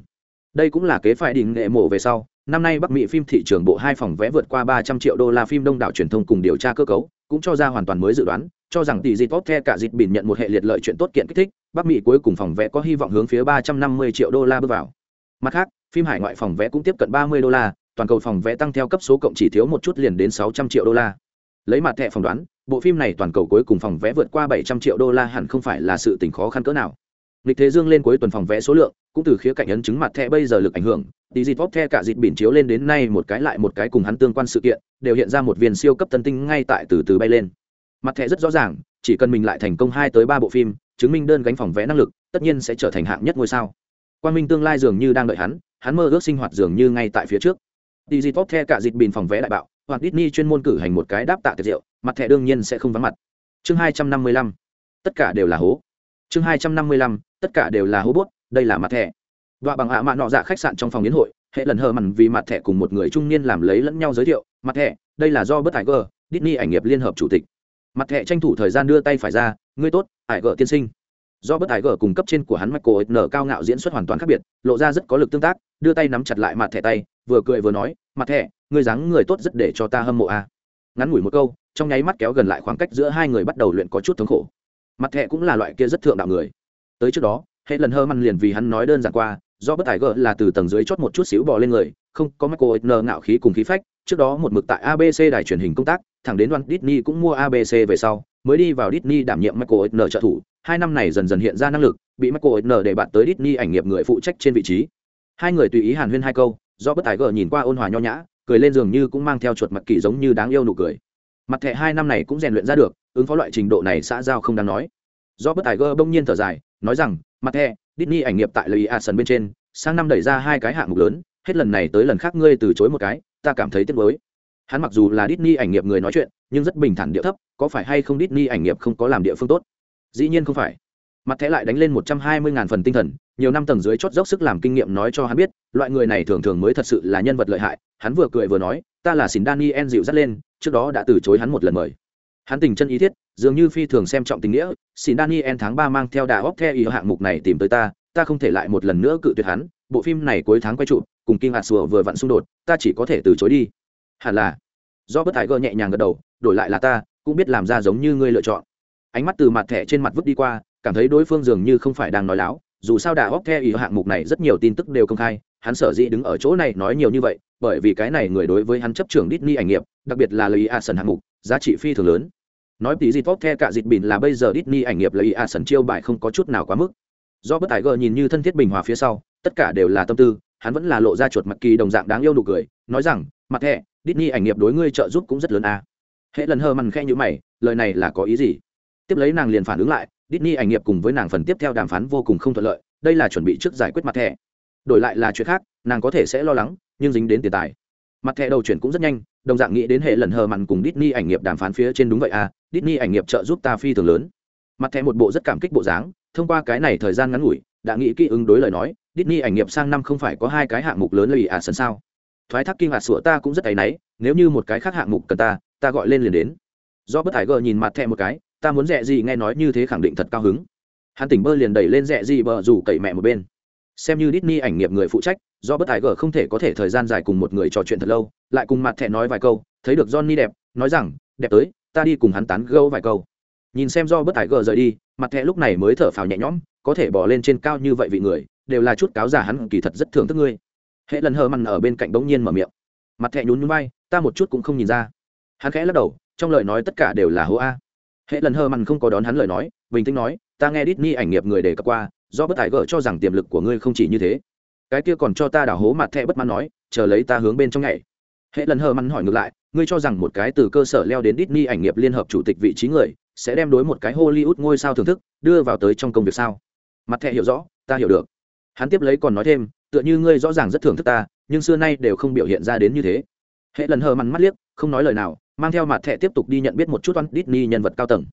S1: Đây cũng là kế phải đình nghệ mộ về sau. Năm nay bắc mỹ phim thị trường bộ hai phòng vé vượt qua ba trăm triệu đô la phim đông đảo truyền thông cùng điều tra cơ cấu, cũng cho ra hoàn toàn mới dự đoán, cho rằng tỷ dịp tốt the cả dịp bình nhận một hệ liệt lợi chuyện tốt kiện kích thích. Bắc mỹ cuối cùng phòng vé có hy vọng hướng phía ba trăm năm mươi triệu đô la bước vào mặt khác, phim hải ngoại phòng vé cũng tiếp cận ba mươi đô la, toàn cầu phòng vé tăng theo cấp số cộng chỉ thiếu một chút liền đến sáu trăm triệu đô la. Lấy mặt thẻ phỏng đoán, bộ phim này toàn cầu cuối cùng phòng vé vượt qua bảy trăm triệu đô la hẳn không phải là sự tình khó khăn cỡ nào. Lịch thế dương lên cuối tuần phòng vé số lượng, cũng từ khía cạnh ấn chứng mặt thẻ bây giờ lực ảnh hưởng đi dịp vóc the cả dịp biển chiếu lên đến nay một cái lại một cái cùng hắn tương quan sự kiện, đều hiện ra một viên siêu cấp tân tinh ngay tại từ từ bay lên. Mặt thẻ rất rõ ràng, chỉ cần mình lại thành công hai tới ba bộ phim, chứng minh đơn gánh phòng vé năng lực, tất nhiên sẽ trở thành hạng nhất ngôi sao quan minh tương lai dường như đang đợi hắn hắn mơ ước sinh hoạt dường như ngay tại phía trước đi dịp Tốt the cả dịp bìn phòng vé đại bạo hoặc Disney chuyên môn cử hành một cái đáp tạ tiệc rượu, mặt thẻ đương nhiên sẽ không vắng mặt. Chương 255. Tất cả đều là hố. Chương 255. Tất cả đều là hố bốt, đây là mặt thẻ. Đoạ bằng hạ mạ nọ dạ khách sạn trong phòng yến hội, hệ lần hờ mằn vì mặt thẻ cùng một người trung niên làm lấy lẫn nhau giới thiệu, mặt thẻ, đây là do bất tài gờ, Disney ảnh nghiệp liên hợp chủ tịch. Mặt thẻ tranh thủ thời gian đưa tay phải ra, ngươi tốt, ải gờ tiên sinh. Do bất tài gờ cùng cấp trên của hắn Michael N cao ngạo diễn xuất hoàn toàn khác biệt, lộ ra rất có lực tương tác, đưa tay nắm chặt lại mặt thẻ tay, vừa cười vừa nói, mặt thẻ, người dáng người tốt rất để cho ta hâm mộ a à. ngắn ngủi một câu trong nháy mắt kéo gần lại khoảng cách giữa hai người bắt đầu luyện có chút thống khổ mặt thẻ cũng là loại kia rất thượng đạo người tới trước đó hệ lần hơ măn liền vì hắn nói đơn giản qua do bất tài gỡ là từ tầng dưới chót một chút xíu bò lên người không có michael n ngạo khí cùng khí phách trước đó một mực tại abc đài truyền hình công tác thẳng đến đoàn Disney cũng mua abc về sau mới đi vào Disney đảm nhiệm michael n trợ thủ hai năm này dần dần hiện ra năng lực, bị michael n để bạn tới Disney ảnh nghiệp người phụ trách trên vị trí. Hai người tùy ý hàn huyên hai câu do bất tài gờ nhìn qua ôn hòa nho nhã, cười lên dường như cũng mang theo chuột mặt kỳ giống như đáng yêu nụ cười. Mặt thẻ hai năm này cũng rèn luyện ra được, ứng phó loại trình độ này xã giao không đáng nói. Do bất tài gờ bỗng nhiên thở dài, nói rằng, mặt thẻ, Disney ảnh nghiệp tại lời a sân bên trên, sang năm đẩy ra hai cái hạng mục lớn, hết lần này tới lần khác ngươi từ chối một cái, ta cảm thấy tiếc nuối. Hắn mặc dù là Disney ảnh nghiệp người nói chuyện, nhưng rất bình thản địa thấp, có phải hay không Disney ảnh nghiệp không có làm địa phương tốt? Dĩ nhiên không phải. Mặt thẻ lại đánh lên một trăm hai mươi ngàn phần tinh thần, nhiều năm tầng dưới chót dốc sức làm kinh nghiệm nói cho hắn biết, loại người này thường thường mới thật sự là nhân vật lợi hại, hắn vừa cười vừa nói, ta là xin daniel dịu dắt lên, trước đó đã từ chối hắn một lần mời. Hắn tình chân ý thiết, dường như phi thường xem trọng tình nghĩa xin daniel tháng ba mang theo đà óc theo ý hạng mục này tìm tới ta ta không thể lại một lần nữa cự tuyệt hắn, bộ phim này cuối tháng quay trụ, cùng kinh hạt sùa vừa vặn xung đột, ta chỉ có thể từ chối đi. Hẳn là. Do bất thái gơ nhẹ nhàng gật đầu, đổi lại là ta, cũng biết làm ra giống như ngươi lựa chọn ánh mắt từ mặt thẻ trên mặt vứt đi qua, cảm thấy đối phương dường như không phải đang nói láo. Dù sao đà hóc theo ý hạng mục này rất nhiều tin tức đều công khai, hắn sở dĩ đứng ở chỗ này nói nhiều như vậy, bởi vì cái này người đối với hắn chấp trưởng Disney ảnh nghiệp, đặc biệt là lời a sần hạng mục, giá trị phi thường lớn. Nói tí gì tốt the cả dịp bỉn là bây giờ Disney ảnh nghiệp lấy a sần chiêu bài không có chút nào quá mức. Do bất tài gờ nhìn như thân thiết bình hòa phía sau, tất cả đều là tâm tư, hắn vẫn là lộ ra chuột mặt kỳ đồng dạng đáng yêu nụ cười, nói rằng, mặt thẻ, Disney ảnh nghiệp đối ngươi trợ giúp cũng rất lớn a à. hệ lần hơ mằn khe như mày, lời này là có ý gì? Tiếp lấy nàng liền phản ứng lại Disney ảnh nghiệp cùng với nàng phần tiếp theo đàm phán vô cùng không thuận lợi, đây là chuẩn bị trước giải quyết mặt thẻ. Đổi lại là chuyện khác, nàng có thể sẽ lo lắng, nhưng dính đến tiền tài. Mặt thẻ đầu chuyển cũng rất nhanh, đồng dạng nghĩ đến hệ lần hờ mặn cùng Disney ảnh nghiệp đàm phán phía trên đúng vậy à, Disney ảnh nghiệp trợ giúp ta phi thường lớn. Mặt thẻ một bộ rất cảm kích bộ dáng, thông qua cái này thời gian ngắn ngủi, đã nghĩ kỹ ứng đối lời nói, Disney ảnh nghiệp sang năm không phải có hai cái hạng mục lớn lì à sân sao? Thoái thác kinh hạt sủa ta cũng rất ấy nấy, nếu như một cái khác hạng mục cần ta, ta gọi lên liền đến. Do bất thải gờ nhìn mặt thẻ một cái, ta muốn rẻ gì nghe nói như thế khẳng định thật cao hứng. Hắn tỉnh bơ liền đẩy lên rẻ gì bờ rủ cậy mẹ một bên. Xem như Disney ảnh nghiệp người phụ trách, do bất tài gở không thể có thể thời gian dài cùng một người trò chuyện thật lâu, lại cùng mặt thẻ nói vài câu, thấy được johnny đẹp, nói rằng, đẹp tới, ta đi cùng hắn tán gâu vài câu. Nhìn xem do bất tài gở rời đi, mặt thẻ lúc này mới thở phào nhẹ nhõm, có thể bỏ lên trên cao như vậy vị người, đều là chút cáo giả hắn kỳ thật rất thưởng thức ngươi. Hệ lần hờ mằn ở bên cạnh bỗng nhiên mở miệng. Mặt thẻ nhún nhún bay ta một chút cũng không nhìn ra. Hắn khẽ lắc đầu, trong lời nói tất cả đều là hô a hệ lần hơ mằn không có đón hắn lời nói, bình tĩnh nói, ta nghe Disney ảnh nghiệp người đề cập qua do bất tài gỡ cho rằng tiềm lực của ngươi không chỉ như thế. Cái kia còn cho ta đảo hố mặt thẹ bất mãn nói, chờ lấy ta hướng bên trong nhảy. Hệ lần hờ mằn hỏi ngược lại, ngươi cho rằng một cái từ cơ sở leo đến Disney ảnh nghiệp liên hợp chủ tịch vị trí người sẽ đem đối một cái Hollywood ngôi sao thưởng thức, đưa vào tới trong công việc sao? Mặt thẹ hiểu rõ, ta hiểu được. Hắn tiếp lấy còn nói thêm, tựa như ngươi rõ ràng rất thưởng thức ta, nhưng xưa nay đều không biểu hiện ra đến như thế. Hệ lần hờ mằn mắt liếc, không nói lời nào mang theo mặt thẻ tiếp tục đi nhận biết một chút oan Disney nhân vật cao tầng.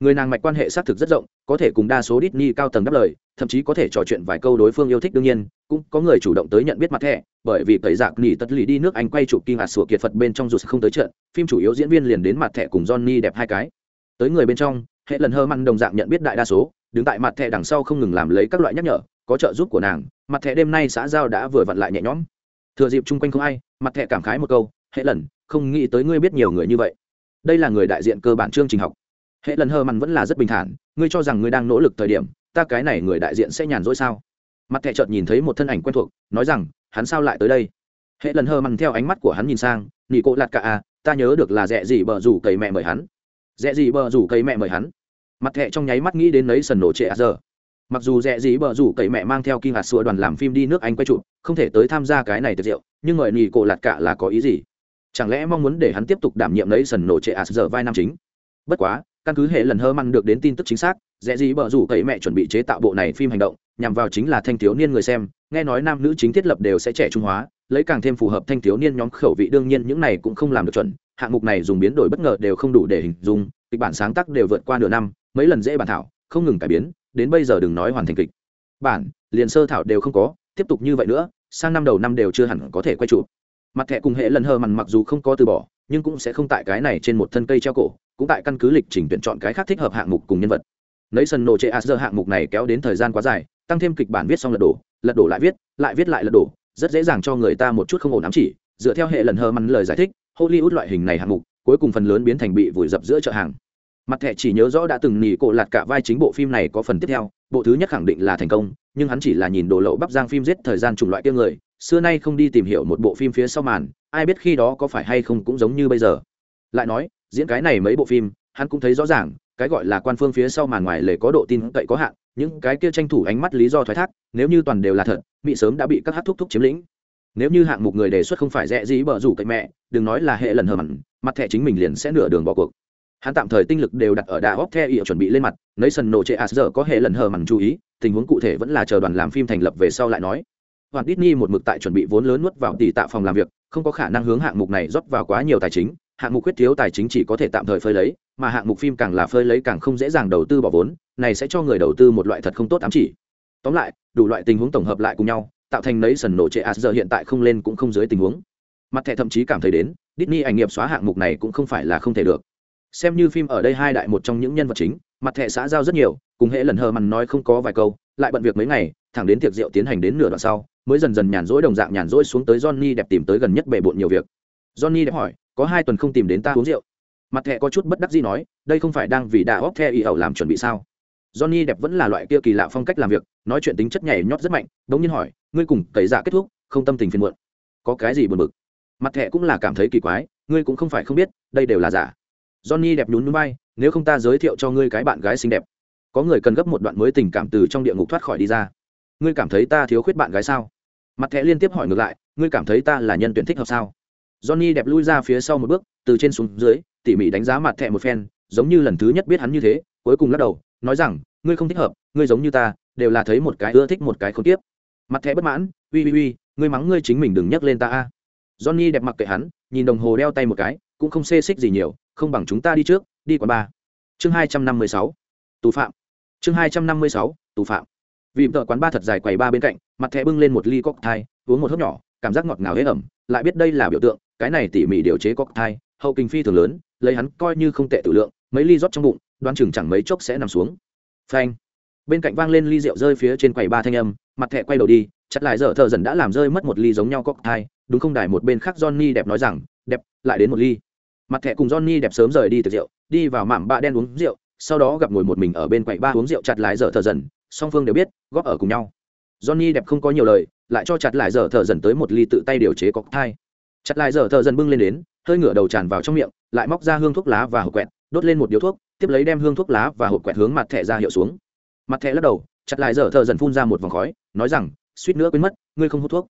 S1: Người nàng mạch quan hệ xác thực rất rộng, có thể cùng đa số Disney cao tầng đáp lời, thậm chí có thể trò chuyện vài câu đối phương yêu thích đương nhiên, cũng có người chủ động tới nhận biết mặt thẻ, bởi vì tẩy giặc nỉ tất lì đi nước Anh quay chụp kinh ngạc sủa kiệt Phật bên trong dù không tới trận, phim chủ yếu diễn viên liền đến mặt thẻ cùng Johnny đẹp hai cái. Tới người bên trong, hệ lần hơ măng đồng dạng nhận biết đại đa số, đứng tại mặt thẻ đằng sau không ngừng làm lấy các loại nhắc nhở, có trợ giúp của nàng, mặt thẻ đêm nay xã giao đã vừa vặn lại nhẹ nhõm. thừa dịp chung quanh không ai mặt thẻ cảm khái một câu hệ lần không nghĩ tới ngươi biết nhiều người như vậy. Đây là người đại diện cơ bản chương trình học. Hệ lần hơ mặn vẫn là rất bình thản, ngươi cho rằng ngươi đang nỗ lực thời điểm, ta cái này người đại diện sẽ nhàn rỗi sao? Mặt thẹ chợt nhìn thấy một thân ảnh quen thuộc, nói rằng, hắn sao lại tới đây? Hệ lần hơ mặn theo ánh mắt của hắn nhìn sang nị cộ lạt cả à ta nhớ được là rẽ gì bờ rủ cầy mẹ mời hắn. Rẽ gì bờ rủ cầy mẹ mời hắn. Mặt thẹ trong nháy mắt nghĩ đến lấy sần nổ trệ à giờ. Mặc dù rẽ gì bờ rủ cậy mẹ mang theo kinh hạt sữa đoàn làm phim đi nước anh quay chụp, không thể tới tham gia cái này tiệc rượu, nhưng mời nỉ cổ lạt cả là có ý gì? Chẳng lẽ mong muốn để hắn tiếp tục đảm nhiệm lấy sần nổ trệ ạt giờ vai nam chính? Bất quá, căn cứ hệ lần hơ măn được đến tin tức chính xác dễ gì bờ rủ cậy mẹ chuẩn bị chế tạo bộ này phim hành động, nhằm vào chính là thanh thiếu niên người xem, nghe nói nam nữ chính thiết lập đều sẽ trẻ trung hóa, lấy càng thêm phù hợp thanh thiếu niên nhóm khẩu vị, đương nhiên những này cũng không làm được chuẩn, hạng mục này dùng biến đổi bất ngờ đều không đủ để hình dung, kịch bản sáng tác đều vượt qua nửa năm, mấy lần dễ bản thảo, không ngừng cải biến, đến bây giờ đừng nói hoàn thành kịch. Bản, liền sơ thảo đều không có, tiếp tục như vậy nữa, sang năm đầu năm đều chưa hẳn có thể quay chụp mặt thẻ cùng hệ lần hờ mằn mặc dù không có từ bỏ, nhưng cũng sẽ không tại cái này trên một thân cây treo cổ, cũng tại căn cứ lịch trình tuyển chọn cái khác thích hợp hạng mục cùng nhân vật. Nấy sân nổ chệ asger hạng mục này kéo đến thời gian quá dài, tăng thêm kịch bản viết xong lật đổ lật đổ lại viết lại viết lại lật đổ, rất dễ dàng cho người ta một chút không ổn ám chỉ. Dựa theo hệ lần hờ mằn lời giải thích, hollywood loại hình này hạng mục, cuối cùng phần lớn biến thành bị vùi dập giữa chợ hàng. Mặt thẻ chỉ nhớ rõ đã từng nỉ cổ lạt cả vai chính bộ phim này có phần tiếp theo, bộ thứ nhất khẳng định là thành công, nhưng hắn chỉ là nhìn đồ lậu bắp giang phim giết thời gian chủng loại kia người xưa nay không đi tìm hiểu một bộ phim phía sau màn, ai biết khi đó có phải hay không cũng giống như bây giờ. Lại nói, diễn cái này mấy bộ phim, hắn cũng thấy rõ ràng, cái gọi là quan phương phía sau màn ngoài lề có độ tin cậy có hạn, những cái kia tranh thủ ánh mắt lý do thoái thác, nếu như toàn đều là thật mỹ sớm đã bị các hát thúc thúc chiếm lĩnh. Nếu như hạng mục người đề xuất không phải rẻ dĩ bờ rủ cậy mẹ, đừng nói là hệ lần hờ mặn, mặt thẻ chính mình liền sẽ nửa đường bỏ cuộc. Hắn tạm thời tinh lực đều đặt ở đà óc the ỉa chuẩn bị lên mặt, nấy sần nổ chệ ạt à, giờ có hệ lần hờ mặn chú ý, tình huống cụ thể vẫn là chờ đoàn làm phim thành lập về sau lại nói. Hoàn Disney một mực tại chuẩn bị vốn lớn nuốt vào tỷ tạ phòng làm việc, không có khả năng hướng hạng mục này rót vào quá nhiều tài chính, hạng mục quyết thiếu tài chính chỉ có thể tạm thời phơi lấy, mà hạng mục phim càng là phơi lấy càng không dễ dàng đầu tư bỏ vốn, này sẽ cho người đầu tư một loại thật không tốt ám chỉ. Tóm lại, đủ loại tình huống tổng hợp lại cùng nhau, tạo thành nấy sần nổ trệ giờ hiện tại không lên cũng không dưới tình huống. Mặt thẻ thậm chí cảm thấy đến, Disney ảnh nghiệp xóa hạng mục này cũng không phải là không thể được. Xem như phim ở đây hai đại một trong những nhân vật chính, mặt thẻ xã giao rất nhiều, cùng hệ lần hờ mằn nói không có vài câu, lại bận việc mấy ngày, thẳng đến tiệc rượu tiến hành đến nửa đoạn sau, mới dần dần nhàn rỗi đồng dạng nhàn rỗi xuống tới Johnny đẹp tìm tới gần nhất bể bộn nhiều việc. Johnny đẹp hỏi, có hai tuần không tìm đến ta uống rượu. Mặt thẻ có chút bất đắc dĩ nói, đây không phải đang vì đã óc theo ý ẩu làm chuẩn bị sao? Johnny đẹp vẫn là loại kia kỳ lạ phong cách làm việc, nói chuyện tính chất nhảy nhót rất mạnh, đống nhiên hỏi, ngươi cùng cậy dạ kết thúc, không tâm tình phiền muộn. Có cái gì buồn bực? Mặt thẻ cũng là cảm thấy kỳ quái, ngươi cũng không phải không biết, đây đều là giả. Johnny đẹp nhún núi bay nếu không ta giới thiệu cho ngươi cái bạn gái xinh đẹp. Có người cần gấp một đoạn mới tình cảm từ trong địa ngục thoát khỏi đi ra. Ngươi cảm thấy ta thiếu khuyết bạn gái sao? mặt thẻ liên tiếp hỏi ngược lại, ngươi cảm thấy ta là nhân tuyển thích hợp sao? Johnny đẹp lui ra phía sau một bước, từ trên xuống dưới, tỉ mỉ đánh giá mặt thẻ một phen, giống như lần thứ nhất biết hắn như thế, cuối cùng lắc đầu, nói rằng, ngươi không thích hợp, ngươi giống như ta, đều là thấy một cái ưa thích một cái không tiếp. Mặt thẻ bất mãn, uy uy uy, ngươi mắng ngươi chính mình đừng nhắc lên ta a. Johnny đẹp mặc kệ hắn, nhìn đồng hồ đeo tay một cái, cũng không xê xích gì nhiều, không bằng chúng ta đi trước, đi quán ba chương hai trăm năm mươi sáu, tù phạm. Chương hai trăm năm mươi sáu, tù phạm vì vợ quán ba thật dài quầy ba bên cạnh, mặt thẻ bưng lên một ly cocktail, uống một hớp nhỏ, cảm giác ngọt ngào hế ẩm, lại biết đây là biểu tượng, cái này tỉ mỉ điều chế cocktail, hậu kinh phi thường lớn, lấy hắn coi như không tệ tự lượng, mấy ly rót trong bụng, đoán chừng chẳng mấy chốc sẽ nằm xuống. Phanh. Bên cạnh vang lên ly rượu rơi phía trên quầy ba thanh âm, mặt thẻ quay đầu đi, chặt lại dở thợ dần đã làm rơi mất một ly giống nhau cocktail, đúng không? Đài một bên khác johnny đẹp nói rằng đẹp lại đến một ly. Mặt thẻ cùng johnny đẹp sớm rời đi từ rượu, đi vào mạm bạ đen uống rượu, sau đó gặp ngồi một mình ở bên quầy ba uống rượu chặt lái dở thợ dần song phương đều biết, góp ở cùng nhau. Johnny đẹp không có nhiều lời, lại cho chặt lại giờ thợ dần tới một ly tự tay điều chế cocktail chặt lại giờ thợ dần bưng lên đến, hơi ngửa đầu tràn vào trong miệng, lại móc ra hương thuốc lá và hộp quẹt, đốt lên một điếu thuốc, tiếp lấy đem hương thuốc lá và hộp quẹt hướng mặt thẻ ra hiệu xuống. Mặt thẻ lắc đầu, chặt lại giờ thợ dần phun ra một vòng khói, nói rằng, suýt nữa quên mất, ngươi không hút thuốc.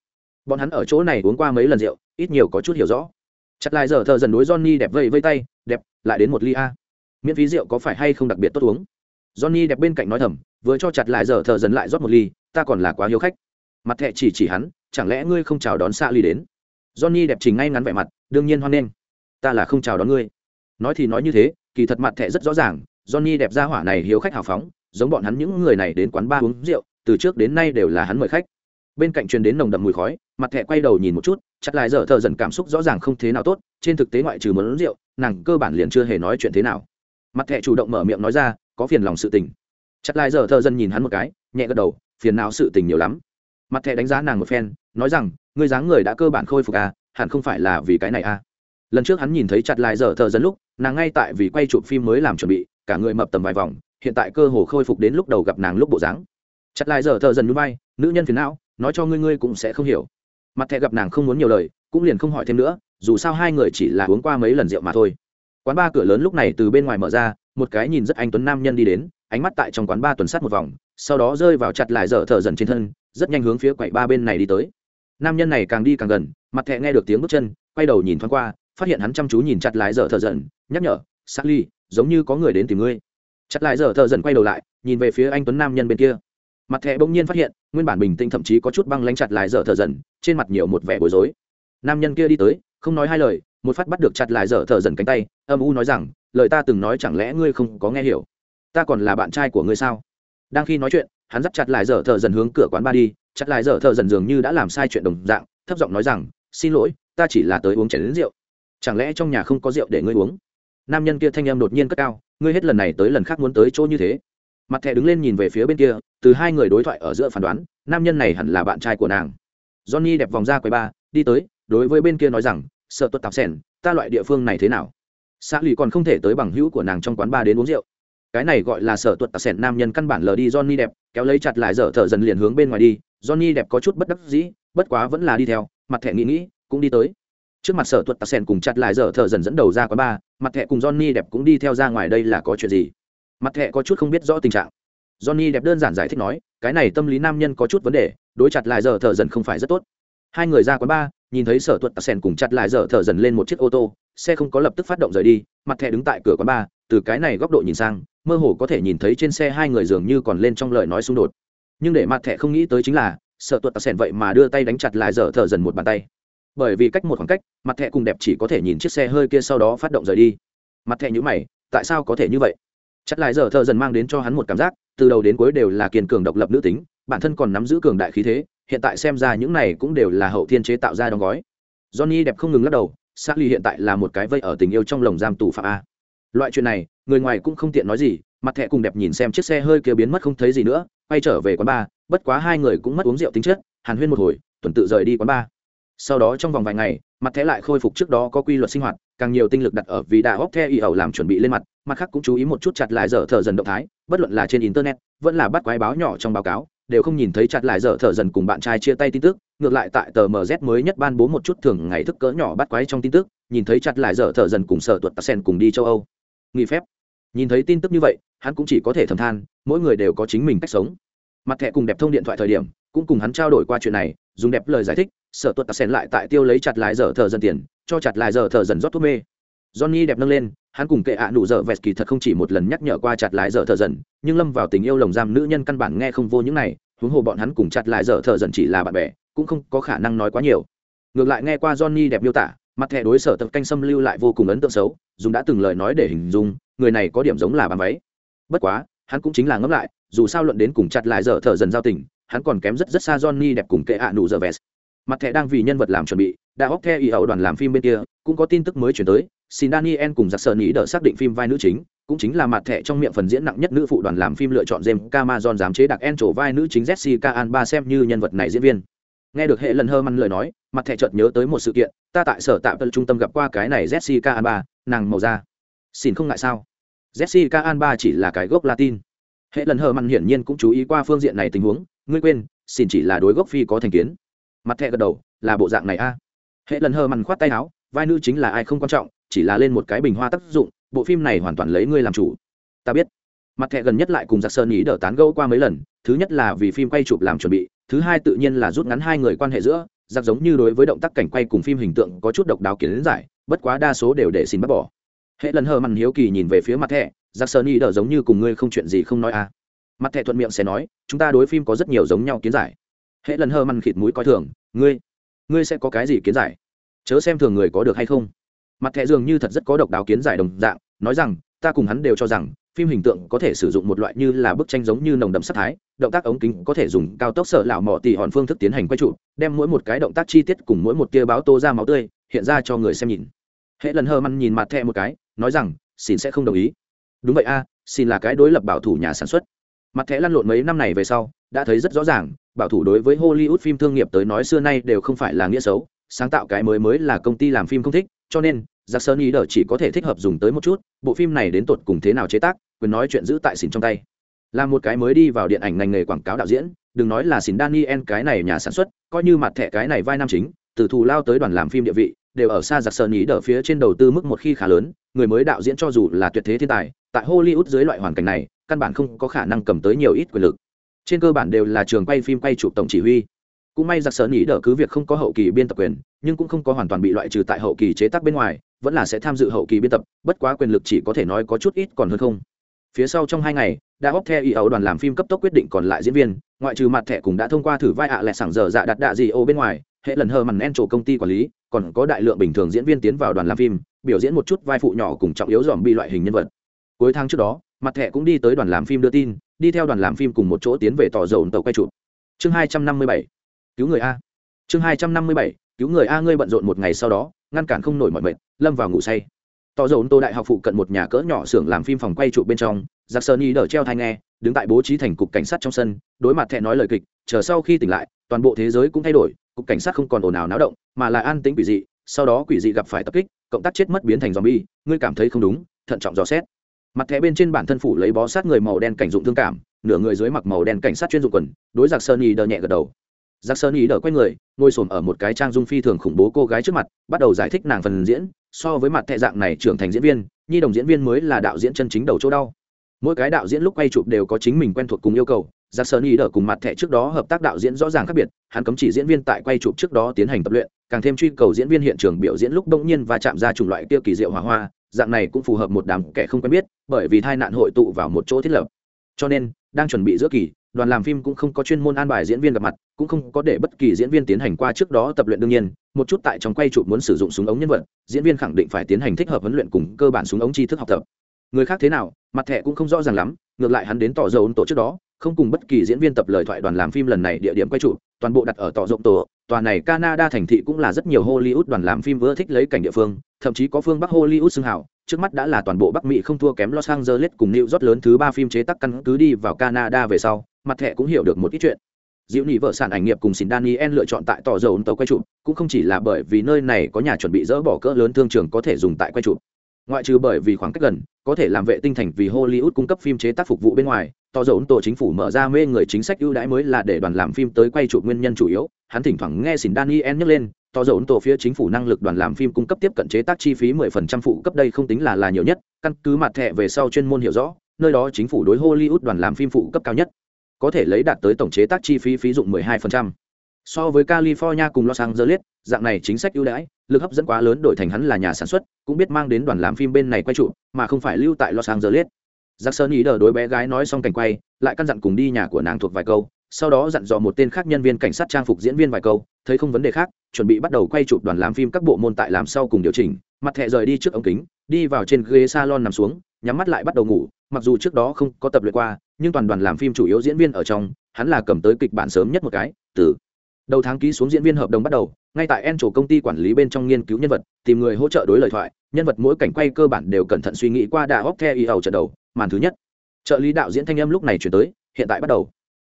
S1: Bọn hắn ở chỗ này uống qua mấy lần rượu, ít nhiều có chút hiểu rõ. Chặt lại giờ thợ dần đối johnny đẹp vây vây tay, đẹp, lại đến một ly a. Miễn phí rượu có phải hay không đặc biệt tốt uống? Johnny đẹp bên cạnh nói thầm vừa cho chặt lại giờ thợ dần lại rót một ly, ta còn là quá hiếu khách. Mặt thẹ chỉ chỉ hắn, chẳng lẽ ngươi không chào đón xa ly đến? Johnny đẹp trình ngay ngắn vẻ mặt, đương nhiên hoan nghênh. Ta là không chào đón ngươi. Nói thì nói như thế, kỳ thật mặt thẹ rất rõ ràng, johnny đẹp ra hỏa này hiếu khách hào phóng, giống bọn hắn những người này đến quán ba uống rượu, từ trước đến nay đều là hắn mời khách. Bên cạnh truyền đến nồng đậm mùi khói, mặt thẹ quay đầu nhìn một chút, chặt lại giờ thợ dần cảm xúc rõ ràng không thế nào tốt, trên thực tế ngoại trừ muốn uống rượu, nàng cơ bản liền chưa hề nói chuyện thế nào. Mặt thẹ chủ động mở miệng nói ra, có phiền lòng sự tình chặt lại giờ thợ dân nhìn hắn một cái, nhẹ gật đầu, phiền não sự tình nhiều lắm. Mặt thẻ đánh giá nàng một phen, nói rằng, ngươi dáng người đã cơ bản khôi phục à hẳn không phải là vì cái này à. Lần trước hắn nhìn thấy chặt lại dở thợ dần lúc, nàng ngay tại vì quay chụp phim mới làm chuẩn bị, cả người mập tầm vài vòng, hiện tại cơ hồ khôi phục đến lúc đầu gặp nàng lúc bộ dáng. Chặt lại dở thợ dần núi bay nữ nhân phiền não, nói cho ngươi ngươi cũng sẽ không hiểu. Mặt thẹ gặp nàng không muốn nhiều lời, cũng liền không hỏi thêm nữa, dù sao hai người chỉ là uống qua mấy lần rượu mà thôi. Quán ba cửa lớn lúc này từ bên ngoài mở ra một cái nhìn rất anh tuấn nam nhân đi đến, ánh mắt tại trong quán ba tuần sát một vòng, sau đó rơi vào chặt lại dở thở dần trên thân, rất nhanh hướng phía quậy ba bên này đi tới. Nam nhân này càng đi càng gần, mặt thẹ nghe được tiếng bước chân, quay đầu nhìn thoáng qua, phát hiện hắn chăm chú nhìn chặt lại dở thở dần, nhắc nhở s ly giống như có người đến tìm ngươi. Chặt lại dở thở dần quay đầu lại, nhìn về phía anh tuấn nam nhân bên kia. Mặt thẹ bỗng nhiên phát hiện, nguyên bản bình tĩnh thậm chí có chút băng lanh chặt lại dở thở dần, trên mặt nhiều một vẻ bối rối. Nam nhân kia đi tới, không nói hai lời, một phát bắt được chặt lại dở thở dần cánh tay, âm u nói rằng lời ta từng nói chẳng lẽ ngươi không có nghe hiểu? Ta còn là bạn trai của ngươi sao? Đang khi nói chuyện, hắn dắt chặt lại dở thở dần hướng cửa quán ba đi, chặt lại dở thở dần dường như đã làm sai chuyện đồng dạng, thấp giọng nói rằng, xin lỗi, ta chỉ là tới uống chén đến rượu. Chẳng lẽ trong nhà không có rượu để ngươi uống? Nam nhân kia thanh em đột nhiên cất cao, ngươi hết lần này tới lần khác muốn tới chỗ như thế. Mặt thẻ đứng lên nhìn về phía bên kia, từ hai người đối thoại ở giữa phán đoán, nam nhân này hẳn là bạn trai của nàng. Johnny đẹp vòng ra quầy ba, đi tới, đối với bên kia nói rằng, sợ tuất tạp sen ta loại địa phương này thế nào? Xã lì còn không thể tới bằng hữu của nàng trong quán ba đến uống rượu. Cái này gọi là sở tuật tạp sẻn nam nhân căn bản lờ đi johnny đẹp kéo lấy chặt lại dở thở dần liền hướng bên ngoài đi. Johnny đẹp có chút bất đắc dĩ, bất quá vẫn là đi theo, mặt thẻ nghĩ nghĩ, cũng đi tới. Trước mặt sở tuật tạc sẻn cùng chặt lại dở thở dần dẫn đầu ra quán ba mặt thẻ cùng johnny đẹp cũng đi theo ra ngoài đây là có chuyện gì? Mặt thẻ có chút không biết rõ tình trạng. Johnny đẹp đơn giản giải thích nói, cái này tâm lý nam nhân có chút vấn đề, đối chặt lại dở thở dần không phải rất tốt. Hai người ra quán ba nhìn thấy sở tuật tạc sen cùng chặt lại dở thở dần lên một chiếc ô tô, xe không có lập tức phát động rời đi, mặt thẻ đứng tại cửa quán ba, từ cái này góc độ nhìn sang, mơ hồ có thể nhìn thấy trên xe hai người dường như còn lên trong lời nói xung đột. Nhưng để mặt thẻ không nghĩ tới chính là sợ tuật tạc sen vậy mà đưa tay đánh chặt lại dở thở dần một bàn tay. Bởi vì cách một khoảng cách, mặt thẻ cùng đẹp chỉ có thể nhìn chiếc xe hơi kia sau đó phát động rời đi. Mặt thẻ nhữ mày, tại sao có thể như vậy? Chặt lại dở thở dần mang đến cho hắn một cảm giác, từ đầu đến cuối đều là kiên cường độc lập nữ tính, bản thân còn nắm giữ cường đại khí thế hiện tại xem ra những này cũng đều là hậu thiên chế tạo ra đóng gói. Johnny đẹp không ngừng lắc đầu xác ly hiện tại là một cái vây ở tình yêu trong lồng giam tù phạm a. Loại chuyện này, người ngoài cũng không tiện nói gì, mặt thẻ cùng đẹp nhìn xem chiếc xe hơi kia biến mất không thấy gì nữa, quay trở về quán bar, bất quá hai người cũng mất uống rượu tính chất, hàn huyên một hồi, tuần tự rời đi quán bar. Sau đó trong vòng vài ngày, mặt thẻ lại khôi phục trước đó có quy luật sinh hoạt, càng nhiều tinh lực đặt ở vì đã óc the y ẩu làm chuẩn bị lên mặt mặt khác cũng chú ý một chút chặt lại dở thở dần động thái, bất luận là trên internet, vẫn là bắt quái báo nhỏ trong báo cáo đều không nhìn thấy chặt lại dở thở dần cùng bạn trai chia tay tin tức, ngược lại tại tờ mz mới nhất ban bố một chút thường ngày thức cỡ nhỏ bắt quái trong tin tức, nhìn thấy chặt lại dở thở dần cùng sở tuật sen cùng đi châu âu. Nghỉ phép. Nhìn thấy tin tức như vậy, hắn cũng chỉ có thể thầm than, mỗi người đều có chính mình cách sống. Mặt thẻ cùng đẹp thông điện thoại thời điểm, cũng cùng hắn trao đổi qua chuyện này, dùng đẹp lời giải thích, sở tuật sen lại tại tiêu lấy chặt lại dở thở dần tiền, cho chặt lại dở thở dần rót thuốc mê johnny đẹp nâng lên, hắn cùng kệ ạ à nụ dở vẹt kỳ thật không chỉ một lần nhắc nhở qua chặt lại dở thở dần, nhưng lâm vào tình yêu lồng giam nữ nhân căn bản nghe không vô những này, huống hồ bọn hắn cùng chặt lại dở thở dần chỉ là bạn bè, cũng không có khả năng nói quá nhiều. Ngược lại nghe qua johnny đẹp miêu tả, mặt thẻ đối sở tập canh xâm lưu lại vô cùng ấn tượng xấu, dùng đã từng lời nói để hình dung, người này có điểm giống là bàn váy. Bất quá, hắn cũng chính là ngẫm lại, dù sao luận đến cùng chặt lại dở thở dần giao tình, hắn còn kém rất rất xa johnny đẹp cùng kệ ạ à nụ dở vẹt mặt thẻ đang vì nhân vật làm chuẩn bị đã óc theo ý ẩu đoàn làm phim bên kia cũng có tin tức mới chuyển tới xin daniel cùng giặc sợ nghĩ đỡ xác định phim vai nữ chính cũng chính là mặt thẻ trong miệng phần diễn nặng nhất nữ phụ đoàn làm phim lựa chọn James Camazon dám chế đặc en trổ vai nữ chính Jessica Alba xem như nhân vật này diễn viên. Nghe được hệ lần hơ măn lời nói, mặt thẻ chợt nhớ tới một sự kiện, ta tại sở tạm tân trung tâm gặp qua cái này Jessica Alba, nàng màu da. Xin không ngại sao? Jessica Alba chỉ là cái gốc Latin. Hệ lần hơ măn hiển nhiên cũng chú ý qua phương diện này tình huống, ngươi quên, xin chỉ là đối gốc phi có thành kiến. Mặt thẻ gật đầu, là bộ dạng này a. Hệ lần hờ măn khoát tay áo, vai nữ chính là ai không quan trọng, chỉ là lên một cái bình hoa tác dụng, bộ phim này hoàn toàn lấy ngươi làm chủ. Ta biết. Mặt thẻ gần nhất lại cùng giặc sơn ý đỡ tán gẫu qua mấy lần thứ nhất là vì phim quay chụp làm chuẩn bị thứ hai tự nhiên là rút ngắn hai người quan hệ giữa giặc giống như đối với động tác cảnh quay cùng phim hình tượng có chút độc đáo kiến giải bất quá đa số đều để xin bắt bỏ. Hệ lần hờ mằn hiếu kỳ nhìn về phía mặt thẻ giặc sơn ý đỡ giống như cùng ngươi không chuyện gì không nói à mặt thẻ thuận miệng sẽ nói chúng ta đối phim có rất nhiều giống nhau kiến giải. Hệ lần hờ mằn khịt mũi coi thường ngươi ngươi sẽ có cái gì kiến giải? Chớ xem thường người có được hay không. Mặt thẻ dường như thật rất có độc đáo kiến giải đồng dạng, nói rằng, ta cùng hắn đều cho rằng, phim hình tượng có thể sử dụng một loại như là bức tranh giống như nồng đậm sắc thái, động tác ống kính có thể dùng cao tốc sợ lạo mỏ tỉ hòn phương thức tiến hành quay trụ, đem mỗi một cái động tác chi tiết cùng mỗi một tia báo tô ra máu tươi, hiện ra cho người xem nhìn. Hệ lần hơ măn nhìn mặt thẹ một cái, nói rằng, xin sẽ không đồng ý. Đúng vậy a, xin là cái đối lập bảo thủ nhà sản xuất. Mặt thẻ lăn lộn mấy năm này về sau đã thấy rất rõ ràng, bảo thủ đối với hollywood phim thương nghiệp tới nói xưa nay đều không phải là nghĩa xấu, sáng tạo cái mới mới là công ty làm phim không thích, cho nên giặc sơn ý đờ chỉ có thể thích hợp dùng tới một chút, bộ phim này đến tột cùng thế nào chế tác, quyền nói chuyện giữ tại xỉn trong tay. Là một cái mới đi vào điện ảnh ngành nghề quảng cáo đạo diễn, đừng nói là xỉn daniel cái này nhà sản xuất, coi như mặt thẻ cái này vai nam chính, từ thù lao tới đoàn làm phim địa vị, đều ở xa giặc sơn ý đờ phía trên đầu tư mức một khi khá lớn, người mới đạo diễn cho dù là tuyệt thế thiên tài, tại hollywood dưới loại hoàn cảnh này, căn bản không có khả năng cầm tới nhiều ít quyền lực trên cơ bản đều là trường quay phim quay chụp tổng chỉ huy. Cũng may giặc sở ý đỡ cứ việc không có hậu kỳ biên tập quyền, nhưng cũng không có hoàn toàn bị loại trừ tại hậu kỳ chế tác bên ngoài, vẫn là sẽ tham dự hậu kỳ biên tập, bất quá quyền lực chỉ có thể nói có chút ít còn hơn không. Phía sau trong hai ngày, đã bóc theo ý ấu đoàn làm phim cấp tốc quyết định còn lại diễn viên, ngoại trừ mặt thẻ cũng đã thông qua thử vai ạ à lẹ sảng giờ dạ đặt đạ gì ô bên ngoài, hệ lần hờ mằn en chỗ công ty quản lý, còn có đại lượng bình thường diễn viên tiến vào đoàn làm phim, biểu diễn một chút vai phụ nhỏ cùng trọng yếu dòm bị loại hình nhân vật. Cuối tháng trước đó, mặt thẻ cũng đi tới đoàn làm phim đưa tin đi theo đoàn làm phim cùng một chỗ tiến về tỏ dầu tàu quay chụp. Chương hai trăm năm mươi bảy, cứu người a. Chương hai trăm năm mươi bảy, cứu người a ngươi bận rộn một ngày sau đó, ngăn cản không nổi mọi mệt, lâm vào ngủ say. Tỏ dầu tô đại học phụ cận một nhà cỡ nhỏ xưởng làm phim phòng quay chụp bên trong giặc sơn y đờ treo thai nghe, đứng tại bố trí thành cục cảnh sát trong sân, đối mặt thẹn nói lời kịch, chờ sau khi tỉnh lại, toàn bộ thế giới cũng thay đổi, cục cảnh sát không còn ồn ào náo động, mà là an tĩnh quỷ dị, sau đó quỷ dị gặp phải tập kích, cộng tác chết mất biến thành zombie, ngươi cảm thấy không đúng, thận trọng dò xét mặt thẻ bên trên bản thân phủ lấy bó sát người màu đen cảnh dụng thương cảm, nửa người dưới mặc màu đen cảnh sát chuyên dụng quần, đối giặc sơn y đờ nhẹ gật đầu. Giặc sơn y đờ quay người, ngồi xổm ở một cái trang dung phi thường khủng bố cô gái trước mặt, bắt đầu giải thích nàng phần diễn, so với mặt thẻ dạng này trưởng thành diễn viên, nhi đồng diễn viên mới là đạo diễn chân chính đầu chỗ đau. Mỗi cái đạo diễn lúc quay chụp đều có chính mình quen thuộc cùng yêu cầu giặc sơn y đờ cùng mặt thẻ trước đó hợp tác đạo diễn rõ ràng khác biệt, hắn cấm chỉ diễn viên tại quay chụp trước đó tiến hành tập luyện, càng thêm truy cầu diễn viên hiện trường biểu diễn lúc đông nhiên và chạm ra chủng loại kia kỳ diệu hỏa hoa dạng này cũng phù hợp một đám kẻ không quen biết, bởi vì tai nạn hội tụ vào một chỗ thiết lập. Cho nên, đang chuẩn bị giữa kỳ, đoàn làm phim cũng không có chuyên môn an bài diễn viên gặp mặt, cũng không có để bất kỳ diễn viên tiến hành qua trước đó tập luyện đương nhiên, một chút tại trong quay chụp muốn sử dụng súng ống nhân vật, diễn viên khẳng định phải tiến hành thích hợp huấn luyện cùng cơ bản súng ống tri thức học tập. Người khác thế nào, mặt thẻ cũng không rõ ràng lắm, ngược lại hắn đến tỏ dầu tổ trước đó, không cùng bất kỳ diễn viên tập lời thoại đoàn làm phim lần này địa điểm quay trụ toàn bộ đặt ở tỏ rộng tổ tòa này canada thành thị cũng là rất nhiều hollywood đoàn làm phim vừa thích lấy cảnh địa phương thậm chí có phương bắc hollywood xưng hào. trước mắt đã là toàn bộ bắc mỹ không thua kém los angeles cùng new york lớn thứ ba phim chế tác căn cứ đi vào canada về sau mặt thẻ cũng hiểu được một ít chuyện diệu nghị vợ sản ảnh nghiệp cùng xin daniel lựa chọn tại tỏ dầu tàu quay chụp, cũng không chỉ là bởi vì nơi này có nhà chuẩn bị dỡ bỏ cỡ lớn thương trường có thể dùng tại quay chụp. ngoại trừ bởi vì khoảng cách gần có thể làm vệ tinh thành vì hollywood cung cấp phim chế tác phục vụ bên ngoài to dầu tổ chính phủ mở ra mê người chính sách ưu đãi mới là để đoàn làm phim tới quay chụp nguyên nhân chủ yếu hắn thỉnh thoảng nghe xin daniel nhắc lên, to dầu tổ phía chính phủ năng lực đoàn làm phim cung cấp tiếp cận chế tác chi phí 10% phụ cấp đây không tính là là nhiều nhất, căn cứ mặt thẻ về sau chuyên môn hiểu rõ, nơi đó chính phủ đối hollywood đoàn làm phim phụ cấp cao nhất, có thể lấy đạt tới tổng chế tác chi phí phí dụng 12%. so với california cùng los angeles, dạng này chính sách ưu đãi, lực hấp dẫn quá lớn đổi thành hắn là nhà sản xuất, cũng biết mang đến đoàn làm phim bên này quay trụ mà không phải lưu tại los angeles giặc sơn ý đờ đối bé gái nói xong cảnh quay, lại căn dặn cùng đi nhà của nàng thuộc vài câu, sau đó dặn dò một tên khác nhân viên cảnh sát trang phục diễn viên vài câu, thấy không vấn đề khác, chuẩn bị bắt đầu quay chụp đoàn làm phim các bộ môn tại làm sau cùng điều chỉnh, mặt thẹ rời đi trước ống kính, đi vào trên ghế salon nằm xuống, nhắm mắt lại bắt đầu ngủ, mặc dù trước đó không có tập luyện qua, nhưng toàn đoàn làm phim chủ yếu diễn viên ở trong, hắn là cầm tới kịch bản sớm nhất một cái, từ đầu tháng ký xuống diễn viên hợp đồng bắt đầu, ngay tại en chỗ công ty quản lý bên trong nghiên cứu nhân vật, tìm người hỗ trợ đối lời thoại, nhân vật mỗi cảnh quay cơ bản đều cẩn thận suy nghĩ qua đà hóc the y ẩu trận đầu màn thứ nhất. Trợ lý đạo diễn thanh âm lúc này chuyển tới, hiện tại bắt đầu.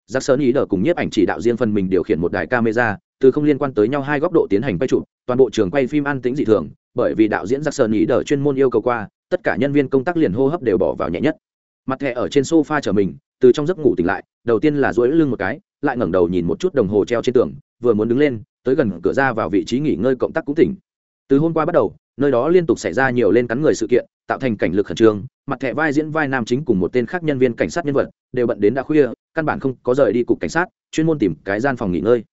S1: Giặc sơn ý đờ cùng nhiếp ảnh chỉ đạo riêng phần mình điều khiển một đài camera, từ không liên quan tới nhau hai góc độ tiến hành quay chụp, toàn bộ trường quay phim an tính dị thường, bởi vì đạo diễn giặc sơn ý đờ chuyên môn yêu cầu qua, tất cả nhân viên công tác liền hô hấp đều bỏ vào nhẹ nhất. Mặt thẻ ở trên sofa chở mình, từ trong giấc ngủ tỉnh lại, đầu tiên là duỗi lưng một cái, lại ngẩng đầu nhìn một chút đồng hồ treo trên tường, vừa muốn đứng lên, tới gần cửa ra vào vị trí nghỉ ngơi cộng tác cũng tỉnh. Từ hôm qua bắt đầu, nơi đó liên tục xảy ra nhiều lên cắn người sự kiện, tạo thành cảnh lực khẩn trương mặt thẻ vai diễn vai nam chính cùng một tên khác nhân viên cảnh sát nhân vật, đều bận đến đã khuya, căn bản không có rời đi cục cảnh sát, chuyên môn tìm cái gian phòng nghỉ ngơi.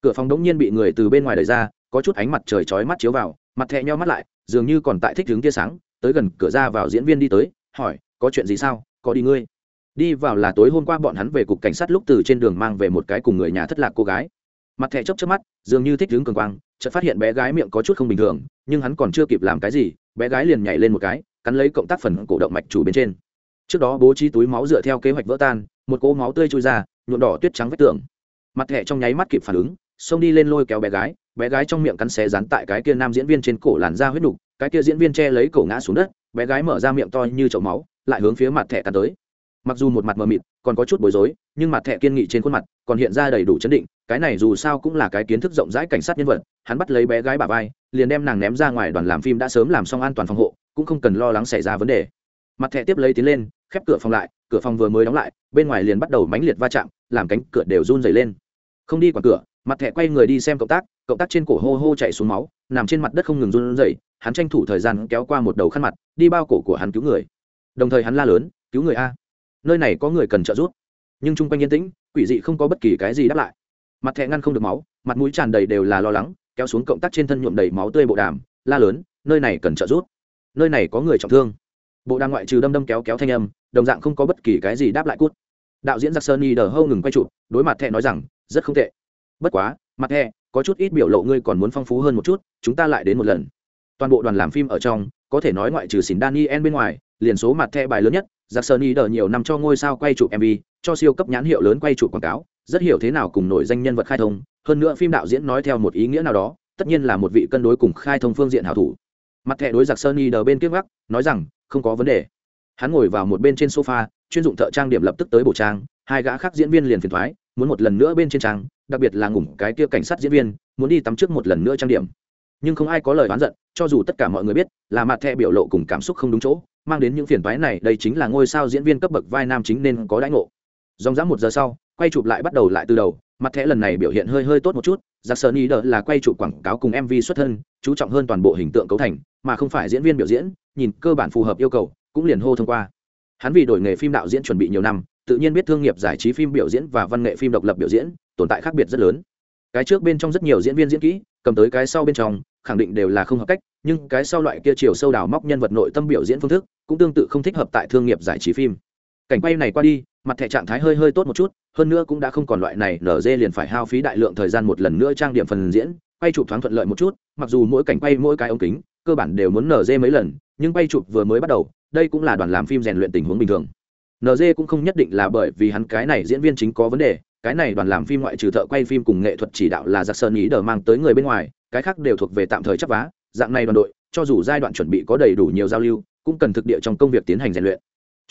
S1: Cửa phòng đống nhiên bị người từ bên ngoài đẩy ra, có chút ánh mặt trời chói mắt chiếu vào, mặt thẻ nhau mắt lại, dường như còn tại thích hướng tia sáng, tới gần cửa ra vào diễn viên đi tới, hỏi, có chuyện gì sao? Có đi ngươi? Đi vào là tối hôm qua bọn hắn về cục cảnh sát lúc từ trên đường mang về một cái cùng người nhà thất lạc cô gái. Mặt thẻ chớp chớp mắt, dường như thích hướng cường quang, chợt phát hiện bé gái miệng có chút không bình thường, nhưng hắn còn chưa kịp làm cái gì, bé gái liền nhảy lên một cái cắn lấy cộng tác phần cổ động mạch chủ bên trên. Trước đó bố trí túi máu dựa theo kế hoạch vỡ tan, một cỗ máu tươi trôi ra, nhuộm đỏ tuyết trắng vách tường. Mặt thẻ trong nháy mắt kịp phản ứng, xông đi lên lôi kéo bé gái bé gái trong miệng cắn xé rán tại cái kia nam diễn viên trên cổ làn da huyết nục, cái kia diễn viên che lấy cổ ngã xuống đất, bé gái mở ra miệng to như chậu máu, lại hướng phía mặt thẻ cắn tới. Mặc dù một mặt mờ mịt, còn có chút bối rối, nhưng mặt thẻ kiên nghị trên khuôn mặt còn hiện ra đầy đủ chấn định, cái này dù sao cũng là cái kiến thức rộng rãi cảnh sát nhân vật, hắn bắt lấy bé gái bà vai, liền đem nàng ném ra ngoài đoàn làm phim đã sớm làm xong an toàn phòng hộ cũng không cần lo lắng xảy ra vấn đề. Mặt thẻ tiếp lấy tiến lên, khép cửa phòng lại, cửa phòng vừa mới đóng lại, bên ngoài liền bắt đầu mãnh liệt va chạm, làm cánh cửa đều run dày lên. Không đi qua cửa, mặt thẻ quay người đi xem cộng tác cộng tác trên cổ hô hô chạy xuống máu, nằm trên mặt đất không ngừng run dày hắn tranh thủ thời gian kéo qua một đầu khăn mặt, đi bao cổ của hắn cứu người. Đồng thời hắn la lớn, cứu người a, nơi này có người cần trợ giúp. Nhưng chung quanh yên tĩnh, quỷ dị không có bất kỳ cái gì đáp lại. Mặt thẻ ngăn không được máu, mặt mũi tràn đầy đều là lo lắng, kéo xuống cộng tác trên thân nhuộm đầy máu tươi bộ đàm, la lớn, nơi này cần trợ giúp nơi này có người trọng thương. Bộ đàm ngoại trừ đâm đâm kéo kéo thanh âm, đồng dạng không có bất kỳ cái gì đáp lại cút. Đạo diễn giặc sơn y đờ hâu ngừng quay chụp đối mặt thẹ nói rằng, rất không tệ. Bất quá, mặt thẹ, có chút ít biểu lộ ngươi còn muốn phong phú hơn một chút, chúng ta lại đến một lần. Toàn bộ đoàn làm phim ở trong, có thể nói ngoại trừ xỉn daniel bên ngoài, liền số mặt thẹ bài lớn nhất giặc sơn y đờ nhiều năm cho ngôi sao quay chụp mv cho siêu cấp nhãn hiệu lớn quay chụp quảng cáo, rất hiểu thế nào cùng nổi danh nhân vật khai thông. Hơn nữa phim đạo diễn nói theo một ý nghĩa nào đó, tất nhiên là một vị cân đối cùng khai thông phương diện hảo thủ mặt thẻ đối giặc sơn y đờ bên kiếp gác, nói rằng, không có vấn đề. Hắn ngồi vào một bên trên sofa, chuyên dụng thợ trang điểm lập tức tới bổ trang, hai gã khác diễn viên liền phiền thoái, muốn một lần nữa bên trên trang, đặc biệt là ngủng cái kia cảnh sát diễn viên, muốn đi tắm trước một lần nữa trang điểm. Nhưng không ai có lời oán giận, cho dù tất cả mọi người biết, là mặt thẻ biểu lộ cùng cảm xúc không đúng chỗ, mang đến những phiền toái này, đây chính là ngôi sao diễn viên cấp bậc vai nam chính nên có đãi ngộ. Dòng dã một giờ sau, quay chụp lại bắt đầu lại từ đầu, mặt thẻ lần này biểu hiện hơi hơi tốt một chút giặc sơn ý đờ là quay trụ quảng cáo cùng mv xuất thân, chú trọng hơn toàn bộ hình tượng cấu thành, mà không phải diễn viên biểu diễn, nhìn cơ bản phù hợp yêu cầu, cũng liền hô thông qua. Hắn vì đổi nghề phim đạo diễn chuẩn bị nhiều năm, tự nhiên biết thương nghiệp giải trí phim biểu diễn và văn nghệ phim độc lập biểu diễn, tồn tại khác biệt rất lớn. Cái trước bên trong rất nhiều diễn viên diễn kỹ, cầm tới cái sau bên trong, khẳng định đều là không hợp cách, nhưng cái sau loại kia chiều sâu đào móc nhân vật nội tâm biểu diễn phương thức, cũng tương tự không thích hợp tại thương nghiệp giải trí phim cảnh quay này qua đi, mặt thẻ trạng thái hơi hơi tốt một chút, hơn nữa cũng đã không còn loại này, nở dê liền phải hao phí đại lượng thời gian một lần nữa trang điểm phần diễn, quay chụp thoáng thuận lợi một chút, mặc dù mỗi cảnh quay mỗi cái ống kính, cơ bản đều muốn nở dê mấy lần, nhưng quay chụp vừa mới bắt đầu, đây cũng là đoàn làm phim rèn luyện tình huống bình thường. Nd cũng không nhất định là bởi vì hắn cái này diễn viên chính có vấn đề, cái này đoàn làm phim ngoại trừ thợ quay phim cùng nghệ thuật chỉ đạo là giặc sơn ý đờ mang tới người bên ngoài, cái khác đều thuộc về tạm thời chấp vá, dạng này đoàn đội, cho dù giai đoạn chuẩn bị có đầy đủ nhiều giao lưu, cũng cần thực địa trong công việc tiến hành rèn luyện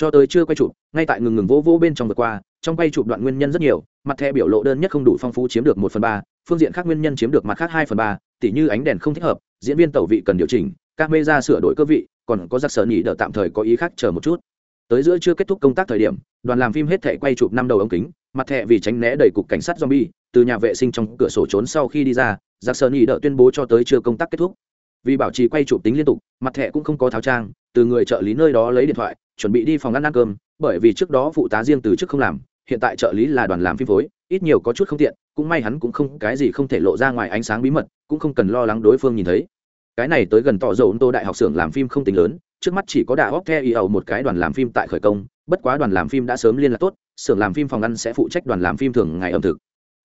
S1: cho tới chưa quay chụp, ngay tại ngừng ngừng vô vô bên trong vượt qua, trong quay chụp đoạn nguyên nhân rất nhiều, mặt thẻ biểu lộ đơn nhất không đủ phong phú chiếm được một phần ba, phương diện khác nguyên nhân chiếm được mặt khác hai phần ba, tỉ như ánh đèn không thích hợp, diễn viên tẩu vị cần điều chỉnh các mê ra sửa đổi cơ vị, còn có giặc sở nhị đỡ tạm thời có ý khác chờ một chút. Tới giữa chưa kết thúc công tác thời điểm, đoàn làm phim hết thẻ quay chụp năm đầu ống kính, mặt thẻ vì tránh né đầy cục cảnh sát zombie, từ nhà vệ sinh trong cửa sổ trốn sau khi đi ra, giặc sở nhị đỡ tuyên bố cho tới chưa công tác kết thúc vì bảo trì quay chụp tính liên tục, mặt thẻ cũng không có tháo trang, từ người trợ lý nơi đó lấy điện thoại, chuẩn bị đi phòng ăn ăn cơm, bởi vì trước đó phụ tá riêng từ trước không làm, hiện tại trợ lý là đoàn làm phim phối, ít nhiều có chút không tiện, cũng may hắn cũng không, cái gì không thể lộ ra ngoài ánh sáng bí mật, cũng không cần lo lắng đối phương nhìn thấy. Cái này tới gần tỏ dầu tô đại học xưởng làm phim không tính lớn, trước mắt chỉ có đà óc theo y ẩu một cái đoàn làm phim tại khởi công, bất quá đoàn làm phim đã sớm liên lạc tốt, xưởng làm phim phòng ăn sẽ phụ trách đoàn làm phim thường ngày ẩm thực.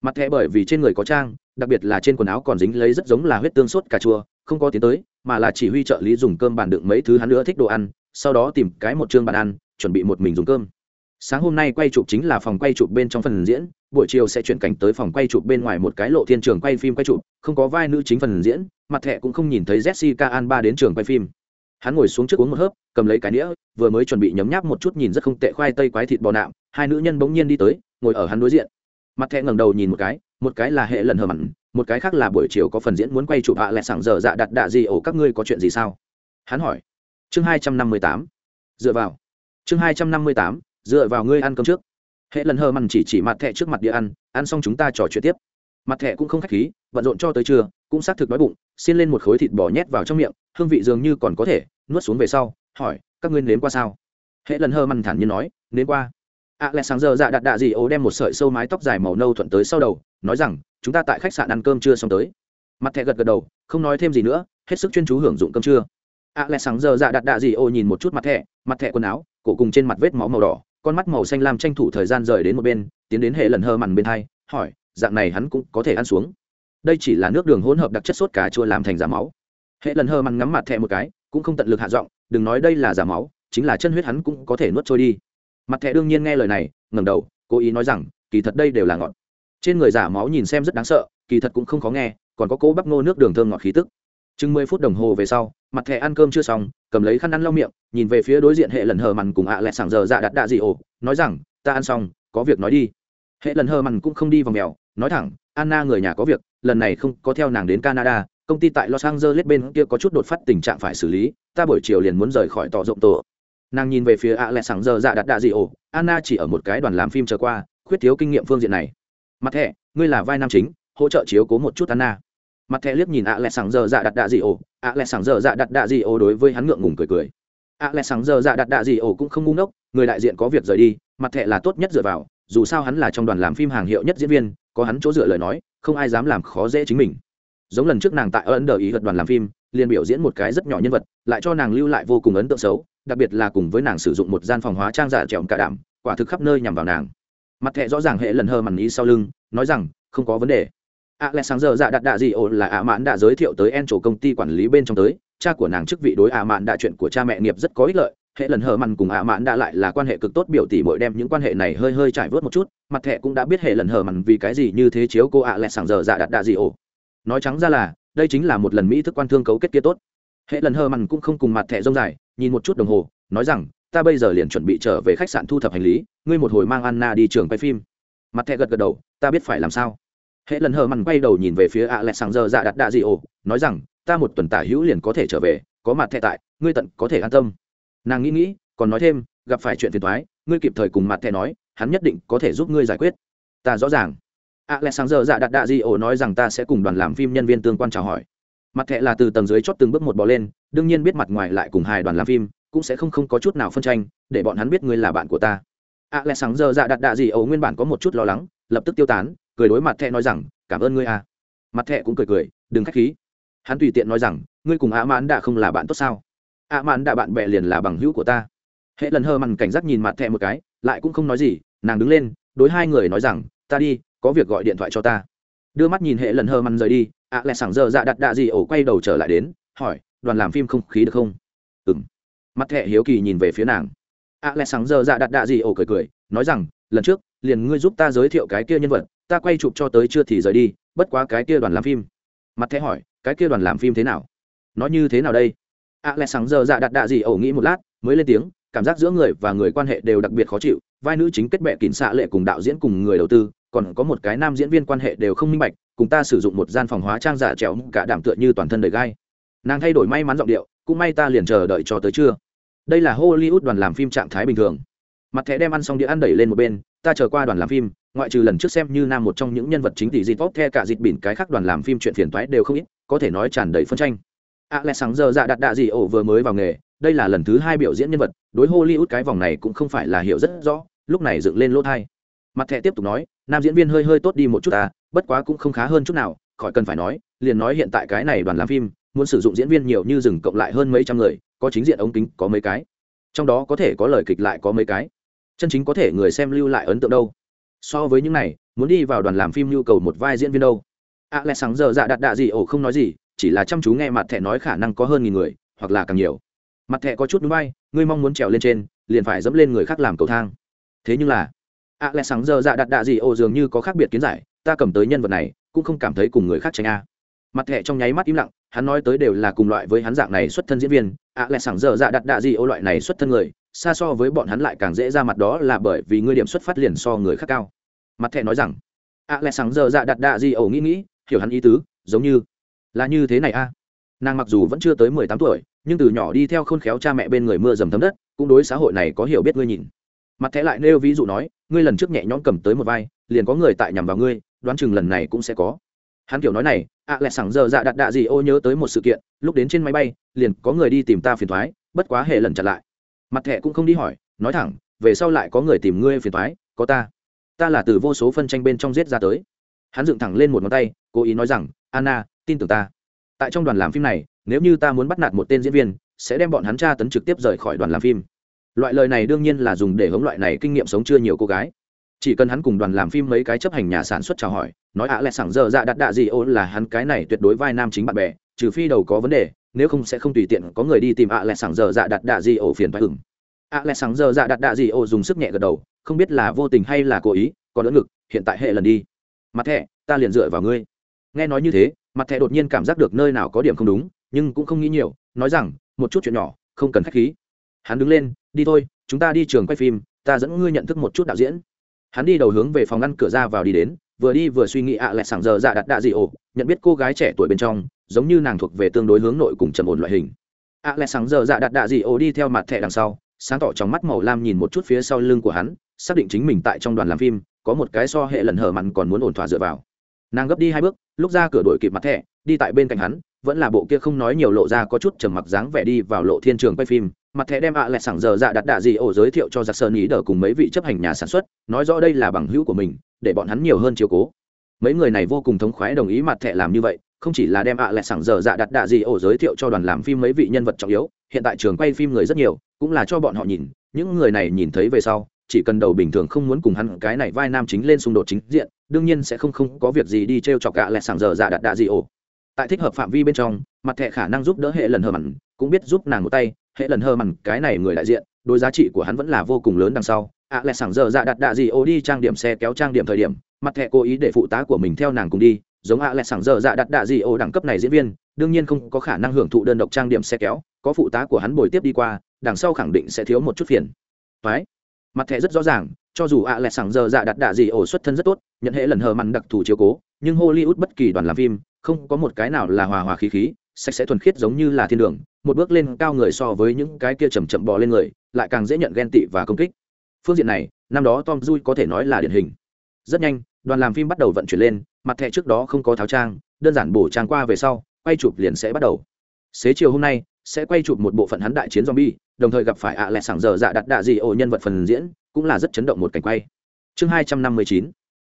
S1: Mặt thẻ bởi vì trên người có trang, đặc biệt là trên quần áo còn dính lấy rất giống là huyết tương sốt cà chua không có tiến tới, mà là chỉ huy trợ lý dùng cơm bàn đựng mấy thứ hắn nữa thích đồ ăn, sau đó tìm cái một chương bàn ăn, chuẩn bị một mình dùng cơm. Sáng hôm nay quay chụp chính là phòng quay chụp bên trong phần diễn, buổi chiều sẽ chuyển cảnh tới phòng quay chụp bên ngoài một cái lộ thiên trường quay phim quay chụp, không có vai nữ chính phần diễn, mặt thẹ cũng không nhìn thấy jessica alba đến trường quay phim. Hắn ngồi xuống trước uống một hớp, cầm lấy cái nĩa vừa mới chuẩn bị nhấm nháp một chút nhìn rất không tệ khoai tây quái thịt bò nạm, hai nữ nhân bỗng nhiên đi tới, ngồi ở hắn đối diện. Mặt thẹ ngẩng đầu nhìn một cái một cái là hệ lần hờ mặn một cái khác là buổi chiều có phần diễn muốn quay chụp hạ lẹ sảng giờ dạ đặt đạ gì ổ, các ngươi có chuyện gì sao? Hắn hỏi. Chương hai trăm năm mươi tám. Dựa vào. Chương hai trăm năm mươi tám, dựa vào ngươi ăn cơm trước. Hệ lần hờ mằn chỉ chỉ mặt thẹ trước mặt địa ăn ăn xong chúng ta trò chuyện tiếp. Mặt thẹ cũng không khách khí, bận rộn cho tới trưa, cũng xác thực đói bụng xin lên một khối thịt bò nhét vào trong miệng, hương vị dường như còn có thể, nuốt xuống về sau, hỏi, các ngươi nếm qua sao? Hệ lần hơ mằn thản nhiên nói, nếm qua a lẽ sáng giờ dạ đặt đạ gì ố đem một sợi sâu mái tóc dài màu nâu thuận tới sau đầu nói rằng chúng ta tại khách sạn ăn cơm trưa xong tới? Mặt thẹ gật gật đầu không nói thêm gì nữa hết sức chuyên chú hưởng dụng cơm trưa. A lẽ sáng giờ dạ đặt đạ gì ô nhìn một chút mặt thẹ mặt thẹ quần áo cổ cùng trên mặt vết máu màu đỏ con mắt màu xanh lam tranh thủ thời gian rời đến một bên tiến đến hệ lần hơ mằn bên hai, hỏi dạng này hắn cũng có thể ăn xuống? Đây chỉ là nước đường hỗn hợp đặc chất sốt cà chua làm thành giả máu. Hệ lần hơ mằn ngắm mặt thẹ một cái cũng không tận lực hạ giọng đừng nói đây là giả máu chính là chân huyết hắn cũng có thể nuốt trôi đi mặt thẻ đương nhiên nghe lời này, ngẩng đầu, cố ý nói rằng, kỳ thật đây đều là ngọt trên người giả máu nhìn xem rất đáng sợ, kỳ thật cũng không khó nghe, còn có cố bắp ngô nước đường thơm ngọt khí tức. Chừng mười phút đồng hồ về sau, mặt thẻ ăn cơm chưa xong, cầm lấy khăn ăn lau miệng, nhìn về phía đối diện hệ lần hờ mằn cùng ạ à lẹ sảng giờ dạ đặt đạ gì ồ nói rằng, ta ăn xong, có việc nói đi. Hệ lần hờ mằn cũng không đi vào mèo, nói thẳng, anna người nhà có việc, lần này không có theo nàng đến canada, công ty tại los angeles bên kia có chút đột phát tình trạng phải xử lý, ta buổi chiều liền muốn rời khỏi tỏ rộng tổ nàng nhìn về phía ạ lẹ sảng giờ dạ đặt đạ gì ồ anna chỉ ở một cái đoàn làm phim trở qua, khuyết thiếu kinh nghiệm phương diện này. Mặt thẻ, ngươi là vai nam chính, hỗ trợ chiếu cố một chút anna. Mặt thẻ liếc nhìn ạ lẹ sảng giờ dạ đặt đạ gì ồ ạ lẹ sảng giờ dạ đặt đạ gì ồ đối với hắn ngượng ngùng cười cười. ạ lẹ sảng giờ dạ đặt đạ gì ồ cũng không ngu ngốc, người đại diện có việc rời đi, mặt thẻ là tốt nhất dựa vào, dù sao hắn là trong đoàn làm phim hàng hiệu nhất diễn viên, có hắn chỗ dựa lời nói, không ai dám làm khó dễ chính mình. Giống lần trước nàng tại ấn đờ ý hật đoàn làm phim, liền biểu diễn một cái rất nhỏ nhân vật, lại cho nàng lưu lại vô cùng ấn tượng xấu đặc biệt là cùng với nàng sử dụng một gian phòng hóa trang giả trẻo cả đảm quả thực khắp nơi nhằm vào nàng. Mặt thẹ rõ ràng hệ lần hơ mằn ý sau lưng, nói rằng, không có vấn đề. A lẽ sáng giờ dạ đặt đạ gì ồ là ạ mãn đã giới thiệu tới en chỗ công ty quản lý bên trong tới. Cha của nàng chức vị đối ạ mãn đã chuyện của cha mẹ nghiệp rất có ích lợi. Hệ lần hờ mằn cùng ạ mãn đã lại là quan hệ cực tốt, biểu tỷ mỗi đem những quan hệ này hơi hơi trải vớt một chút. Mặt thẹ cũng đã biết hệ lần hờ mằn vì cái gì như thế chiếu cô ạ lẽ sáng giờ dạ đặt đạ gì ồ nói trắng ra là, đây chính là một lần mỹ thức quan thương cấu kết kia tốt. Hệ lần hờ mằn cũng không cùng mặt thẻ rông dài nhìn một chút đồng hồ, nói rằng, ta bây giờ liền chuẩn bị trở về khách sạn thu thập hành lý, ngươi một hồi mang anna đi trường quay phim. Mặt thẻ gật gật đầu, ta biết phải làm sao. Hệ lần hờ mằn quay đầu nhìn về phía a lẹ sàng giờ dạ đặt đạ dị ồ nói rằng, ta một tuần tả hữu liền có thể trở về, có mặt thẻ tại, ngươi tận có thể an tâm. Nàng nghĩ nghĩ, còn nói thêm, gặp phải chuyện phiền thoái ngươi kịp thời cùng mặt thẻ nói, hắn nhất định có thể giúp ngươi giải quyết. Ta rõ ràng. A lẽ sáng giờ dạ đặt đạ dị ổ nói rằng, ta sẽ cùng đoàn làm phim nhân viên tương quan chào hỏi mặt thẹ là từ tầng dưới chót từng bước một bò lên, đương nhiên biết mặt ngoài lại cùng hai đoàn làm phim, cũng sẽ không không có chút nào phân tranh, để bọn hắn biết ngươi là bạn của ta. A lẽ sáng giờ dạ đặt đạ gì ấu nguyên bản có một chút lo lắng, lập tức tiêu tán, cười đối mặt thẹ nói rằng, cảm ơn ngươi à. mặt thẹ cũng cười cười, đừng khách khí. Hắn tùy tiện nói rằng, ngươi cùng a mãn đã không là bạn tốt sao? A mãn đã bạn bè liền là bằng hữu của ta. Hệ lần hơ mằn cảnh giác nhìn mặt thẹ một cái, lại cũng không nói gì, nàng đứng lên, đối hai người nói rằng, ta đi, có việc gọi điện thoại cho ta. Đưa mắt nhìn hệ lần hơ mằn rời đi ạ à lẹ sảng giờ dạ đặt đạ gì ổ quay đầu trở lại đến, hỏi, đoàn làm phim không khí được không? Ừng Mặt thẹ hiếu kỳ nhìn về phía nàng. ạ à lẹ sảng giờ dạ đặt đạ gì ổ cười cười, nói rằng, lần trước, liền ngươi giúp ta giới thiệu cái kia nhân vật, ta quay chụp cho tới chưa thì rời đi, bất quá cái kia đoàn làm phim. Mặt thẹ hỏi, cái kia đoàn làm phim thế nào? Nó như thế nào đây? ạ à lẹ sảng giờ dạ đặt đạ gì ổ nghĩ một lát, mới lên tiếng, cảm giác giữa người và người quan hệ đều đặc biệt khó chịu, vai nữ chính kết bệ kín xạ lệ cùng đạo diễn cùng người đầu tư, còn có một cái nam diễn viên quan hệ đều không minh bạch cùng ta sử dụng một gian phòng hóa trang giả trèo cả đảm tựa như toàn thân đầy gai. Nàng thay đổi may mắn giọng điệu, cũng may ta liền chờ đợi cho tới trưa. Đây là hollywood đoàn làm phim trạng thái bình thường. Mặt thẻ đem ăn xong đĩa ăn đẩy lên một bên, ta chờ qua đoàn làm phim, ngoại trừ lần trước xem như nam một trong những nhân vật chính tỷ dịp vóc the cả dịp bỉn, cái khác đoàn làm phim chuyện phiền toái đều không ít, có thể nói tràn đầy phân tranh. A lẽ sáng giờ dạ đặt đạ gì ổ vừa mới vào nghề, đây là lần thứ hai biểu diễn nhân vật, đối hollywood cái vòng này cũng không phải là hiểu rất rõ, lúc này dựng lên lỗ thai. Mặt thẻ tiếp tục nói, nam diễn viên hơi hơi tốt đi một chút ta bất quá cũng không khá hơn chút nào khỏi cần phải nói liền nói hiện tại cái này đoàn làm phim muốn sử dụng diễn viên nhiều như rừng cộng lại hơn mấy trăm người có chính diện ống kính có mấy cái. Trong đó có thể có lời kịch lại có mấy cái. Chân chính có thể người xem lưu lại ấn tượng đâu. So với những này muốn đi vào đoàn làm phim nhu cầu một vai diễn viên đâu. A à, lẽ sáng giờ dạ đặt đạ gì ổ không nói gì chỉ là chăm chú nghe mặt thẻ nói khả năng có hơn nghìn người hoặc là càng nhiều. Mặt thẻ có chút núi bay ngươi mong muốn trèo lên trên liền phải dẫm lên người khác làm cầu thang. Thế nhưng là a lẽ sáng giờ dạ đặt đạ gì ổ dường như có khác biệt kiến giải ta cầm tới nhân vật này, cũng không cảm thấy cùng người khác tranh a. Mặt thẻ trong nháy mắt im lặng, hắn nói tới đều là cùng loại với hắn dạng này xuất thân diễn viên, ạ lại sảng giờ dạ đặt đạ gì ô loại này xuất thân người, xa so với bọn hắn lại càng dễ ra mặt đó là bởi vì ngươi điểm xuất phát liền so người khác cao. Mặt thẻ nói rằng, ạ lại sảng giờ dạ đặt đạ gì ô nghĩ nghĩ, hiểu hắn ý tứ, giống như là như thế này a. Nàng mặc dù vẫn chưa tới mười tám tuổi, nhưng từ nhỏ đi theo khôn khéo cha mẹ bên người mưa dầm thấm đất, cũng đối xã hội này có hiểu biết ngươi nhìn. Mặt thẻ lại nêu ví dụ nói, ngươi lần trước nhẹ nhõm cầm tới một vai, liền có người tại nhằm vào ngươi đoán chừng lần này cũng sẽ có. Hắn kiểu nói này, ạ à lại sẵn giờ dạ đặt đạ gì ô nhớ tới một sự kiện, lúc đến trên máy bay, liền có người đi tìm ta phiền thoái bất quá hệ lần chặn lại. Mặt thẻ cũng không đi hỏi, nói thẳng, về sau lại có người tìm ngươi phiền thoái có ta. Ta là từ vô số phân tranh bên trong giết ra tới. Hắn dựng thẳng lên một ngón tay, cố ý nói rằng, anna, tin tưởng ta. Tại trong đoàn làm phim này, nếu như ta muốn bắt nạt một tên diễn viên, sẽ đem bọn hắn tra tấn trực tiếp rời khỏi đoàn làm phim. Loại lời này đương nhiên là dùng để hống loại này kinh nghiệm sống chưa nhiều cô gái chỉ cần hắn cùng đoàn làm phim mấy cái chấp hành nhà sản xuất chào hỏi, nói ạ à lẹ sảng giờ dạ đặt đạ gì ô là hắn cái này tuyệt đối vai nam chính bạn bè, trừ phi đầu có vấn đề, nếu không sẽ không tùy tiện có người đi tìm ạ à lẹ sảng giờ dạ đặt đạ gì ô phiền phải ửng. ạ lẹ sảng giờ dạ đặt đạ gì ô dùng sức nhẹ gật đầu, không biết là vô tình hay là cố ý, còn đỡ ngực, hiện tại hệ lần đi. Mặt thẻ, ta liền dựa vào ngươi. Nghe nói như thế, mặt thẻ đột nhiên cảm giác được nơi nào có điểm không đúng, nhưng cũng không nghĩ nhiều, nói rằng, một chút chuyện nhỏ, không cần khách khí. Hắn đứng lên, đi thôi, chúng ta đi trường quay phim, ta dẫn ngươi nhận thức một chút đạo diễn hắn đi đầu hướng về phòng ngăn cửa ra vào đi đến, vừa đi vừa suy nghĩ ạ à lẹ sảng giờ dạ đặt đạ gì ồ nhận biết cô gái trẻ tuổi bên trong, giống như nàng thuộc về tương đối hướng nội cùng trầm ổn loại hình. ạ à lẹ sảng giờ dạ đặt đạ gì ồ đi theo mặt thẻ đằng sau, sáng tỏ trong mắt màu lam nhìn một chút phía sau lưng của hắn, xác định chính mình tại trong đoàn làm phim, có một cái so hệ lần hở mặn còn muốn ổn thỏa dựa vào. Nàng gấp đi hai bước, lúc ra cửa đổi kịp mặt thẻ, đi tại bên cạnh hắn, vẫn là bộ kia không nói nhiều lộ ra có chút trầm mặc dáng vẻ đi vào lộ thiên trường quay phim mặt thẻ đem ạ à lẹ sảng giờ dạ đặt đạ gì ổ giới thiệu cho giặc sơn ý đờ cùng mấy vị chấp hành nhà sản xuất, nói rõ đây là bằng hữu của mình, để bọn hắn nhiều hơn chiều cố. Mấy người này vô cùng thống khoái đồng ý mặt thẻ làm như vậy, không chỉ là đem ạ à lẹ sảng giờ dạ đặt đạ gì ổ giới thiệu cho đoàn làm phim mấy vị nhân vật trọng yếu, hiện tại trường quay phim người rất nhiều, cũng là cho bọn họ nhìn, những người này nhìn thấy về sau, chỉ cần đầu bình thường không muốn cùng hắn, cái này vai nam chính lên xung đột chính diện, đương nhiên sẽ không không có việc gì đi t r e o chọc gạ lẹ sảng giờ dạ đặt đạ gì ổ. Tại thích hợp phạm vi bên trong, mặt thẻ khả năng giúp đỡ hệ lần hờ mặn, cũng biết giúp nàng một tay hệ lần hờ mặn cái này người đại diện, đối giá trị của hắn vẫn là vô cùng lớn đằng sau. Ạ lẹ sảng giờ dạ đặt đạ gì ô đi trang điểm xe kéo trang điểm thời điểm, mặt thẻ cố ý để phụ tá của mình theo nàng cùng đi, giống ạ lẹ sảng giờ dạ đặt đạ gì ổ đẳng cấp này diễn viên, đương nhiên không có khả năng hưởng thụ đơn độc trang điểm xe kéo, có phụ tá của hắn bồi tiếp đi qua, đằng sau khẳng định sẽ thiếu một chút phiền. Phái mặt thẻ rất rõ ràng, cho dù ạ à lẹ sảng giờ dạ đặt đạ gì ổ xuất thân rất tốt, nhận hệ lần hờ mặn đặc thù chiếu cố, nhưng hollywood bất kỳ đoàn làm phim, không có một cái nào là hòa hòa khí khí sạch sẽ thuần khiết giống như là thiên đường một bước lên cao người so với những cái kia chầm chậm bò lên người lại càng dễ nhận ghen tị và công kích phương diện này năm đó tom dui có thể nói là điển hình rất nhanh đoàn làm phim bắt đầu vận chuyển lên mặt thẻ trước đó không có tháo trang đơn giản bổ trang qua về sau quay chụp liền sẽ bắt đầu xế chiều hôm nay sẽ quay chụp một bộ phận hắn đại chiến zombie, đồng thời gặp phải ạ à lẹ sảng giờ dạ đặt đạ gì ổ nhân vật phần diễn, cũng là rất chấn động một cảnh quay. Chương hai trăm năm mươi chín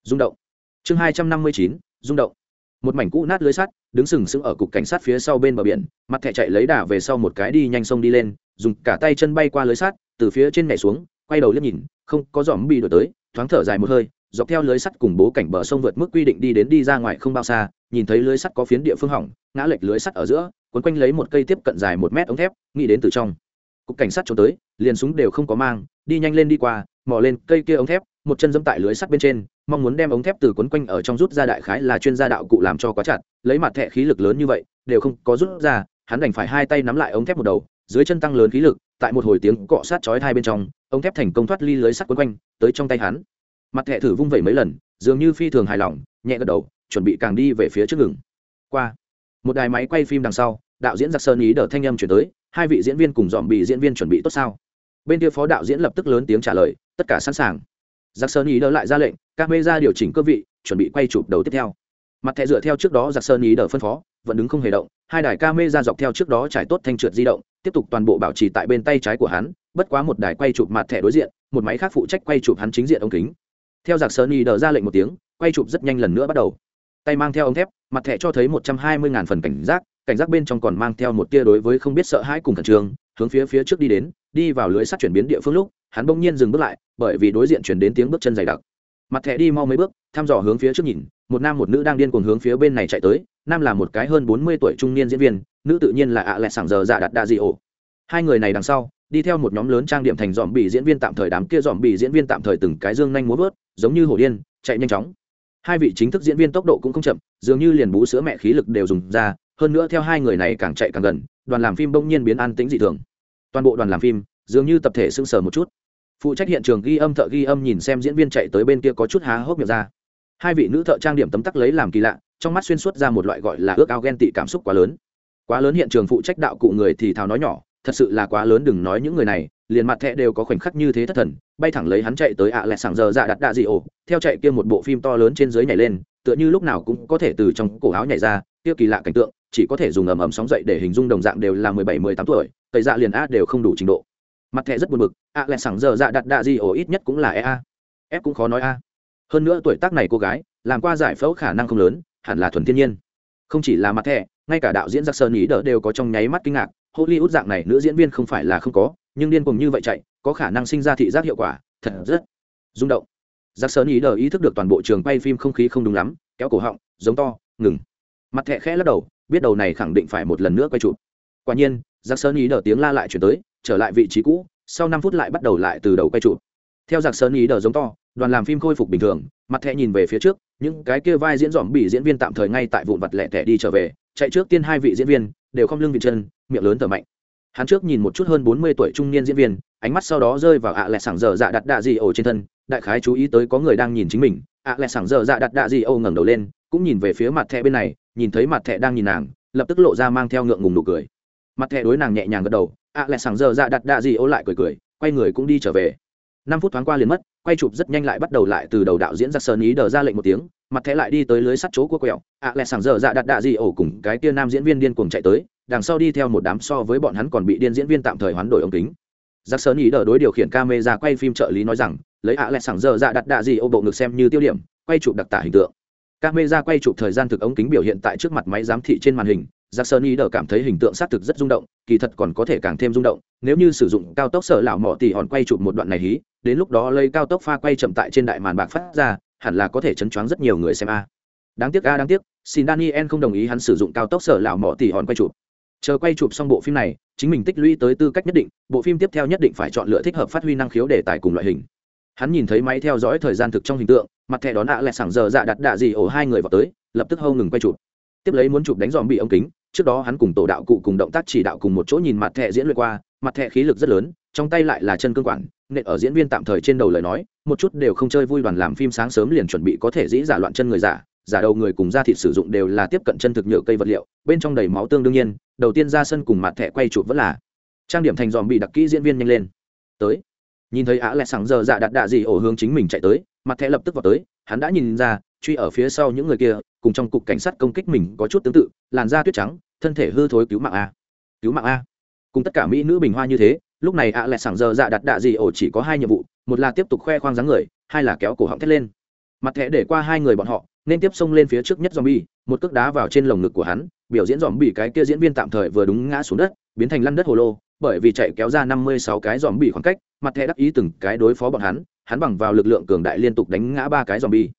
S1: rung động. Chương hai trăm năm mươi chín rung động. Một mảnh cũ nát lưới sắt, đứng sừng sững ở cục cảnh sát phía sau bên bờ biển, mặt thẻ chạy lấy đà về sau một cái đi nhanh sông đi lên, dùng cả tay chân bay qua lưới sắt, từ phía trên nhảy xuống, quay đầu liếc nhìn, không có zombie đuổi tới, thoáng thở dài một hơi, dọc theo lưới sắt cùng bố cảnh bờ sông vượt mức quy định đi đến đi ra ngoài không bao xa, nhìn thấy lưới sắt có phiến địa phương hỏng, ngã lệch lưới sắt ở giữa, quấn quanh lấy một cây tiếp cận dài một mét ống thép nghĩ đến từ trong. Cục cảnh sát trốn tới liền súng đều không có mang đi nhanh lên đi qua mò lên cây kia ống thép một chân dẫm tại lưới sắt bên trên mong muốn đem ống thép từ quấn quanh ở trong rút ra đại khái là chuyên gia đạo cụ làm cho quá chặt, lấy mặt thẻ khí lực lớn như vậy, đều không có rút ra, hắn đành phải hai tay nắm lại ống thép một đầu, dưới chân tăng lớn khí lực, tại một hồi tiếng cọ sát chói hai bên trong, ống thép thành công thoát ly lưới sắt quấn quanh, tới trong tay hắn. Mặt thẻ thử vung vẩy mấy lần, dường như phi thường hài lòng, nhẹ gật đầu, chuẩn bị càng đi về phía trước ngừng. Qua, một đài máy quay phim đằng sau, đạo diễn giặc sơn ý đờ thanh âm chuyển tới, hai vị diễn viên cùng dòm bị diễn viên chuẩn bị tốt sao? Bên kia phó đạo diễn lập tức lớn tiếng trả lời, tất cả sẵn sàng. Giặc sơn ý đờ lại ra lệnh Camera điều chỉnh cơ vị, chuẩn bị quay chụp đầu tiếp theo. Mặt thẻ dựa theo trước đó giặc sơn ý đờ phân phó, vẫn đứng không hề động, hai đài camera dọc theo trước đó trải tốt thanh trượt di động, tiếp tục toàn bộ bảo trì tại bên tay trái của hắn, bất quá một đài quay chụp mặt thẻ đối diện, một máy khác phụ trách quay chụp hắn chính diện ống kính. Theo giặc sơn ý đờ ra lệnh một tiếng, quay chụp rất nhanh lần nữa bắt đầu. Tay mang theo ống thép, mặt thẻ cho thấy một trăm hai mươi ngàn phần cảnh giác cảnh giác bên trong còn mang theo một tia đối với không biết sợ hãi cùng khẩn trương, hướng phía phía trước đi đến, đi vào lưới sắt chuyển biến địa phương lúc, hắn bỗng nhiên dừng bước lại, bởi vì đối diện chuyển đến tiếng bước chân dày đặc mặt thẻ đi mau mấy bước, thăm dò hướng phía trước nhìn, một nam một nữ đang điên cuồng hướng phía bên này chạy tới, nam là một cái hơn bốn mươi tuổi trung niên diễn viên, nữ tự nhiên là ạ à lẹ sảng giờ dạ đặt đa dị ổ. Hai người này đằng sau, đi theo một nhóm lớn trang điểm thành dòm bị diễn viên tạm thời đám kia dòm bị diễn viên tạm thời từng cái dương nhanh múa vớt, giống như hổ điên, chạy nhanh chóng. Hai vị chính thức diễn viên tốc độ cũng không chậm, dường như liền bú sữa mẹ khí lực đều dùng ra, hơn nữa theo hai người này càng chạy càng gần, đoàn làm phim bỗng nhiên biến an tĩnh dị thường. Toàn bộ đoàn làm phim, dường như tập thể sưng sờ một chút phụ trách hiện trường ghi âm thợ ghi âm nhìn xem diễn viên chạy tới bên kia có chút há hốc miệng ra. Hai vị nữ thợ trang điểm tấm tắc lấy làm kỳ lạ, trong mắt xuyên suốt ra một loại gọi là ước ao ghen tị cảm xúc quá lớn. Quá lớn hiện trường phụ trách đạo cụ người thì thào nói nhỏ, thật sự là quá lớn đừng nói những người này, liền mặt thẹ đều có khoảnh khắc như thế thất thần, bay thẳng lấy hắn chạy tới ạ à lẹ sảng giờ dạ đặt đạ dị ổ, theo chạy kia một bộ phim to lớn trên dưới nhảy lên, tựa như lúc nào cũng có thể từ trong cổ áo nhảy ra, kia kỳ lạ cảnh tượng, chỉ có thể dùng ầm ầm sóng dậy để hình dung đồng dạng đều là mười bảy, mười tám tuổi, tẩy dạ liền a đều không đủ trình độ mặt thẻ rất buồn bực, ạ lẹ sẳng giờ dạ đặt đạ gì ổ ít nhất cũng là e a. Cũng khó nói a. Hơn nữa tuổi tác này cô gái, làm qua giải phẫu khả năng không lớn, hẳn là thuần thiên nhiên. Không chỉ là mặt thẻ, ngay cả đạo diễn giặc sơn ý đỡ đều có trong nháy mắt kinh ngạc, hollywood dạng này nữ diễn viên không phải là không có, nhưng điên cùng như vậy chạy, có khả năng sinh ra thị giác hiệu quả, thật rất rung động. Giặc sơn ý đỡ ý thức được toàn bộ trường quay phim không khí không đúng lắm, kéo cổ họng, giống to, ngừng. Mặt thẻ khẽ lắc đầu, biết đầu này khẳng định phải một lần nữa quay chụp quả nhiên giặc sơn ý đờ tiếng la lại chuyển tới, trở lại vị trí cũ, sau năm phút lại bắt đầu lại từ đầu quay chụp. Theo giặc sơn ý đờ giống to, đoàn làm phim khôi phục bình thường, mặt thẹ nhìn về phía trước, những cái kia vai diễn dòm bị diễn viên tạm thời ngay tại vụn vặt lẻ tẻ đi trở về, chạy trước tiên hai vị diễn viên, đều không lưng vị chân, miệng lớn thở mạnh. Hắn trước nhìn một chút hơn bốn mươi tuổi trung niên diễn viên, ánh mắt sau đó rơi vào ạ à lẹ sảng dở dạ đặt đạ gì ổ trên thân, đại khái chú ý tới có người đang nhìn chính mình. ạ lẹ sảng dở dạ đặt đạ gì ổ ngẩng đầu lên, cũng nhìn về phía mặt thẹ bên này, nhìn thấy mặt thẹ đang nhìn nàng, lập tức lộ ra mang theo ngượng ngùng nụ cười mặt thẻ đối nàng nhẹ nhàng gật đầu, ạ lại sảng giờ dạ đặt đạ gì ô lại cười cười, quay người cũng đi trở về. Năm phút thoáng qua liền mất, quay chụp rất nhanh lại bắt đầu lại từ đầu đạo diễn giặc sơn ý đờ ra lệnh một tiếng, mặt thẻ lại đi tới lưới sắt chỗ của quẹo, ạ lại sảng giờ dạ đặt đạ gì ổ cùng cái tia nam diễn viên điên cuồng chạy tới, đằng sau đi theo một đám so với bọn hắn còn bị điên diễn viên tạm thời hoán đổi ống kính. Giặc sơn ý đờ đối điều khiển camera quay phim trợ lý nói rằng, lấy ạ lại sảng giờ dạ đặt đạ gì ô bộ ngực xem như tiêu điểm, quay chụp đặc tả hình tượng. Camera quay chụp thời gian thực ống kính biểu hiện tại trước mặt máy giám thị trên màn hình giặc sơn ý đờ cảm thấy hình tượng xác thực rất rung động, kỳ thật còn có thể càng thêm rung động, nếu như sử dụng cao tốc sở lão mỏ tỉ hòn quay chụp một đoạn này hí, đến lúc đó lấy cao tốc pha quay chậm tại trên đại màn bạc phát ra, hẳn là có thể chấn choáng rất nhiều người xem a. Đáng tiếc a, đáng tiếc, xin daniel không đồng ý hắn sử dụng cao tốc sở lão mỏ tỉ hòn quay chụp. Chờ quay chụp xong bộ phim này, chính mình tích lũy tới tư cách nhất định, bộ phim tiếp theo nhất định phải chọn lựa thích hợp phát huy năng khiếu đề tài cùng loại hình. Hắn nhìn thấy máy theo dõi thời gian thực trong hình tượng, mặt thẻ đón ạ lại sảng giờ dạ đặt đạ gì ổ hai người vào tới, lập tức hâu ngừng quay chụp. Tiếp lấy muốn chụp đánh dòm bị ống kính trước đó hắn cùng tổ đạo cụ cùng động tác chỉ đạo cùng một chỗ nhìn mặt thẻ diễn luyện qua, mặt thẻ khí lực rất lớn, trong tay lại là chân cương quản, nện ở diễn viên tạm thời trên đầu lời nói, một chút đều không chơi vui đoàn làm phim sáng sớm liền chuẩn bị có thể dĩ giả loạn chân người giả giả đầu người cùng da thịt sử dụng đều là tiếp cận chân thực nhựa cây vật liệu, bên trong đầy máu tương đương nhiên, đầu tiên ra sân cùng mặt thẻ quay chụp vẫn là trang điểm thành dòm bị đặc kỹ diễn viên nhanh lên. Tới. Nhìn thấy á lẹ sáng giờ dạ đặt đạ gì ổ hướng chính mình chạy tới, mặt thẻ lập tức vào tới, hắn đã nhìn ra, truy ở phía sau những người kia cùng trong cục cảnh sát công kích mình có chút tương tự, làn da tuyết trắng, thân thể hư thối cứu mạng a. Cứu mạng a. Cùng tất cả mỹ nữ bình hoa như thế, lúc này ạ à lại sảng giờ dạ đặt đạ gì ổ chỉ có hai nhiệm vụ, một là tiếp tục khoe khoang dáng người, hai là kéo cổ họng thét lên. Mặt thẻ để qua hai người bọn họ, nên tiếp xông lên phía trước nhất zombie, một cước đá vào trên lồng ngực của hắn, biểu diễn dòm bị cái kia diễn viên tạm thời vừa đúng ngã xuống đất, biến thành lăn đất hồ lô, bởi vì chạy kéo ra năm mươi sáu cái dòm bị khoảng cách, mặt thẻ đắc ý từng cái đối phó bọn hắn hắn bằng vào lực lượng cường đại liên tục đánh ngã ba cái dòm bi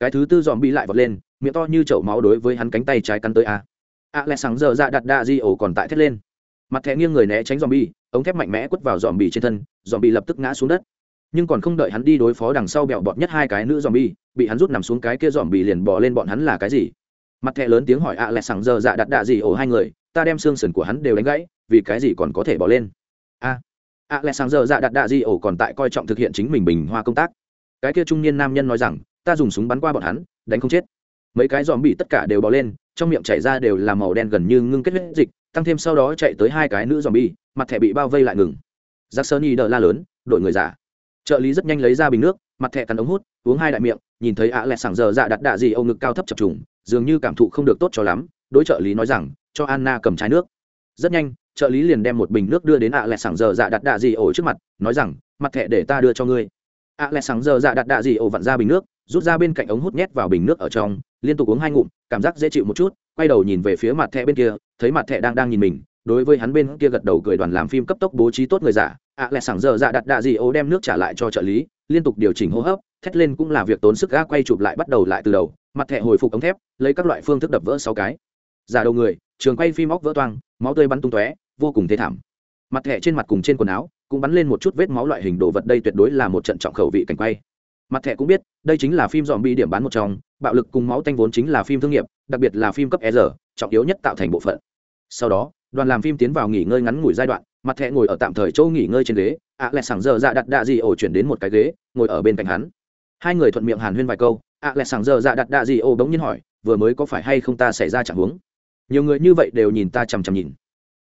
S1: cái thứ tư dòm bi lại vọt lên miệng to như chậu máu đối với hắn cánh tay trái cắn tới a. A lẽ sáng giờ dạ đặt đạ di ổ còn tại thét lên. Mặt thẻ nghiêng người né tránh dòm bi ống thép mạnh mẽ quất vào dòm bì trên thân dòm bì lập tức ngã xuống đất. Nhưng còn không đợi hắn đi đối phó đằng sau bẹo bọt nhất hai cái nữ dòm bi bị hắn rút nằm xuống cái kia dòm bì liền bỏ lên bọn hắn là cái gì? Mặt thẻ lớn tiếng hỏi ạ à lẹ giờ dạ đặt đạ gì ổ hai người, ta đem xương sườn của hắn đều đánh gãy, vì cái gì còn có thể bỏ lên? A ạ à lẹ giờ dạ đặt đạ gì ổ còn tại coi trọng thực hiện chính mình bình hoa công tác. Cái kia trung niên nam nhân nói rằng, ta dùng súng bắn qua bọn hắn, đánh không chết mấy cái dòm bị tất cả đều bò lên, trong miệng chảy ra đều là màu đen gần như ngưng kết huyết dịch, tăng thêm sau đó chạy tới hai cái nữ dòm bi mặt thẻ bị bao vây lại ngừng. Giặc sơn y đờ la lớn, đội người giả trợ lý rất nhanh lấy ra bình nước, mặt thẻ cắn ống hút, uống hai đại miệng, nhìn thấy ạ lẹ sảng giờ dạ đặt đạ gì âu ngực cao thấp chập trùng, dường như cảm thụ không được tốt cho lắm, đối trợ lý nói rằng, cho anna cầm chai nước. Rất nhanh, trợ lý liền đem một bình nước đưa đến ạ lẹ sảng giờ dạ đặt đạ gì ổ trước mặt, nói rằng, mặt thẻ để ta đưa cho ngươi. ạ lẹ sảng giờ dạ đặt đạ gì ổ vặn ra bình nước rút ra bên cạnh ống hút nhét vào bình nước ở trong, liên tục uống hai ngụm, cảm giác dễ chịu một chút, quay đầu nhìn về phía mặt thẻ bên kia, thấy mặt thẻ đang đang nhìn mình, đối với hắn bên kia gật đầu cười đoàn làm phim cấp tốc bố trí tốt người giả, ạ à lẹ sảng giờ dạ đặt đạ gì ô đem nước trả lại cho trợ lý, liên tục điều chỉnh hô hấp, thét lên cũng là việc tốn sức ga quay chụp lại bắt đầu lại từ đầu, mặt thẻ hồi phục ống thép, lấy các loại phương thức đập vỡ sáu cái. Giả đầu người, trường quay phim óc vỡ toang, máu tươi bắn tung tóe, vô cùng thế thảm. Mặt thẻ trên mặt cùng trên quần áo cũng bắn lên một chút vết máu loại hình đồ vật, đây tuyệt đối là một trận trọng khẩu vị cảnh quay mặt thẻ cũng biết, đây chính là phim dòm bi điểm bán một trong, bạo lực cùng máu tanh vốn chính là phim thương nghiệp, đặc biệt là phim cấp e r, trọng yếu nhất tạo thành bộ phận. Sau đó, đoàn làm phim tiến vào nghỉ ngơi ngắn ngủi giai đoạn, mặt thẹ ngồi ở tạm thời chỗ nghỉ ngơi trên ghế, ạ à lẹ sảng giờ dạ đặt đạ gì ổ chuyển đến một cái ghế, ngồi ở bên cạnh hắn. Hai người thuận miệng hàn huyên vài câu, ạ à lẹ sảng giờ dạ đặt đạ gì ổ bỗng nhiên hỏi, vừa mới có phải hay không ta xảy ra chẳng huống? Nhiều người như vậy đều nhìn ta chằm chằm nhìn.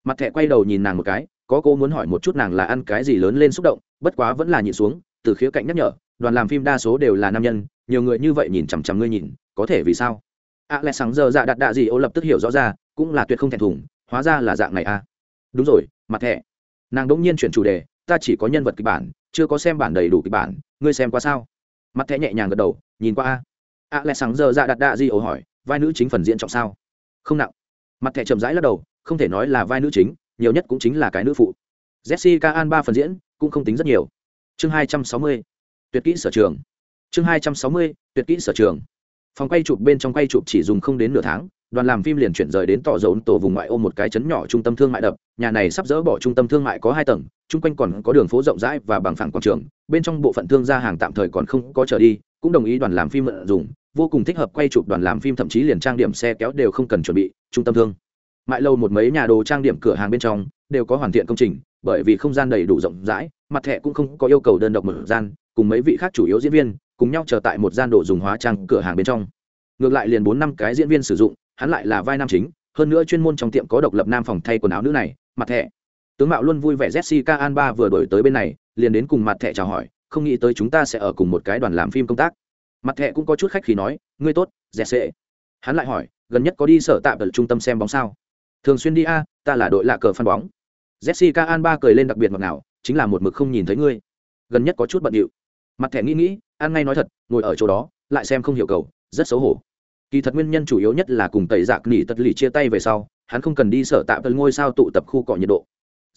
S1: Mặt thẹ quay đầu nhìn nàng một cái, có cô muốn hỏi một chút nàng là ăn cái gì lớn lên xúc động, bất quá vẫn là nhìn xuống, từ khía cạnh nhắc nhở đoàn làm phim đa số đều là nam nhân, nhiều người như vậy nhìn chằm chằm ngươi nhìn, có thể vì sao? Ạ à sáng giờ dạ đặt đạ gì ô lập tức hiểu rõ ra, cũng là tuyệt không thẹn thùng, hóa ra là dạng này à? Đúng rồi, mặt thẻ nàng đỗng nhiên chuyển chủ đề, ta chỉ có nhân vật kịch bản, chưa có xem bản đầy đủ kịch bản, ngươi xem qua sao? Mặt thẻ nhẹ nhàng gật đầu, nhìn qua a. Ạ lẽ sáng giờ dạ đặt đạ gì ô hỏi, vai nữ chính phần diễn trọng sao? Không nặng. Mặt thẻ chậm rãi lắc đầu, không thể nói là vai nữ chính, nhiều nhất cũng chính là cái nữ phụ. Jessica an ba phần diễn, cũng không tính rất nhiều. Chương hai trăm sáu mươi tuyệt kỹ sở trường. Chương hai trăm sáu mươi, tuyệt kỹ sở trường. Phòng quay chụp bên trong quay chụp chỉ dùng không đến nửa tháng, đoàn làm phim liền chuyển rời đến tỏ dấu tổ vùng ngoại ô một cái chấn nhỏ trung tâm thương mại đập. Nhà này sắp dỡ bỏ trung tâm thương mại có hai tầng, chung quanh còn có đường phố rộng rãi và bằng phẳng quảng trường. Bên trong bộ phận thương gia hàng tạm thời còn không có trở đi, cũng đồng ý đoàn làm phim mượn dùng. Vô cùng thích hợp quay chụp đoàn làm phim, thậm chí liền trang điểm xe kéo đều không cần chuẩn bị, trung tâm thương. Mại lâu một mấy nhà đồ trang điểm cửa hàng bên trong đều có hoàn thiện công trình bởi vì không gian đầy đủ rộng rãi, mặt thẻ cũng không có yêu cầu đơn độc một gian, cùng mấy vị khác chủ yếu diễn viên, cùng nhau chờ tại một gian đồ dùng hóa trang cửa hàng bên trong. Ngược lại liền bốn năm cái diễn viên sử dụng, hắn lại là vai nam chính, hơn nữa chuyên môn trong tiệm có độc lập nam phòng thay quần áo nữ này, mặt thẻ. Tướng mạo luôn vui vẻ jessica alba vừa đổi tới bên này, liền đến cùng mặt thẻ chào hỏi, không nghĩ tới chúng ta sẽ ở cùng một cái đoàn làm phim công tác. Mặt thẻ cũng có chút khách khi nói, ngươi tốt, jesse. Hắn lại hỏi, gần nhất có đi sở tạm ở trung tâm xem bóng sao? Thường xuyên đi a, ta là đội lạ cờ phan bóng jessica alba cười lên đặc biệt ngọt ngào, chính là một mực không nhìn thấy ngươi. Gần nhất có chút bận điệu. Mặt thẻ nghĩ nghĩ An ngay nói thật, ngồi ở chỗ đó, lại xem không hiểu cầu, rất xấu hổ. Kỳ thật nguyên nhân chủ yếu nhất là cùng tẩy giặc nỉ tật lì chia tay về sau, hắn không cần đi sở tạm tật ngôi sao tụ tập khu cọ nhiệt độ.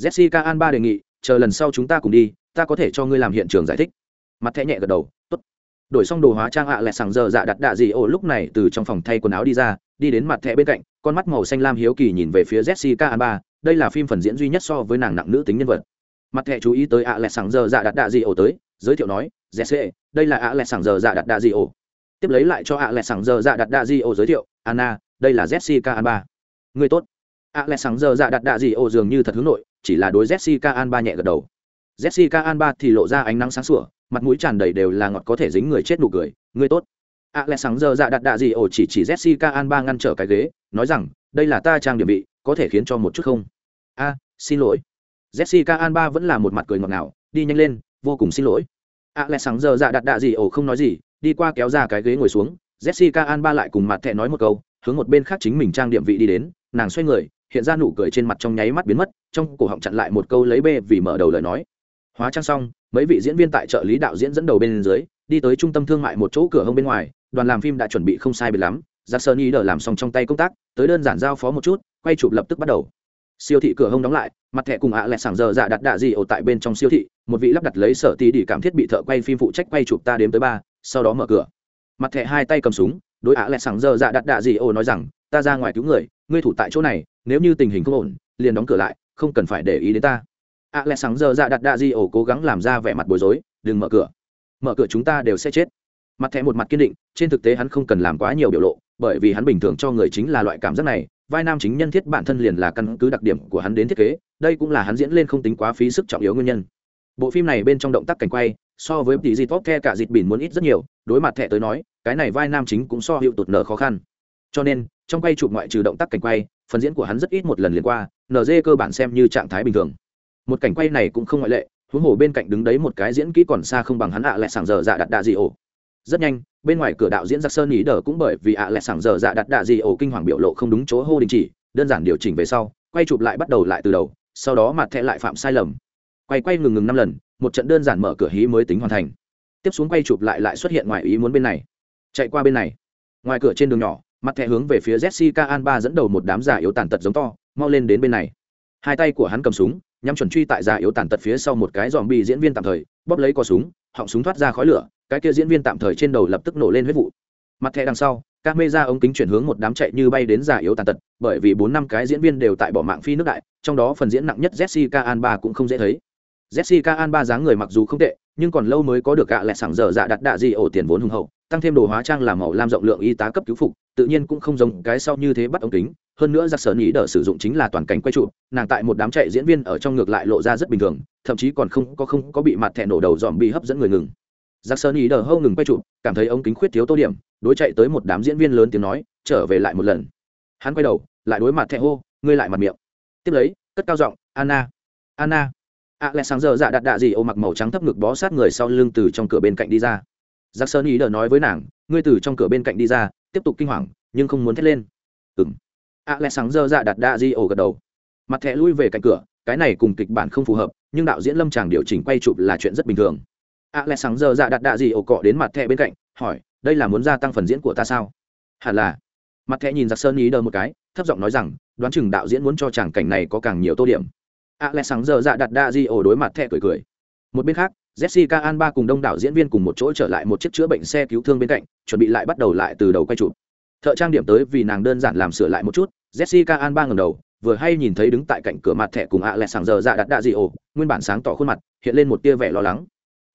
S1: Jessica alba đề nghị, chờ lần sau chúng ta cùng đi, ta có thể cho ngươi làm hiện trường giải thích. Mặt thẻ nhẹ gật đầu, tốt. Đổi xong đồ hóa trang ạ à lại sàng giờ dạ đặt đạ gì ổ, lúc này từ trong phòng thay quần áo đi ra đi đến mặt thẻ bên cạnh, con mắt màu xanh lam hiếu kỳ nhìn về phía jessica alba, đây là phim phần diễn duy nhất so với nàng nặng nữ tính nhân vật. Mặt thẻ chú ý tới ạ à sàng giờ dạ đặt đạ dị ổ tới, giới thiệu nói, jesse, đây là ạ à sàng giờ dạ đặt đạ dị ổ. Tiếp lấy lại cho ạ lẹ sàng giờ dạ đặt đạ dị ổ giới thiệu, anna, đây là jessica alba. Người tốt. ạ lẹ sàng giờ dạ đặt đạ dị ổ dường như thật hướng nội, chỉ là đối jessica alba nhẹ gật đầu. Jessica alba thì lộ ra ánh nắng sáng sủa, mặt mũi tràn đầy đều là ngọt có thể dính người chết nụ cười, người tốt ạ lẽ sáng giờ dạ đặt đạ gì ổ chỉ chỉ jessica alba ngăn trở cái ghế, nói rằng, đây là ta trang điểm vị có thể khiến cho một chút không? A, xin lỗi. Jessica alba vẫn là một mặt cười ngọt ngào, đi nhanh lên, vô cùng xin lỗi. ạ lẽ sáng giờ dạ đặt đạ gì ổ không nói gì, đi qua kéo ra cái ghế ngồi xuống, jessica alba lại cùng mặt thẹ nói một câu, hướng một bên khác chính mình trang điểm vị đi đến, nàng xoay người, hiện ra nụ cười trên mặt trong nháy mắt biến mất, trong cổ họng chặn lại một câu lấy bê vì mở đầu lời nói. Hóa trang xong, mấy vị diễn viên tại trợ lý đạo diễn dẫn đầu bên dưới, đi tới trung tâm thương mại một chỗ cửa hông bên ngoài đoàn làm phim đã chuẩn bị không sai biệt lắm giặc sơn ý đờ làm xong trong tay công tác, tới đơn giản giao phó một chút, quay chụp lập tức bắt đầu. Siêu thị cửa hông đóng lại, mặt thẻ cùng ạ à lẹ sảng giờ dạ đặt đạ gì ổ tại bên trong siêu thị, một vị lắp đặt lấy sở tí đi cảm thiết bị thợ quay phim phụ trách quay chụp ta đếm tới ba, sau đó mở cửa. Mặt thẻ hai tay cầm súng, đối ạ à lẹ sảng giờ dạ đặt đạ gì ổ nói rằng, ta ra ngoài cứu người, ngươi thủ tại chỗ này, nếu như tình hình không ổn, liền đóng cửa lại, không cần phải để ý đến ta. ạ lẹ sáng giờ dạ đặt đạ gì ổ cố gắng làm ra vẻ mặt bối rối, đừng mở cửa. Mở cửa chúng ta đều sẽ chết mặt thẻ một mặt kiên định, trên thực tế hắn không cần làm quá nhiều biểu lộ, bởi vì hắn bình thường cho người chính là loại cảm giác này, vai nam chính nhân thiết bản thân liền là căn cứ đặc điểm của hắn đến thiết kế, đây cũng là hắn diễn lên không tính quá phí sức trọng yếu nguyên nhân. Bộ phim này bên trong động tác cảnh quay, so với tỷ dịp tốt the cả dịp bỉn muốn ít rất nhiều, đối mặt thẻ tới nói, cái này vai nam chính cũng so hiệu tụt nở khó khăn. Cho nên, trong quay chụp ngoại trừ động tác cảnh quay, phần diễn của hắn rất ít một lần liền qua nd cơ bản xem như trạng thái bình thường. Một cảnh quay này cũng không ngoại lệ, huống hồ bên cạnh đứng đấy một cái diễn kỹ còn xa không bằng hắn ạ lại sảng giờ dạ đặt đạ gì ổ rất nhanh, bên ngoài cửa đạo diễn giặc sơn ý đờ cũng bởi vì ạ lại sảng giờ dạ đặt đạ gì ổ kinh hoàng biểu lộ không đúng chỗ hô đình chỉ, đơn giản điều chỉnh về sau, quay chụp lại bắt đầu lại từ đầu, sau đó mặt thẹ lại phạm sai lầm. Quay quay ngừng ngừng năm lần, một trận đơn giản mở cửa hí mới tính hoàn thành. Tiếp xuống quay chụp lại lại xuất hiện ngoài ý muốn bên này. Chạy qua bên này. Ngoài cửa trên đường nhỏ, mặt thẹ hướng về phía jessica alba dẫn đầu một đám giả yếu tàn tật giống to, mau lên đến bên này. Hai tay của hắn cầm súng nhắm chuẩn truy tại già yếu tàn tật phía sau một cái dòm bị diễn viên tạm thời, bóp lấy cò súng, họng súng thoát ra khói lửa, cái kia diễn viên tạm thời trên đầu lập tức nổ lên huyết vụ. Mặt thẻ đằng sau, các mê ra ống kính chuyển hướng một đám chạy như bay đến già yếu tàn tật, bởi vì bốn năm cái diễn viên đều tại bỏ mạng phi nước đại, trong đó phần diễn nặng nhất jessica alba cũng không dễ thấy. Jessica alba dáng người mặc dù không tệ, nhưng còn lâu mới có được gạ lẹ sảng dở dạ đặt đạ gì ổ tiền vốn hùng hậu tăng thêm đồ hóa trang làm màu lam rộng lượng y tá cấp cứu phục, tự nhiên cũng không giống cái sau như thế bắt ống kính. Hơn nữa giặc sở nhĩ đỡ sử dụng chính là toàn cảnh quay trụ, nàng tại một đám chạy diễn viên ở trong ngược lại lộ ra rất bình thường, thậm chí còn không có không có bị mặt thẹn nổ đầu dòm bị hấp dẫn người ngừng. Giặc sở nhĩ đỡ hâu ngừng quay trụ, cảm thấy ống kính khuyết thiếu tô điểm, đối chạy tới một đám diễn viên lớn tiếng nói, trở về lại một lần. Hắn quay đầu, lại đối mặt thẹn hô, ngươi lại mặt miệng. Tiếp lấy, cất cao giọng, anna anna. A lẽ sáng giờ dạ đặt đạ gì, ô mặc màu trắng thấp ngực bó sát người sau lưng từ trong cửa bên cạnh đi ra giặc sơn ý đờ nói với nàng, ngươi từ trong cửa bên cạnh đi ra, tiếp tục kinh hoàng, nhưng không muốn thét lên. Ừng a lẽ sáng Dơ dạ đặt đa di ổ gật đầu. Mặt thẻ lui về cạnh cửa, cái này cùng kịch bản không phù hợp, nhưng đạo diễn lâm tràng điều chỉnh quay chụp là chuyện rất bình thường. A lẽ sáng Dơ dạ đặt đa di ổ cọ đến mặt thẻ bên cạnh, hỏi, đây là muốn gia tăng phần diễn của ta sao? Hẳn là. Mặt thẻ nhìn giặc sơn ý đờ một cái, thấp giọng nói rằng, đoán chừng đạo diễn muốn cho chàng cảnh này có càng nhiều tô điểm. A lẽ sáng Dơ dạ đặt đa di ổ đối mặt thẹ cười cười. Một bên khác jessica alba cùng đông đảo diễn viên cùng một chỗ trở lại một chiếc chữa bệnh xe cứu thương bên cạnh, chuẩn bị lại bắt đầu lại từ đầu quay chụp. Thợ trang điểm tới vì nàng đơn giản làm sửa lại một chút, jessica alba ngẩng đầu, vừa hay nhìn thấy đứng tại cạnh cửa mặt thẻ cùng ạ sàng giờ dạ đặt đạ dị ổ, nguyên bản sáng tỏ khuôn mặt, hiện lên một tia vẻ lo lắng.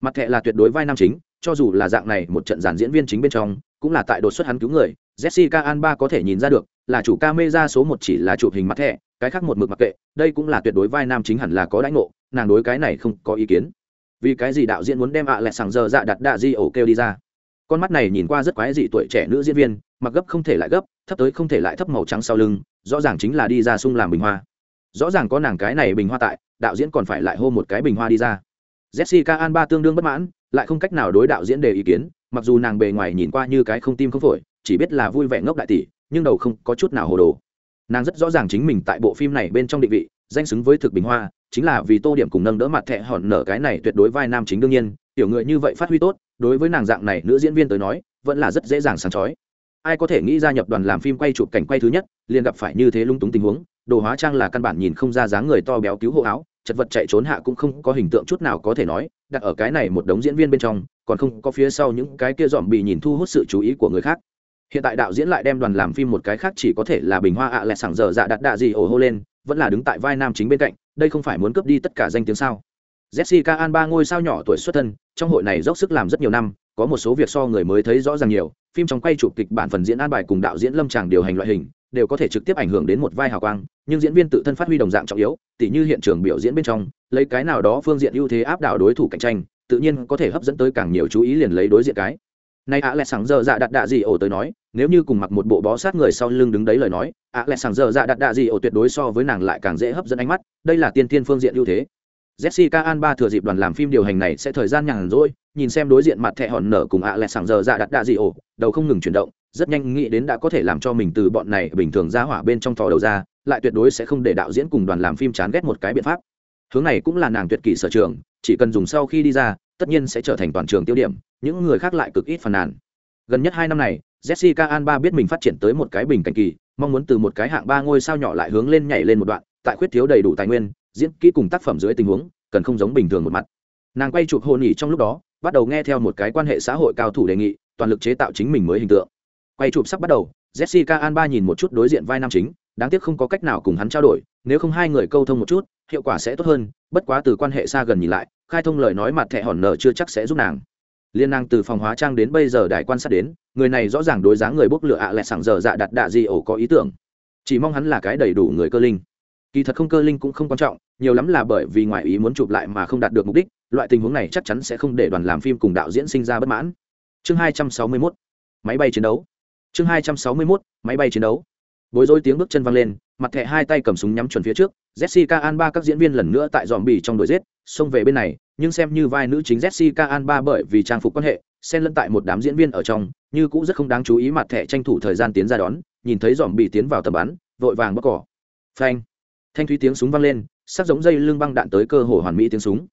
S1: Mặt thẻ là tuyệt đối vai nam chính, cho dù là dạng này một trận giàn diễn viên chính bên trong, cũng là tại đột xuất hắn cứu người, jessica alba có thể nhìn ra được, là chủ camera số một chỉ là chụp hình mặt thẻ, cái khác một mực mặc kệ, đây cũng là tuyệt đối vai nam chính hẳn là có đãi ngộ, nàng đối cái này không có ý kiến vì cái gì đạo diễn muốn đem ạ à lẹ sàng giờ dạ đặt đạ di ổ kêu đi ra? Con mắt này nhìn qua rất quái dị tuổi trẻ nữ diễn viên, mặc gấp không thể lại gấp, thấp tới không thể lại thấp màu trắng sau lưng, rõ ràng chính là đi ra sung làm bình hoa. Rõ ràng có nàng cái này bình hoa tại, đạo diễn còn phải lại hô một cái bình hoa đi ra. Jessica alba tương đương bất mãn, lại không cách nào đối đạo diễn đề ý kiến, mặc dù nàng bề ngoài nhìn qua như cái không tim không phổi, chỉ biết là vui vẻ ngốc đại tỷ, nhưng đầu không có chút nào hồ đồ. Nàng rất rõ ràng chính mình tại bộ phim này bên trong định vị danh xứng với thực bình hoa, chính là vì tô điểm cùng nâng đỡ mặt thẹ hòn nở cái này tuyệt đối vai nam chính đương nhiên, tiểu người như vậy phát huy tốt, đối với nàng dạng này nữ diễn viên tới nói, vẫn là rất dễ dàng sáng chói. Ai có thể nghĩ gia nhập đoàn làm phim quay chụp cảnh quay thứ nhất, liền gặp phải như thế lung túng tình huống, đồ hóa trang là căn bản nhìn không ra dáng người to béo cứu hộ áo, chật vật chạy trốn hạ cũng không có hình tượng chút nào có thể nói, đặt ở cái này một đống diễn viên bên trong, còn không có phía sau những cái kia dòm bị nhìn thu hút sự chú ý của người khác. Hiện tại đạo diễn lại đem đoàn làm phim một cái khác chỉ có thể là bình hoa ạ à lẹ sảng giờ dạ đặt đạ gì ổ hô lên vẫn là đứng tại vai nam chính bên cạnh, đây không phải muốn cướp đi tất cả danh tiếng sao? Jessica alba ngôi sao nhỏ tuổi xuất thân, trong hội này dốc sức làm rất nhiều năm, có một số việc so người mới thấy rõ ràng nhiều, phim trong quay chụp kịch bản phần diễn an bài cùng đạo diễn lâm tràng điều hành loại hình, đều có thể trực tiếp ảnh hưởng đến một vai hào quang, nhưng diễn viên tự thân phát huy đồng dạng trọng yếu, tỉ như hiện trường biểu diễn bên trong, lấy cái nào đó phương diện ưu thế áp đảo đối thủ cạnh tranh, tự nhiên có thể hấp dẫn tới càng nhiều chú ý liền lấy đối diện cái. Nay ạ lại sáng giờ dạ đặt đạ gì ổ tới nói nếu như cùng mặc một bộ bó sát người sau lưng đứng đấy lời nói, ạ lại sàng giờ dạ đặt đạ gì ổ tuyệt đối so với nàng lại càng dễ hấp dẫn ánh mắt, đây là tiên tiên phương diện ưu thế. Jessica ba thừa dịp đoàn làm phim điều hành này sẽ thời gian nhàn rỗi, nhìn xem đối diện mặt thẹ hòn nở cùng ạ lại sàng giờ dạ đặt đạ gì ổ, đầu không ngừng chuyển động, rất nhanh nghĩ đến đã có thể làm cho mình từ bọn này bình thường ra hỏa bên trong thò đầu ra, lại tuyệt đối sẽ không để đạo diễn cùng đoàn làm phim chán ghét một cái biện pháp. Hướng này cũng là nàng tuyệt kỷ sở trường, chỉ cần dùng sau khi đi ra, tất nhiên sẽ trở thành toàn trường tiêu điểm, những người khác lại cực ít phàn nàn. Gần nhất hai năm này jessica alba biết mình phát triển tới một cái bình cảnh kỳ, mong muốn từ một cái hạng ba ngôi sao nhỏ lại hướng lên nhảy lên một đoạn, tại khuyết thiếu đầy đủ tài nguyên, diễn kỹ cùng tác phẩm dưới tình huống, cần không giống bình thường một mặt. Nàng quay chụp hồn nghỉ trong lúc đó, bắt đầu nghe theo một cái quan hệ xã hội cao thủ đề nghị, toàn lực chế tạo chính mình mới hình tượng. Quay chụp sắp bắt đầu, jessica alba nhìn một chút đối diện vai nam chính, đáng tiếc không có cách nào cùng hắn trao đổi, nếu không hai người câu thông một chút, hiệu quả sẽ tốt hơn, bất quá từ quan hệ xa gần nhìn lại, khai thông lời nói mặt thẻ hòn nở chưa chắc sẽ giúp nàng. Liên nàng từ phòng hóa trang đến bây giờ đại quan sát đến người này rõ ràng đối dáng người bốc lửa ạ à lẹ sảng giờ dạ đặt đạ gì ổ có ý tưởng. Chỉ mong hắn là cái đầy đủ người cơ linh. Kỳ thật không cơ linh cũng không quan trọng, nhiều lắm là bởi vì ngoại ý muốn chụp lại mà không đạt được mục đích, loại tình huống này chắc chắn sẽ không để đoàn làm phim cùng đạo diễn sinh ra bất mãn. Chương 261 máy bay chiến đấu. Chương 261 máy bay chiến đấu. Bối rối tiếng bước chân văng lên, mặt thẻ hai tay cầm súng nhắm chuẩn phía trước, jessica alba các diễn viên lần nữa tại dòm bì trong đuổi giết, xông về bên này, nhưng xem như vai nữ chính jessica alba bởi vì trang phục quan hệ xen lẫn tại một đám diễn viên ở trong, như cũng rất không đáng chú ý mặt thẻ tranh thủ thời gian tiến ra đón, nhìn thấy dòm bì tiến vào tầm bắn, vội vàng bóc cỏ. Phanh. Thanh thúy tiếng súng vang lên, sắc giống dây lưng băng đạn tới cơ hồ hoàn mỹ tiếng súng.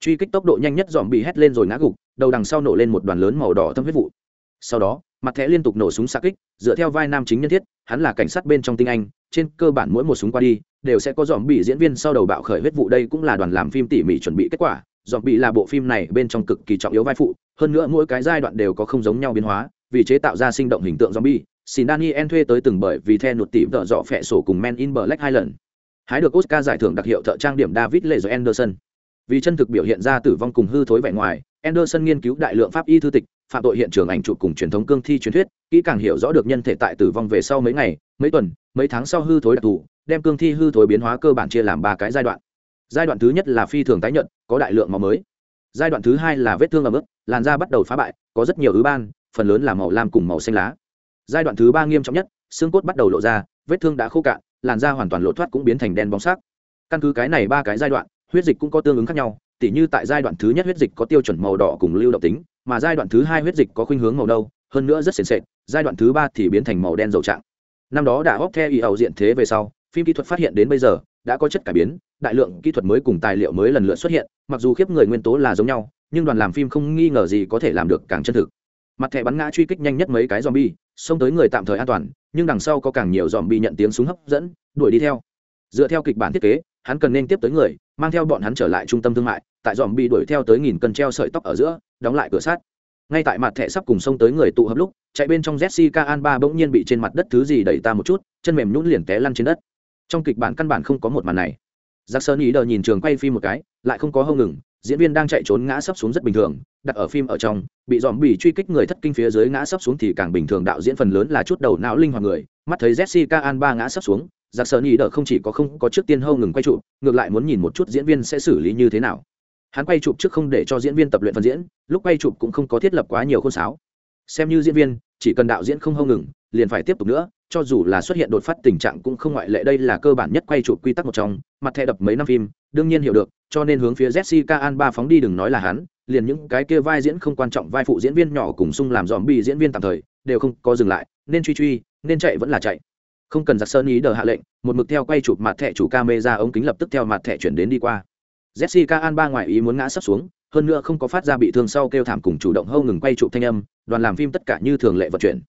S1: Truy kích tốc độ nhanh nhất dòm bị hét lên rồi ngã gục, đầu đằng sau nổ lên một đoàn lớn màu đỏ thâm huyết vụ. Sau đó, mặt thẻ liên tục nổ súng xa kích, dựa theo vai nam chính nhân thiết, hắn là cảnh sát bên trong tinh anh, trên cơ bản mỗi một súng qua đi, đều sẽ có dòm bị diễn viên sau đầu bạo khởi huyết vụ, đây cũng là đoàn làm phim tỉ mỉ chuẩn bị kết quả dòm bị là bộ phim này bên trong cực kỳ trọng yếu vai phụ, hơn nữa mỗi cái giai đoạn đều có không giống nhau biến hóa, vì chế tạo ra sinh động hình tượng zombie, xin daniel thuê tới từng bởi vì the nụt tỉ vợ dọ phẹ sổ cùng men in black hai lần hái được oscar giải thưởng đặc hiệu thợ trang điểm david lệ rồi anderson. Vì chân thực biểu hiện ra tử vong cùng hư thối vẻ ngoài, anderson nghiên cứu đại lượng pháp y thư tịch, phạm tội hiện trường ảnh chụp cùng truyền thống cương thi truyền thuyết, kỹ càng hiểu rõ được nhân thể tại tử vong về sau mấy ngày, mấy tuần, mấy tháng sau hư thối đặc thù, đem cương thi hư thối biến hóa cơ bản chia làm ba cái giai đoạn giai đoạn thứ nhất là phi thường tái nhận có đại lượng máu mới. Giai đoạn thứ hai là vết thương ẩm ướt, làn da bắt đầu phá bại, có rất nhiều ứ ban, phần lớn là màu lam cùng màu xanh lá. Giai đoạn thứ ba nghiêm trọng nhất, xương cốt bắt đầu lộ ra, vết thương đã khô cạn, làn da hoàn toàn lộ thoát cũng biến thành đen bóng sắc. Căn cứ cái này ba cái giai đoạn, huyết dịch cũng có tương ứng khác nhau, tỉ như tại giai đoạn thứ nhất huyết dịch có tiêu chuẩn màu đỏ cùng lưu động tính, mà giai đoạn thứ hai huyết dịch có khuynh hướng màu nâu, hơn nữa rất sền sệt, giai đoạn thứ ba thì biến thành màu đen dầu trạng. Năm đó đã hóc theo y ẩu diện thế về sau phim kỹ thuật phát hiện đến bây giờ đã có chất cải biến, đại lượng kỹ thuật mới cùng tài liệu mới lần lượt xuất hiện, mặc dù khiếp người nguyên tố là giống nhau, nhưng đoàn làm phim không nghi ngờ gì có thể làm được càng chân thực. Mặt thẻ bắn ngã truy kích nhanh nhất mấy cái zombie, xông tới người tạm thời an toàn, nhưng đằng sau có càng nhiều zombie nhận tiếng súng hấp dẫn, đuổi đi theo. Dựa theo kịch bản thiết kế, hắn cần nên tiếp tới người, mang theo bọn hắn trở lại trung tâm thương mại, tại zombie đuổi theo tới nghìn cân treo sợi tóc ở giữa, đóng lại cửa sát ngay tại mặt thẻ sắp cùng xông tới người tụ hợp lúc, chạy bên trong jessica alba bỗng nhiên bị trên mặt đất thứ gì đẩy ta một chút, chân mềm nhũn liền té lăn trên đất trong kịch bản căn bản không có một màn này. Giặc sơn ý đờ nhìn trường quay phim một cái, lại không có hâu ngừng, diễn viên đang chạy trốn ngã sấp xuống rất bình thường, đặt ở phim ở trong, bị dòm bị truy kích người thất kinh phía dưới ngã sấp xuống thì càng bình thường đạo diễn phần lớn là chút đầu não linh hoạt người, mắt thấy jessica alba ngã sắp xuống giặc sơn ý đờ không chỉ có không có trước tiên hâu ngừng quay chụp, ngược lại muốn nhìn một chút diễn viên sẽ xử lý như thế nào. Hắn quay chụp trước không để cho diễn viên tập luyện phần diễn, lúc quay chụp cũng không có thiết lập quá nhiều khôn sáo. Xem như diễn viên, chỉ cần đạo diễn không hâu ngừng liền phải tiếp tục nữa, cho dù là xuất hiện đột phát tình trạng cũng không ngoại lệ đây là cơ bản nhất quay chụp quy tắc một trong, mặt thẻ đập mấy năm phim, đương nhiên hiểu được, cho nên hướng phía jessica alba phóng đi đừng nói là hắn, liền những cái kia vai diễn không quan trọng, vai phụ diễn viên nhỏ cùng sung làm dòm bị diễn viên tạm thời, đều không có dừng lại, nên truy truy, nên chạy vẫn là chạy. Không cần giặc sơn ý đờ hạ lệnh, một mực theo quay chụp mặt thẻ chủ ca mê ra ống kính lập tức theo mặt thẻ chuyển đến đi qua. Jessica alba ngoài ý muốn ngã sắp xuống, hơn nữa không có phát ra bị thương sau kêu thảm cùng chủ động hâu ngừng quay chụp thanh âm, đoàn làm phim tất cả như thường lệ vận chuyển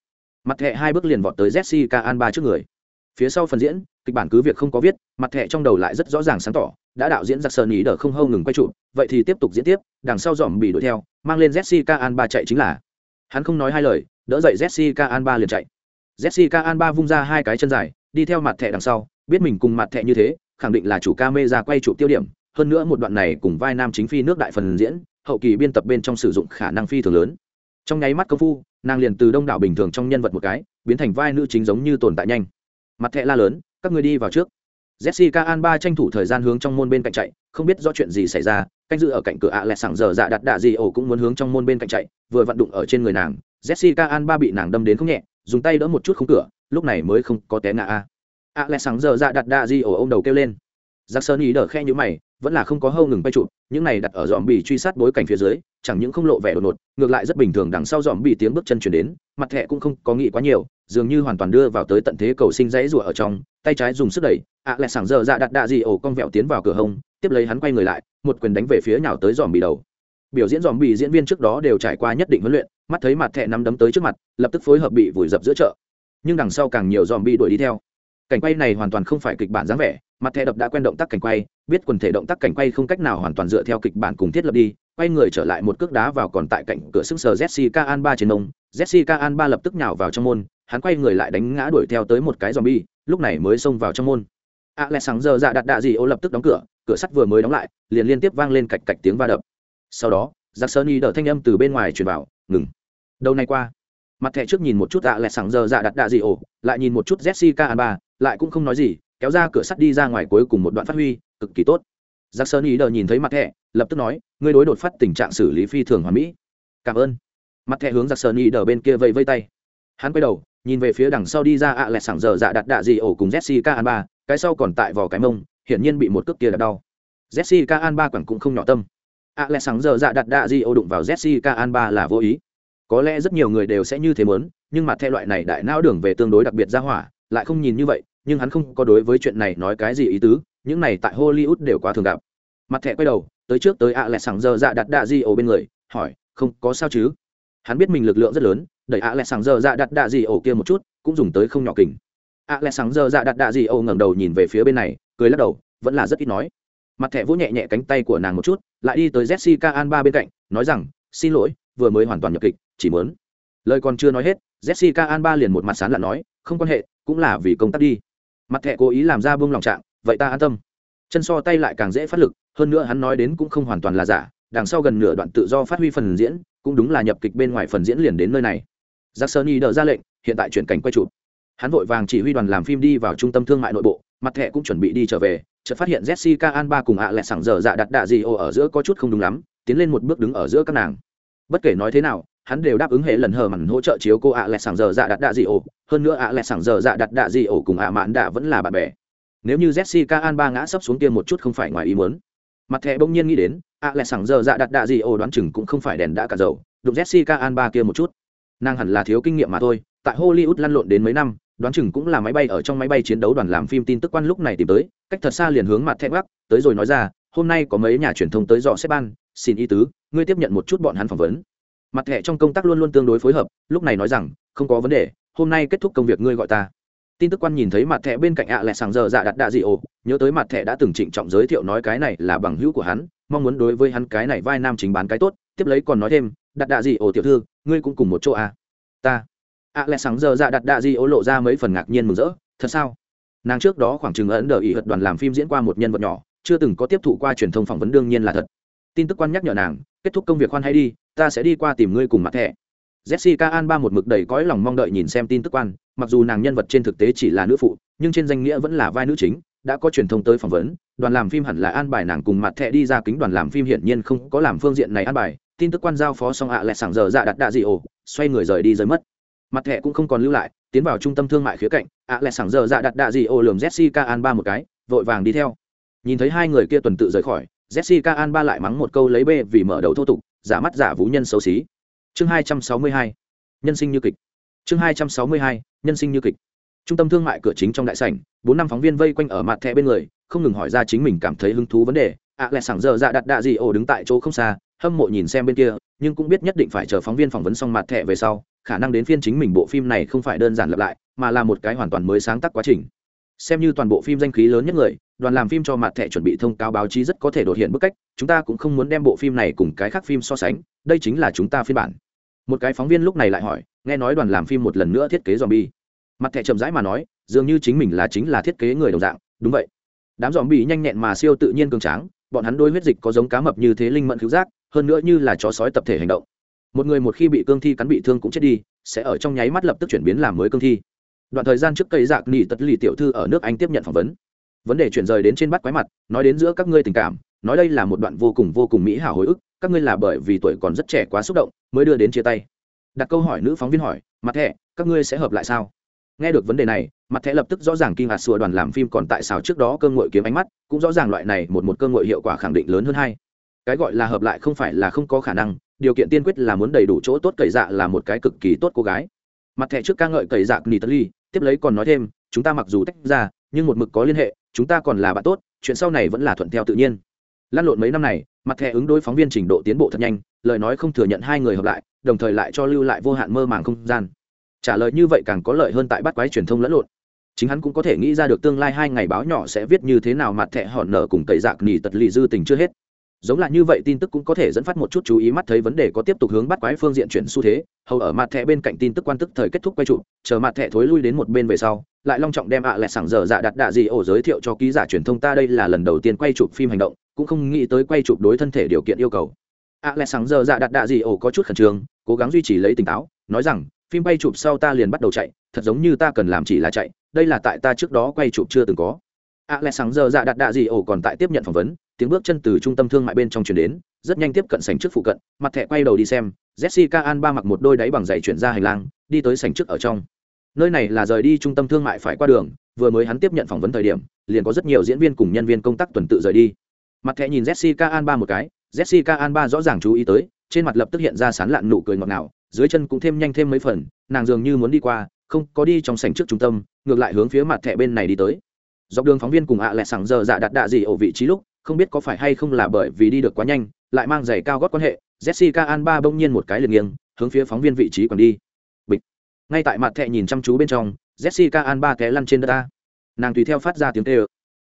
S1: mặt thẻ hai bước liền vọt tới jessica alba trước người. Phía sau phần diễn, kịch bản cứ việc không có viết, mặt thẻ trong đầu lại rất rõ ràng sáng tỏ, đã đạo diễn giặc sơn ý đờ không hâu ngừng quay trụ. vậy thì tiếp tục diễn tiếp, đằng sau dòm bị đuổi theo, mang lên jessica alba chạy chính là. Hắn không nói hai lời, đỡ dậy jessica alba liền chạy. Jessica alba vung ra hai cái chân dài, đi theo mặt thẻ đằng sau, biết mình cùng mặt thẻ như thế, khẳng định là chủ ca mê ra quay trụ tiêu điểm, hơn nữa một đoạn này cùng vai nam chính phi nước đại phần diễn, hậu kỳ biên tập bên trong sử dụng khả năng phi thường lớn. Trong nháy mắt công phu nàng liền từ đông đảo bình thường trong nhân vật một cái, biến thành vai nữ chính giống như tồn tại nhanh. Mặt thẹ la lớn, các người đi vào trước. Jessica alba tranh thủ thời gian hướng trong môn bên cạnh chạy, không biết do chuyện gì xảy ra, canh dự ở cạnh cửa ạ lẹ sảng giờ dạ đặt đạ gì ổ cũng muốn hướng trong môn bên cạnh chạy, vừa vặn đụng ở trên người nàng, jessica alba bị nàng đâm đến không nhẹ, dùng tay đỡ một chút không cửa, lúc này mới không có té ngã a. ạ lẹ sảng giờ dạ đặt đạ gì ổ ô m đầu kêu lên. Giặc sơn ý đỡ khe nhữ mày vẫn là không có hâu ngừng bay chụp, những này đặt ở dòm bì truy sát bối cảnh phía dưới, chẳng những không lộ vẻ đột ngột, ngược lại rất bình thường đằng sau dòm bì tiếng bước chân chuyển đến, mặt thẹ cũng không có nghĩ quá nhiều, dường như hoàn toàn đưa vào tới tận thế cầu sinh dãy rủa ở trong, tay trái dùng sức đẩy, ạ lại sảng giờ dạ đặt đạ gì ổ con vẹo tiến vào cửa hông, tiếp lấy hắn quay người lại, một quyền đánh về phía nhào tới dòm bì đầu. Biểu diễn dòm bì diễn viên trước đó đều trải qua nhất định huấn luyện, mắt thấy mặt thẹ nắm đấm tới trước mặt, lập tức phối hợp bị vùi dập giữa chợ. Nhưng đằng sau càng nhiều dòm bì đuổi đi theo cảnh quay này hoàn toàn không phải kịch bản dáng vẻ, mặt thẻ đập đã quen động tác cảnh quay, biết quần thể động tác cảnh quay không cách nào hoàn toàn dựa theo kịch bản cùng thiết lập đi, quay người trở lại một cước đá vào còn tại cạnh cửa xứng sờ jessica ba trên mông, jessica ba lập tức nhào vào trong môn, hắn quay người lại đánh ngã đuổi theo tới một cái zombie, lúc này mới xông vào trong môn. A lẽ sáng giờ dạ đặt đạ gì ô lập tức đóng cửa cửa sắt vừa mới đóng lại, liền liên tiếp vang lên cạch cạch tiếng va đập. Sau đó giặc sơn y đỡ thanh âm từ bên ngoài truyền vào, ngừng. Đầu này qua mặt thẻ trước nhìn một chút ạ, lẹ sáng giờ dạ đặt đạ gì ồ lại nhìn một chút jessica alba, lại cũng không nói gì, kéo ra cửa sắt đi ra ngoài cuối cùng một đoạn phát huy, cực kỳ tốt. Giặc sơn ý đờ nhìn thấy mặt thẻ, lập tức nói, ngươi đối đột phát tình trạng xử lý phi thường hoàn mỹ. Cảm ơn. Mặt thẻ hướng giặc sơn ý đờ bên kia vẫy vây tay. Hắn quay đầu, nhìn về phía đằng sau đi ra ạ à lẹ sảng giờ dạ đặt đạ gì ổ cùng jessica alba, cái sau còn tại vò cái mông, hiển nhiên bị một cước kia đập đau. Jessica alba quẳng cũng không nhỏ tâm. ạ à lẹ sảng giờ dạ đặt đạ gì ổ đụng vào jessica alba là vô ý có lẽ rất nhiều người đều sẽ như thế mớn nhưng mặt theo loại này đại não đường về tương đối đặc biệt ra hỏa, lại không nhìn như vậy, nhưng hắn không có đối với chuyện này nói cái gì ý tứ, những này tại hollywood đều quá thường gặp. Mặt thẻ quay đầu, tới trước tới ạ lẹ sảng giờ dạ đặt đạ di ổ bên người, hỏi, không, có sao chứ? Hắn biết mình lực lượng rất lớn, đẩy ạ lẹ sảng giờ dạ đặt đạ di ổ kia một chút, cũng dùng tới không nhỏ kình. ạ lẹ sảng giờ dạ đặt đạ di ổ ngẩng đầu nhìn về phía bên này, cười lắc đầu, vẫn là rất ít nói. Mặt thẻ vỗ nhẹ nhẹ cánh tay của nàng một chút, lại đi tới jessica alba bên cạnh, nói rằng, xin lỗi, vừa mới hoàn toàn nhập kịch chỉ muốn lời còn chưa nói hết, jessica alba liền một mặt sán lặn nói, không quan hệ, cũng là vì công tác đi. Mặt thẹ cố ý làm ra buông lòng trạng, vậy ta an tâm. Chân so tay lại càng dễ phát lực, hơn nữa hắn nói đến cũng không hoàn toàn là giả, đằng sau gần nửa đoạn tự do phát huy phần diễn, cũng đúng là nhập kịch bên ngoài phần diễn liền đến nơi này. Giặc sơn y ra lệnh, hiện tại chuyển cảnh quay chụp. Hắn vội vàng chỉ huy đoàn làm phim đi vào trung tâm thương mại nội bộ, mặt thẹ cũng chuẩn bị đi trở về, chợt phát hiện jessica alba cùng ạ à lẹ sảng giờ dạ đặt đạ gì ô ở giữa có chút không đúng lắm, tiến lên một bước đứng ở giữa các nàng. Bất kể nói thế nào hắn đều đáp ứng hệ lần hờ mặn hỗ trợ chiếu cô ạ à lẹ sảng giờ dạ đặt đạ gì ổ. Hơn nữa ạ à lẹ sảng giờ dạ đặt đạ gì ổ cùng ạ mạn đạ vẫn là bạn bè. Nếu như jessica alba ngã sấp xuống kia một chút không phải ngoài ý muốn. Mặt thẻ bỗng nhiên nghĩ đến, ạ lẹ sảng giờ dạ đặt đạ gì ổ đoán chừng cũng không phải đèn đã cả dầu, đụng jessica alba kia một chút. Nàng hẳn là thiếu kinh nghiệm mà thôi, tại hollywood lăn lộn đến mấy năm, đoán chừng cũng là máy bay ở trong máy bay chiến đấu đoàn làm phim tin tức quan lúc này tìm tới, cách thật xa liền hướng mặt thẻ gác tới rồi nói ra, hôm nay có mấy nhà truyền thông tới dò xếp ban, xin ý tứ, ngươi tiếp nhận một chút bọn hắn phỏng vấn mặt thẻ trong công tác luôn luôn tương đối phối hợp, lúc này nói rằng, không có vấn đề, hôm nay kết thúc công việc ngươi gọi ta. Tin tức quan nhìn thấy mặt thẻ bên cạnh ạ à lẹ sàng giờ dạ đặt đạ dị ồ nhớ tới mặt thẻ đã từng trịnh trọng giới thiệu nói cái này là bằng hữu của hắn, mong muốn đối với hắn cái này vai nam chính bán cái tốt, tiếp lấy còn nói thêm, đặt đạ dị ồ tiểu thư, ngươi cũng cùng một chỗ à. ta. ạ à lẹ sàng giờ dạ đặt đạ dị ồ lộ ra mấy phần ngạc nhiên mừng rỡ, thật sao? Nàng trước đó khoảng chừng ấn đờ ỉ hật đoàn làm phim diễn qua một nhân vật nhỏ, chưa từng có tiếp thụ qua truyền thông phỏng vấn đương nhiên là thật. Tin tức quan nhắc nhở nàng, kết thúc công việc khoan hay đi ta sẽ đi qua tìm ngươi cùng mặt thẻ. Jessica An Ba một mực đầy cõi lòng mong đợi nhìn xem tin tức quan, mặc dù nàng nhân vật trên thực tế chỉ là nữ phụ, nhưng trên danh nghĩa vẫn là vai nữ chính, đã có truyền thông tới phỏng vấn, đoàn làm phim hẳn là an bài nàng cùng mặt thẻ đi ra kính đoàn làm phim hiển nhiên không có làm phương diện này an bài, tin tức quan giao phó xong ạ à sảng giờ dạ đặt đạ dị ổ, xoay người rời đi rời mất. Mặt thẻ cũng không còn lưu lại, tiến vào trung tâm thương mại khía cạnh, ạ à sảng giờ dạ đặt đạ dị ổ lườm jessica An Ba một cái, vội vàng đi theo. Nhìn thấy hai người kia tuần tự rời khỏi, jessica An Ba lại mắng một câu lấy bê vì mở đầu thô tục giả mắt giả vũ nhân xấu xí. Chương hai trăm sáu mươi hai nhân sinh như kịch. Chương hai trăm sáu mươi hai nhân sinh như kịch. Trung tâm thương mại cửa chính trong đại sảnh bốn năm phóng viên vây quanh ở mặt thẻ bên người không ngừng hỏi ra chính mình cảm thấy hứng thú vấn đề. Ạ à, lại sảng giờ dạ đặt đạ gì ổ đứng tại chỗ không xa hâm mộ nhìn xem bên kia nhưng cũng biết nhất định phải chờ phóng viên phỏng vấn xong mặt thẻ về sau khả năng đến phiên chính mình bộ phim này không phải đơn giản lặp lại mà là một cái hoàn toàn mới sáng tác quá trình xem như toàn bộ phim danh khí lớn nhất người, đoàn làm phim cho mặt thẻ chuẩn bị thông cáo báo chí rất có thể đột hiện bức cách, chúng ta cũng không muốn đem bộ phim này cùng cái khác phim so sánh, đây chính là chúng ta phiên bản. Một cái phóng viên lúc này lại hỏi, nghe nói đoàn làm phim một lần nữa thiết kế dòm bi mặt thẻ chậm rãi mà nói, dường như chính mình là chính là thiết kế người đồng dạng, đúng vậy. Đám dòm bi nhanh nhẹn mà siêu tự nhiên cường tráng, bọn hắn đôi huyết dịch có giống cá mập như thế linh mẫn cứu giác, hơn nữa như là chó sói tập thể hành động. Một người một khi bị cương thi cắn bị thương cũng chết đi, sẽ ở trong nháy mắt lập tức chuyển biến làm mới cương thi đoạn thời gian trước cây dạc nỉ tật lì tiểu thư ở nước anh tiếp nhận phỏng vấn. Vấn đề chuyển rời đến trên bắt quái mặt, nói đến giữa các ngươi tình cảm, nói đây là một đoạn vô cùng vô cùng mỹ hảo hồi ức, các ngươi là bởi vì tuổi còn rất trẻ quá xúc động, mới đưa đến chia tay. Đặt câu hỏi nữ phóng viên hỏi, mặt thẻ, các ngươi sẽ hợp lại sao? Nghe được vấn đề này, mặt thẻ lập tức rõ ràng kinh ngạc xua đoàn làm phim còn tại sao trước đó cơ ngội kiếm ánh mắt, cũng rõ ràng loại này một một cơ ngội hiệu quả khẳng định lớn hơn hai. Cái gọi là hợp lại không phải là không có khả năng, điều kiện tiên quyết là muốn đầy đủ chỗ tốt cậy dạ là một cái cực kỳ tốt cô gái mặt thẻ trước ca ngợi cậy tật ly tiếp lấy còn nói thêm, chúng ta mặc dù tách ra, nhưng một mực có liên hệ, chúng ta còn là bạn tốt, chuyện sau này vẫn là thuận theo tự nhiên. Lăn lộn mấy năm này, mặt thẻ ứng đối phóng viên trình độ tiến bộ thật nhanh, lời nói không thừa nhận hai người hợp lại, đồng thời lại cho lưu lại vô hạn mơ màng không gian. Trả lời như vậy càng có lợi hơn tại bắt quái truyền thông lẫn lộn. Chính hắn cũng có thể nghĩ ra được tương lai hai ngày báo nhỏ sẽ viết như thế nào mặt thẻ hòn nở cùng tẩy dạc nỉ tật lì dư tình chưa hết giống là như vậy tin tức cũng có thể dẫn phát một chút chú ý mắt thấy vấn đề có tiếp tục hướng bắt quái phương diện chuyển xu thế, hầu ở mặt thẻ bên cạnh tin tức quan tức thời kết thúc quay trụ, chờ mặt thẻ thối lui đến một bên về sau, lại long trọng đem ạ à lẹ sảng giờ dạ đặt đạ gì ổ giới thiệu cho ký giả truyền thông ta đây là lần đầu tiên quay chụp phim hành động, cũng không nghĩ tới quay chụp đối thân thể điều kiện yêu cầu. ạ à lẹ sảng giờ dạ đặt đạ gì ổ có chút khẩn trương, cố gắng duy trì lấy tỉnh táo, nói rằng, phim quay chụp sau ta liền bắt đầu chạy, thật giống như ta cần làm chỉ là chạy, đây là tại ta trước đó quay chụp chưa từng có ạ lẹ sáng giờ dạ đặt đạ gì ổ còn tại tiếp nhận phỏng vấn, tiếng bước chân từ trung tâm thương mại bên trong chuyển đến, rất nhanh tiếp cận sảnh trước phụ cận, mặt thẻ quay đầu đi xem, jessica an ba mặc một đôi đáy bằng giày chuyển ra hành lang, đi tới sảnh trước ở trong. Nơi này là rời đi trung tâm thương mại phải qua đường, vừa mới hắn tiếp nhận phỏng vấn thời điểm, liền có rất nhiều diễn viên cùng nhân viên công tác tuần tự rời đi. Mặt thẻ nhìn jessica an ba một cái, jessica an ba rõ ràng chú ý tới, trên mặt lập tức hiện ra sán lạn nụ cười ngọt ngào, dưới chân cũng thêm nhanh thêm mấy phần, nàng dường như muốn đi qua, không có đi trong sảnh trước trung tâm, ngược lại hướng phía mặt thẻ bên này đi tới dọc đường phóng viên cùng ạ à lẹ sẵn giờ dạ đặt đạ gì ở vị trí lúc, không biết có phải hay không là bởi vì đi được quá nhanh, lại mang giày cao gót quan hệ, jessica an ba bỗng nhiên một cái liền nghiêng, hướng phía phóng viên vị trí còn đi. Bịch. Ngay tại mặt thẹ nhìn chăm chú bên trong, jessica an ba té lăn trên đất ta. Nàng tùy theo phát ra tiếng tê ơ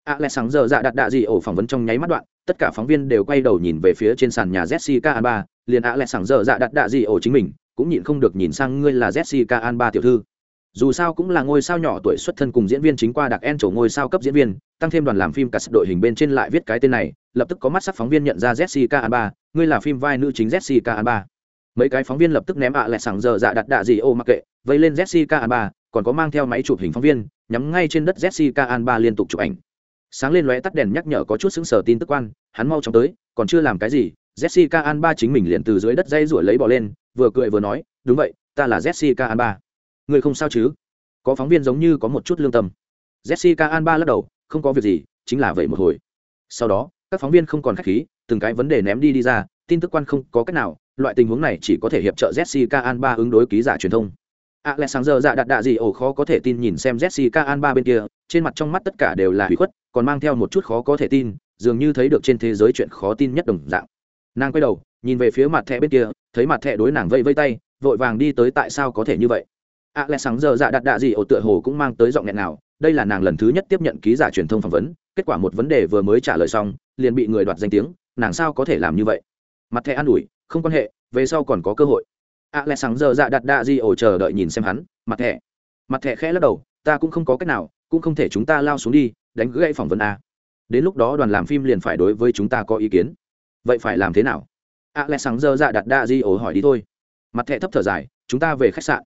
S1: ạ lẹ sáng giờ dạ đặt đạ gì ổ phỏng vấn trong nháy mắt đoạn, tất cả phóng viên đều quay đầu nhìn về phía trên sàn nhà jessica an ba liền ạ lẹ sảng giờ dạ đặt đạ gì ổ chính mình, cũng nhịn không được nhìn sang ngươi là jessica an ba tiểu thư dù sao cũng là ngôi sao nhỏ tuổi xuất thân cùng diễn viên chính qua đặc en chỗ ngôi sao cấp diễn viên, tăng thêm đoàn làm phim cả đội hình bên trên lại viết cái tên này, lập tức có mắt sắc phóng viên nhận ra jessica alba, ngươi là phim vai nữ chính jessica alba. Mấy cái phóng viên lập tức ném ạ lại sảng giờ dạ đặt đạ gì ô mặc kệ, vây lên jessica alba, còn có mang theo máy chụp hình phóng viên, nhắm ngay trên đất jessica alba liên tục chụp ảnh. Sáng lên lóe tắt đèn nhắc nhở có chút xứng sở tin tức quan, hắn mau chóng tới, còn chưa làm cái gì, jessica alba chính mình liền từ dưới đất dây rủi lấy bỏ lên, vừa cười vừa nói, đúng vậy, ta là jessica alba người không sao chứ? Có phóng viên giống như có một chút lương tâm. Jessica alba lắc đầu, không có việc gì, chính là vậy một hồi. Sau đó, các phóng viên không còn k h á c h khí, từng cái vấn đề ném đi đi ra, tin tức quan không có cách nào, loại tình huống này chỉ có thể hiệp trợ jessica alba ứng đối ký giả truyền thông. A lẽ sáng giờ dạ đặt đạ gì ổ khó có thể tin nhìn xem jessica alba bên kia, trên mặt trong mắt tất cả đều là hủy khuất, còn mang theo một chút khó có thể tin, dường như thấy được trên thế giới chuyện khó tin nhất đồng dạng. Nàng quay đầu, nhìn về phía mặt thẻ bên kia, thấy mặt thẻ đối nàng vây vây tay, vội vàng đi tới tại sao có thể như vậy a lẽ sáng giờ dạ đặt đạ gì ổ tựa hồ cũng mang tới giọng nghẹn nào đây là nàng lần thứ nhất tiếp nhận ký giả truyền thông phỏng vấn, kết quả một vấn đề vừa mới trả lời xong, liền bị người đoạt danh tiếng. Nàng sao có thể làm như vậy? Mặt thẻ an ủi, không quan hệ, về sau còn có cơ hội. A lẽ sáng giờ dạ đặt đạ gì ổ chờ đợi nhìn xem hắn, mặt thẻ. Mặt thẻ khẽ lắc đầu, ta cũng không có cách nào, cũng không thể chúng ta lao xuống đi, đánh gãy phỏng vấn a. Đến lúc đó đoàn làm phim liền phải đối với chúng ta có ý kiến. Vậy phải làm thế nào? A lẽ sáng giờ dạ đặt đạ gì ổ hỏi đi thôi. Mặt thẻ thấp thở dài, chúng ta về khách sạn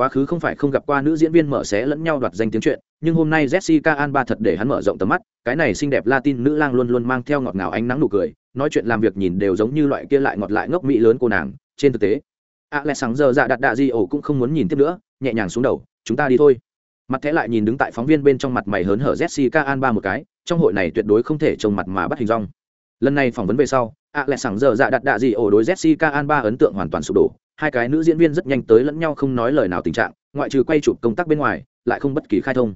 S1: quá khứ không phải không gặp qua nữ diễn viên mở xé lẫn nhau đoạt danh tiếng chuyện, nhưng hôm nay jessica alba thật để hắn mở rộng tầm mắt, cái này xinh đẹp latin nữ lang luôn luôn mang theo ngọt ngào ánh nắng nụ cười, nói chuyện làm việc nhìn đều giống như loại kia lại ngọt lại ngốc mỹ lớn cô nàng, trên thực tế a lẽ sáng giờ dạ đặt đạ di ổ cũng không muốn nhìn tiếp nữa, nhẹ nhàng xuống đầu, chúng ta đi thôi. Mặt thẻ lại nhìn đứng tại phóng viên bên trong mặt mày hớn hở jessica alba một cái, trong hội này tuyệt đối không thể trông mặt mà bắt hình rong lần này phỏng vấn về sau a lẽ sáng giờ dạ đặt đạ di ổ đối jessica alba ấn tượng hoàn toàn sụp đổ hai cái nữ diễn viên rất nhanh tới lẫn nhau không nói lời nào tình trạng, ngoại trừ quay chụp công tác bên ngoài, lại không bất kỳ khai thông.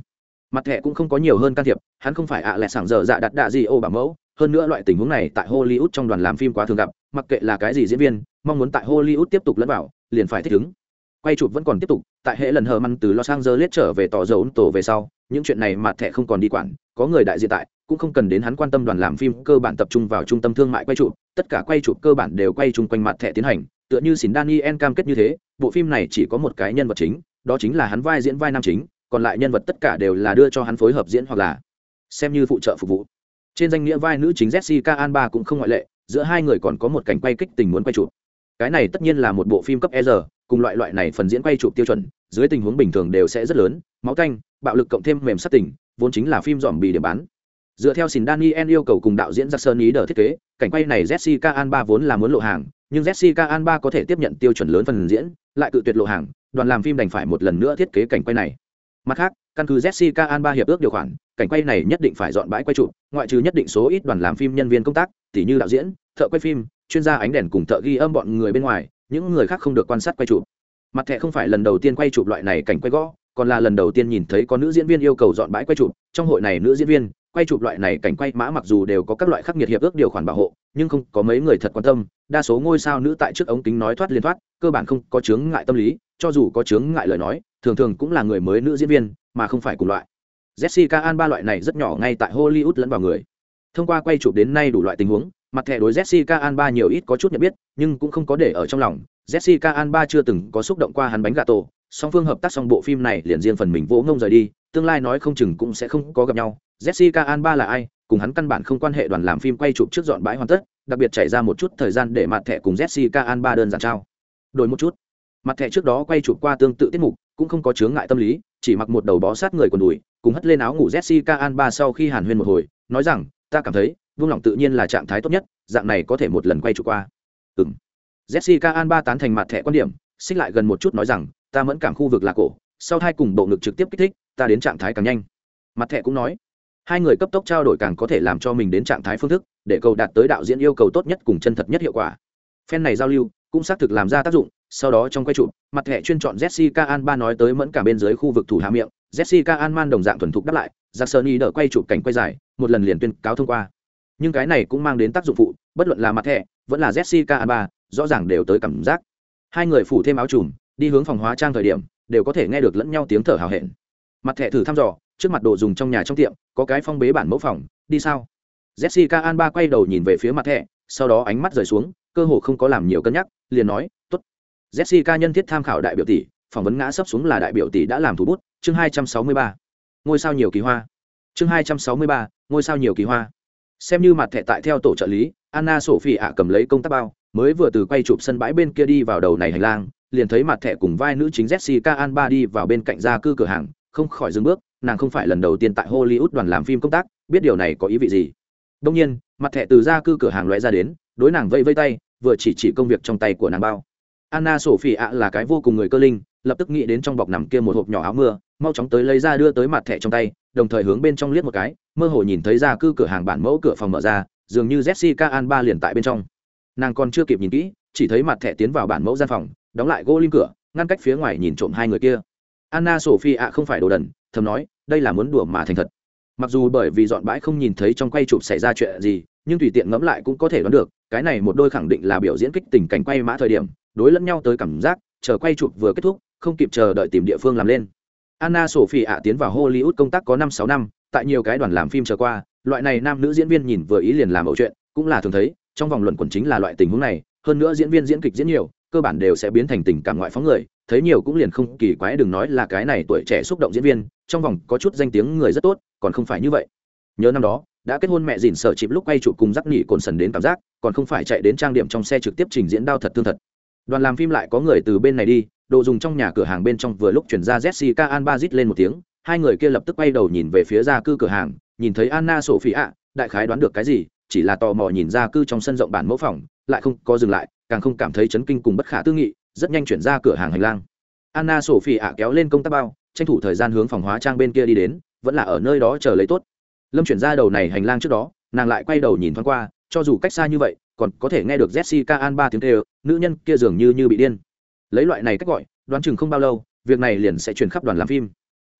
S1: Mặt thẻ cũng không có nhiều hơn can thiệp, hắn không phải ạ à lẹ sảng dở dạ đặt đạ gì ô bảo mẫu, hơn nữa loại tình huống này tại hollywood trong đoàn làm phim quá thường gặp, mặc kệ là cái gì diễn viên, mong muốn tại hollywood tiếp tục lẫn vào, liền phải thích ứng. Quay chụp vẫn còn tiếp tục, tại hệ lần hờ măn từ los angeles trở về tỏ dấu tổ về sau, những chuyện này mặt thẻ không còn đi quản, có người đại diện tại cũng không cần đến hắn quan tâm đoàn làm phim cơ bản tập trung vào trung tâm thương mại quay chụp, tất cả quay chụp cơ bản đều quay chung quanh mặt thẻ tiến hành, tựa như xin daniel cam kết như thế, bộ phim này chỉ có một cái nhân vật chính, đó chính là hắn vai diễn vai nam chính, còn lại nhân vật tất cả đều là đưa cho hắn phối hợp diễn hoặc là xem như phụ trợ phục vụ. Trên danh nghĩa vai nữ chính jessica alba cũng không ngoại lệ, giữa hai người còn có một cảnh quay kích tình muốn quay chụp. Cái này tất nhiên là một bộ phim cấp e r, cùng loại loại này phần diễn quay chụp tiêu chuẩn, dưới tình huống bình thường đều sẽ rất lớn, máu canh bạo lực cộng thêm mềm sắc tình, vốn chính là phim dòm bì để bán dựa theo xin daniel yêu cầu cùng đạo diễn jackson ý đờ thiết kế, cảnh quay này jessica alba vốn là muốn lộ hàng, nhưng jessica alba có thể tiếp nhận tiêu chuẩn lớn phần diễn, lại cự tuyệt lộ hàng, đoàn làm phim đành phải một lần nữa thiết kế cảnh quay này. Mặt khác, căn cứ jessica alba hiệp ước điều khoản, cảnh quay này nhất định phải dọn bãi quay trụ, ngoại trừ nhất định số ít đoàn làm phim nhân viên công tác tỷ như đạo diễn, thợ quay phim, chuyên gia ánh đèn cùng thợ ghi âm bọn người bên ngoài, những người khác không được quan sát quay chụp mặt thẻ không phải lần đầu tiên quay chụp loại này cảnh quay gõ, còn là lần đầu tiên nhìn thấy có nữ diễn viên yêu cầu dọn bãi quay chụp trong hội này nữ diễn viên quay chụp loại này cảnh quay mã mặc dù đều có các loại khắc nghiệt hiệp ước điều khoản bảo hộ, nhưng không có mấy người thật quan tâm, đa số ngôi sao nữ tại trước ống kính nói thoát liên thoát, cơ bản không có chướng ngại tâm lý, cho dù có chướng ngại lời nói, thường thường cũng là người mới nữ diễn viên, mà không phải cùng loại. Jessica an ba loại này rất nhỏ ngay tại hollywood lẫn vào người. Thông qua quay chụp đến nay đủ loại tình huống, mặt thẻ đối jessica an ba nhiều ít có chút nhận biết, nhưng cũng không có để ở trong lòng. Jessica an ba chưa từng có xúc động qua hắn bánh gà tổ, song phương hợp tác xong bộ phim này liền riêng phần mình vỗ ngông rời đi, tương lai nói không chừng cũng sẽ không có gặp nhau jessica alba là ai? Cùng hắn căn bản không quan hệ đoàn làm phim quay chụp trước dọn bãi hoàn tất, đặc biệt chạy ra một chút thời gian để mặt thẻ cùng jessica alba đơn giản trao. Đổi một chút. Mặt thẻ trước đó quay chụp qua tương tự tiết mục, cũng không có chướng ngại tâm lý, chỉ mặc một đầu bó sát người quần đùi, cùng hất lên áo ngủ jessica alba sau khi hàn huyên một hồi, nói rằng, ta cảm thấy vung lòng tự nhiên là trạng thái tốt nhất, dạng này có thể một lần quay chụp qua. Ừng jessica alba tán thành mặt thẻ quan điểm, xích lại gần một chút nói rằng, ta mẫn cảm khu vực là cổ, sau hai cùng bộ ngực trực tiếp kích thích, ta đến trạng thái càng nhanh. Mặt thẻ cũng nói hai người cấp tốc trao đổi càng có thể làm cho mình đến trạng thái phương thức, để cầu đạt tới đạo diễn yêu cầu tốt nhất cùng chân thật nhất hiệu quả. Phen này giao lưu, cũng xác thực làm ra tác dụng, sau đó trong quay chụp, mặt thẻ chuyên chọn jessica alba nói tới mẫn cả bên dưới khu vực thủ hạ miệng, jessica Alba đồng dạng thuần thục đáp lại jackson đỡ quay chụp cảnh quay dài, một lần liền tuyên cáo thông qua. Nhưng cái này cũng mang đến tác dụng phụ, bất luận là mặt thẻ vẫn là jessica alba, rõ ràng đều tới cảm giác. Hai người phủ thêm áo trùm, đi hướng phòng hóa trang thời điểm, đều có thể nghe được lẫn nhau tiếng thở hào hẹn. Mặt thẻ thử thăm dò, trước mặt đồ dùng trong nhà trong tiệm có cái phong bế bản mẫu phòng, đi sao? Jessica alba quay đầu nhìn về phía mặt thẻ, sau đó ánh mắt rời xuống, cơ hồ không có làm nhiều cân nhắc, liền nói, tốt. Jessica nhân thiết tham khảo đại biểu tỷ, phỏng vấn ngã sấp xuống là đại biểu tỷ đã làm thủ bút, chương hai trăm sáu mươi ba. Ngôi sao nhiều kỳ hoa. Chương hai trăm sáu mươi ba, ngôi sao nhiều kỳ hoa. Xem như mặt thẻ tại theo tổ trợ lý, anna sophie ạ cầm lấy công tác bao, mới vừa từ quay chụp sân bãi bên kia đi vào đầu này hành lang, liền thấy mặt thẻ cùng vai nữ chính jessica alba đi vào bên cạnh gia cư cửa hàng, không khỏi dừng bước nàng không phải lần đầu tiên tại hollywood đoàn làm phim công tác, biết điều này có ý vị gì. Đông nhiên, mặt thẻ từ ra cư cửa hàng loại ra đến, đối nàng vây vây tay, vừa chỉ chỉ công việc trong tay của nàng bao. Anna sophie ạ là cái vô cùng người cơ linh, lập tức nghĩ đến trong bọc nằm kia một hộp nhỏ áo mưa, mau chóng tới lấy ra đưa tới mặt thẻ trong tay, đồng thời hướng bên trong liếc một cái, mơ hồ nhìn thấy ra cư cửa hàng bản mẫu cửa phòng mở ra, dường như jessica alba liền tại bên trong. Nàng còn chưa kịp nhìn kỹ, chỉ thấy mặt thẻ tiến vào bản mẫu gian phòng, đóng lại gỗ lim cửa, ngăn cách phía ngoài nhìn trộm hai người kia. Anna sophie ạ không phải đồ đần, thầm nói đây là muốn đùa mà thành thật. Mặc dù bởi vì dọn bãi không nhìn thấy trong quay chụp xảy ra chuyện gì, nhưng tùy tiện ngẫm lại cũng có thể đoán được, cái này một đôi khẳng định là biểu diễn kích tình cảnh quay mã thời điểm, đối lẫn nhau tới cảm giác, chờ quay chụp vừa kết thúc, không kịp chờ đợi tìm địa phương làm lên. Anna sophie ạ tiến vào hollywood công tác có năm sáu năm, tại nhiều cái đoàn làm phim trở qua, loại này nam nữ diễn viên nhìn vừa ý liền làm ẩu chuyện, cũng là thường thấy, trong vòng luận quần chính là loại tình huống này, hơn nữa diễn viên diễn kịch diễn nhiều, cơ bản đều sẽ biến thành tình cảm ngoại phóng người thấy nhiều cũng liền không kỳ quái đừng nói là cái này tuổi trẻ xúc động diễn viên, trong vòng có chút danh tiếng người rất tốt, còn không phải như vậy. Nhớ năm đó, đã kết hôn mẹ dìn sợ chịp lúc quay chụp cùng giắc nghỉ cồn sần đến cảm giác, còn không phải chạy đến trang điểm trong xe trực tiếp trình diễn đao thật tương thật. Đoàn làm phim lại có người từ bên này đi, đồ dùng trong nhà cửa hàng bên trong vừa lúc chuyển ra jessica alba rít lên một tiếng, hai người kia lập tức quay đầu nhìn về phía ra cư cửa hàng, nhìn thấy anna sophie ạ đại khái đoán được cái gì, chỉ là tò mò nhìn ra cư trong sân rộng bản mẫu phòng, lại không có dừng lại, càng không cảm thấy chấn kinh cùng bất khả tư nghị rất nhanh chuyển ra cửa hàng hành lang. Anna sophie ạ kéo lên công tác bao, tranh thủ thời gian hướng phòng hóa trang bên kia đi đến, vẫn là ở nơi đó chờ lấy tốt. Lâm chuyển ra đầu này hành lang trước đó, nàng lại quay đầu nhìn thoáng qua, cho dù cách xa như vậy, còn có thể nghe được jessica an ba tiếng kêu, nữ nhân kia dường như như bị điên. Lấy loại này cách gọi, đoán chừng không bao lâu, việc này liền sẽ truyền khắp đoàn làm phim.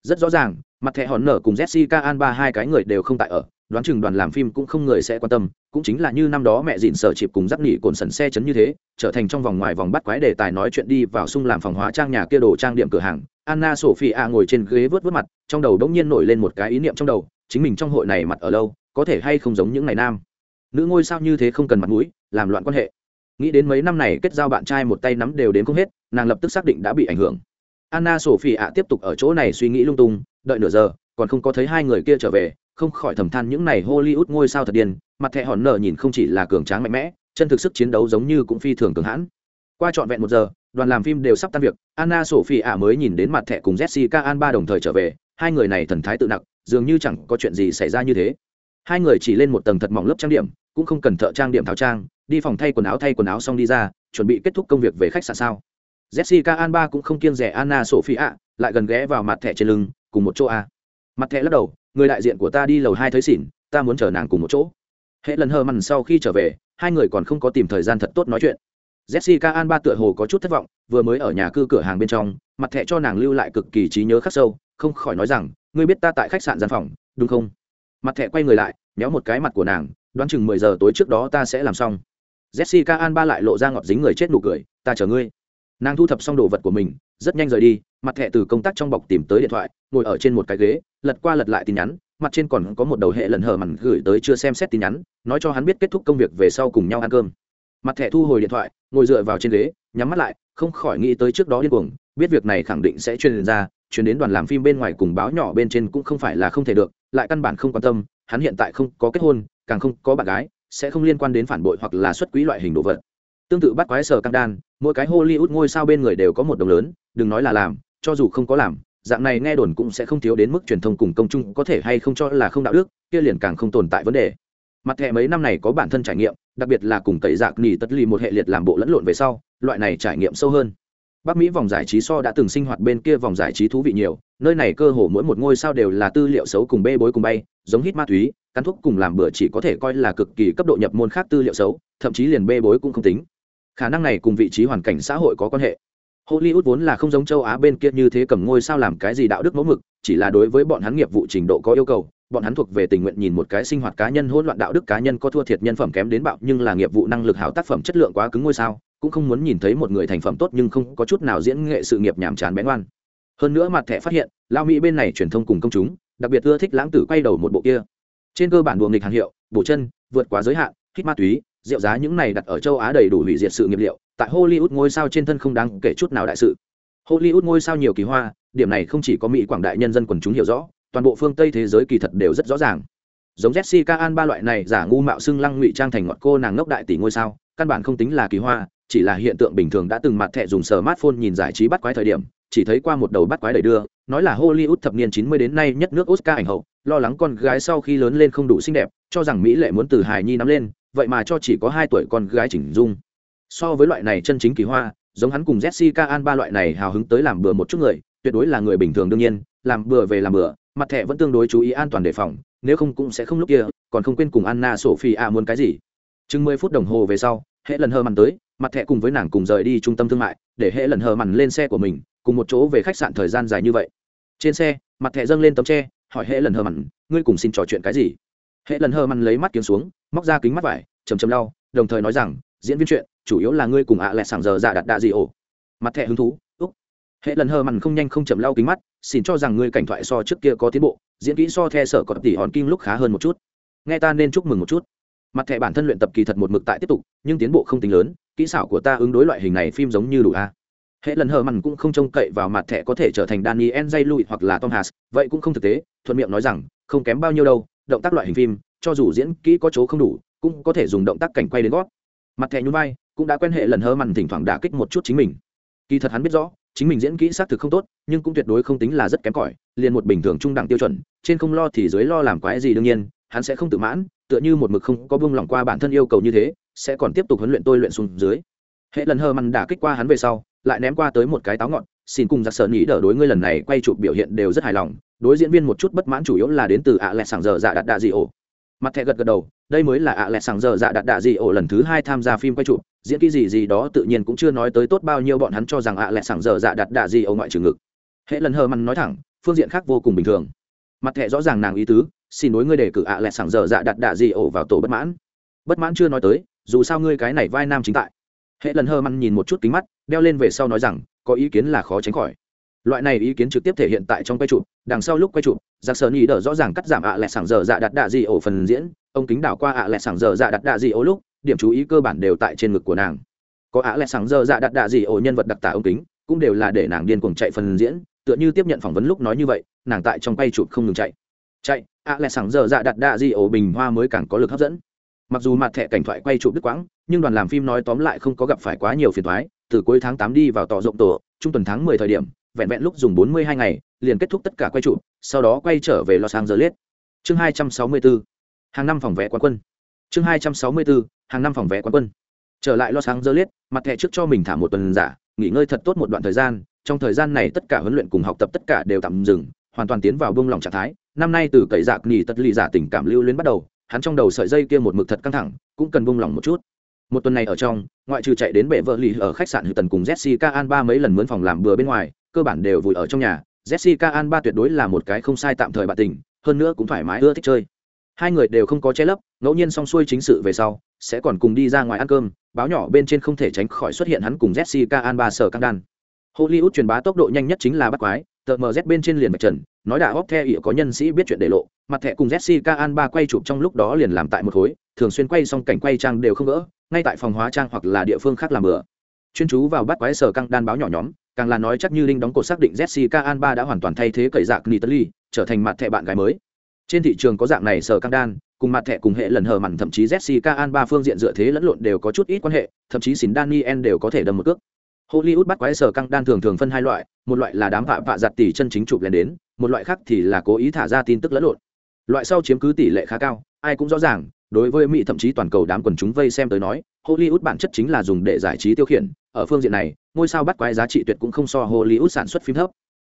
S1: Rất rõ ràng, mặt thẻ hòn nở cùng jessica an ba hai cái người đều không tại ở đoán chừng đoàn làm phim cũng không người sẽ quan tâm, cũng chính là như năm đó mẹ dịn sở chịp cùng dắt nỉ cồn sần xe chấn như thế, trở thành trong vòng ngoài vòng bắt quái đề tài nói chuyện đi vào sung làm phòng hóa trang nhà kia đồ trang điểm cửa hàng. Anna sophia ngồi trên ghế vớt vớt mặt, trong đầu đống nhiên nổi lên một cái ý niệm trong đầu, chính mình trong hội này mặt ở lâu, có thể hay không giống những ngày nam? Nữ ngôi sao như thế không cần mặt mũi, làm loạn quan hệ. Nghĩ đến mấy năm này kết giao bạn trai một tay nắm đều đến không hết, nàng lập tức xác định đã bị ảnh hưởng. Anna sophie ạ tiếp tục ở chỗ này suy nghĩ lung tung, đợi nửa giờ, còn không có thấy hai người kia trở về không khỏi thầm than những này hollywood ngôi sao thật điên, mặt thẹ hòn nở nhìn không chỉ là cường tráng mạnh mẽ, chân thực sức chiến đấu giống như cũng phi thường cường hãn. Qua trọn vẹn một giờ, đoàn làm phim đều sắp tan việc, anna sophie ạ mới nhìn đến mặt thẹ cùng jessica alba đồng thời trở về, hai người này thần thái tự nặng, dường như chẳng có chuyện gì xảy ra như thế. Hai người chỉ lên một tầng thật mỏng lớp trang điểm, cũng không cần thợ trang điểm tháo trang, đi phòng thay quần áo thay quần áo xong đi ra, chuẩn bị kết thúc công việc về khách sạn sao. Jessica alba cũng không kiêng rẻ anna sophie ạ lại gần ghé vào mặt thẻ trên lưng, cùng một chỗ a. Mặt thẻ lắc đầu người đại diện của ta đi lầu hai thấy xỉn, ta muốn chờ nàng cùng một chỗ. Hệ lần hờ mằn sau khi trở về, hai người còn không có tìm thời gian thật tốt nói chuyện. Jessica An Ba tựa hồ có chút thất vọng, vừa mới ở nhà cư cửa hàng bên trong, mặt thẻ cho nàng lưu lại cực kỳ trí nhớ khắc sâu, không khỏi nói rằng, ngươi biết ta tại khách sạn gian phòng, đúng không? Mặt thẻ quay người lại, méo một cái mặt của nàng, đoán chừng mười giờ tối trước đó ta sẽ làm xong. Jessica An Ba lại lộ ra ngọt dính người chết nụ cười, ta chờ ngươi. Nàng thu thập xong đồ vật của mình, rất nhanh rời đi, mặt thẻ từ công tác trong bọc tìm tới điện thoại, ngồi ở trên một cái ghế lật qua lật lại tin nhắn, mặt trên còn có một đầu hệ lần hở mặn gửi tới chưa xem xét tin nhắn, nói cho hắn biết kết thúc công việc về sau cùng nhau ăn cơm. Mặt thẻ thu hồi điện thoại, ngồi dựa vào trên ghế, nhắm mắt lại, không khỏi nghĩ tới trước đó điên cuồng, biết việc này khẳng định sẽ truyền ra, truyền đến đoàn làm phim bên ngoài cùng báo nhỏ bên trên cũng không phải là không thể được, lại căn bản không quan tâm, hắn hiện tại không có kết hôn, càng không có bạn gái, sẽ không liên quan đến phản bội hoặc là xuất quỹ loại hình đồ vật. Tương tự bắt quái sở căng đan, mỗi cái hollywood ngôi sao bên người đều có một đồng lớn, đừng nói là làm, cho dù không có làm dạng này nghe đồn cũng sẽ không thiếu đến mức truyền thông cùng công chúng có thể hay không cho là không đạo đức, kia liền càng không tồn tại vấn đề. Mặt thẻ mấy năm này có bản thân trải nghiệm, đặc biệt là cùng cậy dạc nỉ tất lì một hệ liệt làm bộ lẫn lộn về sau, loại này trải nghiệm sâu hơn. Bắc mỹ vòng giải trí so đã từng sinh hoạt bên kia vòng giải trí thú vị nhiều, nơi này cơ hồ mỗi một ngôi sao đều là tư liệu xấu cùng bê bối cùng bay, giống hít ma túy, cắn thuốc cùng làm bữa chỉ có thể coi là cực kỳ cấp độ nhập môn khác tư liệu xấu, thậm chí liền bê bối cũng không tính. Khả năng này cùng vị trí hoàn cảnh xã hội có quan hệ hollywood vốn là không giống châu á bên kia như thế cầm ngôi sao làm cái gì đạo đức mẫu mực, chỉ là đối với bọn hắn nghiệp vụ trình độ có yêu cầu, bọn hắn thuộc về tình nguyện nhìn một cái sinh hoạt cá nhân hỗn loạn đạo đức cá nhân có thua thiệt nhân phẩm kém đến bạo, nhưng là nghiệp vụ năng lực hảo tác phẩm chất lượng quá cứng ngôi sao, cũng không muốn nhìn thấy một người thành phẩm tốt nhưng không có chút nào diễn nghệ sự nghiệp nhàm chán bén ngoan. Hơn nữa mặt thẻ phát hiện, lao mỹ bên này truyền thông cùng công chúng, đặc biệt ưa thích lãng tử quay đầu một bộ kia. Trên cơ bản đùa nghịch hàng hiệu, bổ chân, vượt quá giới hạn, hít ma túy rượu giá những này đặt ở châu á đầy đủ hủy diệt sự nghiệp liệu, tại hollywood ngôi sao trên thân không đáng kể chút nào đại sự. Hollywood ngôi sao nhiều kỳ hoa, điểm này không chỉ có mỹ quảng đại nhân dân quần chúng hiểu rõ, toàn bộ phương tây thế giới kỳ thật đều rất rõ ràng. Giống jessica an ba loại này giả ngu mạo xưng lăng ngụy trang thành ngọt cô nàng ngốc đại tỷ ngôi sao, căn bản không tính là kỳ hoa, chỉ là hiện tượng bình thường đã từng mặt thẻ dùng smartphone nhìn giải trí bắt quái thời điểm, chỉ thấy qua một đầu bắt quái đầy đưa, nói là hollywood thập niên 90 đến nay nhất nước oscar ảnh hậu, lo lắng con gái sau khi lớn lên không đủ xinh đẹp, cho rằng mỹ lệ muốn từ hài nhi nắm lên vậy mà cho chỉ có hai tuổi con gái chỉnh dung. So với loại này chân chính kỳ hoa, giống hắn cùng jessica an ba loại này hào hứng tới làm bừa một chút người, tuyệt đối là người bình thường đương nhiên, làm bừa về làm bừa, mặt thẻ vẫn tương đối chú ý an toàn đề phòng, nếu không cũng sẽ không lúc kia, còn không quên cùng anna sophie a muốn cái gì. Chừng mười phút đồng hồ về sau, hệ lần hờ mặn tới, mặt thẻ cùng với nàng cùng rời đi trung tâm thương mại, để hệ lần hờ mặn lên xe của mình, cùng một chỗ về khách sạn thời gian dài như vậy. Trên xe, mặt thẻ dâng lên tấm tre, hỏi hệ lần hờ mặn ngươi cùng xin trò chuyện cái gì? Hệ lần hơ măn lấy mắt kiếm xuống, móc ra kính mắt vải, chầm chầm lau, đồng thời nói rằng, diễn viên chuyện, chủ yếu là ngươi cùng ạ à lẹ sảng giờ dạ đặt đạ gì ổ. Mặt thẻ hứng thú, úc. Hệ lần hơ mằn không nhanh không chậm lau kính mắt, xin cho rằng ngươi cảnh thoại so trước kia có tiến bộ, diễn kỹ so the sở có tỷ hòn kim lúc khá hơn một chút. Nghe ta nên chúc mừng một chút. Mặt thẻ bản thân luyện tập kỳ thật một mực tại tiếp tục, nhưng tiến bộ không tính lớn, kỹ xảo của ta ứng đối loại hình này phim giống như đủ a. Hệ lần hờ mằn cũng không trông cậy vào mặt thẻ có thể trở thành daniel j. Lụi hoặc là tom hass vậy cũng không thực tế, thuận miệng nói rằng, không kém bao nhiêu đâu động tác loại hình phim, cho dù diễn kỹ có chỗ không đủ, cũng có thể dùng động tác cảnh quay đến gót. Mặt thẻ nhún vai cũng đã quen hệ lần hơ mằn thỉnh thoảng đả kích một chút chính mình. Kỳ thật hắn biết rõ, chính mình diễn kỹ xác thực không tốt, nhưng cũng tuyệt đối không tính là rất kém cỏi, liền một bình thường trung đẳng tiêu chuẩn, trên không lo thì dưới lo làm quái gì đương nhiên, hắn sẽ không tự mãn, tựa như một mực không có buông lỏng qua bản thân yêu cầu như thế, sẽ còn tiếp tục huấn luyện tôi luyện xuống dưới. Hệ lần hơ mằn đả kích qua hắn về sau, lại ném qua tới một cái táo ngọn, xin cùng giặc sợ nghĩ đỡ đối ngươi lần này quay chụp biểu hiện đều rất hài lòng đối diễn viên một chút bất mãn chủ yếu là đến từ ạ lẹ sảng giờ dạ đặt đạ dị ổ. Mặt thẹ gật gật đầu, đây mới là ạ lẹ sảng giờ dạ đặt đạ dị ổ lần thứ hai tham gia phim quay trụ, diễn kỹ gì gì đó tự nhiên cũng chưa nói tới tốt bao nhiêu bọn hắn cho rằng ạ lẹ sảng giờ dạ đặt đạ dị ổ ngoại trừ ngực. Hệ lần hờ mặn nói thẳng, phương diện khác vô cùng bình thường. Mặt thẹ rõ ràng nàng ý tứ, xin đối ngươi đề cử ạ lẹ sảng giờ dạ đặt đạ dị ổ vào tổ bất mãn. Bất mãn chưa nói tới, dù sao ngươi cái này vai nam chính tại. Hệ lần hờ mặn nhìn một chút kính mắt, đeo lên về sau nói rằng, có ý kiến là khó tránh khỏi loại này ý kiến trực tiếp thể hiện tại trong quay chụp, đằng sau lúc quay chụp giặc sơn ý đỡ rõ ràng cắt giảm ạ lẹ sảng giờ dạ đặt đạ gì ổ phần diễn, ông kính đảo qua ạ lẹ sảng giờ dạ đặt đạ gì ổ lúc, điểm chú ý cơ bản đều tại trên ngực của nàng. Có ạ lẹ sảng giờ dạ đặt đạ gì ổ nhân vật đặc tả ông kính, cũng đều là để nàng điên cuồng chạy phần diễn, tựa như tiếp nhận phỏng vấn lúc nói như vậy, nàng tại trong quay chụp không ngừng chạy. Chạy, ạ lẹ sảng giờ dạ đặt đạ gì ổ bình hoa mới càng có lực hấp dẫn. Mặc dù mặt thẻ cảnh thoại quay chụp đứt quãng, nhưng đoàn làm phim nói tóm lại không có gặp phải quá nhiều phiền thoái từ cuối tháng tám đi vào tỏ rộng tổ, trung tuần tháng mười thời điểm vẹn vẹn lúc dùng bốn mươi hai ngày, liền kết thúc tất cả quay trụ, sau đó quay trở về los angeles. Chương hai trăm sáu mươi bốn hàng năm phòng vé quán quân. Chương hai trăm sáu mươi bốn hàng năm phòng vé quán quân. Trở lại los angeles, mặt thẻ trước cho mình thả một tuần giả, nghỉ ngơi thật tốt một đoạn thời gian, trong thời gian này tất cả huấn luyện cùng học tập tất cả đều tạm dừng, hoàn toàn tiến vào buông lòng trạng thái. Năm nay từ cậy dạc nghỉ tất lý giả tình cảm lưu luyến bắt đầu, hắn trong đầu sợi dây kia một mực thật căng thẳng, cũng cần buông lòng một chút. Một tuần này ở trong, ngoại trừ chạy đến bệ vợ lì ở khách sạn hữu tần cùng jessica alba mấy lần mướn phòng làm bừa bên ngoài cơ bản đều vùi ở trong nhà, jessica alba tuyệt đối là một cái không sai tạm thời bạn tình, hơn nữa cũng thoải mái ưa thích chơi. Hai người đều không có che lấp, ngẫu nhiên xong xuôi chính sự về sau, sẽ còn cùng đi ra ngoài ăn cơm, báo nhỏ bên trên không thể tránh khỏi xuất hiện hắn cùng jessica alba sở căng đan. Hollywood truyền bá tốc độ nhanh nhất chính là bắt quái, tờ mz bên trên liền mặt trần, nói đã góp theo ỉa có nhân sĩ biết chuyện để lộ, mặt thẻ cùng jessica alba quay chụp trong lúc đó liền làm tại một khối, thường xuyên quay xong cảnh quay trang đều không gỡ, ngay tại phòng hóa trang hoặc là địa phương khác làm bữa chuyên chú vào bắt quái sở căng đan báo nhỏ nhóm càng là nói chắc như linh đóng cột xác định jessica alba đã hoàn toàn thay thế cậy dạc Nitali, trở thành mặt thẻ bạn gái mới. Trên thị trường có dạng này sở căng đan cùng mặt thẻ cùng hệ lần hờ mặn thậm chí jessica alba phương diện dựa thế lẫn lộn đều có chút ít quan hệ thậm chí xin daniel đều có thể đâm một cước. Hollywood bắt quái sở căng đan thường thường phân hai loại một loại là đám vạ vạ giặt tỷ chân chính chụp lên đến một loại khác thì là cố ý thả ra tin tức lẫn lộn. Loại sau chiếm cứ tỷ lệ khá cao ai cũng rõ ràng đối với mỹ thậm chí toàn cầu đám quần chúng vây xem tới nói hollywood bản chất chính là dùng để giải trí tiêu khiển, ở phương diện này, ngôi sao bắt quái giá trị tuyệt cũng không so hollywood sản xuất phim thấp.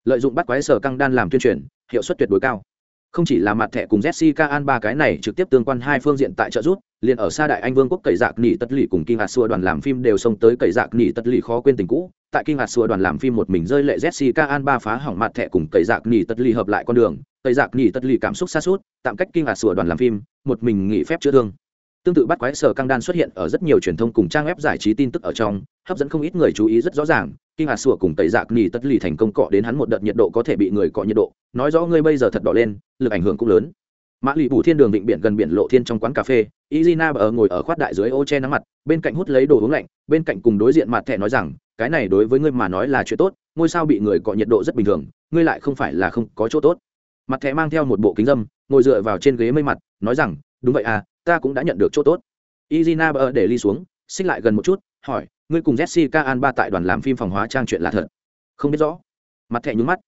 S1: Lợi dụng bắt quái sở căng đan làm tuyên truyền, hiệu suất tuyệt đối cao. Không chỉ là mặt thẻ cùng jessica an ba cái này trực tiếp tương quan hai phương diện tại trợ rút liền ở xa đại anh vương quốc cậy dạc nỉ tất lì cùng kinh hạt xua đoàn làm phim đều xông tới cậy dạc nỉ tất lì khó quên tình cũ. Tại kinh hạt xua đoàn làm phim một mình rơi lệ jessica an ba phá hỏng mặt thẻ cùng cậy dạc nỉ tất lì hợp lại con đường, cậy dạc nỉ tất lì cảm xúc xa suốt, tạm cách kinh hạt xua đoàn làm phim, một mình nghỉ phép chữa thương tương tự bắt quái sở căng đan xuất hiện ở rất nhiều truyền thông cùng trang web giải trí tin tức ở trong, hấp dẫn không ít người chú ý rất rõ ràng kinh hạt sủa cùng tẩy dạc nghỉ tất lì thành công cọ đến hắn một đợt nhiệt độ có thể bị người cọ nhiệt độ, nói rõ ngươi bây giờ thật đỏ lên, lực ảnh hưởng cũng lớn. Mã lì bù thiên đường vịnh biển gần biển lộ thiên trong quán cà phê, izina ở ngồi ở khoát đại dưới ô che nắng mặt, bên cạnh hút lấy đồ uống lạnh, bên cạnh cùng đối diện mặt thẻ nói rằng, cái này đối với ngươi mà nói là chuyện tốt, ngôi sao bị người cọ nhiệt độ rất bình thường, ngươi lại không phải là không có chỗ tốt. Mặt thẻ mang theo một bộ kính dâm, ngồi dựa vào trên ghế mây mặt, nói rằng, đúng vậy à ta cũng đã nhận được chỗ tốt. Izina bờ để ly xuống, xích lại gần một chút, hỏi, ngươi cùng jessica alba tại đoàn làm phim phòng hóa trang chuyện là thật? Không biết rõ. Mặt thẻ nhúng mắt.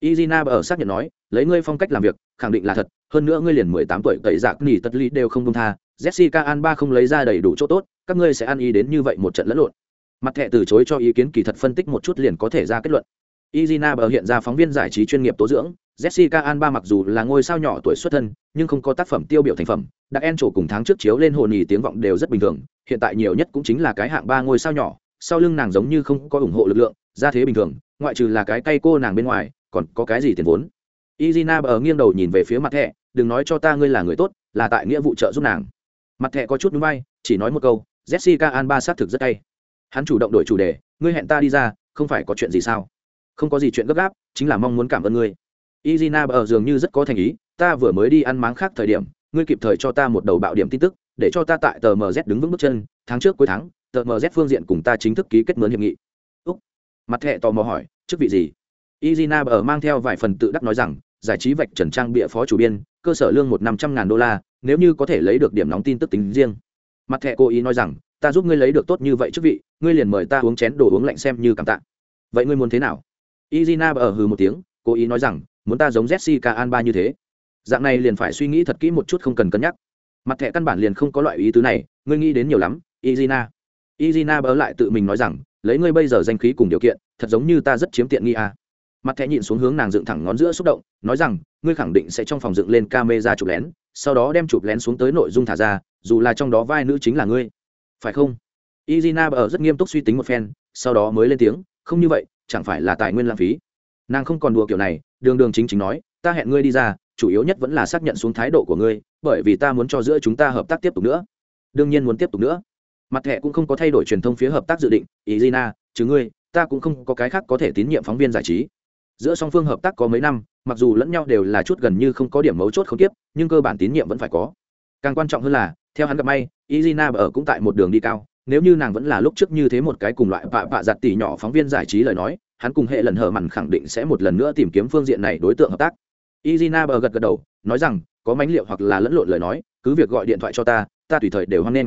S1: Izina bờ xác nhận nói, lấy ngươi phong cách làm việc, khẳng định là thật, hơn nữa ngươi liền mười tám tuổi, tẩy giặc, nỉ tất ly đều không công tha. Jessica alba không lấy ra đầy đủ chỗ tốt, các ngươi sẽ ăn ý đến như vậy một trận lẫn lộn. Mặt thẻ từ chối cho ý kiến kỳ thật phân tích một chút liền có thể ra kết luận. Izina bờ hiện ra phóng viên giải trí chuyên nghiệp tố dưỡng. Jessica Alba mặc dù là ngôi sao nhỏ tuổi xuất thân, nhưng không có tác phẩm tiêu biểu thành phẩm. Đặc En trổ cùng tháng trước chiếu lên hồn nhì tiếng vọng đều rất bình thường, hiện tại nhiều nhất cũng chính là cái hạng ba ngôi sao nhỏ, sau lưng nàng giống như không có ủng hộ lực lượng, ra thế bình thường, ngoại trừ là cái cây cô nàng bên ngoài, còn có cái gì tiền vốn. Izina ở nghiêng đầu nhìn về phía mặt thẻ, đừng nói cho ta ngươi là người tốt, là tại nghĩa vụ trợ giúp nàng. Mặt thẻ có chút nhún vai, chỉ nói một câu, Jessica Alba sát thực rất hay. Hắn chủ động đổi chủ đề, ngươi hẹn ta đi ra, không phải có chuyện gì sao? Không có gì chuyện gấp gáp, chính là mong muốn cảm ơn ngươi izina ở dường như rất có thành ý, ta vừa mới đi ăn máng khác thời điểm, ngươi kịp thời cho ta một đầu bạo điểm tin tức, để cho ta tại tờ mz đứng vững bước chân, tháng trước cuối tháng, tờ mz phương diện cùng ta chính thức ký kết mướn hiệp nghị. Úc. Mặt thẹ tò mò hỏi, chức vị gì? Izina ở mang theo vài phần tự đắc nói rằng, giải trí vạch trần trang bịa phó chủ biên, cơ sở lương một năm trăm ngàn đô la, nếu như có thể lấy được điểm nóng tin tức tính riêng. Mặt thẹ cố ý nói rằng, ta giúp ngươi lấy được tốt như vậy chức vị, ngươi liền mời ta uống chén đồ uống lạnh xem như cảm tạ. Vậy ngươi muốn thế nào? Izina ở hừ một tiếng, cố ý nói rằng muốn ta giống jessica alba như thế? Dạng này liền phải suy nghĩ thật kỹ một chút không cần cân nhắc. Mặt thẻ căn bản liền không có loại ý tứ này, ngươi nghĩ đến nhiều lắm izina izina bớ lại tự mình nói rằng, lấy ngươi bây giờ danh khí cùng điều kiện, thật giống như ta rất chiếm tiện nghi à. mặt thẻ nhịn xuống hướng nàng dựng thẳng ngón giữa xúc động, nói rằng, ngươi khẳng định sẽ trong phòng dựng lên camera chụp lén, sau đó đem chụp lén xuống tới nội dung thả ra, dù là trong đó vai nữ chính là ngươi. Phải không? Izina bớ rất nghiêm túc suy tính một phen, sau đó mới lên tiếng, không như vậy, chẳng phải là tài nguyên lãng phí nàng không còn đùa kiểu này, đường đường chính chính nói, ta hẹn ngươi đi ra, chủ yếu nhất vẫn là xác nhận xuống thái độ của ngươi, bởi vì ta muốn cho giữa chúng ta hợp tác tiếp tục nữa. Đương nhiên muốn tiếp tục nữa. Mặt thẻ cũng không có thay đổi truyền thông phía hợp tác dự định, ý gina chứ ngươi, ta cũng không có cái khác có thể tín nhiệm phóng viên giải trí. Giữa song phương hợp tác có mấy năm, mặc dù lẫn nhau đều là chút gần như không có điểm mấu chốt không tiếp, nhưng cơ bản tín nhiệm vẫn phải có. Càng quan trọng hơn là, theo hắn gặp may izina ở cũng tại một đường đi cao, nếu như nàng vẫn là lúc trước như thế một cái cùng loại vạ vạ giặt tỉ nhỏ phóng viên giải trí lời nói hắn cùng hệ lần hờ mặn khẳng định sẽ một lần nữa tìm kiếm phương diện này đối tượng hợp tác. Izina bờ gật gật đầu, nói rằng, có mánh liệu hoặc là lẫn lộn lời nói, cứ việc gọi điện thoại cho ta ta tùy thời đều hoan nghênh.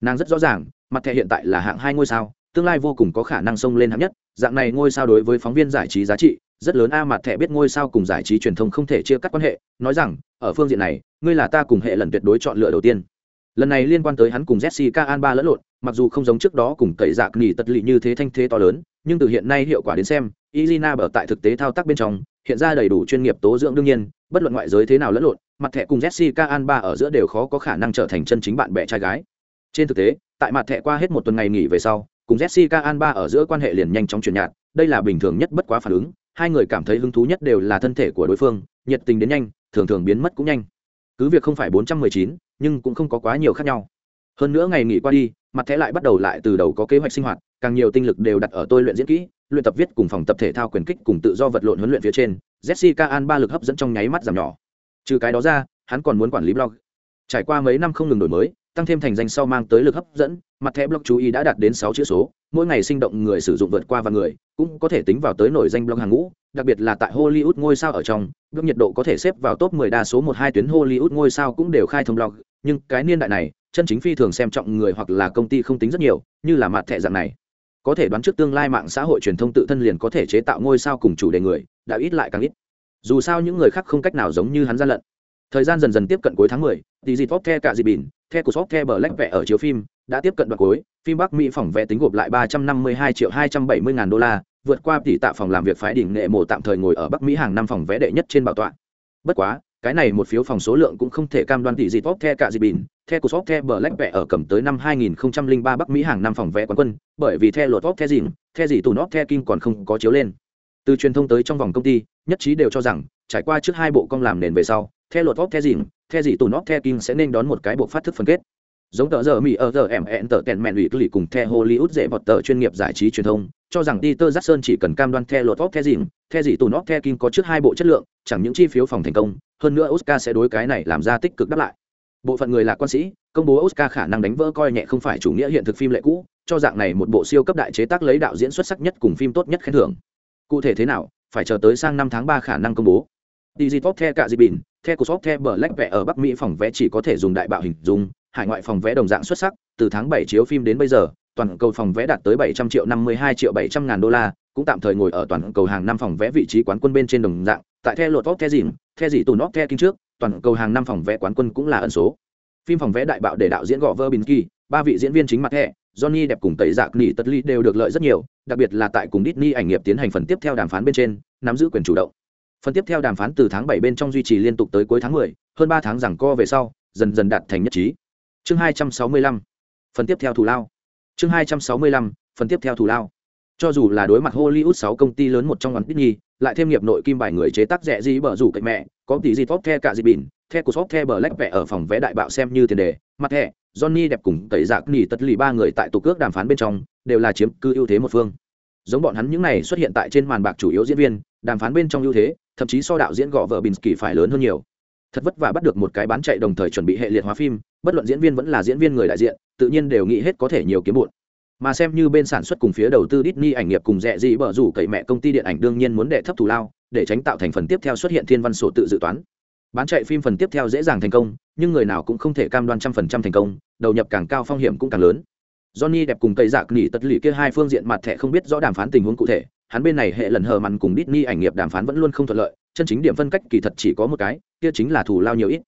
S1: Nàng rất rõ ràng, mặt thẻ hiện tại là hạng hai ngôi sao, tương lai vô cùng có khả năng xông lên hạng nhất, dạng này ngôi sao đối với phóng viên giải trí giá trị, rất lớn. A, mặt thẻ biết ngôi sao cùng giải trí truyền thông không thể chia cắt quan hệ, nói rằng, ở phương diện này, ngươi là ta cùng hệ lần tuyệt đối chọn lựa đầu tiên lần này liên quan tới hắn cùng jessica alba lẫn lộn mặc dù không giống trước đó cùng tẩy dạc nghỉ tật lỵ như thế thanh thế to lớn nhưng từ hiện nay hiệu quả đến xem izina bở tại thực tế thao tác bên trong hiện ra đầy đủ chuyên nghiệp tố dưỡng đương nhiên bất luận ngoại giới thế nào lẫn lộn mặt thẻ cùng jessica alba ở giữa đều khó có khả năng trở thành chân chính bạn bè trai gái. Trên thực tế tại mặt thẻ qua hết một tuần ngày nghỉ về sau cùng jessica alba ở giữa quan hệ liền nhanh chóng chuyển nhạt đây là bình thường nhất bất quá phản ứng hai người cảm thấy hứng thú nhất đều là thân thể của đối phương nhiệt tình đến nhanh thường thường biến mất cũng nhanh. Cứ việc không phải 419, nhưng cũng không có quá nhiều khác nhau. Hơn nữa ngày nghỉ qua đi, mặt thẻ lại bắt đầu lại từ đầu có kế hoạch sinh hoạt, càng nhiều tinh lực đều đặt ở tôi luyện diễn kỹ, luyện tập viết cùng phòng tập thể thao quyền kích cùng tự do vật lộn huấn luyện phía trên, jessica an ba lực hấp dẫn trong nháy mắt giảm nhỏ. Trừ cái đó ra, hắn còn muốn quản lý blog. Trải qua mấy năm không ngừng đổi mới, tăng thêm thành danh sau mang tới lực hấp dẫn, mặt thẻ blog chú ý đã đạt đến sáu chữ số, mỗi ngày sinh động người sử dụng vượt qua và người, cũng có thể tính vào tới nổi danh blog hàng ngũ, đặc biệt là tại hollywood ngôi sao ở trong, blog nhiệt độ có thể xếp vào top 10 đa số một hai tuyến hollywood ngôi sao cũng đều khai thông blog nhưng cái niên đại này chân chính phi thường xem trọng người hoặc là công ty không tính rất nhiều như là mặt thẻ dạng này. Có thể đoán trước tương lai mạng xã hội truyền thông tự thân liền có thể chế tạo ngôi sao cùng chủ đề người đã ít lại càng ít. Dù sao những người khác không cách nào giống như hắn gian lận. Thời gian dần dần tiếp cận cuối tháng 10, tỷ dịp the cả dịp bỉn the của shop the bờ lách vẽ ở chiếu phim đã tiếp cận đoạn cuối. Phim bắc mỹ phòng vé tính gộp lại 352 triệu 270 ngàn đô la vượt qua tỷ tạ phòng làm việc phái đỉnh nghệ mộ tạm thời ngồi ở bắc mỹ hàng năm phòng vé đệ nhất trên bảo tọa. Bất quá cái này một phiếu phòng số lượng cũng không thể cam đoan tỷ dịp the cả dịp bình, the của shop the bờ lách vẽ ở cầm tới năm 2003 bắc mỹ hàng năm phòng vẽ quán quân bởi vì the lột top the gì, the gì tù nót the kim còn không có chiếu lên. Từ truyền thông tới trong vòng công ty nhất trí đều cho rằng trải qua trước hai bộ công làm nền về sau theo lột top theo gì, theo gì tù nót theo kim sẽ nên đón một cái bộ phát thức phân kết. Giống tờ giờ mỹ ở giờ em hẹn tờ tèn mẹn ủy cùng theo hollywood dễ bọt tờ chuyên nghiệp giải trí truyền thông cho rằng peter jackson chỉ cần cam đoan theo luật vóc theo dìm theo gì tù nó theo kim có trước hai bộ chất lượng chẳng những chi phiếu phòng thành công hơn nữa oscar sẽ đối cái này làm ra tích cực đáp lại. Bộ phận người là quan sĩ công bố oscar khả năng đánh vỡ coi nhẹ không phải chủ nghĩa hiện thực phim lệ cũ cho dạng này một bộ siêu cấp đại chế tác lấy đạo diễn xuất sắc nhất cùng phim tốt nhất khen thưởng. Cụ thể thế nào phải chờ tới sang năm tháng ba khả năng công bố. Digitop The cả dịp bình, The của shop The Black vẽ ở Bắc Mỹ phòng vé chỉ có thể dùng đại bạo hình dung, hải ngoại phòng vé đồng dạng xuất sắc, từ tháng 7 chiếu phim đến bây giờ, toàn cầu phòng vé đạt tới 700 triệu 52 triệu 700 ngàn đô la, cũng tạm thời ngồi ở toàn cầu hàng năm phòng vé vị trí quán quân bên trên đồng dạng, tại theo Lột Top The dìm, The gì tù nóc The kinh trước, toàn cầu hàng năm phòng vé quán quân cũng là ẩn số. Phim phòng vé đại bạo để đạo diễn gọ Verbinski, ba vị diễn viên chính mặt thẻ, Johnny đẹp cùng tẩy dạc nỉ tất ly đều được lợi rất nhiều, đặc biệt là tại cùng Disney ảnh nghiệp tiến hành phần tiếp theo đàm phán bên trên, nắm giữ quyền chủ động. Phần tiếp theo đàm phán từ tháng bảy bên trong duy trì liên tục tới cuối tháng mười, hơn ba tháng rằng co về sau dần dần đạt thành nhất trí. Chương hai trăm sáu mươi lăm. Phần tiếp theo thủ lao chương hai trăm sáu mươi lăm phần tiếp theo thủ lao cho dù là đối mặt hollywood sáu công ty lớn một trong ngắn Disney, lại thêm nghiệp nội kim bài người chế tác rẻ gì bở rủ cạnh mẹ có tỷ gì tốt the cả gì bỉn the của shop the bờ lách vẽ ở phòng vé đại bạo xem như tiền đề mặt thẻ johnny đẹp cùng tẩy dạc nỉ tất lì ba người tại tục cước đàm phán bên trong đều là chiếm cư ưu thế một phương giống bọn hắn những này xuất hiện tại trên màn bạc chủ yếu diễn viên đàm phán bên trong ưu thế thậm chí so đạo diễn gõ vợ bình kỳ phải lớn hơn nhiều. Thật vất vả bắt được một cái bán chạy đồng thời chuẩn bị hệ liệt hóa phim, bất luận diễn viên vẫn là diễn viên người đại diện, tự nhiên đều nghĩ hết có thể nhiều kiếm bộn. Mà xem như bên sản xuất cùng phía đầu tư Disney ảnh nghiệp cùng rẻ gì bở rủ cậy mẹ công ty điện ảnh đương nhiên muốn đệ thấp thù lao, để tránh tạo thành phần tiếp theo xuất hiện thiên văn sổ tự dự toán. Bán chạy phim phần tiếp theo dễ dàng thành công, nhưng người nào cũng không thể cam đoan trăm phần trăm thành công, đầu nhập càng cao phong hiểm cũng càng lớn. Johnny đẹp cùng cây giặc nỉ tật lì kia hai phương diện mặt thẻ không biết rõ đàm phán tình huống cụ thể, hắn bên này hệ lần hờ mặn cùng Disney ảnh nghiệp đàm phán vẫn luôn không thuận lợi chân chính điểm phân cách kỳ thật chỉ có một cái kia chính là thù lao nhiều ít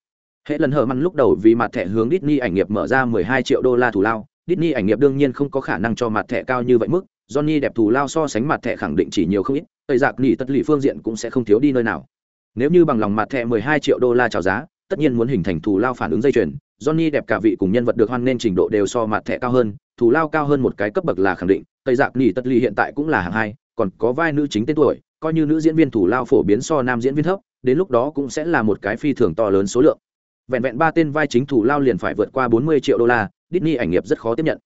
S1: hệ lần hờ măn lúc đầu vì mặt thẻ hướng Disney ảnh nghiệp mở ra 12 triệu đô la thù lao Disney ảnh nghiệp đương nhiên không có khả năng cho mặt thẻ cao như vậy mức Johnny đẹp thù lao so sánh mặt thẻ khẳng định chỉ nhiều không ít tây giặc nghỉ tất lì phương diện cũng sẽ không thiếu đi nơi nào nếu như bằng lòng mặt thẻ 12 triệu đô la chào giá tất nhiên muốn hình thành thù lao phản ứng dây chuyền Johnny đẹp cả vị cùng nhân vật được hoan nên trình độ đều so mặt thẻ cao hơn, thù lao cao hơn một cái cấp bậc là khẳng định. Tây Giặc nghỉ Tất lì hiện tại cũng là hạng hai, còn có vai nữ chính tên tuổi, coi như nữ diễn viên thủ lao phổ biến so nam diễn viên thấp, đến lúc đó cũng sẽ là một cái phi thường to lớn số lượng. Vẹn vẹn ba tên vai chính thủ lao liền phải vượt qua 40 triệu đô la, Disney ảnh nghiệp rất khó tiếp nhận.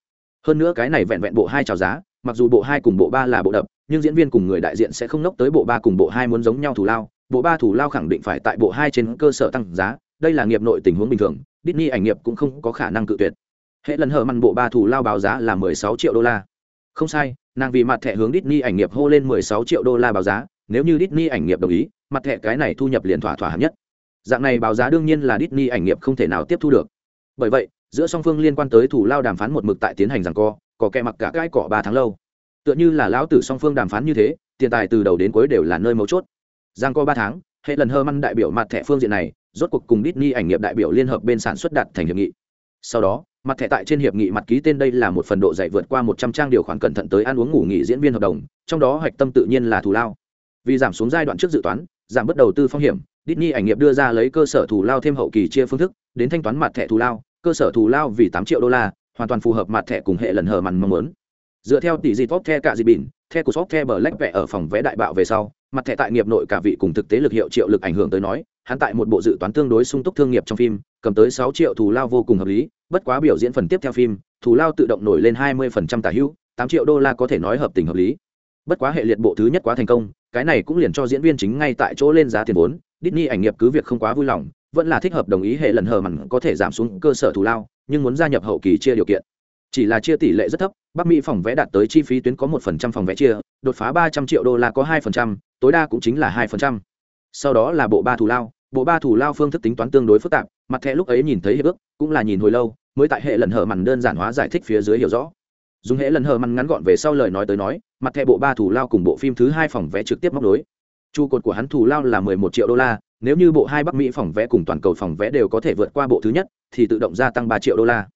S1: Hơn nữa cái này vẹn vẹn bộ hai chào giá, mặc dù bộ hai cùng bộ ba là bộ đập, nhưng diễn viên cùng người đại diện sẽ không nốc tới bộ ba cùng bộ hai muốn giống nhau thủ lao, bộ ba thủ lao khẳng định phải tại bộ hai trên cơ sở tăng giá, đây là nghiệp nội tình huống bình thường, Disney ảnh nghiệp cũng không có khả năng cự tuyệt. Hệ lần hở màn bộ ba thủ lao báo giá là 16 triệu đô la. Không sai, nàng vì mặt thẻ hướng Disney ảnh nghiệp hô lên 16 triệu đô la báo giá, nếu như Disney ảnh nghiệp đồng ý, mặt thẻ cái này thu nhập liền thỏa thỏa hẳn nhất. Dạng này báo giá đương nhiên là Disney ảnh nghiệp không thể nào tiếp thu được. Bởi vậy, giữa song phương liên quan tới thủ lao đàm phán một mực tại tiến hành giằng co, có kẻ mặc cả cái cỏ 3 tháng lâu. Tựa như là lão tử song phương đàm phán như thế, tiền tài từ đầu đến cuối đều là nơi mấu chốt. Giằng co 3 tháng, hệ lần hơ măn đại biểu mặt thẻ phương diện này, rốt cuộc cùng Disney ảnh nghiệp đại biểu liên hợp bên sản xuất đạt thành hiệp nghị. Sau đó, mặt thẻ tại trên hiệp nghị mặt ký tên đây là một phần độ dày vượt qua một trăm trang điều khoản cẩn thận tới ăn uống ngủ nghỉ diễn viên hợp đồng, trong đó hoạch tâm tự nhiên là thù lao. Vì giảm xuống giai đoạn trước dự toán, giảm bất đầu tư phong hiểm, Disney ảnh nghiệp đưa ra lấy cơ sở thù lao thêm hậu kỳ chia phương thức, đến thanh toán mặt thẻ thù lao, cơ sở thù lao vì tám triệu đô la, hoàn toàn phù hợp mặt thẻ cùng hệ lần hờ màn mong muốn. Dựa theo tỷ di top the cả di bỉn, the của shop the black vẽ ở phòng vẽ đại bạo về sau, mặt thẻ tại nghiệp nội cả vị cùng thực tế lực hiệu triệu lực ảnh hưởng tới nói, hắn tại một bộ dự toán tương đối sung túc thương nghiệp trong phim, cầm tới sáu triệu thù lao vô cùng hợp lý, bất quá biểu diễn phần tiếp theo phim, thù lao tự động nổi lên hai mươi phần trăm tả hữu, tám triệu đô la có thể nói hợp tình hợp lý. Bất quá hệ liệt bộ thứ nhất quá thành công, cái này cũng liền cho diễn viên chính ngay tại chỗ lên giá tiền vốn, Disney ảnh nghiệp cứ việc không quá vui lòng, vẫn là thích hợp đồng ý hệ lần hờ mặn có thể giảm xuống cơ sở thù lao, nhưng muốn gia nhập hậu kỳ chia điều kiện. Chỉ là chia tỷ lệ rất thấp, bắc mỹ phòng vẽ đạt tới chi phí tuyến có một phần trăm phòng vẽ chia, đột phá ba trăm triệu đô la có hai phần trăm, tối đa cũng chính là hai phần trăm sau đó là bộ ba thủ lao, bộ ba thủ lao phương thức tính toán tương đối phức tạp, mặt thẻ lúc ấy nhìn thấy hiệp ước, cũng là nhìn hồi lâu, mới tại hệ lần hở mằn đơn giản hóa giải thích phía dưới hiểu rõ. Dùng hệ lần hở mằn ngắn gọn về sau lời nói tới nói, mặt thẻ bộ ba thủ lao cùng bộ phim thứ hai phòng vé trực tiếp móc đối trụ cột của hắn thủ lao là mười một triệu đô la, nếu như bộ hai bắc mỹ phòng vé cùng toàn cầu phòng vé đều có thể vượt qua bộ thứ nhất, thì tự động gia tăng ba triệu đô la.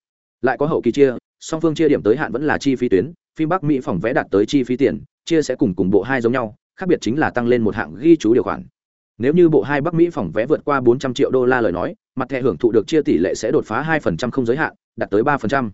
S1: Lại có hậu kỳ chia, song phương chia điểm tới hạn vẫn là chi phí tuyến, phim bắc mỹ phòng vé đạt tới chi phí tiền, chia sẽ cùng cùng bộ hai giống nhau, khác biệt chính là tăng lên một hạng ghi chú điều khoản nếu như bộ hai Bắc Mỹ phòng vé vượt qua 400 triệu đô la lời nói, mặt thẻ hưởng thụ được chia tỷ lệ sẽ đột phá 2% không giới hạn, đạt tới 3%.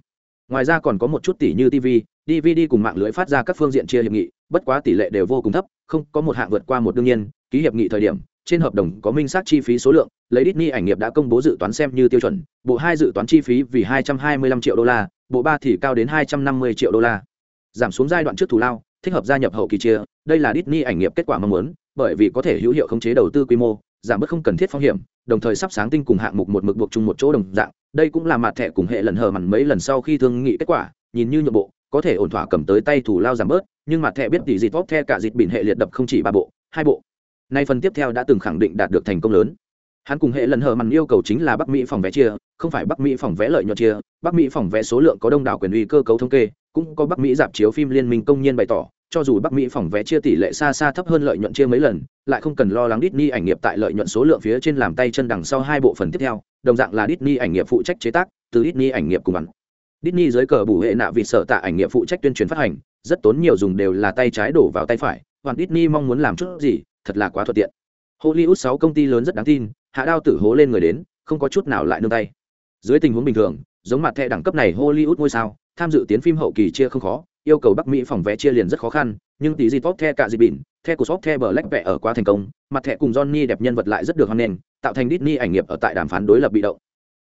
S1: Ngoài ra còn có một chút tỷ như TV, DVD cùng mạng lưới phát ra các phương diện chia hiệp nghị, bất quá tỷ lệ đều vô cùng thấp, không có một hạng vượt qua một đương nhiên, ký hiệp nghị thời điểm, trên hợp đồng có minh xác chi phí số lượng, lấy Disney ảnh nghiệp đã công bố dự toán xem như tiêu chuẩn, bộ hai dự toán chi phí vì 225 triệu đô la, bộ ba thì cao đến 250 triệu đô la. Giảm xuống giai đoạn trước thủ lao, thích hợp gia nhập hậu kỳ chia, đây là Disney ảnh nghiệp kết quả mong muốn, bởi vì có thể hữu hiệu khống chế đầu tư quy mô, giảm bớt không cần thiết phong hiểm, đồng thời sắp sáng tinh cùng hạng mục một mực buộc chung một chỗ đồng dạng. Đây cũng là mặt thẻ cùng hệ lần hờ mặn mấy lần sau khi thương nghị kết quả, nhìn như nhượng bộ, có thể ổn thỏa cầm tới tay thủ lao giảm bớt, nhưng mặt thẻ biết tỷ dịt vóc the cả dịt bỉn hệ liệt đập không chỉ ba bộ, hai bộ. Nay phần tiếp theo đã từng khẳng định đạt được thành công lớn. Hắn cùng hệ lần hờ mặn yêu cầu chính là bắc mỹ phòng vé chia, không phải bắc mỹ phòng vé lợi nhuận chia. Bắc mỹ phòng vé số lượng có đông đảo quyền uy cơ cấu thống kê, cũng có bắc mỹ dạp chiếu phim liên minh công nhân bày tỏ cho dù Bắc Mỹ phòng vé chia tỷ lệ xa xa thấp hơn lợi nhuận chia mấy lần, lại không cần lo lắng Disney ảnh nghiệp tại lợi nhuận số lượng phía trên làm tay chân đằng sau hai bộ phần tiếp theo, đồng dạng là Disney ảnh nghiệp phụ trách chế tác, từ Disney ảnh nghiệp cùng ăn. Disney dưới cờ bù hệ nạ vì sợ tạ ảnh nghiệp phụ trách tuyên truyền phát hành, rất tốn nhiều dùng đều là tay trái đổ vào tay phải, hoàn Disney mong muốn làm chút gì, thật là quá thuận tiện. Hollywood 6 công ty lớn rất đáng tin, hạ đao tử hố lên người đến, không có chút nào lại nương tay. Dưới tình huống bình thường, giống mặt thẻ đẳng cấp này Hollywood ngôi sao, tham dự tiến phim hậu kỳ chia không khó, yêu cầu bắc mỹ phòng vé chia liền rất khó khăn, nhưng tỷ gì tốt the cả gì bỉn, the của shop the bờ lách vẽ ở quá thành công, mặt thẻ cùng johnny đẹp nhân vật lại rất được hoan nghênh, tạo thành Disney ảnh nghiệp ở tại đàm phán đối lập bị động.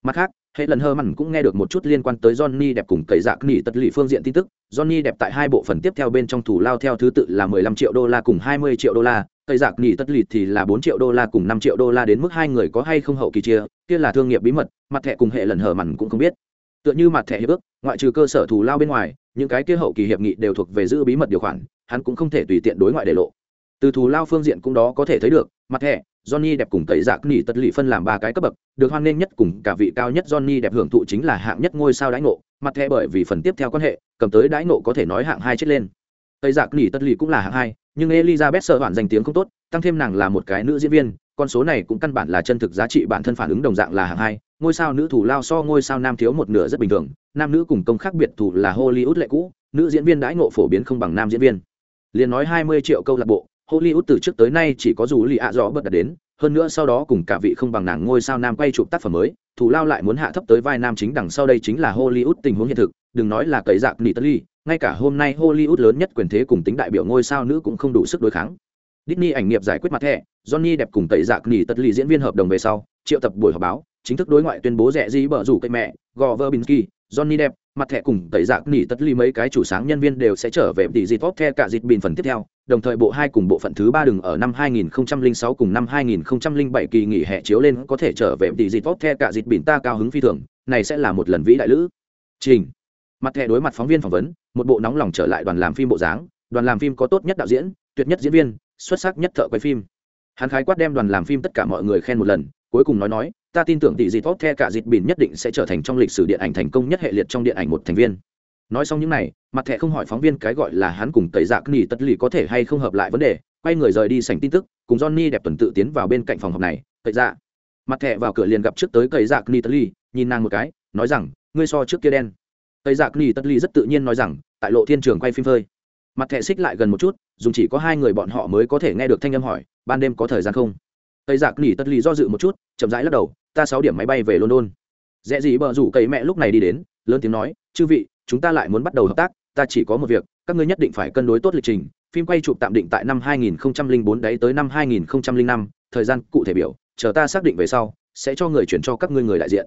S1: Mặt khác, hệ lần hơ mặn cũng nghe được một chút liên quan tới johnny đẹp cùng cậy dạ nghỉ tật lì phương diện tin tức. Johnny đẹp tại hai bộ phần tiếp theo bên trong thủ lao theo thứ tự là 15 triệu đô la cùng 20 triệu đô la cậy dạ nghỉ tật lì thì là 4 triệu đô la cùng 5 triệu đô la đến mức hai người có hay không hậu kỳ chia, kia là thương nghiệp bí mật, mặt thẻ cùng hệ lần hờ mặn cũng không biết tựa như mặt thẻ hiệp ước, ngoại trừ cơ sở thù lao bên ngoài, những cái kia hậu kỳ hiệp nghị đều thuộc về giữ bí mật điều khoản, hắn cũng không thể tùy tiện đối ngoại để lộ. Từ thù lao phương diện cũng đó có thể thấy được, mặt thẻ, johnny đẹp cùng tẩy giặc nỉ tật lỵ phân làm ba cái cấp bậc, được hoan nghênh nhất cùng cả vị cao nhất johnny đẹp hưởng thụ chính là hạng nhất ngôi sao đãi ngộ, mặt thẻ bởi vì phần tiếp theo quan hệ, cầm tới đãi ngộ có thể nói hạng hai chết lên. Tẩy giặc nỉ tất lì cũng là hạng hai, nhưng elizabeth sợ hoạn danh tiếng không tốt, tăng thêm nàng là một cái nữ diễn viên con số này cũng căn bản là chân thực giá trị bản thân phản ứng đồng dạng là hạng hai, ngôi sao nữ thủ lao so ngôi sao nam thiếu một nửa rất bình thường, nam nữ cùng công khác biệt thủ là hollywood lệ cũ, nữ diễn viên đãi ngộ phổ biến không bằng nam diễn viên. Liền nói hai mươi triệu câu lạc bộ, hollywood từ trước tới nay chỉ có dù lì ạ rõ bật đạt đến, hơn nữa sau đó cùng cả vị không bằng nàng ngôi sao nam quay chụp tác phẩm mới, thủ lao lại muốn hạ thấp tới vai nam chính đằng sau đây chính là hollywood tình huống hiện thực, đừng nói là cậy dạc nỉ tất ly ngay cả hôm nay hollywood lớn nhất quyền thế cùng tính đại biểu ngôi sao nữ cũng không đủ sức đối kháng. Disney ảnh nghiệp giải quyết mặt thẻ Johnny đẹp cùng tẩy dạ nghỉ tất lì diễn viên hợp đồng về sau, triệu tập buổi họp báo, chính thức đối ngoại tuyên bố rẻ gì bở rủ cây mẹ Gore Johnny đẹp, mặt thẻ cùng tẩy dạ nghỉ tất lì mấy cái chủ sáng nhân viên đều sẽ trở về tỷ dịp theo cả dịp bình phần tiếp theo, đồng thời bộ hai cùng bộ phận thứ ba đừng ở năm 2006 cùng năm 2007 kỳ nghỉ hè chiếu lên có thể trở về tỷ dịp theo cả dịp bình ta cao hứng phi thường, này sẽ là một lần vĩ đại lữ. Trình. Mặt thẻ đối mặt phóng viên phỏng vấn, một bộ nóng lòng trở lại đoàn làm phim bộ dáng, đoàn làm phim có tốt nhất đạo diễn, tuyệt nhất diễn viên, xuất sắc nhất thợ quay phim hắn khái quát đem đoàn làm phim tất cả mọi người khen một lần, cuối cùng nói nói, ta tin tưởng tỷ Dị tốt, the cả Dịt bỉn nhất định sẽ trở thành trong lịch sử điện ảnh thành công nhất hệ liệt trong điện ảnh một thành viên. Nói xong những này, mặt thẻ không hỏi phóng viên cái gọi là hắn cùng tẩy dạc nỉ tất lì có thể hay không hợp lại vấn đề, quay người rời đi sảnh tin tức, cùng johnny đẹp tuần tự tiến vào bên cạnh phòng họp này, tẩy dạ. Mặt thẻ vào cửa liền gặp trước tới Tẩy dạc nỉ tất lì, nhìn nàng một cái, nói rằng, ngươi so trước kia đen. Tẩy dạc ni tất lì rất tự nhiên nói rằng, tại lộ thiên trường quay phim phơi mặt thẻ xích lại gần một chút dùng chỉ có hai người bọn họ mới có thể nghe được thanh âm hỏi ban đêm có thời gian không? Tây dạ giặc ni tất ly do dự một chút chậm rãi lắc đầu ta sáu điểm máy bay về london. Dễ gì bờ rủ cậy mẹ lúc này đi đến lớn tiếng nói chư vị chúng ta lại muốn bắt đầu hợp tác ta chỉ có một việc các ngươi nhất định phải cân đối tốt lịch trình phim quay chụp tạm định tại năm 2004 đấy tới năm 2005, thời gian cụ thể biểu chờ ta xác định về sau sẽ cho người chuyển cho các ngươi người đại diện.